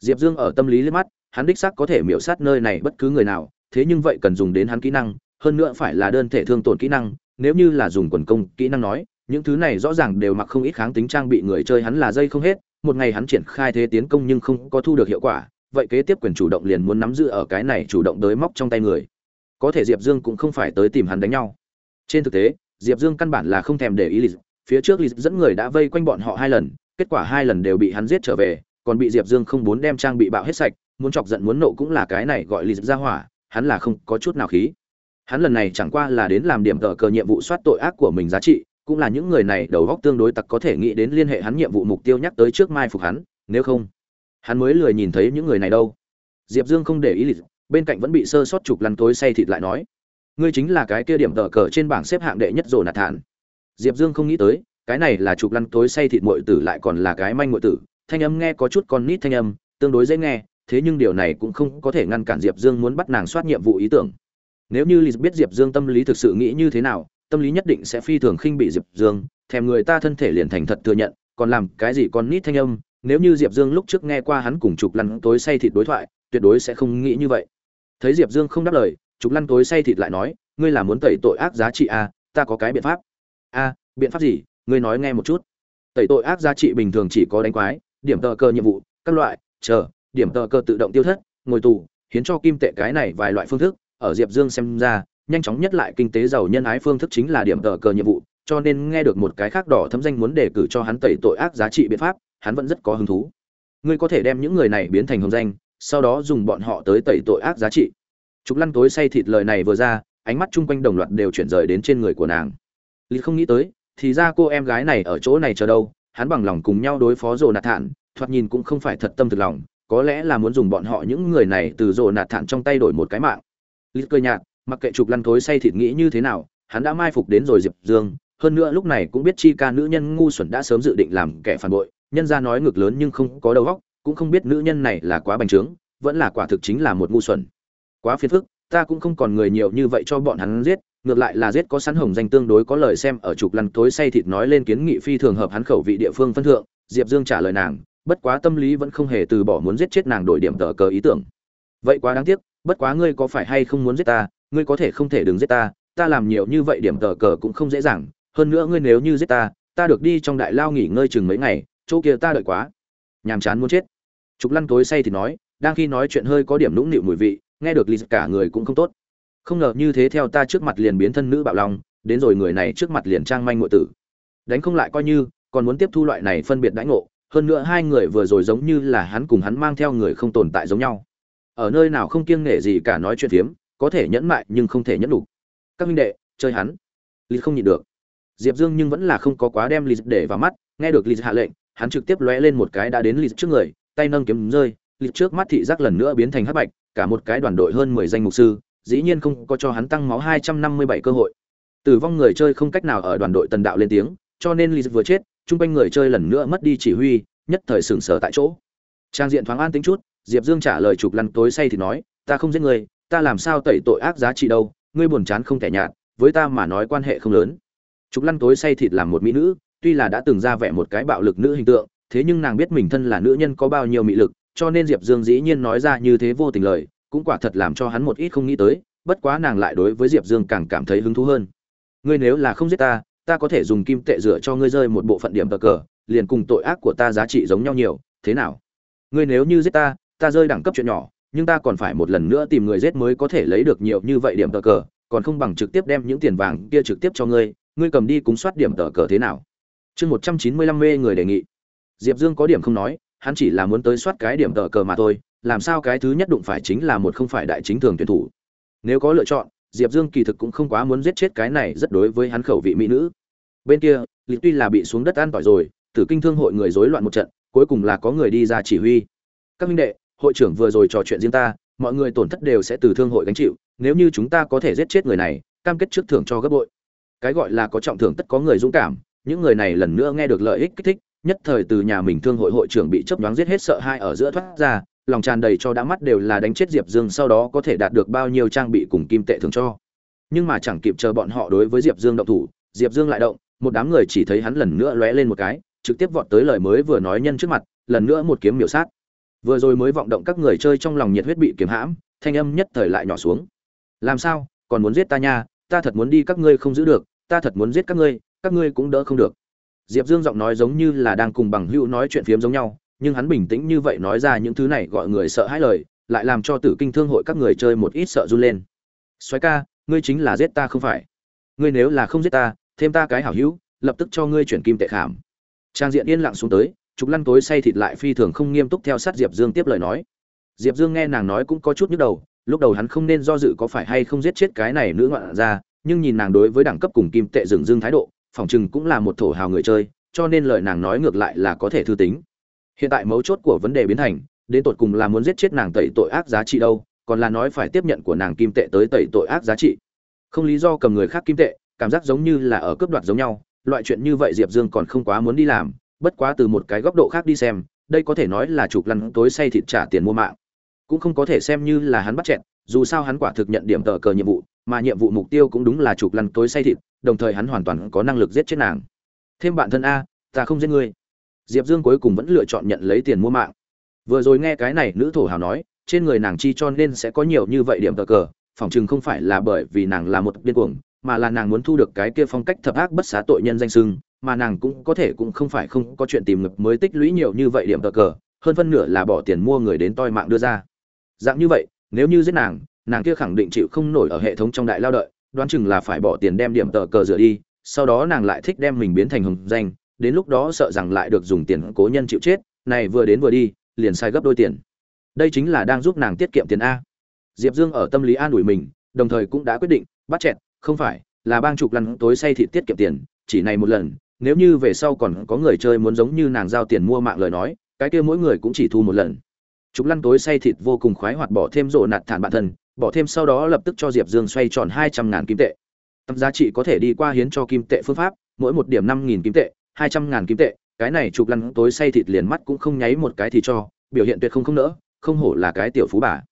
diệp dương ở tâm lý liếc mắt hắn đích xác có thể miểu sát nơi này bất cứ người nào thế nhưng vậy cần dùng đến hắn kỹ năng hơn nữa phải là đơn thể thương tổn kỹ năng nếu như là dùng quần công kỹ năng nói những thứ này rõ ràng đều mặc không ít kháng tính trang bị người chơi hắn là dây không hết một ngày hắn triển khai thế tiến công nhưng không có thu được hiệu quả vậy kế tiếp quyền chủ động liền muốn nắm giữ ở cái này chủ động tới móc trong tay người. Có thể diệp dương cũng không phải tới tìm hắn đánh nhau. Trên thực tế diệp dương căn bản là không thèm để ý Lý, phía trước Lý dẫn người đã vây quanh bọn họ hai lần kết quả hai lần đều bị hắn giết trở về còn bị diệp dương không muốn đem trang bị bạo hết sạch, muốn chọc giận muốn nộ cũng là cái này gọi lịch ra hỏa, hắn là không có chút nào khí. Hắn lần này chẳng qua là đến làm điểm tờ cờ nhiệm vụ soát tội ác của mình giá trị, cũng là những người này đầu góc tương đối tặc có thể nghĩ đến liên hệ hắn nhiệm vụ mục tiêu nhắc tới trước mai phục hắn, nếu không, hắn mới lười nhìn thấy những người này đâu. Diệp dương không để ý lịch bên cạnh vẫn bị sơ sót chụp lăn tối say thịt lại nói, ngươi chính là cái kia điểm tờ cờ trên bảng xếp hạng đệ nhất rồi nạt thản diệp dương không nghĩ tới, cái này là chụp lăn tối say thịt mội tử lại còn là cái manh mội tử thanh âm nghe có chút con nít thanh âm tương đối dễ nghe thế nhưng điều này cũng không có thể ngăn cản diệp dương muốn bắt nàng soát nhiệm vụ ý tưởng nếu như Liz biết Diệp Dương tâm lý thực sự nghĩ như thế nào, tâm lý nhất định sẽ phi thường khinh bị Diệp Dương, thèm người ta thân thể liền thành thật thừa nhận, còn làm cái gì con nít thanh âm, nếu như Diệp Dương lúc trước nghe qua hắn cùng Trục Lăn tối say thịt đối thoại, tuyệt đối sẽ không nghĩ như vậy. Thấy Diệp Dương không đáp lời, Trục Lăn tối say thịt lại nói, ngươi là muốn tẩy tội ác giá trị à, ta có cái biện pháp. A, biện pháp gì? Ngươi nói nghe một chút. Tẩy tội ác giá trị bình thường chỉ có đánh quái, điểm tờ cơ nhiệm vụ, các loại, chờ, điểm tờ cơ tự động tiêu thất, ngồi tù, hiến cho kim tệ cái này vài loại phương thức, ở Diệp Dương xem ra, nhanh chóng nhất lại kinh tế giàu nhân ái phương thức chính là điểm tờ cờ nhiệm vụ, cho nên nghe được một cái khác đỏ thấm danh muốn đề cử cho hắn tẩy tội ác giá trị biện pháp, hắn vẫn rất có hứng thú. Ngươi có thể đem những người này biến thành hồng danh, sau đó dùng bọn họ tới tẩy tội ác giá trị. Trục Lăn tối say thịt lời này vừa ra, ánh mắt chung quanh đồng loạt đều chuyển rời đến trên người của nàng. Lý không nghĩ tới, thì ra cô em gái này ở chỗ này chờ đâu, hắn bằng lòng cùng nhau đối phó rồ Nạt Thản, thoạt nhìn cũng không phải thật tâm thực lòng, có lẽ là muốn dùng bọn họ những người này từ rồ Nạt Thản trong tay đổi một cái mạng. Lít cười nhạt mặc kệ trục lăn thối say thịt nghĩ như thế nào hắn đã mai phục đến rồi diệp dương hơn nữa lúc này cũng biết chi ca nữ nhân ngu xuẩn đã sớm dự định làm kẻ phản bội nhân ra nói ngực lớn nhưng không có đầu óc cũng không biết nữ nhân này là quá bành trướng vẫn là quả thực chính là một ngu xuẩn. Quá phiền phức ta cũng không còn người nhiều như vậy cho bọn hắn giết ngược lại là giết có sẵn hồng danh tương đối có lời xem ở trục lăn tối say thịt nói lên kiến nghị phi thường hợp hắn khẩu vị địa phương phân thượng, diệp dương trả lời nàng, bất quá tâm lý vẫn không hề từ bỏ muốn giết chết nàng đổi điểm tờ cờ ý tưởng. Vậy quá đáng tiếc, bất quá ngươi có phải hay không muốn giết ta, ngươi có thể không thể đừng giết ta ta làm nhiều như vậy điểm tờ cờ cũng không dễ dàng, hơn nữa ngươi nếu như giết ta ta được đi trong đại lao nghỉ ngơi chừng mấy ngày, chỗ kia ta đợi quá. Nhàm chán muốn chết. Trục lăn tối say thì nói, đang khi nói chuyện hơi có điểm nũng nịu mùi vị, nghe được lì cả người cũng không tốt không ngờ như thế theo ta trước mặt liền biến thân nữ bạo long, đến rồi người này trước mặt liền trang manh ngụy tử. Đánh không lại coi như, còn muốn tiếp thu loại này phân biệt đãi ngộ, hơn nữa hai người vừa rồi giống như là hắn cùng hắn mang theo người không tồn tại giống nhau. Ở nơi nào không kiêng nể gì cả nói chuyện phiếm, có thể nhẫn mại nhưng không thể nhẫn đủ. Các minh đệ, chơi hắn. Lì không nhịn được. Diệp dương nhưng vẫn là không có quá đem lì để vào mắt, nghe được lì hạ lệnh, hắn trực tiếp lóe lên một cái đã đến lì trước người, tay nâng kiếm rơi lì trước mắt thị giác lần nữa biến thành hắc bạch, cả một cái đoàn đội hơn mười danh mục sư dĩ nhiên không có cho hắn tăng máu hai trăm năm mươi bảy cơ hội. Tử vong người chơi không cách nào ở đoàn đội tần đạo lên tiếng, cho nên lì vừa chết, chung quanh người chơi lần nữa mất đi chỉ huy, nhất thời sững sờ tại chỗ. Trang diện thoáng an tính chút, diệp dương trả lời chụp lăn tối say thì nói, ta không giết người, ta làm sao tẩy tội ác giá trị đâu, ngươi buồn chán không thể nhạt, với ta mà nói quan hệ không lớn. Trục lăn tối say thịt làm một mỹ nữ, tuy là đã từng ra vẻ một cái bạo lực nữ hình tượng, thế nhưng nàng biết mình thân là nữ nhân có bao nhiêu mị lực, cho nên diệp dương dĩ nhiên nói ra như thế vô tình lời cũng quả thật làm cho hắn một ít không nghĩ tới, bất quá nàng lại đối với diệp dương càng cảm thấy hứng thú hơn. Ngươi nếu là không giết ta ta có thể dùng kim tệ dựa cho ngươi rơi một bộ phận điểm cờ cờ, liền cùng tội ác của ta giá trị giống nhau nhiều, thế nào? Ngươi nếu như giết ta ta rơi đẳng cấp chuyện nhỏ, nhưng ta còn phải một lần nữa tìm người giết mới có thể lấy được nhiều như vậy điểm tờ cờ, còn không bằng trực tiếp đem những tiền vàng kia trực tiếp cho ngươi ngươi cầm đi cúng soát điểm tờ cờ thế nào? Chương một trăm chín mươi lăm mê người đề nghị. Diệp dương có điểm không nói, hắn chỉ là muốn tới soát cái điểm tờ cờ mà thôi làm sao cái thứ nhất đụng phải chính là một không phải đại chính thường tuyển thủ. Nếu có lựa chọn, diệp dương kỳ thực cũng không quá muốn giết chết cái này rất đối với hắn khẩu vị mỹ nữ. Bên kia, lịch tuy là bị xuống đất an tỏi rồi, tử kinh thương hội người rối loạn một trận, cuối cùng là có người đi ra chỉ huy. Các minh đệ, hội trưởng vừa rồi trò chuyện riêng ta, mọi người tổn thất đều sẽ từ thương hội gánh chịu, nếu như chúng ta có thể giết chết người này, cam kết trước thưởng cho gấp bội. Cái gọi là có trọng thưởng tất có người dũng cảm, những người này lần nữa nghe được lợi ích kích thích, nhất thời từ nhà mình thương hội hội trưởng bị chấp nhoáng giết hết sợ hai ở giữa thoát ra lòng tràn đầy cho đã mắt đều là đánh chết diệp dương sau đó có thể đạt được bao nhiêu trang bị cùng kim tệ thường cho. Nhưng mà chẳng kịp chờ bọn họ đối với diệp dương động thủ, diệp dương lại động, một đám người chỉ thấy hắn lần nữa lóe lên một cái, trực tiếp vọt tới lời mới vừa nói nhân trước mặt, lần nữa một kiếm miểu sát. Vừa rồi mới vọng động các người chơi trong lòng nhiệt huyết bị kiếm hãm, thanh âm nhất thời lại nhỏ xuống. Làm sao? Còn muốn giết ta nha? Ta thật muốn đi, các ngươi không giữ được, ta thật muốn giết các ngươi các ngươi cũng đỡ không được. Diệp dương giọng nói giống như là đang cùng bằng hữu nói chuyện phiếm giống nhau nhưng hắn bình tĩnh như vậy nói ra những thứ này gọi người sợ hãi lời, lại làm cho tử kinh thương hội các người chơi một ít sợ run lên. Xoáy ca, ngươi chính là giết ta không phải. Ngươi nếu là không giết ta, thêm ta cái hảo hữu, lập tức cho ngươi chuyển kim tệ khảm. Trang diện yên lặng xuống tới, trục lăn tối say thịt lại phi thường không nghiêm túc theo sát diệp dương tiếp lời nói. Diệp dương nghe nàng nói cũng có chút nhức đầu, lúc đầu hắn không nên do dự có phải hay không giết chết cái này nữ ngoạn ra nhưng nhìn nàng đối với đẳng cấp cùng kim tệ dừng dương thái độ phỏng chừng cũng là một thổ hào người chơi, cho nên lời nàng nói ngược lại là có thể thư tính hiện tại mấu chốt của vấn đề biến thành, đến tột cùng là muốn giết chết nàng tẩy tội ác giá trị đâu, còn là nói phải tiếp nhận của nàng kim tệ tới tẩy tội ác giá trị. Không lý do cầm người khác kim tệ, cảm giác giống như là ở cướp đoạt giống nhau, loại chuyện như vậy diệp dương còn không quá muốn đi làm, bất quá từ một cái góc độ khác đi xem, đây có thể nói là chụp lăn tối say thịt trả tiền mua mạng. Cũng không có thể xem như là hắn bắt chẹn dù sao hắn quả thực nhận điểm tờ cờ nhiệm vụ, mà nhiệm vụ mục tiêu cũng đúng là chụp lăn tối say thịt, đồng thời hắn hoàn toàn có năng lực giết chết nàng. Thêm bạn thân a, ta không giết ngươi diệp dương cuối cùng vẫn lựa chọn nhận lấy tiền mua mạng. Vừa rồi nghe cái này nữ thổ hào nói, trên người nàng chi cho nên sẽ có nhiều như vậy điểm tờ cờ, phỏng chừng không phải là bởi vì nàng là một điên cuồng, mà là nàng muốn thu được cái kia phong cách thập ác bất xá tội nhân danh sưng, mà nàng cũng có thể cũng không phải không có chuyện tìm ngực mới tích lũy nhiều như vậy điểm tờ cờ, hơn phân nửa là bỏ tiền mua người đến toi mạng đưa ra. Dạng như vậy, nếu như giết nàng nàng kia khẳng định chịu không nổi ở hệ thống trong đại lao đợi, đoán chừng là phải bỏ tiền đem điểm tờ cờ rửa đi, sau đó nàng lại thích đem mình biến thành hùng danh đến lúc đó sợ rằng lại được dùng tiền cố nhân chịu chết, này vừa đến vừa đi, liền sai gấp đôi tiền. Đây chính là đang giúp nàng tiết kiệm tiền a. Diệp dương ở tâm lý an ủi mình, đồng thời cũng đã quyết định, bắt chẹt, không phải, là bang chục lần tối say thịt tiết kiệm tiền, chỉ này một lần, nếu như về sau còn có người chơi muốn giống như nàng giao tiền mua mạng lời nói, cái kia mỗi người cũng chỉ thu một lần. Trục lăn tối say thịt vô cùng khoái hoạt bỏ thêm rộ nạt thản bản thân, bỏ thêm sau đó lập tức cho diệp dương xoay tròn hai trăm ngàn kim tệ. Tập giá trị có thể đi qua hiến cho kim tệ phương pháp, mỗi một điểm năm nghìn kim tệ hai trăm ngàn kim tệ, cái này chụp lăn tối say thịt liền mắt cũng không nháy một cái thì cho, biểu hiện tuyệt không không nỡ, không hổ là cái tiểu phú bà.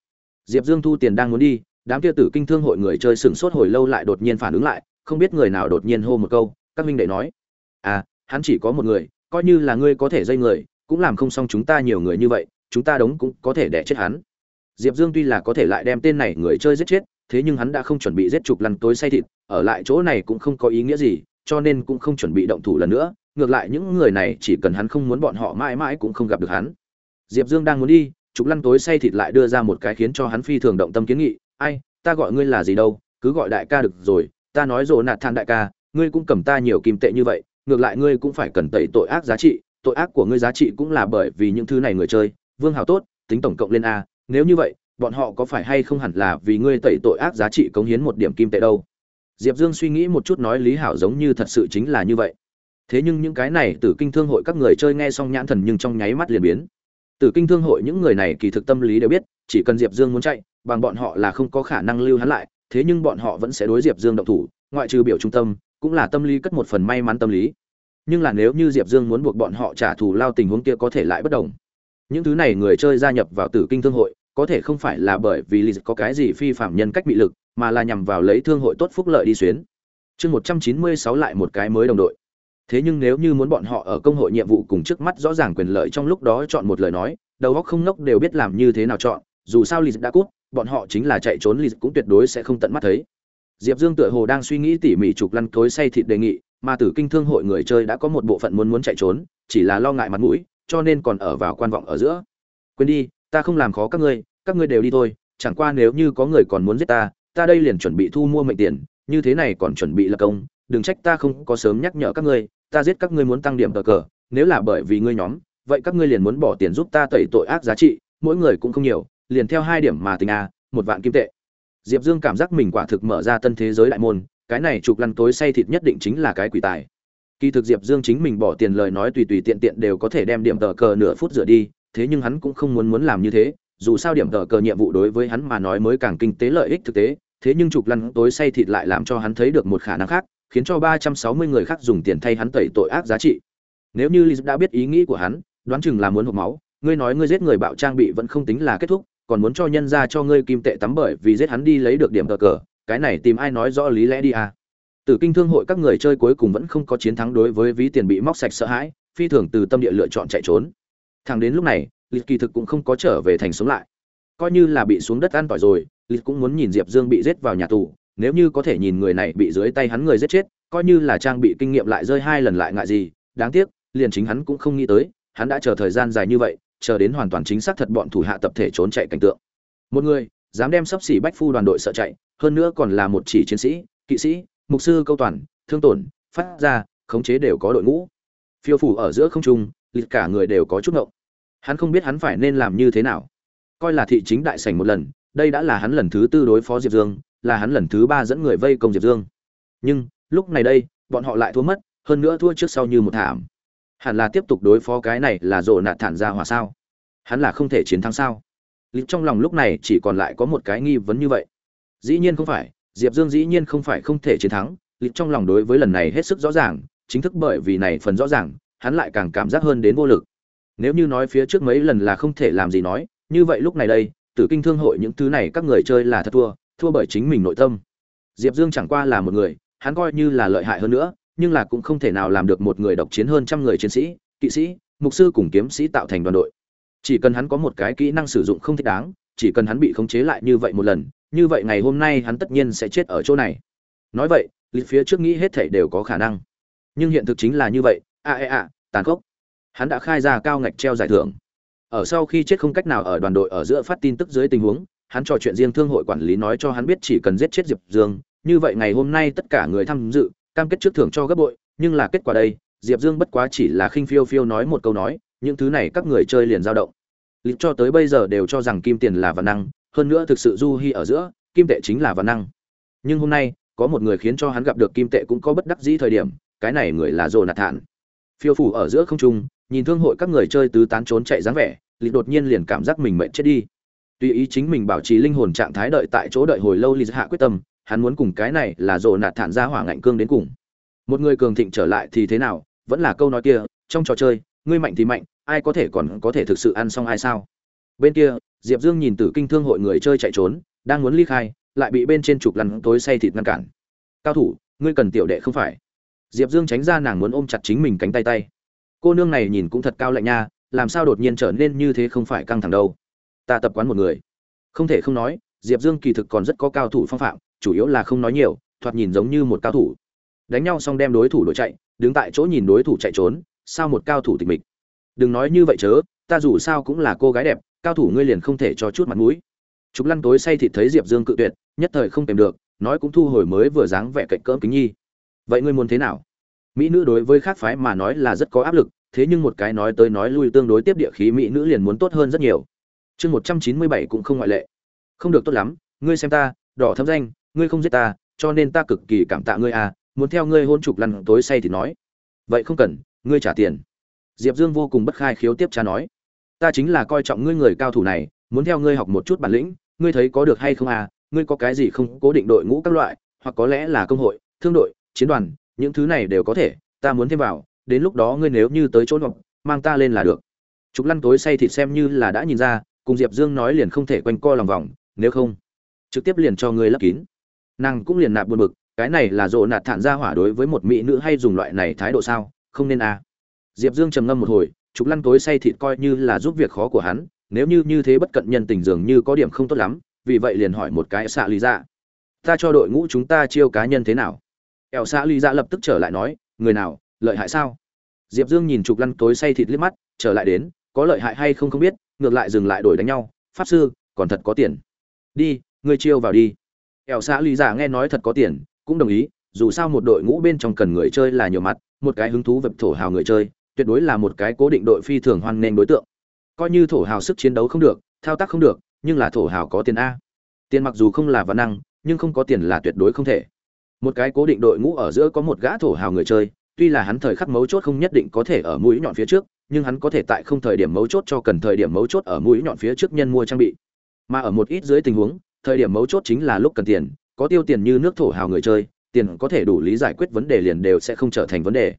Diệp dương thu tiền đang muốn đi, đám kia tử kinh thương hội người chơi sửng sốt hồi lâu lại đột nhiên phản ứng lại, không biết người nào đột nhiên hô một câu, các minh đệ nói à hắn chỉ có một người, coi như là ngươi có thể dây người, cũng làm không xong chúng ta nhiều người như vậy, chúng ta đống cũng có thể đẻ chết hắn. Diệp dương tuy là có thể lại đem tên này người chơi giết chết, thế nhưng hắn đã không chuẩn bị giết chục lăn tối say thịt, ở lại chỗ này cũng không có ý nghĩa gì, cho nên cũng không chuẩn bị động thủ lần nữa ngược lại những người này chỉ cần hắn không muốn bọn họ mãi mãi cũng không gặp được hắn. Diệp dương đang muốn đi, trục lăn tối say thịt lại đưa ra một cái khiến cho hắn phi thường động tâm kiến nghị, ai, ta gọi ngươi là gì đâu, cứ gọi đại ca được rồi, ta nói rồi nạt than đại ca, ngươi cũng cầm ta nhiều kim tệ như vậy, ngược lại ngươi cũng phải cần tẩy tội ác giá trị, tội ác của ngươi giá trị cũng là bởi vì những thứ này người chơi, vương hào tốt, tính tổng cộng lên a, nếu như vậy, bọn họ có phải hay không hẳn là vì ngươi tẩy tội ác giá trị cống hiến một điểm kim tệ đâu? Diệp dương suy nghĩ một chút nói lý hảo giống như thật sự chính là như vậy thế nhưng những cái này từ kinh thương hội các người chơi nghe xong nhãn thần nhưng trong nháy mắt liền biến. Từ kinh thương hội những người này kỳ thực tâm lý đều biết, chỉ cần diệp dương muốn chạy, bằng bọn họ là không có khả năng lưu hắn lại, thế nhưng bọn họ vẫn sẽ đối diệp dương động thủ, ngoại trừ biểu trung tâm, cũng là tâm lý cất một phần may mắn tâm lý. Nhưng là nếu như diệp dương muốn buộc bọn họ trả thù lao tình huống kia có thể lại bất đồng. Những thứ này người chơi gia nhập vào tử kinh thương hội, có thể không phải là bởi vì lịch có cái gì phi phạm nhân cách bị lực, mà là nhằm vào lấy thương hội tốt phúc lợi đi xuyến. Chương một trăm chín mươi sáu lại một cái mới đồng đội thế nhưng nếu như muốn bọn họ ở công hội nhiệm vụ cùng trước mắt rõ ràng quyền lợi trong lúc đó chọn một lời nói, đầu óc không ngốc đều biết làm như thế nào chọn. Dù sao lịch đã cút, bọn họ chính là chạy trốn lịch cũng tuyệt đối sẽ không tận mắt thấy. Diệp dương tựa hồ đang suy nghĩ tỉ mỉ chụp lăn cối say thịt đề nghị, mà tử kinh thương hội người chơi đã có một bộ phận muốn muốn chạy trốn, chỉ là lo ngại mặt mũi, cho nên còn ở vào quan vọng ở giữa. Quên đi, ta không làm khó các ngươi các ngươi đều đi thôi, chẳng qua nếu như có người còn muốn giết ta ta đây liền chuẩn bị thu mua mệnh tiền, như thế này còn chuẩn bị lập công, đừng trách ta không có sớm nhắc nhở các ngươi ta giết các ngươi muốn tăng điểm cờ cờ, nếu là bởi vì ngươi nhóm, vậy các ngươi liền muốn bỏ tiền giúp ta tẩy tội ác giá trị, mỗi người cũng không nhiều, liền theo hai điểm mà tình a, một vạn kim tệ. Diệp dương cảm giác mình quả thực mở ra tân thế giới đại môn, cái này chụp lăn tối say thịt nhất định chính là cái quỷ tài. Kỳ thực diệp dương chính mình bỏ tiền lời nói tùy tùy tiện tiện đều có thể đem điểm tờ cờ nửa phút rửa đi, thế nhưng hắn cũng không muốn muốn làm như thế, dù sao điểm tờ cờ nhiệm vụ đối với hắn mà nói mới càng kinh tế lợi ích thực tế, thế nhưng chụp lăn tối say thịt lại làm cho hắn thấy được một khả năng khác khiến cho ba trăm sáu mươi người khác dùng tiền thay hắn tẩy tội ác giá trị nếu như Lý đã biết ý nghĩ của hắn đoán chừng là muốn hộc máu ngươi nói ngươi giết người bạo trang bị vẫn không tính là kết thúc còn muốn cho nhân ra cho ngươi kim tệ tắm bởi vì giết hắn đi lấy được điểm cờ cờ cái này tìm ai nói rõ lý lẽ đi à Tử kinh thương hội các người chơi cuối cùng vẫn không có chiến thắng đối với ví tiền bị móc sạch sợ hãi, phi thường từ tâm địa lựa chọn chạy trốn. Thẳng đến lúc này, Lịch kỳ thực cũng không có trở về thành sống lại. Coi như là bị xuống đất ăn tỏi rồi, Lịch cũng muốn nhìn Diệp Dương bị giết vào nhà tù, nếu như có thể nhìn người này bị dưới tay hắn người giết chết, coi như là trang bị kinh nghiệm lại rơi hai lần lại ngại gì, đáng tiếc, liền chính hắn cũng không nghĩ tới, hắn đã chờ thời gian dài như vậy, chờ đến hoàn toàn chính xác thật bọn thủ hạ tập thể trốn chạy cảnh tượng. Một người, dám đem sắp xỉ bách phu đoàn đội sợ chạy, hơn nữa còn là một chỉ chiến sĩ, kỵ sĩ, mục sư câu toàn thương tổn phát ra khống chế đều có đội ngũ. Phiêu phủ ở giữa không trung liệt cả người đều có chút ngộng. Hắn không biết hắn phải nên làm như thế nào. Coi là thị chính đại sảnh một lần đây đã là hắn lần thứ tư đối phó diệp dương là hắn lần thứ ba dẫn người vây công diệp dương. Nhưng lúc này đây bọn họ lại thua mất hơn nữa thua trước sau như một thảm. Hẳn là tiếp tục đối phó cái này là rộ nạt thản ra hòa sao? Hắn là không thể chiến thắng sao? Lịch trong lòng lúc này chỉ còn lại có một cái nghi vấn như vậy. Dĩ nhiên không phải Diệp Dương dĩ nhiên không phải không thể chiến thắng, lịch trong lòng đối với lần này hết sức rõ ràng, chính thức bởi vì này phần rõ ràng, hắn lại càng cảm giác hơn đến vô lực. Nếu như nói phía trước mấy lần là không thể làm gì nói, như vậy lúc này đây, Tử Kinh Thương hội những thứ này các người chơi là thật thua, thua bởi chính mình nội tâm. Diệp Dương chẳng qua là một người, hắn coi như là lợi hại hơn nữa, nhưng là cũng không thể nào làm được một người độc chiến hơn trăm người chiến sĩ, kỵ sĩ, mục sư cùng kiếm sĩ tạo thành đoàn đội. Chỉ cần hắn có một cái kỹ năng sử dụng không thích đáng, chỉ cần hắn bị khống chế lại như vậy một lần, như vậy ngày hôm nay hắn tất nhiên sẽ chết ở chỗ này nói vậy lịch phía trước nghĩ hết thảy đều có khả năng nhưng hiện thực chính là như vậy a à, a à, tàn khốc hắn đã khai ra cao ngạch treo giải thưởng ở sau khi chết không cách nào ở đoàn đội ở giữa phát tin tức dưới tình huống hắn trò chuyện riêng thương hội quản lý nói cho hắn biết chỉ cần giết chết diệp dương, như vậy ngày hôm nay tất cả người tham dự, cam kết trước thưởng cho gấp bội, nhưng là kết quả đây, diệp dương bất quá chỉ là khinh phiêu phiêu nói một câu nói, những thứ này các người chơi liền dao động. Lịch cho tới bây giờ đều cho rằng kim tiền là văn năng, hơn nữa thực sự du hi ở giữa, kim tệ chính là văn năng. Nhưng hôm nay, có một người khiến cho hắn gặp được kim tệ cũng có bất đắc dĩ thời điểm, cái này người là Jonathan. thản. Phiêu phủ ở giữa không trung, nhìn thương hội các người chơi tứ tán trốn chạy dáng vẻ, lịch đột nhiên liền cảm giác mình mệnh chết đi tùy ý chính mình bảo trì linh hồn trạng thái đợi tại chỗ đợi hồi lâu lý hạ quyết tâm, hắn muốn cùng cái này là dồ nạt thản ra hỏa ngạnh cương đến cùng. Một người cường thịnh trở lại thì thế nào, vẫn là câu nói kia, trong trò chơi, ngươi mạnh thì mạnh, ai có thể còn có thể thực sự ăn xong ai sao? Bên kia, diệp dương nhìn tử kinh thương hội người chơi chạy trốn, đang muốn ly khai, lại bị bên trên chụp lăn tối say thịt ngăn cản. Cao thủ, ngươi cần tiểu đệ không phải. Diệp dương tránh ra nàng muốn ôm chặt chính mình cánh tay tay. Cô nương này nhìn cũng thật cao lạnh nha, làm sao đột nhiên trở nên như thế không phải căng thẳng đâu ta tập quán một người. Không thể không nói, diệp dương kỳ thực còn rất có cao thủ phong phạm, chủ yếu là không nói nhiều, thoạt nhìn giống như một cao thủ. Đánh nhau xong đem đối thủ đổi chạy, đứng tại chỗ nhìn đối thủ chạy trốn, sao một cao thủ tịch mịch. Đừng nói như vậy chớ, ta dù sao cũng là cô gái đẹp, cao thủ ngươi liền không thể cho chút mặt mũi. Chúng lăn tối say thịt thấy diệp dương cự tuyệt, nhất thời không kèm được, nói cũng thu hồi mới vừa dáng vẻ cạnh cỡm kính nhi. Vậy ngươi muốn thế nào? Mỹ nữ đối với khác phái mà nói là rất có áp lực, thế nhưng một cái nói tới nói lui tương đối tiếp địa khí mỹ nữ liền muốn tốt hơn rất nhiều chương một trăm chín mươi bảy cũng không ngoại lệ. Không được tốt lắm, ngươi xem ta, đỏ thâm danh, ngươi không giết ta, cho nên ta cực kỳ cảm tạ ngươi à muốn theo ngươi hôn trục lăn tối say thì nói. Vậy không cần, ngươi trả tiền. Diệp dương vô cùng bất khai khiếu tiếp cha nói. Ta chính là coi trọng ngươi người cao thủ này, muốn theo ngươi học một chút bản lĩnh, ngươi thấy có được hay không à ngươi có cái gì không cố định đội ngũ các loại, hoặc có lẽ là công hội, thương đội, chiến đoàn, những thứ này đều có thể, ta muốn thêm vào, đến lúc đó ngươi nếu như tới chỗ ngọc mang ta lên là được. Trục lăn tối say thịt xem như là đã nhìn ra cùng diệp dương nói liền không thể quanh co lòng vòng, nếu không, trực tiếp liền cho ngươi lấp kín. Nàng cũng liền nạp buồn bực, cái này là rộ nạt thản ra hỏa đối với một mỹ nữ hay dùng loại này thái độ sao, không nên à. diệp dương trầm ngâm một hồi, trục lăn tối say thịt coi như là giúp việc khó của hắn, nếu như như thế bất cận nhân tình dường như có điểm không tốt lắm, vì vậy liền hỏi một cái xạ lý dạ. Ta cho đội ngũ chúng ta chiêu cá nhân thế nào? Ẻo xạ lý dạ lập tức trở lại nói, người nào, lợi hại sao? Diệp dương nhìn trục lăn tối say thịt liếc mắt, trở lại đến, có lợi hại hay không không biết ngược lại dừng lại đổi đánh nhau, pháp sư, còn thật có tiền. Đi, ngươi chiêu vào đi. Ẻo xạ lý giả nghe nói thật có tiền, cũng đồng ý, dù sao một đội ngũ bên trong cần người chơi là nhiều mặt, một cái hứng thú vật thổ hào người chơi, tuyệt đối là một cái cố định đội phi thường hoan nghênh đối tượng. Coi như thổ hào sức chiến đấu không được, thao tác không được, nhưng là thổ hào có tiền a. Tiền mặc dù không là văn năng, nhưng không có tiền là tuyệt đối không thể. Một cái cố định đội ngũ ở giữa có một gã thổ hào người chơi, tuy là hắn thời khắc mấu chốt không nhất định có thể ở mũi nhọn phía trước nhưng hắn có thể tại không thời điểm mấu chốt cho cần thời điểm mấu chốt ở mũi nhọn phía trước nhân mua trang bị. Mà ở một ít dưới tình huống, thời điểm mấu chốt chính là lúc cần tiền, có tiêu tiền như nước thổ hào người chơi, tiền có thể đủ lý giải quyết vấn đề liền đều sẽ không trở thành vấn đề.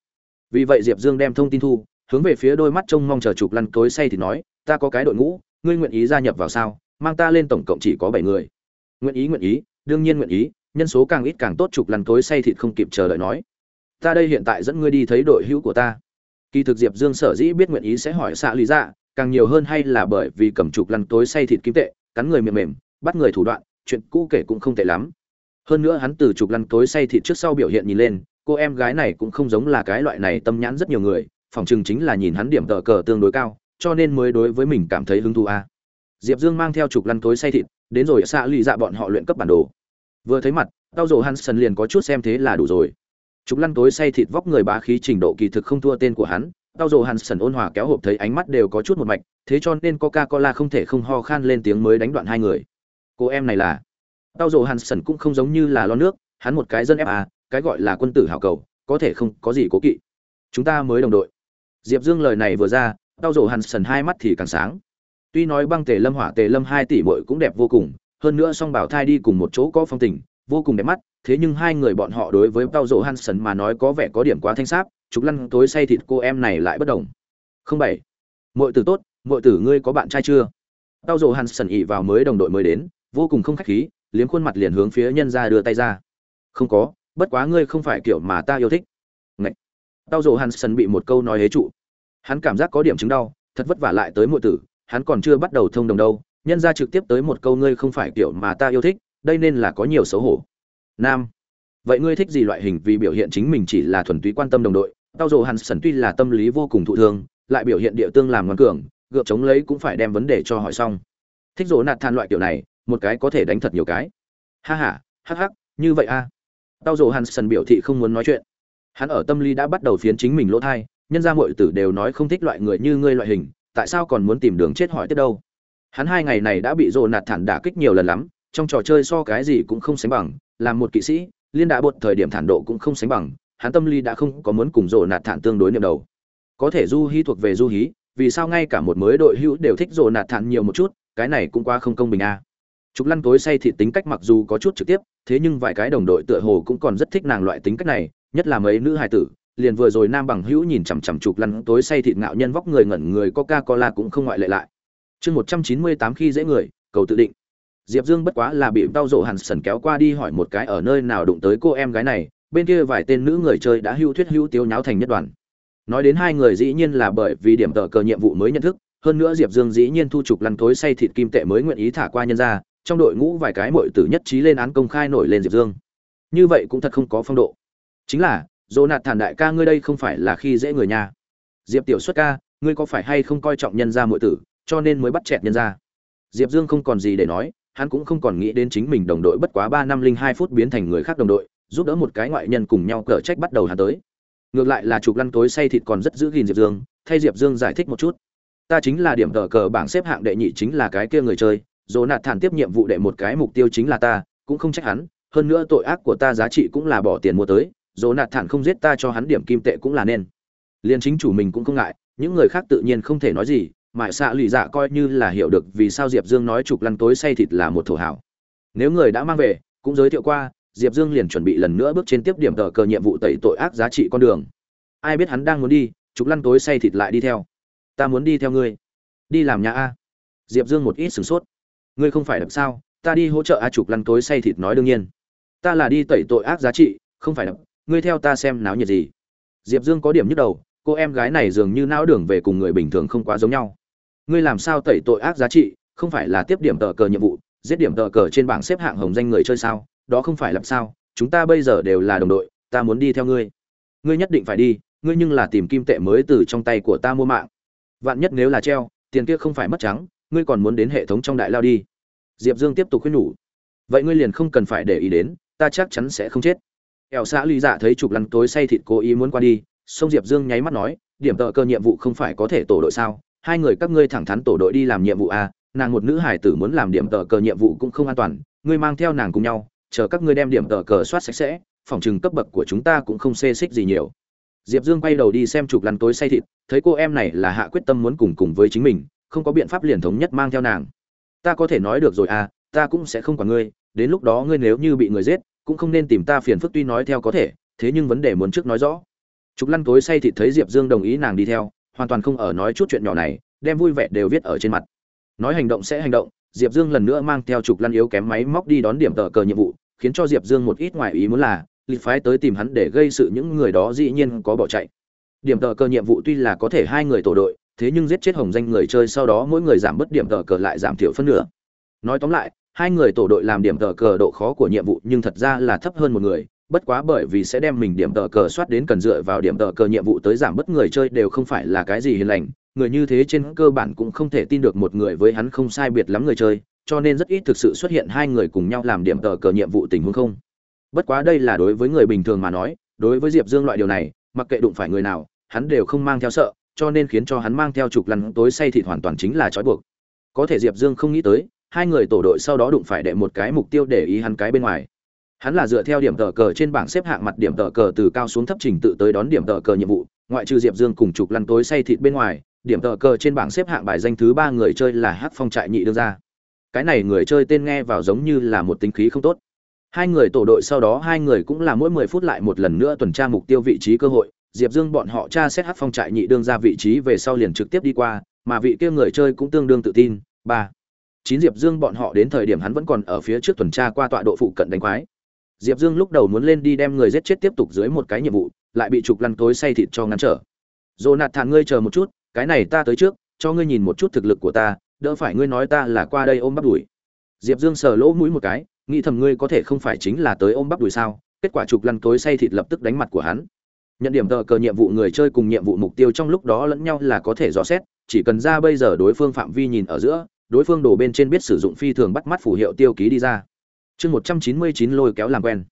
Vì vậy diệp dương đem thông tin thu, hướng về phía đôi mắt trông mong chờ chụp lăn tối say thì nói, ta có cái đội ngũ, ngươi nguyện ý gia nhập vào sao? Mang ta lên tổng cộng chỉ có bảy người. Nguyện ý nguyện ý, đương nhiên nguyện ý, nhân số càng ít càng tốt, chụp lăn tối say thịt không kịp chờ đợi nói. Ta đây hiện tại dẫn ngươi đi thấy đội hữu của ta kỳ thực diệp dương sở dĩ biết nguyện ý sẽ hỏi xạ lý dạ càng nhiều hơn hay là bởi vì cầm trục lăn tối say thịt kim tệ, cắn người mềm mềm, bắt người thủ đoạn, chuyện cũ kể cũng không tệ lắm. Hơn nữa hắn từ trục lăn tối say thịt trước sau biểu hiện nhìn lên, cô em gái này cũng không giống là cái loại này tâm nhãn rất nhiều người, phòng chừng chính là nhìn hắn điểm tờ cờ tương đối cao, cho nên mới đối với mình cảm thấy hứng thú a diệp dương mang theo trục lăn tối say thịt, đến rồi xạ lụy dạ bọn họ luyện cấp bản đồ. Vừa thấy mặt, tao rổ hansen liền có chút xem thế là đủ rồi. Trục lăn tối say thịt vóc người bá khí trình độ kỳ thực không thua tên của hắn. Tao rổ hansen ôn hòa kéo hộp thấy ánh mắt đều có chút một mạch, thế cho nên coca cola không thể không ho khan lên tiếng mới đánh đoạn hai người. Cô em này là? Tao rổ hansen cũng không giống như là lo nước, hắn một cái dân fa à, cái gọi là quân tử hảo cầu, có thể không có gì cố kỵ. Chúng ta mới đồng đội. Diệp dương lời này vừa ra, tao rổ hansen hai mắt thì càng sáng. Tuy nói băng tề lâm hỏa tề lâm hai tỷ muội cũng đẹp vô cùng, hơn nữa song bảo thai đi cùng một chỗ có phong tình, vô cùng đẹp mắt thế nhưng hai người bọn họ đối với tao rổ hansen mà nói có vẻ có điểm quá thanh sáp trục lăn tối say thịt cô em này lại bất đồng. Không bảy. Muội tử tốt, muội tử ngươi có bạn trai chưa? Tao rổ hansen ỉ vào mới đồng đội mới đến, vô cùng không khách khí, liếm khuôn mặt liền hướng phía nhân ra đưa tay ra. Không có, bất quá ngươi không phải kiểu mà ta yêu thích. Ngậy. tao rổ hansen bị một câu nói hế trụ. Hắn cảm giác có điểm chứng đau, thật vất vả lại tới muội tử, hắn còn chưa bắt đầu thông đồng đâu, nhân ra trực tiếp tới một câu ngươi không phải kiểu mà ta yêu thích, đây nên là có nhiều xấu hổ nam. Vậy ngươi thích gì loại hình vì biểu hiện chính mình chỉ là thuần túy quan tâm đồng đội? Tao dồ hắn sần tuy là tâm lý vô cùng thụ thương, lại biểu hiện địa tương làm ngoan cường, gượng chống lấy cũng phải đem vấn đề cho hỏi xong. Thích dỗ nạt than loại kiểu này, một cái có thể đánh thật nhiều cái. Ha ha, hắc hắc, như vậy a à. tao dồ hắn sần biểu thị không muốn nói chuyện. Hắn ở tâm lý đã bắt đầu phiến chính mình lỗ thai, nhân ra mọi tử đều nói không thích loại người như ngươi loại hình, tại sao còn muốn tìm đường chết hỏi tiếp đâu? Hắn hai ngày này đã bị dồ nạt thản đả kích nhiều lần lắm trong trò chơi so cái gì cũng không sánh bằng làm một kỵ sĩ liên đạ bột thời điểm thản độ cũng không sánh bằng hắn tâm lý đã không có muốn cùng rồ nạt thản tương đối niệm đầu có thể du hí thuộc về du hí vì sao ngay cả một mới đội hữu đều thích rồ nạt thản nhiều một chút cái này cũng quá không công bình a à. Trục Lăn tối say thịt tính cách mặc dù có chút trực tiếp, thế nhưng vài cái đồng đội tựa hồ cũng còn rất thích nàng loại tính cách này, nhất là mấy nữ hài tử, liền vừa rồi nam bằng hữu nhìn chằm chằm Trục Lăn tối say thịt ngạo nhân vóc người ngẩn người Coca-Cola cũng không ngoại lệ lại. Chương 198 khi dễ người, cầu tự định. Diệp Dương bất quá là bị đau Dụ hẳn sẩn kéo qua đi hỏi một cái ở nơi nào đụng tới cô em gái này, bên kia vài tên nữ người chơi đã hưu thuyết hưu tiêu nháo thành nhất đoàn. Nói đến hai người dĩ nhiên là bởi vì điểm tờ cờ nhiệm vụ mới nhận thức, hơn nữa Diệp Dương dĩ nhiên thu trục lăn tối say thịt kim tệ mới nguyện ý thả qua nhân ra, trong đội ngũ vài cái muội tử nhất trí lên án công khai nổi lên Diệp Dương. Như vậy cũng thật không có phong độ. Chính là, dỗ nạt thản đại ca ngươi đây không phải là khi dễ người nhà diệp tiểu xuất ca ngươi có phải hay không coi trọng nhân gia muội tử cho nên mới bắt chẹt nhân gia diệp dương không còn gì để nói hắn cũng không còn nghĩ đến chính mình đồng đội bất quá ba năm linh hai phút biến thành người khác đồng đội, giúp đỡ một cái ngoại nhân cùng nhau cở trách bắt đầu hắn tới. Ngược lại là chụp lăn tối say thịt còn rất giữ gìn diệp dương, thay diệp dương giải thích một chút. Ta chính là điểm tờ cờ bảng xếp hạng đệ nhị chính là cái kia người chơi Jonathan thản tiếp nhiệm vụ đệ một cái mục tiêu chính là ta, cũng không trách hắn, hơn nữa tội ác của ta giá trị cũng là bỏ tiền mua tới Jonathan thản không giết ta cho hắn điểm kim tệ cũng là nên. Liên chính chủ mình cũng không ngại, những người khác tự nhiên không thể nói gì mại xạ lụy dạ coi như là hiểu được vì sao diệp dương nói chụp lăn tối say thịt là một thổ hảo. Nếu người đã mang về, cũng giới thiệu qua, diệp dương liền chuẩn bị lần nữa bước trên tiếp điểm tờ cờ nhiệm vụ tẩy tội ác giá trị con đường. Ai biết hắn đang muốn đi chụp lăn tối say thịt lại đi theo. Ta muốn đi theo ngươi. Đi làm nhà a. Diệp dương một ít sửng sốt. Ngươi không phải đập sao? Ta đi hỗ trợ a chụp lăn tối say thịt nói đương nhiên. Ta là đi tẩy tội ác giá trị, không phải đập. Ngươi theo ta xem náo nhiệt gì. Diệp dương có điểm nhức đầu, cô em gái này dường như não đường về cùng người bình thường không quá giống nhau ngươi làm sao tẩy tội ác giá trị, không phải là tiếp điểm tờ cờ nhiệm vụ, giết điểm tờ cờ trên bảng xếp hạng hồng danh người chơi sao? Đó không phải làm sao, chúng ta bây giờ đều là đồng đội, ta muốn đi theo ngươi. Ngươi nhất định phải đi, ngươi nhưng là tìm kim tệ mới từ trong tay của ta mua mạng. Vạn nhất nếu là treo, tiền kia không phải mất trắng, ngươi còn muốn đến hệ thống trong đại lao đi. Diệp dương tiếp tục khuyên nhủ. Vậy ngươi liền không cần phải để ý đến, ta chắc chắn sẽ không chết. Ẻo xã ly dạ thấy chụp lăn tối say thịt cố ý muốn qua đi, sông diệp dương nháy mắt nói, điểm tợ cơ nhiệm vụ không phải có thể tổ đội sao? Hai người các ngươi thẳng thắn tổ đội đi làm nhiệm vụ à nàng một nữ hải tử muốn làm điểm tờ cờ nhiệm vụ cũng không an toàn, ngươi mang theo nàng cùng nhau, chờ các ngươi đem điểm tờ cờ soát sạch sẽ, phòng trừng cấp bậc của chúng ta cũng không xê xích gì nhiều. Diệp dương quay đầu đi xem chụp lăn tối say thịt, thấy cô em này là hạ quyết tâm muốn cùng cùng với chính mình, không có biện pháp liền thống nhất mang theo nàng. Ta có thể nói được rồi à ta cũng sẽ không quản ngươi, đến lúc đó ngươi nếu như bị người giết, cũng không nên tìm ta phiền phức tuy nói theo có thể, thế nhưng vấn đề muốn trước nói rõ. Trục lăn tối say thịt thấy diệp dương đồng ý nàng đi theo hoàn toàn không ở nói chút chuyện nhỏ này, đem vui vẻ đều viết ở trên mặt. Nói hành động sẽ hành động, diệp dương lần nữa mang theo trục lăn yếu kém máy móc đi đón điểm tờ cờ nhiệm vụ, khiến cho diệp dương một ít ngoài ý muốn là, lịch phái tới tìm hắn để gây sự những người đó dĩ nhiên có bỏ chạy. Điểm tờ cờ nhiệm vụ tuy là có thể hai người tổ đội, thế nhưng giết chết hồng danh người chơi sau đó mỗi người giảm bớt điểm tờ cờ lại giảm thiểu phân nửa. Nói tóm lại, hai người tổ đội làm điểm tờ cờ độ khó của nhiệm vụ nhưng thật ra là thấp hơn một người bất quá bởi vì sẽ đem mình điểm tờ cờ soát đến cần dựa vào điểm tờ cờ nhiệm vụ tới giảm bớt người chơi đều không phải là cái gì hiền lành, người như thế trên cơ bản cũng không thể tin được một người với hắn không sai biệt lắm người chơi, cho nên rất ít thực sự xuất hiện hai người cùng nhau làm điểm tờ cờ nhiệm vụ tình huống không. Bất quá đây là đối với người bình thường mà nói, đối với diệp dương loại điều này, mặc kệ đụng phải người nào, hắn đều không mang theo sợ, cho nên khiến cho hắn mang theo chục lăn tối say thịt hoàn toàn chính là trói buộc. Có thể diệp dương không nghĩ tới, hai người tổ đội sau đó đụng phải đệ một cái mục tiêu để ý hắn cái bên ngoài hắn là dựa theo điểm tờ cờ trên bảng xếp hạng mặt điểm tờ cờ từ cao xuống thấp trình tự tới đón điểm tờ cờ nhiệm vụ, ngoại trừ diệp dương cùng trục lăn tối say thịt bên ngoài, điểm tờ cờ trên bảng xếp hạng bài danh thứ ba người chơi là hắc phong trại nhị đương ra cái này người chơi tên nghe vào giống như là một tính khí không tốt. Hai người tổ đội sau đó hai người cũng là mỗi mười phút lại một lần nữa tuần tra mục tiêu vị trí cơ hội, diệp dương bọn họ tra xét hắc phong trại nhị đương ra vị trí về sau liền trực tiếp đi qua, mà vị kia người chơi cũng tương đương tự tin, ba chín diệp dương bọn họ đến thời điểm hắn vẫn còn ở phía trước tuần tra qua tọa độ phụ cận đánh quái diệp dương lúc đầu muốn lên đi đem người giết chết tiếp tục dưới một cái nhiệm vụ, lại bị trục lăn tối say thịt cho ngăn trở. "Jonathan nạt thản ngươi chờ một chút, cái này ta tới trước, cho ngươi nhìn một chút thực lực của ta, đỡ phải ngươi nói ta là qua đây ôm bắp đùi. Diệp dương sờ lỗ mũi một cái, nghĩ thầm ngươi có thể không phải chính là tới ôm bắp đùi sao? Kết quả trục lăn tối say thịt lập tức đánh mặt của hắn. Nhận điểm tờ cờ nhiệm vụ người chơi cùng nhiệm vụ mục tiêu trong lúc đó lẫn nhau là có thể dò xét, chỉ cần ra bây giờ đối phương phạm vi nhìn ở giữa, đối phương đổ bên trên biết sử dụng phi thường bắt mắt phù hiệu tiêu ký đi ra chương một trăm chín mươi chín lôi kéo làm quen.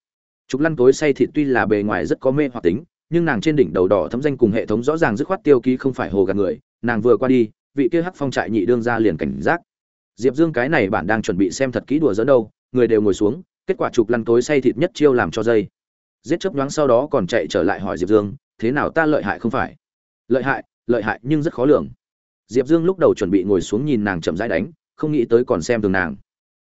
Trục lăn tối say thịt tuy là bề ngoài rất có mê hoặc tính, nhưng nàng trên đỉnh đầu đỏ thấm danh cùng hệ thống rõ ràng dứt khoát tiêu ký không phải hồ gạt người, nàng vừa qua đi, vị kia hắc phong trại nhị đương ra liền cảnh giác. Diệp dương cái này bạn đang chuẩn bị xem thật kỹ đùa dẫn đâu, người đều ngồi xuống, kết quả trục lăn tối say thịt nhất chiêu làm cho dây. Giết chớp nhoáng sau đó còn chạy trở lại hỏi diệp dương, thế nào ta lợi hại không phải? Lợi hại lợi hại nhưng rất khó lường. Diệp dương lúc đầu chuẩn bị ngồi xuống nhìn nàng chậm rãi đánh, không nghĩ tới còn xem thường nàng.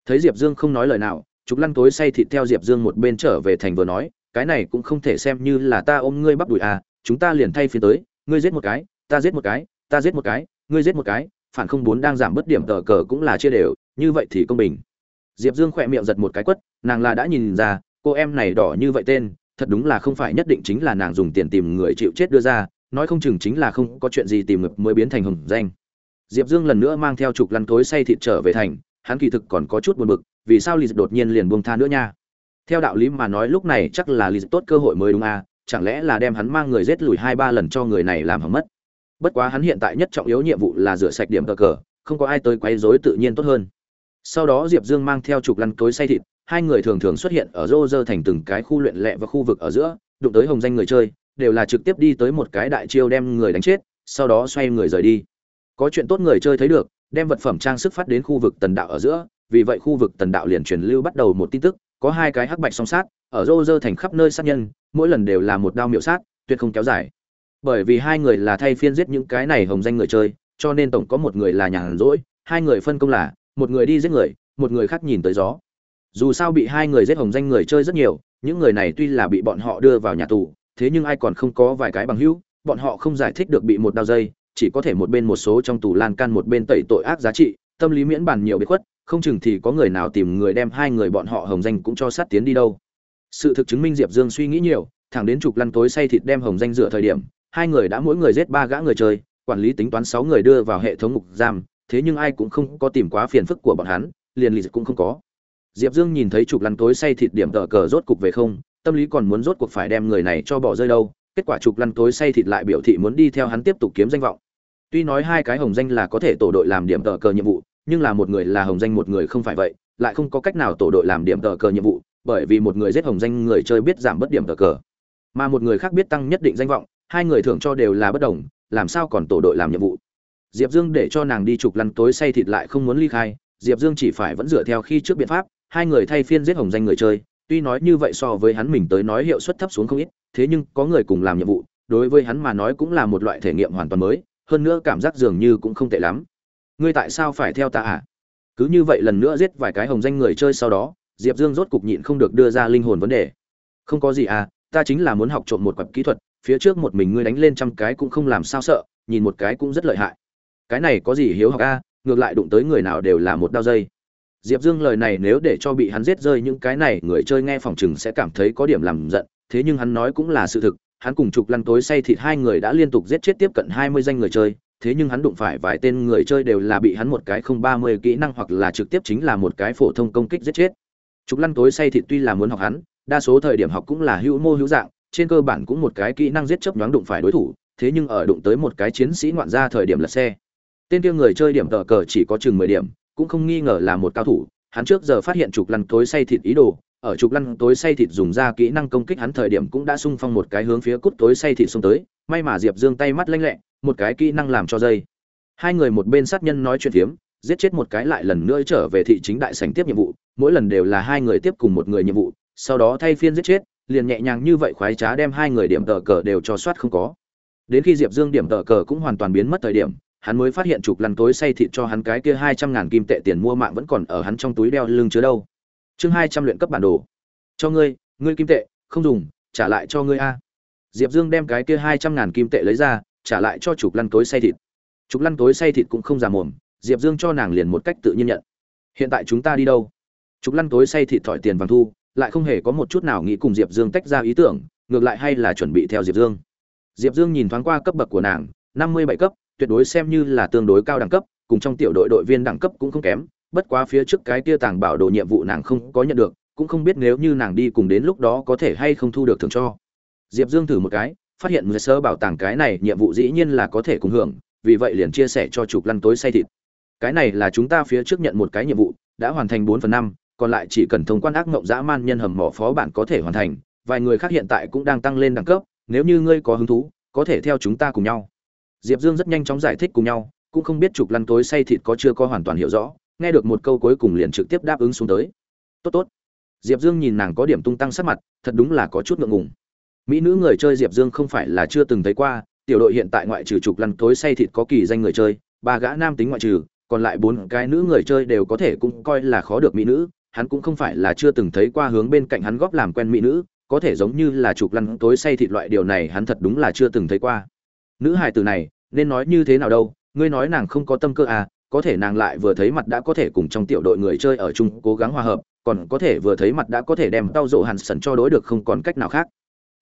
Thấy diệp dương không nói lời nào trục lăn tối say thịt theo diệp dương một bên trở về thành vừa nói, cái này cũng không thể xem như là ta ôm ngươi bắp đùi à chúng ta liền thay phiên tới, ngươi giết một cái, ta giết một cái, ta giết một cái, ngươi giết một cái, phản không bốn đang giảm bớt điểm tờ cờ cũng là chia đều, như vậy thì công bình. Diệp dương khỏe miệng giật một cái quất, nàng là đã nhìn ra, cô em này đỏ như vậy tên, thật đúng là không phải nhất định chính là nàng dùng tiền tìm người chịu chết đưa ra, nói không chừng chính là không có chuyện gì tìm ngực mới biến thành hùng danh. Diệp dương lần nữa mang theo trục lăn tối say thịt trở về thành hắn kỳ thực còn có chút buồn bực, vì sao Lý đột nhiên liền buông tha nữa nha? Theo đạo lý mà nói lúc này chắc là Lý tốt cơ hội mới đúng à chẳng lẽ là đem hắn mang người giết lùi hai ba lần cho người này làm hỏng mất? Bất quá hắn hiện tại nhất trọng yếu nhiệm vụ là rửa sạch điểm cờ cờ, không có ai tới quấy rối tự nhiên tốt hơn. Sau đó diệp dương mang theo trục lăn cối say thịt, hai người thường thường xuất hiện ở rô rơ thành từng cái khu luyện lệ và khu vực ở giữa, đụng tới hồng danh người chơi, đều là trực tiếp đi tới một cái đại chiêu đem người đánh chết, sau đó xoay người rời đi. Có chuyện tốt người chơi thấy được đem vật phẩm trang sức phát đến khu vực tần đạo ở giữa, vì vậy khu vực tần đạo liền truyền lưu bắt đầu một tin tức, có hai cái hắc bạch song sát, ở rô rơ thành khắp nơi sát nhân, mỗi lần đều là một đao miệu sát, tuyệt không kéo dài. Bởi vì hai người là thay phiên giết những cái này hồng danh người chơi, cho nên tổng có một người là nhàn rỗi, hai người phân công là, một người đi giết người, một người khác nhìn tới gió. Dù sao bị hai người giết hồng danh người chơi rất nhiều, những người này tuy là bị bọn họ đưa vào nhà tù, thế nhưng ai còn không có vài cái bằng hữu, bọn họ không giải thích được bị một đao dây chỉ có thể một bên một số trong tù lan can một bên tẩy tội ác giá trị, tâm lý miễn bàn nhiều biệt khuất, không chừng thì có người nào tìm người đem hai người bọn họ hồng danh cũng cho sát tiến đi đâu. Sự thực chứng minh diệp dương suy nghĩ nhiều, thẳng đến chục lăn tối say thịt đem hồng danh dựa thời điểm, hai người đã mỗi người giết ba gã người chơi, quản lý tính toán sáu người đưa vào hệ thống ngục giam, thế nhưng ai cũng không có tìm quá phiền phức của bọn hắn, liền lì cũng không có. Diệp dương nhìn thấy chục lăn tối say thịt điểm tờ cờ rốt cục về không, tâm lý còn muốn rốt cuộc phải đem người này cho bỏ rơi đâu, kết quả chục lăn tối say thịt lại biểu thị muốn đi theo hắn tiếp tục kiếm danh vọng tuy nói hai cái hồng danh là có thể tổ đội làm điểm tờ cờ nhiệm vụ, nhưng là một người là hồng danh một người không phải vậy, lại không có cách nào tổ đội làm điểm tờ cờ nhiệm vụ, bởi vì một người giết hồng danh người chơi biết giảm bất điểm tờ cờ. Mà một người khác biết tăng nhất định danh vọng, hai người thưởng cho đều là bất đồng, làm sao còn tổ đội làm nhiệm vụ? Diệp dương để cho nàng đi chụp lăn tối say thịt lại không muốn ly khai, diệp dương chỉ phải vẫn dựa theo khi trước biện pháp, hai người thay phiên giết hồng danh người chơi, tuy nói như vậy so với hắn mình tới nói hiệu suất thấp xuống không ít, thế nhưng có người cùng làm nhiệm vụ, đối với hắn mà nói cũng là một loại thể nghiệm hoàn toàn mới hơn nữa cảm giác dường như cũng không tệ lắm. Ngươi tại sao phải theo ta à? Cứ như vậy lần nữa giết vài cái hồng danh người chơi sau đó, diệp dương rốt cục nhịn không được đưa ra linh hồn vấn đề. Không có gì à ta chính là muốn học trộm một cặp kỹ thuật, phía trước một mình ngươi đánh lên trăm cái cũng không làm sao sợ, nhìn một cái cũng rất lợi hại. Cái này có gì hiếu học a ngược lại đụng tới người nào đều là một đao dây. Diệp dương lời này nếu để cho bị hắn giết rơi những cái này, người chơi nghe phòng chừng sẽ cảm thấy có điểm làm giận, thế nhưng hắn nói cũng là sự thực hắn cùng chục lăn tối say thịt hai người đã liên tục giết chết tiếp cận hai mươi danh người chơi, thế nhưng hắn đụng phải vài tên người chơi đều là bị hắn một cái không ba mươi kỹ năng hoặc là trực tiếp chính là một cái phổ thông công kích giết chết. Chục lăn tối say thịt tuy là muốn học hắn, đa số thời điểm học cũng là hữu mô hữu dạng, trên cơ bản cũng một cái kỹ năng giết chớp nhoáng đụng phải đối thủ, thế nhưng ở đụng tới một cái chiến sĩ ngoạn ra thời điểm lật xe. Tên kia người chơi điểm tờ cờ chỉ có chừng mười điểm, cũng không nghi ngờ là một cao thủ, hắn trước giờ phát hiện trục lăn tối say thịt ý đồ ở trục lăn tối say thịt dùng ra kỹ năng công kích hắn thời điểm cũng đã sung phong một cái hướng phía cút tối say thịt xông tới, may mà diệp dương tay mắt lanh lẹ, một cái kỹ năng làm cho dây. Hai người một bên sát nhân nói chuyện phiếm, giết chết một cái lại lần nữa trở về thị chính đại sảnh tiếp nhiệm vụ, mỗi lần đều là hai người tiếp cùng một người nhiệm vụ, sau đó thay phiên giết chết, liền nhẹ nhàng như vậy khoái trá đem hai người điểm tờ cờ đều cho soát không có. Đến khi diệp dương điểm tờ cờ cũng hoàn toàn biến mất thời điểm, hắn mới phát hiện chụp lăn tối say thịt cho hắn cái kia hai trăm ngàn kim tệ tiền mua mạng vẫn còn ở hắn trong túi đeo lưng chứa đâu chương hai trăm luyện cấp bản đồ. Cho ngươi ngươi kim tệ, không dùng, trả lại cho ngươi a. Diệp dương đem cái kia hai trăm ngàn kim tệ lấy ra, trả lại cho chục lăn tối say thịt. Chục lăn tối say thịt cũng không già mồm, diệp dương cho nàng liền một cách tự nhiên nhận. Hiện tại chúng ta đi đâu? Chục lăn tối say thịt thỏi tiền vàng thu, lại không hề có một chút nào nghĩ cùng diệp dương tách ra ý tưởng, ngược lại hay là chuẩn bị theo diệp dương. Diệp dương nhìn thoáng qua cấp bậc của nàng, năm mươi bảy cấp, tuyệt đối xem như là tương đối cao đẳng cấp, cùng trong tiểu đội đội viên đẳng cấp cũng không kém bất quá phía trước cái kia tàng bảo đồ nhiệm vụ nàng không có nhận được, cũng không biết nếu như nàng đi cùng đến lúc đó có thể hay không thu được thưởng cho. Diệp dương thử một cái, phát hiện người sơ bảo tàng cái này nhiệm vụ dĩ nhiên là có thể cùng hưởng, vì vậy liền chia sẻ cho chụp lăn tối say thịt. Cái này là chúng ta phía trước nhận một cái nhiệm vụ, đã hoàn thành bốn phần năm, còn lại chỉ cần thông quan ác mộng dã man nhân hầm mỏ phó bản có thể hoàn thành, vài người khác hiện tại cũng đang tăng lên đẳng cấp, nếu như ngươi có hứng thú, có thể theo chúng ta cùng nhau. Diệp dương rất nhanh chóng giải thích cùng nhau, cũng không biết trục lăn tối say thịt có chưa có hoàn toàn hiểu rõ nghe được một câu cuối cùng liền trực tiếp đáp ứng xuống tới. Tốt tốt. Diệp dương nhìn nàng có điểm tung tăng sắc mặt, thật đúng là có chút ngượng ngùng. Mỹ nữ người chơi diệp dương không phải là chưa từng thấy qua, tiểu đội hiện tại ngoại trừ trục lăn tối say thịt có kỳ danh người chơi, ba gã nam tính ngoại trừ, còn lại bốn cái nữ người chơi đều có thể cũng coi là khó được mỹ nữ, hắn cũng không phải là chưa từng thấy qua hướng bên cạnh hắn góp làm quen mỹ nữ, có thể giống như là trục lăn tối say thịt loại điều này hắn thật đúng là chưa từng thấy qua. Nữ hài từ này, nên nói như thế nào đâu, ngươi nói nàng không có tâm cơ à có thể nàng lại vừa thấy mặt đã có thể cùng trong tiểu đội người chơi ở chung cố gắng hòa hợp, còn có thể vừa thấy mặt đã có thể đem tao rộ hàn sần cho đối được không còn cách nào khác.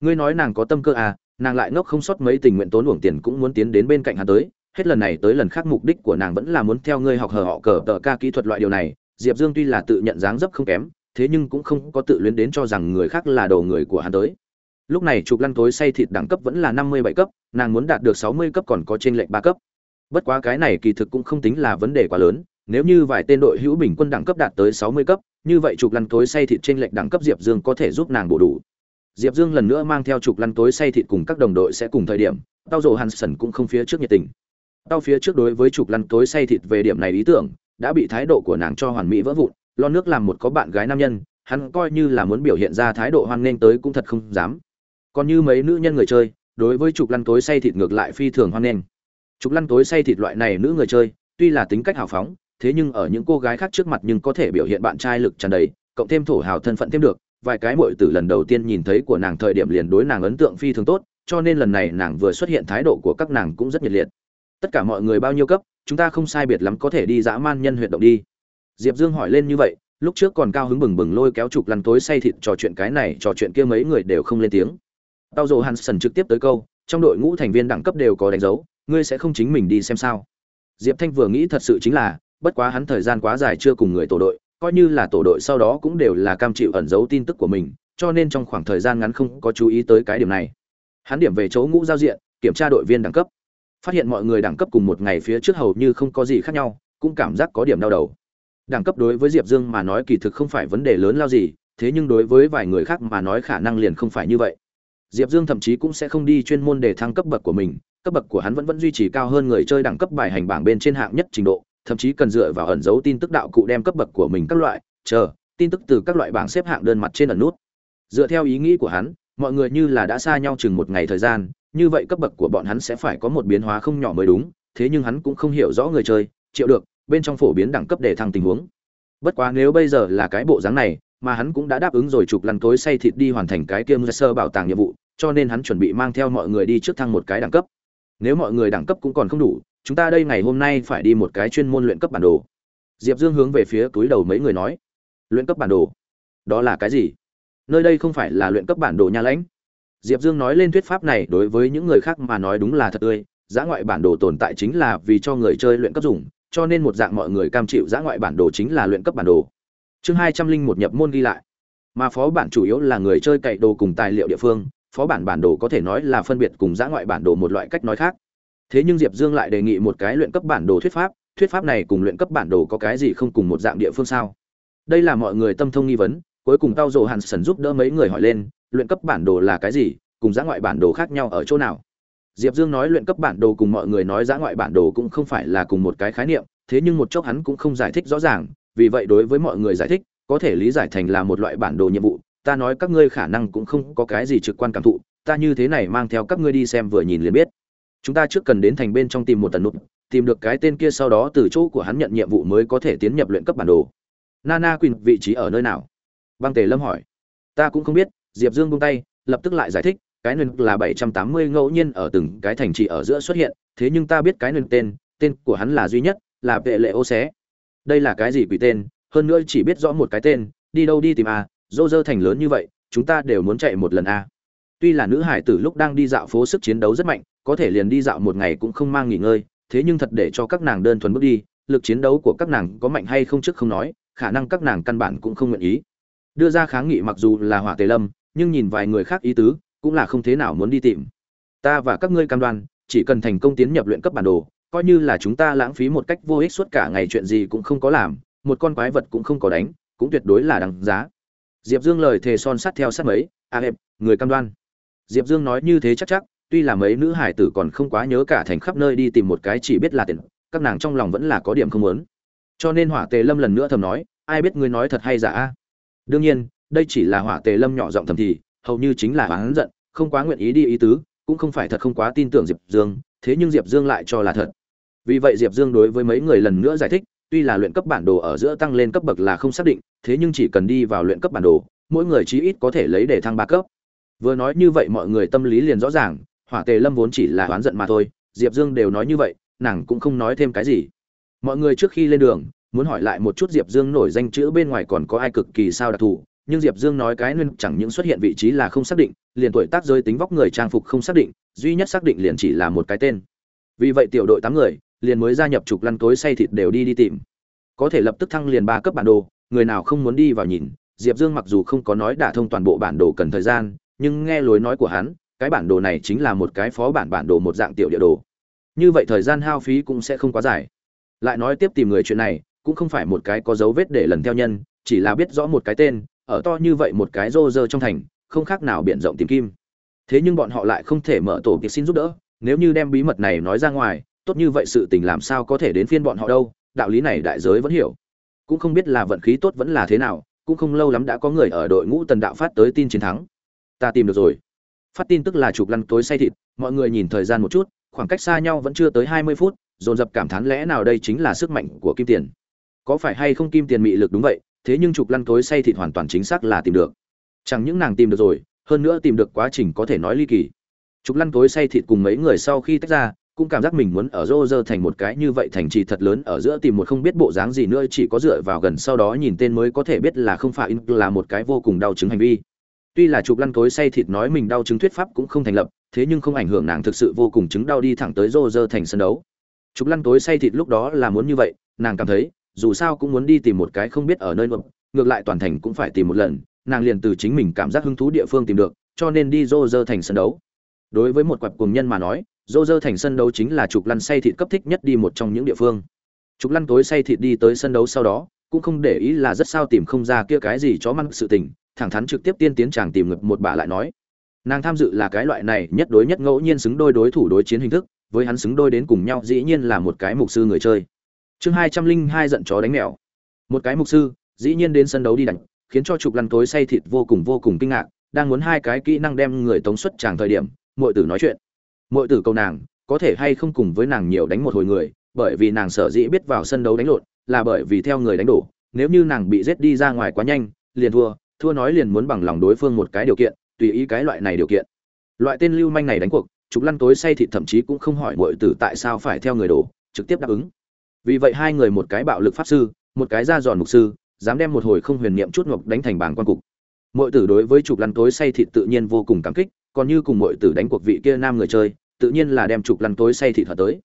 Ngươi nói nàng có tâm cơ à nàng lại ngốc không sót mấy tình nguyện tốn uổng tiền cũng muốn tiến đến bên cạnh hắn tới, hết lần này tới lần khác mục đích của nàng vẫn là muốn theo ngươi học hờ họ cờ tờ ca kỹ thuật loại điều này, diệp dương tuy là tự nhận dáng dấp không kém, thế nhưng cũng không có tự luyến đến cho rằng người khác là đồ người của hắn tới. Lúc này trục lăn tối say thịt đẳng cấp vẫn là năm mươi bảy cấp, nàng muốn đạt được sáu mươi cấp còn có trên lệnh ba cấp bất quá cái này kỳ thực cũng không tính là vấn đề quá lớn, nếu như vài tên đội hữu bình quân đẳng cấp đạt tới sáu mươi cấp, như vậy trục lăn tối say thịt trên lệnh đẳng cấp diệp dương có thể giúp nàng bổ đủ. Diệp dương lần nữa mang theo trục lăn tối say thịt cùng các đồng đội sẽ cùng thời điểm, tao rồ hansen cũng không phía trước nhiệt tình. Tao phía trước đối với trục lăn tối say thịt về điểm này ý tưởng, đã bị thái độ của nàng cho hoàn mỹ vỡ vụn, lo nước làm một có bạn gái nam nhân, hắn coi như là muốn biểu hiện ra thái độ hoan nghênh tới cũng thật không dám. Còn như mấy nữ nhân người chơi, đối với trục lăn tối say thịt ngược lại phi thường hoan nghênh trục lăn tối say thịt loại này nữ người chơi, tuy là tính cách hào phóng, thế nhưng ở những cô gái khác trước mặt nhưng có thể biểu hiện bạn trai lực tràn đầy, cộng thêm thổ hào thân phận thêm được. Vài cái muội từ lần đầu tiên nhìn thấy của nàng thời điểm liền đối nàng ấn tượng phi thường tốt, cho nên lần này nàng vừa xuất hiện thái độ của các nàng cũng rất nhiệt liệt. Tất cả mọi người bao nhiêu cấp, chúng ta không sai biệt lắm có thể đi dã man nhân huyệt động đi. Diệp dương hỏi lên như vậy, lúc trước còn cao hứng bừng bừng lôi kéo trục lăn tối say thịt trò chuyện cái này, trò chuyện kia mấy người đều không lên tiếng. Tao dồ hansen trực tiếp tới câu, trong đội ngũ thành viên đẳng cấp đều có đánh dấu ngươi sẽ không chính mình đi xem sao? Diệp thanh vừa nghĩ thật sự chính là, bất quá hắn thời gian quá dài chưa cùng người tổ đội, coi như là tổ đội sau đó cũng đều là cam chịu ẩn giấu tin tức của mình, cho nên trong khoảng thời gian ngắn không có chú ý tới cái điểm này. Hắn điểm về chỗ ngũ giao diện, kiểm tra đội viên đẳng cấp. Phát hiện mọi người đẳng cấp cùng một ngày phía trước hầu như không có gì khác nhau, cũng cảm giác có điểm đau đầu. Đẳng cấp đối với diệp dương mà nói kỳ thực không phải vấn đề lớn lao gì, thế nhưng đối với vài người khác mà nói khả năng liền không phải như vậy. Diệp dương thậm chí cũng sẽ không đi chuyên môn để thăng cấp bậc của mình cấp bậc của hắn vẫn vẫn duy trì cao hơn người chơi đẳng cấp bài hành bảng bên trên hạng nhất trình độ, thậm chí cần dựa vào ẩn dấu tin tức đạo cụ đem cấp bậc của mình các loại, chờ, tin tức từ các loại bảng xếp hạng đơn mặt trên ẩn nút. Dựa theo ý nghĩ của hắn, mọi người như là đã xa nhau chừng một ngày thời gian, như vậy cấp bậc của bọn hắn sẽ phải có một biến hóa không nhỏ mới đúng, thế nhưng hắn cũng không hiểu rõ người chơi, chịu được, bên trong phổ biến đẳng cấp để thăng tình huống. Bất quá nếu bây giờ là cái bộ dáng này, mà hắn cũng đã đáp ứng rồi chụp lăn tối say thịt đi hoàn thành cái kiêm sơ bảo tàng nhiệm vụ, cho nên hắn chuẩn bị mang theo mọi người đi trước thăng một cái đẳng cấp nếu mọi người đẳng cấp cũng còn không đủ, chúng ta đây ngày hôm nay phải đi một cái chuyên môn luyện cấp bản đồ. Diệp dương hướng về phía túi đầu mấy người nói. Luyện cấp bản đồ? Đó là cái gì? Nơi đây không phải là luyện cấp bản đồ nha lãnh. Diệp dương nói lên thuyết pháp này đối với những người khác mà nói đúng là thật tươi. Giã ngoại bản đồ tồn tại chính là vì cho người chơi luyện cấp dùng, cho nên một dạng mọi người cam chịu giã ngoại bản đồ chính là luyện cấp bản đồ. Chương hai trăm linh một nhập môn ghi lại. Mà phó bản chủ yếu là người chơi cậy đồ cùng tài liệu địa phương phó bản bản đồ có thể nói là phân biệt cùng giã ngoại bản đồ một loại cách nói khác. Thế nhưng diệp dương lại đề nghị một cái luyện cấp bản đồ thuyết pháp thuyết pháp này cùng luyện cấp bản đồ có cái gì không cùng một dạng địa phương sao? Đây là mọi người tâm thông nghi vấn, cuối cùng tao dồ hàn sần giúp đỡ mấy người hỏi lên, luyện cấp bản đồ là cái gì, cùng giã ngoại bản đồ khác nhau ở chỗ nào? Diệp dương nói luyện cấp bản đồ cùng mọi người nói giã ngoại bản đồ cũng không phải là cùng một cái khái niệm, thế nhưng một chốc hắn cũng không giải thích rõ ràng, vì vậy đối với mọi người giải thích, có thể lý giải thành là một loại bản đồ nhiệm vụ ta nói các ngươi khả năng cũng không có cái gì trực quan cảm thụ ta như thế này mang theo các ngươi đi xem vừa nhìn liền biết. Chúng ta trước cần đến thành bên trong tìm một tần nút tìm được cái tên kia sau đó từ chỗ của hắn nhận nhiệm vụ mới có thể tiến nhập luyện cấp bản đồ. Nana quỳnh vị trí ở nơi nào? Băng tề lâm hỏi. Ta cũng không biết diệp dương buông tay lập tức lại giải thích cái nền là bảy trăm tám mươi ngẫu nhiên ở từng cái thành trì ở giữa xuất hiện thế nhưng ta biết cái nền tên tên của hắn là duy nhất là vệ lệ ô xé. Đây là cái gì quỷ tên? Hơn nữa chỉ biết rõ một cái tên đi đâu đi tìm à, dô dơ thành lớn như vậy, chúng ta đều muốn chạy một lần a. À. tuy là nữ hải tử lúc đang đi dạo phố sức chiến đấu rất mạnh, có thể liền đi dạo một ngày cũng không mang nghỉ ngơi, thế nhưng thật để cho các nàng đơn thuần bước đi, lực chiến đấu của các nàng có mạnh hay không trước không nói, khả năng các nàng căn bản cũng không nguyện ý. Đưa ra kháng nghị mặc dù là hỏa tề lâm, nhưng nhìn vài người khác ý tứ, cũng là không thế nào muốn đi tìm. Ta và các ngươi cam đoan, chỉ cần thành công tiến nhập luyện cấp bản đồ, coi như là chúng ta lãng phí một cách vô ích suốt cả ngày chuyện gì cũng không có làm, một con quái vật cũng không có đánh, cũng tuyệt đối là đáng giá diệp dương lời thề son sắt theo sát mấy a à, người cam đoan. Diệp dương nói như thế chắc chắc tuy là mấy nữ hải tử còn không quá nhớ cả thành khắp nơi đi tìm một cái chỉ biết là tiền các nàng trong lòng vẫn là có điểm không muốn. Cho nên hỏa tề lâm lần nữa thầm nói ai biết ngươi nói thật hay giả? A đương nhiên đây chỉ là hỏa tề lâm nhỏ giọng thầm thì hầu như chính là hắn giận không quá nguyện ý đi ý tứ cũng không phải thật không quá tin tưởng diệp dương thế nhưng diệp dương lại cho là thật. Vì vậy diệp dương đối với mấy người lần nữa giải thích tuy là luyện cấp bản đồ ở giữa tăng lên cấp bậc là không xác định, thế nhưng chỉ cần đi vào luyện cấp bản đồ, mỗi người chí ít có thể lấy để thăng ba cấp. Vừa nói như vậy mọi người tâm lý liền rõ ràng, hỏa tề lâm vốn chỉ là oán giận mà thôi, diệp dương đều nói như vậy, nàng cũng không nói thêm cái gì. Mọi người trước khi lên đường, muốn hỏi lại một chút diệp dương nổi danh chữ bên ngoài còn có ai cực kỳ sao đặc thù, nhưng diệp dương nói cái nên chẳng những xuất hiện vị trí là không xác định, liền tuổi tác giới tính vóc người trang phục không xác định, duy nhất xác định liền chỉ là một cái tên. Vì vậy tiểu đội tám người liền mới gia nhập trục lăn tối say thịt đều đi đi tìm. Có thể lập tức thăng liền ba cấp bản đồ, người nào không muốn đi vào nhìn, diệp dương mặc dù không có nói đả thông toàn bộ bản đồ cần thời gian, nhưng nghe lối nói của hắn, cái bản đồ này chính là một cái phó bản bản đồ một dạng tiểu địa đồ. Như vậy thời gian hao phí cũng sẽ không quá dài. Lại nói tiếp tìm người chuyện này, cũng không phải một cái có dấu vết để lần theo nhân, chỉ là biết rõ một cái tên, ở to như vậy một cái rô rơ trong thành, không khác nào biển rộng tìm kim. Thế nhưng bọn họ lại không thể mở tổ tiệc xin giúp đỡ, nếu như đem bí mật này nói ra ngoài tốt như vậy sự tình làm sao có thể đến phiên bọn họ đâu, đạo lý này đại giới vẫn hiểu. Cũng không biết là vận khí tốt vẫn là thế nào, cũng không lâu lắm đã có người ở đội ngũ tần đạo phát tới tin chiến thắng. Ta tìm được rồi. Phát tin tức là chụp lăn tối say thịt, mọi người nhìn thời gian một chút, khoảng cách xa nhau vẫn chưa tới hai mươi phút, dồn dập cảm thán lẽ nào đây chính là sức mạnh của kim tiền. Có phải hay không kim tiền mị lực đúng vậy, thế nhưng chụp lăn tối say thịt hoàn toàn chính xác là tìm được. Chẳng những nàng tìm được rồi, hơn nữa tìm được quá trình có thể nói ly kỳ. Chụp lăn tối say thịt cùng mấy người sau khi tách ra cũng cảm giác mình muốn ở rô rơ thành một cái như vậy thành trì thật lớn ở giữa tìm một không biết bộ dáng gì nữa chỉ có dựa vào gần sau đó nhìn tên mới có thể biết là không phải in là một cái vô cùng đau chứng hành vi. Tuy là chụp lăn cối say thịt nói mình đau chứng thuyết pháp cũng không thành lập thế nhưng không ảnh hưởng nàng thực sự vô cùng chứng đau đi thẳng tới rô rơ thành sân đấu. Chụp lăn cối say thịt lúc đó là muốn như vậy nàng cảm thấy dù sao cũng muốn đi tìm một cái không biết ở nơi ngược, ngược lại toàn thành cũng phải tìm một lần nàng liền từ chính mình cảm giác hứng thú địa phương tìm được cho nên đi rô rơ thành sân đấu. Đối với một quặp cùng nhân mà nói rô dơ thành sân đấu chính là trục lăn say thịt cấp thích nhất đi một trong những địa phương. Trục lăn tối say thịt đi tới sân đấu sau đó, cũng không để ý là rất sao tìm không ra kia cái gì chó măng sự tình, thẳng thắn trực tiếp tiên tiến chàng tìm ngực một bà lại nói. Nàng tham dự là cái loại này nhất đối nhất ngẫu nhiên xứng đôi đối thủ đối chiến hình thức, với hắn xứng đôi đến cùng nhau dĩ nhiên là một cái mục sư người chơi. Chương hai trăm linh hai giận chó đánh mèo. Một cái mục sư, dĩ nhiên đến sân đấu đi đánh, khiến cho trục lăn tối say thịt vô cùng vô cùng kinh ngạc, đang muốn hai cái kỹ năng đem người tống xuất chàng thời điểm, muội tử nói chuyện mọi tử câu nàng, có thể hay không cùng với nàng nhiều đánh một hồi người, bởi vì nàng sở dĩ biết vào sân đấu đánh lộn, là bởi vì theo người đánh đổ, nếu như nàng bị giết đi ra ngoài quá nhanh, liền thua thua nói liền muốn bằng lòng đối phương một cái điều kiện, tùy ý cái loại này điều kiện. Loại tên lưu manh này đánh cuộc, trục lăn tối say thịt thậm chí cũng không hỏi mọi tử tại sao phải theo người đổ, trực tiếp đáp ứng. Vì vậy hai người một cái bạo lực pháp sư, một cái ra giòn mục sư, dám đem một hồi không huyền niệm chút ngọc đánh thành bảng quan cục. Mọi tử đối với trục lăn tối say thịt tự nhiên vô cùng cảm kích, còn như cùng mọi tử đánh cuộc vị kia nam người chơi tự nhiên là đem trục lăn tối say thịt thật tới.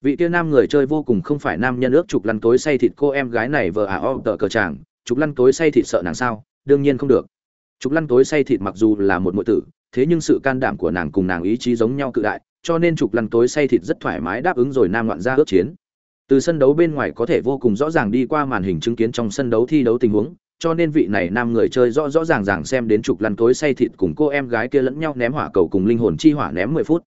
Vị kia nam người chơi vô cùng không phải nam nhân ước trục lăn tối say thịt cô em gái này vợ à o tờ cờ chàng, trục lăn tối say thịt sợ nàng sao? Đương nhiên không được. Trục lăn tối say thịt mặc dù là một mọi tử, thế nhưng sự can đảm của nàng cùng nàng ý chí giống nhau cự đại, cho nên trục lăn tối say thịt rất thoải mái đáp ứng rồi nam loạn ra ước chiến. Từ sân đấu bên ngoài có thể vô cùng rõ ràng đi qua màn hình chứng kiến trong sân đấu thi đấu tình huống, cho nên vị này nam người chơi rõ rõ ràng ràng xem đến trục lăn tối say thịt cùng cô em gái kia lẫn nhau ném hỏa cầu cùng linh hồn chi hỏa ném mười phút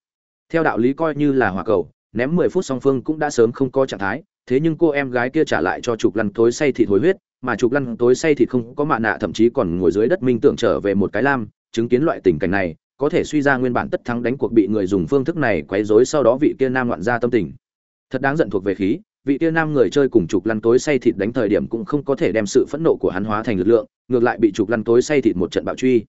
theo đạo lý coi như là hòa cầu, ném mười phút song phương cũng đã sớm không có trạng thái, thế nhưng cô em gái kia trả lại cho trục lăn tối say thịt hồi huyết, mà trục lăn tối say thịt không có mạ nạ, thậm chí còn ngồi dưới đất minh tưởng trở về một cái lam, chứng kiến loại tình cảnh này, có thể suy ra nguyên bản tất thắng đánh cuộc bị người dùng phương thức này quấy rối sau đó vị kia nam loạn ra tâm tình. Thật đáng giận thuộc về khí, vị kia nam người chơi cùng trục lăn tối say thịt đánh thời điểm cũng không có thể đem sự phẫn nộ của hắn hóa thành lực lượng, ngược lại bị trục lăn tối say thịt một trận bạo truy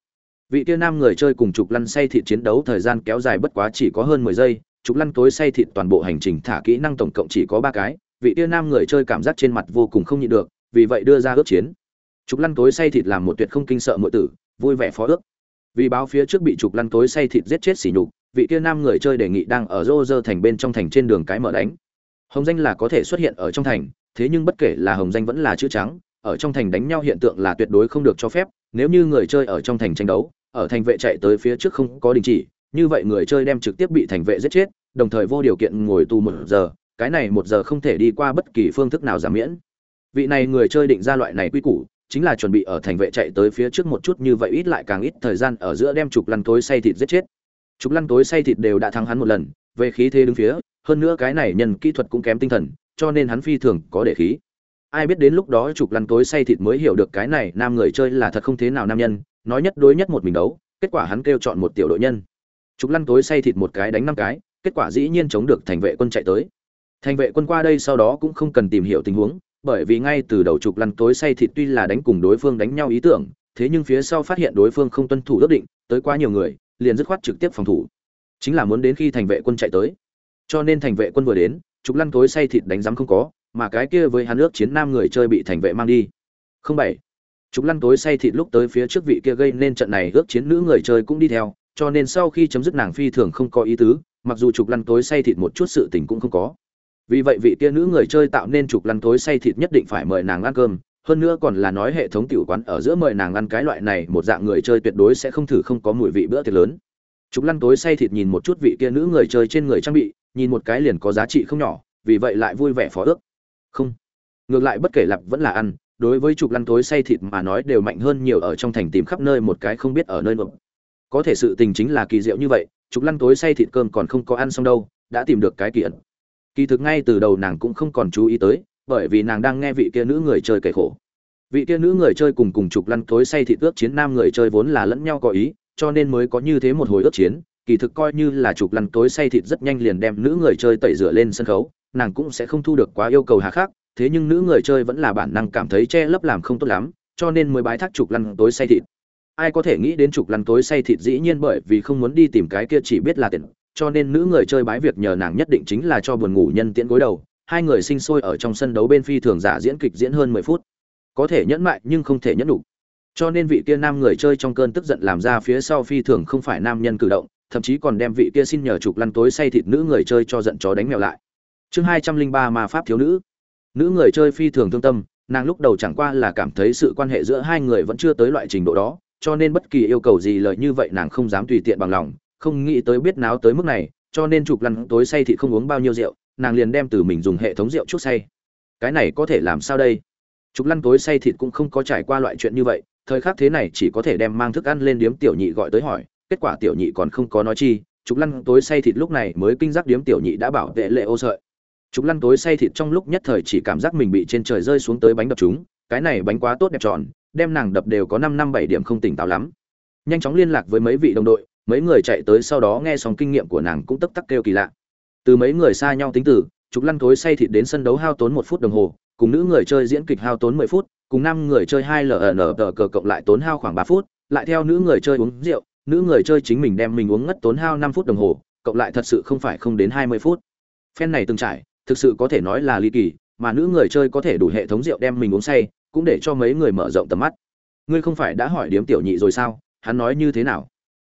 vị kia nam người chơi cùng trục lăn say thịt chiến đấu thời gian kéo dài bất quá chỉ có hơn mười giây, trục lăn tối say thịt toàn bộ hành trình thả kỹ năng tổng cộng chỉ có ba cái, vị kia nam người chơi cảm giác trên mặt vô cùng không nhịn được, vì vậy đưa ra ước chiến. Trục lăn tối say thịt làm một tuyệt không kinh sợ mọi tử, vui vẻ phó ước. Vì báo phía trước bị trục lăn tối say thịt giết chết xỉ nhục, vị kia nam người chơi đề nghị đang ở rô rơ thành bên trong thành trên đường cái mở đánh. Hồng danh là có thể xuất hiện ở trong thành, thế nhưng bất kể là hồng danh vẫn là chữ trắng, ở trong thành đánh nhau hiện tượng là tuyệt đối không được cho phép, nếu như người chơi ở trong thành tranh đấu ở thành vệ chạy tới phía trước không có đình chỉ, như vậy người chơi đem trực tiếp bị thành vệ giết chết, đồng thời vô điều kiện ngồi tù một giờ, cái này một giờ không thể đi qua bất kỳ phương thức nào giảm miễn. Vị này người chơi định ra loại này quy củ, chính là chuẩn bị ở thành vệ chạy tới phía trước một chút như vậy ít lại càng ít thời gian ở giữa đem trục lăn tối say thịt giết chết. Trục lăn tối say thịt đều đã thắng hắn một lần, về khí thế đứng phía, hơn nữa cái này nhân kỹ thuật cũng kém tinh thần, cho nên hắn phi thường có để khí. Ai biết đến lúc đó trục lăn tối say thịt mới hiểu được cái này nam người chơi là thật không thế nào nam nhân nói nhất đối nhất một mình đấu, kết quả hắn kêu chọn một tiểu đội nhân. Trục lăn tối say thịt một cái đánh năm cái, kết quả dĩ nhiên chống được thành vệ quân chạy tới. Thành vệ quân qua đây sau đó cũng không cần tìm hiểu tình huống, bởi vì ngay từ đầu trục lăn tối say thịt tuy là đánh cùng đối phương đánh nhau ý tưởng, thế nhưng phía sau phát hiện đối phương không tuân thủ ước định, tới quá nhiều người, liền dứt khoát trực tiếp phòng thủ. Chính là muốn đến khi thành vệ quân chạy tới. Cho nên thành vệ quân vừa đến, trục lăn tối say thịt đánh giám không có, mà cái kia với hắn ước chiến nam người chơi bị thành vệ mang đi. Không bảy trục lăn tối say thịt lúc tới phía trước vị kia gây nên trận này ước chiến nữ người chơi cũng đi theo, cho nên sau khi chấm dứt nàng phi thường không có ý tứ, mặc dù trục lăn tối say thịt một chút sự tình cũng không có. Vì vậy vị kia nữ người chơi tạo nên trục lăn tối say thịt nhất định phải mời nàng ăn cơm, hơn nữa còn là nói hệ thống tiểu quán ở giữa mời nàng ăn cái loại này, một dạng người chơi tuyệt đối sẽ không thử không có mùi vị bữa tiệc lớn. Trục lăn tối say thịt nhìn một chút vị kia nữ người chơi trên người trang bị, nhìn một cái liền có giá trị không nhỏ, vì vậy lại vui vẻ phó ước. Không. Ngược lại bất kể lập vẫn là ăn đối với trục lăn tối say thịt mà nói đều mạnh hơn nhiều ở trong thành tìm khắp nơi một cái không biết ở nơi nào có thể sự tình chính là kỳ diệu như vậy, trục lăn tối say thịt cơm còn không có ăn xong đâu, đã tìm được cái kỳ ẩn. Kỳ thực ngay từ đầu nàng cũng không còn chú ý tới, bởi vì nàng đang nghe vị kia nữ người chơi kể khổ. Vị kia nữ người chơi cùng cùng trục lăn tối say thịt ước chiến nam người chơi vốn là lẫn nhau có ý, cho nên mới có như thế một hồi ước chiến. Kỳ thực coi như là trục lăn tối say thịt rất nhanh liền đem nữ người chơi tẩy rửa lên sân khấu, nàng cũng sẽ không thu được quá yêu cầu hà khắc thế nhưng nữ người chơi vẫn là bản năng cảm thấy che lấp làm không tốt lắm, cho nên mới bái thác trục lăn tối say thịt. Ai có thể nghĩ đến trục lăn tối say thịt dĩ nhiên bởi vì không muốn đi tìm cái kia chỉ biết là tiền cho nên nữ người chơi bái việc nhờ nàng nhất định chính là cho buồn ngủ nhân tiễn gối đầu, hai người sinh sôi ở trong sân đấu bên phi thường giả diễn kịch diễn hơn mười phút. Có thể nhẫn mại nhưng không thể nhẫn đủ. Cho nên vị kia nam người chơi trong cơn tức giận làm ra phía sau phi thường không phải nam nhân cử động, thậm chí còn đem vị kia xin nhờ trục lăn tối say thịt nữ người chơi cho giận chó đánh mèo lại. Chương hai trăm linh ba ma pháp thiếu nữ nữ người chơi phi thường thương tâm, nàng lúc đầu chẳng qua là cảm thấy sự quan hệ giữa hai người vẫn chưa tới loại trình độ đó, cho nên bất kỳ yêu cầu gì lời như vậy nàng không dám tùy tiện bằng lòng, không nghĩ tới biết náo tới mức này, cho nên trục lăn tối say thì không uống bao nhiêu rượu, nàng liền đem từ mình dùng hệ thống rượu chút say. Cái này có thể làm sao đây? Trục lăn tối say thịt cũng không có trải qua loại chuyện như vậy, thời khắc thế này chỉ có thể đem mang thức ăn lên điếm tiểu nhị gọi tới hỏi, kết quả tiểu nhị còn không có nói chi trục lăn tối say thịt lúc này mới kinh giác điếm tiểu nhị đã bảo vệ lệ ô sợi trục lăn tối say thịt trong lúc nhất thời chỉ cảm giác mình bị trên trời rơi xuống tới bánh đập chúng, cái này bánh quá tốt đẹp tròn, đem nàng đập đều có năm năm bảy điểm không tỉnh táo lắm. Nhanh chóng liên lạc với mấy vị đồng đội, mấy người chạy tới sau đó nghe xong kinh nghiệm của nàng cũng tức tắc kêu kỳ lạ. Từ mấy người xa nhau tính từ, trục lăn tối say thịt đến sân đấu hao tốn một phút đồng hồ, cùng nữ người chơi diễn kịch hao tốn mười phút, cùng năm người chơi hai ln ờ cờ cộng lại tốn hao khoảng ba phút, lại theo nữ người chơi uống rượu, nữ người chơi chính mình đem mình uống ngất tốn hao năm phút đồng hồ, cộng lại thật sự không phải không đến hai mươi phút. Phen này từng trải thực sự có thể nói là ly kỳ, mà nữ người chơi có thể đủ hệ thống rượu đem mình uống say, cũng để cho mấy người mở rộng tầm mắt. Ngươi không phải đã hỏi điếm tiểu nhị rồi sao? Hắn nói như thế nào?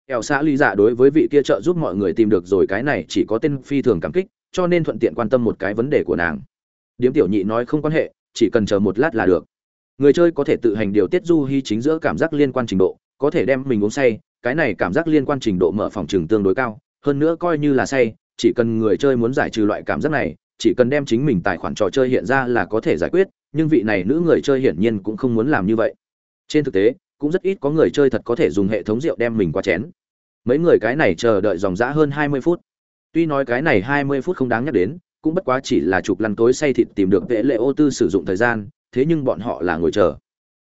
Ẻo xã lý dạ đối với vị kia trợ giúp mọi người tìm được rồi cái này chỉ có tên phi thường cảm kích, cho nên thuận tiện quan tâm một cái vấn đề của nàng. Điếm tiểu nhị nói không quan hệ, chỉ cần chờ một lát là được. Người chơi có thể tự hành điều tiết du hy chính giữa cảm giác liên quan trình độ, có thể đem mình uống say, cái này cảm giác liên quan trình độ mở phòng trường tương đối cao, hơn nữa coi như là say, chỉ cần người chơi muốn giải trừ loại cảm giác này chỉ cần đem chính mình tài khoản trò chơi hiện ra là có thể giải quyết, nhưng vị này nữ người chơi hiển nhiên cũng không muốn làm như vậy. Trên thực tế, cũng rất ít có người chơi thật có thể dùng hệ thống rượu đem mình qua chén. Mấy người cái này chờ đợi dòng dã hơn hai mươi phút. Tuy nói cái này hai mươi phút không đáng nhắc đến, cũng bất quá chỉ là chụp lăn tối say thịt tìm được vệ lệ ô tư sử dụng thời gian, thế nhưng bọn họ là ngồi chờ.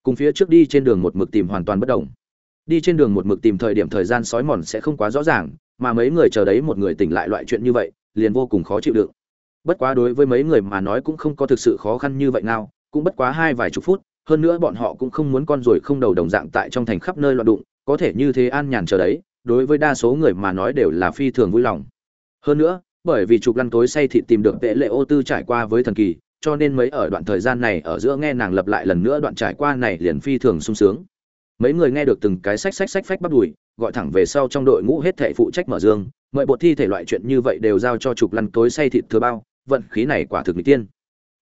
Cùng phía trước đi trên đường một mực tìm hoàn toàn bất đồng đi trên đường một mực tìm thời điểm thời gian sói mòn sẽ không quá rõ ràng, mà mấy người chờ đấy một người tỉnh lại loại chuyện như vậy, liền vô cùng khó chịu đựng bất quá đối với mấy người mà nói cũng không có thực sự khó khăn như vậy nào cũng bất quá hai vài chục phút, hơn nữa bọn họ cũng không muốn con ruồi không đầu đồng dạng tại trong thành khắp nơi loạn đụng, có thể như thế an nhàn chờ đấy, đối với đa số người mà nói đều là phi thường vui lòng. Hơn nữa, bởi vì chục lăn tối say thịt tìm được vệ lệ ô tư trải qua với thần kỳ, cho nên mấy ở đoạn thời gian này ở giữa nghe nàng lập lại lần nữa đoạn trải qua này liền phi thường sung sướng. Mấy người nghe được từng cái sách sách sách phách bắt đùi, gọi thẳng về sau trong đội ngũ hết thệ phụ trách mở dương mọi bộ thi thể loại chuyện như vậy đều giao cho chục lăn tối say thịt thừa bao vận khí này quả thực mỹ tiên.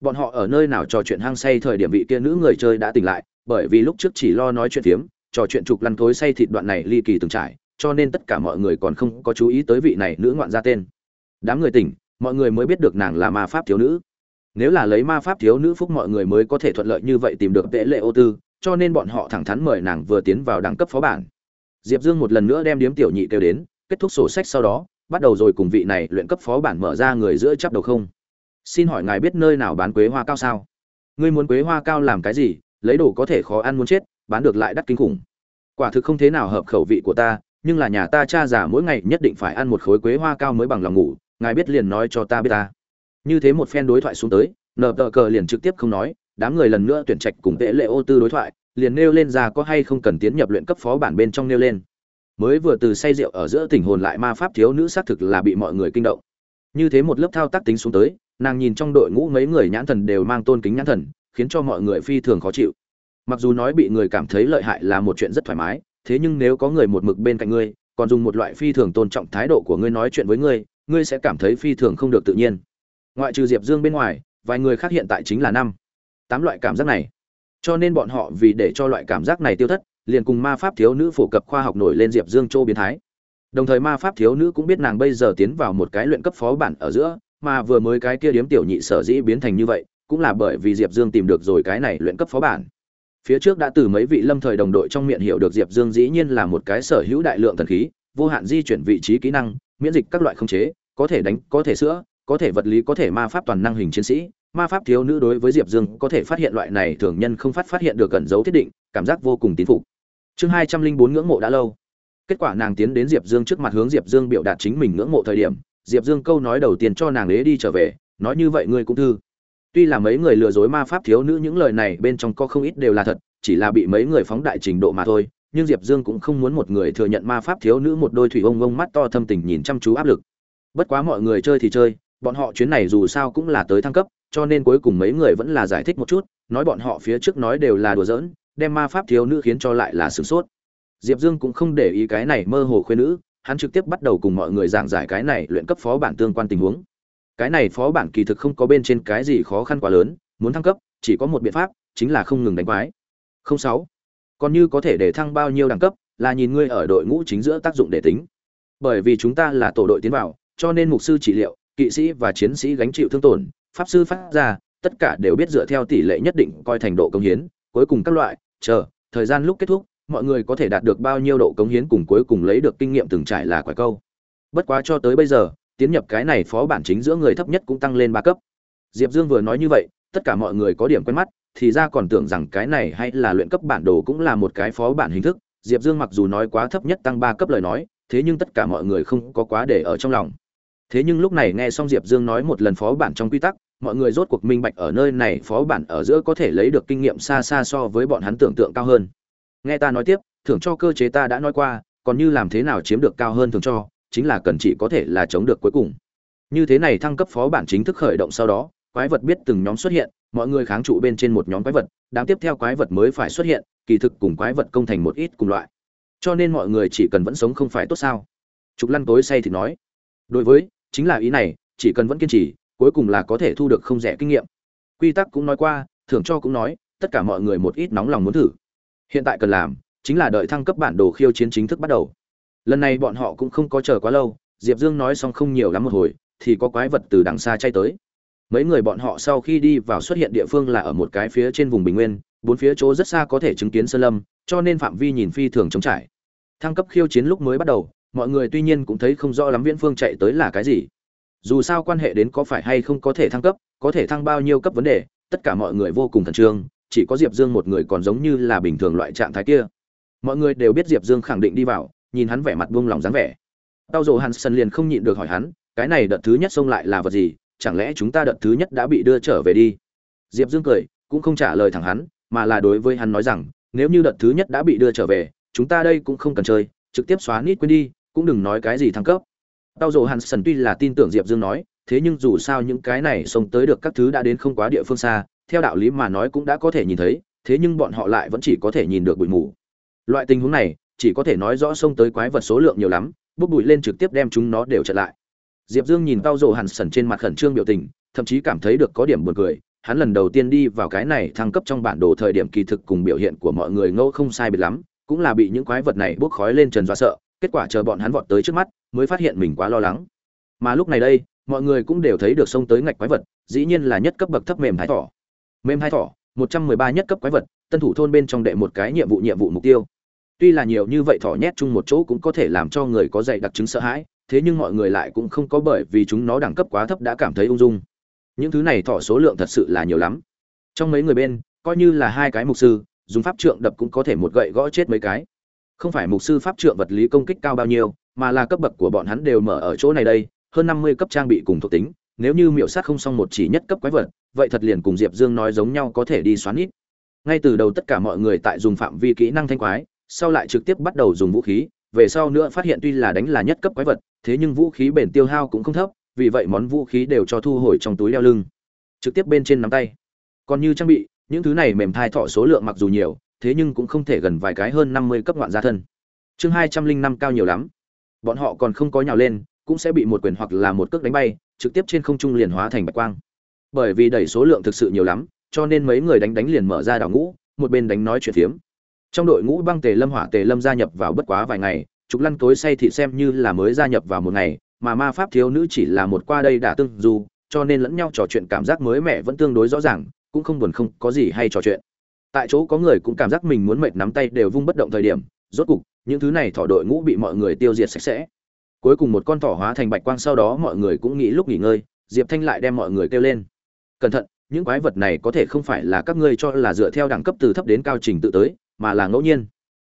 Bọn họ ở nơi nào trò chuyện hang say thời điểm vị kia nữ người chơi đã tỉnh lại, bởi vì lúc trước chỉ lo nói chuyện phiếm, trò chuyện trục lăn thối say thịt đoạn này ly kỳ từng trải, cho nên tất cả mọi người còn không có chú ý tới vị này nữ ngoạn ra tên. Đám người tỉnh, mọi người mới biết được nàng là ma pháp thiếu nữ. Nếu là lấy ma pháp thiếu nữ phúc mọi người mới có thể thuận lợi như vậy tìm được vệ lệ ô tư, cho nên bọn họ thẳng thắn mời nàng vừa tiến vào đẳng cấp phó bản. Diệp dương một lần nữa đem điếm tiểu nhị kêu đến, kết thúc sổ sách sau đó, bắt đầu rồi cùng vị này luyện cấp phó bản mở ra người giữa chắp đầu không xin hỏi ngài biết nơi nào bán quế hoa cao sao? Ngươi muốn quế hoa cao làm cái gì, lấy đồ có thể khó ăn muốn chết, bán được lại đắt kinh khủng. Quả thực không thế nào hợp khẩu vị của ta, nhưng là nhà ta cha già mỗi ngày nhất định phải ăn một khối quế hoa cao mới bằng lòng ngủ, ngài biết liền nói cho ta biết ta. Như thế một phen đối thoại xuống tới, nờ tờ cờ liền trực tiếp không nói, đám người lần nữa tuyển trạch cùng tệ lệ ô tư đối thoại, liền nêu lên ra có hay không cần tiến nhập luyện cấp phó bản bên trong nêu lên. Mới vừa từ say rượu ở giữa tình hồn lại ma pháp thiếu nữ xác thực là bị mọi người kinh động. Như thế một lớp thao tác tính xuống tới nàng nhìn trong đội ngũ mấy người nhãn thần đều mang tôn kính nhãn thần, khiến cho mọi người phi thường khó chịu. Mặc dù nói bị người cảm thấy lợi hại là một chuyện rất thoải mái, thế nhưng nếu có người một mực bên cạnh ngươi, còn dùng một loại phi thường tôn trọng thái độ của ngươi nói chuyện với ngươi ngươi sẽ cảm thấy phi thường không được tự nhiên. Ngoại trừ diệp dương bên ngoài, vài người khác hiện tại chính là năm, tám loại cảm giác này. Cho nên bọn họ vì để cho loại cảm giác này tiêu thất, liền cùng ma pháp thiếu nữ phổ cập khoa học nổi lên diệp dương châu biến thái. Đồng thời ma pháp thiếu nữ cũng biết nàng bây giờ tiến vào một cái luyện cấp phó bản ở giữa mà vừa mới cái kia điếm tiểu nhị sở dĩ biến thành như vậy, cũng là bởi vì diệp dương tìm được rồi cái này luyện cấp phó bản. Phía trước đã từ mấy vị lâm thời đồng đội trong miệng hiểu được diệp dương dĩ nhiên là một cái sở hữu đại lượng thần khí, vô hạn di chuyển vị trí kỹ năng, miễn dịch các loại không chế, có thể đánh, có thể sữa, có thể vật lý, có thể ma pháp toàn năng hình chiến sĩ. Ma pháp thiếu nữ đối với diệp dương có thể phát hiện loại này thường nhân không phát phát hiện được cẩn dấu thiết định, cảm giác vô cùng tín phục. Chương hai trăm linh bốn ngưỡng mộ đã lâu. Kết quả nàng tiến đến diệp dương trước mặt hướng diệp dương biểu đạt chính mình ngưỡng mộ thời điểm diệp dương câu nói đầu tiên cho nàng ế đi trở về, nói như vậy ngươi cũng thư. Tuy là mấy người lừa dối ma pháp thiếu nữ những lời này bên trong có không ít đều là thật, chỉ là bị mấy người phóng đại trình độ mà thôi, nhưng diệp dương cũng không muốn một người thừa nhận ma pháp thiếu nữ một đôi thủy ông ông mắt to thâm tình nhìn chăm chú áp lực. Bất quá mọi người chơi thì chơi, bọn họ chuyến này dù sao cũng là tới thăng cấp, cho nên cuối cùng mấy người vẫn là giải thích một chút, nói bọn họ phía trước nói đều là đùa giỡn, đem ma pháp thiếu nữ khiến cho lại là sửng sốt. Diệp dương cũng không để ý cái này mơ hồ khuyên nữ hắn trực tiếp bắt đầu cùng mọi người giảng giải cái này luyện cấp phó bản tương quan tình huống. Cái này phó bản kỳ thực không có bên trên cái gì khó khăn quá lớn, muốn thăng cấp, chỉ có một biện pháp, chính là không ngừng đánh quái. Không sáu. Còn như có thể để thăng bao nhiêu đẳng cấp, là nhìn ngươi ở đội ngũ chính giữa tác dụng để tính. Bởi vì chúng ta là tổ đội tiến vào, cho nên mục sư trị liệu, kỵ sĩ và chiến sĩ gánh chịu thương tổn, pháp sư phát ra, tất cả đều biết dựa theo tỷ lệ nhất định coi thành độ công hiến, cuối cùng các loại, chờ, thời gian lúc kết thúc mọi người có thể đạt được bao nhiêu độ cống hiến cùng cuối cùng lấy được kinh nghiệm từng trải là quả câu. Bất quá cho tới bây giờ, tiến nhập cái này phó bản chính giữa người thấp nhất cũng tăng lên ba cấp. Diệp dương vừa nói như vậy, tất cả mọi người có điểm quen mắt, thì ra còn tưởng rằng cái này hay là luyện cấp bản đồ cũng là một cái phó bản hình thức. Diệp dương mặc dù nói quá thấp nhất tăng ba cấp lời nói, thế nhưng tất cả mọi người không có quá để ở trong lòng. Thế nhưng lúc này nghe xong diệp dương nói một lần phó bản trong quy tắc, mọi người rốt cuộc minh bạch ở nơi này phó bản ở giữa có thể lấy được kinh nghiệm xa xa so với bọn hắn tưởng tượng cao hơn nghe ta nói tiếp, thưởng cho cơ chế ta đã nói qua, còn như làm thế nào chiếm được cao hơn thưởng cho, chính là cần chỉ có thể là chống được cuối cùng. Như thế này thăng cấp phó bản chính thức khởi động sau đó, quái vật biết từng nhóm xuất hiện, mọi người kháng trụ bên trên một nhóm quái vật, đám tiếp theo quái vật mới phải xuất hiện, kỳ thực cùng quái vật công thành một ít cùng loại. Cho nên mọi người chỉ cần vẫn sống không phải tốt sao? Trục lăn tối say thì nói. Đối với, chính là ý này, chỉ cần vẫn kiên trì, cuối cùng là có thể thu được không rẻ kinh nghiệm. Quy tắc cũng nói qua, thưởng cho cũng nói, tất cả mọi người một ít nóng lòng muốn thử hiện tại cần làm chính là đợi thăng cấp bản đồ khiêu chiến chính thức bắt đầu. Lần này bọn họ cũng không có chờ quá lâu, diệp dương nói xong không nhiều lắm một hồi, thì có quái vật từ đằng xa chay tới. Mấy người bọn họ sau khi đi vào xuất hiện địa phương là ở một cái phía trên vùng bình nguyên, bốn phía chỗ rất xa có thể chứng kiến sơn lâm, cho nên phạm vi nhìn phi thường trống trải. Thăng cấp khiêu chiến lúc mới bắt đầu, mọi người tuy nhiên cũng thấy không rõ lắm viễn phương chạy tới là cái gì. Dù sao quan hệ đến có phải hay không có thể thăng cấp, có thể thăng bao nhiêu cấp vấn đề, tất cả mọi người vô cùng khẩn trương chỉ có diệp dương một người còn giống như là bình thường loại trạng thái kia. Mọi người đều biết diệp dương khẳng định đi vào, nhìn hắn vẻ mặt buông lòng dáng vẻ. Tao dồ hắn sân liền không nhịn được hỏi hắn, cái này đợt thứ nhất xông lại là vật gì, chẳng lẽ chúng ta đợt thứ nhất đã bị đưa trở về đi? Diệp dương cười, cũng không trả lời thẳng hắn, mà là đối với hắn nói rằng, nếu như đợt thứ nhất đã bị đưa trở về, chúng ta đây cũng không cần chơi, trực tiếp xóa nít quên đi, cũng đừng nói cái gì thăng cấp. Tao dồ hắn sân tuy là tin tưởng diệp dương nói, thế nhưng dù sao những cái này xông tới được các thứ đã đến không quá địa phương xa theo đạo lý mà nói cũng đã có thể nhìn thấy, thế nhưng bọn họ lại vẫn chỉ có thể nhìn được bụi mù. Loại tình huống này, chỉ có thể nói rõ xông tới quái vật số lượng nhiều lắm, bốc bụi lên trực tiếp đem chúng nó đều chặn lại. Diệp dương nhìn tao rồ hẳn sẩn trên mặt khẩn trương biểu tình, thậm chí cảm thấy được có điểm buồn cười, hắn lần đầu tiên đi vào cái này thăng cấp trong bản đồ thời điểm kỳ thực cùng biểu hiện của mọi người ngẫu không sai biệt lắm, cũng là bị những quái vật này bốc khói lên trần dọa sợ, kết quả chờ bọn hắn vọt tới trước mắt, mới phát hiện mình quá lo lắng. Mà lúc này đây, mọi người cũng đều thấy được xông tới ngạch quái vật, dĩ nhiên là nhất cấp bậc thấp mềm thái thỏ mềm hai thỏ, một trăm mười ba nhất cấp quái vật, tân thủ thôn bên trong đệ một cái nhiệm vụ nhiệm vụ mục tiêu. Tuy là nhiều như vậy thỏ nhét chung một chỗ cũng có thể làm cho người có dạy đặc chứng sợ hãi, thế nhưng mọi người lại cũng không có bởi vì chúng nó đẳng cấp quá thấp đã cảm thấy ung dung. Những thứ này thỏ số lượng thật sự là nhiều lắm. Trong mấy người bên, coi như là hai cái mục sư, dùng pháp trượng đập cũng có thể một gậy gõ chết mấy cái. Không phải mục sư pháp trượng vật lý công kích cao bao nhiêu, mà là cấp bậc của bọn hắn đều mở ở chỗ này đây, hơn năm mươi cấp trang bị cùng thuộc tính nếu như miểu sát không xong một chỉ nhất cấp quái vật, vậy thật liền cùng diệp dương nói giống nhau có thể đi xoắn ít. Ngay từ đầu tất cả mọi người tại dùng phạm vi kỹ năng thanh quái, sau lại trực tiếp bắt đầu dùng vũ khí, về sau nữa phát hiện tuy là đánh là nhất cấp quái vật, thế nhưng vũ khí bền tiêu hao cũng không thấp, vì vậy món vũ khí đều cho thu hồi trong túi đeo lưng. Trực tiếp bên trên nắm tay. Còn như trang bị, những thứ này mềm thai thọ số lượng mặc dù nhiều, thế nhưng cũng không thể gần vài cái hơn năm mươi cấp ngoạn gia thân. Chương hai trăm linh năm cao nhiều lắm. Bọn họ còn không có nhào lên, cũng sẽ bị một quyền hoặc là một cước đánh bay trực tiếp trên không trung liền hóa thành bạch quang. Bởi vì đẩy số lượng thực sự nhiều lắm, cho nên mấy người đánh đánh liền mở ra đảo ngũ, một bên đánh nói chuyện phiếm. Trong đội ngũ băng tề lâm hỏa tề lâm gia nhập vào bất quá vài ngày, trục lăn cối say thị xem như là mới gia nhập vào một ngày, mà ma pháp thiếu nữ chỉ là một qua đây đã tương dù cho nên lẫn nhau trò chuyện cảm giác mới mẻ vẫn tương đối rõ ràng, cũng không buồn không có gì hay trò chuyện. Tại chỗ có người cũng cảm giác mình muốn mệt nắm tay đều vung bất động thời điểm, rốt cục, những thứ này thỏ đội ngũ bị mọi người tiêu diệt sạch sẽ cuối cùng một con thỏ hóa thành bạch quang, sau đó mọi người cũng nghĩ lúc nghỉ ngơi, diệp thanh lại đem mọi người kêu lên. Cẩn thận, những quái vật này có thể không phải là các ngươi cho là dựa theo đẳng cấp từ thấp đến cao trình tự tới, mà là ngẫu nhiên.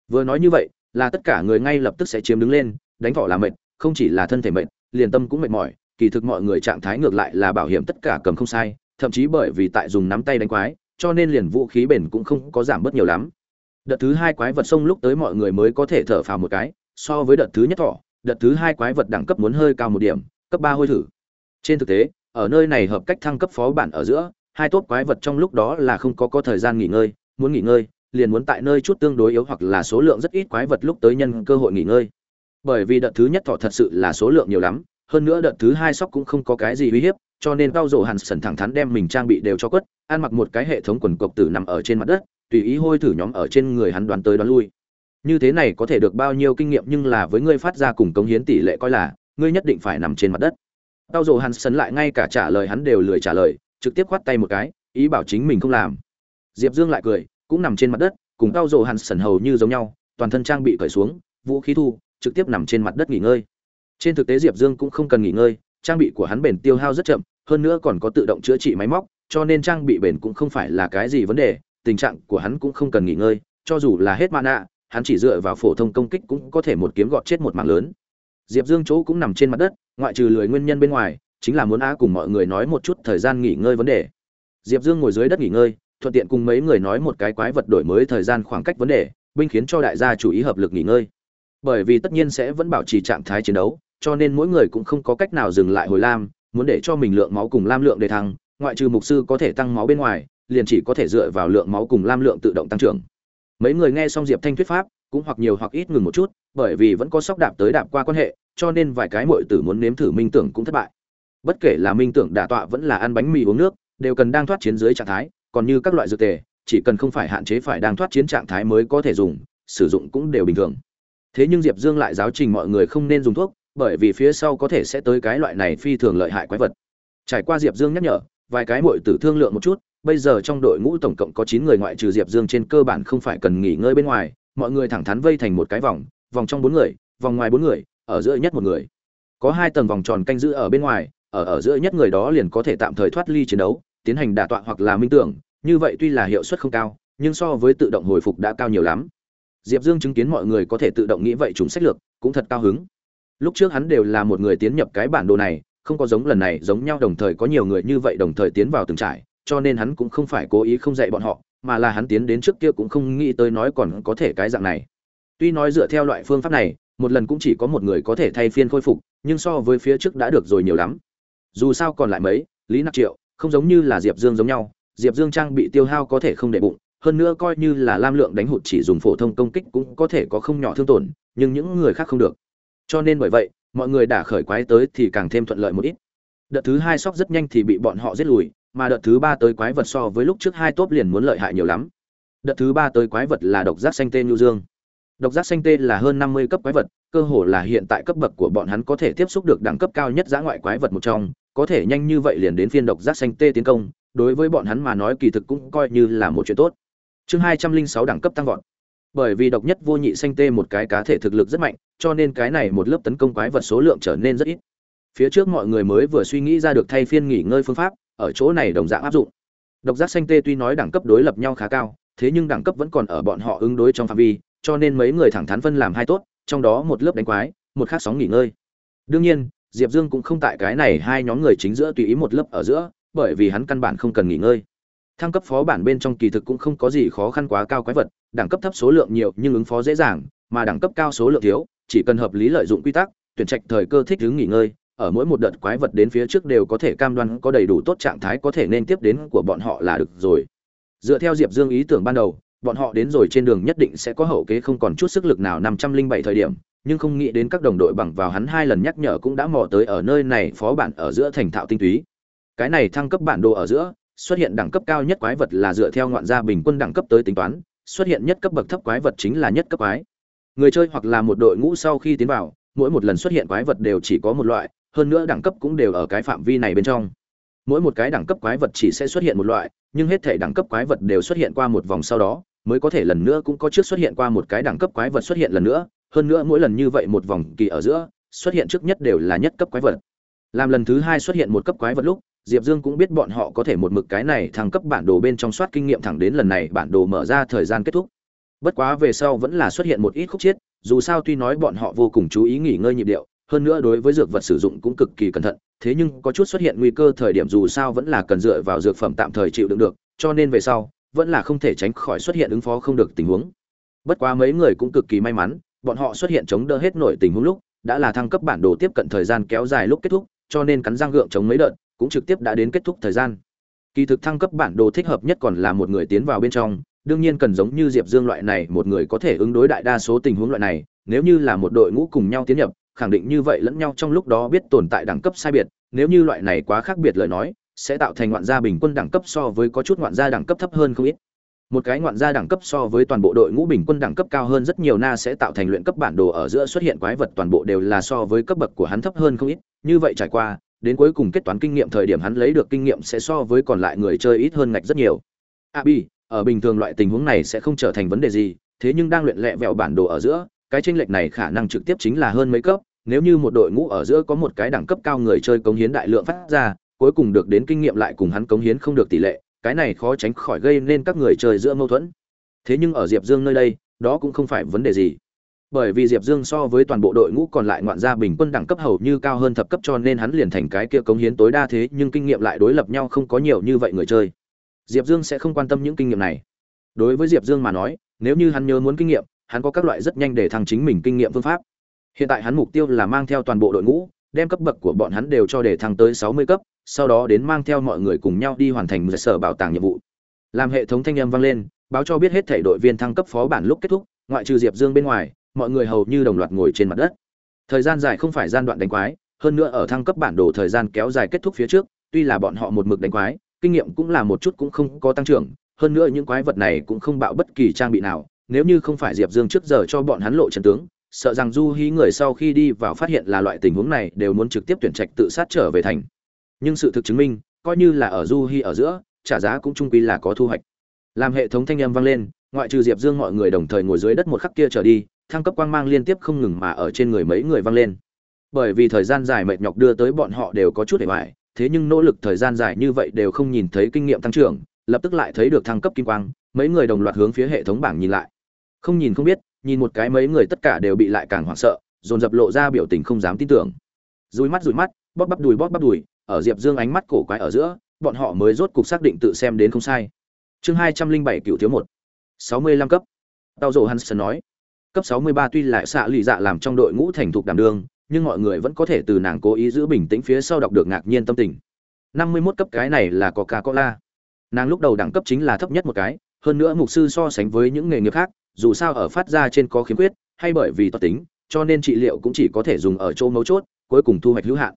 Vừa nói như vậy, là tất cả người ngay lập tức sẽ chiếm đứng lên, đánh thỏ là mệt, không chỉ là thân thể mệt, liền tâm cũng mệt mỏi, kỳ thực mọi người trạng thái ngược lại là bảo hiểm tất cả cầm không sai, thậm chí bởi vì tại dùng nắm tay đánh quái, cho nên liền vũ khí bền cũng không có giảm bớt nhiều lắm. Đợt thứ hai quái vật sông lúc tới mọi người mới có thể thở phào một cái, so với đợt thứ nhất thỏ đợt thứ hai quái vật đẳng cấp muốn hơi cao một điểm, cấp ba hôi thử. Trên thực tế, ở nơi này hợp cách thăng cấp phó bản ở giữa, hai tốt quái vật trong lúc đó là không có có thời gian nghỉ ngơi, muốn nghỉ ngơi, liền muốn tại nơi chút tương đối yếu hoặc là số lượng rất ít quái vật lúc tới nhân cơ hội nghỉ ngơi. Bởi vì đợt thứ nhất thọ thật sự là số lượng nhiều lắm, hơn nữa đợt thứ hai sóc cũng không có cái gì uy hiếp, cho nên cao rổ hàn sần thẳng thắn đem mình trang bị đều cho quất, ăn mặc một cái hệ thống quần cộc tử nằm ở trên mặt đất, tùy ý hôi thử nhóm ở trên người hắn đoán tới đoán lui như thế này có thể được bao nhiêu kinh nghiệm nhưng là với ngươi phát ra cùng cống hiến tỷ lệ coi là, ngươi nhất định phải nằm trên mặt đất. Tao dồ hắn sấn lại ngay cả trả lời hắn đều lười trả lời, trực tiếp khoát tay một cái, ý bảo chính mình không làm. Diệp dương lại cười, cũng nằm trên mặt đất, cùng cao dồ hắn sần hầu như giống nhau, toàn thân trang bị cởi xuống, vũ khí thu, trực tiếp nằm trên mặt đất nghỉ ngơi. Trên thực tế diệp dương cũng không cần nghỉ ngơi, trang bị của hắn bền tiêu hao rất chậm, hơn nữa còn có tự động chữa trị máy móc, cho nên trang bị bền cũng không phải là cái gì vấn đề, tình trạng của hắn cũng không cần nghỉ ngơi, cho dù là hết mana hắn chỉ dựa vào phổ thông công kích cũng có thể một kiếm gọt chết một mạng lớn. Diệp dương chỗ cũng nằm trên mặt đất, ngoại trừ lười nguyên nhân bên ngoài, chính là muốn á cùng mọi người nói một chút thời gian nghỉ ngơi vấn đề. Diệp dương ngồi dưới đất nghỉ ngơi, thuận tiện cùng mấy người nói một cái quái vật đổi mới thời gian khoảng cách vấn đề, binh khiến cho đại gia chủ ý hợp lực nghỉ ngơi. Bởi vì tất nhiên sẽ vẫn bảo trì trạng thái chiến đấu, cho nên mỗi người cũng không có cách nào dừng lại hồi lam, muốn để cho mình lượng máu cùng lam lượng để thăng, ngoại trừ mục sư có thể tăng máu bên ngoài, liền chỉ có thể dựa vào lượng máu cùng lam lượng tự động tăng trưởng mấy người nghe xong diệp thanh thuyết pháp, cũng hoặc nhiều hoặc ít ngừng một chút, bởi vì vẫn có sóc đạp tới đạp qua quan hệ, cho nên vài cái muội tử muốn nếm thử minh tưởng cũng thất bại. Bất kể là minh tưởng đả tọa vẫn là ăn bánh mì uống nước, đều cần đang thoát chiến dưới trạng thái, còn như các loại dược tề, chỉ cần không phải hạn chế phải đang thoát chiến trạng thái mới có thể dùng, sử dụng cũng đều bình thường. Thế nhưng diệp dương lại giáo trình mọi người không nên dùng thuốc, bởi vì phía sau có thể sẽ tới cái loại này phi thường lợi hại quái vật. Trải qua diệp dương nhắc nhở, vài cái muội tử thương lượng một chút bây giờ trong đội ngũ tổng cộng có chín người ngoại trừ diệp dương trên cơ bản không phải cần nghỉ ngơi bên ngoài, mọi người thẳng thắn vây thành một cái vòng vòng trong bốn người, vòng ngoài bốn người, ở giữa nhất một người. Có hai tầng vòng tròn canh giữ ở bên ngoài, ở ở giữa nhất người đó liền có thể tạm thời thoát ly chiến đấu, tiến hành đả tọa hoặc là minh tưởng, như vậy tuy là hiệu suất không cao, nhưng so với tự động hồi phục đã cao nhiều lắm. Diệp dương chứng kiến mọi người có thể tự động nghĩ vậy chúng sách lược, cũng thật cao hứng. Lúc trước hắn đều là một người tiến nhập cái bản đồ này, không có giống lần này giống nhau đồng thời có nhiều người như vậy đồng thời tiến vào từng trải cho nên hắn cũng không phải cố ý không dạy bọn họ, mà là hắn tiến đến trước kia cũng không nghĩ tới nói còn có thể cái dạng này. Tuy nói dựa theo loại phương pháp này, một lần cũng chỉ có một người có thể thay phiên khôi phục, nhưng so với phía trước đã được rồi nhiều lắm. Dù sao còn lại mấy, lý nặc triệu, không giống như là diệp dương giống nhau, diệp dương trang bị tiêu hao có thể không để bụng, hơn nữa coi như là lam lượng đánh hụt chỉ dùng phổ thông công kích cũng có thể có không nhỏ thương tổn, nhưng những người khác không được. Cho nên bởi vậy, mọi người đã khởi quái tới thì càng thêm thuận lợi một ít đợt thứ hai sóc rất nhanh thì bị bọn họ giết lùi, mà đợt thứ ba tới quái vật so với lúc trước hai tốt liền muốn lợi hại nhiều lắm. Đợt thứ ba tới quái vật là độc giác xanh tên nhu dương. Độc giác xanh tê là hơn năm mươi cấp quái vật, cơ hồ là hiện tại cấp bậc của bọn hắn có thể tiếp xúc được đẳng cấp cao nhất giã ngoại quái vật một trong, có thể nhanh như vậy liền đến phiên độc giác xanh tê tiến công, đối với bọn hắn mà nói kỳ thực cũng coi như là một chuyện tốt. Chương hai trăm linh sáu đẳng cấp tăng vọt. Bởi vì độc nhất vô nhị xanh tê một cái cá thể thực lực rất mạnh, cho nên cái này một lớp tấn công quái vật số lượng trở nên rất ít phía trước mọi người mới vừa suy nghĩ ra được thay phiên nghỉ ngơi phương pháp, ở chỗ này đồng dạng áp dụng. Độc giác xanh tê tuy nói đẳng cấp đối lập nhau khá cao, thế nhưng đẳng cấp vẫn còn ở bọn họ ứng đối trong phạm vi, cho nên mấy người thẳng thắn phân làm hai tốt, trong đó một lớp đánh quái, một khác sóng nghỉ ngơi. Đương nhiên, diệp dương cũng không tại cái này hai nhóm người chính giữa tùy ý một lớp ở giữa, bởi vì hắn căn bản không cần nghỉ ngơi. Thăng cấp phó bản bên trong kỳ thực cũng không có gì khó khăn quá cao quái vật, đẳng cấp thấp số lượng nhiều nhưng ứng phó dễ dàng, mà đẳng cấp cao số lượng thiếu, chỉ cần hợp lý lợi dụng quy tắc, tuyển trạch thời cơ thích ứng nghỉ ngơi ở mỗi một đợt quái vật đến phía trước đều có thể cam đoan có đầy đủ tốt trạng thái có thể nên tiếp đến của bọn họ là được rồi. Dựa theo diệp dương ý tưởng ban đầu, bọn họ đến rồi trên đường nhất định sẽ có hậu kế không còn chút sức lực nào năm trăm linh bảy thời điểm, nhưng không nghĩ đến các đồng đội bằng vào hắn hai lần nhắc nhở cũng đã mò tới ở nơi này phó bản ở giữa thành thạo tinh túy. Cái này thăng cấp bản đồ ở giữa, xuất hiện đẳng cấp cao nhất quái vật là dựa theo ngoạn gia bình quân đẳng cấp tới tính toán, xuất hiện nhất cấp bậc thấp quái vật chính là nhất cấp quái. Người chơi hoặc là một đội ngũ sau khi tiến vào, mỗi một lần xuất hiện quái vật đều chỉ có một loại hơn nữa đẳng cấp cũng đều ở cái phạm vi này bên trong. Mỗi một cái đẳng cấp quái vật chỉ sẽ xuất hiện một loại, nhưng hết thể đẳng cấp quái vật đều xuất hiện qua một vòng sau đó, mới có thể lần nữa cũng có trước xuất hiện qua một cái đẳng cấp quái vật xuất hiện lần nữa, hơn nữa mỗi lần như vậy một vòng kỳ ở giữa, xuất hiện trước nhất đều là nhất cấp quái vật. Làm lần thứ hai xuất hiện một cấp quái vật lúc, diệp dương cũng biết bọn họ có thể một mực cái này thăng cấp bản đồ bên trong soát kinh nghiệm thẳng đến lần này bản đồ mở ra thời gian kết thúc. Bất quá về sau vẫn là xuất hiện một ít khúc chiết, dù sao tuy nói bọn họ vô cùng chú ý nghỉ ngơi nhịp điệu hơn nữa đối với dược vật sử dụng cũng cực kỳ cẩn thận, thế nhưng có chút xuất hiện nguy cơ thời điểm dù sao vẫn là cần dựa vào dược phẩm tạm thời chịu đựng được, cho nên về sau, vẫn là không thể tránh khỏi xuất hiện ứng phó không được tình huống. Bất quá mấy người cũng cực kỳ may mắn, bọn họ xuất hiện chống đỡ hết nổi tình huống lúc, đã là thăng cấp bản đồ tiếp cận thời gian kéo dài lúc kết thúc, cho nên cắn răng gượng chống mấy đợt, cũng trực tiếp đã đến kết thúc thời gian. Kỳ thực thăng cấp bản đồ thích hợp nhất còn là một người tiến vào bên trong, đương nhiên cần giống như diệp dương loại này, một người có thể ứng đối đại đa số tình huống loại này, nếu như là một đội ngũ cùng nhau tiến nhập khẳng định như vậy lẫn nhau trong lúc đó biết tồn tại đẳng cấp sai biệt, nếu như loại này quá khác biệt lời nói, sẽ tạo thành ngoạn gia bình quân đẳng cấp so với có chút ngoạn gia đẳng cấp thấp hơn không ít. Một cái ngoạn gia đẳng cấp so với toàn bộ đội ngũ bình quân đẳng cấp cao hơn rất nhiều na sẽ tạo thành luyện cấp bản đồ ở giữa xuất hiện quái vật toàn bộ đều là so với cấp bậc của hắn thấp hơn không ít. Như vậy trải qua, đến cuối cùng kết toán kinh nghiệm thời điểm hắn lấy được kinh nghiệm sẽ so với còn lại người chơi ít hơn ngạch rất nhiều. À, A bi ở bình thường loại tình huống này sẽ không trở thành vấn đề gì, thế nhưng đang luyện lẹ vẹo bản đồ ở giữa, cái chênh lệch này khả năng trực tiếp chính là hơn mấy cấp nếu như một đội ngũ ở giữa có một cái đẳng cấp cao người chơi cống hiến đại lượng phát ra, cuối cùng được đến kinh nghiệm lại cùng hắn cống hiến không được tỷ lệ, cái này khó tránh khỏi gây nên các người chơi giữa mâu thuẫn. Thế nhưng ở diệp dương nơi đây, đó cũng không phải vấn đề gì. Bởi vì diệp dương so với toàn bộ đội ngũ còn lại ngoạn gia bình quân đẳng cấp hầu như cao hơn thập cấp cho nên hắn liền thành cái kia cống hiến tối đa thế, nhưng kinh nghiệm lại đối lập nhau không có nhiều như vậy người chơi. Diệp dương sẽ không quan tâm những kinh nghiệm này. Đối với diệp dương mà nói, nếu như hắn nhớ muốn kinh nghiệm, hắn có các loại rất nhanh để thăng chính mình kinh nghiệm phương pháp hiện tại hắn mục tiêu là mang theo toàn bộ đội ngũ, đem cấp bậc của bọn hắn đều cho để thăng tới sáu mươi cấp, sau đó đến mang theo mọi người cùng nhau đi hoàn thành sở bảo tàng nhiệm vụ. Làm hệ thống thanh âm vang lên, báo cho biết hết thể đội viên thăng cấp phó bản lúc kết thúc, ngoại trừ diệp dương bên ngoài, mọi người hầu như đồng loạt ngồi trên mặt đất. Thời gian dài không phải gian đoạn đánh quái, hơn nữa ở thăng cấp bản đồ thời gian kéo dài kết thúc phía trước, tuy là bọn họ một mực đánh quái, kinh nghiệm cũng là một chút cũng không có tăng trưởng, hơn nữa những quái vật này cũng không bạo bất kỳ trang bị nào, nếu như không phải diệp dương trước giờ cho bọn hắn lộ trận tướng sợ rằng du hí người sau khi đi vào phát hiện là loại tình huống này đều muốn trực tiếp tuyển trạch tự sát trở về thành. Nhưng sự thực chứng minh, coi như là ở du hí ở giữa, trả giá cũng trung quy là có thu hoạch. Làm hệ thống thanh âm vang lên, ngoại trừ diệp dương mọi người đồng thời ngồi dưới đất một khắc kia trở đi, thăng cấp quang mang liên tiếp không ngừng mà ở trên người mấy người vang lên. Bởi vì thời gian dài mệt nhọc đưa tới bọn họ đều có chút để hoài thế nhưng nỗ lực thời gian dài như vậy đều không nhìn thấy kinh nghiệm tăng trưởng, lập tức lại thấy được thăng cấp kim quang, mấy người đồng loạt hướng phía hệ thống bảng nhìn lại. Không nhìn không biết nhìn một cái mấy người tất cả đều bị lại càng hoảng sợ, dồn dập lộ ra biểu tình không dám tin tưởng. Dùi mắt dùi mắt, bóp bắp đùi bóp bắp đùi, ở diệp dương ánh mắt cổ quái ở giữa, bọn họ mới rốt cục xác định tự xem đến không sai. Chương hai trăm linh bảy cựu thiếu một, sáu mươi lăm cấp. Tao rộ hansen nói, cấp sáu mươi ba tuy lại xạ lụy dạ làm trong đội ngũ thành thục đảm đương, nhưng mọi người vẫn có thể từ nàng cố ý giữ bình tĩnh phía sau đọc được ngạc nhiên tâm tình. Năm mươi 51 cấp cái này là coca cola nàng lúc đầu đẳng cấp chính là thấp nhất một cái, hơn nữa mục sư so sánh với những nghề nghiệp khác dù sao ở phát ra trên có khiếm khuyết hay bởi vì toát tính cho nên trị liệu cũng chỉ có thể dùng ở chỗ mấu chốt cuối cùng thu hoạch hữu hạn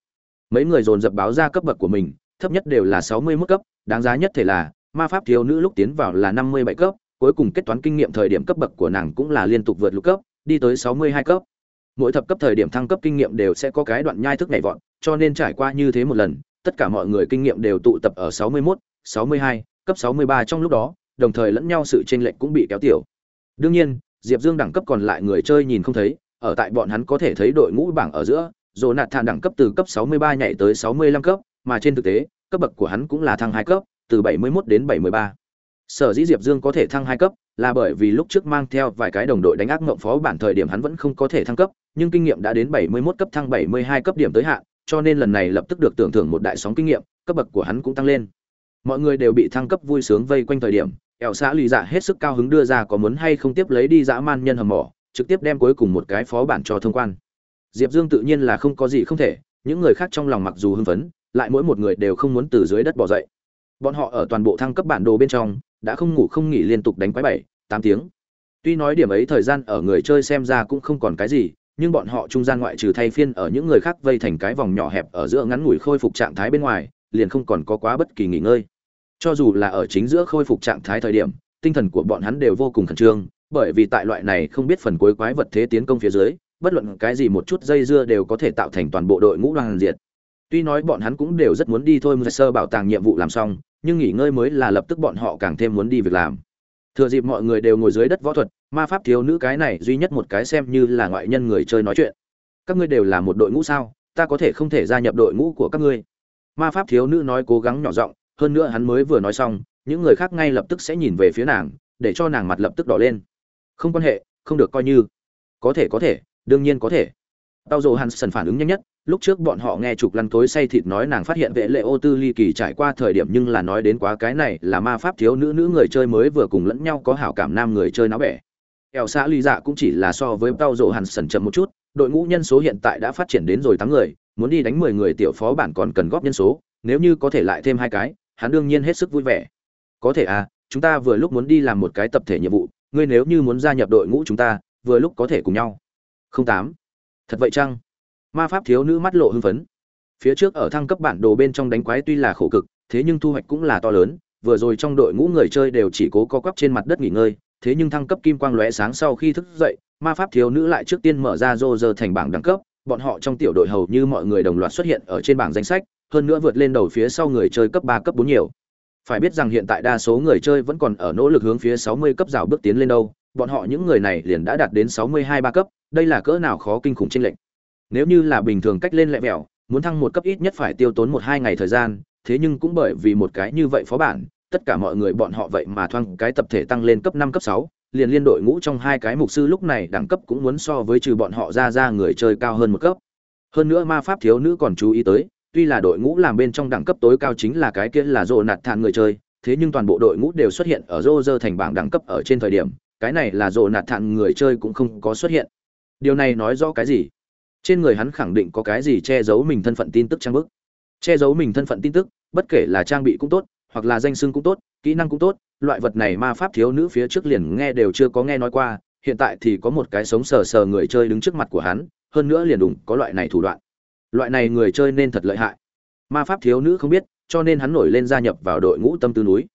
mấy người dồn dập báo ra cấp bậc của mình thấp nhất đều là sáu mươi mức cấp đáng giá nhất thể là ma pháp thiếu nữ lúc tiến vào là năm mươi bảy cấp cuối cùng kết toán kinh nghiệm thời điểm cấp bậc của nàng cũng là liên tục vượt lục cấp đi tới sáu mươi hai cấp mỗi thập cấp thời điểm thăng cấp kinh nghiệm đều sẽ có cái đoạn nhai thức nhảy vọt cho nên trải qua như thế một lần tất cả mọi người kinh nghiệm đều tụ tập ở sáu mươi 61, 62, cấp 63 trong lúc đó, đồng thời lẫn nhau sự chênh lệch cũng bị kéo tiểu. Đương nhiên, Diệp Dương đẳng cấp còn lại người chơi nhìn không thấy, ở tại bọn hắn có thể thấy đội ngũ bảng ở giữa, Jonathan đẳng cấp từ cấp 63 nhảy tới 65 cấp, mà trên thực tế, cấp bậc của hắn cũng là thăng 2 cấp, từ 71 đến 73. Sở dĩ Diệp Dương có thể thăng 2 cấp, là bởi vì lúc trước mang theo vài cái đồng đội đánh ác ngộng phó bản thời điểm hắn vẫn không có thể thăng cấp, nhưng kinh nghiệm đã đến 71 cấp thăng 72 cấp điểm tới hạn, cho nên lần này lập tức được tưởng thưởng một đại sóng kinh nghiệm, cấp bậc của hắn cũng tăng lên mọi người đều bị thăng cấp vui sướng vây quanh thời điểm ẻo xã lì dạ hết sức cao hứng đưa ra có muốn hay không tiếp lấy đi dã man nhân hầm mỏ, trực tiếp đem cuối cùng một cái phó bản cho thông quan. Diệp dương tự nhiên là không có gì không thể, những người khác trong lòng mặc dù hưng phấn, lại mỗi một người đều không muốn từ dưới đất bỏ dậy. Bọn họ ở toàn bộ thăng cấp bản đồ bên trong, đã không ngủ không nghỉ liên tục đánh quái bảy, tám tiếng. Tuy nói điểm ấy thời gian ở người chơi xem ra cũng không còn cái gì, nhưng bọn họ trung gian ngoại trừ thay phiên ở những người khác vây thành cái vòng nhỏ hẹp ở giữa ngắn ngủi khôi phục trạng thái bên ngoài, liền không còn có quá bất kỳ nghỉ ngơi cho dù là ở chính giữa khôi phục trạng thái thời điểm, tinh thần của bọn hắn đều vô cùng khẩn trương, bởi vì tại loại này không biết phần cuối quái vật thế tiến công phía dưới, bất luận cái gì một chút dây dưa đều có thể tạo thành toàn bộ đội ngũ đoàn diệt. Tuy nói bọn hắn cũng đều rất muốn đi thôi sơ bảo tàng nhiệm vụ làm xong, nhưng nghỉ ngơi mới là lập tức bọn họ càng thêm muốn đi việc làm. Thừa dịp mọi người đều ngồi dưới đất võ thuật, ma pháp thiếu nữ cái này duy nhất một cái xem như là ngoại nhân người chơi nói chuyện. Các ngươi đều là một đội ngũ sao? Ta có thể không thể gia nhập đội ngũ của các ngươi. Ma pháp thiếu nữ nói cố gắng nhỏ giọng hơn nữa hắn mới vừa nói xong, những người khác ngay lập tức sẽ nhìn về phía nàng, để cho nàng mặt lập tức đỏ lên. Không quan hệ, không được coi như. Có thể có thể, đương nhiên có thể. Tao dồ sần phản ứng nhanh nhất, lúc trước bọn họ nghe trục lăn tối say thịt nói nàng phát hiện vệ lệ ô tư ly kỳ trải qua thời điểm nhưng là nói đến quá cái này là ma pháp thiếu nữ nữ người chơi mới vừa cùng lẫn nhau có hảo cảm nam người chơi náo bẻ. Eo xã ly dạ cũng chỉ là so với tao dồ sần chậm một chút, đội ngũ nhân số hiện tại đã phát triển đến rồi tám người, muốn đi đánh mười người tiểu phó bản còn cần góp nhân số, nếu như có thể lại thêm hai cái hắn đương nhiên hết sức vui vẻ. Có thể à chúng ta vừa lúc muốn đi làm một cái tập thể nhiệm vụ, ngươi nếu như muốn gia nhập đội ngũ chúng ta, vừa lúc có thể cùng nhau. Không tám. Thật vậy chăng? Ma pháp thiếu nữ mắt lộ hưng phấn. Phía trước ở thăng cấp bản đồ bên trong đánh quái tuy là khổ cực, thế nhưng thu hoạch cũng là to lớn, vừa rồi trong đội ngũ người chơi đều chỉ cố co quắp trên mặt đất nghỉ ngơi, thế nhưng thăng cấp kim quang lóe sáng sau khi thức dậy, ma pháp thiếu nữ lại trước tiên mở ra rô rơ thành bảng đẳng cấp, bọn họ trong tiểu đội hầu như mọi người đồng loạt xuất hiện ở trên bảng danh sách hơn nữa vượt lên đầu phía sau người chơi cấp ba, cấp bốn nhiều. Phải biết rằng hiện tại đa số người chơi vẫn còn ở nỗ lực hướng phía sáu mươi cấp rào bước tiến lên đâu. Bọn họ những người này liền đã đạt đến sáu mươi hai, ba cấp, đây là cỡ nào khó kinh khủng chênh lệch. Nếu như là bình thường cách lên lẹ mẹo muốn thăng một cấp ít nhất phải tiêu tốn một, hai ngày thời gian, thế nhưng cũng bởi vì một cái như vậy phó bản, tất cả mọi người bọn họ vậy mà thoang cái tập thể tăng lên cấp năm, cấp sáu, liền liên đội ngũ trong hai cái mục sư lúc này đẳng cấp cũng muốn so với trừ bọn họ ra ra người chơi cao hơn một cấp. Hơn nữa ma pháp thiếu nữ còn chú ý tới tuy là đội ngũ làm bên trong đẳng cấp tối cao chính là cái kia là rồ nạt thản người chơi, thế nhưng toàn bộ đội ngũ đều xuất hiện ở rô rơ thành bảng đẳng cấp ở trên thời điểm, cái này là rồ nạt thản người chơi cũng không có xuất hiện. Điều này nói rõ cái gì? Trên người hắn khẳng định có cái gì che giấu mình thân phận tin tức trang bức. Che giấu mình thân phận tin tức, bất kể là trang bị cũng tốt, hoặc là danh xưng cũng tốt, kỹ năng cũng tốt, loại vật này ma pháp thiếu nữ phía trước liền nghe đều chưa có nghe nói qua, hiện tại thì có một cái sống sờ sờ người chơi đứng trước mặt của hắn, hơn nữa liền đủng có loại này thủ đoạn loại này người chơi nên thật lợi hại. Ma pháp thiếu nữ không biết, cho nên hắn nổi lên gia nhập vào đội ngũ tâm tư núi.